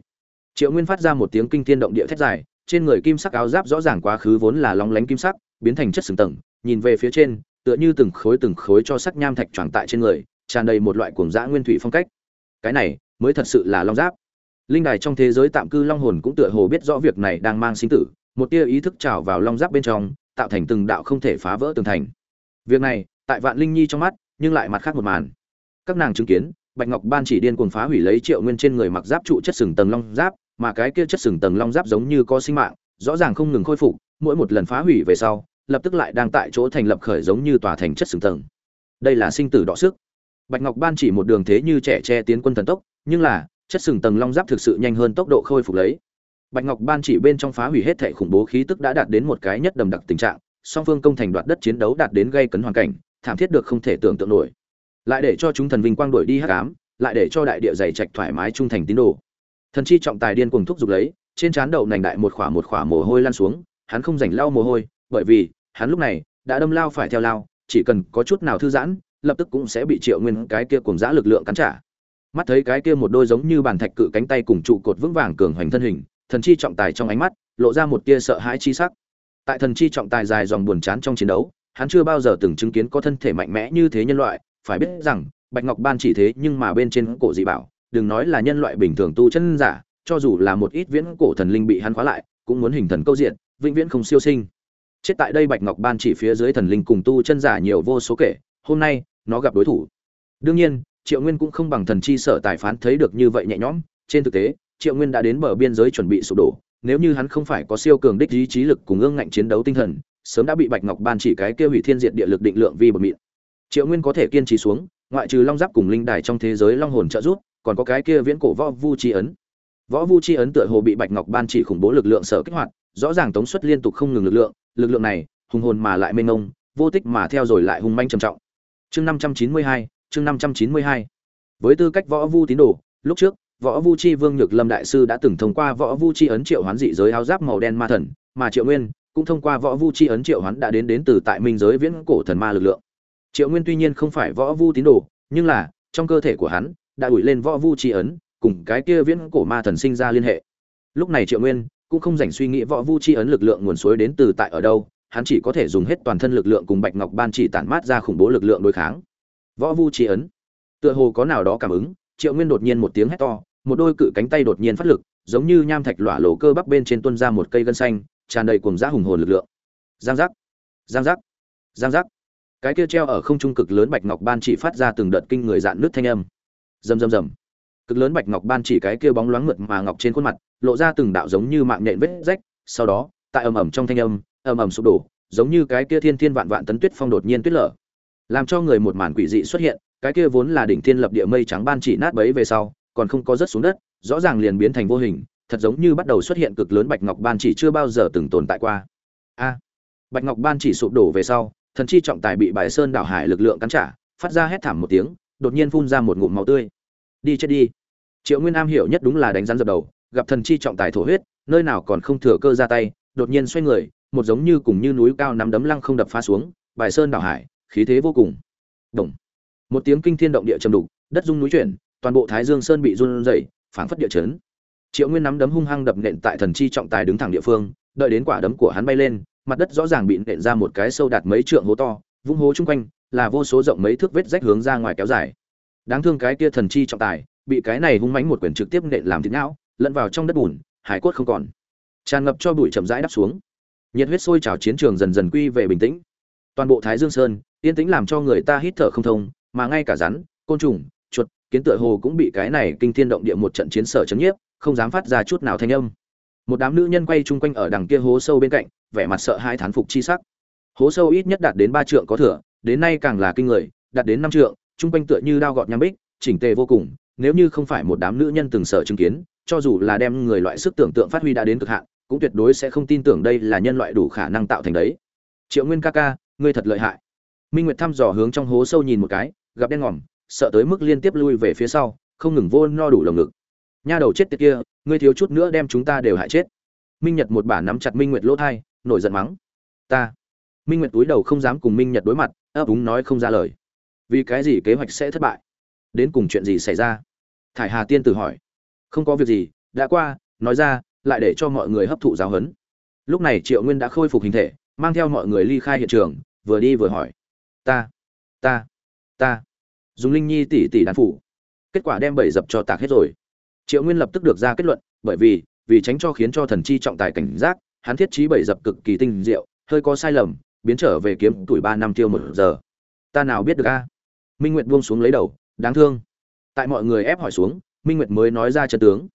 triệu nguyên phát ra một tiếng kinh thiên động địa thét dài, trên người kim sắc áo giáp rõ ràng quá khứ vốn là long lánh kim sắc, biến thành chất sừng tầng, nhìn về phía trên, tựa như từng khối từng khối cho sắc nham thạch tròn tại trên người, tràn đầy một loại cuồng dã nguyên thủy phong cách. Cái này, mới thật sự là long giáp. Linh đài trong thế giới tạm cư long hồn cũng tựa hồ biết rõ việc này đang mang sinh tử, một tia ý thức trào vào long giáp bên trong, tạo thành từng đạo không thể phá vỡ tường thành. Việc này, tại vạn linh nhi trong mắt, nhưng lại mặt khác một màn. Các nàng chứng kiến, bạch ngọc ban chỉ điên cuồng phá hủy lấy triệu nguyên trên người mặc giáp trụ chất sừng tầng long giáp mà cái kia chất sừng tầng long giáp giống như có sinh mạng, rõ ràng không ngừng khôi phục, mỗi một lần phá hủy về sau, lập tức lại đang tại chỗ thành lập khởi giống như tòa thành chất sừng tầng. Đây là sinh tử đọ sức. Bạch ngọc ban chỉ một đường thế như trẻ che tiến quân thần tốc, nhưng là, chất sừng tầng long giáp thực sự nhanh hơn tốc độ khôi phục lấy. Bạch ngọc ban chỉ bên trong phá hủy hết thảy khủng bố khí tức đã đạt đến một cái nhất đầm đặc tình trạng, song phương công thành đoạt đất chiến đấu đạt đến gây cấn hoàn cảnh, thảm thiết được không thể tưởng tượng nổi. Lại để cho chúng thần vinh quang đuổi đi hắc ám, lại để cho đại địa dày trạch thoải mái trung thành tín đồ thần chi trọng tài điên cuồng thúc giục lấy, trên trán đầu nành đại một khỏa một khỏa mồ hôi lan xuống, hắn không rảnh lau mồ hôi, bởi vì, hắn lúc này, đã đâm lao phải theo lao, chỉ cần có chút nào thư giãn, lập tức cũng sẽ bị triệu nguyên cái kia cùng giã lực lượng cắn trả. Mắt thấy cái kia một đôi giống như bàn thạch cự cánh tay cùng trụ cột vững vàng cường hoành thân hình, thần chi trọng tài trong ánh mắt, lộ ra một tia sợ hãi chi sắc. Tại thần chi trọng tài dài dòng buồn chán trong chiến đấu, hắn chưa bao giờ từng chứng kiến có thân thể mạnh mẽ như thế nhân loại, phải biết rằng, bạch ngọc ban chỉ thế nhưng mà bên trên cổ dị bảo đừng nói là nhân loại bình thường tu chân giả, cho dù là một ít viễn cổ thần linh bị hắn khóa lại, cũng muốn hình thần câu diện, vĩnh viễn không siêu sinh. Chết tại đây bạch ngọc ban chỉ phía dưới thần linh cùng tu chân giả nhiều vô số kể, hôm nay, nó gặp đối thủ. Đương nhiên, triệu nguyên cũng không bằng thần chi sở tài phán thấy được như vậy nhẹ nhõm, trên thực tế, triệu nguyên đã đến bờ biên giới chuẩn bị sụp đổ, nếu như hắn không phải có siêu cường đích ý chí lực cùng ương ngạnh chiến đấu tinh thần, sớm đã bị bạch ngọc ban chỉ cái kia hủy thiên diệt địa lực định lượng vi bẩm mịn. Triệu nguyên có thể kiên trì xuống, ngoại trừ long giáp cùng linh đài trong thế giới long hồn trợ giúp còn có cái kia viễn cổ võ vu chi ấn. Võ vu chi ấn tựa hồ bị bạch ngọc ban chỉ khủng bố lực lượng sở kích hoạt, rõ ràng tống suất liên tục không ngừng lực lượng lực lượng này, hùng hồn mà lại mênh mông, vô tích mà theo rồi lại hung manh trầm trọng. Chương năm trăm chín mươi hai, chương năm trăm chín mươi hai. Với tư cách võ vu tín đồ, lúc trước, võ vu chi vương nhược lâm đại sư đã từng thông qua võ vu chi ấn triệu hoán dị giới áo giáp màu đen ma thần, mà triệu nguyên cũng thông qua võ vu chi ấn triệu hoán đã đến đến từ tại minh giới viễn cổ thần ma lực lượng. Triệu nguyên tuy nhiên không phải võ vu tín đồ, nhưng là, trong cơ thể của hắn đã ủi lên võ vu chi ấn, cùng cái kia viễn cổ ma thần sinh ra liên hệ. Lúc này triệu nguyên cũng không dành suy nghĩ võ vu chi ấn lực lượng nguồn suối đến từ tại ở đâu, hắn chỉ có thể dùng hết toàn thân lực lượng cùng bạch ngọc ban chỉ tản mát ra khủng bố lực lượng đối kháng. Võ vu chi ấn. Tựa hồ có nào đó cảm ứng, triệu nguyên đột nhiên một tiếng hét to, một đôi cự cánh tay đột nhiên phát lực, giống như nham thạch lỏa lổ cơ bắp bên trên tuân ra một cây gân xanh, tràn đầy cùng giá hùng hồn lực lượng. Giang giác giang giác giang giác. Cái kia treo ở không trung cực lớn bạch ngọc ban chỉ phát ra từng đợt kinh người dạn nước thanh âm rầm rầm rầm. Cực lớn bạch ngọc ban chỉ cái kia bóng loáng mượt mà ngọc trên khuôn mặt, lộ ra từng đạo giống như mạng nhện vết rách, sau đó, tại ầm ầm trong thanh âm, ầm ầm sụp đổ, giống như cái kia thiên thiên vạn vạn tấn tuyết phong đột nhiên tuyết lở. Làm cho người một màn quỷ dị xuất hiện, cái kia vốn là đỉnh thiên lập địa mây trắng ban chỉ nát bấy về sau, còn không có rớt xuống đất, rõ ràng liền biến thành vô hình, thật giống như bắt đầu xuất hiện cực lớn bạch ngọc ban chỉ chưa bao giờ từng tồn tại qua. A! Bạch ngọc ban chỉ sụp đổ về sau, thần chi trọng tài bị bài sơn đảo hải lực lượng cắn trả, phát ra hét thảm một tiếng đột nhiên phun ra một ngụm máu tươi. Đi chết đi. Triệu nguyên am hiểu nhất đúng là đánh rắn dập đầu, gặp thần chi trọng tài thổ huyết, nơi nào còn không thừa cơ ra tay, đột nhiên xoay người, một giống như cùng như núi cao nắm đấm lăng không đập phá xuống, bài sơn đảo hải, khí thế vô cùng. Động. một tiếng kinh thiên động địa trầm đục, đất rung núi chuyển, toàn bộ thái dương sơn bị run rẩy, phảng phất địa chấn. Triệu nguyên nắm đấm hung hăng đập nện tại thần chi trọng tài đứng thẳng địa phương, đợi đến quả đấm của hắn bay lên, mặt đất rõ ràng bị nện ra một cái sâu đạt mấy trượng hố to vung hố chung quanh là vô số rộng mấy thước vết rách hướng ra ngoài kéo dài. Đáng thương cái kia thần chi trọng tài, bị cái này hung mãnh một quyền trực tiếp nện làm thịt não, lẫn vào trong đất bùn, hải cốt không còn. Tràn ngập cho bụi chậm rãi đắp xuống. Nhiệt huyết sôi trào chiến trường dần dần quy về bình tĩnh. Toàn bộ thái dương sơn, yên tĩnh làm cho người ta hít thở không thông, mà ngay cả rắn, côn trùng, chuột, kiến tựa hồ cũng bị cái này kinh thiên động địa một trận chiến sở chấn nhiếp, không dám phát ra chút nào thanh âm. Một đám nữ nhân quay chung quanh ở đằng kia hố sâu bên cạnh, vẻ mặt sợ hai thán phục chi sắc. Hố sâu ít nhất đạt đến ba trượng có thừa đến nay càng là kinh người đạt đến năm trượng trung quanh tựa như đao gọt nham bích chỉnh tề vô cùng nếu như không phải một đám nữ nhân từng sợ chứng kiến cho dù là đem người loại sức tưởng tượng phát huy đã đến cực hạn cũng tuyệt đối sẽ không tin tưởng đây là nhân loại đủ khả năng tạo thành đấy. Triệu nguyên ca ca ngươi thật lợi hại. Minh nguyệt thăm dò hướng trong hố sâu nhìn một cái gặp đen ngòm sợ tới mức liên tiếp lui về phía sau không ngừng vô no đủ lồng ngực. Nha đầu chết tiệt kia ngươi thiếu chút nữa đem chúng ta đều hại chết. Minh nhật một bả nắm chặt minh nguyệt lỗ tai, nổi giận mắng. Ta minh nguyệt túi đầu không dám cùng minh nhật đối mặt, ấp úng nói không ra lời. Vì cái gì kế hoạch sẽ thất bại? Đến cùng chuyện gì xảy ra? Thải hà tiên tử hỏi. Không có việc gì, đã qua, nói ra, lại để cho mọi người hấp thụ giáo huấn. Lúc này triệu nguyên đã khôi phục hình thể, mang theo mọi người ly khai hiện trường, vừa đi vừa hỏi. Ta ta ta. Dùng linh nhi tỷ tỷ đàn phủ. Kết quả đem bảy dập cho tạc hết rồi. Triệu nguyên lập tức được ra kết luận, bởi vì vì tránh cho khiến cho thần chi trọng tài cảnh giác, hắn thiết trí bảy dập cực kỳ tinh diệu, hơi có sai lầm biến trở về kiếm tuổi ba năm tiêu một giờ. Ta nào biết được a? Minh nguyệt buông xuống lấy đầu, đáng thương. Tại mọi người ép hỏi xuống, minh nguyệt mới nói ra chân tướng.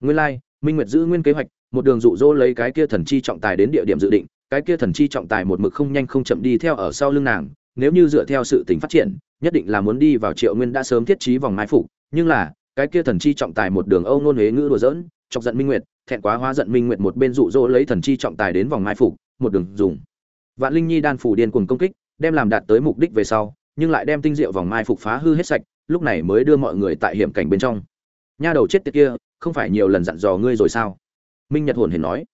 Nguyên lai, minh nguyệt giữ nguyên kế hoạch, một đường dụ dỗ lấy cái kia thần chi trọng tài đến địa điểm dự định, cái kia thần chi trọng tài một mực không nhanh không chậm đi theo ở sau lưng nàng, nếu như dựa theo sự tình phát triển, nhất định là muốn đi vào triệu nguyên đã sớm thiết trí vòng mai phục, nhưng là, cái kia thần chi trọng tài một đường âu nôn huế ngữ đùa dỡn chọc giận minh nguyệt, thẹn quá hóa giận minh nguyệt một bên dụ dỗ lấy thần chi trọng tài đến vòng mai phục, một đường dùng vạn linh nhi đan phủ điên cuồng công kích, đem làm đạt tới mục đích về sau, nhưng lại đem tinh diệu vòng mai phục phá hư hết sạch, lúc này mới đưa mọi người tại hiểm cảnh bên trong. Nha đầu chết tiệt kia, không phải nhiều lần dặn dò ngươi rồi sao? Minh nhật hồn hển nói.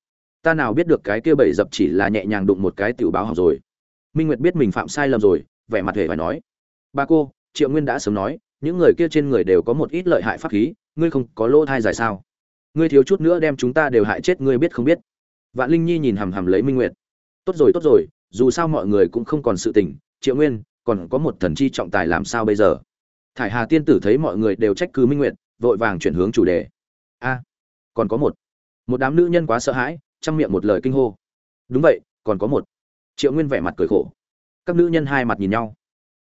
Ta nào biết được cái kia bảy dập chỉ là nhẹ nhàng đụng một cái tiểu báo học rồi. Minh nguyệt biết mình phạm sai lầm rồi, vẻ mặt hề phải nói. Ba cô, triệu nguyên đã sớm nói, những người kia trên người đều có một ít lợi hại pháp khí, ngươi không có lỗ thai dài sao? Ngươi thiếu chút nữa đem chúng ta đều hại chết, ngươi biết không biết? Vạn linh nhi nhìn hằm hằm lấy minh nguyệt. Tốt rồi tốt rồi dù sao mọi người cũng không còn sự tình, triệu nguyên, còn có một thần chi trọng tài làm sao bây giờ? Thải hà tiên tử thấy mọi người đều trách cứ minh nguyệt, vội vàng chuyển hướng chủ đề. A, còn có một. Một đám nữ nhân quá sợ hãi chăm miệng một lời kinh hô. Đúng vậy, còn có một. Triệu nguyên vẻ mặt cười khổ. Các nữ nhân hai mặt nhìn nhau.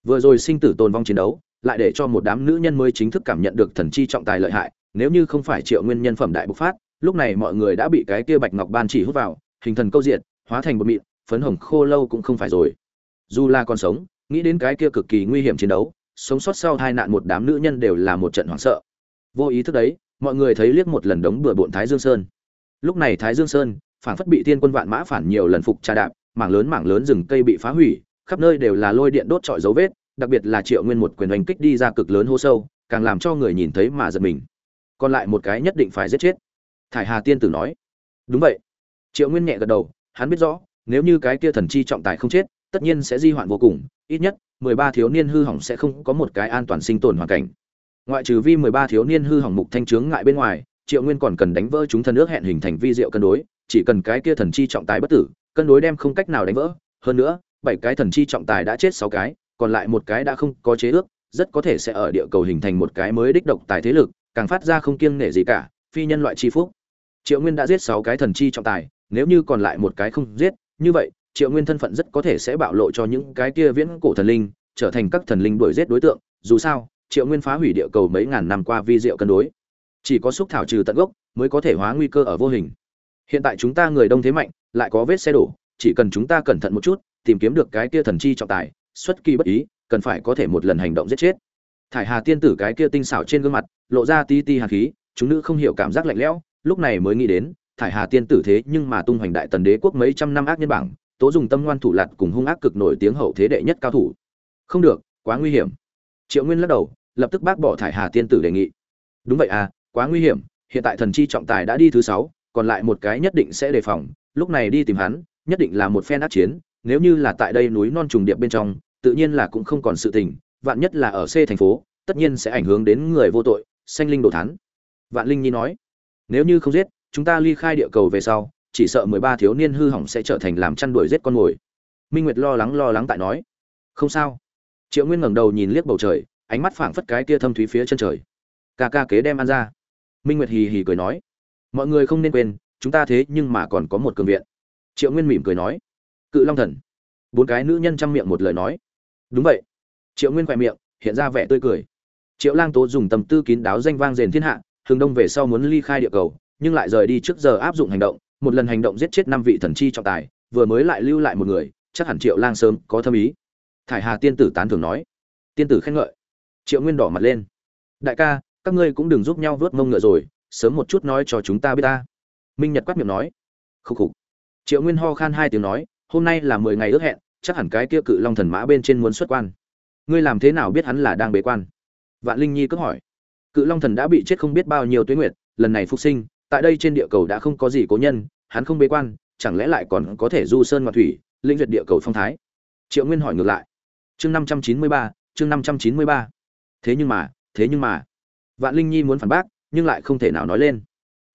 Vừa rồi sinh tử tồn vong chiến đấu, lại để cho một đám nữ nhân mới chính thức cảm nhận được thần chi trọng tài lợi hại, nếu như không phải triệu nguyên nhân phẩm đại bộc phát, lúc này mọi người đã bị cái kia bạch ngọc ban chỉ hút vào, hình thần câu diệt, hóa thành bột mịn phấn hồng khô lâu cũng không phải rồi. Dù là còn sống, nghĩ đến cái kia cực kỳ nguy hiểm chiến đấu, sống sót sau hai nạn một đám nữ nhân đều là một trận hoảng sợ. Vô ý thức đấy, mọi người thấy liếc một lần đống bừa bộn thái dương sơn. Lúc này thái dương sơn, phản phất bị tiên quân vạn mã phản nhiều lần phục trà đạp, mảng lớn mảng lớn rừng cây bị phá hủy, khắp nơi đều là lôi điện đốt trọi dấu vết, đặc biệt là triệu nguyên một quyền đánh kích đi ra cực lớn hô sâu, càng làm cho người nhìn thấy mà giật mình. Còn lại một cái nhất định phải giết chết. Thải hà tiên tử nói. Đúng vậy. Triệu nguyên nhẹ gật đầu, hắn biết rõ nếu như cái kia thần chi trọng tài không chết, tất nhiên sẽ di hoạn vô cùng, ít nhất, mười ba thiếu niên hư hỏng sẽ không có một cái an toàn sinh tồn hoàn cảnh. Ngoại trừ vi mười ba thiếu niên hư hỏng mục thanh chướng ngại bên ngoài, triệu nguyên còn cần đánh vỡ chúng thần ước hẹn hình thành vi diệu cân đối, chỉ cần cái kia thần chi trọng tài bất tử, cân đối đem không cách nào đánh vỡ. Hơn nữa, bảy cái thần chi trọng tài đã chết sáu cái, còn lại một cái đã không có chế ước, rất có thể sẽ ở địa cầu hình thành một cái mới đích độc tài thế lực, càng phát ra không kiêng nể gì cả, phi nhân loại chi phúc. Triệu nguyên đã giết sáu cái thần chi trọng tài, nếu như còn lại một cái không giết như vậy, triệu nguyên thân phận rất có thể sẽ bạo lộ cho những cái kia viễn cổ thần linh, trở thành các thần linh đuổi giết đối tượng. Dù sao, triệu nguyên phá hủy địa cầu mấy ngàn năm qua vi diệu cân đối. Chỉ có xúc thảo trừ tận gốc, mới có thể hóa nguy cơ ở vô hình. Hiện tại chúng ta người đông thế mạnh, lại có vết xe đổ, chỉ cần chúng ta cẩn thận một chút, tìm kiếm được cái kia thần chi trọng tài, xuất kỳ bất ý, cần phải có thể một lần hành động giết chết. Thải hà tiên tử cái kia tinh xảo trên gương mặt, lộ ra ti ti hàn khí, chúng nữ không hiểu cảm giác lạnh lẽo, lúc này mới nghĩ đến thải hà tiên tử thế nhưng mà tung hoành đại tần đế quốc mấy trăm năm ác nhân bảng, tố dùng tâm ngoan thủ lạt cùng hung ác cực nổi tiếng hậu thế đệ nhất cao thủ. Không được, quá nguy hiểm. Triệu nguyên lắc đầu, lập tức bác bỏ thải hà tiên tử đề nghị. Đúng vậy à quá nguy hiểm, hiện tại thần chi trọng tài đã đi thứ sáu, còn lại một cái nhất định sẽ đề phòng, lúc này đi tìm hắn, nhất định là một phen ác chiến, nếu như là tại đây núi non trùng điệp bên trong, tự nhiên là cũng không còn sự tình, vạn nhất là ở c thành phố, tất nhiên sẽ ảnh hưởng đến người vô tội, sanh linh đồ thán. Vạn linh nhi nói, nếu như không giết chúng ta ly khai địa cầu về sau, chỉ sợ mười ba thiếu niên hư hỏng sẽ trở thành làm chăn đuổi giết con mồi. Minh nguyệt lo lắng lo lắng tại nói. Không sao. Triệu nguyên ngẩng đầu nhìn liếc bầu trời, ánh mắt phảng phất cái kia thâm thúy phía chân trời. Ca ca kế đem ăn ra. Minh nguyệt hì hì cười nói. Mọi người không nên quên, chúng ta thế nhưng mà còn có một cường viện. Triệu nguyên mỉm cười nói. Cự long thần. Bốn cái nữ nhân chăm miệng một lời nói. Đúng vậy. Triệu nguyên khỏe miệng, hiện ra vẻ tươi cười. Triệu lang tố dùng tầm tư kín đáo danh vang rền thiên hạ thường đông về sau muốn ly khai địa cầu nhưng lại rời đi trước giờ áp dụng hành động, một lần hành động giết chết năm vị thần chi trọng tài, vừa mới lại lưu lại một người, chắc hẳn triệu lang sớm có thâm ý. Thải hà tiên tử tán thưởng nói. Tiên tử khen ngợi. Triệu nguyên đỏ mặt lên. Đại ca, các ngươi cũng đừng giúp nhau vớt mông ngựa rồi, sớm một chút nói cho chúng ta biết ta. Minh nhật quát miệng nói. Khúc khục. Triệu nguyên ho khan hai tiếng nói, hôm nay là mười ngày ước hẹn, chắc hẳn cái kia cự long thần mã bên trên muốn xuất quan. Ngươi làm thế nào biết hắn là đang bế quan? Vạn linh nhi cứ hỏi. Cự long thần đã bị chết không biết bao nhiêu tuyến nguyệt, lần này phục sinh tại đây trên địa cầu đã không có gì cố nhân, hắn không bế quan, chẳng lẽ lại còn có thể du sơn ngoại thủy linh duyệt địa cầu phong thái? Triệu nguyên hỏi ngược lại. Chương năm trăm chín mươi ba, chương năm trăm chín mươi ba. Thế nhưng mà, thế nhưng mà. Vạn linh nhi muốn phản bác, nhưng lại không thể nào nói lên.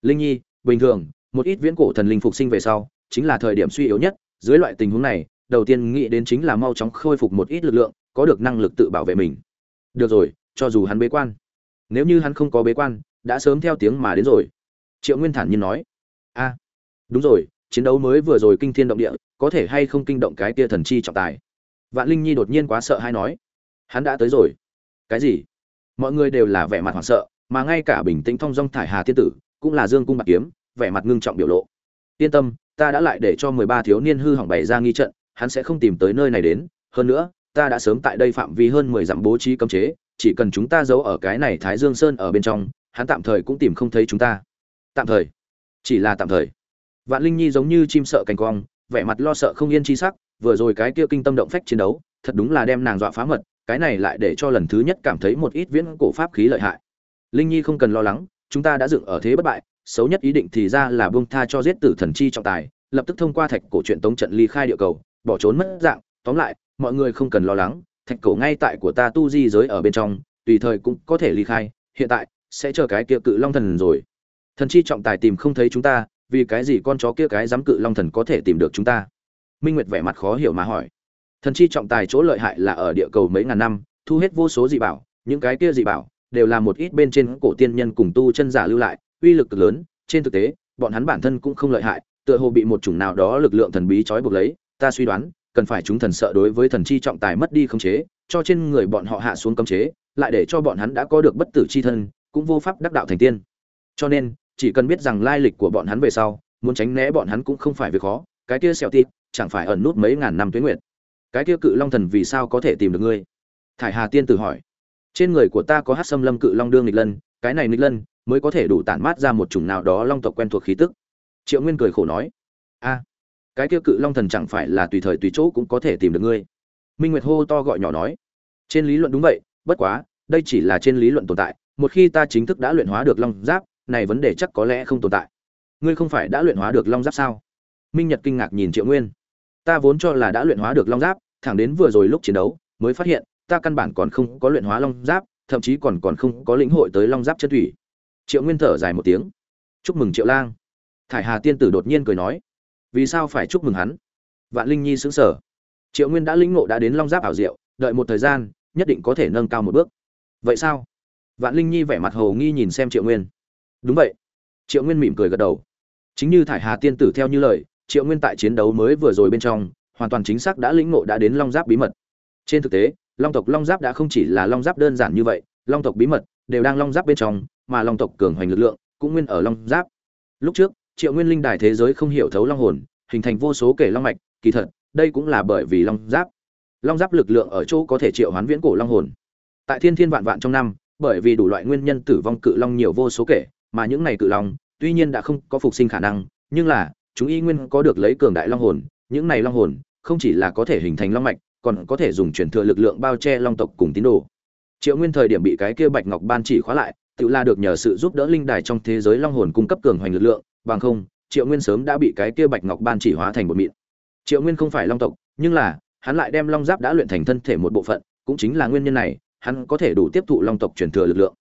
Linh nhi, bình thường, một ít viễn cổ thần linh phục sinh về sau, chính là thời điểm suy yếu nhất. Dưới loại tình huống này, đầu tiên nghĩ đến chính là mau chóng khôi phục một ít lực lượng, có được năng lực tự bảo vệ mình. Được rồi, cho dù hắn bế quan. Nếu như hắn không có bế quan, đã sớm theo tiếng mà đến rồi triệu nguyên thản nhiên nói, a, đúng rồi, chiến đấu mới vừa rồi kinh thiên động địa, có thể hay không kinh động cái tia thần chi trọng tài? Vạn linh nhi đột nhiên quá sợ hay nói, hắn đã tới rồi. Cái gì? Mọi người đều là vẻ mặt hoảng sợ, mà ngay cả bình tĩnh thong dong thải hà tiên tử cũng là dương cung bạc kiếm, vẻ mặt ngưng trọng biểu lộ. Yên tâm, ta đã lại để cho mười ba thiếu niên hư hỏng bày ra nghi trận, hắn sẽ không tìm tới nơi này đến. Hơn nữa, ta đã sớm tại đây phạm vi hơn mười dặm bố trí cấm chế, chỉ cần chúng ta giấu ở cái này thái dương sơn ở bên trong, hắn tạm thời cũng tìm không thấy chúng ta tạm thời. Chỉ là tạm thời. Vạn linh nhi giống như chim sợ cành quong vẻ mặt lo sợ không yên chi sắc, vừa rồi cái kia kinh tâm động phách chiến đấu, thật đúng là đem nàng dọa phá mật, cái này lại để cho lần thứ nhất cảm thấy một ít viễn cổ pháp khí lợi hại. Linh nhi không cần lo lắng, chúng ta đã dựng ở thế bất bại, xấu nhất ý định thì ra là buông tha cho giết tử thần chi trọng tài, lập tức thông qua thạch cổ truyện tống trận ly khai địa cầu, bỏ trốn mất dạng, tóm lại, mọi người không cần lo lắng, thạch cổ ngay tại của ta tu di giới ở bên trong, tùy thời cũng có thể ly khai, hiện tại sẽ chờ cái kia cự long thần rồi thần chi trọng tài tìm không thấy chúng ta, vì cái gì con chó kia cái dám cự long thần có thể tìm được chúng ta? Minh nguyệt vẻ mặt khó hiểu mà hỏi. Thần chi trọng tài chỗ lợi hại là ở địa cầu mấy ngàn năm, thu hết vô số dị bảo, những cái kia dị bảo đều là một ít bên trên cổ tiên nhân cùng tu chân giả lưu lại, uy lực cực lớn. Trên thực tế, bọn hắn bản thân cũng không lợi hại, tựa hồ bị một chủng nào đó lực lượng thần bí trói buộc lấy. Ta suy đoán, cần phải chúng thần sợ đối với thần chi trọng tài mất đi khống chế, cho trên người bọn họ hạ xuống cấm chế, lại để cho bọn hắn đã có được bất tử chi thân, cũng vô pháp đắc đạo thành tiên. Cho nên chỉ cần biết rằng lai lịch của bọn hắn về sau, muốn tránh né bọn hắn cũng không phải việc khó, cái kia xẻo tịp chẳng phải ẩn nút mấy ngàn năm tuyến nguyệt. Cái kia cự long thần vì sao có thể tìm được ngươi? Thải hà tiên tử hỏi. Trên người của ta có hát xâm lâm cự long đương nghịch lân, cái này nghịch lân mới có thể đủ tản mát ra một chủng nào đó long tộc quen thuộc khí tức. Triệu nguyên cười khổ nói. A, cái kia cự long thần chẳng phải là tùy thời tùy chỗ cũng có thể tìm được ngươi? Minh nguyệt hô to gọi nhỏ nói. Trên lý luận đúng vậy, bất quá, đây chỉ là trên lý luận tồn tại, một khi ta chính thức đã luyện hóa được long giáp này vấn đề chắc có lẽ không tồn tại. Ngươi không phải đã luyện hóa được long giáp sao? Minh nhật kinh ngạc nhìn triệu nguyên. Ta vốn cho là đã luyện hóa được long giáp, thẳng đến vừa rồi lúc chiến đấu, mới phát hiện, ta căn bản còn không có luyện hóa long giáp, thậm chí còn còn không có lĩnh hội tới long giáp chân thủy. Triệu nguyên thở dài một tiếng. Chúc mừng triệu lang. Thải hà tiên tử đột nhiên cười nói. Vì sao phải chúc mừng hắn? Vạn linh nhi xứng sở triệu nguyên đã lĩnh ngộ đã đến long giáp ảo diệu, đợi một thời gian, nhất định có thể nâng cao một bước. Vậy sao? Vạn linh nhi vẻ mặt hồ nghi nhìn xem triệu nguyên đúng vậy. Triệu nguyên mỉm cười gật đầu. Chính như thải hà tiên tử theo như lời, triệu nguyên tại chiến đấu mới vừa rồi bên trong, hoàn toàn chính xác đã lĩnh ngộ đã đến long giáp bí mật. Trên thực tế, long tộc long giáp đã không chỉ là long giáp đơn giản như vậy, long tộc bí mật đều đang long giáp bên trong, mà long tộc cường hoành lực lượng cũng nguyên ở long giáp. Lúc trước, triệu nguyên linh đài thế giới không hiểu thấu long hồn, hình thành vô số kể long mạch, kỳ thật, đây cũng là bởi vì long giáp. Long giáp lực lượng ở chỗ có thể triệu hoán viễn cổ long hồn. Tại thiên thiên vạn vạn trong năm, bởi vì đủ loại nguyên nhân tử vong cự long nhiều vô số kể mà những này cự long, tuy nhiên đã không có phục sinh khả năng, nhưng là, chúng y nguyên có được lấy cường đại long hồn, những này long hồn, không chỉ là có thể hình thành long mạch, còn có thể dùng truyền thừa lực lượng bao che long tộc cùng tín đồ. Triệu nguyên thời điểm bị cái kia bạch ngọc ban chỉ khóa lại, tự la được nhờ sự giúp đỡ linh đài trong thế giới long hồn cung cấp cường hoành lực lượng, bằng không, triệu nguyên sớm đã bị cái kia bạch ngọc ban chỉ hóa thành một mịn. Triệu nguyên không phải long tộc, nhưng là, hắn lại đem long giáp đã luyện thành thân thể một bộ phận, cũng chính là nguyên nhân này, hắn có thể đủ tiếp thụ long tộc truyền thừa lực lượng.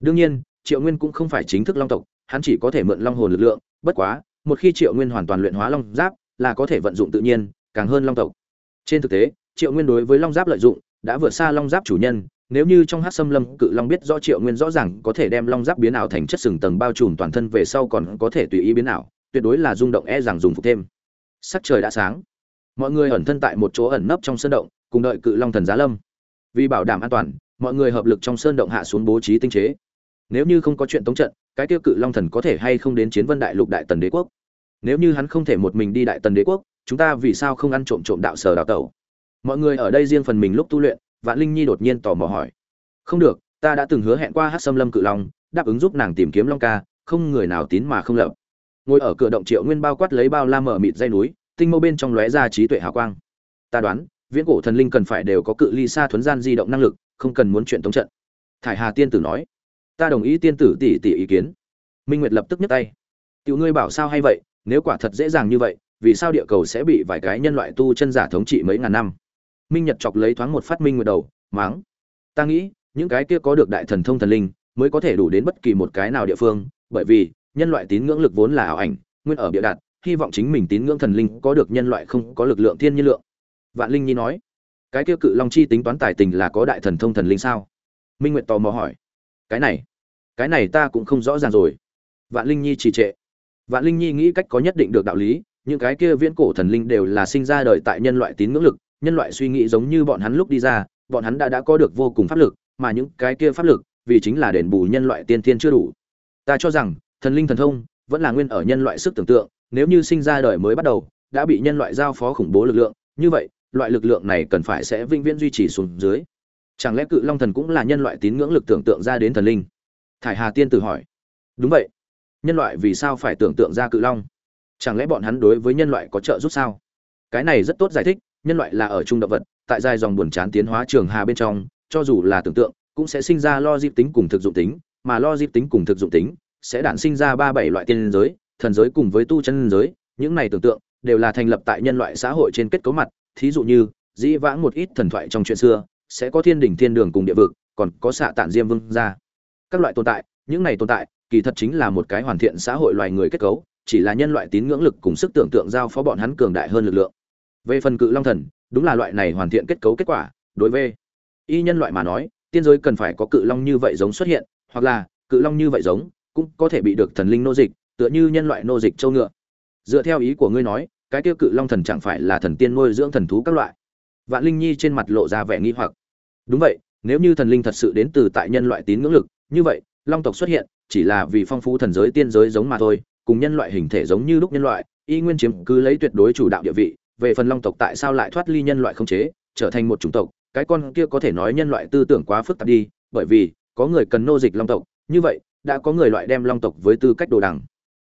Đương nhiên triệu nguyên cũng không phải chính thức long tộc, hắn chỉ có thể mượn long hồn lực lượng, bất quá, một khi triệu nguyên hoàn toàn luyện hóa long giáp, là có thể vận dụng tự nhiên, càng hơn long tộc. Trên thực tế, triệu nguyên đối với long giáp lợi dụng, đã vượt xa long giáp chủ nhân, nếu như trong hát xâm lâm cự long biết rõ triệu nguyên rõ ràng có thể đem long giáp biến ảo thành chất sừng tầng bao trùm toàn thân về sau còn có thể tùy ý biến ảo, tuyệt đối là rung động e rằng dùng phục thêm. Sắc trời đã sáng. Mọi người ẩn thân tại một chỗ ẩn nấp trong sơn động, cùng đợi cự long thần giá lâm. Vì bảo đảm an toàn, mọi người hợp lực trong sơn động hạ xuống bố trí tinh chế nếu như không có chuyện tống trận, cái tiêu cự long thần có thể hay không đến chiến vân đại lục đại tần đế quốc? Nếu như hắn không thể một mình đi đại tần đế quốc, chúng ta vì sao không ăn trộm trộm đạo sở đạo tẩu? Mọi người ở đây riêng phần mình lúc tu luyện, vạn linh nhi đột nhiên tò mò hỏi. Không được, ta đã từng hứa hẹn qua hát xâm lâm cự long, đáp ứng giúp nàng tìm kiếm long ca, không người nào tín mà không lập. Ngồi ở cửa động triệu nguyên bao quát lấy bao la mở mịt dây núi, tinh mâu bên trong lóe ra trí tuệ hào quang. Ta đoán, viễn cổ thần linh cần phải đều có cự ly xa thuấn gian di động năng lực, không cần muốn chuyện tống trận. Thải hà tiên tử nói ta đồng ý tiên tử tỷ tỷ ý kiến. Minh nguyệt lập tức nhấc tay. Tiểu ngươi bảo sao hay vậy, nếu quả thật dễ dàng như vậy, vì sao địa cầu sẽ bị vài cái nhân loại tu chân giả thống trị mấy ngàn năm? Minh nhật chọc lấy thoáng một phát minh nguyệt đầu, máng. Ta nghĩ, những cái kia có được đại thần thông thần linh, mới có thể đủ đến bất kỳ một cái nào địa phương, bởi vì, nhân loại tín ngưỡng lực vốn là ảo ảnh, nguyên ở bịa đặt, hy vọng chính mình tín ngưỡng thần linh có được nhân loại không có lực lượng thiên nhiên lượng. Vạn linh nhi nói, cái kia cự long chi tính toán tài tình là có đại thần thông thần linh sao? Minh nguyệt tò mò hỏi, cái này cái này ta cũng không rõ ràng rồi. Vạn linh nhi trì trệ. Vạn linh nhi nghĩ cách có nhất định được đạo lý, những cái kia viễn cổ thần linh đều là sinh ra đời tại nhân loại tín ngưỡng lực, nhân loại suy nghĩ giống như bọn hắn lúc đi ra, bọn hắn đã đã có được vô cùng pháp lực, mà những cái kia pháp lực, vì chính là đền bù nhân loại tiên tiên chưa đủ. Ta cho rằng, thần linh thần thông vẫn là nguyên ở nhân loại sức tưởng tượng, nếu như sinh ra đời mới bắt đầu, đã bị nhân loại giao phó khủng bố lực lượng, như vậy, loại lực lượng này cần phải sẽ vĩnh viễn duy trì xuống dưới. Chẳng lẽ cự long thần cũng là nhân loại tín ngưỡng lực tưởng tượng ra đến thần linh? Thải hà tiên tử hỏi. Đúng vậy. Nhân loại vì sao phải tưởng tượng ra cự long? Chẳng lẽ bọn hắn đối với nhân loại có trợ giúp sao? Cái này rất tốt giải thích, nhân loại là ở trung động vật, tại dài dòng buồn chán tiến hóa trường hà bên trong, cho dù là tưởng tượng, cũng sẽ sinh ra lo dịp tính cùng thực dụng tính, mà lo dịp tính cùng thực dụng tính sẽ đản sinh ra ba bảy loại tiên giới, thần giới cùng với tu chân giới. Những này tưởng tượng đều là thành lập tại nhân loại xã hội trên kết cấu mặt, thí dụ như, dĩ vãng một ít thần thoại trong chuyện xưa sẽ có thiên đỉnh thiên đường cùng địa vực, còn có xạ tản diêm vương ra các loại tồn tại, những này tồn tại, kỳ thật chính là một cái hoàn thiện xã hội loài người kết cấu, chỉ là nhân loại tín ngưỡng lực cùng sức tưởng tượng giao phó bọn hắn cường đại hơn lực lượng. Về phần cự long thần, đúng là loại này hoàn thiện kết cấu kết quả, đối với y nhân loại mà nói, tiên giới cần phải có cự long như vậy giống xuất hiện, hoặc là cự long như vậy giống, cũng có thể bị được thần linh nô dịch, tựa như nhân loại nô dịch châu ngựa. Dựa theo ý của ngươi nói, cái tiêu cự long thần chẳng phải là thần tiên nuôi dưỡng thần thú các loại? Vạn linh nhi trên mặt lộ ra vẻ nghi hoặc. Đúng vậy, nếu như thần linh thật sự đến từ tại nhân loại tín ngưỡng lực như vậy, long tộc xuất hiện, chỉ là vì phong phú thần giới tiên giới giống mà thôi, cùng nhân loại hình thể giống như lúc nhân loại, y nguyên chiếm cứ lấy tuyệt đối chủ đạo địa vị, về phần long tộc tại sao lại thoát ly nhân loại không chế, trở thành một chủng tộc, cái con kia có thể nói nhân loại tư tưởng quá phức tạp đi, bởi vì, có người cần nô dịch long tộc, như vậy, đã có người loại đem long tộc với tư cách đồ đằng.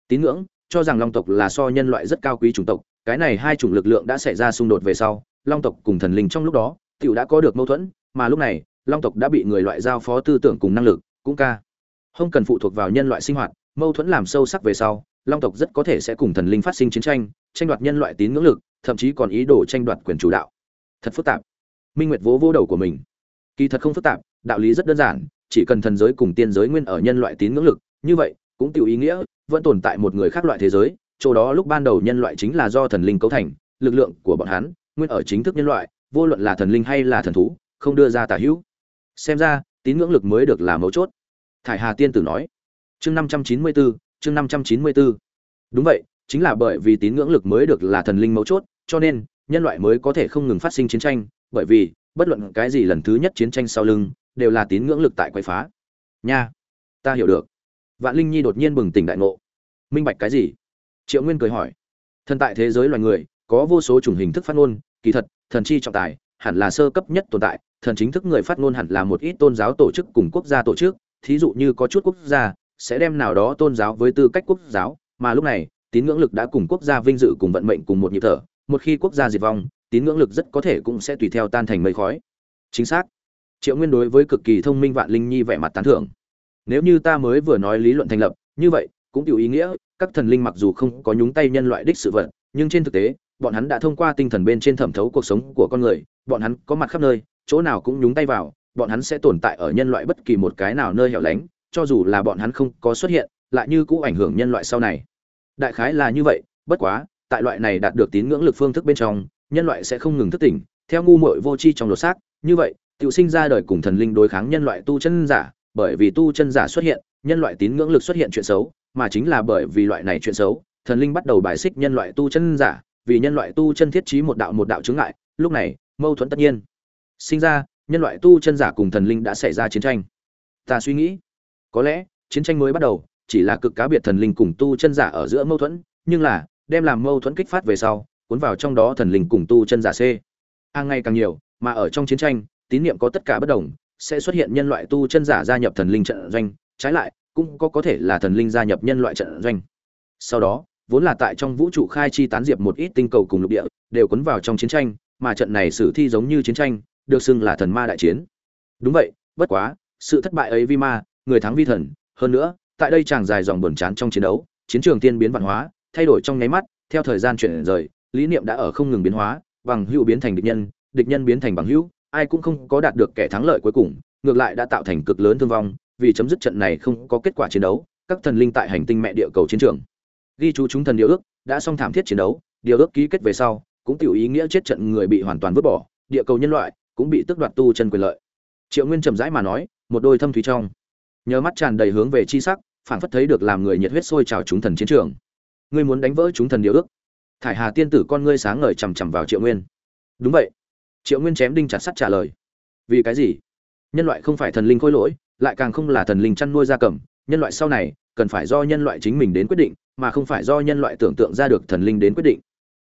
Tín ngưỡng, cho rằng long tộc là so nhân loại rất cao quý chủng tộc, cái này hai chủng lực lượng đã xảy ra xung đột về sau, long tộc cùng thần linh trong lúc đó, tiểu đã có được mâu thuẫn, mà lúc này, long tộc đã bị người loại giao phó tư tưởng cùng năng lực cũng ca. Không cần phụ thuộc vào nhân loại sinh hoạt, mâu thuẫn làm sâu sắc về sau, long tộc rất có thể sẽ cùng thần linh phát sinh chiến tranh tranh đoạt nhân loại tín ngưỡng lực, thậm chí còn ý đồ tranh đoạt quyền chủ đạo. Thật phức tạp. Minh nguyệt vỗ vô đầu của mình. Kỳ thật không phức tạp, đạo lý rất đơn giản, chỉ cần thần giới cùng tiên giới nguyên ở nhân loại tín ngưỡng lực, như vậy, cũng tiểu ý nghĩa, vẫn tồn tại một người khác loại thế giới, chỗ đó lúc ban đầu nhân loại chính là do thần linh cấu thành, lực lượng của bọn hắn, nguyên ở chính thức nhân loại, vô luận là thần linh hay là thần thú, không đưa ra tả hữu. Xem ra tín ngưỡng lực mới được là mấu chốt. Thải hà tiên tử nói. Chương năm trăm chín mươi bốn chương năm trăm chín mươi bốn đúng vậy, chính là bởi vì tín ngưỡng lực mới được là thần linh mấu chốt, cho nên, nhân loại mới có thể không ngừng phát sinh chiến tranh, bởi vì, bất luận cái gì lần thứ nhất chiến tranh sau lưng, đều là tín ngưỡng lực tại quay phá. Nha, ta hiểu được. Vạn linh nhi đột nhiên bừng tỉnh đại ngộ. Minh bạch cái gì? Triệu nguyên cười hỏi. Thần tại thế giới loài người, có vô số chủng hình thức phát ngôn, kỳ thật, thần chi trọng tài hẳn là sơ cấp nhất tồn tại, thần chính thức người phát ngôn hẳn là một ít tôn giáo tổ chức cùng quốc gia tổ chức, thí dụ như có chút quốc gia sẽ đem nào đó tôn giáo với tư cách quốc giáo, mà lúc này, tín ngưỡng lực đã cùng quốc gia vinh dự cùng vận mệnh cùng một nhịp thở, một khi quốc gia diệt vong, tín ngưỡng lực rất có thể cũng sẽ tùy theo tan thành mây khói. Chính xác. Triệu nguyên đối với cực kỳ thông minh vạn linh nhi vẻ mặt tán thưởng. Nếu như ta mới vừa nói lý luận thành lập, như vậy, cũng tiểu ý nghĩa, các thần linh mặc dù không có nhúng tay nhân loại đích sự vật, nhưng trên thực tế bọn hắn đã thông qua tinh thần bên trên thẩm thấu cuộc sống của con người, bọn hắn có mặt khắp nơi, chỗ nào cũng nhúng tay vào, bọn hắn sẽ tồn tại ở nhân loại bất kỳ một cái nào nơi hẻo lánh, cho dù là bọn hắn không có xuất hiện, lại như cũ ảnh hưởng nhân loại sau này. Đại khái là như vậy, bất quá, tại loại này đạt được tín ngưỡng lực phương thức bên trong, nhân loại sẽ không ngừng thức tỉnh, theo ngu muội vô tri trong lột xác. Như vậy tự sinh ra đời cùng thần linh đối kháng nhân loại tu chân giả, bởi vì tu chân giả xuất hiện, nhân loại tín ngưỡng lực xuất hiện chuyện xấu, mà chính là bởi vì loại này chuyện xấu, thần linh bắt đầu bài xích nhân loại tu chân giả vì nhân loại tu chân thiết trí một đạo một đạo chướng ngại, lúc này, mâu thuẫn tất nhiên. Sinh ra, nhân loại tu chân giả cùng thần linh đã xảy ra chiến tranh. Ta suy nghĩ, có lẽ, chiến tranh mới bắt đầu, chỉ là cực cá biệt thần linh cùng tu chân giả ở giữa mâu thuẫn, nhưng là, đem làm mâu thuẫn kích phát về sau, cuốn vào trong đó thần linh cùng tu chân giả c. A ngày càng nhiều, mà ở trong chiến tranh, tín niệm có tất cả bất đồng, sẽ xuất hiện nhân loại tu chân giả gia nhập thần linh trận doanh, trái lại, cũng có có thể là thần linh gia nhập nhân loại trận doanh. Sau đó vốn là tại trong vũ trụ khai chi tán diệp một ít tinh cầu cùng lục địa, đều cuốn vào trong chiến tranh, mà trận này sử thi giống như chiến tranh, được xưng là thần ma đại chiến. Đúng vậy, bất quá, sự thất bại ấy vi ma, người thắng vi thần. Hơn nữa, tại đây chàng dài dòng buồn chán trong chiến đấu, chiến trường tiên biến văn hóa, thay đổi trong nháy mắt, theo thời gian chuyển rời, lý niệm đã ở không ngừng biến hóa, bằng hữu biến thành địch nhân địch nhân biến thành bằng hữu, ai cũng không có đạt được kẻ thắng lợi cuối cùng, ngược lại đã tạo thành cực lớn thương vong, vì chấm dứt trận này không có kết quả chiến đấu, các thần linh tại hành tinh mẹ địa cầu chiến trường ghi chú chúng thần điều ước, đã xong thảm thiết chiến đấu, điều ước ký kết về sau, cũng tiểu ý nghĩa chết trận người bị hoàn toàn vứt bỏ, địa cầu nhân loại cũng bị tước đoạt tu chân quyền lợi. Triệu nguyên trầm rãi mà nói, một đôi thâm thúy trong. Nhớ mắt tràn đầy hướng về chi sắc, phảng phất thấy được làm người nhiệt huyết sôi trào chúng thần chiến trường. Ngươi muốn đánh vỡ chúng thần điều ước. Thải hà tiên tử con ngươi sáng ngời chằm chằm vào triệu nguyên. Đúng vậy. Triệu nguyên chém đinh chặt sắt trả lời. Vì cái gì? Nhân loại không phải thần linh khôi lỗi, lại càng không là thần linh chăn nuôi gia cầm. Nhân loại sau này cần phải do nhân loại chính mình đến quyết định mà không phải do nhân loại tưởng tượng ra được thần linh đến quyết định.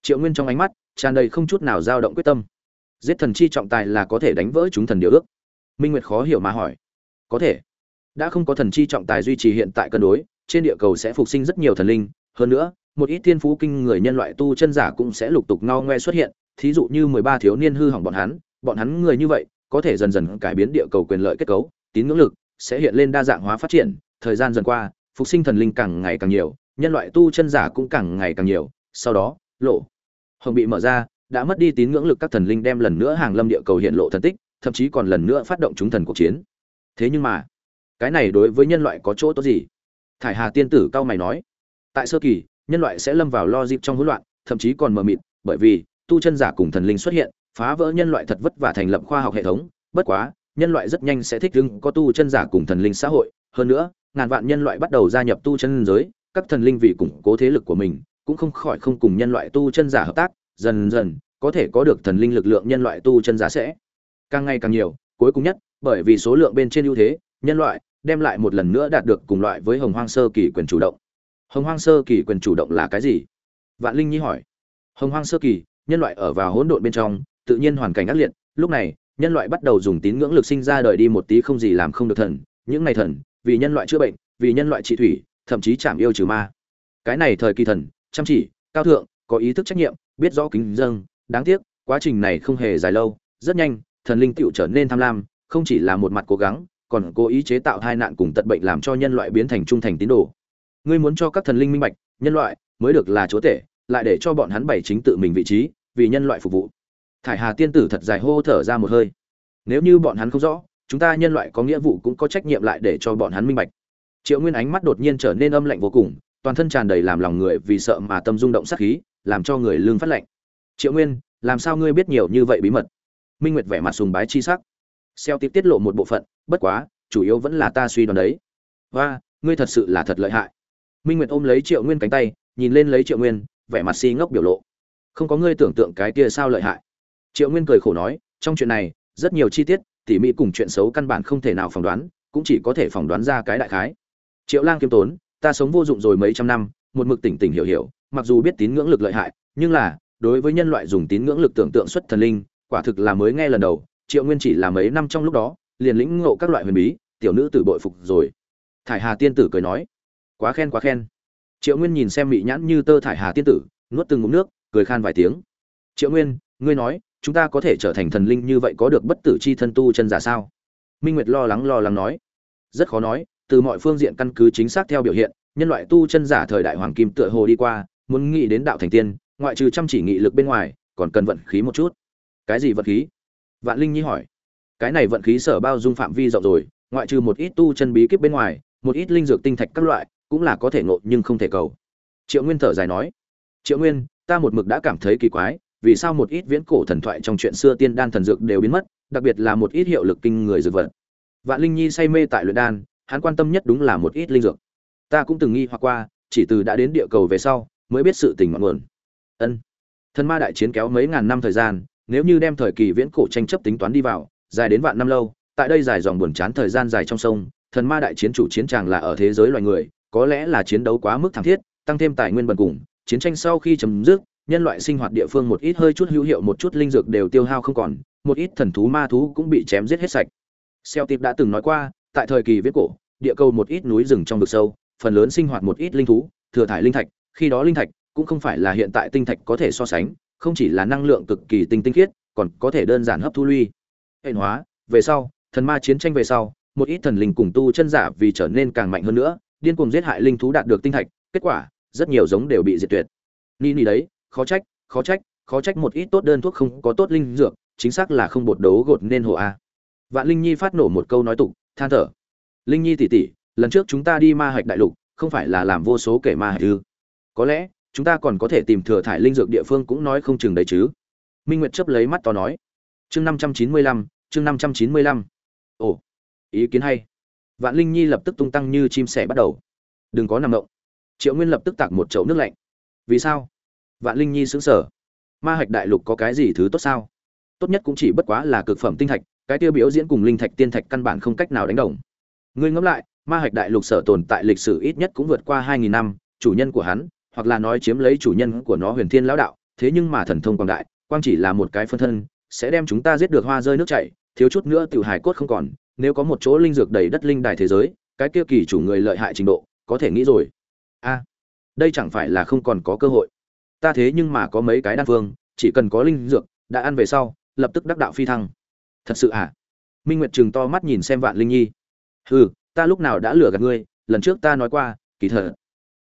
Triệu nguyên trong ánh mắt tràn đầy không chút nào dao động quyết tâm. Giết thần chi trọng tài là có thể đánh vỡ chúng thần điều ước. Minh nguyệt khó hiểu mà hỏi. Có thể. Đã không có thần chi trọng tài duy trì hiện tại cân đối, trên địa cầu sẽ phục sinh rất nhiều thần linh. Hơn nữa, một ít thiên phú kinh người nhân loại tu chân giả cũng sẽ lục tục ngao ngoe xuất hiện. Thí dụ như mười ba thiếu niên hư hỏng bọn hắn bọn hắn người như vậy, có thể dần dần cải biến địa cầu quyền lợi kết cấu, tín ngưỡng lực sẽ hiện lên đa dạng hóa phát triển. Thời gian dần qua, phục sinh thần linh càng ngày càng nhiều nhân loại tu chân giả cũng càng ngày càng nhiều, sau đó, lộ, hồng bị mở ra, đã mất đi tín ngưỡng lực các thần linh đem lần nữa hàng lâm địa cầu hiện lộ thần tích, thậm chí còn lần nữa phát động chúng thần cuộc chiến. Thế nhưng mà, cái này đối với nhân loại có chỗ tốt gì? Thải hà tiên tử cao mày nói, tại sơ kỳ, nhân loại sẽ lâm vào lo dịp trong hỗn loạn, thậm chí còn mờ mịt, bởi vì, tu chân giả cùng thần linh xuất hiện, phá vỡ nhân loại thật vất và thành lập khoa học hệ thống, bất quá, nhân loại rất nhanh sẽ thích ứng có tu chân giả cùng thần linh xã hội. Hơn nữa, ngàn vạn nhân loại bắt đầu gia nhập tu chân giới các thần linh vì củng cố thế lực của mình, cũng không khỏi không cùng nhân loại tu chân giả hợp tác, dần dần, có thể có được thần linh lực lượng nhân loại tu chân giả sẽ càng ngày càng nhiều. Cuối cùng nhất, bởi vì số lượng bên trên ưu thế, nhân loại đem lại một lần nữa đạt được cùng loại với hồng hoang sơ kỳ quyền chủ động. Hồng hoang sơ kỳ quyền chủ động là cái gì? Vạn linh nhi hỏi. Hồng hoang sơ kỳ, nhân loại ở vào hỗn độn bên trong, tự nhiên hoàn cảnh ác liệt. Lúc này, nhân loại bắt đầu dùng tín ngưỡng lực sinh ra đời đi một tí không gì làm không được thần. Những ngày thần, vì nhân loại chữa bệnh, vì nhân loại trị thủy thậm chí chạm yêu trừ ma. Cái này thời kỳ thần, chăm chỉ, cao thượng, có ý thức trách nhiệm, biết rõ kính dâng, đáng tiếc, quá trình này không hề dài lâu, rất nhanh, thần linh tựu trở nên tham lam, không chỉ là một mặt cố gắng, còn cố ý chế tạo hai nạn cùng tận bệnh làm cho nhân loại biến thành trung thành tín đồ. Ngươi muốn cho các thần linh minh bạch, nhân loại mới được là chúa tể, lại để cho bọn hắn bày chính tự mình vị trí, vì nhân loại phục vụ. Thải hà tiên tử thật dài hô thở ra một hơi. Nếu như bọn hắn không rõ, chúng ta nhân loại có nghĩa vụ cũng có trách nhiệm lại để cho bọn hắn minh bạch triệu nguyên ánh mắt đột nhiên trở nên âm lạnh vô cùng, toàn thân tràn đầy làm lòng người vì sợ mà tâm rung động sát khí, làm cho người lương phát lạnh. Triệu nguyên, làm sao ngươi biết nhiều như vậy bí mật? Minh nguyệt vẻ mặt sùng bái chi sắc. Xeo tiếp tiết lộ một bộ phận, bất quá, chủ yếu vẫn là ta suy đoán đấy. Và ngươi thật sự là thật lợi hại. Minh nguyệt ôm lấy triệu nguyên cánh tay, nhìn lên lấy triệu nguyên, vẻ mặt si ngốc biểu lộ. Không có ngươi tưởng tượng cái kia sao lợi hại. Triệu nguyên cười khổ nói, trong chuyện này, rất nhiều chi tiết, tỉ mỉ cùng chuyện xấu căn bản không thể nào phỏng đoán, cũng chỉ có thể phỏng đoán ra cái đại khái triệu lang kiêm tốn, ta sống vô dụng rồi mấy trăm năm, một mực tỉnh tỉnh hiểu hiểu, mặc dù biết tín ngưỡng lực lợi hại, nhưng là, đối với nhân loại dùng tín ngưỡng lực tưởng tượng xuất thần linh, quả thực là mới nghe lần đầu, triệu nguyên chỉ là mấy năm trong lúc đó, liền lĩnh ngộ các loại huyền bí, tiểu nữ tử bội phục rồi. Thải hà tiên tử cười nói, quá khen quá khen. Triệu nguyên nhìn xem mị nhãn như tơ thải hà tiên tử, nuốt từng ngụm nước, cười khan vài tiếng. Triệu nguyên, ngươi nói, chúng ta có thể trở thành thần linh như vậy có được bất tử chi thân tu chân giả sao? Minh nguyệt lo lắng lo lắng nói. Rất khó nói từ mọi phương diện căn cứ chính xác theo biểu hiện, nhân loại tu chân giả thời đại hoàng kim tựa hồ đi qua, muốn nghĩ đến đạo thành tiên, ngoại trừ chăm chỉ nghị lực bên ngoài, còn cần vận khí một chút. Cái gì vận khí? Vạn linh nhi hỏi. Cái này vận khí sở bao dung phạm vi rộng rồi, ngoại trừ một ít tu chân bí kíp bên ngoài, một ít linh dược tinh thạch các loại, cũng là có thể ngộ nhưng không thể cầu. Triệu nguyên thở dài nói. Triệu nguyên, ta một mực đã cảm thấy kỳ quái, vì sao một ít viễn cổ thần thoại trong chuyện xưa tiên đan thần dược đều biến mất, đặc biệt là một ít hiệu lực kinh người dược vật. Vạn linh nhi say mê tại luyện đan hắn quan tâm nhất đúng là một ít linh dược. Ta cũng từng nghi hoặc qua, chỉ từ đã đến địa cầu về sau, mới biết sự tình ngọn nguồn. Ân. Thần ma đại chiến kéo mấy ngàn năm thời gian, nếu như đem thời kỳ viễn cổ tranh chấp tính toán đi vào, dài đến vạn năm lâu, tại đây dài dòng buồn chán thời gian dài trong sông, thần ma đại chiến chủ chiến tràng là ở thế giới loài người, có lẽ là chiến đấu quá mức thảm thiết, tăng thêm tài nguyên bần cùng, chiến tranh sau khi chấm dứt, nhân loại sinh hoạt địa phương một ít hơi chút hữu hiệu một chút linh dược đều tiêu hao không còn, một ít thần thú ma thú cũng bị chém giết hết sạch. Xeo tiệp đã từng nói qua tại thời kỳ viết cổ, địa cầu một ít núi rừng trong vực sâu, phần lớn sinh hoạt một ít linh thú, thừa thải linh thạch, khi đó linh thạch cũng không phải là hiện tại tinh thạch có thể so sánh, không chỉ là năng lượng cực kỳ tinh tinh khiết, còn có thể đơn giản hấp thu ly hệ hóa, về sau, thần ma chiến tranh về sau, một ít thần linh cùng tu chân giả vì trở nên càng mạnh hơn nữa, điên cuồng giết hại linh thú đạt được tinh thạch, kết quả, rất nhiều giống đều bị diệt tuyệt. Ni ni đấy, khó trách khó trách khó trách một ít tốt đơn thuốc không có tốt linh dược, chính xác là không bột đấu gột nên hồ a. Vạn linh nhi phát nổ một câu nói tục than thở. Linh nhi tỉ tỉ, lần trước chúng ta đi ma hạch đại lục, không phải là làm vô số kể ma hạch ư? Có lẽ, chúng ta còn có thể tìm thừa thải linh dược địa phương cũng nói không chừng đấy chứ. Minh nguyệt chấp lấy mắt to nói. Chương năm trăm chín mươi lăm, chương năm trăm chín mươi lăm. Ồ, ý kiến hay. Vạn linh nhi lập tức tung tăng như chim sẻ bắt đầu. Đừng có nằm động. Triệu nguyên lập tức tạc một chậu nước lạnh. Vì sao? Vạn linh nhi xứng sở ma hạch đại lục có cái gì thứ tốt sao? Tốt nhất cũng chỉ bất quá là cực phẩm tinh thạch cái tiêu biểu diễn cùng linh thạch tiên thạch căn bản không cách nào đánh đồng. Ngươi ngẫm lại, ma hạch đại lục sở tồn tại lịch sử ít nhất cũng vượt qua hai nghìn năm, chủ nhân của hắn, hoặc là nói chiếm lấy chủ nhân của nó huyền thiên lão đạo, thế nhưng mà thần thông quảng đại, quang chỉ là một cái phân thân, sẽ đem chúng ta giết được hoa rơi nước chảy, thiếu chút nữa tiểu hài cốt không còn, nếu có một chỗ linh dược đầy đất linh đài thế giới, cái kia kỳ chủ người lợi hại trình độ, có thể nghĩ rồi. A, đây chẳng phải là không còn có cơ hội. Ta thế nhưng mà có mấy cái đan phương, chỉ cần có linh dược, đã ăn về sau, lập tức đắc đạo phi thăng thật sự à? Minh nguyệt chừng to mắt nhìn xem vạn linh nhi. Hừ, ta lúc nào đã lừa gạt ngươi, lần trước ta nói qua, kỳ thật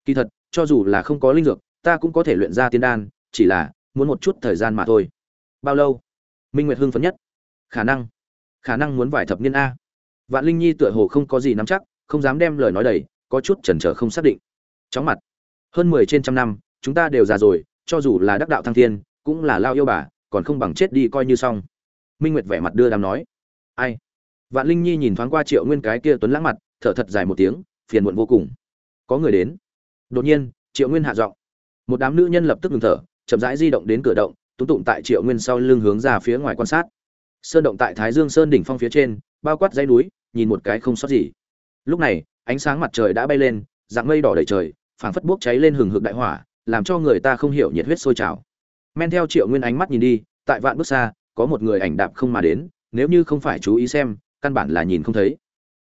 kỳ thật, cho dù là không có linh dược, ta cũng có thể luyện ra tiên đan, chỉ là muốn một chút thời gian mà thôi. Bao lâu? Minh nguyệt hưng phấn nhất. Khả năng khả năng muốn vài thập niên a. Vạn linh nhi tựa hồ không có gì nắm chắc, không dám đem lời nói đầy, có chút chần chờ không xác định. Chóng mặt. Hơn mười trên trăm năm, chúng ta đều già rồi, cho dù là đắc đạo thăng thiên, cũng là lao yêu bà, còn không bằng chết đi coi như xong minh nguyệt vẻ mặt đưa đàm nói. Ai? Vạn linh nhi nhìn thoáng qua triệu nguyên cái kia tuấn lãng mặt, thở thật dài một tiếng, phiền muộn vô cùng. Có người đến. Đột nhiên, triệu nguyên hạ giọng. Một đám nữ nhân lập tức ngừng thở, chậm rãi di động đến cửa động túng tụng tại triệu nguyên sau lưng hướng ra phía ngoài quan sát. Sơn động tại thái dương sơn đỉnh phong phía trên, bao quát dãy núi, nhìn một cái không sót gì. Lúc này, ánh sáng mặt trời đã bay lên, dạng mây đỏ đầy trời, phảng phất bốc cháy lên hừng hực đại hỏa, làm cho người ta không hiểu nhiệt huyết sôi trào. Men theo triệu nguyên ánh mắt nhìn đi, tại vạn bước xa có một người ảnh đạp không mà đến, nếu như không phải chú ý xem, căn bản là nhìn không thấy.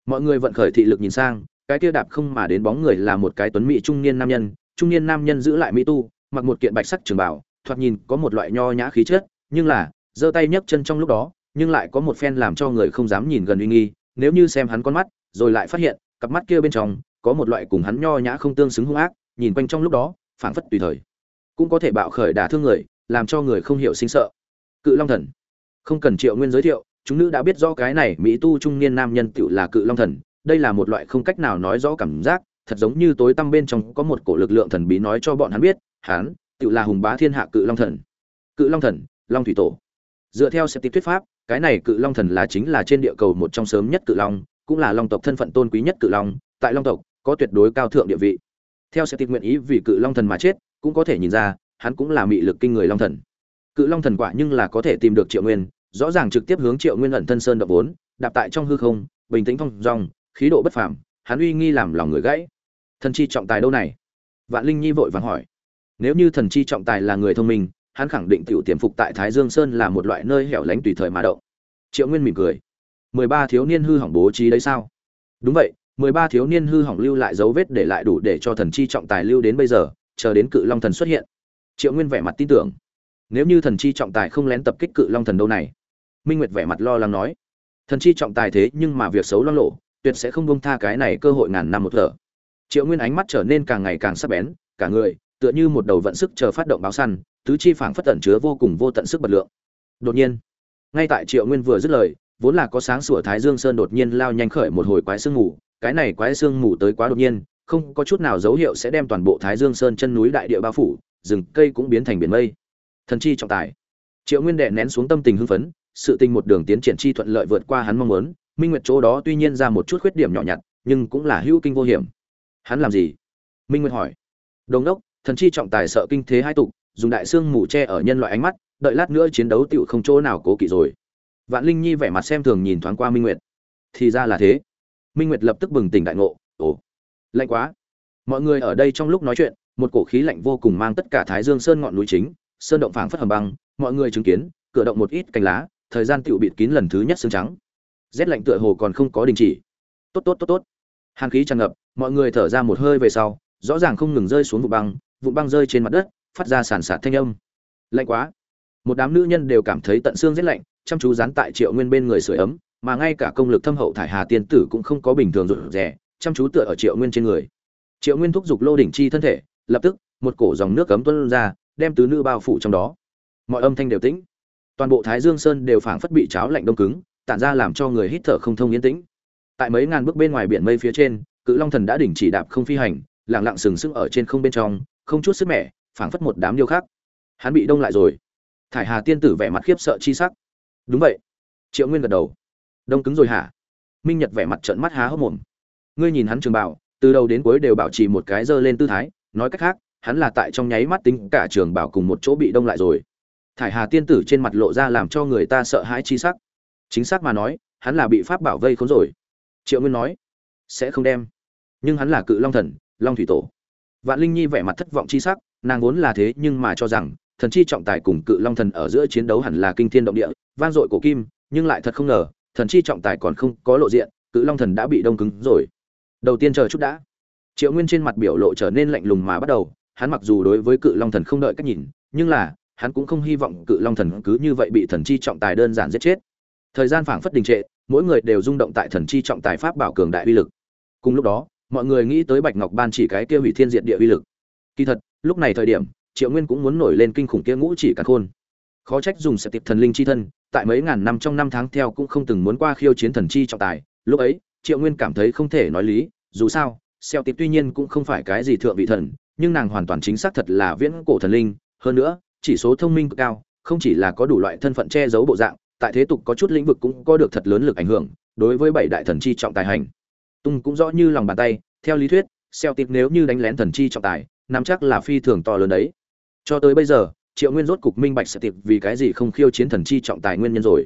Mọi người vận khởi thị lực nhìn sang, cái kia đạp không mà đến bóng người là một cái tuấn mỹ trung niên nam nhân, trung niên nam nhân giữ lại mỹ tu, mặc một kiện bạch sắc trường bảo thoạt nhìn có một loại nho nhã khí chất, nhưng là, giơ tay nhấc chân trong lúc đó, nhưng lại có một phen làm cho người không dám nhìn gần uy nghi, nếu như xem hắn con mắt, rồi lại phát hiện, cặp mắt kia bên trong, có một loại cùng hắn nho nhã không tương xứng hung ác, nhìn quanh trong lúc đó, phảng phất tùy thời, cũng có thể bạo khởi đả thương người, làm cho người không hiểu sinh sợ. Cự long thần không cần triệu nguyên giới thiệu, chúng nữ đã biết rõ cái này mỹ tu trung niên nam nhân tựu là cự long thần, đây là một loại không cách nào nói rõ cảm giác, thật giống như tối tăm bên trong có một cổ lực lượng thần bí nói cho bọn hắn biết, hắn tựu là hùng bá thiên hạ cự long thần. Cự long thần, long thủy tổ. Dựa theo Sẽ septic thuyết pháp, cái này cự long thần là chính là trên địa cầu một trong sớm nhất cự long, cũng là long tộc thân phận tôn quý nhất cự long, tại long tộc, có tuyệt đối cao thượng địa vị. Theo Sẽ septic nguyện ý vì cự long thần mà chết, cũng có thể nhìn ra, hắn cũng là mị lực kinh người long thần cự long thần quả nhưng là có thể tìm được triệu nguyên, rõ ràng trực tiếp hướng triệu nguyên ẩn thân sơn đập vốn, đạp tại trong hư không, bình tĩnh phong dong, khí độ bất phàm, hắn uy nghi làm lòng người gãy. Thần chi trọng tài đâu này? Vạn linh nhi vội vàng hỏi. Nếu như thần chi trọng tài là người thông minh, hắn khẳng định tiểu tiềm phục tại thái dương sơn là một loại nơi hẻo lánh tùy thời mà động. Triệu nguyên mỉm cười. Mười ba thiếu niên hư hỏng bố trí đấy sao? Đúng vậy, mười ba thiếu niên hư hỏng lưu lại dấu vết để lại đủ để cho thần chi trọng tài lưu đến bây giờ, chờ đến cự long thần xuất hiện. Triệu nguyên vẻ mặt tin tưởng nếu như thần chi trọng tài không lén tập kích cự long thần đâu này? Minh nguyệt vẻ mặt lo lắng nói. Thần chi trọng tài thế nhưng mà việc xấu lo lộ tuyệt sẽ không bông tha cái này cơ hội ngàn năm một thở. Triệu nguyên ánh mắt trở nên càng ngày càng sắc bén, cả người, tựa như một đầu vận sức chờ phát động báo săn, tứ chi phảng phất tẩn chứa vô cùng vô tận sức bật lượng. Đột nhiên, ngay tại triệu nguyên vừa dứt lời, vốn là có sáng sủa thái dương sơn đột nhiên lao nhanh khởi một hồi quái sương mù, cái này quái sương mù tới quá đột nhiên, không có chút nào dấu hiệu sẽ đem toàn bộ thái dương sơn chân núi đại địa bao phủ, rừng cây cũng biến thành biển mây thần chi trọng tài. Triệu nguyên đệ nén xuống tâm tình hưng phấn, sự tình một đường tiến triển chi thuận lợi vượt qua hắn mong muốn, minh nguyệt chỗ đó tuy nhiên ra một chút khuyết điểm nhỏ nhặt, nhưng cũng là hữu kinh vô hiểm. Hắn làm gì? Minh nguyệt hỏi. Đồn đốc, thần chi trọng tài sợ kinh thế hai tục, dùng đại xương mù che ở nhân loại ánh mắt, đợi lát nữa chiến đấu tựu không chỗ nào cố kỵ rồi. Vạn linh nhi vẻ mặt xem thường nhìn thoáng qua minh nguyệt. Thì ra là thế. Minh nguyệt lập tức bừng tỉnh đại ngộ. Ồ, lạnh quá. Mọi người ở đây trong lúc nói chuyện, một cổ khí lạnh vô cùng mang tất cả thái dương sơn ngọn núi chính sơn động phảng phất hầm băng, mọi người chứng kiến, cửa động một ít cành lá, thời gian tiểu bịt kín lần thứ nhất xương trắng. Rét lạnh tựa hồ còn không có đình chỉ. Tốt tốt tốt tốt. Hàn khí tràn ngập, mọi người thở ra một hơi về sau, rõ ràng không ngừng rơi xuống vụ băng vụ băng rơi trên mặt đất, phát ra sàn sạt thanh âm. Lạnh quá. Một đám nữ nhân đều cảm thấy tận xương rét lạnh, chăm chú dán tại triệu nguyên bên người sưởi ấm, mà ngay cả công lực thâm hậu thải hà tiên tử cũng không có bình thường rụt rè, chăm chú tựa ở triệu nguyên trên người. Triệu nguyên thúc giục lô đỉnh chi thân thể, lập tức, một cổ dòng nước cấm tuôn ra đem tứ nữ bao phủ trong đó. Mọi âm thanh đều tĩnh. Toàn bộ thái dương sơn đều phảng phất bị cháo lạnh đông cứng, tản ra làm cho người hít thở không thông yên tĩnh. Tại mấy ngàn bước bên ngoài biển mây phía trên, cự long thần đã đỉnh chỉ đạp không phi hành lẳng lặng sừng sững ở trên không bên trong, không chút sức mẻ, phảng phất một đám điêu khác hắn bị đông lại rồi. Thải hà tiên tử vẻ mặt khiếp sợ chi sắc. Đúng vậy. Triệu nguyên gật đầu. Đông cứng rồi hả? Minh nhật vẻ mặt trợn mắt há hốc mồm. Ngươi nhìn hắn trường bảo từ đầu đến cuối đều bảo trì một cái dơ lên tư thái, nói cách khác hắn là tại trong nháy mắt tính cả trường bảo cùng một chỗ bị đông lại rồi. Thải hà tiên tử trên mặt lộ ra làm cho người ta sợ hãi chi sắc. Chính xác mà nói, hắn là bị pháp bảo vây khốn rồi. Triệu nguyên nói, sẽ không đem. Nhưng hắn là cự long thần, long thủy tổ. Vạn linh nhi vẻ mặt thất vọng chi sắc, nàng vốn là thế nhưng mà cho rằng, thần chi trọng tài cùng cự long thần ở giữa chiến đấu hẳn là kinh thiên động địa, vang dội cổ kim, nhưng lại thật không ngờ, thần chi trọng tài còn không có lộ diện, cự long thần đã bị đông cứng rồi. Đầu tiên chờ chút đã. Triệu nguyên trên mặt biểu lộ trở nên lạnh lùng mà bắt đầu hắn mặc dù đối với cự long thần không đợi cách nhìn, nhưng là, hắn cũng không hy vọng cự long thần cứ như vậy bị thần chi trọng tài đơn giản giết chết. Thời gian phảng phất đình trệ, mỗi người đều rung động tại thần chi trọng tài pháp bảo cường đại uy lực. Cùng lúc đó, mọi người nghĩ tới bạch ngọc ban chỉ cái kia hủy thiên diệt địa uy lực. Kỳ thật, lúc này thời điểm, triệu nguyên cũng muốn nổi lên kinh khủng kia ngũ chỉ cả khôn. Khó trách dùng sẽ tiệp thần linh chi thân, tại mấy ngàn năm trong năm tháng theo cũng không từng muốn qua khiêu chiến thần chi trọng tài. Lúc ấy, triệu nguyên cảm thấy không thể nói lý, dù sao, xeo tiệp tuy nhiên cũng không phải cái gì thượng vị thần nhưng nàng hoàn toàn chính xác thật là viễn cổ thần linh. Hơn nữa, chỉ số thông minh cực cao, không chỉ là có đủ loại thân phận che giấu bộ dạng, tại thế tục có chút lĩnh vực cũng có được thật lớn lực ảnh hưởng, đối với bảy đại thần chi trọng tài hành. Tung cũng rõ như lòng bàn tay, theo lý thuyết, xeo tiệp nếu như đánh lén thần chi trọng tài, nắm chắc là phi thường to lớn đấy. Cho tới bây giờ, triệu nguyên rốt cục minh bạch sẽ tiệp vì cái gì không khiêu chiến thần chi trọng tài nguyên nhân rồi.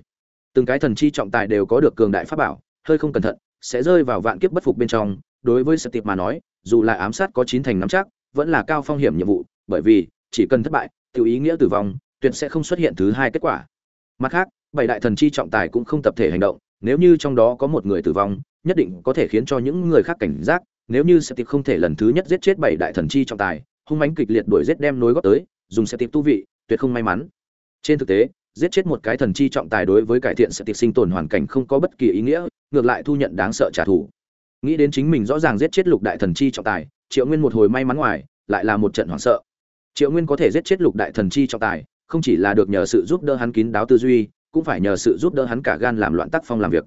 Từng cái thần chi trọng tài đều có được cường đại pháp bảo, hơi không cẩn thận, sẽ rơi vào vạn kiếp bất phục bên trong. Đối với sẽ tiệp mà nói, dù là ám sát có chín thành nắm chắc vẫn là cao phong hiểm nhiệm vụ, bởi vì, chỉ cần thất bại tự ý nghĩa tử vong, tuyệt sẽ không xuất hiện thứ hai kết quả. Mặt khác, bảy đại thần chi trọng tài cũng không tập thể hành động, nếu như trong đó có một người tử vong, nhất định có thể khiến cho những người khác cảnh giác, nếu như sẽ tiệp không thể lần thứ nhất giết chết bảy đại thần chi trọng tài, hung mãnh kịch liệt đuổi giết đem nối góp tới, dùng sẽ tiệp tu vị, tuyệt không may mắn. Trên thực tế, giết chết một cái thần chi trọng tài đối với cải thiện sẽ tiệp sinh tồn hoàn cảnh không có bất kỳ ý nghĩa, ngược lại thu nhận đáng sợ trả thù. Nghĩ đến chính mình rõ ràng giết chết lục đại thần chi trọng tài triệu nguyên một hồi may mắn ngoài, lại là một trận hoảng sợ. Triệu nguyên có thể giết chết lục đại thần chi trọng tài, không chỉ là được nhờ sự giúp đỡ hắn kín đáo tư duy, cũng phải nhờ sự giúp đỡ hắn cả gan làm loạn tác phong làm việc.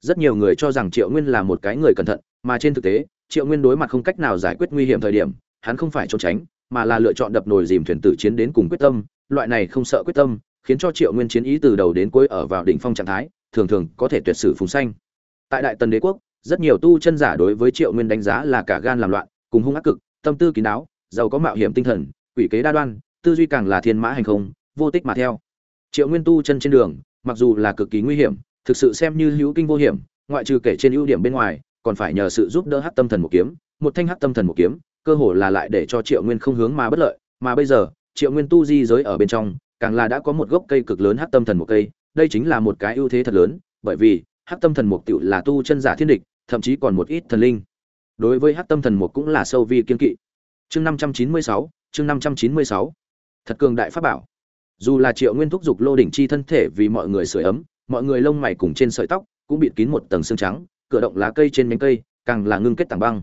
Rất nhiều người cho rằng triệu nguyên là một cái người cẩn thận, mà trên thực tế, triệu nguyên đối mặt không cách nào giải quyết nguy hiểm thời điểm, hắn không phải trốn tránh, mà là lựa chọn đập nồi dìm thuyền tử chiến đến cùng quyết tâm. Loại này không sợ quyết tâm, khiến cho triệu nguyên chiến ý từ đầu đến cuối ở vào đỉnh phong trạng thái, thường thường có thể tuyệt sử phùng xanh tại đại tần đế quốc, rất nhiều tu chân giả đối với triệu nguyên đánh giá là cả gan làm loạn cùng hung ác cực, tâm tư kín đáo, giàu có mạo hiểm tinh thần, quỷ kế đa đoan, tư duy càng là thiên mã hành không, vô tích mà theo. Triệu nguyên tu chân trên đường, mặc dù là cực kỳ nguy hiểm, thực sự xem như hữu kinh vô hiểm, ngoại trừ kể trên ưu điểm bên ngoài, còn phải nhờ sự giúp đỡ hát tâm thần một kiếm, một thanh hát tâm thần một kiếm, cơ hồ là lại để cho triệu nguyên không hướng mà bất lợi, mà bây giờ, triệu nguyên tu di giới ở bên trong, càng là đã có một gốc cây cực lớn hát tâm thần một cây, đây chính là một cái ưu thế thật lớn, bởi vì hát tâm thần mục tiểu là tu chân giả thiên địch, thậm chí còn một ít thần linh đối với hát tâm thần mục cũng là sâu vi kiên kỵ. Chương năm trăm chín mươi sáu, chương năm trăm chín mươi sáu. Thật cường đại pháp bảo. Dù là triệu nguyên thúc giục lô đỉnh chi thân thể vì mọi người sưởi ấm, mọi người lông mày cùng trên sợi tóc cũng bịt kín một tầng xương trắng, cửa động lá cây trên nhánh cây càng là ngưng kết tảng băng.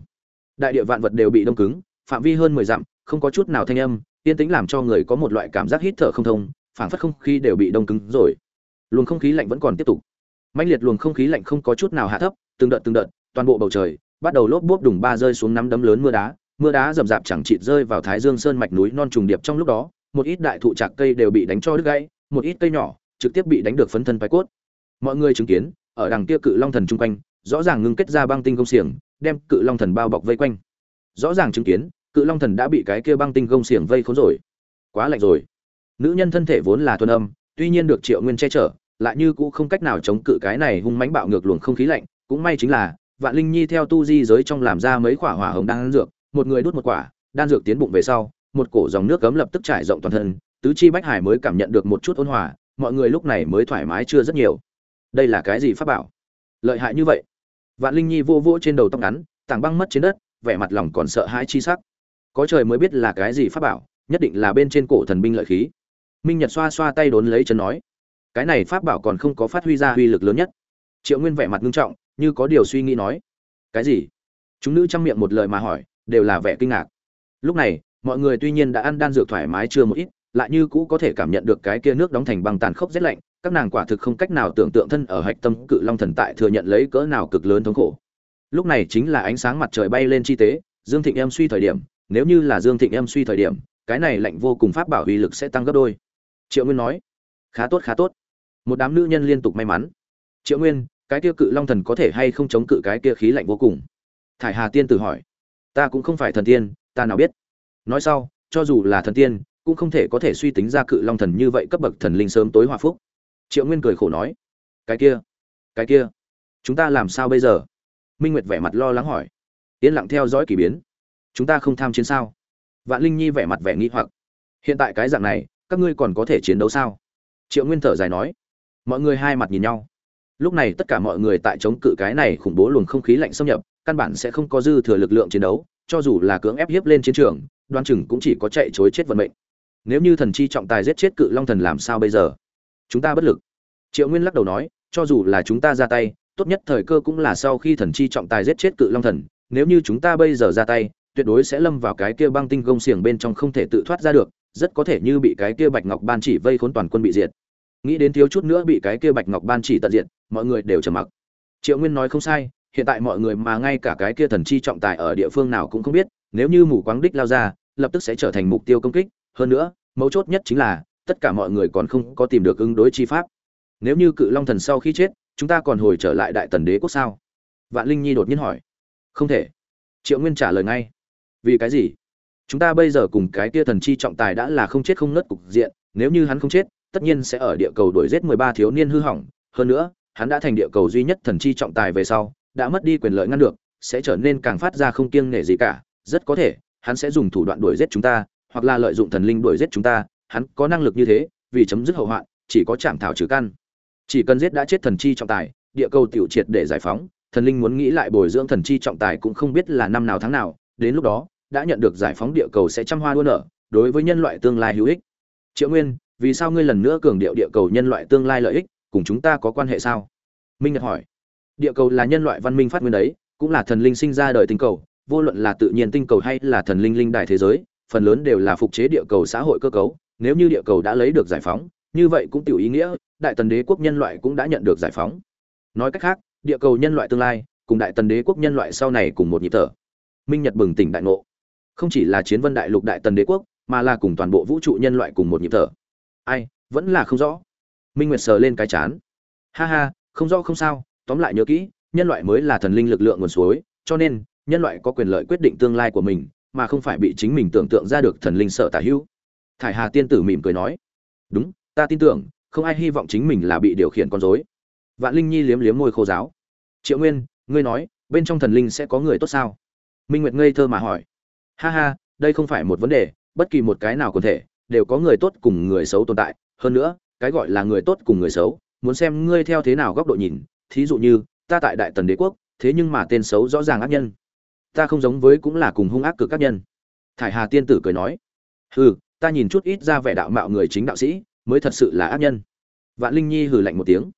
Đại địa vạn vật đều bị đông cứng, phạm vi hơn mười dặm, không có chút nào thanh âm, yên tĩnh làm cho người có một loại cảm giác hít thở không thông, phảng phất không khí đều bị đông cứng rồi. Luồng không khí lạnh vẫn còn tiếp tục. Mãnh liệt luồng không khí lạnh không có chút nào hạ thấp, từng đợt từng đợt, toàn bộ bầu trời bắt đầu lốp bốp đùng ba rơi xuống nắm đấm lớn mưa đá mưa đá rầm rạp chẳng chịt rơi vào thái dương sơn mạch núi non trùng điệp trong lúc đó, một ít đại thụ trạc cây đều bị đánh cho đứt gãy, một ít cây nhỏ trực tiếp bị đánh được phấn thân bay cốt. Mọi người chứng kiến, ở đằng kia cự long thần chung quanh, rõ ràng ngưng kết ra băng tinh công xiềng, đem cự long thần bao bọc vây quanh. Rõ ràng chứng kiến, cự long thần đã bị cái kia băng tinh công xiềng vây khốn rồi. Quá lạnh rồi. Nữ nhân thân thể vốn là thuần âm, tuy nhiên được triệu nguyên che chở, lại như cũng không cách nào chống cự cái này hung mãnh bạo ngược luồng không khí lạnh, cũng may chính là vạn linh nhi theo tu di giới trong làm ra mấy quả hỏa hồng đan dược, một người đốt một quả, đan dược tiến bụng về sau, một cổ dòng nước cấm lập tức trải rộng toàn thân, tứ chi bách hải mới cảm nhận được một chút ôn hòa, mọi người lúc này mới thoải mái chưa rất nhiều. Đây là cái gì pháp bảo? Lợi hại như vậy. Vạn linh nhi vô vô trên đầu tóc ngắn, tảng băng mất trên đất, vẻ mặt lòng còn sợ hãi chi sắc. Có trời mới biết là cái gì pháp bảo, nhất định là bên trên cổ thần binh lợi khí. Minh nhật xoa xoa tay đốn lấy chân nói, cái này pháp bảo còn không có phát huy ra uy lực lớn nhất. Triệu nguyên vẻ mặt nghiêm trọng như có điều suy nghĩ nói. Cái gì? Chúng nữ chăm miệng một lời mà hỏi, đều là vẻ kinh ngạc. Lúc này, mọi người tuy nhiên đã ăn đan dược thoải mái chưa một ít, lại như cũ có thể cảm nhận được cái kia nước đóng thành băng tàn khốc rét lạnh, các nàng quả thực không cách nào tưởng tượng thân ở hạch tâm cự long thần tại thừa nhận lấy cỡ nào cực lớn thống khổ. Lúc này chính là ánh sáng mặt trời bay lên chi tế, dương thịnh em suy thời điểm, nếu như là dương thịnh em suy thời điểm, cái này lạnh vô cùng pháp bảo uy lực sẽ tăng gấp đôi. Triệu nguyên nói, khá tốt khá tốt. Một đám nữ nhân liên tục may mắn. Triệu nguyên cái kia cự long thần có thể hay không chống cự cái kia khí lạnh vô cùng? Thải hà tiên tử hỏi. Ta cũng không phải thần tiên, ta nào biết? Nói sau, cho dù là thần tiên, cũng không thể có thể suy tính ra cự long thần như vậy cấp bậc thần linh sớm tối hòa phúc. Triệu nguyên cười khổ nói. Cái kia cái kia, chúng ta làm sao bây giờ? Minh nguyệt vẻ mặt lo lắng hỏi. Yên lặng theo dõi k ỳ biến. Chúng ta không tham chiến sao? Vạn linh nhi vẻ mặt vẻ nghi hoặc. Hiện tại cái dạng này, các ngươi còn có thể chiến đấu sao? Triệu nguyên thở dài nói. Mọi người hai mặt nhìn nhau lúc này tất cả mọi người tại chống cự cái này khủng bố luồng không khí lạnh xâm nhập, căn bản sẽ không có dư thừa lực lượng chiến đấu, cho dù là cưỡng ép hiếp lên chiến trường, đoan chừng cũng chỉ có chạy chối chết vận mệnh. Nếu như thần chi trọng tài giết chết cự long thần làm sao bây giờ? Chúng ta bất lực. Triệu nguyên lắc đầu nói, cho dù là chúng ta ra tay, tốt nhất thời cơ cũng là sau khi thần chi trọng tài giết chết cự long thần. Nếu như chúng ta bây giờ ra tay, tuyệt đối sẽ lâm vào cái kia băng tinh gông xiềng bên trong không thể tự thoát ra được, rất có thể như bị cái kia bạch ngọc ban chỉ vây khốn toàn quân bị diệt nghĩ đến thiếu chút nữa bị cái kia bạch ngọc ban chỉ tận diện, mọi người đều trầm mặc. Triệu nguyên nói không sai hiện tại mọi người mà ngay cả cái kia thần chi trọng tài ở địa phương nào cũng không biết nếu như mù quáng đích lao ra lập tức sẽ trở thành mục tiêu công kích. Hơn nữa mấu chốt nhất chính là tất cả mọi người còn không có tìm được ứng đối chi pháp. Nếu như cự long thần sau khi chết chúng ta còn hồi trở lại đại tần đế quốc sao? Vạn linh nhi đột nhiên hỏi. Không thể. Triệu nguyên trả lời ngay. Vì cái gì? Chúng ta bây giờ cùng cái kia thần chi trọng tài đã là không chết không nớt cục diện nếu như hắn không chết tất nhiên sẽ ở địa cầu đuổi giết mười ba thiếu niên hư hỏng. Hơn nữa, hắn đã thành địa cầu duy nhất thần chi trọng tài về sau, đã mất đi quyền lợi ngăn được, sẽ trở nên càng phát ra không kiêng nể gì cả. Rất có thể, hắn sẽ dùng thủ đoạn đuổi giết chúng ta, hoặc là lợi dụng thần linh đuổi giết chúng ta. Hắn có năng lực như thế, vì chấm dứt hậu hoạn, chỉ có chạm thảo trừ căn. Chỉ cần giết đã chết thần chi trọng tài, địa cầu tiểu triệt để giải phóng. Thần linh muốn nghĩ lại bồi dưỡng thần chi trọng tài cũng không biết là năm nào tháng nào. Đến lúc đó, đã nhận được giải phóng địa cầu sẽ trăm hoa đua nở, đối với nhân loại tương lai hữu ích. Triệu nguyên vì sao ngươi lần nữa cường điệu địa cầu nhân loại tương lai lợi ích, cùng chúng ta có quan hệ sao? Minh nhật hỏi. Địa cầu là nhân loại văn minh phát nguyên đấy, cũng là thần linh sinh ra đời tinh cầu, vô luận là tự nhiên tinh cầu hay là thần linh linh đài thế giới, phần lớn đều là phục chế địa cầu xã hội cơ cấu. Nếu như địa cầu đã lấy được giải phóng, như vậy cũng tiểu ý nghĩa, đại tần đế quốc nhân loại cũng đã nhận được giải phóng. Nói cách khác, địa cầu nhân loại tương lai, cùng đại tần đế quốc nhân loại sau này cùng một nhịp thở. Minh nhật bừng tỉnh đại ngộ. Không chỉ là chiến vân đại lục đại tần đế quốc, mà là cùng toàn bộ vũ trụ nhân loại cùng một nhịp thở ai, vẫn là không rõ. Minh nguyệt sờ lên cái chán. Ha ha, không rõ không sao, tóm lại nhớ kỹ, nhân loại mới là thần linh lực lượng nguồn suối, cho nên, nhân loại có quyền lợi quyết định tương lai của mình, mà không phải bị chính mình tưởng tượng ra được thần linh sợ tả hữu. Thải hà tiên tử mỉm cười nói, đúng, ta tin tưởng, không ai hy vọng chính mình là bị điều khiển con dối vạn linh nhi liếm liếm môi khô giáo, triệu nguyên, ngươi nói, bên trong thần linh sẽ có người tốt sao? Minh nguyệt ngây thơ mà hỏi, ha ha, đây không phải một vấn đề, bất kỳ một cái nào có thể đều có người tốt cùng người xấu tồn tại. Hơn nữa, cái gọi là người tốt cùng người xấu, muốn xem ngươi theo thế nào góc độ nhìn. Thí dụ như, ta tại đại tần đế quốc, thế nhưng mà tên xấu rõ ràng ác nhân. Ta không giống với cũng là cùng hung ác cực các nhân. Thải hà tiên tử cười nói, hừ, ta nhìn chút ít ra vẻ đạo mạo người chính đạo sĩ, mới thật sự là ác nhân. Vạn linh nhi hừ lạnh một tiếng,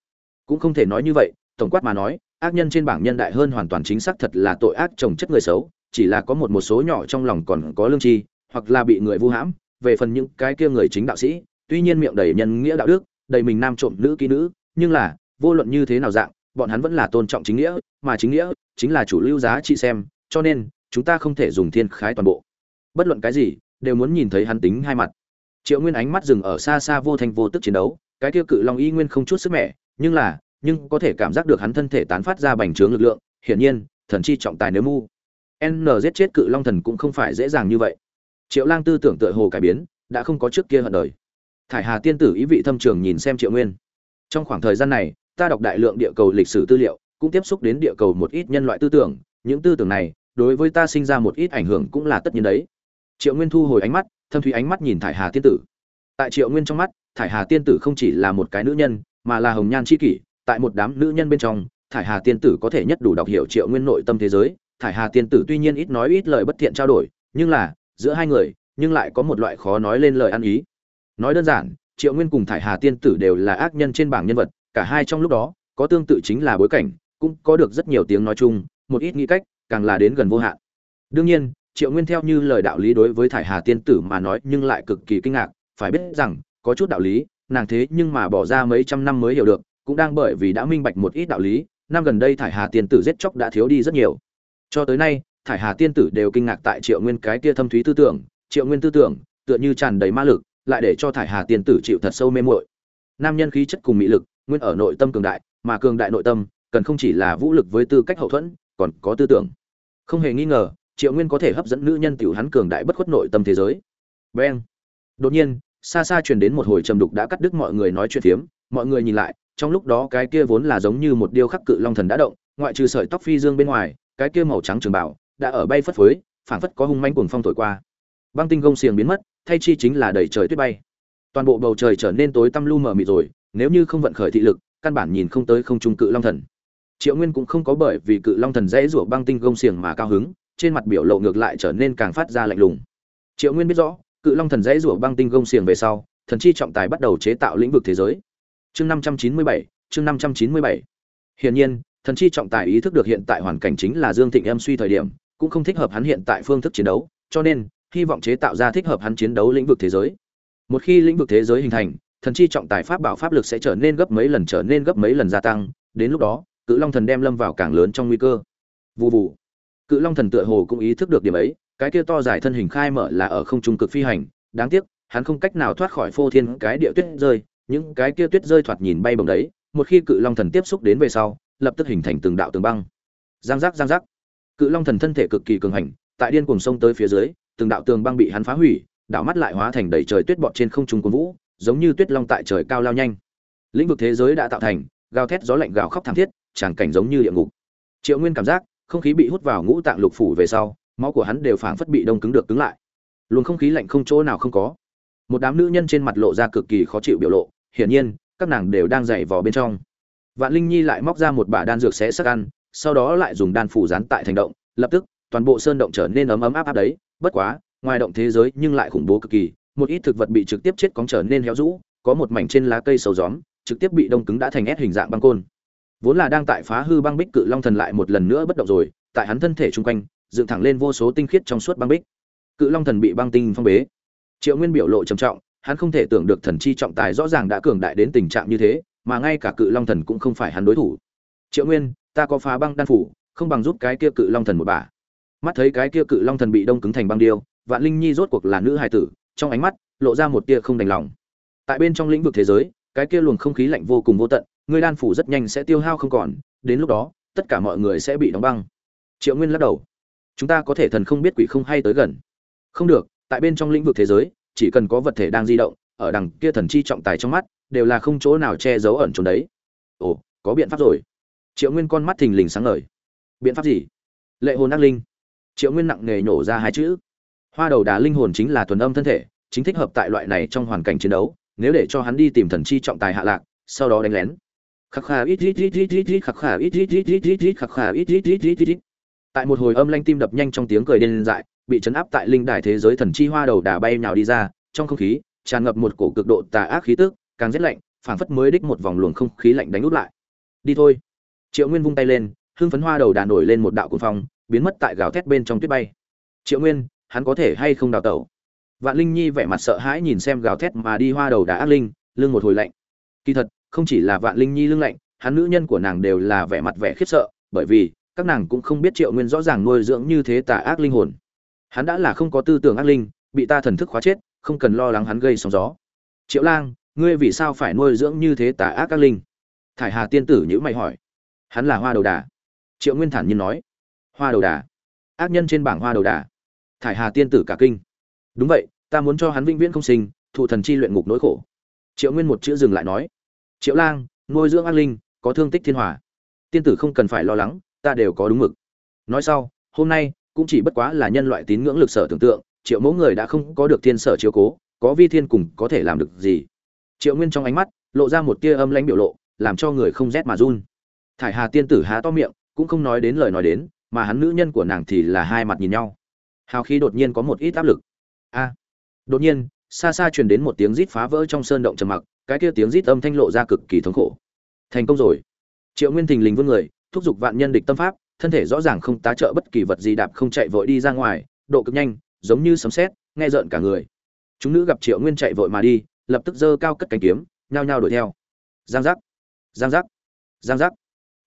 cũng không thể nói như vậy, tổng quát mà nói, ác nhân trên bảng nhân đại hơn hoàn toàn chính xác thật là tội ác trồng chất người xấu, chỉ là có một một số nhỏ trong lòng còn có lương tri, hoặc là bị người vu hãm về phần những cái kia người chính đạo sĩ, tuy nhiên miệng đầy nhân nghĩa đạo đức, đầy mình nam trộm nữ kỹ nữ, nhưng là, vô luận như thế nào dạng, bọn hắn vẫn là tôn trọng chính nghĩa, mà chính nghĩa chính là chủ lưu giá trị xem, cho nên, chúng ta không thể dùng thiên khái toàn bộ. Bất luận cái gì, đều muốn nhìn thấy hắn tính hai mặt. Triệu nguyên ánh mắt dừng ở xa xa vô thành vô tức chiến đấu, cái kia cự long y nguyên không chút sức mẻ, nhưng là, nhưng có thể cảm giác được hắn thân thể tán phát ra bành trướng lực lượng, hiển nhiên, thần chi trọng tài nếu mu. N giết chết cự long thần cũng không phải dễ dàng như vậy triệu lang tư tưởng tựa hồ cải biến, đã không có trước kia hận đời. Thải hà tiên tử ý vị thâm trường nhìn xem triệu nguyên. Trong khoảng thời gian này, ta đọc đại lượng địa cầu lịch sử tư liệu, cũng tiếp xúc đến địa cầu một ít nhân loại tư tưởng, những tư tưởng này, đối với ta sinh ra một ít ảnh hưởng cũng là tất nhiên đấy. Triệu nguyên thu hồi ánh mắt, thâm thúy ánh mắt nhìn thải hà tiên tử. Tại triệu nguyên trong mắt, thải hà tiên tử không chỉ là một cái nữ nhân, mà là hồng nhan c h i kỷ. Tại một đám nữ nhân bên trong, thải hà tiên tử có thể nhất đủ đọc hiểu triệu nguyên nội tâm thế giới. Thải hà tiên tử tuy nhiên ít nói ít lời bất thiện trao đổi, nhưng là giữa hai người, nhưng lại có một loại khó nói lên lời ăn ý. Nói đơn giản, triệu nguyên cùng thải hà tiên tử đều là ác nhân trên bảng nhân vật, cả hai trong lúc đó, có tương tự chính là bối cảnh, cũng có được rất nhiều tiếng nói chung, một ít nghĩ cách, càng là đến gần vô hạn. Đương nhiên, triệu nguyên theo như lời đạo lý đối với thải hà tiên tử mà nói nhưng lại cực kỳ kinh ngạc, phải biết rằng, có chút đạo lý, nàng thế nhưng mà bỏ ra mấy trăm năm mới hiểu được, cũng đang bởi vì đã minh bạch một ít đạo lý, năm gần đây thải hà tiên tử giết chóc đã thiếu đi rất nhiều. Cho tới nay thải hà tiên tử đều kinh ngạc tại triệu nguyên cái kia thâm thúy tư tưởng. Triệu nguyên tư tưởng, tựa như tràn đầy ma lực, lại để cho thải hà tiên tử chịu thật sâu mê muội. Nam nhân khí chất cùng mỹ lực, nguyên ở nội tâm cường đại, mà cường đại nội tâm, cần không chỉ là vũ lực với tư cách hậu thuẫn, còn có tư tưởng. Không hề nghi ngờ, triệu nguyên có thể hấp dẫn nữ nhân tiểu hắn cường đại bất khuất nội tâm thế giới. Beng. Đột nhiên, xa xa truyền đến một hồi trầm đục đã cắt đứt mọi người nói chuyện phiếm. Mọi người nhìn lại, trong lúc đó cái kia vốn là giống như một điêu khắc cự long thần đã động, ngoại trừ sợi tóc phi dương bên ngoài, cái kia màu trắng trường bảo đã ở bay phất phới, phảng phất có hung manh cuồng phong thổi qua. Băng tinh gông xiềng biến mất, thay chi chính là đầy trời tuyết bay. Toàn bộ bầu trời trở nên tối tăm lu mờ mịt rồi, nếu như không vận khởi thị lực, căn bản nhìn không tới không trung cự long thần. Triệu nguyên cũng không có bởi vì cự long thần dễ rủa băng tinh gông xiềng mà cao hứng, trên mặt biểu lộ ngược lại trở nên càng phát ra lạnh lùng. Triệu nguyên biết rõ, cự long thần dễ rủa băng tinh gông xiềng về sau, thần chi trọng tài bắt đầu chế tạo lĩnh vực thế giới. Chương năm trăm chín mươi bảy, chương năm trăm chín mươi bảy. Hiển nhiên, thần chi trọng tài ý thức được hiện tại hoàn cảnh chính là dương thịnh em suy thời điểm cũng không thích hợp hắn hiện tại phương thức chiến đấu cho nên hy vọng chế tạo ra thích hợp hắn chiến đấu lĩnh vực thế giới. Một khi lĩnh vực thế giới hình thành thần chi trọng tài pháp bảo pháp lực sẽ trở nên gấp mấy lần trở nên gấp mấy lần gia tăng đến lúc đó cự long thần đem lâm vào càng lớn trong nguy cơ. Vù vù, cự long thần tựa hồ cũng ý thức được điểm ấy cái kia to dài thân hình khai mở là ở không trung cực phi hành đáng tiếc hắn không cách nào thoát khỏi phô thiên cái địa tuyết rơi những cái kia tuyết rơi thoạt nhìn bay bồng đấy một khi cự long thần tiếp xúc đến về sau lập tức hình thành từng đạo tường băng. Giang giác giang giác cự long thần thân thể cực kỳ cường hành, tại điên cuồng sông tới phía dưới, từng đạo tường băng bị hắn phá hủy, đảo mắt lại hóa thành đầy trời tuyết bọt trên không trung cuốn vũ, giống như tuyết long tại trời cao lao nhanh. Lĩnh vực thế giới đã tạo thành, gào thét gió lạnh gào khóc thảm thiết, tràng cảnh giống như địa ngục. Triệu nguyên cảm giác, không khí bị hút vào ngũ tạng lục phủ về sau, máu của hắn đều phảng phất bị đông cứng được cứng lại. Luồng không khí lạnh không chỗ nào không có. Một đám nữ nhân trên mặt lộ ra cực kỳ khó chịu biểu lộ, hiển nhiên, các nàng đều đang dày vò bên trong. Vạn linh nhi lại móc ra một bả đan dược xé sắc ăn sau đó lại dùng đan phủ dán tại thành động, lập tức, toàn bộ sơn động trở nên ấm ấm áp áp đấy. Bất quá, ngoài động thế giới nhưng lại khủng bố cực kỳ, một ít thực vật bị trực tiếp chết cóng trở nên héo rũ, có một mảnh trên lá cây sầu gióm, trực tiếp bị đông cứng đã thành ép hình dạng băng côn. Vốn là đang tại phá hư băng bích cự long thần lại một lần nữa bất động rồi, tại hắn thân thể trung quanh, dựng thẳng lên vô số tinh khiết trong suốt băng bích. Cự long thần bị băng tinh phong bế. Triệu nguyên biểu lộ trầm trọng, hắn không thể tưởng được thần chi trọng tài rõ ràng đã cường đại đến tình trạng như thế, mà ngay cả cự long thần cũng không phải hắn đối thủ. Triệu nguyên ta có phá băng đan phủ, không bằng giúp cái kia cự long thần một bà. Mắt thấy cái kia cự long thần bị đông cứng thành băng điêu, vạn linh nhi rốt cuộc là nữ hài tử, trong ánh mắt lộ ra một tia không đành lòng. Tại bên trong lĩnh vực thế giới, cái kia luồng không khí lạnh vô cùng vô tận, người đan phủ rất nhanh sẽ tiêu hao không còn, đến lúc đó, tất cả mọi người sẽ bị đóng băng. Triệu nguyên lắc đầu. Chúng ta có thể thần không biết quỷ không hay tới gần. Không được, tại bên trong lĩnh vực thế giới, chỉ cần có vật thể đang di động, ở đằng kia thần chi trọng tài trong mắt, đều là không chỗ nào che giấu ẩn trốn đấy. Ồ, có biện pháp rồi triệu nguyên con mắt thình lình sáng ngời biện pháp gì lệ hồn ác linh triệu nguyên nặng nề nhổ ra hai chữ hoa đầu đà linh hồn chính là thuần âm thân thể chính thích hợp tại loại này trong hoàn cảnh chiến đấu nếu để cho hắn đi tìm thần chi trọng tài hạ lạc sau đó đánh lén khắc khà ít ít ít ít ít ít khắc khà ít ít ít ít ít ít khắc khà ít ít ít ít ít ít tại một hồi âm lanh tim đập nhanh trong tiếng cười điên dại bị chấn áp tại linh đài thế giới thần chi hoa đầu đà bay nhào đi ra trong không khí tràn ngập một cổ cực độ tà ác khí tức càng rét lạnh phảng phất mới đích một vòng luồng không khí lạnh đánh út lại đi thôi triệu nguyên vung tay lên hương phấn hoa đầu đà nổi lên một đạo cuồng phong, biến mất tại gào thét bên trong tuyết bay. Triệu nguyên, hắn có thể hay không đào tẩu? Vạn linh nhi vẻ mặt sợ hãi nhìn xem gào thét mà đi hoa đầu đà ác linh, lưng một hồi lạnh. Kỳ thật, không chỉ là vạn linh nhi lưng lạnh, hắn nữ nhân của nàng đều là vẻ mặt vẻ khiếp sợ, bởi vì, các nàng cũng không biết triệu nguyên rõ ràng nuôi dưỡng như thế tà ác linh hồn. Hắn đã là không có tư tưởng ác linh, bị ta thần thức khóa chết, không cần lo lắng hắn gây sóng gió. Triệu lang, ngươi vì sao phải nuôi dưỡng như thế tà ác ác linh? Thải hà tiên tử nhữ mày hỏi hắn là hoa đầu đà. Triệu nguyên thản nhiên nói. Hoa đầu đà. Ác nhân trên bảng hoa đầu đà. Thải hà tiên tử cả kinh. Đúng vậy, ta muốn cho hắn vĩnh viễn không sinh, thụ thần chi luyện ngục nỗi khổ. Triệu nguyên một chữ dừng lại nói. Triệu lang, nuôi dưỡng ác linh, có thương tích thiên hòa. Tiên tử không cần phải lo lắng, ta đều có đúng mực. Nói sau, hôm nay, cũng chỉ bất quá là nhân loại tín ngưỡng lực sở tưởng tượng, triệu mẫu người đã không có được thiên sở chiếu cố, có vi thiên cùng có thể làm được gì? Triệu nguyên trong ánh mắt, lộ ra một tia âm lãnh biểu lộ, làm cho người không rét mà run thải hà tiên tử há to miệng, cũng không nói đến lời nói đến, mà hắn nữ nhân của nàng thì là hai mặt nhìn nhau. Hào khí đột nhiên có một ít áp lực. A! Đột nhiên, xa xa truyền đến một tiếng rít phá vỡ trong sơn động trầm mặc, cái kia tiếng rít âm thanh lộ ra cực kỳ thống khổ. Thành công rồi. Triệu nguyên thình lình vương người, thúc giục vạn nhân địch tâm pháp, thân thể rõ ràng không tá trợ bất kỳ vật gì đạp không chạy vội đi ra ngoài, độ cực nhanh, giống như sấm sét, nghe rợn cả người. Chúng nữ gặp triệu nguyên chạy vội mà đi, lập tức giơ cao cất cánh kiếm, nhao nhao đuổi theo. Giang giác! Giang giác! Giang giác!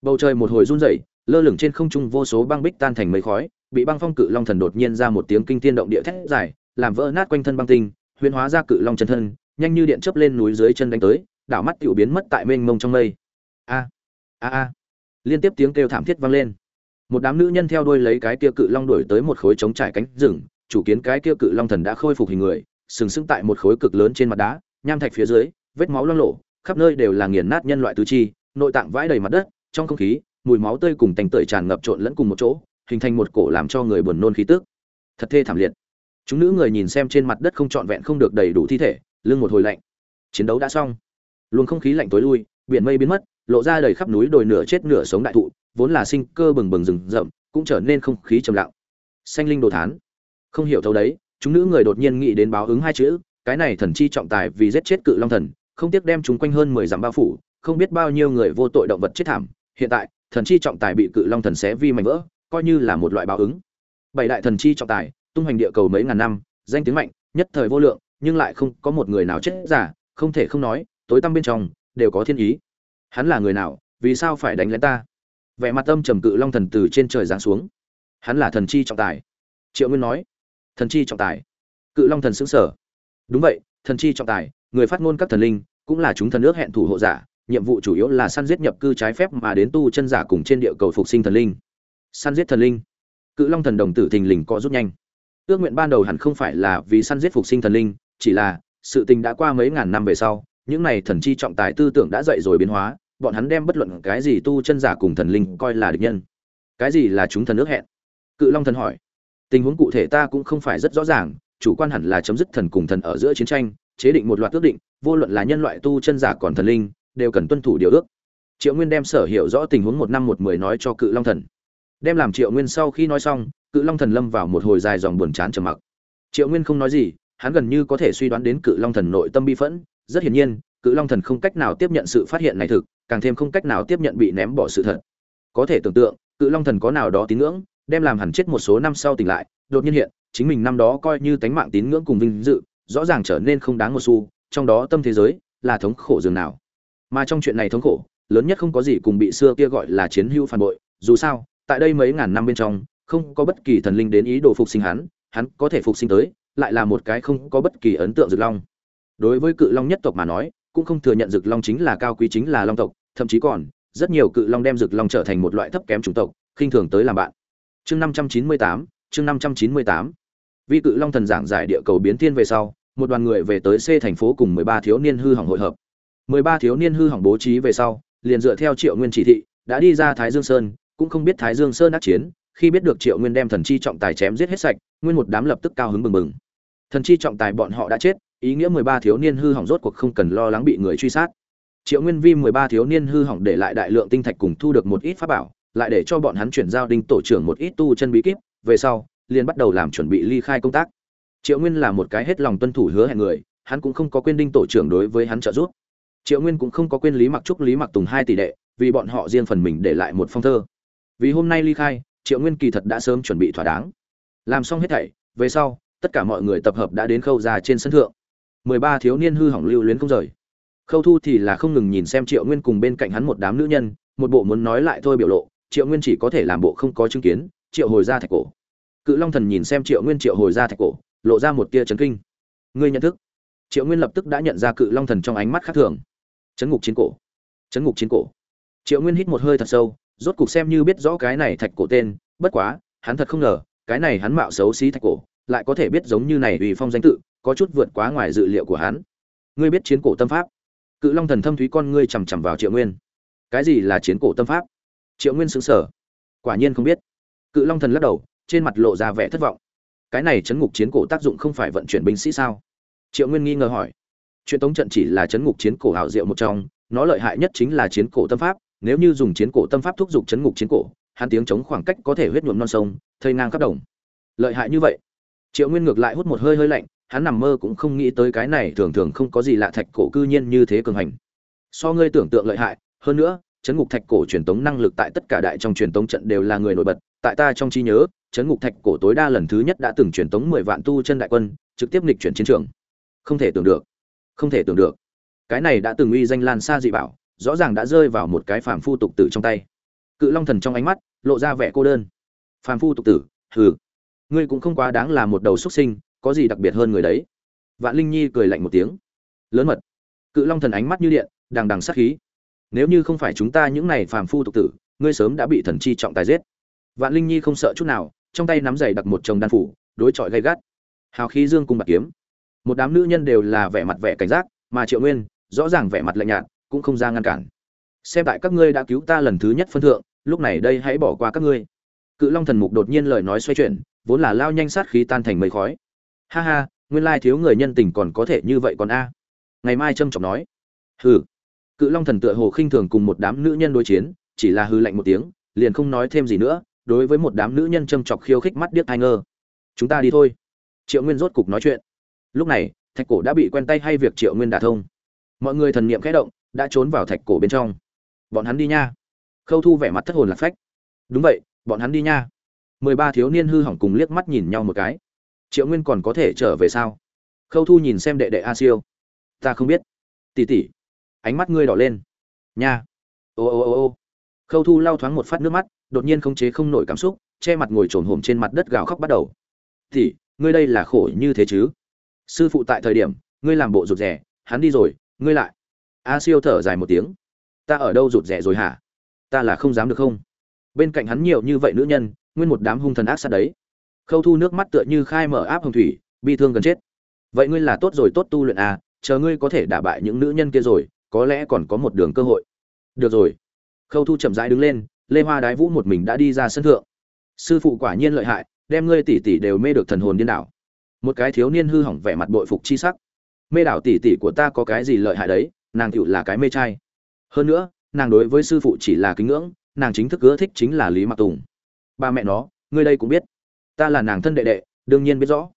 Bầu trời một hồi run rẩy, lơ lửng trên không trung vô số băng bích tan thành mây khói, bị băng phong cự long thần đột nhiên ra một tiếng kinh thiên động địa thét dài, làm vỡ nát quanh thân băng tinh, huyễn hóa ra cự long chân thân, nhanh như điện chớp lên núi dưới chân đánh tới, đảo mắt tiểu biến mất tại mênh mông trong mây. A a a. Liên tiếp tiếng kêu thảm thiết vang lên. Một đám nữ nhân theo đuôi lấy cái kia cự long đuổi tới một khối trống trải cánh rừng, chủ kiến cái kia cự long thần đã khôi phục hình người, sừng sững tại một khối cực lớn trên mặt đá, nham thạch phía dưới, vết máu loang lổ, khắp nơi đều là nghiền nát nhân loại tứ chi, nội tạng vãi đầy mặt đất trong không khí, mùi máu tươi cùng tành tưởi tràn ngập trộn lẫn cùng một chỗ, hình thành một cổ làm cho người buồn nôn khí tức. Thật thê thảm liệt. Chúng nữ người nhìn xem trên mặt đất không trọn vẹn không được đầy đủ thi thể, lưng một hồi lạnh. Chiến đấu đã xong. Luồng không khí lạnh tối lui, biển mây biến mất, lộ ra đầy khắp núi đồi nửa chết nửa sống đại thụ, vốn là sinh cơ bừng bừng rừng rậm, cũng trở nên không khí trầm lặng. Xanh linh đồ thán. Không hiểu thấu đấy, chúng nữ người đột nhiên nghĩ đến báo ứng hai chữ, cái này thần chi trọng tài vì giết chết cự long thần, không tiếc đem chúng quanh hơn mười dặm bao phủ, không biết bao nhiêu người vô tội động vật chết thảm hiện tại, thần chi trọng tài bị cự long thần xé vi mảnh vỡ, coi như là một loại báo ứng. Bảy đại thần chi trọng tài, tung hoành địa cầu mấy ngàn năm, danh tiếng mạnh, nhất thời vô lượng, nhưng lại không có một người nào chết giả không thể không nói, tối tăm bên trong, đều có thiên ý. Hắn là người nào, vì sao phải đánh lén ta? Vẻ mặt tâm trầm cự long thần từ trên trời giáng xuống. Hắn là thần chi trọng tài. Triệu nguyên nói, thần chi trọng tài. Cự long thần xứng sở đúng vậy, thần chi trọng tài, người phát ngôn các thần linh, cũng là chúng thần ước hẹn thủ hộ giả nhiệm vụ chủ yếu là săn giết nhập cư trái phép mà đến tu chân giả cùng trên địa cầu phục sinh thần linh. Săn giết thần linh. Cự long thần đồng tử thình lình có rút nhanh. Ước nguyện ban đầu hẳn không phải là vì săn giết phục sinh thần linh, chỉ là, sự tình đã qua mấy ngàn năm về sau, những này thần chi trọng tài tư tưởng đã dậy rồi biến hóa, bọn hắn đem bất luận cái gì tu chân giả cùng thần linh coi là địch nhân. Cái gì là chúng thần ước hẹn? Cự long thần hỏi. Tình huống cụ thể ta cũng không phải rất rõ ràng, chủ quan hẳn là chấm dứt thần cùng thần ở giữa chiến tranh, chế định một loạt ước định, vô luận là nhân loại tu chân giả còn thần linh đều cần tuân thủ điều ước. Triệu nguyên đem sở hiểu rõ tình huống một năm một mười nói cho cự long thần. Đem làm triệu nguyên sau khi nói xong, cự long thần lâm vào một hồi dài dòng buồn chán trầm mặc. Triệu nguyên không nói gì, hắn gần như có thể suy đoán đến cự long thần nội tâm bi phẫn. Rất hiển nhiên, cự long thần không cách nào tiếp nhận sự phát hiện này thực, càng thêm không cách nào tiếp nhận bị ném bỏ sự thật. Có thể tưởng tượng, cự long thần có nào đó tín ngưỡng, đem làm hẳn chết một số năm sau tỉnh lại, đột nhiên hiện, chính mình năm đó coi như tánh mạng tín ngưỡng cùng vinh dự, rõ ràng trở nên không đáng một xu, trong đó tâm thế giới là thống khổ dường nào mà trong chuyện này thống khổ, lớn nhất không có gì cùng bị xưa kia gọi là chiến hữu phản bội, dù sao, tại đây mấy ngàn năm bên trong, không có bất kỳ thần linh đến ý đồ phục sinh hắn hắn có thể phục sinh tới, lại là một cái không có bất kỳ ấn tượng rực long. Đối với cự long nhất tộc mà nói, cũng không thừa nhận rực long chính là cao quý chính là long tộc, thậm chí còn, rất nhiều cự long đem rực long trở thành một loại thấp kém chủng tộc, khinh thường tới làm bạn. Chương năm trăm chín mươi tám, chương năm trăm chín mươi tám. Vì cự long thần giảng giải địa cầu biến thiên về sau, một đoàn người về tới c thành phố cùng mười ba thiếu niên hư hỏng hội hợp mười ba thiếu niên hư hỏng bố trí về sau, liền dựa theo triệu nguyên chỉ thị, đã đi ra thái dương sơn, cũng không biết thái dương sơn ác chiến, khi biết được triệu nguyên đem thần chi trọng tài chém giết hết sạch, nguyên một đám lập tức cao hứng bừng bừng. Thần chi trọng tài bọn họ đã chết, ý nghĩa mười ba thiếu niên hư hỏng rốt cuộc không cần lo lắng bị người truy sát. Triệu nguyên vi mười ba thiếu niên hư hỏng để lại đại lượng tinh thạch cùng thu được một ít pháp bảo, lại để cho bọn hắn chuyển giao đinh tổ trưởng một ít tu chân bí kíp, về sau, liền bắt đầu làm chuẩn bị ly khai công tác. Triệu nguyên là một cái hết lòng tuân thủ hứa hẹn người, hắn cũng không có quên đinh tổ trưởng đối với hắn trợ giúp triệu nguyên cũng không có quên lý mặc trúc, lý mặc tùng hai tỷ đệ, vì bọn họ riêng phần mình để lại một phong thơ. Vì hôm nay ly khai, triệu nguyên kỳ thật đã sớm chuẩn bị thỏa đáng. Làm xong hết thảy, về sau, tất cả mọi người tập hợp đã đến khâu ra trên sân thượng. Mười ba thiếu niên hư hỏng lưu luyến không rời. Khâu thu thì là không ngừng nhìn xem triệu nguyên cùng bên cạnh hắn một đám nữ nhân, một bộ muốn nói lại thôi biểu lộ, triệu nguyên chỉ có thể làm bộ không có chứng kiến, triệu hồi ra thạch cổ. Cự long thần nhìn xem triệu nguyên, triệu hồi ra thạch cổ, lộ ra một tia chấn kinh. Ngươi nhận thức? Triệu nguyên lập tức đã nhận ra cự long thần trong ánh mắt khác thường chấn ngục chiến cổ. Chấn ngục chiến cổ. Triệu nguyên hít một hơi thật sâu, rốt cục xem như biết rõ cái này thạch cổ tên, bất quá, hắn thật không ngờ, cái này hắn mạo xấu xí thạch cổ, lại có thể biết giống như này ủy phong danh tự, có chút vượt quá ngoài dự liệu của hắn. Ngươi biết chiến cổ tâm pháp? Cự long thần thâm thúy con ngươi chằm chằm vào triệu nguyên. Cái gì là chiến cổ tâm pháp? Triệu nguyên xứng sở quả nhiên không biết. Cự long thần lắc đầu, trên mặt lộ ra vẻ thất vọng. Cái này chấn ngục chiến cổ tác dụng không phải vận chuyển binh sĩ sao? Triệu nguyên nghi ngờ hỏi chuyện tống trận chỉ là chấn ngục chiến cổ hảo diệu một trong, nó lợi hại nhất chính là chiến cổ tâm pháp, nếu như dùng chiến cổ tâm pháp thúc giục chấn ngục chiến cổ, hắn tiếng chống khoảng cách có thể huyết nhuộm non sông, thây ngang khắp đồng. Lợi hại như vậy. Triệu nguyên ngược lại hút một hơi hơi lạnh, hắn nằm mơ cũng không nghĩ tới cái này thường thường không có gì lạ thạch cổ cư nhiên như thế cường hành. So ngươi tưởng tượng lợi hại, hơn nữa, chấn ngục thạch cổ truyền tống năng lực tại tất cả đại trong truyền tống trận đều là người nổi bật, tại ta trong trí nhớ, chấn ngục thạch cổ tối đa lần thứ nhất đã từng truyền tống mười vạn tu chân đại quân, trực tiếp nghịch chuyển chiến trường. Không thể tưởng được không thể tưởng được. Cái này đã từng uy danh lan xa dị bảo, rõ ràng đã rơi vào một cái phàm phu tục tử trong tay. Cự long thần trong ánh mắt, lộ ra vẻ cô đơn. Phàm phu tục tử, hừ. Ngươi cũng không quá đáng là một đầu xuất sinh, có gì đặc biệt hơn người đấy? Vạn linh nhi cười lạnh một tiếng. Lớn mật. Cự long thần ánh mắt như điện, đằng đằng sát khí. Nếu như không phải chúng ta những này phàm phu tục tử, ngươi sớm đã bị thần chi trọng tài giết. Vạn linh nhi không sợ chút nào, trong tay nắm giày đặt một chồng đan phủ, đối chọi gay gắt. Hào khí dương cùng bạc kiếm một đám nữ nhân đều là vẻ mặt vẻ cảnh giác, mà triệu nguyên, rõ ràng vẻ mặt lạnh nhạt, cũng không ra ngăn cản. Xem tại các ngươi đã cứu ta lần thứ nhất phân thượng, lúc này đây hãy bỏ qua các ngươi. Cự long thần mục đột nhiên lời nói xoay chuyển, vốn là lao nhanh sát khí tan thành mây khói. Ha ha, nguyên lai thiếu người nhân tình còn có thể như vậy còn a. Ngày mai trâm trọng nói. Hừ. Cự long thần tựa hồ khinh thường cùng một đám nữ nhân đối chiến, chỉ là hư lạnh một tiếng, liền không nói thêm gì nữa, đối với một đám nữ nhân châm chọc khiêu khích mắt điếc hai ngơ chúng ta đi thôi. Triệu nguyên rốt cục nói chuyện lúc này, thạch cổ đã bị quen tay hay việc triệu nguyên đả thông. Mọi người thần niệm khẽ động, đã trốn vào thạch cổ bên trong. Bọn hắn đi nha. Khâu thu vẻ mặt thất hồn lạc phách. Đúng vậy, bọn hắn đi nha. Mười ba thiếu niên hư hỏng cùng liếc mắt nhìn nhau một cái. Triệu nguyên còn có thể trở về sao? Khâu thu nhìn xem đệ đệ a siêu. Ta không biết. Tỉ tỉ ánh mắt ngươi đỏ lên. Nha. Ô ô ô ô. Khâu thu lau thoáng một phát nước mắt, đột nhiên không chế không nổi cảm xúc, che mặt ngồi trồn hổm trên mặt đất gào khóc bắt đầu. Tỉ ngươi đây là khổ như thế chứ? Sư phụ tại thời điểm, ngươi làm bộ rụt rè, hắn đi rồi, ngươi lại. A siêu thở dài một tiếng. Ta ở đâu rụt rè rồi hả? Ta là không dám được không? Bên cạnh hắn nhiều như vậy nữ nhân, nguyên một đám hung thần ác sát đấy. Khâu thu nước mắt tựa như khai mở áp hồng thủy, bi thương gần chết. Vậy ngươi là tốt rồi tốt tu luyện à chờ ngươi có thể đả bại những nữ nhân kia rồi, có lẽ còn có một đường cơ hội. Được rồi. Khâu thu chậm rãi đứng lên, lê hoa đái vũ một mình đã đi ra sân thượng. Sư phụ quả nhiên lợi hại, đem ngươi tỷ tỷ đều mê được thần hồn điên đảo một cái thiếu niên hư hỏng vẻ mặt bội phục chi sắc. Mê đảo tỷ tỷ của ta có cái gì lợi hại đấy, nàng tựu là cái mê trai. Hơn nữa, nàng đối với sư phụ chỉ là kính ngưỡng, nàng chính thức ưa thích chính là lý mặc tùng. Ba mẹ nó, ngươi đây cũng biết. Ta là nàng thân đệ đệ, đương nhiên biết rõ.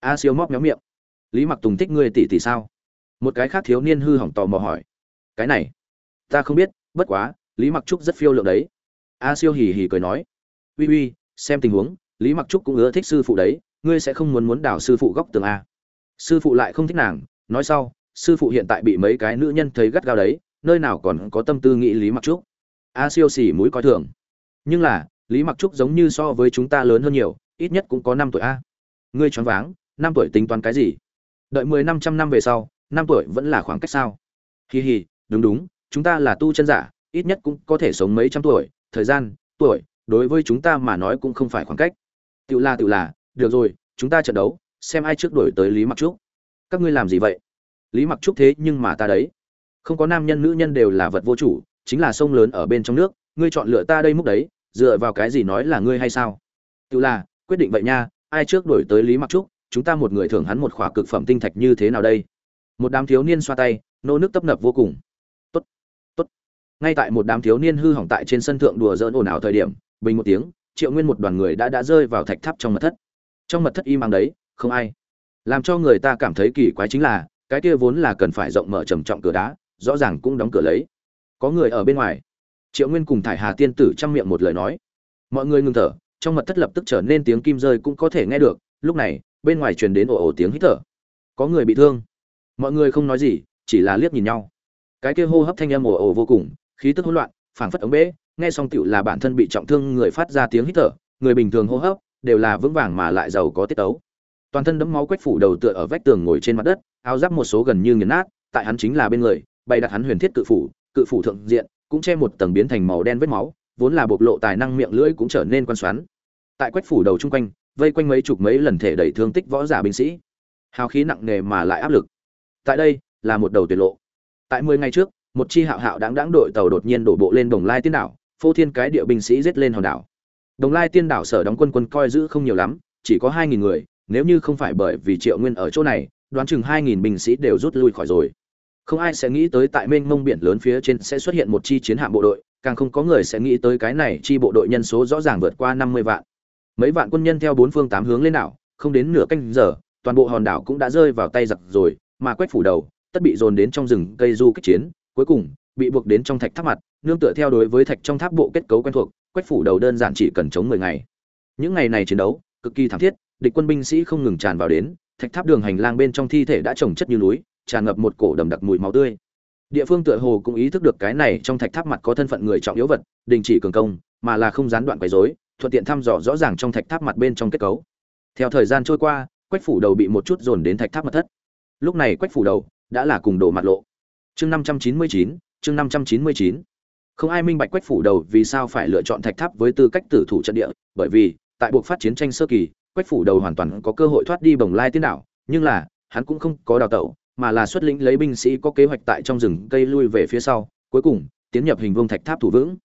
A siêu móc méo miệng. Lý mặc tùng thích ngươi tỷ tỷ sao? Một cái khác thiếu niên hư hỏng tò mò hỏi. Cái này, ta không biết, bất quá, lý mặc trúc rất phiêu lượng đấy. A siêu hì hì cười nói. Uy uy, xem tình huống, lý mặc trúc cũng ưa thích sư phụ đấy ngươi sẽ không muốn muốn đào sư phụ góc tường a. Sư phụ lại không thích nàng, nói sau, sư phụ hiện tại bị mấy cái nữ nhân thấy gắt gao đấy, nơi nào còn có tâm tư nghĩ lý mặc trúc. A siêu xỉ mũi coi thường. Nhưng là, lý mặc trúc giống như so với chúng ta lớn hơn nhiều, ít nhất cũng có năm tuổi a. Ngươi choáng váng, năm tuổi tính toán cái gì? Đợi mười năm trăm năm về sau, năm tuổi vẫn là khoảng cách sao? Hì hì đúng đúng, chúng ta là tu chân giả, ít nhất cũng có thể sống mấy trăm tuổi, thời gian, tuổi, đối với chúng ta mà nói cũng không phải khoảng cách. Tự là tự là được rồi, chúng ta trận đấu, xem ai trước đổi tới lý mặc trúc. Các ngươi làm gì vậy? Lý mặc trúc thế nhưng mà ta đấy. Không có nam nhân nữ nhân đều là vật vô chủ, chính là sông lớn ở bên trong nước, ngươi chọn lựa ta đây múc đấy, dựa vào cái gì nói là ngươi hay sao? Tự là, quyết định vậy nha, ai trước đổi tới lý mặc trúc, chúng ta một người thưởng hắn một khỏa cực phẩm tinh thạch như thế nào đây? Một đám thiếu niên xoa tay nô nước tấp nập vô cùng. Tốt tốt. Ngay tại một đám thiếu niên hư hỏng tại trên sân thượng đùa dỡn ồn ào thời điểm, bình một tiếng, triệu nguyên một đoàn người đã đã rơi vào thạch tháp trong mật thất trong mật thất im ắng đấy, không ai. Làm cho người ta cảm thấy kỳ quái chính là, cái kia vốn là cần phải rộng mở trầm trọng cửa đá, rõ ràng cũng đóng cửa lấy. Có người ở bên ngoài. Triệu nguyên cùng thải hà tiên tử chăm miệng một lời nói. Mọi người ngừng thở, trong mật thất lập tức trở nên tiếng kim rơi cũng có thể nghe được, lúc này, bên ngoài truyền đến ồ ồ tiếng hít thở. Có người bị thương. Mọi người không nói gì, chỉ là liếc nhìn nhau. Cái kia hô hấp thanh âm ồ ồ vô cùng, khí tức hỗn loạn, phảng phất ống bể nghe xong tựu là bản thân bị trọng thương người phát ra tiếng hít thở, người bình thường hô hấp đều là vững vàng mà lại giàu có tiết tấu. Toàn thân đẫm máu quách phủ đầu tựa ở vách tường ngồi trên mặt đất, áo giáp một số gần như nghiền nát, tại hắn chính là bên người, bày đặt hắn huyền thiết cự phủ cự phủ thượng diện, cũng che một tầng biến thành màu đen vết máu, vốn là bộc lộ tài năng miệng lưỡi cũng trở nên quan xoắn. Tại quách phủ đầu chung quanh, vây quanh mấy chục mấy lần thể đẩy thương tích võ giả binh sĩ. Hào khí nặng nề mà lại áp lực. Tại đây, là một đầu tuyệt lộ. Tại mười ngày trước, một chi hạo hạo đáng đáng đội tàu đột nhiên đổ bộ lên đồng lai tiên đảo, phô thiên cái địa binh sĩ giết lên hòn đảo đồng lai tiên đảo sở đóng quân quân coi giữ không nhiều lắm, chỉ có hai nghìn người, nếu như không phải bởi vì triệu nguyên ở chỗ này, đoán chừng hai nghìn binh sĩ đều rút lui khỏi rồi. Không ai sẽ nghĩ tới tại mênh mông biển lớn phía trên sẽ xuất hiện một chi chiến hạm bộ đội, càng không có người sẽ nghĩ tới cái này chi bộ đội nhân số rõ ràng vượt qua năm mươi vạn. Mấy vạn quân nhân theo bốn phương tám hướng lên đảo, không đến nửa canh giờ, toàn bộ hòn đảo cũng đã rơi vào tay giặc rồi, mà quách phủ đầu, tất bị dồn đến trong rừng cây du kích chiến, cuối cùng bị buộc đến trong thạch tháp mặt, nương tựa theo đối với thạch trong tháp bộ kết cấu quen thuộc quách phủ đầu đơn giản chỉ cần chống mười ngày. Những ngày này chiến đấu, cực kỳ thảm thiết, địch quân binh sĩ không ngừng tràn vào đến, thạch tháp đường hành lang bên trong thi thể đã trồng chất như núi, tràn ngập một cổ đầm đặc mùi máu tươi. Địa phương tựa hồ cũng ý thức được cái này, trong thạch tháp mặt có thân phận người trọng yếu vật, đình chỉ cường công, mà là không gián đoạn quấy rối, thuận tiện thăm dò rõ ràng trong thạch tháp mặt bên trong kết cấu. Theo thời gian trôi qua, quách phủ đầu bị một chút dồn đến thạch tháp mặt thất. Lúc này quách phủ đầu đã là cùng đổ mặt lộ. Chương năm trăm chín mươi chín, chương năm trăm chín mươi chín không ai minh bạch quách phủ đầu vì sao phải lựa chọn thạch tháp với tư cách tử thủ trận địa, bởi vì, tại buộc phát chiến tranh sơ kỳ, quách phủ đầu hoàn toàn có cơ hội thoát đi bồng lai tiên đảo, nhưng là, hắn cũng không có đào tẩu, mà là xuất lĩnh lấy binh sĩ có kế hoạch tại trong rừng cây lui về phía sau, cuối cùng, tiến nhập hình vương thạch tháp thủ vững.